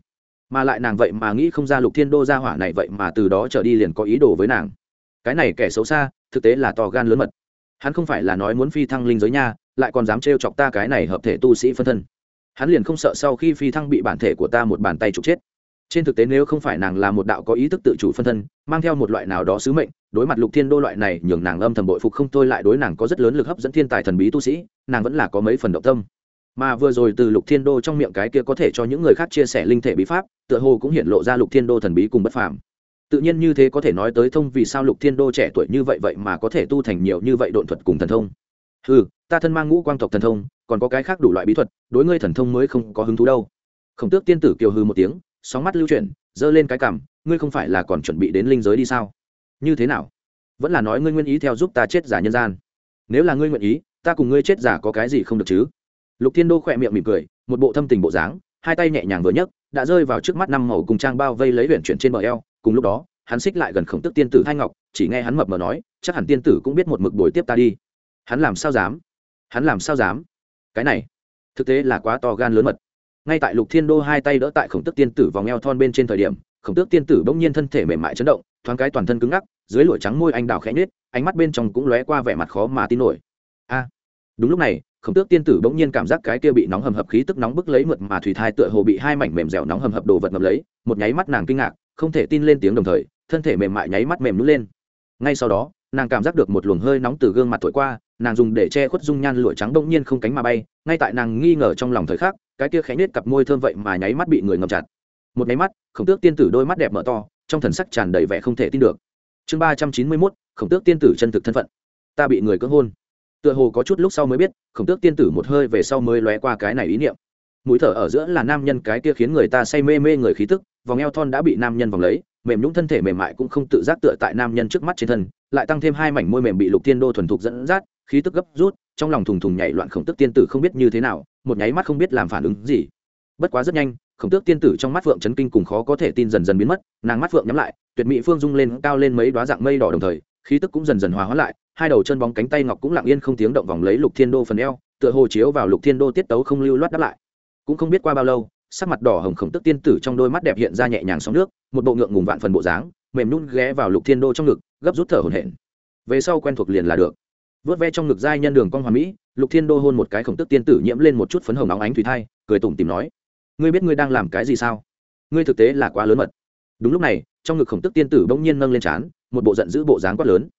Mà lại nàng vậy mà nghĩ không ra lục thiên đô ra hỏa này vậy mà từ đó trở đi liền có ý đồ với nàng. Cái này kẻ xấu xa, thực tế là to gan lớn mật. Hắn không phải là nói muốn phi thăng linh giới nha, lại còn dám trêu chọc ta cái này hợp thể tu sĩ phân thân hắn liền không sợ sau khi phi thăng bị bản thể của ta một bàn tay trục chết. Trên thực tế nếu không phải nàng là một đạo có ý thức tự chủ phân thân, mang theo một loại nào đó sứ mệnh, đối mặt lục thiên đô loại này, nhường nàng âm thầm bội phục không thôi lại đối nàng có rất lớn lực hấp dẫn thiên tài thần bí tu sĩ, nàng vẫn là có mấy phần động tâm. Mà vừa rồi từ lục thiên đô trong miệng cái kia có thể cho những người khác chia sẻ linh thể bí pháp, tựa hồ cũng hiện lộ ra lục thiên đô thần bí cùng bất phàm. Tự nhiên như thế có thể nói tới thông vì sao lục thiên đô trẻ tuổi như vậy vậy mà có thể tu thành nhiều như vậy độn thuật cùng thần thông. Ừ ta thân mang ngũ quang tộc thần thông còn có cái khác đủ loại bí thuật đối ngươi thần thông mới không có hứng thú đâu. Khổng tước tiên tử kiều hư một tiếng sóng mắt lưu chuyển giơ lên cái cảm, ngươi không phải là còn chuẩn bị đến linh giới đi sao? Như thế nào? Vẫn là nói ngươi nguyện ý theo giúp ta chết giả nhân gian. Nếu là ngươi nguyện ý ta cùng ngươi chết giả có cái gì không được chứ? Lục thiên đô khỏe miệng mỉm cười một bộ thâm tình bộ dáng hai tay nhẹ nhàng vừa nhấc đã rơi vào trước mắt năm màu cùng trang bao vây lấy huyện chuyển trên bờ eo. Cùng lúc đó hắn xích lại gần khổng tức tiên tử thanh ngọc chỉ nghe hắn mập mờ nói chắc hẳn tiên tử cũng biết một mực buổi tiếp ta đi. Hắn làm sao dám? Hắn làm sao dám? Cái này, thực tế là quá to gan lớn mật. Ngay tại lục thiên đô hai tay đỡ tại khổng tức tiên tử vòng eo thon bên trên thời điểm, khổng tước tiên tử bỗng nhiên thân thể mềm mại chấn động, thoáng cái toàn thân cứng ngắc, dưới lụa trắng môi anh đào khẽ nhết ánh mắt bên trong cũng lóe qua vẻ mặt khó mà tin nổi. A! Đúng lúc này, khổng tước tiên tử bỗng nhiên cảm giác cái kia bị nóng hầm hập khí tức nóng bức lấy mượt mà thủy thai tựa hồ bị hai mảnh mềm dẻo nóng hầm hập đồ vật ngập lấy, một nháy mắt nàng kinh ngạc, không thể tin lên tiếng đồng thời, thân thể mềm mại nháy mắt mềm nứt lên. Ngay sau đó nàng cảm giác được một luồng hơi nóng từ gương mặt thổi qua, nàng dùng để che khuất dung nhan lụa trắng bỗng nhiên không cánh mà bay, ngay tại nàng nghi ngờ trong lòng thời khắc, cái kia khẽ nết cặp môi thơm vậy mà nháy mắt bị người ngầm chặt. Một nháy mắt, khổng tước tiên tử đôi mắt đẹp mở to, trong thần sắc tràn đầy vẻ không thể tin được. Chương ba trăm chín mươi mốt, khổng tước tiên tử chân thực thân phận. Ta bị người cưỡng hôn. Tựa hồ có chút lúc sau mới biết, khổng tước tiên tử một hơi về sau mới lóe qua cái này ý niệm. Mũi thở ở giữa là nam nhân cái kia khiến người ta say mê mê người khí tức, vòng eo thon đã bị nam nhân vòng lấy mềm nhũng thân thể mềm mại cũng không tự giác tựa tại nam nhân trước mắt trên thân, lại tăng thêm hai mảnh môi mềm bị lục tiên đô thuần thục dẫn dắt, khí tức gấp rút, trong lòng thùng thùng nhảy loạn khổng tức tiên tử không biết như thế nào, một nháy mắt không biết làm phản ứng gì. Bất quá rất nhanh, khổng tước tiên tử trong mắt phượng chấn kinh cùng khó có thể tin dần dần biến mất, nàng mắt phượng nhắm lại, tuyệt mỹ phương rung lên cao lên mấy đoá dạng mây đỏ đồng thời, khí tức cũng dần dần hòa hóa lại, hai đầu chân bóng cánh tay ngọc cũng lặng yên không tiếng động vòng lấy lục thiên đô phần eo, tựa hồ chiếu vào lục thiên đô tiết tấu không lưu loát đáp lại. Cũng không biết qua bao lâu sắc mặt đỏ hồng khổng tức tiên tử trong đôi mắt đẹp hiện ra nhẹ nhàng sóng nước, một bộ ngượng ngùng vạn phần bộ dáng, mềm nhún ghé vào lục thiên đô trong ngực, gấp rút thở hổn hển. Về sau quen thuộc liền là được. Vớt ve trong ngực giai nhân đường con hoàn mỹ, lục thiên đô hôn một cái khổng tức tiên tử nhiễm lên một chút phấn hồng óng ánh thủy thai, cười tủm tìm nói, ngươi biết ngươi đang làm cái gì sao? Ngươi thực tế là quá lớn mật. Đúng lúc này, trong ngực khổng tức tiên tử bỗng nhiên nâng lên trán, một bộ giận dữ bộ dáng quát lớn.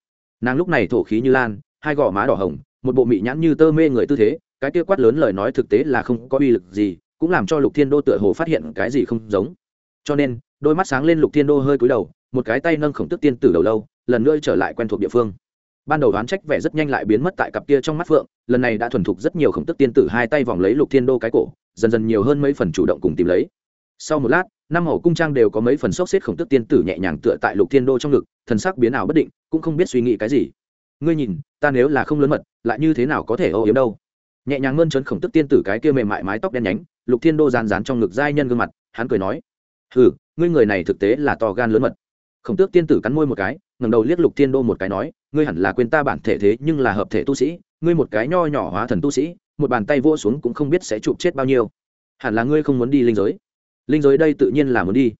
Nàng lúc này thổ khí như lan, hai gò má đỏ hồng, một bộ mị nhãn như tơ mê người tư thế, cái kia quát lớn lời nói thực tế là không có uy lực gì cũng làm cho lục thiên đô tựa hồ phát hiện cái gì không giống. Cho nên, đôi mắt sáng lên lục thiên đô hơi cúi đầu, một cái tay nâng khổng tức tiên tử đầu lâu, lần nữa trở lại quen thuộc địa phương. Ban đầu đoán trách vẻ rất nhanh lại biến mất tại cặp kia trong mắt phượng, lần này đã thuần thục rất nhiều khổng tức tiên tử hai tay vòng lấy lục thiên đô cái cổ, dần dần nhiều hơn mấy phần chủ động cùng tìm lấy. Sau một lát, năm hầu cung trang đều có mấy phần sốc xếp khổng tức tiên tử nhẹ nhàng tựa tại lục thiên đô trong ngực, thần sắc biến ảo bất định, cũng không biết suy nghĩ cái gì. Ngươi nhìn, ta nếu là không lớn mật, lại như thế nào có thể âu yếm đâu? Nhẹ nhàng mơn trớn khổng tức tiên tử cái kia mềm mại mái tóc đen nhánh lục thiên đô rán rán trong ngực giai nhân gương mặt, hắn cười nói, hừ, ngươi người này thực tế là to gan lớn mật. Khổng tước tiên tử cắn môi một cái ngầm đầu liếc lục thiên đô một cái nói, ngươi hẳn là quên ta bản thể thế nhưng là hợp thể tu sĩ, ngươi một cái nho nhỏ hóa thần tu sĩ, một bàn tay vỗ xuống cũng không biết sẽ chụp chết bao nhiêu. Hẳn là ngươi không muốn đi linh giới. Linh giới đây tự nhiên là muốn đi.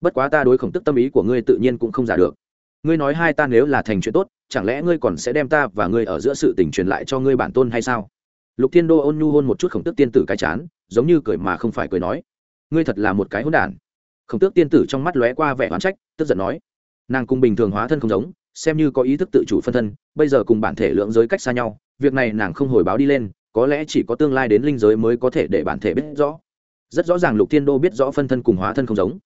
Bất quá ta đối khổng tức tâm ý của ngươi tự nhiên cũng không giả được. Ngươi nói hai ta nếu là thành chuyện tốt, chẳng lẽ ngươi còn sẽ đem ta và ngươi ở giữa sự tình truyền lại cho ngươi bản tôn hay sao? Lục thiên đô ôn nhu hôn một chút khổng tức tiên tử cái chán, giống như cười mà không phải cười nói, ngươi thật là một cái hôn đản. Khổng tước tiên tử trong mắt lóe qua vẻ oán trách, tức giận nói, nàng cùng bình thường hóa thân không giống, xem như có ý thức tự chủ phân thân, bây giờ cùng bản thể lượng giới cách xa nhau, việc này nàng không hồi báo đi lên, có lẽ chỉ có tương lai đến linh giới mới có thể để bản thể biết rõ. Rất rõ ràng lục thiên đô biết rõ phân thân cùng hóa thân không giống.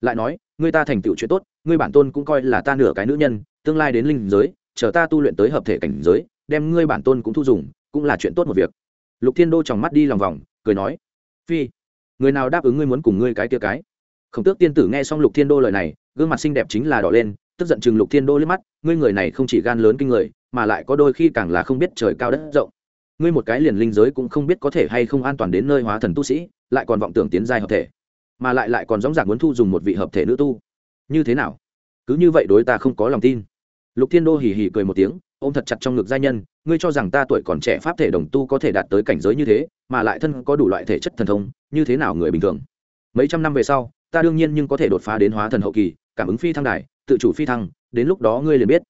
Lại nói người ta thành tựu chuyện tốt, ngươi bản tôn cũng coi là ta nửa cái nữ nhân, tương lai đến linh giới, chờ ta tu luyện tới hợp thể cảnh giới, đem ngươi bản tôn cũng thu dùng cũng là chuyện tốt một việc. Lục thiên đô tròng mắt đi lòng vòng, cười nói, phi, người nào đáp ứng ngươi muốn cùng ngươi cái kia cái? Khổng tước tiên tử nghe xong lục thiên đô lời này, gương mặt xinh đẹp chính là đỏ lên, tức giận chừng lục thiên đô liếc mắt, ngươi người này không chỉ gan lớn kinh người, mà lại có đôi khi càng là không biết trời cao đất rộng. Ngươi một cái liền linh giới cũng không biết có thể hay không an toàn đến nơi hóa thần tu sĩ, lại còn vọng tưởng tiến giai hợp thể, mà lại lại còn dóng dạc muốn thu dùng một vị hợp thể nữ tu. Như thế nào? Cứ như vậy đối ta không có lòng tin. Lục thiên đô hỉ hỉ cười một tiếng, ôm thật chặt trong ngực giai nhân ngươi cho rằng ta tuổi còn trẻ pháp thể đồng tu có thể đạt tới cảnh giới như thế, mà lại thân có đủ loại thể chất thần thông, như thế nào người bình thường? Mấy trăm năm về sau, ta đương nhiên nhưng có thể đột phá đến hóa thần hậu kỳ, cảm ứng phi thăng đài, tự chủ phi thăng, đến lúc đó ngươi liền biết.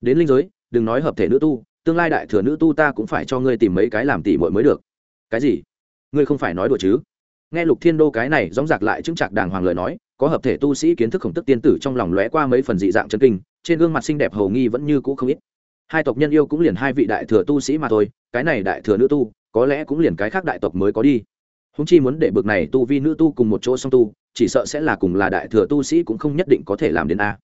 Đến linh giới, đừng nói hợp thể nữ tu, tương lai đại thừa nữ tu ta cũng phải cho ngươi tìm mấy cái làm tỷ muội mới được. Cái gì? Ngươi không phải nói đùa chứ? Nghe lục thiên đô cái này dóng dạc lại chứng chặt đàng hoàng lời nói, có hợp thể tu sĩ kiến thức khổng tức tiên tử trong lòng lóe qua mấy phần dị dạng chân kinh, trên gương mặt xinh đẹp hầu nghi vẫn như cũ không ít hai tộc nhân yêu cũng liền hai vị đại thừa tu sĩ mà thôi, cái này đại thừa nữ tu, có lẽ cũng liền cái khác đại tộc mới có đi. Húng chi muốn để bực này tu vi nữ tu cùng một chỗ song tu, chỉ sợ sẽ là cùng là đại thừa tu sĩ cũng không nhất định có thể làm đến a.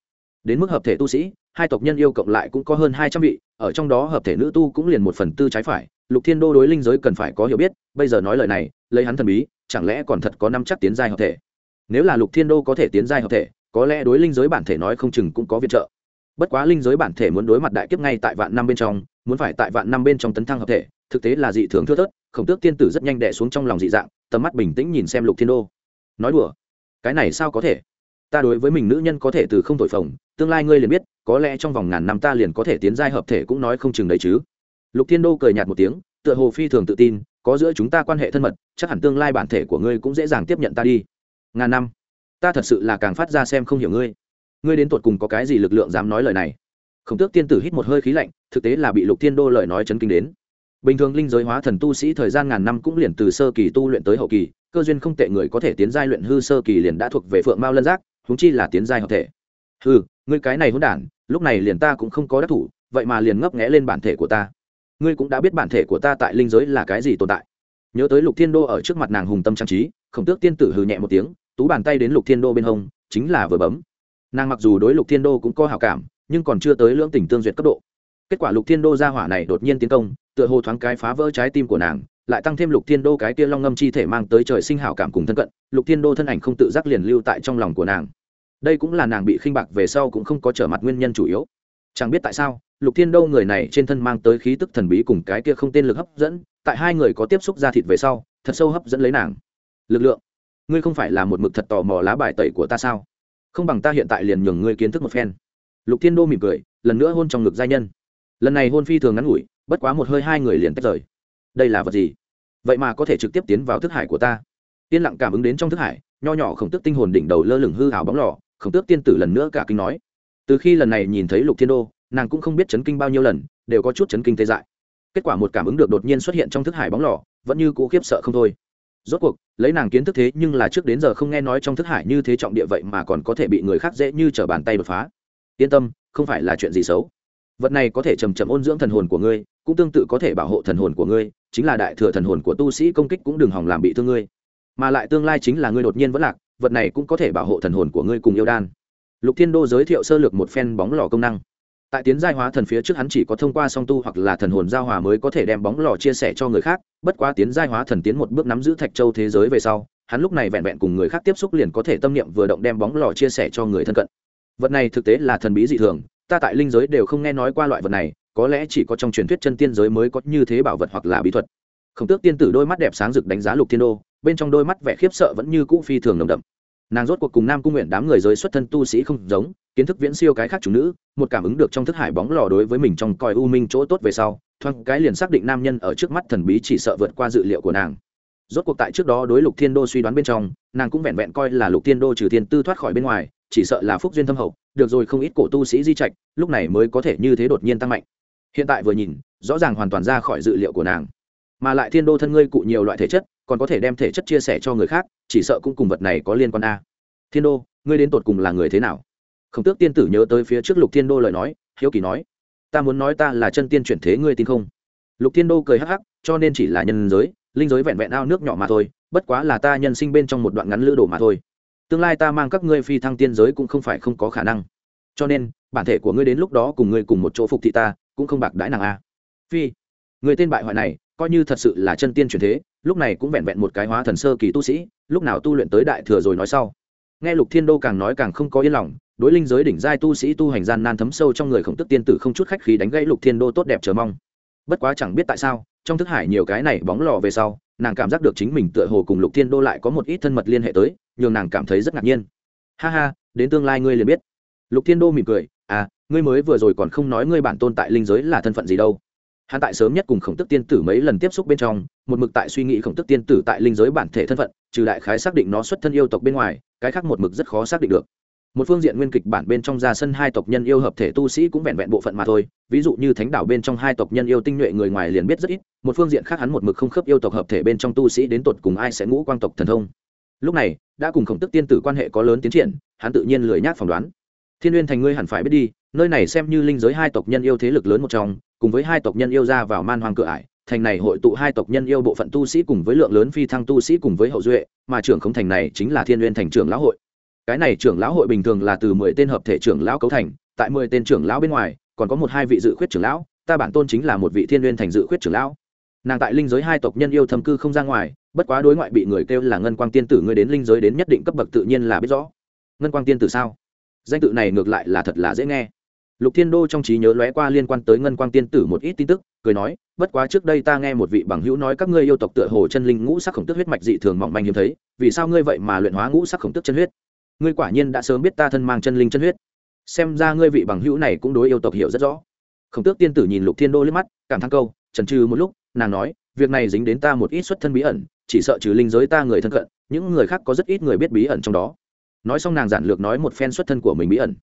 Đến mức hợp thể tu sĩ, hai tộc nhân yêu cộng lại cũng có hơn hai trăm vị, ở trong đó hợp thể nữ tu cũng liền một phần tư trái phải. Lục thiên đô đối linh giới cần phải có hiểu biết, bây giờ nói lời này, lấy hắn thần bí, chẳng lẽ còn thật có năm chắc tiến giai hợp thể? Nếu là lục thiên đô có thể tiến giai hợp thể, có lẽ đối linh giới bản thể nói không chừng cũng có viện trợ bất quá linh giới bản thể muốn đối mặt đại kiếp ngay tại vạn năm bên trong, muốn phải tại vạn năm bên trong tấn thăng hợp thể, thực tế là dị thường thưa thớt, khổng tước tiên tử rất nhanh đẻ xuống trong lòng dị dạng, tầm mắt bình tĩnh nhìn xem lục thiên đô. Nói đùa, cái này sao có thể? Ta đối với mình nữ nhân có thể từ không thổi phồng, tương lai ngươi liền biết, có lẽ trong vòng ngàn năm ta liền có thể tiến giai hợp thể cũng nói không chừng đấy chứ. Lục thiên đô cười nhạt một tiếng, tựa hồ phi thường tự tin, có giữa chúng ta quan hệ thân mật, chắc hẳn tương lai bản thể của ngươi cũng dễ dàng tiếp nhận ta đi. Ngàn năm, ta thật sự là càng phát ra xem không hiểu ngươi ngươi đến tột cùng có cái gì lực lượng dám nói lời này? Khổng tước tiên tử hít một hơi khí lạnh, thực tế là bị lục thiên đô lời nói chấn kinh đến. Bình thường linh giới hóa thần tu sĩ thời gian ngàn năm cũng liền từ sơ kỳ tu luyện tới hậu kỳ, cơ duyên không tệ người có thể tiến giai luyện hư sơ kỳ liền đã thuộc về phượng mao lân giác húng chi là tiến giai hợp thể. Hư ngươi cái này hôn đản, lúc này liền ta cũng không có đắc thủ, vậy mà liền ngấp nghẽ lên bản thể của ta. Ngươi cũng đã biết bản thể của ta tại linh giới là cái gì tồn tại. Nhớ tới lục thiên đô ở trước mặt nàng hùng tâm trang trí, khổng tước tiên tử hừ nhẹ một tiếng, tú bàn tay đến lục thiên đô bên hông, chính là vừa bấm nàng mặc dù đối lục thiên đô cũng có hào cảm, nhưng còn chưa tới lưỡng tình tương duyệt cấp độ. Kết quả lục thiên đô ra hỏa này đột nhiên tiến công, tựa hồ thoáng cái phá vỡ trái tim của nàng, lại tăng thêm lục thiên đô cái kia long ngâm chi thể mang tới trời sinh hảo cảm cùng thân cận, lục thiên đô thân ảnh không tự giác liền lưu tại trong lòng của nàng. Đây cũng là nàng bị khinh bạc về sau cũng không có trở mặt nguyên nhân chủ yếu. Chẳng biết tại sao, lục thiên đô người này trên thân mang tới khí tức thần bí cùng cái kia không tên lực hấp dẫn, tại hai người có tiếp xúc ra thịt về sau, thật sâu hấp dẫn lấy nàng. Lực lượng, ngươi không phải là một mực thật tò mò lá bài tẩy của ta sao? Không bằng ta hiện tại liền nhường ngươi kiến thức một phen lục thiên đô mỉm cười lần nữa hôn trong ngực giai nhân lần này hôn phi thường ngắn ngủi bất quá một hơi hai người liền tách rời đây là vật gì vậy mà có thể trực tiếp tiến vào thức hải của ta yên lặng cảm ứng đến trong thức hải nho nhỏ khổng tước tinh hồn đỉnh đầu lơ lửng hư hào bóng lò khổng tước tiên tử lần nữa cả kinh nói từ khi lần này nhìn thấy lục thiên đô nàng cũng không biết chấn kinh bao nhiêu lần đều có chút chấn kinh tê dại kết quả một cảm ứng được đột nhiên xuất hiện trong thức hải bóng lò vẫn như cũ khiếp sợ không thôi rốt cuộc, lấy nàng kiến thức thế nhưng là trước đến giờ không nghe nói trong thức hải như thế trọng địa vậy mà còn có thể bị người khác dễ như t bàn tay đột phá. Yên tâm, không phải là chuyện gì xấu. Vật này có thể chầm chậm ôn dưỡng thần hồn của ngươi, cũng tương tự có thể bảo hộ thần hồn của ngươi, chính là đại thừa thần hồn của tu sĩ công kích cũng đừng hỏng làm bị thương ngươi. Mà lại tương lai chính là ngươi đột nhiên vẫn lạc, vật này cũng có thể bảo hộ thần hồn của ngươi cùng yêu đan. Lục thiên đô giới thiệu sơ lược một phen bóng lò công năng tại tiến giai hóa thần phía trước hắn chỉ có thông qua song tu hoặc là thần hồn giao hòa mới có thể đem bóng lò chia sẻ cho người khác, bất quá tiến giai hóa thần tiến một bước nắm giữ thạch châu thế giới về sau, hắn lúc này vẹn vẹn cùng người khác tiếp xúc liền có thể tâm niệm vừa động đem bóng lò chia sẻ cho người thân cận. Vật này thực tế là thần bí dị thường, ta tại linh giới đều không nghe nói qua loại vật này, có lẽ chỉ có trong truyền thuyết chân tiên giới mới có như thế bảo vật hoặc là bí thuật. Khổng tước tiên tử đôi mắt đẹp sáng rực đánh giá lục thiên đô, bên trong đôi mắt vẻ khiếp sợ vẫn như cũ phi thường nồng đậm. Nàng rốt cuộc cùng nam cung nguyện đám người giới xuất thân tu sĩ không giống kiến thức viễn siêu cái khác chủ nữ, một cảm ứng được trong thức hải bóng lò đối với mình trong coi u minh chỗ tốt về sau, thoáng cái liền xác định nam nhân ở trước mắt thần bí chỉ sợ vượt qua dự liệu của nàng. Rốt cuộc tại trước đó đối lục thiên đô suy đoán bên trong, nàng cũng vẹn vẹn coi là lục thiên đô trừ thiên tư thoát khỏi bên ngoài, chỉ sợ là phúc duyên thâm hậu, được rồi không ít cổ tu sĩ di trạch, lúc này mới có thể như thế đột nhiên tăng mạnh. Hiện tại vừa nhìn, rõ ràng hoàn toàn ra khỏi dự liệu của nàng. Mà lại thiên đô thân ngươi cụ nhiều loại thể chất, còn có thể đem thể chất chia sẻ cho người khác, chỉ sợ cũng cùng vật này có liên quan a. Thiên đô, ngươi đến tột cùng là người thế nào? Khổng tước tiên tử nhớ tới phía trước lục thiên đô lời nói, hiếu kỳ nói, ta muốn nói ta là chân tiên chuyển thế ngươi tin không? Lục thiên đô cười hắc hắc, cho nên chỉ là nhân giới, linh giới vẹn vẹn ao nước nhỏ mà thôi, bất quá là ta nhân sinh bên trong một đoạn ngắn lữ đồ mà thôi. Tương lai ta mang các ngươi phi thăng tiên giới cũng không phải không có khả năng. Cho nên, bản thể của ngươi đến lúc đó cùng ngươi cùng một chỗ phục thị ta, cũng không bạc đãi nàng a. Phi, người tên bại hoại này, coi như thật sự là chân tiên chuyển thế, lúc này cũng vẹn vẹn một cái hóa thần sơ kỳ tu sĩ, lúc nào tu luyện tới đại thừa rồi nói sau. Nghe lục thiên đô càng nói càng không có yên lòng đối linh giới đỉnh giai tu sĩ tu hành gian nan thấm sâu trong người khổng tức tiên tử không chút khách khí đánh gãy lục thiên đô tốt đẹp chờ mong. Bất quá chẳng biết tại sao, trong thức hải nhiều cái này bóng lò về sau, nàng cảm giác được chính mình tựa hồ cùng lục thiên đô lại có một ít thân mật liên hệ tới, nhường nàng cảm thấy rất ngạc nhiên. Ha ha, đến tương lai ngươi liền biết. Lục thiên đô mỉm cười à ngươi mới vừa rồi còn không nói ngươi bản tôn tại linh giới là thân phận gì đâu. Hắn tại sớm nhất cùng khổng tức tiên tử mấy lần tiếp xúc bên trong, một mực tại suy nghĩ khổng tức tiên tử tại linh giới bản thể thân phận, trừ đại khái xác định nó xuất thân yêu tộc bên ngoài, cái khác một mực rất khó xác định được một phương diện nguyên kịch bản bên trong ra sân hai tộc nhân yêu hợp thể tu sĩ cũng vẹn vẹn bộ phận mà thôi. Ví dụ như thánh đảo bên trong hai tộc nhân yêu tinh nhuệ người ngoài liền biết rất ít. Một phương diện khác hắn một mực không khớp yêu tộc hợp thể bên trong tu sĩ đến tột cùng ai sẽ ngũ quang tộc thần thông. Lúc này, đã cùng khổng tức tiên tử quan hệ có lớn tiến triển, hắn tự nhiên lười nhác phỏng đoán. Thiên n thành ngươi hẳn phải biết đi, nơi này xem như linh giới hai tộc nhân yêu thế lực lớn một trong, cùng với hai tộc nhân yêu ra vào man hoang cửa ải, thành này hội tụ hai tộc nhân yêu bộ phận tu sĩ cùng với lượng lớn phi thăng tu sĩ cùng với hậu duệ, mà trưởng không thành này chính là thiên n thành trưởng lão hội cái này trưởng lão hội bình thường là từ mười tên hợp thể trưởng lão cấu thành, tại mười tên trưởng lão bên ngoài, còn có một hai vị dự khuyết trưởng lão, ta bản tôn chính là một vị thiên n thành dự khuyết trưởng lão. Nàng tại linh giới hai tộc nhân yêu thâm cư không ra ngoài, bất quá đối ngoại bị người kêu là ngân quang tiên tử ngươi đến linh giới đến nhất định cấp bậc tự nhiên là biết rõ. Ngân quang tiên tử sao? Danh tự này ngược lại là thật là dễ nghe. Lục thiên đô trong trí nhớ lóe qua liên quan tới ngân quang tiên tử một ít tin tức, cười nói, bất quá trước đây ta nghe một vị bằng hữu nói các ngươi yêu tộc tựa hồ chân linh ngũ sắc khổng tức huyết mạch dị thường mỏng manh hiếm thấy, vì sao ngươi vậy mà luyện hóa ngũ sắc khổng tức chân huyết? Ngươi quả nhiên đã sớm biết ta thân mang chân linh chân huyết. Xem ra ngươi vị bằng hữu này cũng đối yêu tộc hiểu rất rõ. Khổng tước tiên tử nhìn lục thiên đô liếc mắt, cảm thán câu trần trừ một lúc, nàng nói, việc này dính đến ta một ít xuất thân bí ẩn, chỉ sợ trừ linh giới ta người thân cận, những người khác có rất ít người biết bí ẩn trong đó. Nói xong nàng giản lược nói một phen xuất thân của mình bí ẩn.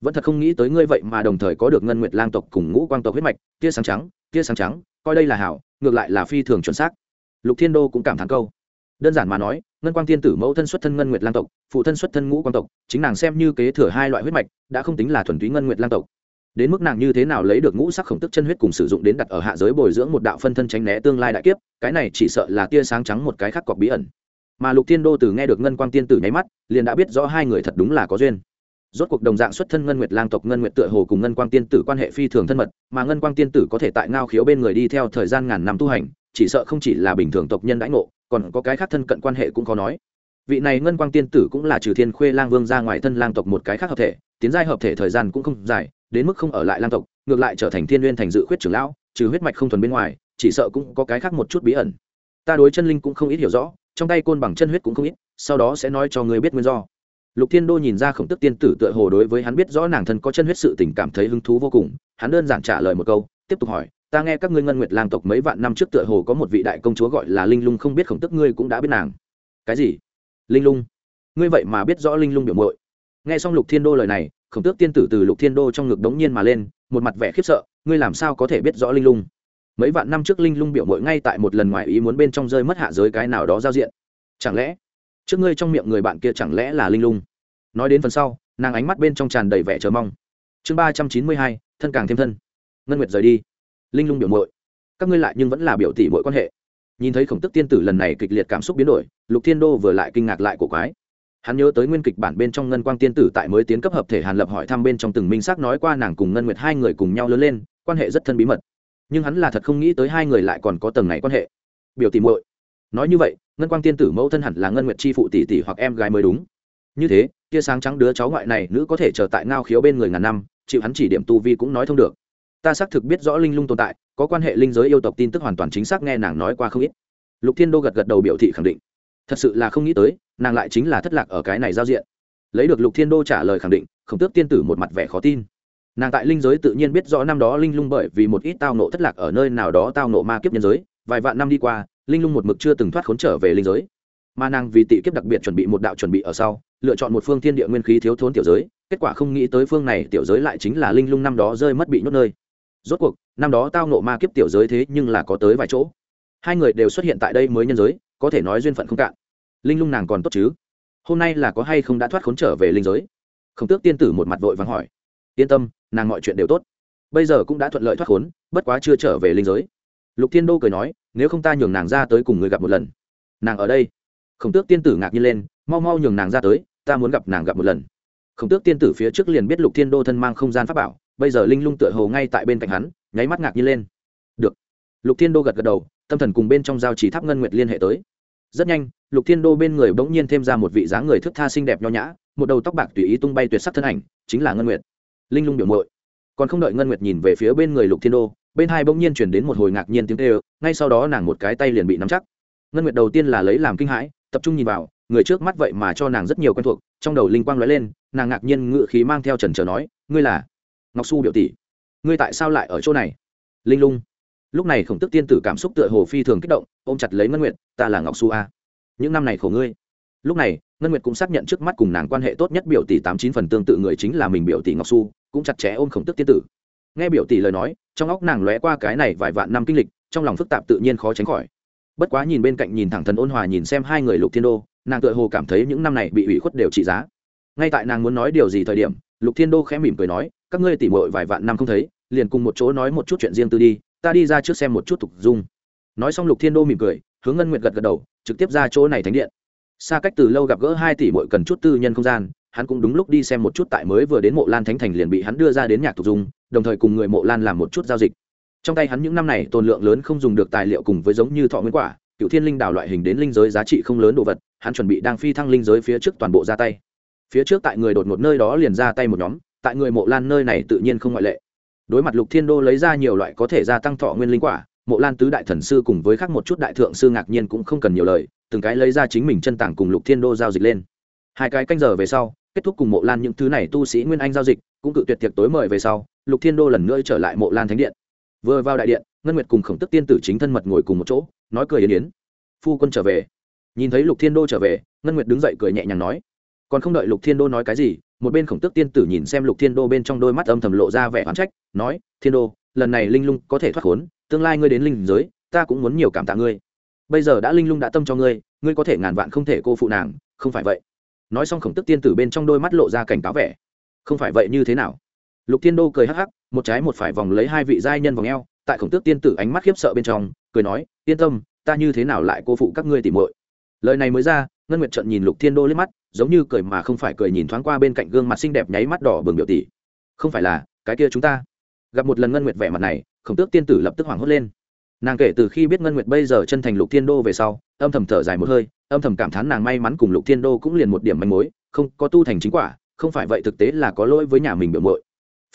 Vẫn thật không nghĩ tới ngươi vậy mà đồng thời có được ngân nguyệt lang tộc cùng ngũ quang tộc huyết mạch, tia sáng trắng, tia sáng trắng, coi đây là hảo, ngược lại là phi thường chuẩn xác. Lục thiên đô cũng cảm thán câu. Đơn giản mà nói ngân quang tiên tử mẫu thân xuất thân ngân nguyệt lang tộc, phụ thân xuất thân ngũ quang tộc, chính nàng xem như kế thừa hai loại huyết mạch, đã không tính là thuần túy ngân nguyệt lang tộc. Đến mức nàng như thế nào lấy được ngũ sắc khổng tức chân huyết cùng sử dụng đến đặt ở hạ giới bồi dưỡng một đạo phân thân tránh né tương lai đại kiếp, cái này chỉ sợ là tia sáng trắng một cái khác cọc bí ẩn. Mà lục thiên đô từ nghe được ngân quang tiên tử nháy mắt, liền đã biết rõ hai người thật đúng là có duyên. Rốt cuộc đồng dạng xuất thân ngân nguyệt lang tộc, ngân nguyệt tựa hồ cùng ngân quang tiên tử quan hệ phi thường thân mật, mà ngân quang tiên tử có thể tại ngao khiếu bên người đi theo thời gian ngàn năm tu hành, chỉ sợ không chỉ là bình thường tộc nhân đãi ngộ còn có cái khác thân cận quan hệ cũng có nói. Vị này ngân quang tiên tử cũng là trừ thiên khuê lang vương ra ngoài thân lang tộc một cái khác hợp thể, tiến giai hợp thể thời gian cũng không dài, đến mức không ở lại lang tộc, ngược lại trở thành thiên n thành dự khuyết trưởng lão, trừ huyết mạch không thuần bên ngoài, chỉ sợ cũng có cái khác một chút bí ẩn. Ta đối chân linh cũng không ít hiểu rõ, trong tay côn bằng chân huyết cũng không ít, sau đó sẽ nói cho người biết nguyên do. Lục thiên đô nhìn ra khổng tức tiên tử tựa hồ đối với hắn biết rõ nàng thân có chân huyết sự tình cảm thấy hứng thú vô cùng, hắn đơn giản trả lời một câu, tiếp tục hỏi ta nghe các ngươi ngân nguyệt lang tộc mấy vạn năm trước tựa hồ có một vị đại công chúa gọi là linh lung, không biết khổng tức ngươi cũng đã biết nàng. Cái gì? Linh lung? Ngươi vậy mà biết rõ linh lung biểu mội nghe xong lục thiên đô lời này, khổng tước tiên tử từ lục thiên đô trong ngực đống nhiên mà lên, một mặt vẻ khiếp sợ, ngươi làm sao có thể biết rõ linh lung? Mấy vạn năm trước linh lung biểu mội ngay tại một lần ngoài ý muốn bên trong rơi mất hạ giới cái nào đó giao diện. Chẳng lẽ, trước ngươi trong miệng người bạn kia chẳng lẽ là linh lung? Nói đến phần sau, nàng ánh mắt bên trong tràn đầy vẻ chờ mong. Chương ba trăm chín mươi hai, thân càng thêm thân. Ngân nguyệt rời đi linh lung biểu mội các ngươi lại nhưng vẫn là biểu tỷ mỗi quan hệ. Nhìn thấy khổng tức tiên tử lần này kịch liệt cảm xúc biến đổi, lục thiên đô vừa lại kinh ngạc lại của quái. Hắn nhớ tới nguyên kịch bản bên trong ngân quang tiên tử tại mới tiến cấp hợp thể hàn lập hỏi thăm bên trong từng minh xác nói qua nàng cùng ngân nguyệt hai người cùng nhau lớn lên, quan hệ rất thân bí mật. Nhưng hắn là thật không nghĩ tới hai người lại còn có tầng này quan hệ. Biểu tỷ muội. Nói như vậy, ngân quang tiên tử mẫu thân hẳn là ngân nguyệt chi phụ tỷ tỷ hoặc em gái mới đúng. Như thế, tia sáng trắng đứa cháu ngoại này nữ có thể trở tại ngao khiếu bên người ngàn năm, chịu hắn chỉ điểm tu vi cũng nói thông được ta xác thực biết rõ linh lung tồn tại, có quan hệ linh giới yêu tộc tin tức hoàn toàn chính xác nghe nàng nói qua không ít. Lục thiên đô gật gật đầu biểu thị khẳng định. Thật sự là không nghĩ tới, nàng lại chính là thất lạc ở cái này giao diện. Lấy được lục thiên đô trả lời khẳng định, khổng tước tiên tử một mặt vẻ khó tin. Nàng tại linh giới tự nhiên biết rõ năm đó linh lung bởi vì một ít tao nộ thất lạc ở nơi nào đó tao nộ ma kiếp nhân giới, vài vạn năm đi qua, linh lung một mực chưa từng thoát khốn trở về linh giới. Mà nàng vì tị kiếp đặc biệt chuẩn bị một đạo chuẩn bị ở sau, lựa chọn một phương thiên địa nguyên khí thiếu thốn tiểu giới, kết quả không nghĩ tới phương này tiểu giới lại chính là linh lung năm đó rơi mất bị nhốt nơi rốt cuộc, năm đó tao nộ ma kiếp tiểu giới thế nhưng là có tới vài chỗ. Hai người đều xuất hiện tại đây mới nhân giới, có thể nói duyên phận không cạn. Linh lung nàng còn tốt chứ? Hôm nay là có hay không đã thoát khốn trở về linh giới? Khổng tước tiên tử một mặt vội vắng hỏi. Yên tâm, nàng mọi chuyện đều tốt. Bây giờ cũng đã thuận lợi thoát khốn, bất quá chưa trở về linh giới. Lục thiên đô cười nói, nếu không ta nhường nàng ra tới cùng người gặp một lần. Nàng ở đây. Khổng tước tiên tử ngạc nhiên lên, mau mau nhường nàng ra tới, ta muốn gặp nàng gặp một lần. Khổng tước tiên tử phía trước liền biết lục thiên đô thân mang không gian pháp bảo bây giờ linh lung tựa hồ ngay tại bên cạnh hắn, nháy mắt ngạc nhiên lên. Được. Lục thiên đô gật gật đầu, tâm thần cùng bên trong giao chỉ tháp ngân nguyệt liên hệ tới. Rất nhanh, lục thiên đô bên người bỗng nhiên thêm ra một vị dáng người thức tha xinh đẹp nho nhã, một đầu tóc bạc tùy ý tung bay tuyệt sắc thân ảnh, chính là ngân nguyệt. Linh lung biểu mội còn không đợi ngân nguyệt nhìn về phía bên người lục thiên đô, bên hai bỗng nhiên chuyển đến một hồi ngạc nhiên tiếng tê ơ ngay sau đó nàng một cái tay liền bị nắm chắc. Ngân nguyệt đầu tiên là lấy làm kinh hãi, tập trung nhìn vào, người trước mắt vậy mà cho nàng rất nhiều quen thuộc, trong đầu linh quang lóe lên, nàng ngạc nhiên ngự khí mang theo trần trờ nói, ngươi là ngọc su biểu tỷ, ngươi tại sao lại ở chỗ này? Linh lung, lúc này khổng tức tiên tử cảm xúc tựa hồ phi thường kích động, ôm chặt lấy ngân nguyệt, ta là ngọc su a. Những năm này khổ ngươi. Lúc này, ngân nguyệt cũng xác nhận trước mắt cùng nàng quan hệ tốt nhất biểu tỷ tám chín phần tương tự người chính là mình biểu tỷ ngọc su, cũng chặt chẽ ôm khổng tức tiên tử. Nghe biểu tỷ lời nói, trong óc nàng lóe qua cái này vài vạn năm kinh lịch, trong lòng phức tạp tự nhiên khó tránh khỏi. Bất quá nhìn bên cạnh nhìn thẳng thần ôn hòa nhìn xem hai người lục thiên đô, nàng tựa hồ cảm thấy những năm này bị ủy khuất đều trị giá. Ngay tại nàng muốn nói điều gì thời điểm, lục thiên đô khẽ mỉm cười nói các ngươi tỉ mội vài vạn năm không thấy, liền cùng một chỗ nói một chút chuyện riêng tư đi, ta đi ra trước xem một chút tục dung. Nói xong lục thiên đô mỉm cười, hướng ngân nguyệt gật gật đầu, trực tiếp ra chỗ này thánh điện. Xa cách từ lâu gặp gỡ hai tỷ mội cần chút tư nhân không gian, hắn cũng đúng lúc đi xem một chút tại mới vừa đến mộ lan thánh thành liền bị hắn đưa ra đến nhạc tục dung, đồng thời cùng người mộ lan làm một chút giao dịch. Trong tay hắn những năm này tồn lượng lớn không dùng được tài liệu cùng với giống như thọ nguyên quả cựu thiên linh đảo loại hình đến linh giới giá trị không lớn đồ vật, hắn chuẩn bị đang phi thăng linh giới phía trước toàn bộ ra tay. Phía trước tại người đột một nơi đó liền ra tay một nhóm tại người mộ lan nơi này tự nhiên không ngoại lệ. Đối mặt lục thiên đô lấy ra nhiều loại có thể gia tăng thọ nguyên linh quả, mộ lan tứ đại thần sư cùng với khác một chút đại thượng sư ngạc nhiên cũng không cần nhiều lời, từng cái lấy ra chính mình chân tảng cùng lục thiên đô giao dịch lên. Hai cái canh giờ về sau, kết thúc cùng mộ lan những thứ này tu sĩ nguyên anh giao dịch, cũng cự tuyệt tiệc tối mời về sau, lục thiên đô lần nữa trở lại mộ lan thánh điện. Vừa vào đại điện, ngân nguyệt cùng khổng tức tiên tử chính thân mật ngồi cùng một chỗ, nói cười yến yến. Phu quân trở về. Nhìn thấy lục thiên đô trở về, ngân nguyệt đứng dậy cười nhẹ nhàng nói. Còn không đợi lục thiên đô nói cái gì một bên khổng tước tiên tử nhìn xem lục thiên đô bên trong đôi mắt âm thầm lộ ra vẻ oán trách, nói, thiên đô, lần này linh lung có thể thoát khốn, tương lai ngươi đến linh giới, ta cũng muốn nhiều cảm tạ ngươi. Bây giờ đã linh lung đã tâm cho ngươi ngươi có thể ngàn vạn không thể cô phụ nàng, không phải vậy. Nói xong khổng tức tiên tử bên trong đôi mắt lộ ra cảnh cáo vẻ. Không phải vậy như thế nào? Lục thiên đô cười hắc hắc, một trái một phải vòng lấy hai vị giai nhân vòng eo, tại khổng tước tiên tử ánh mắt khiếp sợ bên trong, cười nói, yên tâm, ta như thế nào lại cô phụ các ngươi tìm muội? Lời này mới ra ngân nguyệt trận nhìn lục thiên đô liếc mắt, giống như cười mà không phải cười nhìn thoáng qua bên cạnh gương mặt xinh đẹp nháy mắt đỏ bừng biểu tỷ. Không phải là, cái kia chúng ta. Gặp một lần ngân nguyệt vẻ mặt này, khổng tước tiên tử lập tức hoảng hốt lên. Nàng kể từ khi biết ngân nguyệt bây giờ chân thành lục thiên đô về sau, âm thầm thở dài một hơi, âm thầm cảm thán nàng may mắn cùng lục thiên đô cũng liền một điểm manh mối, không có tu thành chính quả, không phải vậy thực tế là có lỗi với nhà mình biểu mội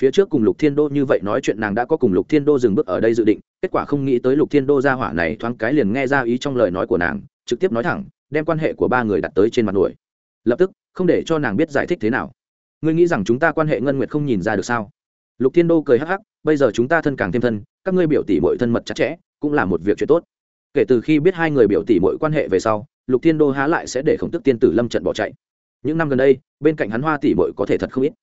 phía trước cùng lục thiên đô như vậy nói chuyện nàng đã có cùng lục thiên đô dừng bước ở đây dự định, kết quả không nghĩ tới lục thiên đô ra hỏa này thoáng cái liền nghe ra ý trong lời nói của nàng, trực tiếp nói thẳng đem quan hệ của ba người đặt tới trên mặt nổi. Lập tức, không để cho nàng biết giải thích thế nào. Ngươi nghĩ rằng chúng ta quan hệ ngân nguyệt không nhìn ra được sao? Lục thiên đô cười hắc hắc, bây giờ chúng ta thân càng thêm thân, các ngươi biểu tỷ mội thân mật chặt chẽ, cũng là một việc chuyện tốt. Kể từ khi biết hai người biểu tỷ mội quan hệ về sau, lục thiên đô há lại sẽ để khổng tức tiên tử lâm trận bỏ chạy. Những năm gần đây, bên cạnh hắn hoa tỷ mội có thể thật không ít.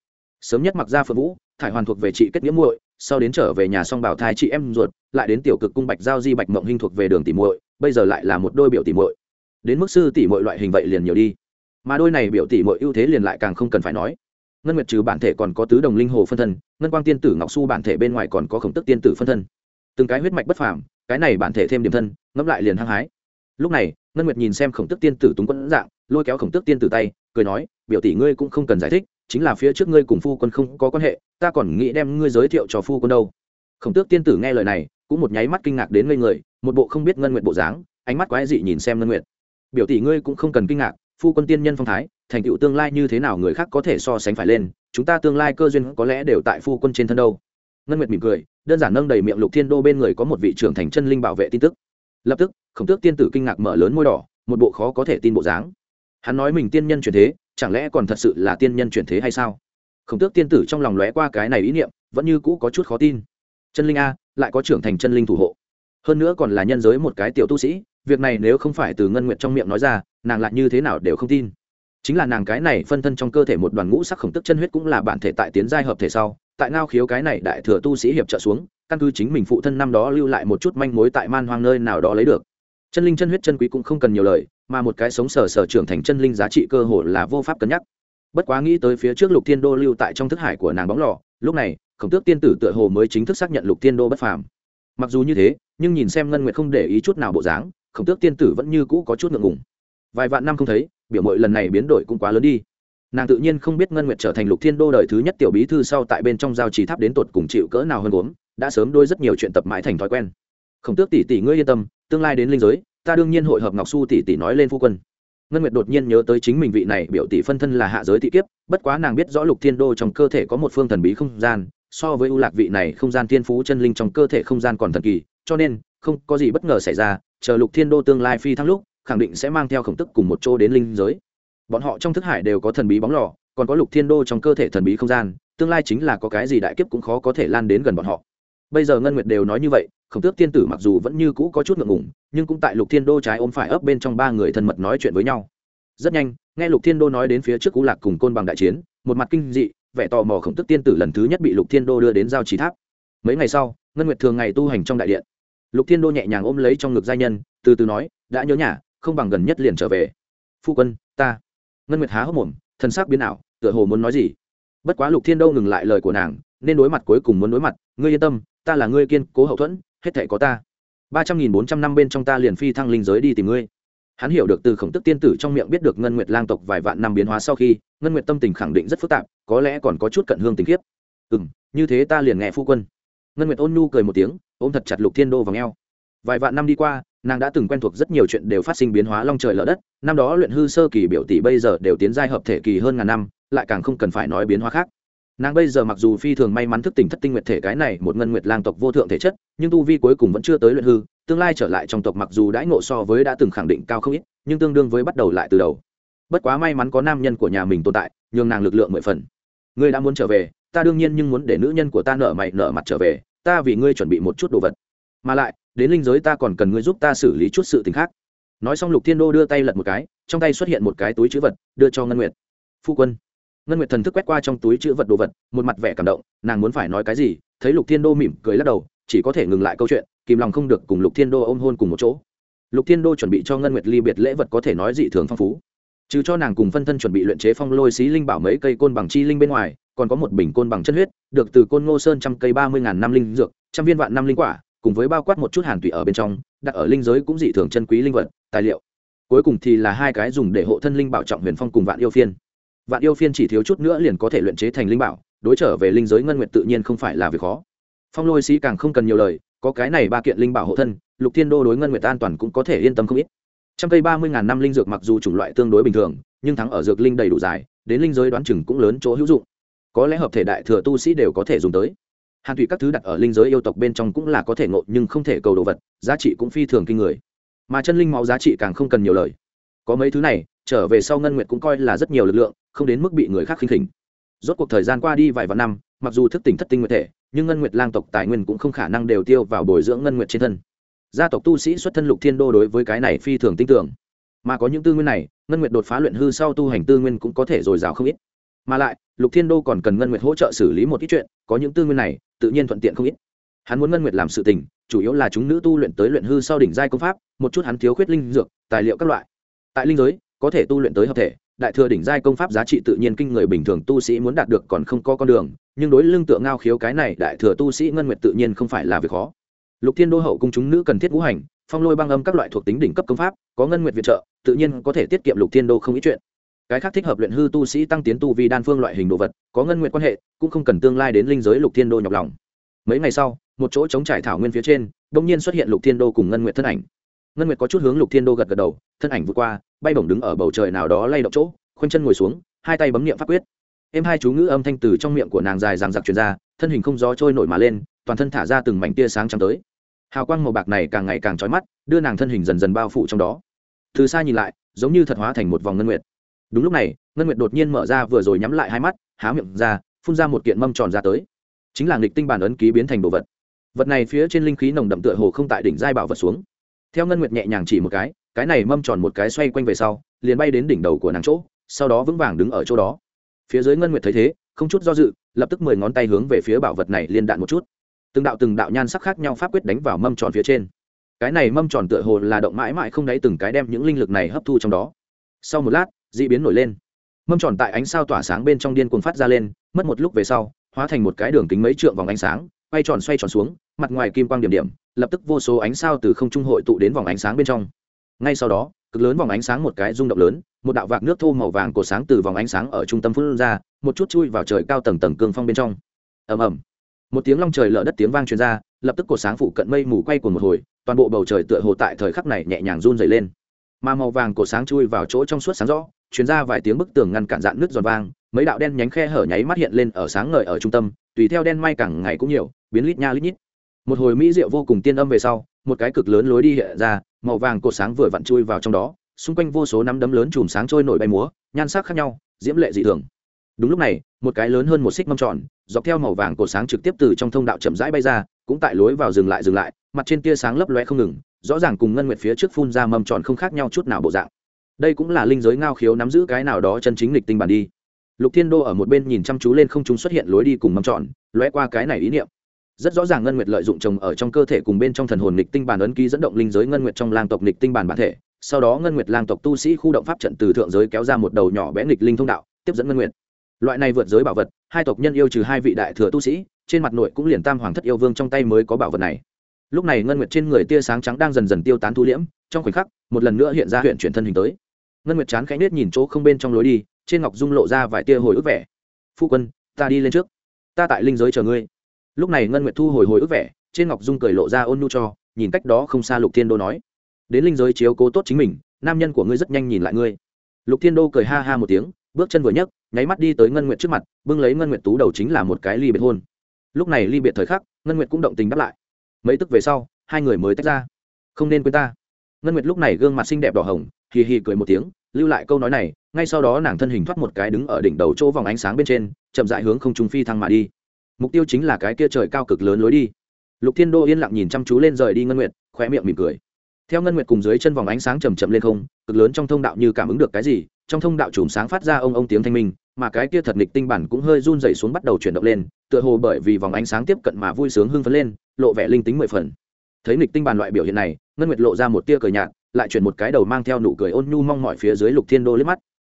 Sớm nhất mặc ra phượng vũ, thải hoàn thuộc về chị kết nghĩa muội, sau đến trở về nhà song bảo thai chị em ruột, lại đến tiểu cực cung bạch giao di bạch mộng Hinh thuộc về đường tỷ muội, bây giờ lại là một đôi biểu tỷ muội đến mức sư tỷ mọi loại hình vậy liền nhiều đi. Mà đôi này biểu tỷ mọi ưu thế liền lại càng không cần phải nói. Ngân nguyệt trừ bản thể còn có tứ đồng linh hồ phân thân, ngân quang tiên tử, ngọc su bản thể bên ngoài còn có khổng tức tiên tử phân thân. Từng cái huyết mạch bất phàm, cái này bản thể thêm điểm thân, ngẫm lại liền hăng hái. Lúc này, ngân nguyệt nhìn xem khổng tức tiên tử túng quẫn dạng, lôi kéo khổng tức tiên tử tay, cười nói, biểu tỷ ngươi cũng không cần giải thích, chính là phía trước ngươi cùng phu quân không có quan hệ, ta còn nghĩ đem ngươi giới thiệu cho phu quân đâu. Khổng tước tiên tử nghe lời này, cũng một nháy mắt kinh ngạc đến ngây người, một bộ không biết ngân nguyệt bộ dáng, ánh mắt quái dị nhìn xem ngân nguyệt biểu tỷ ngươi cũng không cần kinh ngạc, phu quân tiên nhân phong thái, thành tựu tương lai như thế nào người khác có thể so sánh phải lên, chúng ta tương lai cơ duyên có lẽ đều tại phu quân trên thân đâu. Ngân nguyệt mỉm cười, đơn giản nâng đầy miệng lục thiên đô bên người có một vị trưởng thành chân linh bảo vệ tin tức. Lập tức, khổng tước tiên tử kinh ngạc mở lớn môi đỏ, một bộ khó có thể tin bộ dáng. Hắn nói mình tiên nhân chuyển thế, chẳng lẽ còn thật sự là tiên nhân chuyển thế hay sao? Khổng tước tiên tử trong lòng lóe qua cái này ý niệm, vẫn như cũ có chút khó tin. Chân linh a, lại có trưởng thành chân linh thủ hộ. Hơn nữa còn là nhân giới một cái tiểu tu sĩ việc này nếu không phải từ ngân nguyệt trong miệng nói ra, nàng lại như thế nào đều không tin. Chính là nàng cái này phân thân trong cơ thể một đoàn ngũ sắc khổng tức chân huyết cũng là bản thể tại tiến giai hợp thể sau, tại ngao khiếu cái này đại thừa tu sĩ hiệp trợ xuống, căn cứ chính mình phụ thân năm đó lưu lại một chút manh mối tại man hoang nơi nào đó lấy được. Chân linh chân huyết chân quý cũng không cần nhiều lời, mà một cái sống sờ sờ trưởng thành chân linh giá trị cơ hội là vô pháp cân nhắc. Bất quá nghĩ tới phía trước lục thiên đô lưu tại trong thức hải của nàng bóng lò, lúc này, khổng tước tiên tử tựa hồ mới chính thức xác nhận lục thiên đô bất phàm. Mặc dù như thế, nhưng nhìn xem ngân nguyệt không để ý chút nào bộ dáng khổng tước tiên tử vẫn như cũ có chút ngượng ngùng. Vài vạn năm không thấy, biểu mội lần này biến đổi cũng quá lớn đi. Nàng tự nhiên không biết ngân nguyệt trở thành lục thiên đô đời thứ nhất tiểu bí thư sau tại bên trong giao trì tháp đến tột cùng chịu cỡ nào hơn gốm, đã sớm đôi rất nhiều chuyện tập mãi thành thói quen. Khổng tước tỷ tỷ ngươi yên tâm, tương lai đến linh giới, ta đương nhiên hội hợp ngọc su tỷ tỷ nói lên phu quân. Ngân nguyệt đột nhiên nhớ tới chính mình vị này biểu tỷ phân thân là hạ giới thị kiếp, bất quá nàng biết rõ lục thiên đô trong cơ thể có một phương thần bí không gian, so với ưu lạc vị này không gian thiên phú chân linh trong cơ thể không gian còn thần kỳ, cho nên không có gì bất ngờ xảy ra chờ lục thiên đô tương lai phi thăng lúc, khẳng định sẽ mang theo khổng tức cùng một chỗ đến linh giới. Bọn họ trong thức hải đều có thần bí bóng lò, còn có lục thiên đô trong cơ thể thần bí không gian, tương lai chính là có cái gì đại kiếp cũng khó có thể lan đến gần bọn họ. Bây giờ ngân nguyệt đều nói như vậy, khổng tước tiên tử mặc dù vẫn như cũ có chút ngượng ngùng, nhưng cũng tại lục thiên đô trái ôm phải ấp bên trong ba người thân mật nói chuyện với nhau. Rất nhanh, nghe lục thiên đô nói đến phía trước cú lạc cùng côn bằng đại chiến, một mặt kinh dị, vẻ tò mò khổng tước tiên tử lần thứ nhất bị lục thiên đô đưa đến giao trí tháp. Mấy ngày sau, ngân nguyệt thường ngày tu hành trong đại điện lục thiên đô nhẹ nhàng ôm lấy trong ngực giai nhân, từ từ nói, đã nhớ nhà, không bằng gần nhất liền trở về. Phu quân, ta. Ngân nguyệt há hốc mồm thân xác biến ảo, tựa hồ muốn nói gì. Bất quá lục thiên đô ngừng lại lời của nàng, nên đối mặt cuối cùng muốn đối mặt, ngươi yên tâm, ta là ngươi kiên cố hậu thuẫn, hết thể có ta. Ba trăm nghìn bốn trăm năm bên trong ta liền phi thăng linh giới đi tìm ngươi. Hắn hiểu được từ khổng tức tiên tử trong miệng biết được ngân nguyệt lang tộc vài vạn năm biến hóa sau khi, ngân nguyệt tâm tình khẳng định rất phức tạp, có lẽ còn có chút cận hương tình khiếp. Ừ m như thế ta liền nghe phu quân. Ngân nguyệt ôn nhu cười một tiếng ôm thật chặt lục thiên đô vào ngheo. Vài vạn năm đi qua, nàng đã từng quen thuộc rất nhiều chuyện đều phát sinh biến hóa long trời lở đất. Năm đó luyện hư sơ kỳ biểu tỷ bây giờ đều tiến giai hợp thể kỳ hơn ngàn năm, lại càng không cần phải nói biến hóa khác. Nàng bây giờ mặc dù phi thường may mắn thức tỉnh thất tinh nguyệt thể cái này một ngân nguyệt lang tộc vô thượng thể chất, nhưng tu vi cuối cùng vẫn chưa tới luyện hư, tương lai trở lại trong tộc mặc dù đãi ngộ so với đã từng khẳng định cao không ít, nhưng tương đương với bắt đầu lại từ đầu. Bất quá may mắn có nam nhân của nhà mình tồn tại, nhường nàng lực lượng mười phần. Ngươi đã muốn trở về, ta đương nhiên nhưng muốn để nữ nhân của ta nợ mày nợ mặt trở về ta vì ngươi chuẩn bị một chút đồ vật. Mà lại, đến linh giới ta còn cần ngươi giúp ta xử lý chút sự t ì n h khác. Nói xong lục thiên đô đưa tay lật một cái, trong tay xuất hiện một cái túi chữ vật, đưa cho ngân nguyệt. Phu quân. Ngân nguyệt thần thức quét qua trong túi chữ vật đồ vật, một mặt vẻ cảm động, nàng muốn phải nói cái gì, thấy lục thiên đô mỉm cười lắc đầu, chỉ có thể ngừng lại câu chuyện, kìm lòng không được cùng lục thiên đô ôm hôn cùng một chỗ. Lục thiên đô chuẩn bị cho ngân nguyệt ly biệt lễ vật có thể nói dị thường phong phú trừ cho nàng cùng phân thân chuẩn bị luyện chế phong lôi xí linh bảo mấy cây côn bằng chi linh bên ngoài, còn có một bình côn bằng chân huyết, được từ côn ngô sơn trăm cây ba mươi ngàn năm linh dược, trăm viên vạn năm linh quả, cùng với bao quát một chút hàn tùy ở bên trong, đặt ở linh giới cũng dị thường chân quý linh vật, tài liệu. Cuối cùng thì là hai cái dùng để hộ thân linh bảo trọng huyền phong cùng vạn yêu phiên. Vạn yêu phiên chỉ thiếu chút nữa liền có thể luyện chế thành linh bảo, đối trở về linh giới ngân nguyện tự nhiên không phải là việc khó. Phong lôi sĩ càng không cần nhiều lời, có cái này ba kiện linh bảo hộ thân, lục thiên đô đối ngân nguyện an toàn cũng có thể yên tâm không ít trăm cây ba mươi ngàn năm linh dược mặc dù chủng loại tương đối bình thường, nhưng thắng ở dược linh đầy đủ dài, đến linh giới đoán chừng cũng lớn chỗ hữu dụng. Có lẽ hợp thể đại thừa tu sĩ đều có thể dùng tới. Hàn thủy các thứ đặt ở linh giới yêu tộc bên trong cũng là có thể ngộ, nhưng không thể cầu đồ vật, giá trị cũng phi thường kinh người. Mà chân linh máu giá trị càng không cần nhiều lời. Có mấy thứ này, trở về sau ngân nguyệt cũng coi là rất nhiều lực lượng, không đến mức bị người khác khinh khỉnh. Rốt cuộc thời gian qua đi vài vạn năm, mặc dù thức tỉnh thất tinh nguyệt thể, nhưng ngân nguyệt lang tộc tài nguyên cũng không khả năng đều tiêu vào bồi dưỡng ngân nguyệt trên thân gia tộc tu sĩ xuất thân lục thiên đô đối với cái này phi thường tin tưởng. Mà có những tư nguyên này, ngân nguyệt đột phá luyện hư sau tu hành tư nguyên cũng có thể dồi dào không ít. Mà lại, lục thiên đô còn cần ngân nguyệt hỗ trợ xử lý một ít chuyện, có những tư nguyên này, tự nhiên thuận tiện không ít. Hắn muốn ngân nguyệt làm sự tình, chủ yếu là chúng nữ tu luyện tới luyện hư sau đỉnh giai công pháp, một chút hắn thiếu khuyết linh dược, tài liệu các loại. Tại linh giới, có thể tu luyện tới hợp thể, đại thừa đỉnh giai công pháp giá trị tự nhiên kinh người bình thường tu sĩ muốn đạt được còn không có con đường, nhưng đối lương tượng ngao khiếu cái này đại thừa tu sĩ ngân nguyệt tự nhiên không phải là việc khó lục thiên đô hậu cung chúng nữ cần thiết ngũ hành, phong lôi băng âm các loại thuộc tính đỉnh cấp công pháp, có ngân nguyệt viện trợ, tự nhiên có thể tiết kiệm lục thiên đô không ít chuyện. Cái khác thích hợp luyện hư tu sĩ tăng tiến tu vì đan phương loại hình đồ vật, có ngân nguyệt quan hệ, cũng không cần tương lai đến linh giới lục thiên đô nhọc lòng. Mấy ngày sau, một chỗ chống trải thảo nguyên phía trên đ ỗ n g nhiên xuất hiện lục thiên đô cùng ngân nguyệt thân ảnh. Ngân nguyệt có chút hướng lục thiên đô gật gật đầu, thân ảnh vượt qua, bay bổng đứng ở bầu trời nào đó lay động chỗ, khoanh chân ngồi xuống, hai tay bấm niệm pháp quyết. Em hai chú ngữ âm thanh từ trong miệng của nàng dài ràng giặc truyền ra, thân hình không gió trôi nổi mà lên, toàn thân thả ra từng mảnh tia sáng trắng tới hào quang màu bạc này càng ngày càng trói mắt, đưa nàng thân hình dần dần bao phủ trong đó. Từ xa nhìn lại, giống như thật hóa thành một vòng ngân nguyệt. Đúng lúc này, ngân nguyệt đột nhiên mở ra vừa rồi nhắm lại hai mắt, há miệng ra, phun ra một kiện mâm tròn ra tới. Chính là nghịch tinh bản ấn ký biến thành đồ vật. Vật này phía trên linh khí nồng đậm tựa hồ không tại đỉnh giai bảo vật xuống. Theo ngân nguyệt nhẹ nhàng chỉ một cái cái này mâm tròn một cái xoay quanh về sau, liền bay đến đỉnh đầu của nàng chỗ, sau đó vững vàng đứng ở chỗ đó. Phía dưới ngân nguyệt thấy thế, không chút do dự, lập tức mười ngón tay hướng về phía bảo vật này liên đạn một chút từng đạo từng đạo nhan sắc khác nhau pháp quyết đánh vào mâm tròn phía trên. Cái này mâm tròn tựa hồ là động mãi mãi không đáy từng cái đem những linh lực này hấp thu trong đó. Sau một lát d ị biến nổi lên. Mâm tròn tại ánh sao tỏa sáng bên trong điên cuồng phát ra lên, mất một lúc về sau, hóa thành một cái đường kính mấy trượng vòng ánh sáng, quay tròn xoay tròn xuống, mặt ngoài kim quang điểm điểm, lập tức vô số ánh sao từ không trung hội tụ đến vòng ánh sáng bên trong. Ngay sau đó, cực lớn vòng ánh sáng một cái rung động lớn, một đạo vạc nước thô màu vàng của sáng từ vòng ánh sáng ở trung tâm phun ra, một chút chui vào trời cao tầng tầng cương phong bên trong. Ầm ầm một tiếng long trời lở đất tiếng vang truyền ra, lập tức cột sáng phụ cận mây mù quay của một hồi, toàn bộ bầu trời tựa hồ tại thời khắc này nhẹ nhàng run dày lên. Mà màu vàng cột sáng chui vào chỗ trong suốt sáng rõ chuyến ra vài tiếng bức tường ngăn cản dạn nước giòn vang, mấy đạo đen nhánh khe hở nháy mắt hiện lên ở sáng ngời ở trung tâm, tùy theo đen may càng ngày cũng nhiều, biến lít nha lít nhít. Một hồi mỹ diệu vô cùng tiên âm về sau, một cái cực lớn lối đi hiện ra, màu vàng cột sáng vừa vặn chui vào trong đó, xung quanh vô số nắm đấm lớn chùm sáng trôi nổi bay múa, nhan sắc khác nhau, diễm lệ dị thường. Đúng lúc này, một cái lớn hơn một xích mâm tròn dọc theo màu vàng cột sáng trực tiếp từ trong thông đạo chậm rãi bay ra, cũng tại lối vào dừng lại dừng lại, mặt trên tia sáng lấp loe không ngừng, rõ ràng cùng ngân nguyệt phía trước phun ra mâm tròn không khác nhau chút nào bộ dạng. Đây cũng là linh giới ngao khiếu nắm giữ cái nào đó chân chính lịch tinh bản đi. Lục thiên đô ở một bên nhìn chăm chú lên không chúng xuất hiện lối đi cùng mâm tròn, lóe qua cái này ý niệm. Rất rõ ràng ngân nguyệt lợi dụng trồng ở trong cơ thể cùng bên trong thần hồn lịch tinh bản ấn ký dẫn động linh giới ngân nguyệt trong lang tộc lịch tinh bản bản thể, sau đó ngân nguyệt lang tộc tu sĩ khu động pháp trận từ thượng giới kéo ra một đầu nhỏ bé nghịch linh thông đạo, tiếp dẫn ngân nguyệt. Loại này vượt giới bảo vật hai tộc nhân yêu trừ hai vị đại thừa tu sĩ, trên mặt nội cũng liền tam hoàng thất yêu vương trong tay mới có bảo vật này. Lúc này ngân nguyệt trên người tia sáng trắng đang dần dần tiêu tán thu liễm, trong khoảnh khắc, một lần nữa hiện ra huyện chuyển thân hình tới. Ngân nguyệt chán khẽ nết nhìn chỗ không bên trong lối đi, trên ngọc dung lộ ra vài tia hồi ức vẻ. Phu quân, ta đi lên trước. Ta tại linh giới chờ ngươi. Lúc này ngân nguyệt thu hồi hồi ức vẻ, trên ngọc dung cười lộ ra ôn nu cho, nhìn cách đó không xa lục thiên đô nói, đến linh giới chiếu cố tốt chính mình, nam nhân của ngươi rất nhanh nhìn lại ngươi. Lục thiên đô cười ha ha một tiếng bước chân vừa nhấc, nháy mắt đi tới ngân nguyệt trước mặt, bưng lấy ngân nguyệt tú đầu chính là một cái ly biệt hôn. Lúc này ly biệt thời khắc, ngân nguyệt cũng động tình đáp lại. Mấy tức về sau, hai người mới tách ra. Không nên quên ta. Ngân nguyệt lúc này gương mặt xinh đẹp đỏ hồng, hì hì cười một tiếng, lưu lại câu nói này, ngay sau đó nàng thân hình thoát một cái đứng ở đỉnh đầu chỗ vòng ánh sáng bên trên, chậm dại hướng không trung phi thăng mà đi. Mục tiêu chính là cái kia trời cao cực lớn lối đi. Lục thiên đô yên lặng nhìn chăm chú lên rời đi ngân nguyệt khoe miệng mỉm cười. Theo ngân nguyệt cùng dưới chân vòng ánh sáng chầm chậm lên không, cực lớn trong thông đạo như cảm ứng được cái gì trong thông đạo chùm sáng phát ra ông ông tiếng thanh minh, mà cái kia thật nghịch tinh bản cũng hơi run rẩy xuống bắt đầu chuyển động lên, tựa hồ bởi vì vòng ánh sáng tiếp cận mà vui sướng hưng phấn lên, lộ vẻ linh tính mười phần. Thấy nghịch tinh bản loại biểu hiện này, ngân nguyệt lộ ra một tia cười nhạt, lại chuyển một cái đầu mang theo nụ cười ôn nhu mong mọi phía dưới lục thiên đô liếc mắt.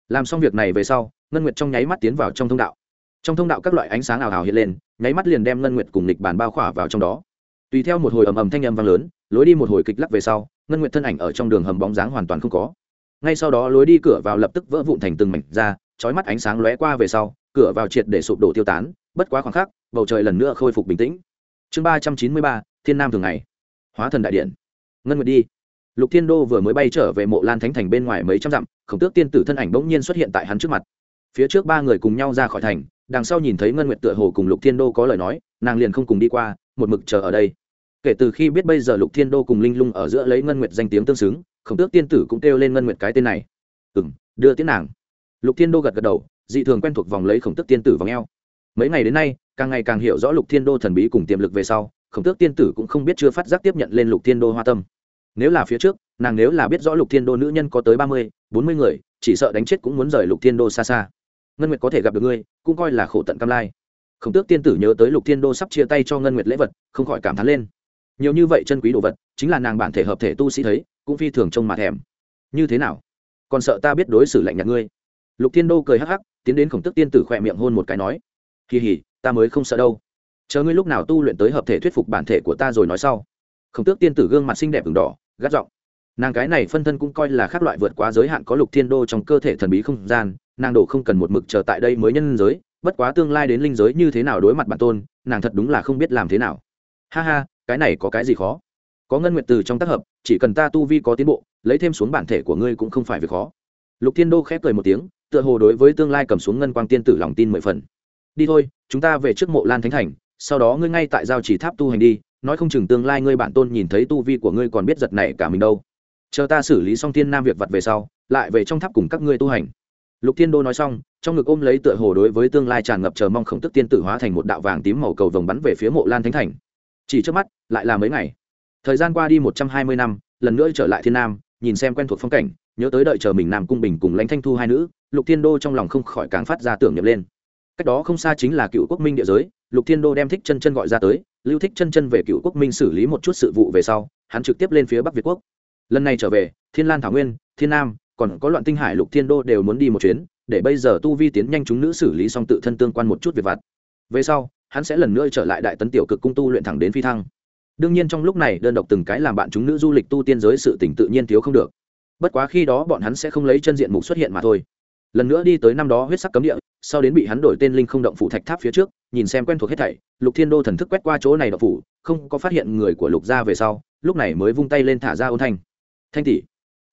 Làm xong việc này về sau, ngân nguyệt trong nháy mắt tiến vào trong thông đạo. Trong thông đạo các loại ánh sáng ảo ảo hiện lên, nháy mắt liền đem ngân nguyệt cùng lịch bản bao khỏa vào trong đó. Tùy theo một hồi ầm ầm thanh âm vang lớn, lối đi một hồi kịch lắc về sau, ngân nguyệt thân ảnh ở trong đường hầm bóng dáng hoàn toàn không có ngay sau đó lối đi cửa vào lập tức vỡ vụn thành từng mảnh ra, chói mắt ánh sáng lóe qua về sau, cửa vào triệt để sụp đổ tiêu tán, bất quá khoảng khắc, bầu trời lần nữa khôi phục bình tĩnh. Chương ba trăm chín mươi ba, thiên nam thường ngày. Hóa thần đại điện. Ngân nguyệt đi. Lục thiên đô vừa mới bay trở về mộ lan thánh thành bên ngoài mấy trăm dặm, khổng tước tiên tử thân ảnh bỗng nhiên xuất hiện tại hắn trước mặt. Phía trước ba người cùng nhau ra khỏi thành, đằng sau nhìn thấy ngân nguyệt tựa hồ cùng lục thiên đô có lời nói, nàng liền không cùng đi qua, một mực chờ ở đây. Kể từ khi biết bây giờ lục thiên đô cùng linh lung ở giữa lấy ngân nguyệt danh tiếng tương xứng khổng tước tiên tử cũng kêu lên ngân nguyệt cái tên này. Ừ m đưa tiến nàng. Lục thiên đô gật gật đầu, dị thường quen thuộc vòng lấy khổng tước tiên tử vòng e o mấy ngày đến nay, càng ngày càng hiểu rõ lục thiên đô thần bí cùng tiềm lực về sau, khổng tước tiên tử cũng không biết chưa phát giác tiếp nhận lên lục thiên đô hoa tâm. Nếu là phía trước, nàng nếu là biết rõ lục thiên đô nữ nhân có tới ba mươi, bốn mươi người, chỉ sợ đánh chết cũng muốn rời lục thiên đô xa xa. Ngân nguyệt có thể gặp được ngươi, cũng coi là khổ tận cam lai. Khổng tước tiên tử nhớ tới lục thiên đô sắp chia tay cho ngân nguyệt lễ vật, không khỏi cảm thán lên nhiều như vậy chân quý đồ vật, chính là nàng bản thể hợp thể tu sĩ thấy, cũng phi thường trông mà thèm. Như thế nào? Còn sợ ta biết đối xử lạnh nhạt ngươi? Lục thiên đô cười hắc hắc, tiến đến khổng tước tiên tử khỏe miệng hôn một cái nói kỳ hỉ ta mới không sợ đâu. Chờ ngươi lúc nào tu luyện tới hợp thể thuyết phục bản thể của ta rồi nói sau. Khổng tước tiên tử gương mặt xinh đẹp v đỏ, gắt giọng, nàng cái này phân thân cũng coi là khác loại vượt quá giới hạn có lục thiên đô trong cơ thể thần bí không gian, nàng đổ không cần một mực chờ tại đây mới nhân giới, bất quá tương lai đến linh giới như thế nào đối mặt bản tôn, nàng thật đúng là không biết làm thế nào. Ha ha cái này có cái gì khó? Có ngân nguyện từ trong tác hợp, chỉ cần ta tu vi có tiến bộ, lấy thêm xuống bản thể của ngươi cũng không phải việc khó. Lục thiên đô khép cười một tiếng, tựa hồ đối với tương lai cầm xuống ngân quang tiên tử lòng tin mười phần. Đi thôi, chúng ta về trước mộ lan thánh thành, sau đó ngươi ngay tại giao chỉ tháp tu hành đi, nói không chừng tương lai ngươi bản tôn nhìn thấy tu vi của ngươi còn biết giật này cả mình đâu. Chờ ta xử lý xong thiên nam việc vặt về sau, lại về trong tháp cùng các ngươi tu hành. Lục thiên đô nói xong, trong ngực ôm lấy tựa hồ đối với tương lai tràn ngập chờ mong khổng tức tiên tử hóa thành một đạo vàng tím màu cầu vồng bắn về phía mộ lan thánh thành chỉ trước mắt, lại là mấy ngày. Thời gian qua đi một trăm hai mươi năm, lần nữa trở lại thiên nam, nhìn xem quen thuộc phong cảnh, nhớ tới đợi chờ mình nam cung bình cùng lãnh thanh thu hai nữ, lục thiên đô trong lòng không khỏi cáng phát ra tưởng nhập lên. Cách đó không xa chính là cựu quốc minh địa giới, lục thiên đô đem thích chân chân gọi ra tới, lưu thích chân chân về cựu quốc minh xử lý một chút sự vụ về sau, hắn trực tiếp lên phía bắc việt quốc. Lần này trở về, thiên lan thảo nguyên, thiên nam, còn có loạn tinh hải lục thiên đô đều muốn đi một chuyến, để bây giờ tu vi tiến nhanh chúng nữ xử lý xong tự thân tương quan một chút việc vặt. Về sau hắn sẽ lần nữa trở lại đại tấn tiểu cực cung tu luyện thẳng đến phi thăng. Đương nhiên trong lúc này, đơn độc từng cái làm bạn chúng nữ du lịch tu tiên giới sự tỉnh tự nhiên thiếu không được. Bất quá khi đó bọn hắn sẽ không lấy chân diện mục xuất hiện mà thôi. Lần nữa đi tới năm đó huyết sắc cấm địa, sau đến bị hắn đổi tên linh không động phủ thạch tháp phía trước, nhìn xem quen thuộc hết thảy, lục thiên đô thần thức quét qua chỗ này động phủ, không có phát hiện người của lục gia về sau, lúc này mới vung tay lên thả ra ôn thanh. Thanh tỷ.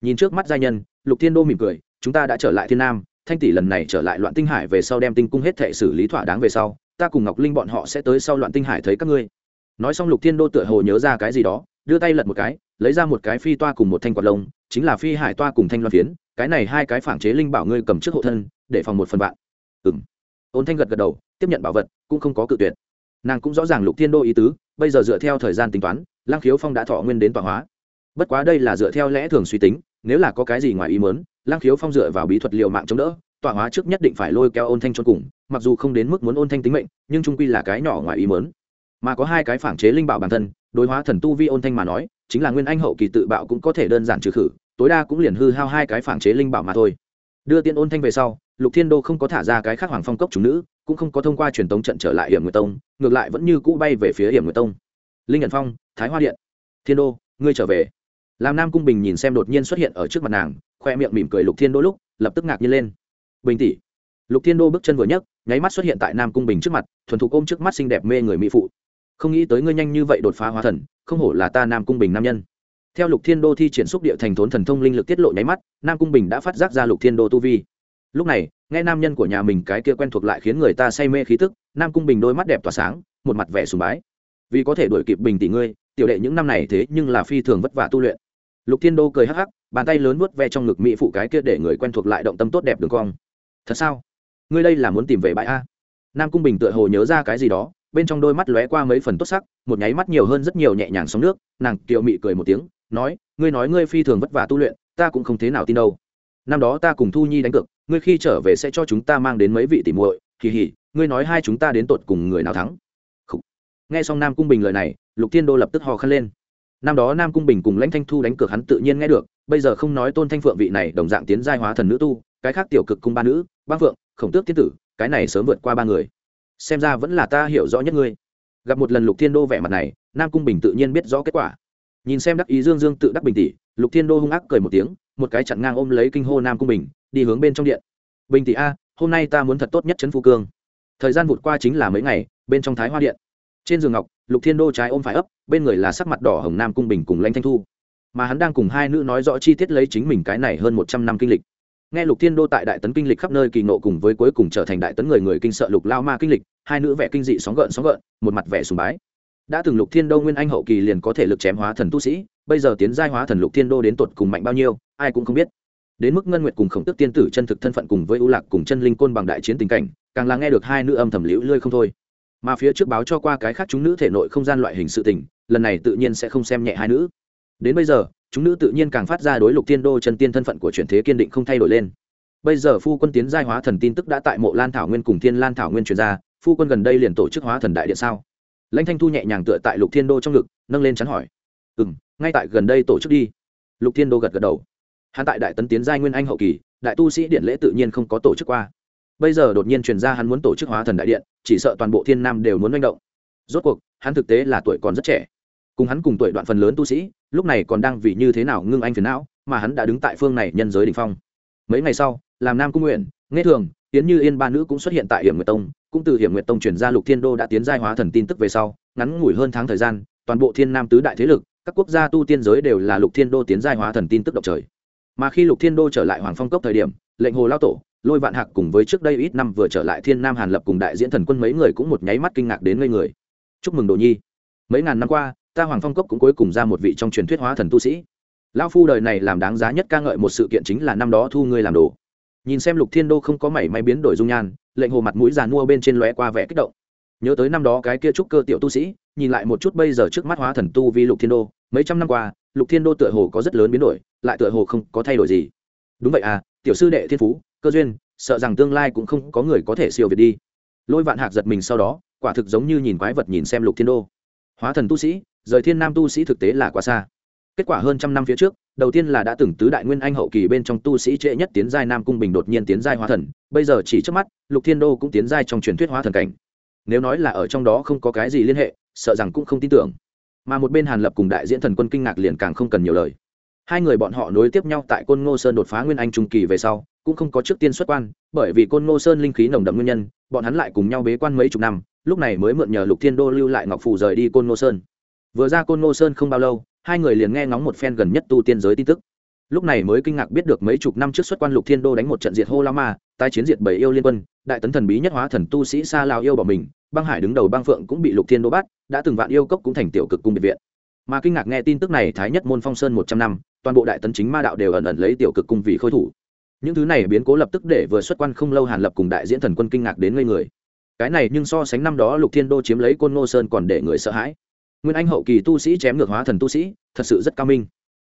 Nhìn trước mắt gia nhân, lục thiên đô mỉm cười, chúng ta đã trở lại thiên nam, thanh tỷ lần này trở lại loạn tinh hải về sau đem tinh cung hết thệ xử lý thỏa đáng về sau ta cùng ngọc linh bọn họ sẽ tới sau loạn tinh hải thấy các ngươi. Nói xong lục thiên đô tựa hồ nhớ ra cái gì đó, đưa tay lật một cái, lấy ra một cái phi toa cùng một thanh quạt lông, chính là phi hải toa cùng thanh loan phiến, cái này hai cái phản chế linh bảo ngươi cầm trước hộ thân, để phòng một phần bạn. Ừng ôn thanh gật gật đầu, tiếp nhận bảo vật, cũng không có cự tuyệt. Nàng cũng rõ ràng lục thiên đô ý tứ, bây giờ dựa theo thời gian tính toán lang khiếu phong đã thọ nguyên đến tọa hóa. Bất quá đây là dựa theo lẽ thường suy tính, nếu là có cái gì ngoài ý mớn lang khiếu phong dựa vào bí thuật liệu mạng chống đỡ tọa hóa trước nhất định phải lôi kéo ôn thanh cho cùng, mặc dù không đến mức muốn ôn thanh tính mệnh, nhưng trung quy là cái nhỏ ngoài ý mớn mà có hai cái phản chế linh bảo bản thân, đối hóa thần tu vi ôn thanh mà nói, chính là nguyên anh hậu kỳ tự bạo cũng có thể đơn giản trừ khử, tối đa cũng liền hư hao hai cái phản chế linh bảo mà thôi. Đưa tiên ôn thanh về sau, lục thiên đô không có thả ra cái khác hoàng phong cốc chúng nữ, cũng không có thông qua truyền tống trận trở lại hiểm nguyệt tông, ngược lại vẫn như cũ bay về phía hiểm nguyệt tông. Linh nhận phong, thái hoa điện. Thiên đô, ngươi trở về. Làm nam cung bình nhìn xem đột nhiên xuất hiện ở trước mặt nàng, khoe miệng mỉm cười lục thiên đô lúc, lập tức ngạc nhiên lên bình tỷ lục thiên đô bước chân vừa nhấc, nháy mắt xuất hiện tại nam cung bình trước mặt, thuần thục ôm trước mắt xinh đẹp mê người mỹ phụ. Không nghĩ tới ngươi nhanh như vậy đột phá hóa thần, không hổ là ta nam cung bình nam nhân. Theo lục thiên đô thi triển xúc địa thành thốn thần thông linh lực tiết lộ nháy mắt, nam cung bình đã phát giác ra lục thiên đô tu vi. Lúc này, nghe nam nhân của nhà mình cái kia quen thuộc lại khiến người ta say mê khí tức, nam cung bình đôi mắt đẹp tỏa sáng, một mặt vẻ sùng bái. Vì có thể đuổi kịp bình tỷ ngươi, tiểu đệ những năm này thế nhưng là phi thường vất vả tu luyện. Lục thiên đô cười hắc hắc, bàn tay lớn vuốt ve trong ngực mỹ phụ cái kia để người quen thuộc lại động tâm tốt đẹp đường cong thật sao? Ngươi đây là muốn tìm về bãi a? Nam cung bình tựa hồ nhớ ra cái gì đó, bên trong đôi mắt lóe qua mấy phần tốt sắc, một nháy mắt nhiều hơn rất nhiều nhẹ nhàng sóng nước, nàng kiệu mị cười một tiếng, nói, ngươi nói ngươi phi thường vất vả tu luyện, ta cũng không thế nào tin đâu. Năm đó ta cùng thu nhi đánh cược, ngươi khi trở về sẽ cho chúng ta mang đến mấy vị tỉ muội, kỳ hỉ, ngươi nói hai chúng ta đến tột cùng người nào thắng? Khủ. nghe xong nam cung bình lời này, lục thiên đô lập tức hò khăn lên. Năm đó nam cung bình cùng lãnh thanh thu đánh cược hắn tự nhiên nghe được, bây giờ không nói tôn thanh phượng vị này đồng dạng tiến giai hóa thần nữ tu cái khác tiểu cực cung ba nữ băng phượng, khổng tước thiên tử, cái này sớm vượt qua ba người. Xem ra vẫn là ta hiểu rõ nhất ngươi. Gặp một lần lục thiên đô vẻ mặt này, nam cung bình tự nhiên biết rõ kết quả. Nhìn xem đắc ý dương dương tự đắc bình tỷ, lục thiên đô hung ác cười một tiếng, một cái chặn ngang ôm lấy kinh hô nam cung bình, đi hướng bên trong điện. Bình tỷ a, hôm nay ta muốn thật tốt nhất trấn phu cương. Thời gian vụt qua chính là mấy ngày, bên trong thái hoa điện. Trên giường ngọc, lục thiên đô trái ôm phải ấp, bên người là sắc mặt đỏ hồng nam cung bình cùng lanh thanh thu. Mà hắn đang cùng hai nữ nói rõ chi tiết lấy chính mình cái này hơn một trăm năm kinh lịch nghe lục thiên đô tại đại tấn kinh lịch khắp nơi kỳ nộ cùng với cuối cùng trở thành đại tấn người người kinh sợ lục lao ma kinh lịch, hai nữ vẻ kinh dị sóng gợn sóng gợn, một mặt vẻ sùng bái. Đã từng lục thiên đô nguyên anh hậu kỳ liền có thể lực chém hóa thần tu sĩ, bây giờ tiến giai hóa thần lục thiên đô đến tột cùng mạnh bao nhiêu, ai cũng không biết. Đến mức ngân nguyệt cùng khổng tức tiên tử chân thực thân phận cùng với ưu lạc cùng chân linh côn bằng đại chiến tình cảnh, càng là nghe được hai nữ âm thầm liễu lơi không thôi. Mà phía trước báo cho qua cái khác chúng nữ thể nội không gian loại hình sự tình, lần này tự nhiên sẽ không xem nhẹ hai nữ. Đến bây giờ chúng nữ tự nhiên càng phát ra đối lục tiên đô chân tiên thân phận của truyền thế kiên định không thay đổi lên. Bây giờ phu quân tiến giai hóa thần tin tức đã tại mộ lan thảo nguyên cùng thiên lan thảo nguyên truyền ra, phu quân gần đây liền tổ chức hóa thần đại điện sao? Lãnh thanh thu nhẹ nhàng tựa tại lục thiên đô trong ngực, nâng lên chắn hỏi. Ừ m ngay tại gần đây tổ chức đi. Lục thiên đô gật gật đầu. Hắn tại đại tấn tiến giai nguyên anh hậu kỳ, đại tu sĩ điện lễ tự nhiên không có tổ chức qua. Bây giờ đột nhiên truyền ra hắn muốn tổ chức hóa thần đại điện, chỉ sợ toàn bộ thiên nam đều muốn manh động. Rốt cuộc, hắn thực tế là tuổi còn rất trẻ cùng hắn cùng tuổi đoạn phần lớn tu sĩ, lúc này còn đang vì như thế nào ngưng anh phiền não, mà hắn đã đứng tại phương này nhân giới đ ỉ n h phong. Mấy ngày sau, làm nam cung nguyện, nghe thường tiến như yên ba nữ cũng xuất hiện tại hiểm nguyệt tông, cũng từ hiểm nguyệt tông chuyển ra lục thiên đô đã tiến giai hóa thần tin tức về sau, ngắn ngủi hơn tháng thời gian, toàn bộ thiên nam tứ đại thế lực, các quốc gia tu tiên giới đều là lục thiên đô tiến giai hóa thần tin tức độc trời. Mà khi lục thiên đô trở lại hoàng phong cốc thời điểm, lệnh hồ lao tổ, lôi vạn hạc cùng với trước đây ít năm vừa trở lại thiên nam hàn lập cùng đại diễn thần quân mấy người cũng một nháy mắt kinh ngạc đến ngây người. Chúc mừng đồ nhi. Mấy ngàn năm qua ta hoàng phong cốc cũng cuối cùng ra một vị trong truyền thuyết hóa thần tu sĩ. Lao phu đời này làm đáng giá nhất ca ngợi một sự kiện chính là năm đó thu ngươi làm đồ. Nhìn xem lục thiên đô không có mảy may biến đổi dung nhan, lệnh hồ mặt mũi giàn mua bên trên lóe qua vẻ kích động. Nhớ tới năm đó cái kia trúc cơ tiểu tu sĩ, nhìn lại một chút bây giờ trước mắt hóa thần tu vi lục thiên đô, mấy trăm năm qua, lục thiên đô tựa hồ có rất lớn biến đổi, lại tựa hồ không có thay đổi gì. Đúng vậy à tiểu sư đệ thiên phú, cơ duyên, sợ rằng tương lai cũng không có người có thể siêu việt đi. Lôi vạn hạc giật mình sau đó, quả thực giống như nhìn quái vật nhìn xem lục thiên đô. Hóa thần tu sĩ rời thiên nam tu sĩ thực tế là quá xa. Kết quả hơn trăm năm phía trước, đầu tiên là đã từng tứ đại nguyên anh hậu kỳ bên trong tu sĩ trễ nhất tiến giai nam cung bình đột nhiên tiến giai hóa thần, bây giờ chỉ trước mắt, lục thiên đô cũng tiến giai trong truyền thuyết hóa thần cảnh. Nếu nói là ở trong đó không có cái gì liên hệ, sợ rằng cũng không tin tưởng. Mà một bên hàn lập cùng đại diễn thần quân kinh ngạc liền càng không cần nhiều lời. Hai người bọn họ nối tiếp nhau tại côn ngô sơn đột phá nguyên anh trung kỳ về sau, cũng không có trước tiên xuất quan, bởi vì côn ngô sơn linh khí nồng đậm nguyên nhân, bọn hắn lại cùng nhau bế quan mấy chục năm, lúc này mới mượn nhờ lục thiên đô lưu lại ngọc phù rời đi côn ngô sơn vừa ra côn ngô sơn không bao lâu, hai người liền nghe ngóng một phen gần nhất tu tiên giới tin tức. Lúc này mới kinh ngạc biết được mấy chục năm trước xuất quan lục thiên đô đánh một trận diệt hô la ma tai chiến diệt bảy yêu liên quân, đại tấn thần bí nhất hóa thần tu sĩ xa lao yêu bỏ mình, băng hải đứng đầu băng phượng cũng bị lục thiên đô bắt, đã từng vạn yêu cốc cũng thành tiểu cực cung biệt viện. Mà kinh ngạc nghe tin tức này thái nhất môn phong sơn một trăm năm, toàn bộ đại tấn chính ma đạo đều ẩn ẩn lấy tiểu cực cung vì khôi thủ. Những thứ này biến cố lập tức để vừa xuất quan không lâu hàn lập cùng đại diễn thần quân kinh ngạc đến ngây người. Cái này nhưng so sánh năm đó lục thiên đô chiếm lấy côn ngô sơn còn để người sợ hãi nguyên anh hậu kỳ tu sĩ chém ngược hóa thần tu sĩ, thật sự rất cao minh.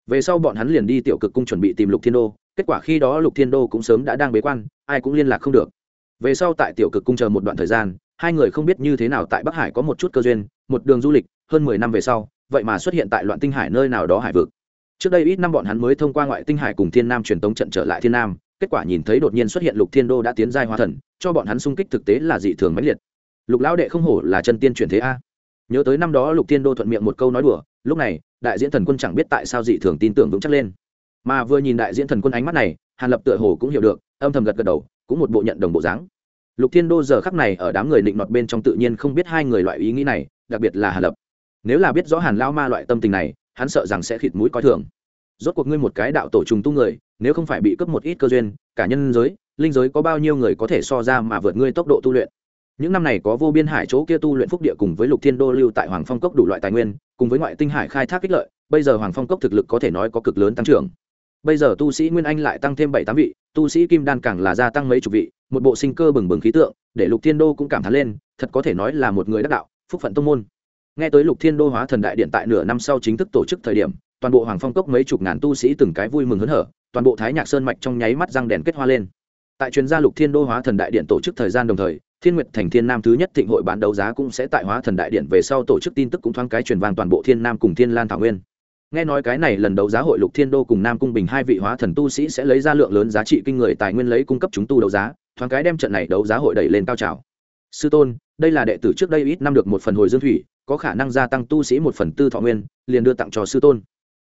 Về sau bọn hắn liền đi tiểu cực cung chuẩn bị tìm lục thiên đô, kết quả khi đó lục thiên đô cũng sớm đã đang bế quan, ai cũng liên lạc không được. Về sau tại tiểu cực cung chờ một đoạn thời gian, hai người không biết như thế nào tại bắc hải có một chút cơ duyên, một đường du lịch, hơn mười năm về sau, vậy mà xuất hiện tại loạn tinh hải nơi nào đó hải vực. Trước đây ít năm bọn hắn mới thông qua ngoại tinh hải cùng thiên nam truyền tống trận trở lại thiên nam, kết quả nhìn thấy đột nhiên xuất hiện lục thiên đô đã tiến giai hóa thần, cho bọn hắn xung kích thực tế là dị thường mãnh liệt. Lục lão đệ không hổ là chân tiên chuyển thế a nhớ tới năm đó lục thiên đô thuận miệng một câu nói đùa, lúc này, đại diễn thần quân chẳng biết tại sao dị thường tin tưởng vững chắc lên. Mà vừa nhìn đại diễn thần quân ánh mắt này, hàn lập tựa hồ cũng hiểu được, âm thầm gật gật đầu, cũng một bộ nhận đồng bộ dáng. Lục thiên đô giờ khắc này ở đám người định nọt bên trong tự nhiên không biết hai người loại ý nghĩ này, đặc biệt là hàn lập. Nếu là biết rõ hàn lao ma loại tâm tình này, hắn sợ rằng sẽ khịt mũi coi thường. Rốt cuộc ngươi một cái đạo tổ trùng tu người, nếu không phải bị cướp một ít cơ duyên, cả nhân giới, linh giới có bao nhiêu người có thể so ra mà vượt ngươi tốc độ tu luyện? Những năm này có vô biên hải chỗ kia tu luyện phúc địa cùng với lục thiên đô lưu tại hoàng phong cốc đủ loại tài nguyên, cùng với ngoại tinh hải khai thác kích lợi, bây giờ hoàng phong cốc thực lực có thể nói có cực lớn tăng trưởng. Bây giờ tu sĩ nguyên anh lại tăng thêm bảy tám vị, tu sĩ kim đan càng là gia tăng mấy chục vị, một bộ sinh cơ bừng bừng khí tượng, để lục thiên đô cũng cảm thán lên, thật có thể nói là một người đắc đạo, phúc phận tông môn. Nghe tới lục thiên đô hóa thần đại điện tại nửa năm sau chính thức tổ chức thời điểm, toàn bộ hoàng phong cốc mấy chục ngàn tu sĩ từng cái vui mừng hớn hở, toàn bộ thái nhạc sơn mạch trong nháy mắt răng đèn kết hoa lên. Tại chuyên gia lục thiên đô hóa thần đại điện tổ chức thời gian đồng thời thiên nguyệt thành thiên nam thứ nhất thịnh hội bán đấu giá cũng sẽ tại hóa thần đại điện về sau tổ chức tin tức cũng thoáng cái truyền vang toàn bộ thiên nam cùng thiên lan thảo nguyên. Nghe nói cái này lần đấu giá hội lục thiên đô cùng nam cung bình hai vị hóa thần tu sĩ sẽ lấy ra lượng lớn giá trị kinh người tài nguyên lấy cung cấp chúng tu đấu giá, thoáng cái đem trận này đấu giá hội đẩy lên cao trào. Sư tôn, đây là đệ tử trước đây ít năm được một phần hồi dương thủy, có khả năng gia tăng tu sĩ một phần tư thọ nguyên, liền đưa tặng cho sư tôn.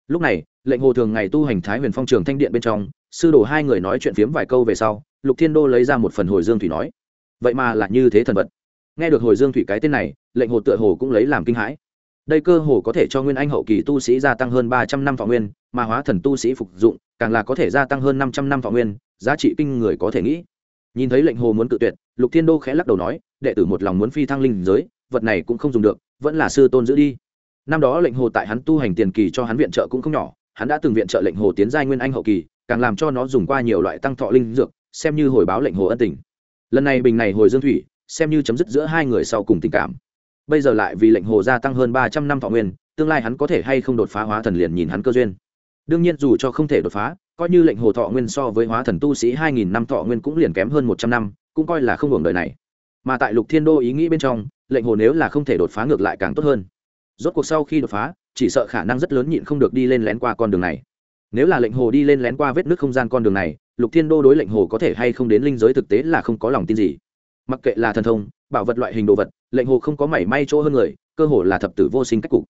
Lúc này, lệnh hồ thường ngày tu hành thái huyền phong trường thanh điện bên trong, sư đồ hai người nói chuyện phiếm vài câu về sau, lục thiên đô lấy ra một phần hồi dương thủy nói vậy mà là như thế thần vật. Nghe được hồi dương thủy cái tên này, lệnh hồ tựa hồ cũng lấy làm kinh hãi. Đây cơ hồ có thể cho nguyên anh hậu kỳ tu sĩ gia tăng hơn ba trăm năm thọ nguyên, mà hóa thần tu sĩ phục dụng, càng là có thể gia tăng hơn năm trăm năm thọ nguyên, giá trị kinh người có thể nghĩ. Nhìn thấy lệnh hồ muốn cự tuyệt, lục thiên đô khẽ lắc đầu nói, đệ tử một lòng muốn phi thăng linh giới, vật này cũng không dùng được, vẫn là sư tôn giữ đi. Năm đó lệnh hồ tại hắn tu hành tiền kỳ cho hắn viện trợ cũng không nhỏ, hắn đã từng viện trợ lệnh hồ tiến giai nguyên anh hậu kỳ, càng làm cho nó dùng qua nhiều loại tăng thọ linh dược, xem như hồi báo lệnh hồ ân tình lần này bình này hồi dương thủy, xem như chấm dứt giữa hai người sau cùng tình cảm. Bây giờ lại vì lệnh hồ gia tăng hơn ba trăm năm thọ nguyên, tương lai hắn có thể hay không đột phá hóa thần liền nhìn hắn cơ duyên. Đương nhiên dù cho không thể đột phá, coi như lệnh hồ thọ nguyên so với hóa thần tu sĩ hai nghìn năm thọ nguyên cũng liền kém hơn một trăm năm, cũng coi là không hưởng đời này. Mà tại lục thiên đô ý nghĩ bên trong, lệnh hồ nếu là không thể đột phá ngược lại càng tốt hơn. Rốt cuộc sau khi đột phá, chỉ sợ khả năng rất lớn nhịn không được đi lên lén qua con đường này nếu là lệnh hồ đi lên lén qua vết nước không gian con đường này, lục thiên đô đối lệnh hồ có thể hay không đến linh giới thực tế là không có lòng tin gì. Mặc kệ là thần thông, bảo vật loại hình đồ vật, lệnh hồ không có mảy may chỗ hơn người, cơ hồ là thập tử vô sinh cách cục.